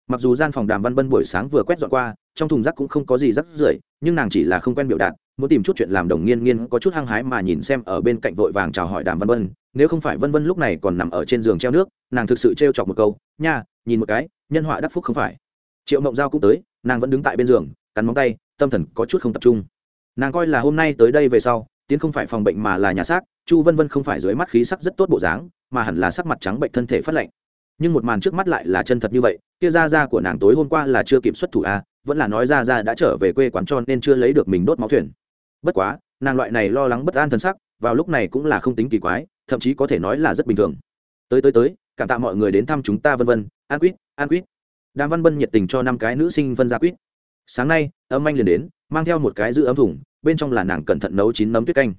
Mặc dù gian phòng đàm văn bân buổi sáng vừa quét dọn qua, trong thùng rác cũng không có gì rắc rưởi, nhưng nàng chỉ là không quen biểu đạt muốn tìm chút chuyện làm đồng nghiên nghiên có chút hăng hái mà nhìn xem ở bên cạnh vội vàng chào hỏi đàm văn vân. Nếu không phải vân vân lúc này còn nằm ở trên giường treo nước, nàng thực sự trêu chọc một câu, nha, nhìn một cái, nhân họa đắc phúc không phải. Triệu mộng giao cũng tới, nàng vẫn đứng tại bên giường, cắn móng tay, tâm thần có chút không tập trung. Nàng coi là hôm nay tới đây về sau, tiến không phải phòng bệnh mà là nhà xác, chu vân vân không phải dưới mắt khí sắc rất tốt bộ dáng, mà hẳn là sắc mặt trắng bệnh thân thể phát lạnh. Nhưng một màn trước mắt lại là chân thật như vậy, kia ra ra của nàng tối hôm qua là chưa kịp xuất thủ a vẫn là nói ra ra đã trở về quê quán cho nên chưa lấy được mình đốt máu thuyền bất quá, nàng loại này lo lắng bất an thân sắc, vào lúc này cũng là không tính kỳ quái, thậm chí có thể nói là rất bình thường. Tới tới tới, cảm tạ mọi người đến thăm chúng ta vân vân. An quýt an quýt đàm văn bân nhiệt tình cho năm cái nữ sinh vân ra quýt sáng nay, âm anh liền đến, mang theo một cái giữ ấm thủng bên trong là nàng cẩn thận nấu chín nấm tuyết canh.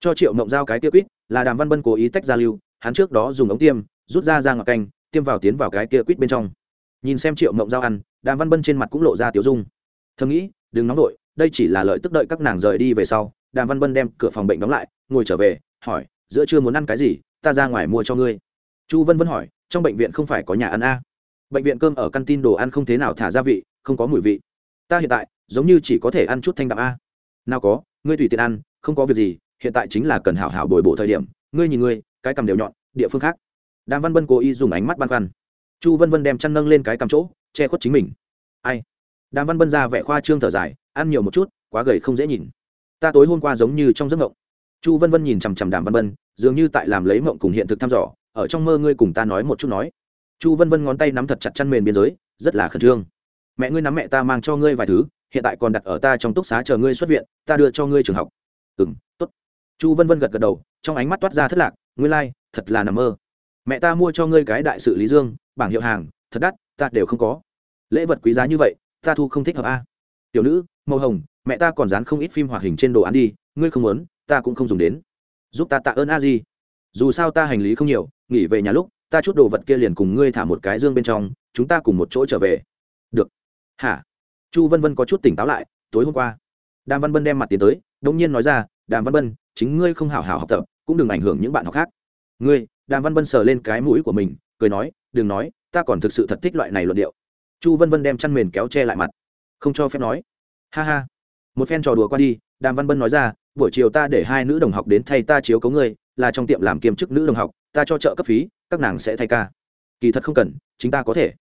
Cho triệu mộng giao cái kia quýt là đàm văn bân cố ý tách ra lưu, hắn trước đó dùng ống tiêm, rút ra ra ngọc canh, tiêm vào tiến vào cái kia quýt bên trong. Nhìn xem triệu mộng giao ăn, đàm văn bân trên mặt cũng lộ ra tiểu dung. Thầm nghĩ, đừng nóng vội đây chỉ là lợi tức đợi các nàng rời đi về sau, đàm văn bân đem cửa phòng bệnh đóng lại, ngồi trở về, hỏi, giữa trưa muốn ăn cái gì? Ta ra ngoài mua cho ngươi. Chu vân vân hỏi, trong bệnh viện không phải có nhà ăn a? Bệnh viện cơm ở căn tin đồ ăn không thế nào thả gia vị, không có mùi vị. Ta hiện tại, giống như chỉ có thể ăn chút thanh đạm a. Nào có, ngươi tùy tiện ăn, không có việc gì, hiện tại chính là cần hảo hảo bồi bổ thời điểm, ngươi nhìn ngươi, cái cầm đều nhọn, địa phương khác. Đàm văn bân cố ý dùng ánh mắt băn khoăn. Chu vân vân đem chăn nâng lên cái cầm chỗ, che khuất chính mình. Ai? Đàm văn bân ra vẻ khoa trương thở dài ăn nhiều một chút quá gầy không dễ nhìn. Ta tối hôm qua giống như trong giấc mộng. Chu vân vân nhìn chằm chằm đàm văn Vân, dường như tại làm lấy mộng cùng hiện thực thăm dò ở trong mơ ngươi cùng ta nói một chút nói. Chu vân vân ngón tay nắm thật chặt chăn mền biên giới rất là khẩn trương. Mẹ ngươi nắm mẹ ta mang cho ngươi vài thứ hiện tại còn đặt ở ta trong túc xá chờ ngươi xuất viện ta đưa cho ngươi trường học. Ừ m t ố t chu vân vân gật gật đầu trong ánh mắt toát ra thất lạc ngươi lai、like, thật là nằm mơ. Mẹ ta mua cho ngươi cái đại sự lý dương bảng hiệu hàng thật đắt ta đều không có. Lễ vật quý giá như vậy ta thu không thích hợp a. Tiểu nữ màu hồng, mẹ ta còn dán không ít phim hoạt hình trên đồ án đi, ngươi không muốn, ta cũng không dùng đến. Giúp ta tạ ơn a di. Dù sao ta hành lý không nhiều, nghỉ về nhà lúc, ta chút đồ vật kia liền cùng ngươi thả một cái dương bên trong, chúng ta cùng một chỗ trở về. Được. Hả? Chu vân vân có chút tỉnh táo lại, tối hôm qua, đàm văn bân đem mặt tiến tới đông nhiên nói ra, đàm văn bân, chính ngươi không hảo hảo học tập, cũng đừng ảnh hưởng những bạn học khác. Ngươi? Đàm văn bân sờ lên cái mũi của mình, cười nói, đừng nói, ta còn thực sự thật thích loại này luận điệu. Chu vân vân đem chăn mền kéo che lại mặt, không cho phép nói ha ha. Một phen trò đùa qua đi, đàm văn bân nói ra, buổi chiều ta để hai nữ đồng học đến thay ta chiếu cấu ngươi, là trong tiệm làm kiêm chức nữ đồng học, ta cho trợ cấp phí, các nàng sẽ thay ca. Kỳ thật không cần, chính ta có thể.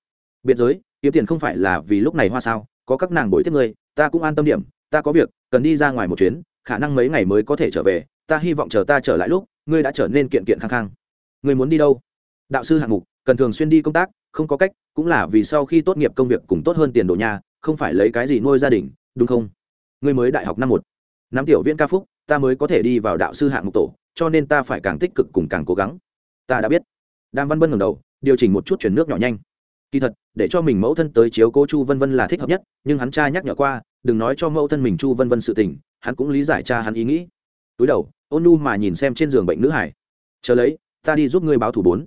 Biệt giới, kiếm tiền không phải là vì lúc này hoa sao, có các nàng bồi tiếp ngươi, ta cũng an tâm điểm, ta có việc, cần đi ra ngoài một chuyến, khả năng mấy ngày mới có thể trở về, ta hy vọng chờ ta trở lại lúc, ngươi đã trở nên kiện kiện khang khang ngươi muốn đi đâu? Đạo sư hạng mục, cần thường xuyên đi công tác, không có cách, cũng là vì sau khi tốt nghiệp công việc cùng tốt hơn tiền đồ nhà, không phải lấy cái gì nuôi gia đình đúng không? Ngươi mới đại học năm một. Năm tiểu viên ca phúc, ta mới có thể đi vào đạo sư hạng mục tổ, cho nên ta phải càng tích cực cùng càng cố gắng. Ta đã biết. Đàm văn bân ngầm đầu, điều chỉnh một chút chuyển nước nhỏ nhanh. Kỳ thật, để cho mình mẫu thân tới chiếu cố chu vân vân là thích hợp nhất, nhưng hắn cha nhắc nhở qua, đừng nói cho mẫu thân mình chu vân vân sự tình, hắn cũng lý giải cha hắn ý nghĩ. Túi đầu, ôn nu mà nhìn xem trên giường bệnh nữ hải. Chờ lấy, ta đi giúp ngươi báo thủ bốn.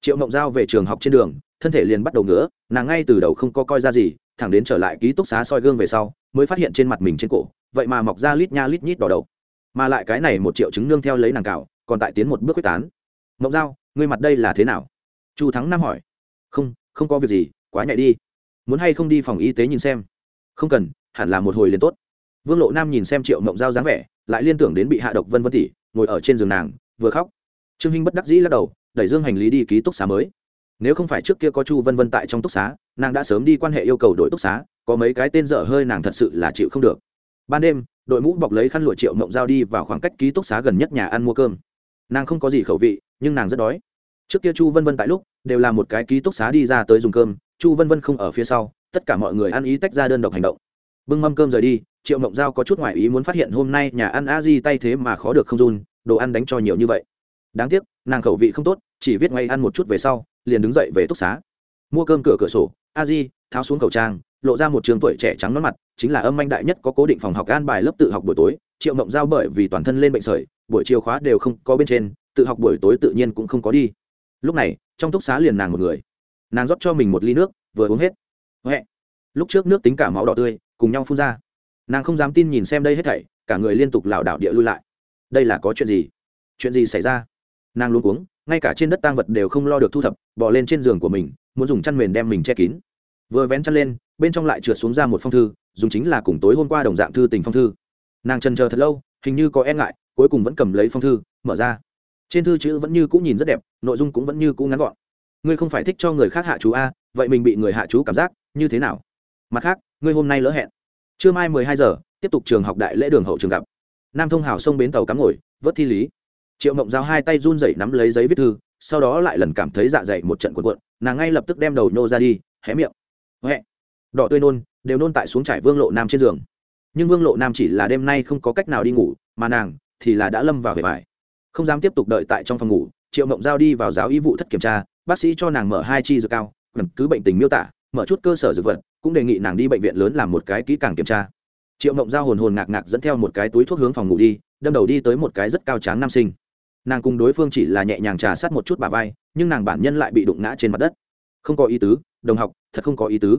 Triệu mộng giao về trường học trên đường, thân thể liền bắt đầu ngứa, nàng ngay từ đầu không có coi ra gì thẳng đến trở lại ký túc xá soi gương về sau, mới phát hiện trên mặt mình trên cổ, vậy mà mọc ra lít nha lít nhít đỏ đầu. Mà lại cái này một triệu chứng nương theo lấy nàng cào, còn tại tiến một bước quyết tán. Mộng dao ngươi mặt đây là thế nào? Chu thắng nam hỏi. Không không có việc gì, quá nhạy đi. Muốn hay không đi phòng y tế nhìn xem? Không cần, hẳn là một hồi liền tốt. Vương lộ nam nhìn xem triệu mộng dao dáng vẻ, lại liên tưởng đến bị hạ độc vân vân tỷ ngồi ở trên giường nàng, vừa khóc. Trương hinh bất đắc dĩ lắc đầu, đẩy dương hành lý đi ký túc xá mới nếu không phải trước kia có chu vân vân tại trong túc xá, nàng đã sớm đi quan hệ yêu cầu đội túc xá, có mấy cái tên dở hơi nàng thật sự là chịu không được. Ban đêm, đội mũ bọc lấy khăn lụa triệu mộng giao đi vào khoảng cách ký túc xá gần nhất nhà ăn mua cơm. Nàng không có gì khẩu vị, nhưng nàng rất đói. Trước kia chu vân vân tại lúc, đều là một cái ký túc xá đi ra tới dùng cơm, chu vân vân không ở phía sau, tất cả mọi người ăn ý tách ra đơn độc hành động. Bưng mâm cơm rời đi, triệu mộng giao có chút ngoại ý muốn phát hiện hôm nay nhà ăn a di tay thế mà khó được không run, đồ ăn đánh cho nhiều như vậy. Đáng tiếc, nàng khẩu vị không tốt, chỉ viết ngay ăn một chút về sau liền đứng dậy về túc xá. Mua cơm cửa cửa sổ, a di, tháo xuống khẩu trang, lộ ra một trường tuổi trẻ trắng nón mặt, chính là âm anh đại nhất có cố định phòng học an bài lớp tự học buổi tối, triệu mộng giao bởi vì toàn thân lên bệnh sởi, buổi chiều khóa đều không có bên trên, tự học buổi tối tự nhiên cũng không có đi. Lúc này, trong túc xá liền nàng một người. Nàng rót cho mình một ly nước, vừa uống hết. Huệ. Lúc trước nước tính cả máu đỏ tươi, cùng nhau phun ra. Nàng không dám tin nhìn xem đây hết thảy, cả người liên tục lảo đảo địa lui lại. Đây là có chuyện gì? Chuyện gì xảy ra? Nàng luôn uống ngay cả trên đất tang vật đều không lo được thu thập, bỏ lên trên giường của mình, muốn dùng chăn mền đem mình che kín. Vừa vén chăn lên, bên trong lại trượt xuống ra một phong thư, dùng chính là cùng tối hôm qua đồng dạng thư tình phong thư. Nàng trần chờ thật lâu, hình như có e ngại, cuối cùng vẫn cầm lấy phong thư, mở ra. Trên thư chữ vẫn như cũ nhìn rất đẹp, nội dung cũng vẫn như cũ ngắn gọn. Ngươi không phải thích cho người khác hạ chú a, vậy mình bị người hạ chú cảm giác, như thế nào? Mặt khác, ngươi hôm nay lỡ hẹn. Trưa mai mười hai giờ, tiếp tục trường học đại lễ đường hậu trường gặp. Nam thông hào sông bến tàu cắm ngồi, vớt thi lý triệu mộng giao hai tay run rẩy nắm lấy giấy viết thư sau đó lại lần cảm thấy dạ dày một trận cuộn cuộn nàng ngay lập tức đem đầu nhô ra đi hé miệng. Huệ. Đỏ tươi nôn đều nôn tại xuống trải vương lộ nam trên giường. Nhưng vương lộ nam chỉ là đêm nay không có cách nào đi ngủ mà nàng thì là đã lâm vào vẻ vải, không dám tiếp tục đợi tại trong phòng ngủ triệu mộng giao đi vào giáo y vụ thất kiểm tra bác sĩ cho nàng mở hai chi dược cao gần cứ bệnh tình miêu tả mở chút cơ sở dược vật cũng đề nghị nàng đi bệnh viện lớn làm một cái kỹ càng kiểm tra. Triệu mộng giao hồn hồn ngạc ngạc dẫn theo một cái túi thuốc hướng phòng ngủ đi đâm đầu đi tới một cái rất cao tráng nam sinh nàng cùng đối phương chỉ là nhẹ nhàng trà sát một chút bà vai, nhưng nàng bản nhân lại bị đụng ngã trên mặt đất. Không có ý tứ, đồng học, thật không có ý tứ.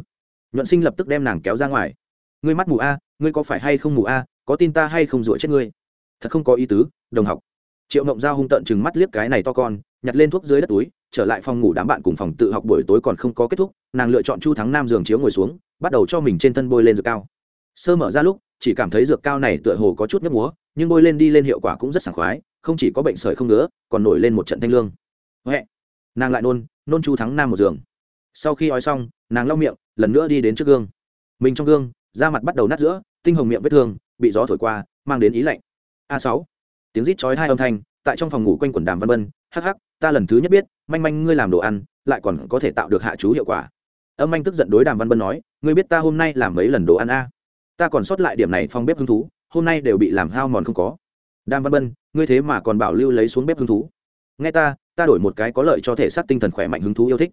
Nhuận sinh lập tức đem nàng kéo ra ngoài. Ngươi mắt mù a, ngươi có phải hay không mù a, có tin ta hay không rủa chết ngươi? Thật không có ý tứ, đồng học. Triệu mộng giao hung tợn chừng mắt liếc cái này to con, nhặt lên thuốc dưới đất túi, trở lại phòng ngủ đám bạn cùng phòng tự học buổi tối còn không có kết thúc, nàng lựa chọn chu thắng nam giường chiếu ngồi xuống, bắt đầu cho mình trên thân bôi lên dược cao. Sơ mở ra lúc, chỉ cảm thấy dược cao này tựa hồ có chút nhấp múa, nhưng bôi lên đi lên hiệu quả cũng rất sảng khoái không chỉ có bệnh sởi không nữa còn nổi lên một trận thanh lương. Huệ. Nàng lại nôn nôn chu thắng nam một giường. Sau khi ói xong, nàng lau miệng, lần nữa đi đến trước gương. Mình trong gương, da mặt bắt đầu nát giữa, tinh hồng miệng vết thương, bị gió thổi qua, mang đến ý lạnh. A sáu. Tiếng rít chói hai âm thanh, tại trong phòng ngủ quanh quần đàm văn vân, hắc hắc, ta lần thứ nhất biết, manh manh ngươi làm đồ ăn, lại còn có thể tạo được hạ chú hiệu quả. Âm anh tức giận đối đàm văn bân nói, ngươi biết ta hôm nay làm mấy lần đồ ăn a? Ta còn sót lại điểm này phong bếp hứng thú, hôm nay đều bị làm hao mòn không có đàm văn bân, ngươi thế mà còn bảo lưu lấy xuống bếp hứng thú. Nghe ta ta đổi một cái có lợi cho thể xác tinh thần khỏe mạnh hứng thú yêu thích.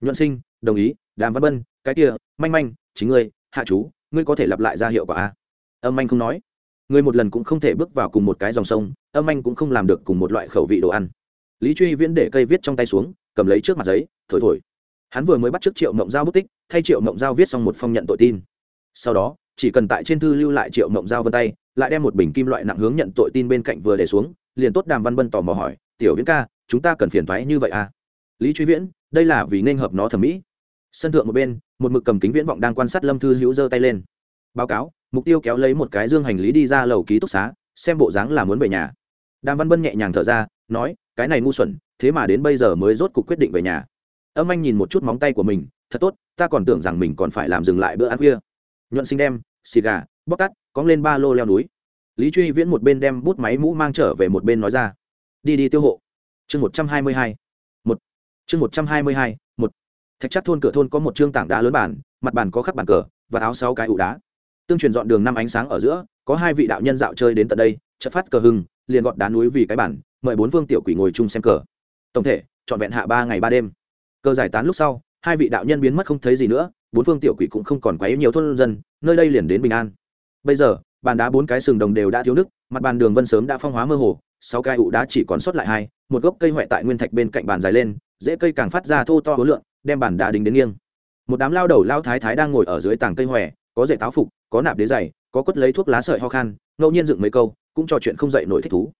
Nhuận sinh, đồng ý. Đàm văn bân, cái kia, manh manh, chính ngươi, hạ chú, ngươi có thể lặp lại ra hiệu quả a. Âm anh không nói. Ngươi một lần cũng không thể bước vào cùng một cái dòng sông, âm anh cũng không làm được cùng một loại khẩu vị đồ ăn. Lý truy viễn để cây viết trong tay xuống, cầm lấy trước mặt giấy, thổi thổi. Hắn vừa mới bắt trước triệu mộng giao bút tích, thay triệu mộng giao viết xong một phong nhận tội tin. Sau đó, chỉ cần tại trên thư lưu lại triệu mộng giao vân tay lại đem một bình kim loại nặng hướng nhận tội tin bên cạnh vừa để xuống, liền tốt đàm văn bân tò mò hỏi, tiểu viễn ca, chúng ta cần phiền thoái như vậy à? Lý truy viễn, đây là vì nên hợp nó thẩm mỹ. Sân thượng một bên, một mực cầm kính viễn vọng đang quan sát lâm thư hữu giơ tay lên. Báo cáo, mục tiêu kéo lấy một cái dương hành lý đi ra lầu ký túc xá, xem bộ dáng là muốn về nhà. Đàm văn bân nhẹ nhàng thở ra, nói, cái này ngu xuẩn, thế mà đến bây giờ mới rốt cuộc quyết định về nhà. Âm anh nhìn một chút móng tay của mình, thật tốt, ta còn tưởng rằng mình còn phải làm dừng lại bữa ăn khuya. Nhuận sinh đem, xì gà, bóc tát cóng lên ba lô leo núi. Lý truy viễn một bên đem bút máy mũ mang trở về một bên nói ra. Đi đi tiêu hộ. Chương một trăm hai mươi hai, một. Chương một trăm hai mươi hai, một. Thạch chắc thôn cửa thôn có một chương tảng đá lớn bản, mặt bàn có khắc bàn cờ và áo sáu cái ụ đá. Tương truyền dọn đường năm ánh sáng ở giữa, có hai vị đạo nhân dạo chơi đến tận đây, chợt phát cờ hưng, liền gọt đá núi vì cái bản, mời bốn vương tiểu quỷ ngồi chung xem cờ. Tổng thể, trọn vẹn hạ ba ngày ba đêm. Cờ giải tán lúc sau, hai vị đạo nhân biến mất không thấy gì nữa, bốn phương tiểu quỷ cũng không còn quấy nhiều thôn dân, nơi đây liền đến bình an bây giờ, bàn đá bốn cái sừng đồng đều đã thiếu nước, mặt bàn đường vân sớm đã phong hóa mơ hồ, sáu cái ụ đá chỉ còn sót lại hai, một gốc cây huệ tại nguyên thạch bên cạnh bàn dài lên dễ cây càng phát ra thô to hối lượng đem bàn đá đính đến nghiêng. Một đám lao đầu lao thái thái đang ngồi ở dưới tảng cây huệ có dạy táo phục, có nạp đế dày có quất lấy thuốc lá sợi ho khan, ngẫu nhiên dựng mấy câu, cũng trò chuyện không dậy nổi thích thú.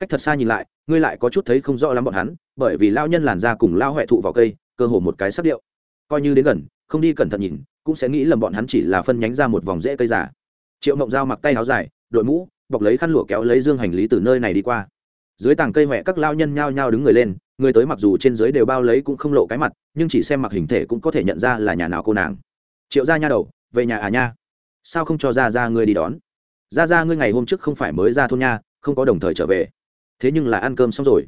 Cách thật xa nhìn lại, ngươi lại có chút thấy không rõ lắm bọn hắn, bởi vì lao nhân làn ra cùng lao huệ thụ vào cây, cơ hồ một cái sắc điệu. Coi như đến gần, không đi cẩn thận nhìn, cũng sẽ nghĩ lầm bọn hắn chỉ là phân nhánh ra một vòng rễ cây giả triệu mộng dao mặc tay áo dài, đội mũ, bọc lấy khăn lụa kéo lấy dương hành lý từ nơi này đi qua. Dưới tàng cây huệ các lao nhân nhao nhao đứng người lên, người tới mặc dù trên dưới đều bao lấy cũng không lộ cái mặt, nhưng chỉ xem mặc hình thể cũng có thể nhận ra là nhà nào cô nàng. Triệu ra nha đầu, về nhà à nha? Sao không cho ra ra ngươi đi đón? Ra ra ngươi ngày hôm trước không phải mới ra thôn nha, không có đồng thời trở về. Thế nhưng là ăn cơm xong rồi.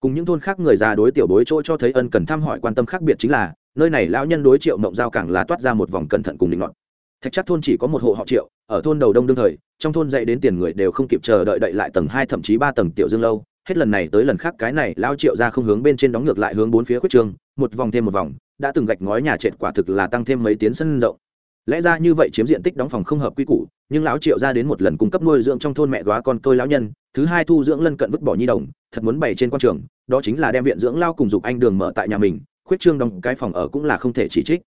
Cùng những thôn khác người già đối tiểu bối chỗ cho thấy ân cần thăm hỏi quan tâm khác biệt chính là, nơi này lão nhân đối triệu mộng giao càng là toát ra một vòng cẩn thận cùng định luận thạch chắc thôn chỉ có một hộ họ triệu ở thôn đầu đông đương thời, trong thôn dạy đến tiền người đều không kịp chờ đợi đợi lại tầng hai thậm chí ba tầng tiểu dương lâu, hết lần này tới lần khác cái này lao triệu ra không hướng bên trên đóng ngược lại hướng bốn phía khuyết trường, một vòng thêm một vòng, đã từng gạch ngói nhà trệt quả thực là tăng thêm mấy tiếng sân rộng. Lẽ ra như vậy chiếm diện tích đóng phòng không hợp quy củ, nhưng lão triệu ra đến một lần cung cấp nuôi dưỡng trong thôn mẹ góa con tôi lão nhân, thứ hai thu dưỡng lân cận vứt bỏ nhi đồng, thật muốn bày trên quan trường, đó chính là đem viện dưỡng lao cùng dục anh đường mở tại nhà mình khuyết trương đóng cái phòng ở cũng là không thể chỉ trích.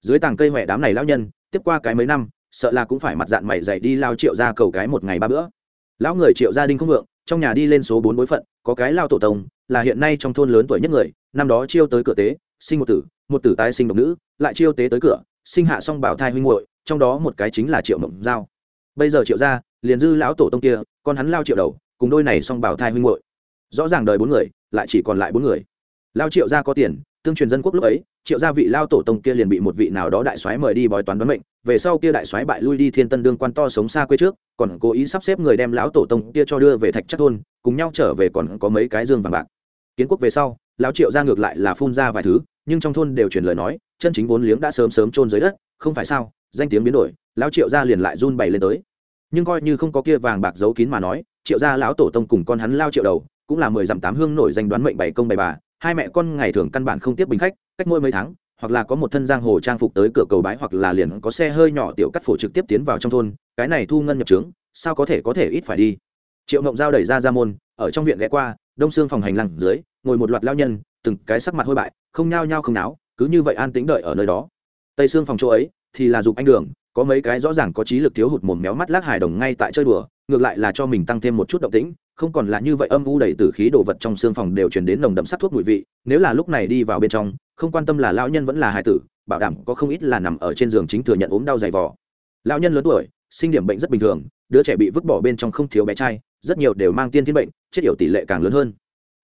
Dưới tàng cây huệ đám này lão nhân, tiếp qua cái mấy năm sợ là cũng phải mặt dạng mày dày đi lao triệu ra cầu cái một ngày ba bữa. Lão người triệu gia đình không vượng, trong nhà đi lên số bốn bối phận, có cái lao tổ tông, là hiện nay trong thôn lớn tuổi nhất người, năm đó chiêu tới cửa tế, sinh một tử một tử tái sinh độc nữ, lại chiêu tế tới cửa, sinh hạ xong bảo thai huynh muội, trong đó một cái chính là triệu mộng giao. Bây giờ triệu gia, liền dư lão tổ tông kia con hắn lao triệu đầu, cùng đôi này xong bảo thai huynh muội. Rõ ràng đời bốn người, lại chỉ còn lại bốn người. Lao triệu gia có tiền, tương truyền dân quốc lúc ấy, triệu gia vị lao tổ tông kia liền bị một vị nào đó đại soái mời đi bói toán đoán mệnh về sau kia đại soái bại lui đi thiên tân đương quan to sống xa quê trước, còn cố ý sắp xếp người đem lão tổ tông kia cho đưa về thạch chắc thôn, cùng nhau trở về còn có mấy cái dương vàng bạc. Kiến quốc về sau, lão triệu gia ngược lại là phun ra vài thứ, nhưng trong thôn đều truyền lời nói, chân chính vốn liếng đã sớm sớm chôn dưới đất, không phải sao, danh tiếng biến đổi, lão triệu gia liền lại run bày lên tới. Nhưng coi như không có kia vàng bạc giấu kín mà nói, triệu gia lão tổ tông cùng con hắn lao triệu đầu, cũng là mười dặm tám hương nổi danh đoán mệnh bảy công bảy bà, hai mẹ con ngày thường căn bản không tiếp bình khách, cách mỗi mấy tháng hoặc là có một thân giang hồ trang phục tới cửa cầu bái hoặc là liền có xe hơi nhỏ tiểu cắt phổ trực tiếp tiến vào trong thôn, cái này thu ngân nhập trướng, sao có thể có thể ít phải đi? Triệu ngộng giao đẩy ra ra môn, ở trong viện ghé qua, đông xương phòng hành lang dưới, ngồi một loạt lao nhân, từng cái sắc mặt hôi bại, không nhao nhao không náo, cứ như vậy an tĩnh đợi ở nơi đó. Tây xương phòng chỗ ấy, thì là dục anh đường, có mấy cái rõ ràng có trí lực thiếu hụt mồm méo mắt lác hài đồng ngay tại chơi đùa, ngược lại là cho mình tăng thêm một chút động tĩnh không còn là như vậy âm u đầy tử khí đồ vật trong xương phòng đều truyền đến nồng đậm sắc thuốc mùi vị, nếu là lúc này đi vào bên trong, không quan tâm là lão nhân vẫn là hài tử, bảo đảm có không ít là nằm ở trên giường chính thừa nhận ốm đau dày vò. Lão nhân lớn tuổi, sinh điểm bệnh rất bình thường, đứa trẻ bị vứt bỏ bên trong không thiếu bé trai, rất nhiều đều mang tiên thiên bệnh, chết yểu tỷ lệ càng lớn hơn.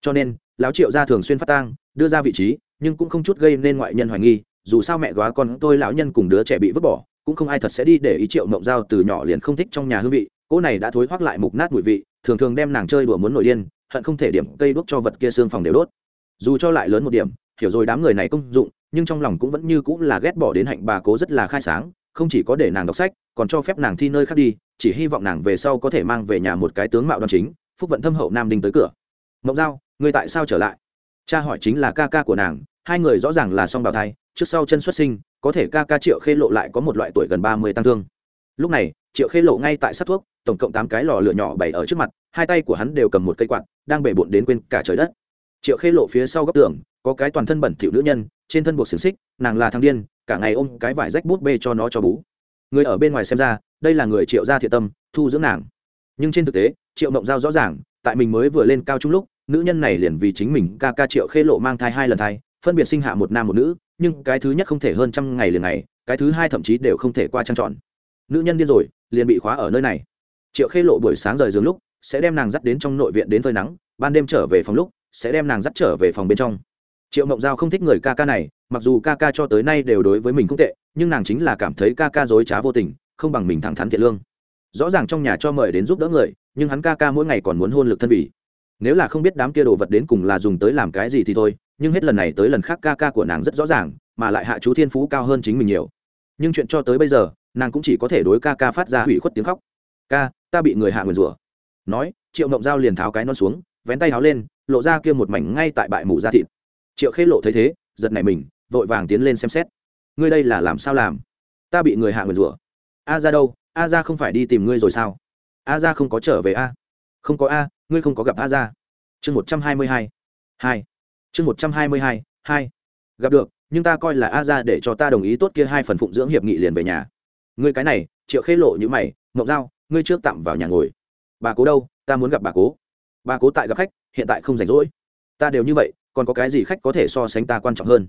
Cho nên, lão triệu gia thường xuyên phát tang, đưa ra vị trí, nhưng cũng không chút gây nên ngoại nhân hoài nghi, dù sao mẹ góa con tôi lão nhân cùng đứa trẻ bị vứt bỏ, cũng không ai thật sẽ đi để ý triệu mộng giao từ nhỏ liền không thích trong nhà hương vị, cô này đã thối hoác lại mục nát mùi vị thường thường đem nàng chơi đùa muốn nổi điên, hận không thể điểm cây đuốc cho vật kia xương phòng đều đốt. Dù cho lại lớn một điểm, hiểu rồi đám người này công dụng, nhưng trong lòng cũng vẫn như cũng là ghét bỏ đến hạnh bà cố rất là khai sáng, không chỉ có để nàng đọc sách, còn cho phép nàng thi nơi khác đi, chỉ hy vọng nàng về sau có thể mang về nhà một cái tướng mạo đoan chính, phúc vận thâm hậu nam đinh tới cửa. Mộng giao người tại sao trở lại? Cha hỏi chính là ca ca của nàng, hai người rõ ràng là song bào thai, trước sau chân xuất sinh, có thể ca ca triệu khê lộ lại có một loại tuổi gần ba mươi tăng thương lúc này, triệu khê lộ ngay tại sát thuốc, tổng cộng tám cái lò lửa nhỏ bày ở trước mặt, hai tay của hắn đều cầm một cây quạt, đang bể bụn đến quên cả trời đất. Triệu khê lộ phía sau góc tường, có cái toàn thân bẩn thỉu nữ nhân, trên thân buộc xiềng xích, nàng là thằng điên, cả ngày ôm cái vải rách bút bê cho nó cho bú. Người ở bên ngoài xem ra, đây là người triệu gia thiện tâm, thu dưỡng nàng. Nhưng trên thực tế, triệu mộng giao rõ ràng, tại mình mới vừa lên cao trung lúc, nữ nhân này liền vì chính mình ca ca triệu khê lộ mang thai hai lần thai, phân biệt sinh hạ một nam một nữ, nhưng cái thứ nhất không thể hơn trăm ngày liền ngày, cái thứ hai thậm chí đều không thể qua trăng tròn nữ nhân điên rồi, liền bị khóa ở nơi này. Triệu khê lộ buổi sáng rời giường lúc, sẽ đem nàng dắt đến trong nội viện đến phơi nắng, ban đêm trở về phòng lúc, sẽ đem nàng dắt trở về phòng bên trong. Triệu mộng giao không thích người ca ca này, mặc dù ca ca cho tới nay đều đối với mình không tệ, nhưng nàng chính là cảm thấy ca ca dối trá vô tình, không bằng mình thẳng thắn thiện lương. Rõ ràng trong nhà cho mời đến giúp đỡ người, nhưng hắn ca ca mỗi ngày còn muốn hôn lực thân vị. Nếu là không biết đám kia đồ vật đến cùng là dùng tới làm cái gì thì thôi, nhưng hết lần này tới lần khác ca ca của nàng rất rõ ràng, mà lại hạ chú thiên phú cao hơn chính mình nhiều. Nhưng chuyện cho tới bây giờ nàng cũng chỉ có thể đối ca ca phát ra hủy khuất tiếng khóc. Ca, ta bị người hạ nguyền rủa. Nói, triệu mộng dao liền tháo cái non xuống, vén tay háo lên, lộ ra kia một mảnh ngay tại bại mù da thịt. Triệu khê lộ thấy thế, giật nảy mình, vội vàng tiến lên xem xét. Ngươi đây là làm sao làm? Ta bị người hạ nguyền rủa. A ra đâu? A ra không phải đi tìm ngươi rồi sao? A ra không có trở về a. Không có a, ngươi không có gặp a ra. Chương một trăm hai mươi hai. Hai. Chương một trăm hai mươi hai hai. Gặp được, nhưng ta coi là a ra để cho ta đồng ý tốt kia hai phần phụng dưỡng hiệp nghị liền về nhà ngươi cái này, triệu khê lộ như mày, mộng dao ngươi trước tạm vào nhà ngồi. Bà cố đâu? Ta muốn gặp bà cố. Bà cố tại gặp khách, hiện tại không rảnh rỗi. Ta đều như vậy, còn có cái gì khách có thể so sánh ta quan trọng hơn?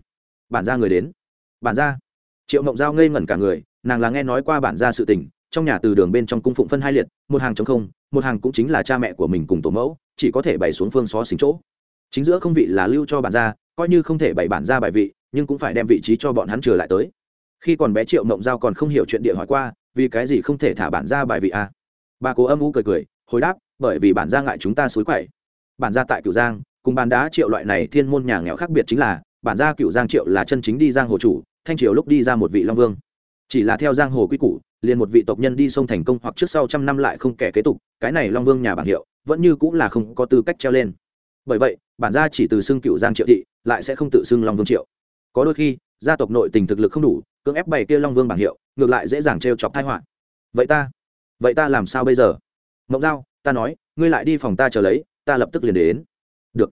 Bản ra người đến. Bản ra triệu mộng giao ngây ngẩn cả người, nàng là nghe nói qua bản ra sự tình, trong nhà từ đường bên trong cung phụng phân hai liệt, một hàng chống không, một hàng cũng chính là cha mẹ của mình cùng tổ mẫu, chỉ có thể bày xuống phương xó xính chỗ. Chính giữa không vị là lưu cho bản ra coi như không thể bày bản ra bài vị, nhưng cũng phải đem vị trí cho bọn hắn trở lại tới khi còn bé triệu mộng giao còn không hiểu chuyện địa hỏi qua, vì cái gì không thể thả bản ra bài vị a à? bà cố âm u cười cười, hồi đáp, bởi vì bản ra ngại chúng ta xối quậy. Bản ra tại cửu giang, cùng bàn đá triệu loại này thiên môn nhà nghèo khác biệt chính là, bản ra cửu giang triệu là chân chính đi giang hồ chủ, thanh triều lúc đi ra một vị long vương. Chỉ là theo giang hồ quy củ, liền một vị tộc nhân đi sông thành công hoặc trước sau trăm năm lại không kẻ kế tục, cái này long vương nhà bảng hiệu, vẫn như cũng là không có tư cách treo lên. Bởi vậy, bản gia chỉ từ xưng cựu giang triệu thị, lại sẽ không tự xưng long vương triệu. Có đôi khi gia tộc nội tình thực lực không đủ, cưỡng ép bày kia long vương bảng hiệu, ngược lại dễ dàng t chọc thai họa. Vậy ta vậy ta làm sao bây giờ? Mộng giao, ta nói, ngươi lại đi phòng ta chờ lấy, ta lập tức liền đến. Được.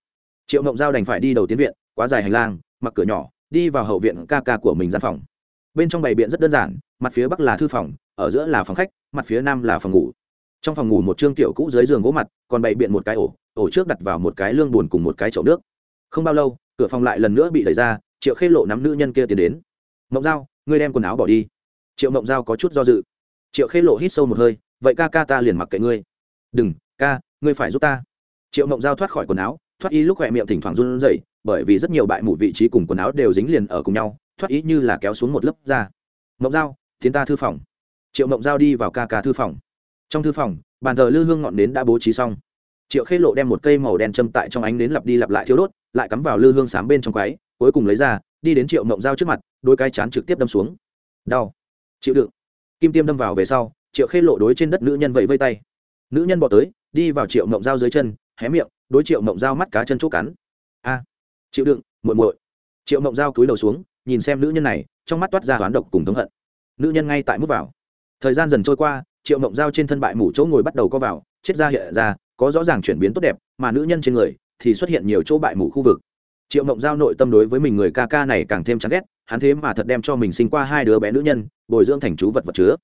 Triệu mộng giao đành phải đi đầu tiến viện, quá dài hành lang, mặc cửa nhỏ, đi vào hậu viện ca ca của mình gian phòng. Bên trong bày biện rất đơn giản, mặt phía bắc là thư phòng, ở giữa là phòng khách, mặt phía nam là phòng ngủ. Trong phòng ngủ một trương tiểu cũ dưới giường gỗ mặt, còn bày biện một cái ổ ổ trước đặt vào một cái lương buồn cùng một cái chậu nước. Không bao lâu, cửa phòng lại lần nữa bị đẩy ra triệu khê lộ nắm nữ nhân kia tiến đến. Mộng dao ngươi đem quần áo bỏ đi. Triệu mộng dao có chút do dự. Triệu khê lộ hít sâu một hơi, vậy ca ca ta liền mặc kệ ngươi. Đừng, ca, ngươi phải giúp ta. Triệu mộng dao thoát khỏi quần áo, thoát y lúc khỏe miệng thỉnh thoảng run rẩy, bởi vì rất nhiều bại mụ vị trí cùng quần áo đều dính liền ở cùng nhau, thoát ý như là kéo xuống một lớp da. Mộng dao tiến ta thư phòng. Triệu mộng dao đi vào ca ca thư phòng. Trong thư phòng, bàn thờ lư hương ngọn nến đã bố trí xong. Triệu khê lộ đem một cây màu đen châm tại trong ánh nến lặp đi lặp lại thiếu đốt lại cắm vào lư hương sám bên trong quái, cuối cùng lấy ra, đi đến triệu mộng dao trước mặt, đôi cái chán trực tiếp đâm xuống. Đau. Chịu đựng. Kim tiêm đâm vào về sau, triệu khê lộ đối trên đất nữ nhân vẫy vây tay. Nữ nhân bỏ tới, đi vào triệu mộng dao dưới chân, hé miệng, đối triệu mộng dao mắt cá chân chỗ cắn. A. Chịu đựng, muội muội. Triệu mộng dao cúi đầu xuống, nhìn xem nữ nhân này, trong mắt toát ra hoán độc cùng thống hận. Nữ nhân ngay tại mút vào. Thời gian dần trôi qua, triệu mộng dao trên thân bại mủ chỗ ngồi bắt đầu co vào, chết ra hiện ra, có rõ ràng chuyển biến tốt đẹp, mà nữ nhân trên người thì xuất hiện nhiều chỗ bại mù khu vực. Triệu mộng giao nội tâm đối với mình người ca ca này càng thêm chán ghét, hắn thế mà thật đem cho mình sinh qua hai đứa bé nữ nhân, bồi dưỡng thành chú vật vật chứa.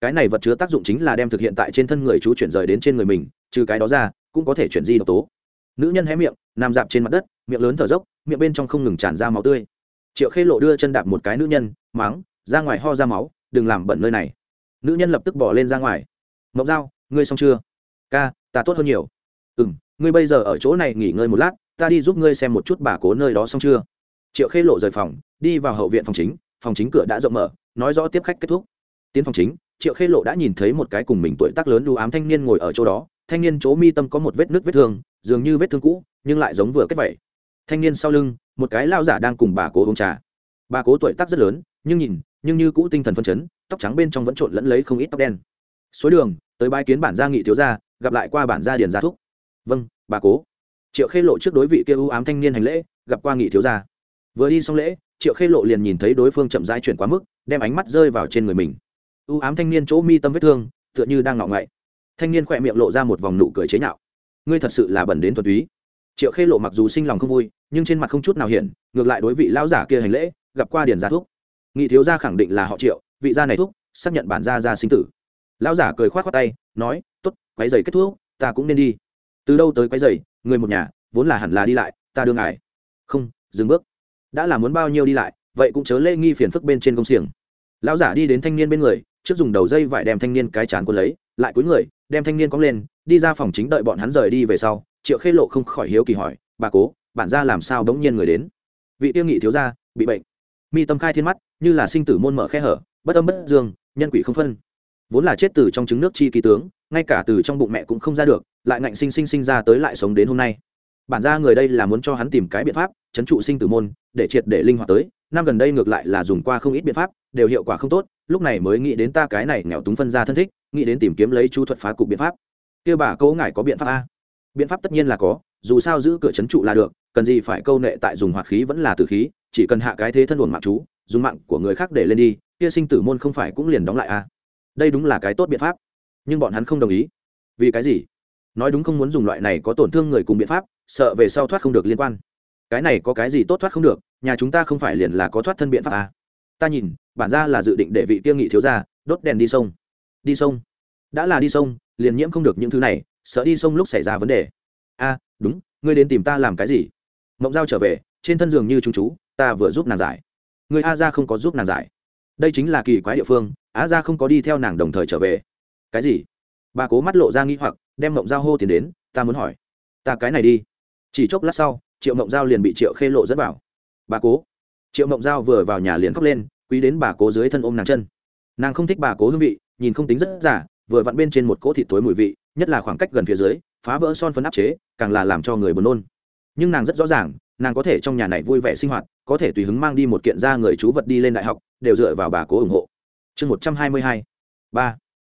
Cái này vật chứa tác dụng chính là đem thực hiện tại trên thân người chú chuyển rời đến trên người mình, trừ cái đó ra, cũng có thể chuyển di độc tố. Nữ nhân hé miệng, nằm dạp trên mặt đất, miệng lớn thở dốc, miệng bên trong không ngừng tràn ra máu tươi. Triệu khê lộ đưa chân đạp một cái nữ nhân máng ra ngoài ho ra máu, đừng làm bẩn nơi này. Nữ nhân lập tức bỏ lên ra ngoài. Mộng dao ngươi xong chưa? Ca, ta tốt hơn nhiều. Ừ m ngươi bây giờ ở chỗ này nghỉ ngơi một lát, ta đi giúp ngươi xem một chút bà cố nơi đó xong chưa? Triệu khê lộ rời phòng, đi vào hậu viện phòng chính phòng chính cửa đã rộng mở, nói rõ tiếp khách kết thúc. Tiến phòng chính, triệu khê lộ đã nhìn thấy một cái cùng mình tuổi tác lớn đu ám thanh niên ngồi ở chỗ đó, thanh niên chỗ mi tâm có một vết nước vết thương, dường như vết thương cũ, nhưng lại giống vừa kết vẩy thanh niên sau lưng, một cái lao giả đang cùng bà cố uống trà. Bà cố tuổi tác rất lớn, nhưng nhìn, nhưng như cũ tinh thần phân chấn, tóc trắng bên trong vẫn trộn lẫn lấy không ít tóc đen. Suối đường, tới bãi kiến bản gia nghị thiếu gia, gặp lại qua bản gia điền gia thúc vâng bà cố. Triệu khê lộ trước đối vị kia ưu ám thanh niên hành lễ, gặp qua nghị thiếu gia. Vừa đi xong lễ, triệu khê lộ liền nhìn thấy đối phương chậm rãi chuyển quá mức, đem ánh mắt rơi vào trên người mình. Ưu ám thanh niên chỗ mi tâm vết thương, tựa như đang ngọ ngậy thanh niên khỏe miệng lộ ra một vòng nụ cười chế nhạo. Ngươi thật sự là bẩn đến thuần túy triệu khê lộ mặc dù sinh lòng không vui, nhưng trên mặt không chút nào hiển, ngược lại đối vị lão giả kia hành lễ, gặp qua điền gia thúc. Nghị thiếu gia khẳng định là họ triệu, vị gia này thúc, xác nhận bản gia gia sinh tử. Lão giả cười khoát khoát tay, nói, tốt, quấy giày kết thúc, ta cũng nên đi từ đâu tới quấy rầy, người một nhà vốn là hẳn là đi lại ta đương ngài. Không dừng bước. Đã là muốn bao nhiêu đi lại vậy cũng chớ lễ nghi phiền phức bên trên công xiềng. Lão giả đi đến thanh niên bên người trước dùng đầu dây vải đem thanh niên cái chán quân lấy lại cúi người đem thanh niên cóng lên đi ra phòng chính đợi bọn hắn rời đi về sau triệu khê lộ không khỏi hiếu kỳ hỏi bà cố bản ra làm sao đống nhiên người đến? Vị tiêu nghị thiếu gia bị bệnh. Mi tâm khai thiên mắt như là sinh tử môn mở khe hở bất âm bất dương nhân quỷ không phân. Vốn là chết từ trong trứng nước chi kỳ tướng ngay cả từ trong bụng mẹ cũng không ra được lại ngạnh sinh sinh sinh ra tới lại sống đến hôm nay. Bản ra người đây là muốn cho hắn tìm cái biện pháp, chấn trụ sinh tử môn, để triệt để linh hoạt tới. Năm gần đây ngược lại là dùng qua không ít biện pháp, đều hiệu quả không tốt, lúc này mới nghĩ đến ta cái này nghèo túng phân ra thân thích, nghĩ đến tìm kiếm lấy chu thuật phá cục biện pháp. Kia bà cố ngài có biện pháp a? Biện pháp tất nhiên là có, dù sao giữ cửa chấn trụ là được, cần gì phải câu nệ tại dùng hoạt khí vẫn là tử khí, chỉ cần hạ cái thế thân ổn mạng chú, dùng mạng của người khác để lên đi, kia sinh tử môn không phải cũng liền đóng lại a? Đây đúng là cái tốt biện pháp, nhưng bọn hắn không đồng ý. Vì cái gì? Nói đúng không muốn dùng loại này có tổn thương người cùng biện pháp, sợ về sau thoát không được liên quan. Cái này có cái gì tốt thoát không được, nhà chúng ta không phải liền là có thoát thân biện pháp à. ta nhìn, bản ra là dự định để vị tiêu nghị thiếu ra đốt đèn đi sông. Đi sông? Đã là đi sông, liền nhiễm không được những thứ này, sợ đi sông lúc xảy ra vấn đề. A đúng, ngươi đến tìm ta làm cái gì? Mộng giao trở về, trên thân giường như chúng chú, ta vừa giúp nàng giải. Người a ra không có giúp nàng giải. Đây chính là kỳ quái địa phương á ra không có đi theo nàng đồng thời trở về. Cái gì? Bà cố mắt lộ ra nghĩ hoặc đem mộng giao hô tiền đến, ta muốn hỏi. Ta cái này đi. Chỉ chốc lát sau, triệu mộng giao liền bị triệu khê lộ dẫn vào. Bà cố. Triệu mộng giao vừa vào nhà liền khóc lên, quý đến bà cố dưới thân ôm nàng chân. Nàng không thích bà cố hương vị, nhìn không tính rất giả, vừa vặn bên trên một cỗ thịt tối mùi vị, nhất là khoảng cách gần phía dưới, phá vỡ son phấn áp chế, càng là làm cho người buồn nôn. Nhưng nàng rất rõ ràng, nàng có thể trong nhà này vui vẻ sinh hoạt, có thể tùy hứng mang đi một kiện ra người chú vật đi lên đại học, đều dựa vào bà cố ủng hộ. Chương một trăm hai mươi hai, ba.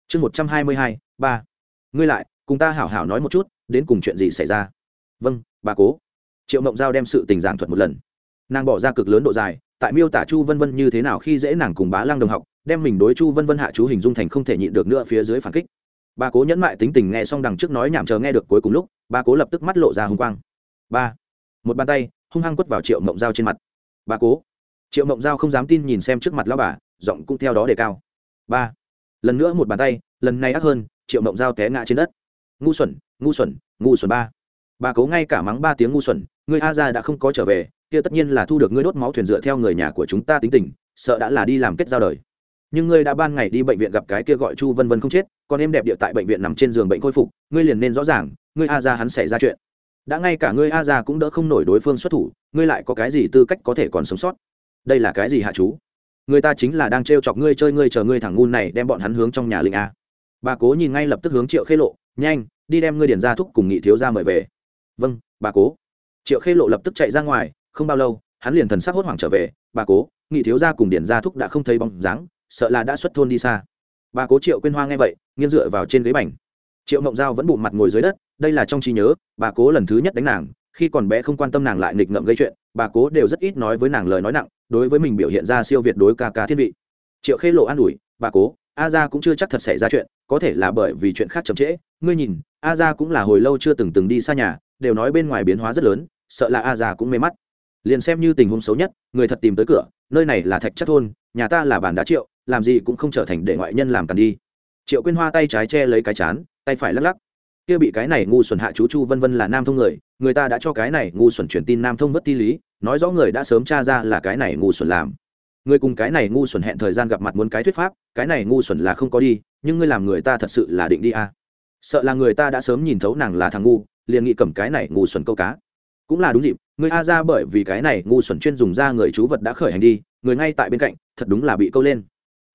Chương một trăm hai mươi hai, ba. Ngươi lại cùng ta hảo hảo nói một chút, đến cùng chuyện gì xảy ra? Vâng bà cố. Triệu mộng giao đem sự tình giảng thuật một lần. Nàng bỏ ra cực lớn độ dài, tại miêu tả chu vân vân như thế nào khi dễ nàng cùng bá lăng đồng học, đem mình đối chu vân vân hạ chú hình dung thành không thể nhịn được nữa phía dưới phản kích. Bà cố nhẫn mại tính tình nghe xong đằng trước nói nhảm chờ nghe được cuối cùng lúc, bà cố lập tức mắt lộ ra hùng quang. Ba. Một bàn tay, hung hăng quất vào triệu mộng dao trên mặt. Bà cố. Triệu mộng dao không dám tin nhìn xem trước mặt lao bà, giọng cũng theo đó đề cao. Ba. Lần nữa một bàn tay, lần này ác hơn, triệu mộng dao té ngã trên đất ngu xuẩn ngu xuẩn ngu xuẩn ba. Bà cố ngay cả mắng ba tiếng ngu xuẩn người a ra đã không có trở về, kia tất nhiên là thu được ngươi đốt máu thuyền dựa theo người nhà của chúng ta tính tình, sợ đã là đi làm kết giao đời. Nhưng ngươi đã ban ngày đi bệnh viện gặp cái kia gọi chu vân vân không chết, còn em đẹp địa tại bệnh viện nằm trên giường bệnh khôi phục, ngươi liền nên rõ ràng, ngươi a ra hắn xảy ra chuyện. Đã ngay cả ngươi a ra cũng đỡ không nổi đối phương xuất thủ, ngươi lại có cái gì tư cách có thể còn sống sót? Đây là cái gì hạ chú? Người ta chính là đang trêu chọc ngươi, chơi ngươi, chờ ngươi thằng ngu này đem bọn hắn hướng trong nhà linh a. Bà cố nhìn ngay lập tức hướng triệu khê lộ nhanh, đi đem ngươi điền ra thúc cùng nghị thiếu ra mời về. Vâng bà cố. Triệu khê lộ lập tức chạy ra ngoài, không bao lâu, hắn liền thần sắc hốt hoảng trở về. Bà cố, nghị thiếu ra cùng điền ra thúc đã không thấy bóng dáng, sợ là đã xuất thôn đi xa. Bà cố triệu quyên hoa nghe vậy, nghiêng dựa vào trên ghế bành. Triệu mộng giao vẫn bụng mặt ngồi dưới đất, đây là trong trí nhớ, bà cố lần thứ nhất đánh nàng, khi còn bé không quan tâm nàng lại nghịch ngợm gây chuyện, bà cố đều rất ít nói với nàng lời nói nặng, đối với mình biểu hiện ra siêu việt đối ca ca thiên vị. Triệu khê lộ an ủi, bà cố, a ra cũng chưa chắc thật xảy ra chuyện có thể là bởi vì chuyện khác chậm trễ. Ngươi nhìn, a ra cũng là hồi lâu chưa từng từng đi xa nhà, đều nói bên ngoài biến hóa rất lớn, sợ là a ra cũng mê mắt. Liền xem như tình huống xấu nhất, người thật tìm tới cửa, nơi này là thạch chất thôn, nhà ta là bàn đá triệu, làm gì cũng không trở thành để ngoại nhân làm càn đi. Triệu quyên hoa tay trái che lấy cái chán, tay phải lắc lắc. Kia bị cái này ngu xuẩn hạ chú chu vân vân là nam thông người người ta đã cho cái này ngu xuẩn truyền tin nam thông vất ti lý, nói rõ người đã sớm tra ra là cái này ngu xuẩn làm người cùng cái này ngu xuẩn hẹn thời gian gặp mặt muốn cái thuyết pháp, cái này ngu xuẩn là không có đi, nhưng ngươi làm người ta thật sự là định đi à. sợ là người ta đã sớm nhìn thấu nàng là thằng ngu, liền nghĩ cầm cái này ngu xuẩn câu cá. Cũng là đúng dịp người a ra bởi vì cái này ngu xuẩn chuyên dùng ra người chú vật đã khởi hành đi, người ngay tại bên cạnh, thật đúng là bị câu lên.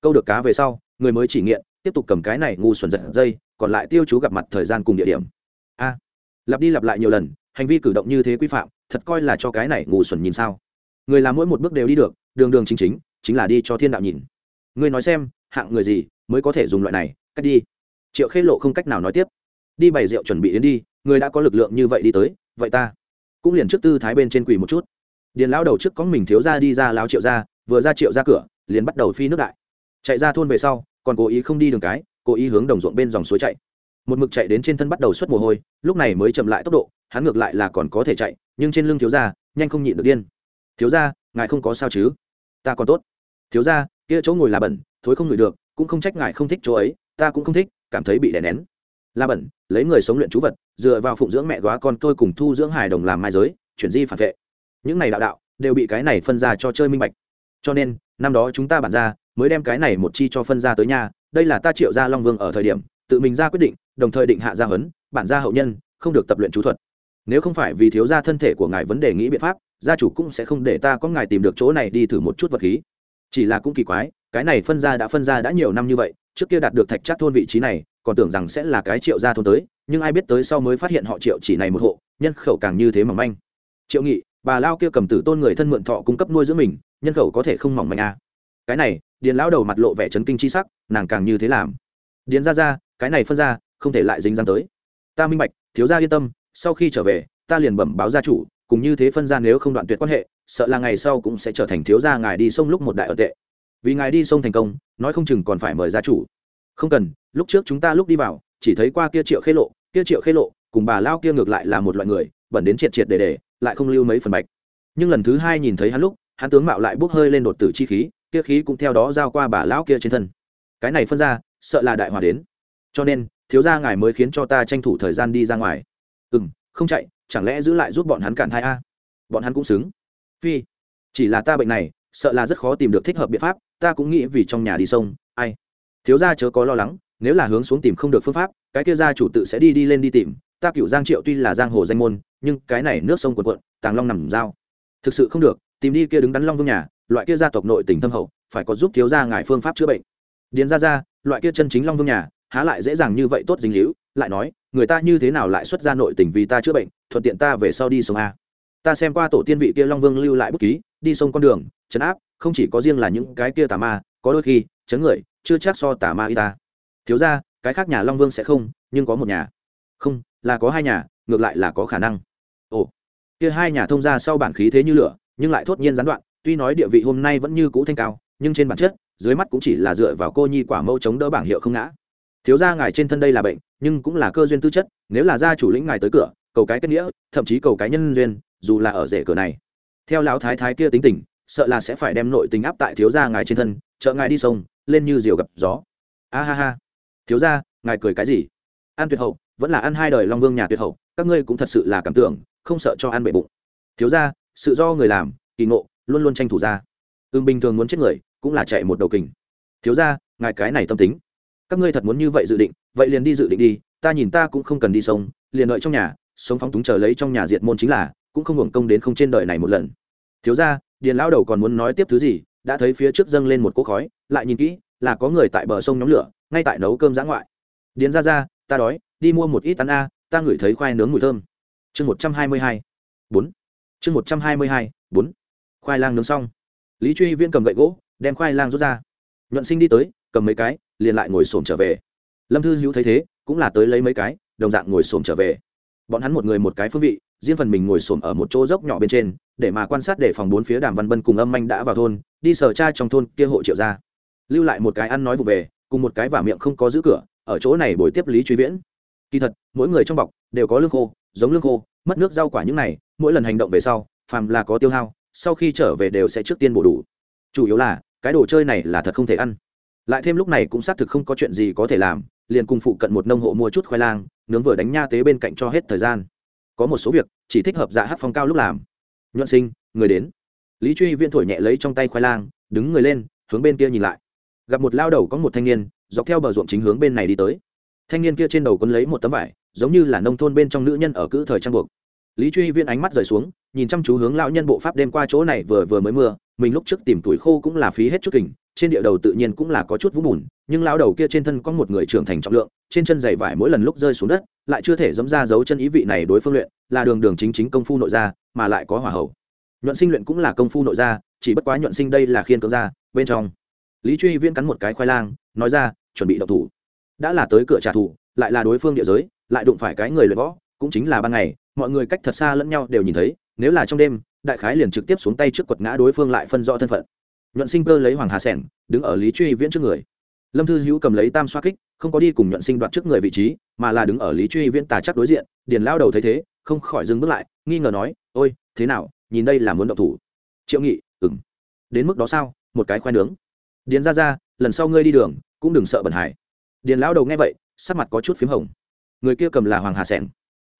Câu được cá về sau, người mới chỉ nghiện, tiếp tục cầm cái này ngu xuẩn giật dây, còn lại tiêu chú gặp mặt thời gian cùng địa điểm. A, lặp đi lặp lại nhiều lần, hành vi cử động như thế quy phạm, thật coi là cho cái này ngu xuẩn nhìn sao người làm mỗi một bước đều đi được, đường đường chính chính chính là đi cho thiên đạo nhìn. Ngươi nói xem, hạng người gì mới có thể dùng loại này, cách đi? Triệu khê lộ không cách nào nói tiếp. Đi bày rượu chuẩn bị đến đi, người đã có lực lượng như vậy đi tới, vậy ta cũng liền trước tư thái bên trên quỳ một chút. Điền lão đầu trước có mình thiếu ra đi ra lao triệu ra, vừa ra triệu ra cửa, liền bắt đầu phi nước đại. Chạy ra thôn về sau, còn cố ý không đi đường cái, cố ý hướng đồng ruộng bên dòng suối chạy. Một mực chạy đến trên thân bắt đầu xuất mồ hôi, lúc này mới chậm lại tốc độ, hắn ngược lại là còn có thể chạy, nhưng trên lưng thiếu ra, nhanh không nhịn được điên thiếu ra ngài không có sao chứ? Ta còn tốt. Thiếu ra kia chỗ ngồi là bẩn, thối không ngửi được, cũng không trách ngài không thích chỗ ấy, ta cũng không thích, cảm thấy bị đè nén. Là bẩn, lấy người sống luyện chú vật, dựa vào phụng dưỡng mẹ góa con tôi cùng thu dưỡng hài đồng làm mai giới, chuyển di phản vệ. Những này đạo đạo, đều bị cái này phân ra cho chơi minh bạch. Cho nên, năm đó chúng ta bản ra, mới đem cái này một chi cho phân ra tới nhà, đây là ta triệu gia long vương ở thời điểm, tự mình ra quyết định, đồng thời định hạ gia huấn, bản gia hậu nhân, không được tập luyện chú thuật. Nếu không phải vì thiếu gia thân thể của ngài vấn đề nghĩ biện pháp gia chủ cũng sẽ không để ta có ngài tìm được chỗ này đi thử một chút vật khí. Chỉ là cũng kỳ quái, cái này phân ra đã phân ra đã nhiều năm như vậy, trước kia đạt được thạch chắc thôn vị trí này, còn tưởng rằng sẽ là cái triệu gia thôn tới, nhưng ai biết tới sau mới phát hiện họ triệu chỉ này một hộ, nhân khẩu càng như thế mỏng manh. Triệu nghị, bà lao kia cầm tử tôn người thân mượn thọ cung cấp nuôi giữa mình, nhân khẩu có thể không mỏng manh à. cái này, điền lão đầu mặt lộ vẻ chấn kinh chi sắc, nàng càng như thế làm. Điền ra ra cái này phân ra không thể lại dính dáng tới. Ta minh bạch, thiếu gia yên tâm, sau khi trở về, ta liền bẩm báo gia chủ cùng như thế phân ra nếu không đoạn tuyệt quan hệ, sợ là ngày sau cũng sẽ trở thành thiếu gia ngài đi sông lúc một đại ở tệ. Vì ngài đi sông thành công, nói không chừng còn phải mời gia chủ. Không cần, lúc trước chúng ta lúc đi vào, chỉ thấy qua kia triệu khê lộ, kia triệu khê lộ, cùng bà lao kia ngược lại là một loại người, bẩn đến triệt triệt để để, lại không lưu mấy phần bạch. Nhưng lần thứ hai nhìn thấy hắn lúc, hắn tướng mạo lại bốc hơi lên đột tử chi khí, kia khí cũng theo đó giao qua bà lão kia trên thân. Cái này phân ra, sợ là đại hòa đến. Cho nên, thiếu gia ngài mới khiến cho ta tranh thủ thời gian đi ra ngoài. Ừ m không chạy chẳng lẽ giữ lại giúp bọn hắn cản thai a? Bọn hắn cũng xứng. Phi, chỉ là ta bệnh này, sợ là rất khó tìm được thích hợp biện pháp, ta cũng nghĩ vì trong nhà đi sông, ai? Thiếu gia chớ có lo lắng, nếu là hướng xuống tìm không được phương pháp, cái kia gia chủ tự sẽ đi đi lên đi tìm, ta cựu giang triệu tuy là giang hồ danh môn, nhưng cái này nước sông quần quận tàng long nằm dao thực sự không được, tìm đi kia đứng đắn long vương nhà, loại kia gia tộc nội tình thâm hậu, phải có giúp thiếu gia ngài phương pháp chữa bệnh. Điền ra ra loại kia chân chính long vương nhà, há lại dễ dàng như vậy tốt dính hữu lại nói, người ta như thế nào lại xuất ra nội tình vì ta chữa bệnh thuận tiện ta về sau đi sông a. Ta xem qua tổ tiên vị kia long vương lưu lại bút ký, đi sông con đường chấn áp, không chỉ có riêng là những cái kia tà ma, có đôi khi, chấn người, chưa chắc so tà ma y ta. Thiếu ra, cái khác nhà long vương sẽ không, nhưng có một nhà. Không, là có hai nhà, ngược lại là có khả năng. Ồ, kia hai nhà thông ra sau bản khí thế như lửa, nhưng lại thốt nhiên gián đoạn, tuy nói địa vị hôm nay vẫn như cũ thanh cao, nhưng trên bản chất, dưới mắt cũng chỉ là dựa vào cô nhi quả mâu chống đỡ bảng hiệu không ngã. Thiếu gia ngài trên thân đây là bệnh, nhưng cũng là cơ duyên tư chất, nếu là gia chủ lĩnh ngài tới cửa cầu cái kết nghĩa, thậm chí cầu cái nhân duyên, dù là ở rể cửa này. Theo lão thái thái kia tính tình, sợ là sẽ phải đem nội tình áp tại thiếu gia ngài trên thân, chợ ngài đi sông, lên như diều gặp gió. A ha ha. Thiếu gia, ngài cười cái gì? Ăn tuyệt hậu, vẫn là ăn hai đời long vương nhà tuyệt hậu, các ngươi cũng thật sự là cảm tưởng, không sợ cho ăn bệ bụng. Thiếu gia, sự do người làm, kỳ ngộ, luôn luôn tranh thủ ra. Ương bình thường muốn chết người, cũng là chạy một đầu kình. Thiếu gia, ngài cái này tâm tính. Các ngươi thật muốn như vậy dự định, vậy liền đi dự định đi, ta nhìn ta cũng không cần đi sông, liền đợi trong nhà sống phóng túng chờ lấy trong nhà diệt môn chính là, cũng không hưởng công đến không trên đời này một lần. Thiếu gia, điền lão đầu còn muốn nói tiếp thứ gì? Đã thấy phía trước dâng lên một cỗ khói, lại nhìn kỹ, là có người tại bờ sông nhóm lửa, ngay tại nấu cơm giã ngoại. Điền ra ra ta đói, đi mua một ít ăn a, ta ngửi thấy khoai nướng mùi thơm. Chương một trăm hai mươi hai, bốn. Chương một trăm hai mươi hai, bốn. Khoai lang nướng xong. Lý truy viễn cầm gậy gỗ, đem khoai lang rút ra. Nhuận sinh đi tới, cầm mấy cái, liền lại ngồi xổm trở về. Lâm thư hữu thấy thế, cũng là tới lấy mấy cái, đồng dạng ngồi xổm trở về bọn hắn một người một cái phương vị, riêng phần mình ngồi xổm ở một chỗ dốc nhỏ bên trên, để mà quan sát để phòng bốn phía đàm văn bân cùng âm manh đã vào thôn, đi sở tra trong thôn kia hộ triệu ra lưu lại một cái ăn nói vụ về, cùng một cái vả miệng không có giữ cửa, ở chỗ này bồi tiếp lý truy viễn. Kỳ thật, mỗi người trong bọc, đều có lương khô, giống lương khô, mất nước rau quả những này, mỗi lần hành động về sau, phàm là có tiêu hao, sau khi trở về đều sẽ trước tiên bổ đủ. Chủ yếu là, cái đồ chơi này là thật không thể ăn. Lại thêm lúc này cũng xác thực không có chuyện gì có thể làm, liền cùng phụ cận một nông hộ mua chút khoai lang nướng vừa đánh nha tế bên cạnh cho hết thời gian. Có một số việc, chỉ thích hợp dạ hát phong cao lúc làm. Nhuận sinh, người đến. Lý truy viễn thổi nhẹ lấy trong tay khoai lang, đứng người lên, hướng bên kia nhìn lại. Gặp một lao đầu có một thanh niên, dọc theo bờ ruộng chính hướng bên này đi tới. Thanh niên kia trên đầu quân lấy một tấm vải, giống như là nông thôn bên trong nữ nhân ở cữ thời trang buộc lý truy Viên ánh mắt rời xuống, nhìn chăm chú hướng lão nhân bộ pháp đêm qua chỗ này vừa vừa mới mưa, mình lúc trước tìm tuổi khô cũng là phí hết chút kình, trên địa đầu tự nhiên cũng là có chút vũng bùn, nhưng lão đầu kia trên thân có một người trưởng thành trọng lượng, trên chân giày vải mỗi lần lúc rơi xuống đất, lại chưa thể dẫm ra dấu chân ý vị này đối phương luyện, là đường đường chính chính công phu nội gia, mà lại có hỏa hậu nhuận sinh luyện cũng là công phu nội gia, chỉ bất quá nhuận sinh đây là khiên cưỡng gia, bên trong. Lý truy viễn cắn một cái khoai lang, nói ra, chuẩn bị độc thủ. Đã là tới cửa trả thù, lại là đối phương địa giới, lại đụng phải cái người luyện võ, cũng chính là ban ngày mọi người cách thật xa lẫn nhau đều nhìn thấy, nếu là trong đêm, đại khái liền trực tiếp xuống tay trước quật ngã đối phương lại phân rõ thân phận. Nhuận sinh cơ lấy hoàng hà sẻng, đứng ở lý truy viễn trước người. Lâm thư hữu cầm lấy tam xoa kích, không có đi cùng nhuận sinh đoạt trước người vị trí, mà là đứng ở lý truy viễn tà chắc đối diện, điền lao đầu thấy thế, không khỏi dừng bước lại, nghi ngờ nói, ôi, thế nào, nhìn đây là muốn động thủ? Triệu nghị ừng đến mức đó sao? Một cái khoai nướng. Điền ra ra, lần sau ngươi đi đường, cũng đừng sợ bẩn hải điền lao đầu nghe vậy, sắc mặt có chút p h í m hồng. Người kia cầm là hoàng hà sẻng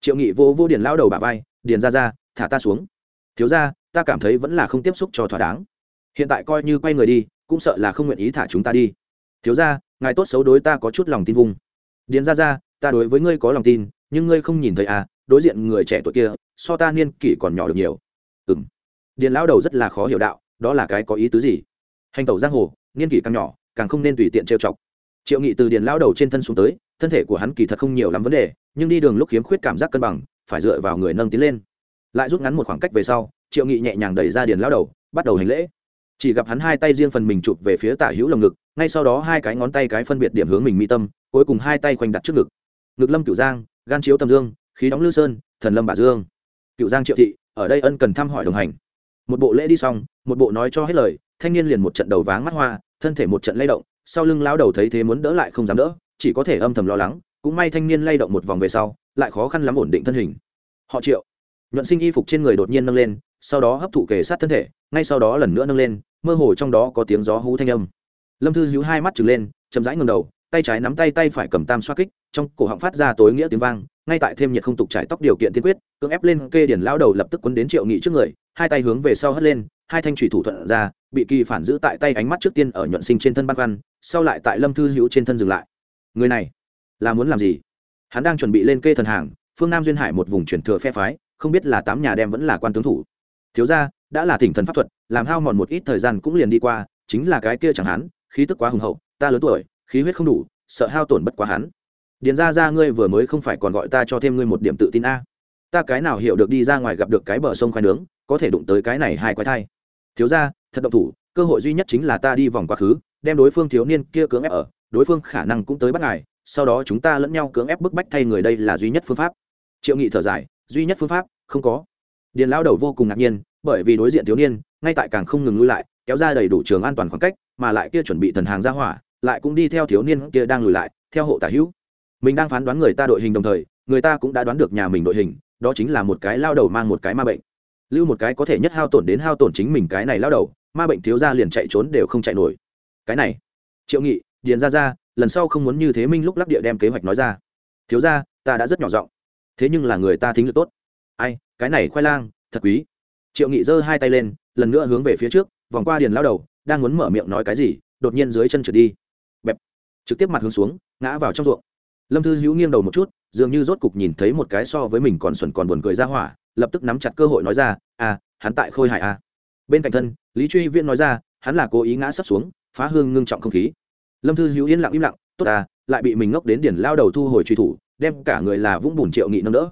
triệu nghị vô vô điền lao đầu bà vai, điền ra ra, thả ta xuống. Thiếu ra ta cảm thấy vẫn là không tiếp xúc cho thỏa đáng. Hiện tại coi như quay người đi, cũng sợ là không nguyện ý thả chúng ta đi. Thiếu ra ngài tốt xấu đối ta có chút lòng tin vùng điền ra ra, ta đối với ngươi có lòng tin, nhưng ngươi không nhìn thấy à đối diện người trẻ tuổi kia, so ta niên kỷ còn nhỏ được nhiều. Ừ m điền lão đầu rất là khó hiểu đạo, đó là cái có ý tứ gì? Hành tẩu giang hồ, niên kỷ càng nhỏ, càng không nên tùy tiện trêu chọc. Triệu nghị từ điền lão đầu trên thân xuống tới thân thể của hắn kỳ thật không nhiều lắm vấn đề, nhưng đi đường lúc khiếm khuyết cảm giác cân bằng, phải dựa vào người nâng tiến lên. Lại rút ngắn một khoảng cách về sau, triệu nghị nhẹ nhàng đẩy ra điền lão đầu, bắt đầu hành lễ. Chỉ gặp hắn hai tay riêng phần mình chụp về phía tả hữu lồng ngực, ngay sau đó hai cái ngón tay cái phân biệt điểm hướng mình mi tâm, cuối cùng hai tay khoanh đặt trước ngực. Ngực lâm cửu giang, gan chiếu tầm dương, khí đóng lư sơn, thần lâm bà dương. Cựu giang triệu thị, ở đây ân cần thăm hỏi đồng hành. Một bộ lễ đi xong, một bộ nói cho hết lời, thanh niên liền một trận đầu váng mắt hoa, thân thể một trận lay động, sau lưng lao đầu thấy thế muốn đỡ lại không dám đỡ chỉ có thể âm thầm lo lắng, cũng may thanh niên lay động một vòng về sau, lại khó khăn lắm ổn định thân hình. Họ triệu. Nhuận sinh y phục trên người đột nhiên nâng lên, sau đó hấp thụ kề sát thân thể, ngay sau đó lần nữa nâng lên, mơ hồ trong đó có tiếng gió hú thanh âm. Lâm thư hữu hai mắt trừng lên, chậm rãi ngầm đầu, tay trái nắm tay tay phải cầm tam xoa kích, trong cổ họng phát ra tối nghĩa tiếng vang, ngay tại thêm nhiệt không tục trải tóc điều kiện tiên quyết, cưỡng ép lên kê điển lao đầu lập tức quấn đến triệu nghị trước người, hai tay hướng về sau hất lên, hai thanh thủy thủ thuận ra, bị kỳ phản giữ tại tay ánh mắt trước tiên ở nhuận sinh trên thân băn khoăn, sau lại tại lâm thư hữu trên thân dừng lại người này là muốn làm gì? Hắn đang chuẩn bị lên kê thần hàng, phương nam duyên hải một vùng chuyển thừa phe phái, không biết là tám nhà đem vẫn là quan tướng thủ. Thiếu ra đã là thỉnh thần pháp thuật, làm hao mòn một ít thời gian cũng liền đi qua, chính là cái kia chẳng hắn, khí tức quá hùng hậu, ta lớn tuổi, khí huyết không đủ, sợ hao tổn bất quá hắn. Điền ra ra ngươi vừa mới không phải còn gọi ta cho thêm ngươi một điểm tự tin a. Ta cái nào hiểu được đi ra ngoài gặp được cái bờ sông khoai nướng, có thể đụng tới cái này hai quái thai. Thiếu ra thật động thủ, cơ hội duy nhất chính là ta đi vòng quá khứ, đem đối phương thiếu niên kia cưỡng ép ở đối phương khả năng cũng tới bắt ngài, sau đó chúng ta lẫn nhau cưỡng ép bức bách thay người đây là duy nhất phương pháp. Triệu nghị thở dài, duy nhất phương pháp? Không có. Điền lao đầu vô cùng ngạc nhiên, bởi vì đối diện thiếu niên, ngay tại càng không ngừng lui lại, kéo ra đầy đủ trường an toàn khoảng cách, mà lại kia chuẩn bị thần hàng ra hỏa, lại cũng đi theo thiếu niên kia đang lùi lại, theo hộ tả hữu. Mình đang phán đoán người ta đội hình đồng thời, người ta cũng đã đoán được nhà mình đội hình, đó chính là một cái lao đầu mang một cái ma bệnh. Lưu một cái có thể nhất hao tổn đến hao tổn chính mình cái này lao đầu, ma bệnh thiếu ra liền chạy trốn đều không chạy nổi. Cái này, triệu nghị điền ra ra, lần sau không muốn như thế minh lúc lắp địa đem kế hoạch nói ra. Thiếu ra, ta đã rất nhỏ giọng. Thế nhưng là người ta thính được tốt. Ai, cái này khoai lang, thật quý. Triệu nghị giơ hai tay lên, lần nữa hướng về phía trước, vòng qua điền lao đầu, đang muốn mở miệng nói cái gì, đột nhiên dưới chân trượt đi. Bẹp. Trực tiếp mặt hướng xuống, ngã vào trong ruộng. Lâm thư hữu nghiêng đầu một chút, dường như rốt cục nhìn thấy một cái so với mình còn xuẩn còn buồn cười ra hỏa, lập tức nắm chặt cơ hội nói ra à hắn tại khôi hài à. bên cạnh thân, lý truy viễn nói ra, hắn là cố ý ngã sắp xuống, phá hương ngưng trọng không khí lâm thư hữu yên lặng im lặng, tốt à lại bị mình ngốc đến điển lao đầu thu hồi truy thủ, đem cả người là vũng bùn triệu nghị nâng đỡ.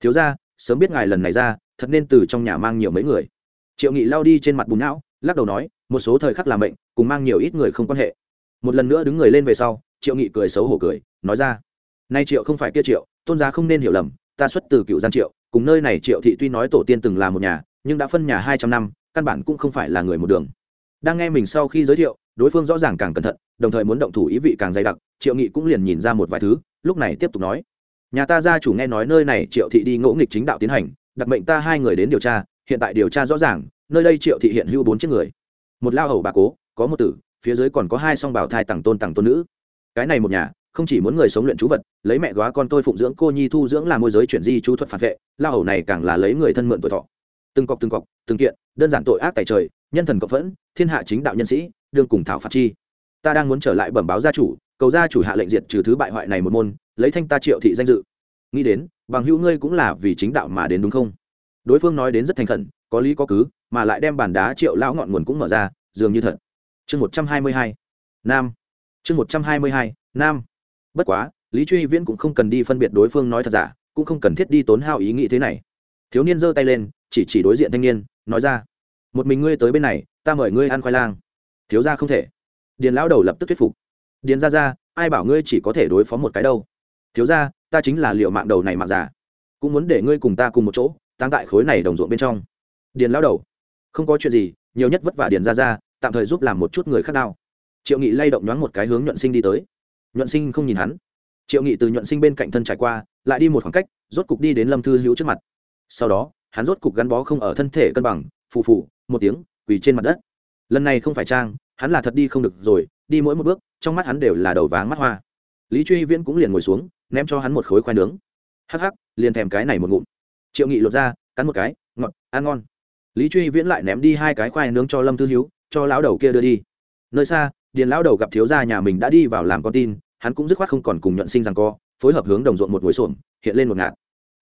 Thiếu ra sớm biết ngài lần này ra, thật nên từ trong nhà mang nhiều mấy người. Triệu nghị lao đi trên mặt bùn não, lắc đầu nói, một số thời khắc làm bệnh cùng mang nhiều ít người không quan hệ. Một lần nữa đứng người lên về sau, triệu nghị cười xấu hổ cười, nói ra, nay triệu không phải kia triệu, tôn giá không nên hiểu lầm, ta xuất từ cựu giang triệu, cùng nơi này triệu thị tuy nói tổ tiên từng là một nhà, nhưng đã phân nhà hai trăm năm, căn bản cũng không phải là người một đường. Đang nghe mình sau khi giới thiệu đối phương rõ ràng càng cẩn thận, đồng thời muốn động thủ ý vị càng dày đặc, triệu nghị cũng liền nhìn ra một vài thứ, lúc này tiếp tục nói. Nhà ta gia chủ nghe nói nơi này triệu thị đi ngỗ nghịch chính đạo tiến hành, đặc mệnh ta hai người đến điều tra, hiện tại điều tra rõ ràng, nơi đây triệu thị hiện hữu bốn chiếc người. Một lao hầu bà cố, có một tử, phía dưới còn có hai song bảo thai tặng tôn tặng tôn nữ. Cái này một nhà, không chỉ muốn người sống luyện chú vật, lấy mẹ góa con tôi phụng dưỡng cô nhi thu dưỡng làm môi giới chuyển di chú thuật phản vệ, lao hầu này càng là lấy người thân mượn tuổi thọ. Từng cọc từng cọc, từng kiện, đơn giản tội ác tại trời, nhân thần cộng phẫn, thiên hạ chính đạo nhân sĩ đương cùng thảo phạt chi. Ta đang muốn trở lại bẩm báo gia chủ, cầu gia chủ hạ lệnh diệt trừ thứ bại hoại này một môn, lấy thanh ta triệu thị danh dự. Nghĩ đến, bằng hữu ngươi cũng là vì chính đạo mà đến đúng không? Đối phương nói đến rất thành khẩn, có lý có cứ, mà lại đem bàn đá triệu lão ngọn nguồn cũng mở ra, dường như thật. Chương một trăm hai mươi hai, nam. Chương một trăm hai mươi hai, nam. Bất quá, lý truy viễn cũng không cần đi phân biệt đối phương nói thật giả, cũng không cần thiết đi tốn hao ý nghĩ thế này. Thiếu niên giơ tay lên, chỉ chỉ đối diện thanh niên, nói ra, một mình ngươi tới bên này, ta mời ngươi ăn khoai lang thiếu ra không thể. Điền lão đầu lập tức thuyết phục. Điền ra ra ai bảo ngươi chỉ có thể đối phó một cái đâu? Thiếu ra ta chính là liệu mạng đầu này mạng giả cũng muốn để ngươi cùng ta cùng một chỗ tăng tại khối này đồng ruộng bên trong. Điền lão đầu, không có chuyện gì, nhiều nhất vất vả điền ra ra tạm thời giúp làm một chút người khác đau. Triệu nghị lay động nhoáng một cái hướng nhuận sinh đi tới. Nhuận sinh không nhìn hắn. Triệu nghị từ nhuận sinh bên cạnh thân trải qua, lại đi một khoảng cách, rốt cục đi đến lâm thư hữu trước mặt. Sau đó, hắn rốt cục gắn bó không ở thân thể cân bằng, phù phù, một tiếng, quỳ trên mặt đất. Lần này không phải trang hắn là thật đi không được rồi, đi mỗi một bước, trong mắt hắn đều là đầu váng mắt hoa. Lý truy viễn cũng liền ngồi xuống, ném cho hắn một khối khoai nướng. Hắc hắc, liền thèm cái này một ngụm. Triệu nghị lột ra, cắn một cái, ngọt, ăn ngon. Lý truy viễn lại ném đi hai cái khoai nướng cho lâm thư hiếu, cho lão đầu kia đưa đi. Nơi xa, điền lão đầu gặp thiếu gia nhà mình đã đi vào làm con tin, hắn cũng dứt khoát không còn cùng nhuận sinh rằng co, phối hợp hướng đồng ruộng một ngồi xổm, hiện lên một ngạt.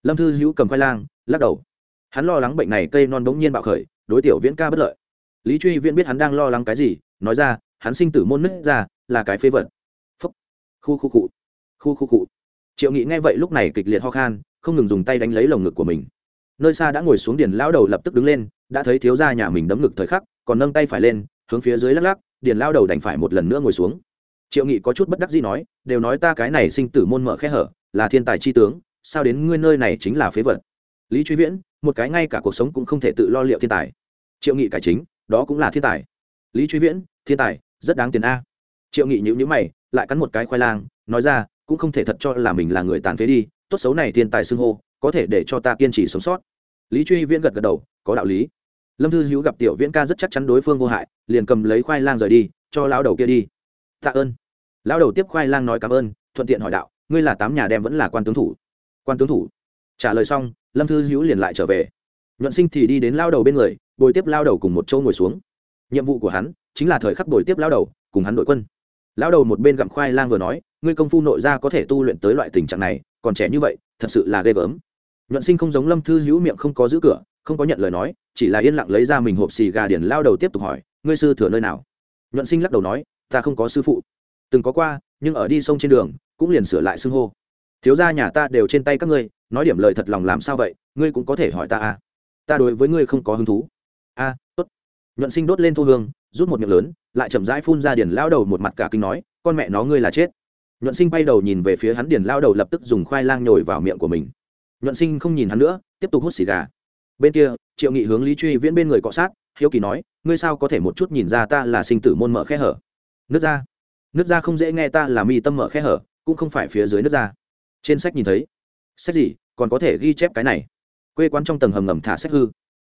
Lâm thư hữu cầm khoai lang, lắc đầu. Hắn lo lắng bệnh này cây non bỗng nhiên bạo khởi, đối tiểu viễn ca bất lợi. Lý truy viễn biết hắn đang lo lắng cái gì nói ra, hắn sinh tử môn nứt ra, là cái phế vật. Phúc. Khu khu cụ khu khu cụ triệu nghị nghe vậy lúc này kịch liệt ho khan, không ngừng dùng tay đánh lấy lồng ngực của mình. Nơi xa đã ngồi xuống điền lão đầu lập tức đứng lên, đã thấy thiếu gia nhà mình đấm ngực thời khắc, còn nâng tay phải lên, hướng phía dưới lắc lắc, điền lao đầu đành phải một lần nữa ngồi xuống. Triệu nghị có chút bất đắc gì nói, đều nói ta cái này sinh tử môn mở khe hở, là thiên tài chi tướng, sao đến ngươi nơi này chính là phế vật? Lý truy viễn, một cái ngay cả cuộc sống cũng không thể tự lo liệu thiên tài. Triệu nghị cải chính, đó cũng là thiên tài lý truy viễn, thiên tài, rất đáng tiền a. Triệu nghị nhữ nhữ mày, lại cắn một cái khoai lang, nói ra, cũng không thể thật cho là mình là người tàn phế đi, tốt xấu này thiên tài xưng hô, có thể để cho ta kiên trì sống sót. Lý truy viễn gật gật đầu, có đạo lý. Lâm thư hữu gặp tiểu viễn ca rất chắc chắn đối phương vô hại, liền cầm lấy khoai lang rời đi, cho lão đầu kia đi. Tạ ơn. Lão đầu tiếp khoai lang nói cảm ơn, thuận tiện hỏi đạo, ngươi là tám nhà đem vẫn là quan tướng thủ? Quan tướng thủ? Trả lời xong, lâm thư hữu liền lại trở về. Nhuận sinh thì đi đến lao đầu bên người, bồi tiếp lao đầu cùng một châu ngồi xuống nhiệm vụ của hắn chính là thời khắc đổi tiếp lao đầu cùng hắn đội quân. Lao đầu một bên gặm khoai lang vừa nói ngươi công phu nội ra có thể tu luyện tới loại tình trạng này còn trẻ như vậy thật sự là ghê gớm. Nhuận sinh không giống lâm thư hữu miệng không có giữ cửa không có nhận lời nói chỉ là yên lặng lấy ra mình hộp xì gà điển lao đầu tiếp tục hỏi ngươi sư thừa nơi nào? Nhuận sinh lắc đầu nói ta không có sư phụ. Từng có qua nhưng ở đi sông trên đường cũng liền sửa lại xưng hô. Thiếu gia nhà ta đều trên tay các ngươi nói điểm lời thật lòng làm sao vậy? Ngươi cũng có thể hỏi ta à? Ta đối với ngươi không có hứng thú. A à, nhuận sinh đốt lên thu hương rút một miệng lớn lại chậm rãi phun ra điền lao đầu một mặt cả kinh nói con mẹ nó ngươi là chết. Nhuận sinh bay đầu nhìn về phía hắn điền lao đầu lập tức dùng khoai lang nhồi vào miệng của mình. Nhuận sinh không nhìn hắn nữa tiếp tục hút xì gà. Bên kia triệu nghị hướng lý truy viễn bên người cọ sát hiếu kỳ nói ngươi sao có thể một chút nhìn ra ta là sinh tử môn mở khe hở? Nước da, nước da không dễ nghe ta là mi tâm mở khe hở cũng không phải phía dưới nước da. trên sách nhìn thấy. Sách gì? Còn có thể ghi chép cái này. Quê quán trong tầng hầm ngầm thả sách hư.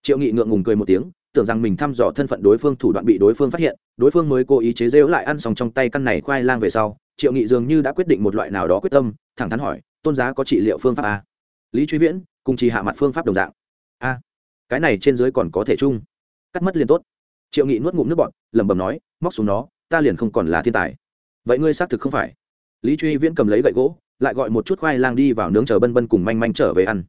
Triệu nghị ngượng ngùng cười một tiếng tưởng rằng mình thăm dò thân phận đối phương thủ đoạn bị đối phương phát hiện, đối phương mới cố ý chế rêu lại ăn xong trong tay căn này khoai lang về sau, triệu nghị dường như đã quyết định một loại nào đó quyết tâm, thẳng thắn hỏi, tôn giá có trị liệu phương pháp a? Lý truy viễn cùng chỉ hạ mặt phương pháp đồng dạng. A, cái này trên dưới còn có thể chung. Cắt mất liền tốt. Triệu nghị nuốt ngụm nước bọn lẩm bẩm nói, móc xuống nó, ta liền không còn là thiên tài. Vậy ngươi xác thực không phải. Lý truy viễn cầm lấy gậy gỗ, lại gọi một chút khoai lang đi vào nướng chờ bân bân cùng manh manh trở về ăn.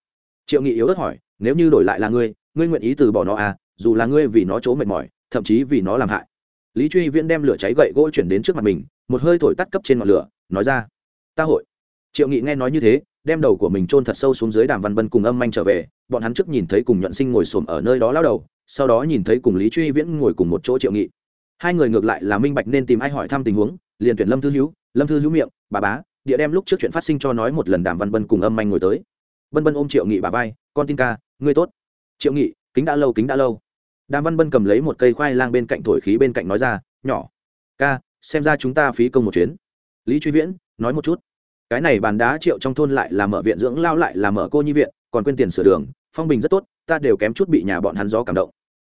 Triệu nghị yếu ớt hỏi, nếu như đổi lại là ngươi ngươi nguyện ý từ bỏ nó à? Dù là ngươi vì nó chỗ mệt mỏi, thậm chí vì nó làm hại. Lý truy viễn đem lửa cháy gậy gỗ chuyển đến trước mặt mình, một hơi thổi tắt cấp trên ngọn lửa, nói ra, ta hội. Triệu nghị nghe nói như thế, đem đầu của mình chôn thật sâu xuống dưới đàm văn bân cùng âm manh trở về, bọn hắn trước nhìn thấy cùng nhuận sinh ngồi xổm ở nơi đó lao đầu, sau đó nhìn thấy cùng lý truy viễn ngồi cùng một chỗ triệu nghị. Hai người ngược lại là minh bạch nên tìm ai hỏi thăm tình huống, liền tuyển lâm thư hữu, lâm thư hữu miệng, bà bá, địa đem lúc trước chuyện phát sinh cho nói một lần đàm văn bân cùng âm manh ngồi tới. Bân bân ôm triệu nghị bà vai, con tin ca, ngươi tốt. Triệu nghị, kính đã lâu, kính đã lâu đàm văn bân cầm lấy một cây khoai lang bên cạnh thổi khí bên cạnh nói ra, nhỏ, ca, xem ra chúng ta phí công một chuyến. Lý truy viễn nói một chút, cái này bàn đá triệu trong thôn lại là mở viện dưỡng lao lại là mở cô nhi viện, còn quên tiền sửa đường, phong bình rất tốt, ta đều kém chút bị nhà bọn hắn gió cảm động.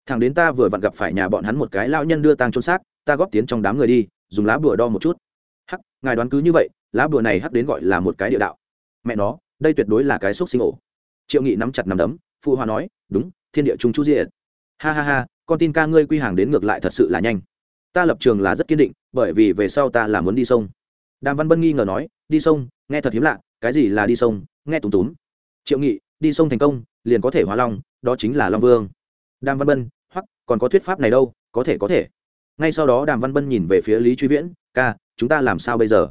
Thằng đến ta vừa vặn gặp phải nhà bọn hắn một cái lao nhân đưa tang trôn xác, ta góp tiến trong đám người đi, dùng lá bùa đo một chút. Hắc, ngài đoán cứ như vậy, lá bùa này hắc đến gọi là một cái địa đạo. Mẹ nó, đây tuyệt đối là cái xúc sinh ổ. Triệu nghị nắm chặt nắm đấm, phụ Hoa nói, đúng, thiên địa trung chu diện ha ha ha, con tin ca ngươi quy hàng đến ngược lại thật sự là nhanh. Ta lập trường là rất kiên định, bởi vì về sau ta là muốn đi sông. Đàm văn bân nghi ngờ nói, đi sông, nghe thật hiếm lạ, cái gì là đi sông, nghe túm túm. Triệu nghị, đi sông thành công, liền có thể hóa long, đó chính là long vương. Đàm văn bân, hoặc, còn có thuyết pháp này đâu, có thể có thể. Ngay sau đó đàm văn bân nhìn về phía lý truy viễn, ca, chúng ta làm sao bây giờ?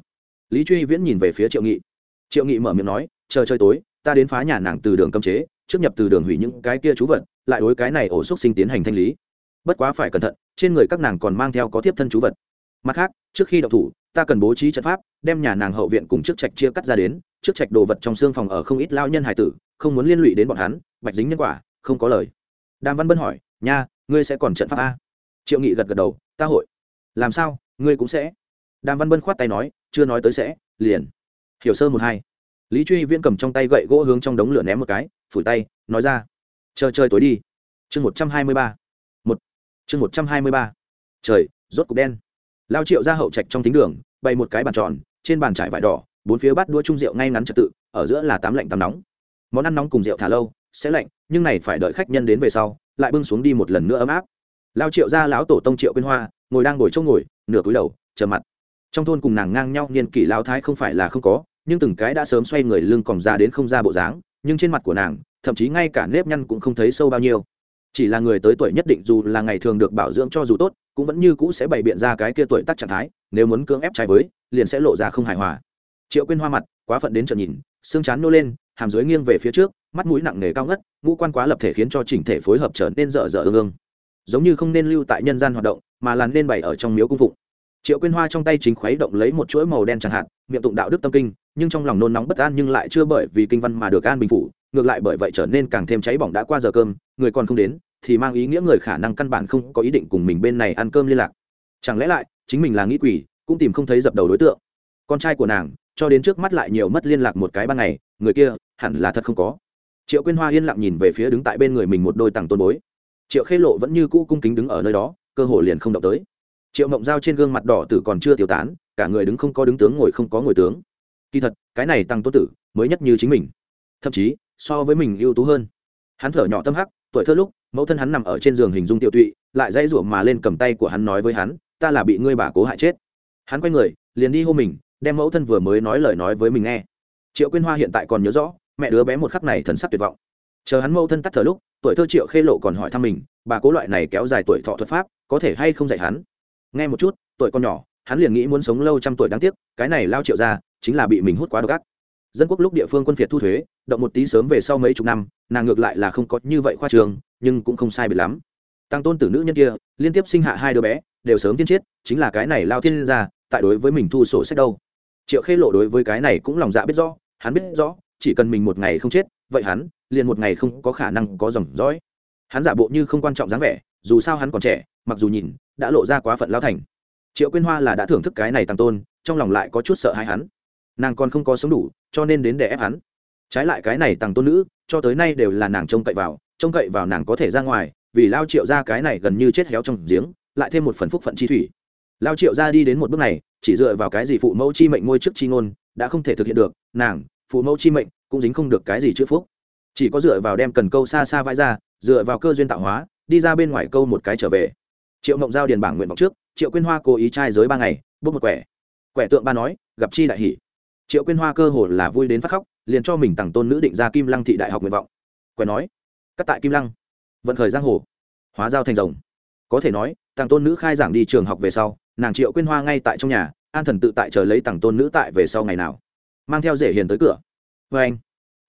Lý truy viễn nhìn về phía triệu nghị. Triệu nghị mở miệng nói, chờ chơi tối, ta đến phá nhà nàng từ đường cấm chế, trước nhập từ đường hủy những cái kia chú vật lại đối cái này ổ xúc sinh tiến hành thanh lý. Bất quá phải cẩn thận, trên người các nàng còn mang theo có tiếp thân chú vật. Mặt khác, trước khi đậu thủ, ta cần bố trí trận pháp, đem nhà nàng hậu viện cùng trước trạch chia cắt ra đến. Trước trạch đồ vật trong xương phòng ở không ít lao nhân hải tử, không muốn liên lụy đến bọn hắn, bạch dính nhân quả, không có lời. Đàm văn bân hỏi, nha, ngươi sẽ còn trận pháp a? Triệu nghị gật gật đầu, ta hội. Làm sao? Ngươi cũng sẽ. Đàm văn bân khoát tay nói, chưa nói tới sẽ, liền. Hiểu sơ một hai. Lý truy viễn cầm trong tay gậy gỗ hướng trong đống lửa ném một cái, phủi tay, nói ra chờ chơi tối đi. Chương một trăm hai mươi ba. Một. Chương một trăm hai mươi ba. Trời, rốt cục đen. Lao triệu ra hậu trạch trong thính đường, bày một cái bàn tròn, trên bàn trải vải đỏ, bốn phía bát đua chung rượu ngay ngắn trật tự, ở giữa là tám lạnh tám nóng. Món ăn nóng cùng rượu thả lâu, sẽ lạnh, nhưng này phải đợi khách nhân đến về sau, lại bưng xuống đi một lần nữa ấm áp. Lao triệu ra lão tổ tông triệu quyên hoa, ngồi đang ngồi chỗ ngồi, nửa cúi đầu, chờ mặt. Trong thôn cùng nàng ngang nhau niên kỷ lao thái không phải là không có, nhưng từng cái đã sớm xoay người lưng còn ra đến không ra bộ dáng nhưng trên mặt của nàng, thậm chí ngay cả nếp nhăn cũng không thấy sâu bao nhiêu. Chỉ là người tới tuổi nhất định dù là ngày thường được bảo dưỡng cho dù tốt, cũng vẫn như cũ sẽ bày biện ra cái kia tuổi tác trạng thái, nếu muốn cưỡng ép trái với, liền sẽ lộ ra không hài hòa. Triệu quyên hoa mặt, quá phận đến trận nhìn, xương chán nô lên, hàm dưới nghiêng về phía trước, mắt mũi nặng nề cao ngất, ngũ quan quá lập thể khiến cho chỉnh thể phối hợp trở nên dở dở ương ương. Giống như không nên lưu tại nhân gian hoạt động, mà là nên bày ở trong miếu cung phụng. Triệu quyên hoa trong tay chính khuấy động lấy một chuỗi màu đen chẳng hạn, miệng tụng đạo đức tâm kinh nhưng trong lòng nôn nóng bất an nhưng lại chưa bởi vì kinh văn mà được an bình phủ, ngược lại bởi vậy trở nên càng thêm cháy bỏng đã qua giờ cơm, người còn không đến, thì mang ý nghĩa người khả năng căn bản không có ý định cùng mình bên này ăn cơm liên lạc. Chẳng lẽ lại, chính mình là nghĩ quỷ, cũng tìm không thấy dập đầu đối tượng. Con trai của nàng, cho đến trước mắt lại nhiều mất liên lạc một cái ban ngày, người kia, hẳn là thật không có. Triệu quyên hoa yên lặng nhìn về phía đứng tại bên người mình một đôi tặng tôn bối. Triệu khê lộ vẫn như cũ cung kính đứng ở nơi đó, cơ hội liền không động tới. Triệu mộng dao trên gương mặt đỏ tử còn chưa tiêu tán, cả người đứng không có đứng tướng ngồi không có ngồi tướng kỳ thật, cái này tăng tôn tử mới nhất như chính mình. Thậm chí, so với mình ưu tú hơn. Hắn thở nhỏ tâm hắc, tuổi thơ lúc, mẫu thân hắn nằm ở trên giường hình dung tiểu tụy, lại dãy ruộng mà lên cầm tay của hắn nói với hắn, ta là bị ngươi bà cố hại chết. Hắn quay người, liền đi hô mình, đem mẫu thân vừa mới nói lời nói với mình nghe. Triệu quyên hoa hiện tại còn nhớ rõ, mẹ đứa bé một khắc này thần sắc tuyệt vọng. Chờ hắn mẫu thân tắt thở lúc, tuổi thơ triệu khê lộ còn hỏi thăm mình, bà cố loại này kéo dài tuổi thọ thuật pháp, có thể hay không dạy hắn? Nghe một chút, tuổi con nhỏ, hắn liền nghĩ muốn sống lâu trăm tuổi đáng tiếc, cái này lao triệu ra chính là bị mình hút quá độc ác. Dân quốc lúc địa phương quân phiệt thu thuế, động một tí sớm về sau mấy chục năm, nàng ngược lại là không có như vậy khoa trường, nhưng cũng không sai biệt lắm. Tăng tôn tử nữ nhân kia, liên tiếp sinh hạ hai đứa bé, đều sớm tiên chết chính là cái này lao thiên ra tại đối với mình thu sổ sách đâu. Triệu khê lộ đối với cái này cũng lòng dạ biết rõ, hắn biết rõ, chỉ cần mình một ngày không chết, vậy hắn, liền một ngày không có khả năng có dòng dõi. Hắn giả bộ như không quan trọng dáng vẻ, dù sao hắn còn trẻ, mặc dù nhìn, đã lộ ra quá phận lao thành. Triệu quyên hoa là đã thưởng thức cái này tăng tôn, trong lòng lại có chút sợ hãi hắn nàng còn không có sống đủ, cho nên đến để ép hắn. Trái lại cái này tằng tôn nữ, cho tới nay đều là nàng trông cậy vào, trông cậy vào nàng có thể ra ngoài, vì lao triệu ra cái này gần như chết héo trong giếng, lại thêm một phần phúc phận chi thủy. Lao triệu ra đi đến một bước này, chỉ dựa vào cái gì phụ mẫu chi mệnh ngôi trước chi ngôn, đã không thể thực hiện được, nàng, phụ mẫu chi mệnh, cũng dính không được cái gì chữ phúc. Chỉ có dựa vào đem cần câu xa xa vãi ra, dựa vào cơ duyên tạo hóa, đi ra bên ngoài câu một cái trở về. Triệu mộng giao điền bảng nguyện vọng trước, triệu quyên hoa cố ý trai giới ba ngày bốc một quẻ. Quẻ tượng ba nói, gặp chi đại hỷ triệu quyên hoa cơ hồ là vui đến phát khóc, liền cho mình tặng tôn nữ định ra kim lăng thị đại học nguyện vọng. Quen nói cắt tại kim lăng, vận khởi giang hồ, hóa giao thành rồng. Có thể nói, tặng tôn nữ khai giảng đi trường học về sau, nàng triệu quyên hoa ngay tại trong nhà, an thần tự tại chờ lấy tặng tôn nữ tại về sau ngày nào. Mang theo rể hiền tới cửa. Vê anh,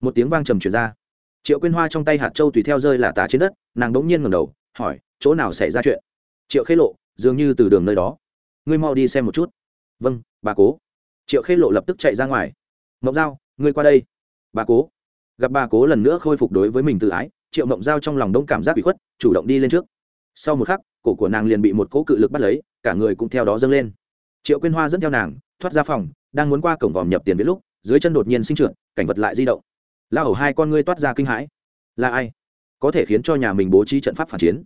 một tiếng vang trầm truyền ra. Triệu quyên hoa trong tay hạt châu tùy theo rơi là tả trên đất, nàng đống nhiên ngầm đầu, hỏi, chỗ nào xảy ra chuyện? Triệu khê lộ, dường như từ đường nơi đó. Ngươi mau đi xem một chút. Vâng bà cố triệu khê lộ lập tức chạy ra ngoài. Mộng giao, ngươi qua đây. Bà cố. Gặp bà cố lần nữa khôi phục đối với mình tự ái, triệu mộng giao trong lòng đông cảm giác bị khuất, chủ động đi lên trước. Sau một khắc, cổ của nàng liền bị một cỗ cự lực bắt lấy, cả người cũng theo đó dâng lên. Triệu quyên hoa dẫn theo nàng, thoát ra phòng, đang muốn qua cổng vòm nhập tiền với lúc, dưới chân đột nhiên sinh trượt cảnh vật lại di động. La hầu hai con ngươi toát ra kinh hãi. Là ai? Có thể khiến cho nhà mình bố trí trận pháp phản chiến.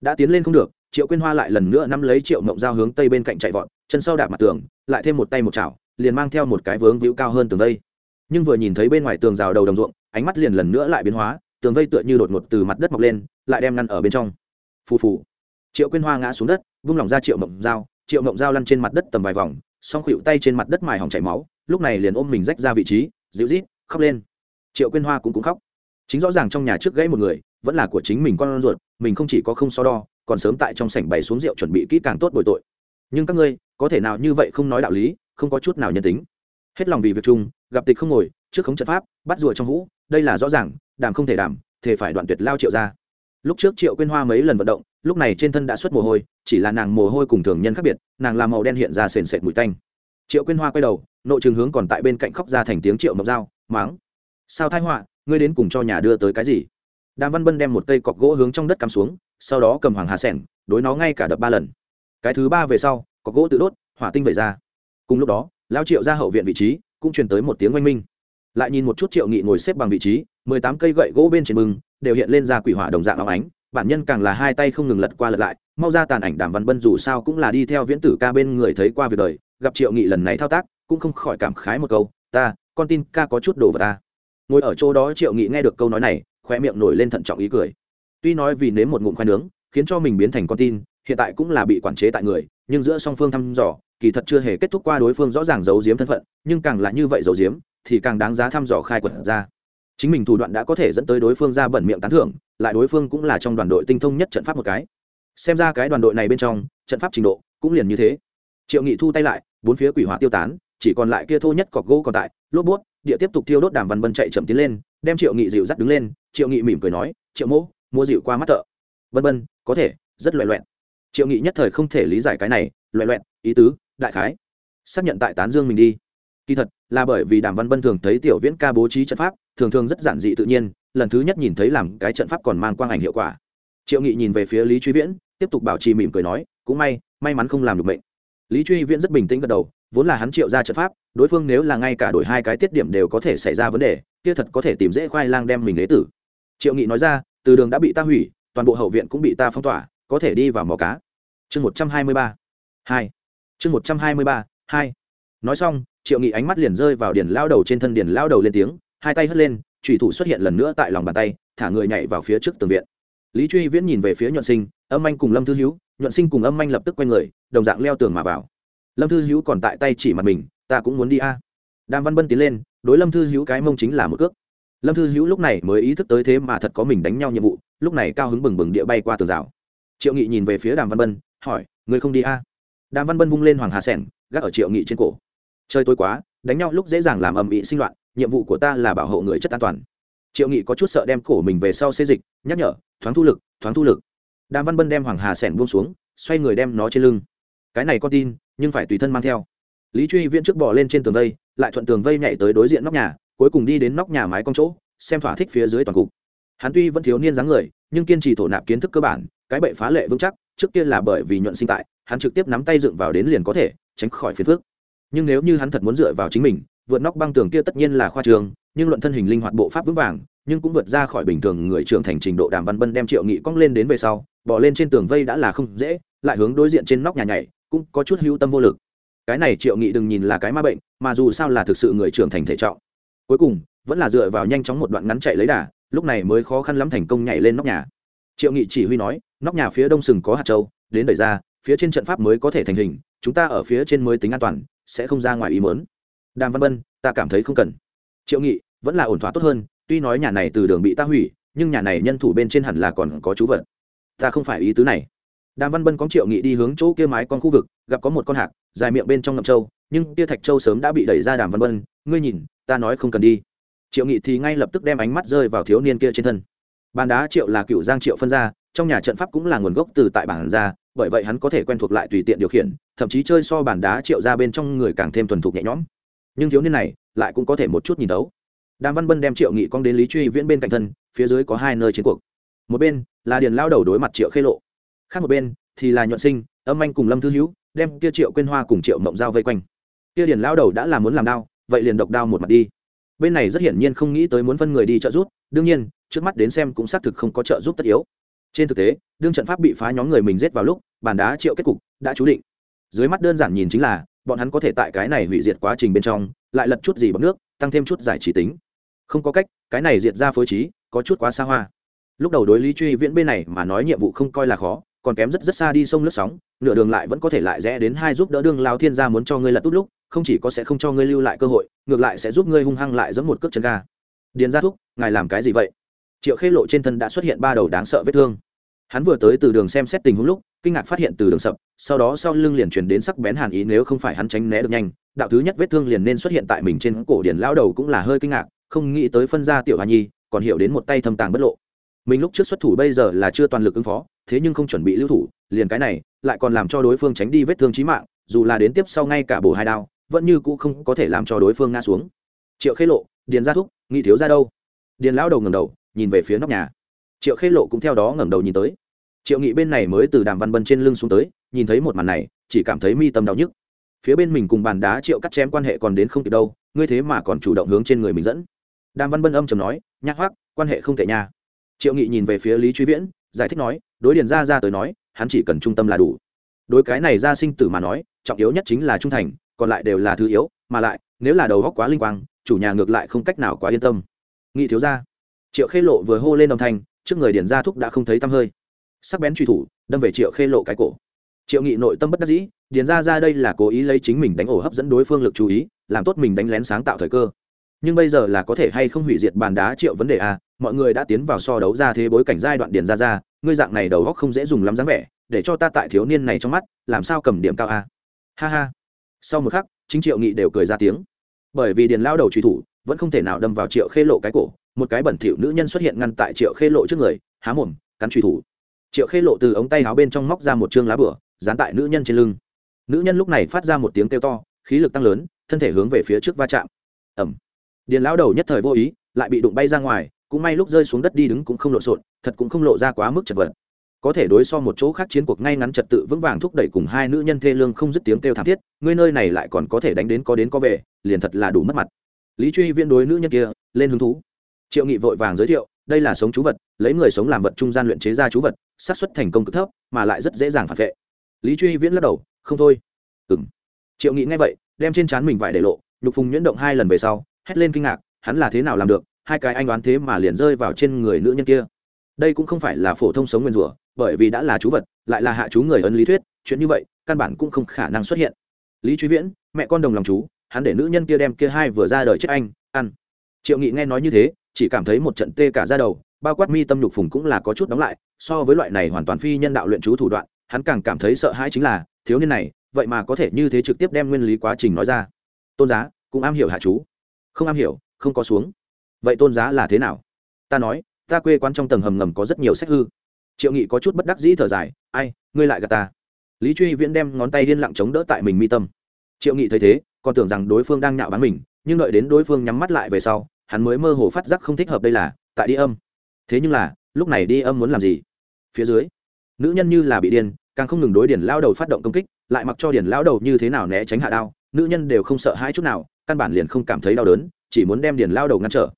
Đã tiến lên không được. Triệu quyên hoa lại lần nữa nắm lấy triệu mộng Giao hướng tây bên cạnh chạy vọt, chân sau đạp mặt tường, lại thêm một tay một chảo liền mang theo một cái vướng víu cao hơn tường vây. Nhưng vừa nhìn thấy bên ngoài tường rào đầu đồng ruộng, ánh mắt liền lần nữa lại biến hóa, tường vây tựa như đột ngột từ mặt đất mọc lên, lại đem ngăn ở bên trong. Phù phù. Triệu quyên hoa ngã xuống đất, vung lòng ra triệu mộng dao triệu mộng dao lăn trên mặt đất tầm vài vòng, song khuỵu tay trên mặt đất mài hỏng chảy máu, lúc này liền ôm mình rách ra vị trí, dịu rít khóc lên. Triệu quyên hoa cũng cũng khóc. Chính rõ ràng trong nhà trước gãy một người, vẫn là của chính mình con ruột, mình không chỉ có không so đo, còn sớm tại trong sảnh bày xuống rượu chuẩn bị kỹ càng tốt bồi tội. Nhưng các ngươi, có thể nào như vậy không nói đạo lý không có chút nào nhân tính. Hết lòng vì việc chung gặp tịch không ngồi trước khống trận pháp bắt rùa trong hũ đây là rõ ràng đảm không thể đảm, thể phải đoạn tuyệt lao triệu ra. Lúc trước triệu quyên hoa mấy lần vận động lúc này trên thân đã xuất mồ hôi chỉ là nàng mồ hôi cùng thường nhân khác biệt nàng làm màu đen hiện ra sền sệt mùi tanh. Triệu quyên hoa quay đầu nội trường hướng còn tại bên cạnh khóc ra thành tiếng triệu mộc dao máng sao thái họa ngươi đến cùng cho nhà đưa tới cái gì? Đàm văn bân đem một cây cọc gỗ hướng trong đất cắm xuống sau đó cầm hoàng hà sẻng đối nó ngay cả đập ba lần. Cái thứ ba về sau cọc gỗ tự đốt hỏa tinh vẩy ra cùng lúc đó lao triệu ra hậu viện vị trí, cũng truyền tới một tiếng oanh minh. Lại nhìn một chút triệu nghị ngồi xếp bằng vị trí, mười tám cây gậy gỗ bên trên mừng đều hiện lên ra quỷ hỏa đồng dạng óng ánh. Bản nhân càng là hai tay không ngừng lật qua lật lại, mau ra tàn ảnh đàm văn bân dù sao cũng là đi theo viễn tử ca bên người thấy qua việc đời, gặp triệu nghị lần này thao tác, cũng không khỏi cảm khái một câu, ta, con tin ca có chút đồ vào ta ngồi ở chỗ đó triệu nghị nghe được câu nói này khoe miệng nổi lên thận trọng ý cười. Tuy nói vì nếm một ngụm khoai nướng, khiến cho mình biến thành con tin, hiện tại cũng là bị quản chế tại người, nhưng giữa song phương thăm dò kỳ thật chưa hề kết thúc qua đối phương rõ ràng giấu giếm thân phận, nhưng càng là như vậy giấu giếm, thì càng đáng giá thăm dò khai quật ra. Chính mình thủ đoạn đã có thể dẫn tới đối phương ra bẩn miệng tán thưởng, lại đối phương cũng là trong đoàn đội tinh thông nhất trận pháp một cái. Xem ra cái đoàn đội này bên trong, trận pháp trình độ cũng liền như thế. Triệu nghị thu tay lại, bốn phía quỷ hỏa tiêu tán, chỉ còn lại kia thô nhất cọc gỗ còn tại, lốp bút, địa tiếp tục thiêu đốt đàm văn vân chạy chậm tiến lên, đem triệu nghị dịu dắt đứng lên, triệu nghị mỉm cười nói, triệu mỗ, mua dịu qua mắt thợ. Vân vân, có thể, rất loẹ loẹn triệu nghị nhất thời không thể lý giải cái này loẹ loẹn ý tứ đại khái. Xác nhận tại tán dương mình đi. Kỳ thật, là bởi vì đàm văn bân thường thấy tiểu viễn ca bố trí trận pháp, thường thường rất giản dị tự nhiên, lần thứ nhất nhìn thấy làm cái trận pháp còn mang quang ảnh hiệu quả. Triệu nghị nhìn về phía lý truy viễn, tiếp tục bảo trì mỉm cười nói, cũng may may mắn không làm được mệnh. Lý truy viễn rất bình tĩnh gật đầu, vốn là hắn triệu ra trận pháp, đối phương nếu là ngay cả đổi hai cái tiết điểm đều có thể xảy ra vấn đề, kia thật có thể tìm dễ khoai lang đem mình lấy tử. Triệu nghị nói ra, từ đường đã bị ta hủy, toàn bộ hậu viện cũng bị ta phong tỏa, có thể đi vào mò cá. Chương một trăm hai mươi ba. Hai chương một trăm hai mươi ba, hai. Nói xong, triệu nghị ánh mắt liền rơi vào điền lao đầu trên thân, điền lao đầu lên tiếng, hai tay hất lên trùy thủ xuất hiện lần nữa tại lòng bàn tay, thả người nhảy vào phía trước tường viện. Lý truy viễn nhìn về phía nhuận sinh, âm anh cùng lâm thư hữu nhuận sinh cùng âm anh lập tức quay người, đồng dạng leo tường mà vào. Lâm thư hữu còn tại tay chỉ mặt mình, ta cũng muốn đi a. Đàm văn bân tiến lên, đối lâm thư hữu cái mông chính là một cước. Lâm thư hữu lúc này mới ý thức tới thế mà thật có mình đánh nhau nhiệm vụ, lúc này cao hứng bừng bừng địa bay qua tường rào. Triệu nghị nhìn về phía đàm văn bân, hỏi người không đi a? Đàm văn bân vung lên hoàng hà sẻng, gác ở triệu nghị trên cổ. Chơi tối quá, đánh nhau lúc dễ dàng làm ầm ĩ sinh loạn, nhiệm vụ của ta là bảo hộ người chất an toàn. Triệu nghị có chút sợ đem cổ mình về sau xê dịch, nhắc nhở, thoáng thu lực, thoáng thu lực. Đàm văn bân đem hoàng hà sẻn buông xuống, xoay người đem nó trên lưng. Cái này con tin, nhưng phải tùy thân mang theo. Lý truy viễn trước bỏ lên trên tường vây, lại thuận tường vây nhảy tới đối diện nóc nhà, cuối cùng đi đến nóc nhà mái con chỗ, xem thỏa thích phía dưới toàn cục. Hắn tuy vẫn thiếu niên dáng người, nhưng kiên trì thổ nạp kiến thức cơ bản, cái bệ phá lệ vững chắc trước kia là bởi vì nhuận sinh tại, hắn trực tiếp nắm tay dựng vào đến liền có thể tránh khỏi phiền phước nhưng nếu như hắn thật muốn dựa vào chính mình, vượt nóc băng tường kia tất nhiên là khoa trường, nhưng luận thân hình linh hoạt bộ pháp vững vàng, nhưng cũng vượt ra khỏi bình thường người trưởng thành trình độ đàm văn bân đem triệu nghị cong lên đến về sau, bỏ lên trên tường vây đã là không dễ, lại hướng đối diện trên nóc nhà nhảy, cũng có chút hữu tâm vô lực. Cái này triệu nghị đừng nhìn là cái ma bệnh, mà dù sao là thực sự người trưởng thành thể trọng. Cuối cùng, vẫn là dựa vào nhanh chóng một đoạn ngắn chạy lấy đà, lúc này mới khó khăn lắm thành công nhảy lên nóc nhà triệu nghị chỉ huy nói nóc nhà phía đông sừng có hạt châu đến đẩy ra phía trên trận pháp mới có thể thành hình chúng ta ở phía trên mới tính an toàn sẽ không ra ngoài ý mớn đàm văn bân ta cảm thấy không cần. Triệu nghị vẫn là ổn thỏa tốt hơn tuy nói nhà này từ đường bị ta hủy nhưng nhà này nhân thủ bên trên hẳn là còn có chú vật. Ta không phải ý tứ này. Đàm văn bân có triệu nghị đi hướng chỗ kia mái con khu vực gặp có một con hạc dài miệng bên trong ngậm châu, nhưng kia thạch châu sớm đã bị đẩy ra đàm văn bân ngươi nhìn ta nói không cần đi. Triệu nghị thì ngay lập tức đem ánh mắt rơi vào thiếu niên kia trên thân bàn đá triệu là cựu giang triệu phân ra, trong nhà trận pháp cũng là nguồn gốc từ tại bản ra, bởi vậy hắn có thể quen thuộc lại tùy tiện điều khiển, thậm chí chơi so bàn đá triệu ra bên trong người càng thêm thuần thục nhẹ nhõm. Nhưng thiếu niên này lại cũng có thể một chút nhìn đấu đàm văn bân đem triệu nghị cong đến lý truy viễn bên cạnh thân, phía dưới có hai nơi chiến cuộc. Một bên là điền lao đầu đối mặt triệu khê lộ. Khác một bên thì là nhuận sinh, âm anh cùng lâm thư hữu, đem kia triệu quên hoa cùng triệu mộng giao vây quanh. Kia điền lao đầu đã là muốn làm đao, vậy liền độc đao một mặt đi. Bên này rất hiển nhiên không nghĩ tới muốn phân người đi trợ giúp, đương nhiên trước mắt đến xem cũng xác thực không có trợ giúp tất yếu. Trên thực tế, đương trận pháp bị phá nhóm người mình giết vào lúc, bàn đá triệu kết cục đã chú định. Dưới mắt đơn giản nhìn chính là, bọn hắn có thể tại cái này hủy diệt quá trình bên trong, lại lật chút gì bằng nước, tăng thêm chút giải trí tính. Không có cách, cái này diệt ra phối trí, có chút quá xa hoa. Lúc đầu đối lý truy viễn bên này mà nói nhiệm vụ không coi là khó, còn kém rất rất xa đi sông lướt sóng, nửa đường lại vẫn có thể lại rẽ đến hai giúp đỡ đương lao thiên gia muốn cho ngươi lật út lúc, không chỉ có sẽ không cho ngươi lưu lại cơ hội, ngược lại sẽ giúp ngươi hung hăng lại giẫm một cước chân ga. Điền ra thúc, ngài làm cái gì vậy? Triệu khê lộ trên thân đã xuất hiện ba đầu đáng sợ vết thương. Hắn vừa tới từ đường xem xét tình huống lúc, kinh ngạc phát hiện từ đường sập, sau đó sau lưng liền truyền đến sắc bén hàn ý nếu không phải hắn tránh né được nhanh. Đạo thứ nhất vết thương liền nên xuất hiện tại mình trên cổ điển lao đầu cũng là hơi kinh ngạc, không nghĩ tới phân gia tiểu hoa nhi, còn hiểu đến một tay thâm tàng bất lộ. Mình lúc trước xuất thủ bây giờ là chưa toàn lực ứng phó, thế nhưng không chuẩn bị lưu thủ, liền cái này, lại còn làm cho đối phương tránh đi vết thương chí mạng, dù là đến tiếp sau ngay cả bổ hai đao, vẫn như cũ không có thể làm cho đối phương ngã xuống. Triệu khê lộ, điền ra thúc, nghị thiếu ra đâu? Điền lão đầu ngầm đầu nhìn về phía nóc nhà. Triệu khê lộ cũng theo đó ngẩng đầu nhìn tới. Triệu nghị bên này mới từ đàm văn bân trên lưng xuống tới, nhìn thấy một màn này, chỉ cảm thấy mi tâm đau nhức. Phía bên mình cùng bàn đá triệu cắt chém quan hệ còn đến không kịp đâu, ngươi thế mà còn chủ động hướng trên người mình dẫn. Đàm văn bân âm chầm nói nhắc hoác quan hệ không thể nha. Triệu nghị nhìn về phía lý truy viễn, giải thích nói, đối điền ra ra tới nói, hắn chỉ cần trung tâm là đủ. Đối cái này ra sinh tử mà nói, trọng yếu nhất chính là trung thành, còn lại đều là thứ yếu, mà lại, nếu là đầu góc quá linh quang, chủ nhà ngược lại không cách nào quá yên tâm. Nghị thiếu ra triệu khê lộ vừa hô lên đồng thanh, trước người điền Gia thúc đã không thấy tăm hơi. Sắc bén truy thủ, đâm về triệu khê lộ cái cổ. Triệu nghị nội tâm bất đắc dĩ, điền ra ra đây là cố ý lấy chính mình đánh ổ hấp dẫn đối phương lực chú ý, làm tốt mình đánh lén sáng tạo thời cơ. Nhưng bây giờ là có thể hay không hủy diệt bàn đá triệu vấn đề a mọi người đã tiến vào so đấu ra thế bối cảnh giai đoạn điền ra ra ngươi dạng này đầu góc không dễ dùng lắm dáng vẻ, để cho ta tại thiếu niên này trong mắt, làm sao cầm điểm cao a ha ha. Sau một khắc, chính triệu nghị đều cười ra tiếng. Bởi vì điền lao đầu truy thủ, vẫn không thể nào đâm vào triệu khê lộ cái cổ một cái bẩn thỉu nữ nhân xuất hiện ngăn tại triệu khê lộ trước người, há mồm, cắn truy thủ. Triệu khê lộ từ ống tay áo bên trong móc ra một chương lá bửa, dán tại nữ nhân trên lưng. Nữ nhân lúc này phát ra một tiếng kêu to, khí lực tăng lớn, thân thể hướng về phía trước va chạm. Ẩm điền lão đầu nhất thời vô ý, lại bị đụng bay ra ngoài, cũng may lúc rơi xuống đất đi đứng cũng không lộn xộn, thật cũng không lộ ra quá mức chật vật. Có thể đối so một chỗ khác chiến cuộc ngay ngắn trật tự vững vàng thúc đẩy cùng hai nữ nhân thê lương không dứt tiếng kêu thảm thiết, ngươi nơi này lại còn có thể đánh đến có đến có về, liền thật là đủ mất mặt. Lý truy viên đối nữ nhân kia, lên hứng thú triệu nghị vội vàng giới thiệu, đây là sống chú vật, lấy người sống làm vật trung gian luyện chế ra chú vật, xác suất thành công cực thấp, mà lại rất dễ dàng phản vệ. Lý truy viễn lắc đầu, không thôi. Ừng triệu nghị nghe vậy, đem trên trán mình vải để lộ, nhục phùng nhuyễn động hai lần về sau, hét lên kinh ngạc, hắn là thế nào làm được, hai cái anh đoán thế mà liền rơi vào trên người nữ nhân kia. Đây cũng không phải là phổ thông sống nguyên rủa, bởi vì đã là chú vật, lại là hạ chú người ấn lý thuyết, chuyện như vậy, căn bản cũng không khả năng xuất hiện. Lý truy viễn, mẹ con đồng lòng chú, hắn để nữ nhân kia đem kia hai vừa ra đời chết anh, ăn triệu nghị nghe nói như thế, chỉ cảm thấy một trận tê cả ra đầu, bao quát mi tâm nhục phùng cũng là có chút đóng lại, so với loại này hoàn toàn phi nhân đạo luyện chú thủ đoạn, hắn càng cảm thấy sợ hãi chính là, thiếu niên này, vậy mà có thể như thế trực tiếp đem nguyên lý quá trình nói ra. Tôn giá, cũng am hiểu hạ chú. Không am hiểu, không có xuống. Vậy tôn giá là thế nào? Ta nói, ta quê quán trong tầng hầm ngầm có rất nhiều sách hư. Triệu nghị có chút bất đắc dĩ thở dài, ai, ngươi lại gà ta. Lý truy viễn đem ngón tay liên lặng chống đỡ tại mình mi tâm. Triệu nghị thấy thế, còn tưởng rằng đối phương đang nhạo báng mình, nhưng đợi đến đối phương nhắm mắt lại về sau hắn mới mơ hồ phát giác không thích hợp đây là, tại đi âm. Thế nhưng là, lúc này đi âm muốn làm gì? Phía dưới, nữ nhân như là bị điên, càng không ngừng đối điển lao đầu phát động công kích, lại mặc cho điển lao đầu như thế nào né tránh hạ đao, nữ nhân đều không sợ hai chút nào, căn bản liền không cảm thấy đau đớn, chỉ muốn đem điển lao đầu ngăn trở.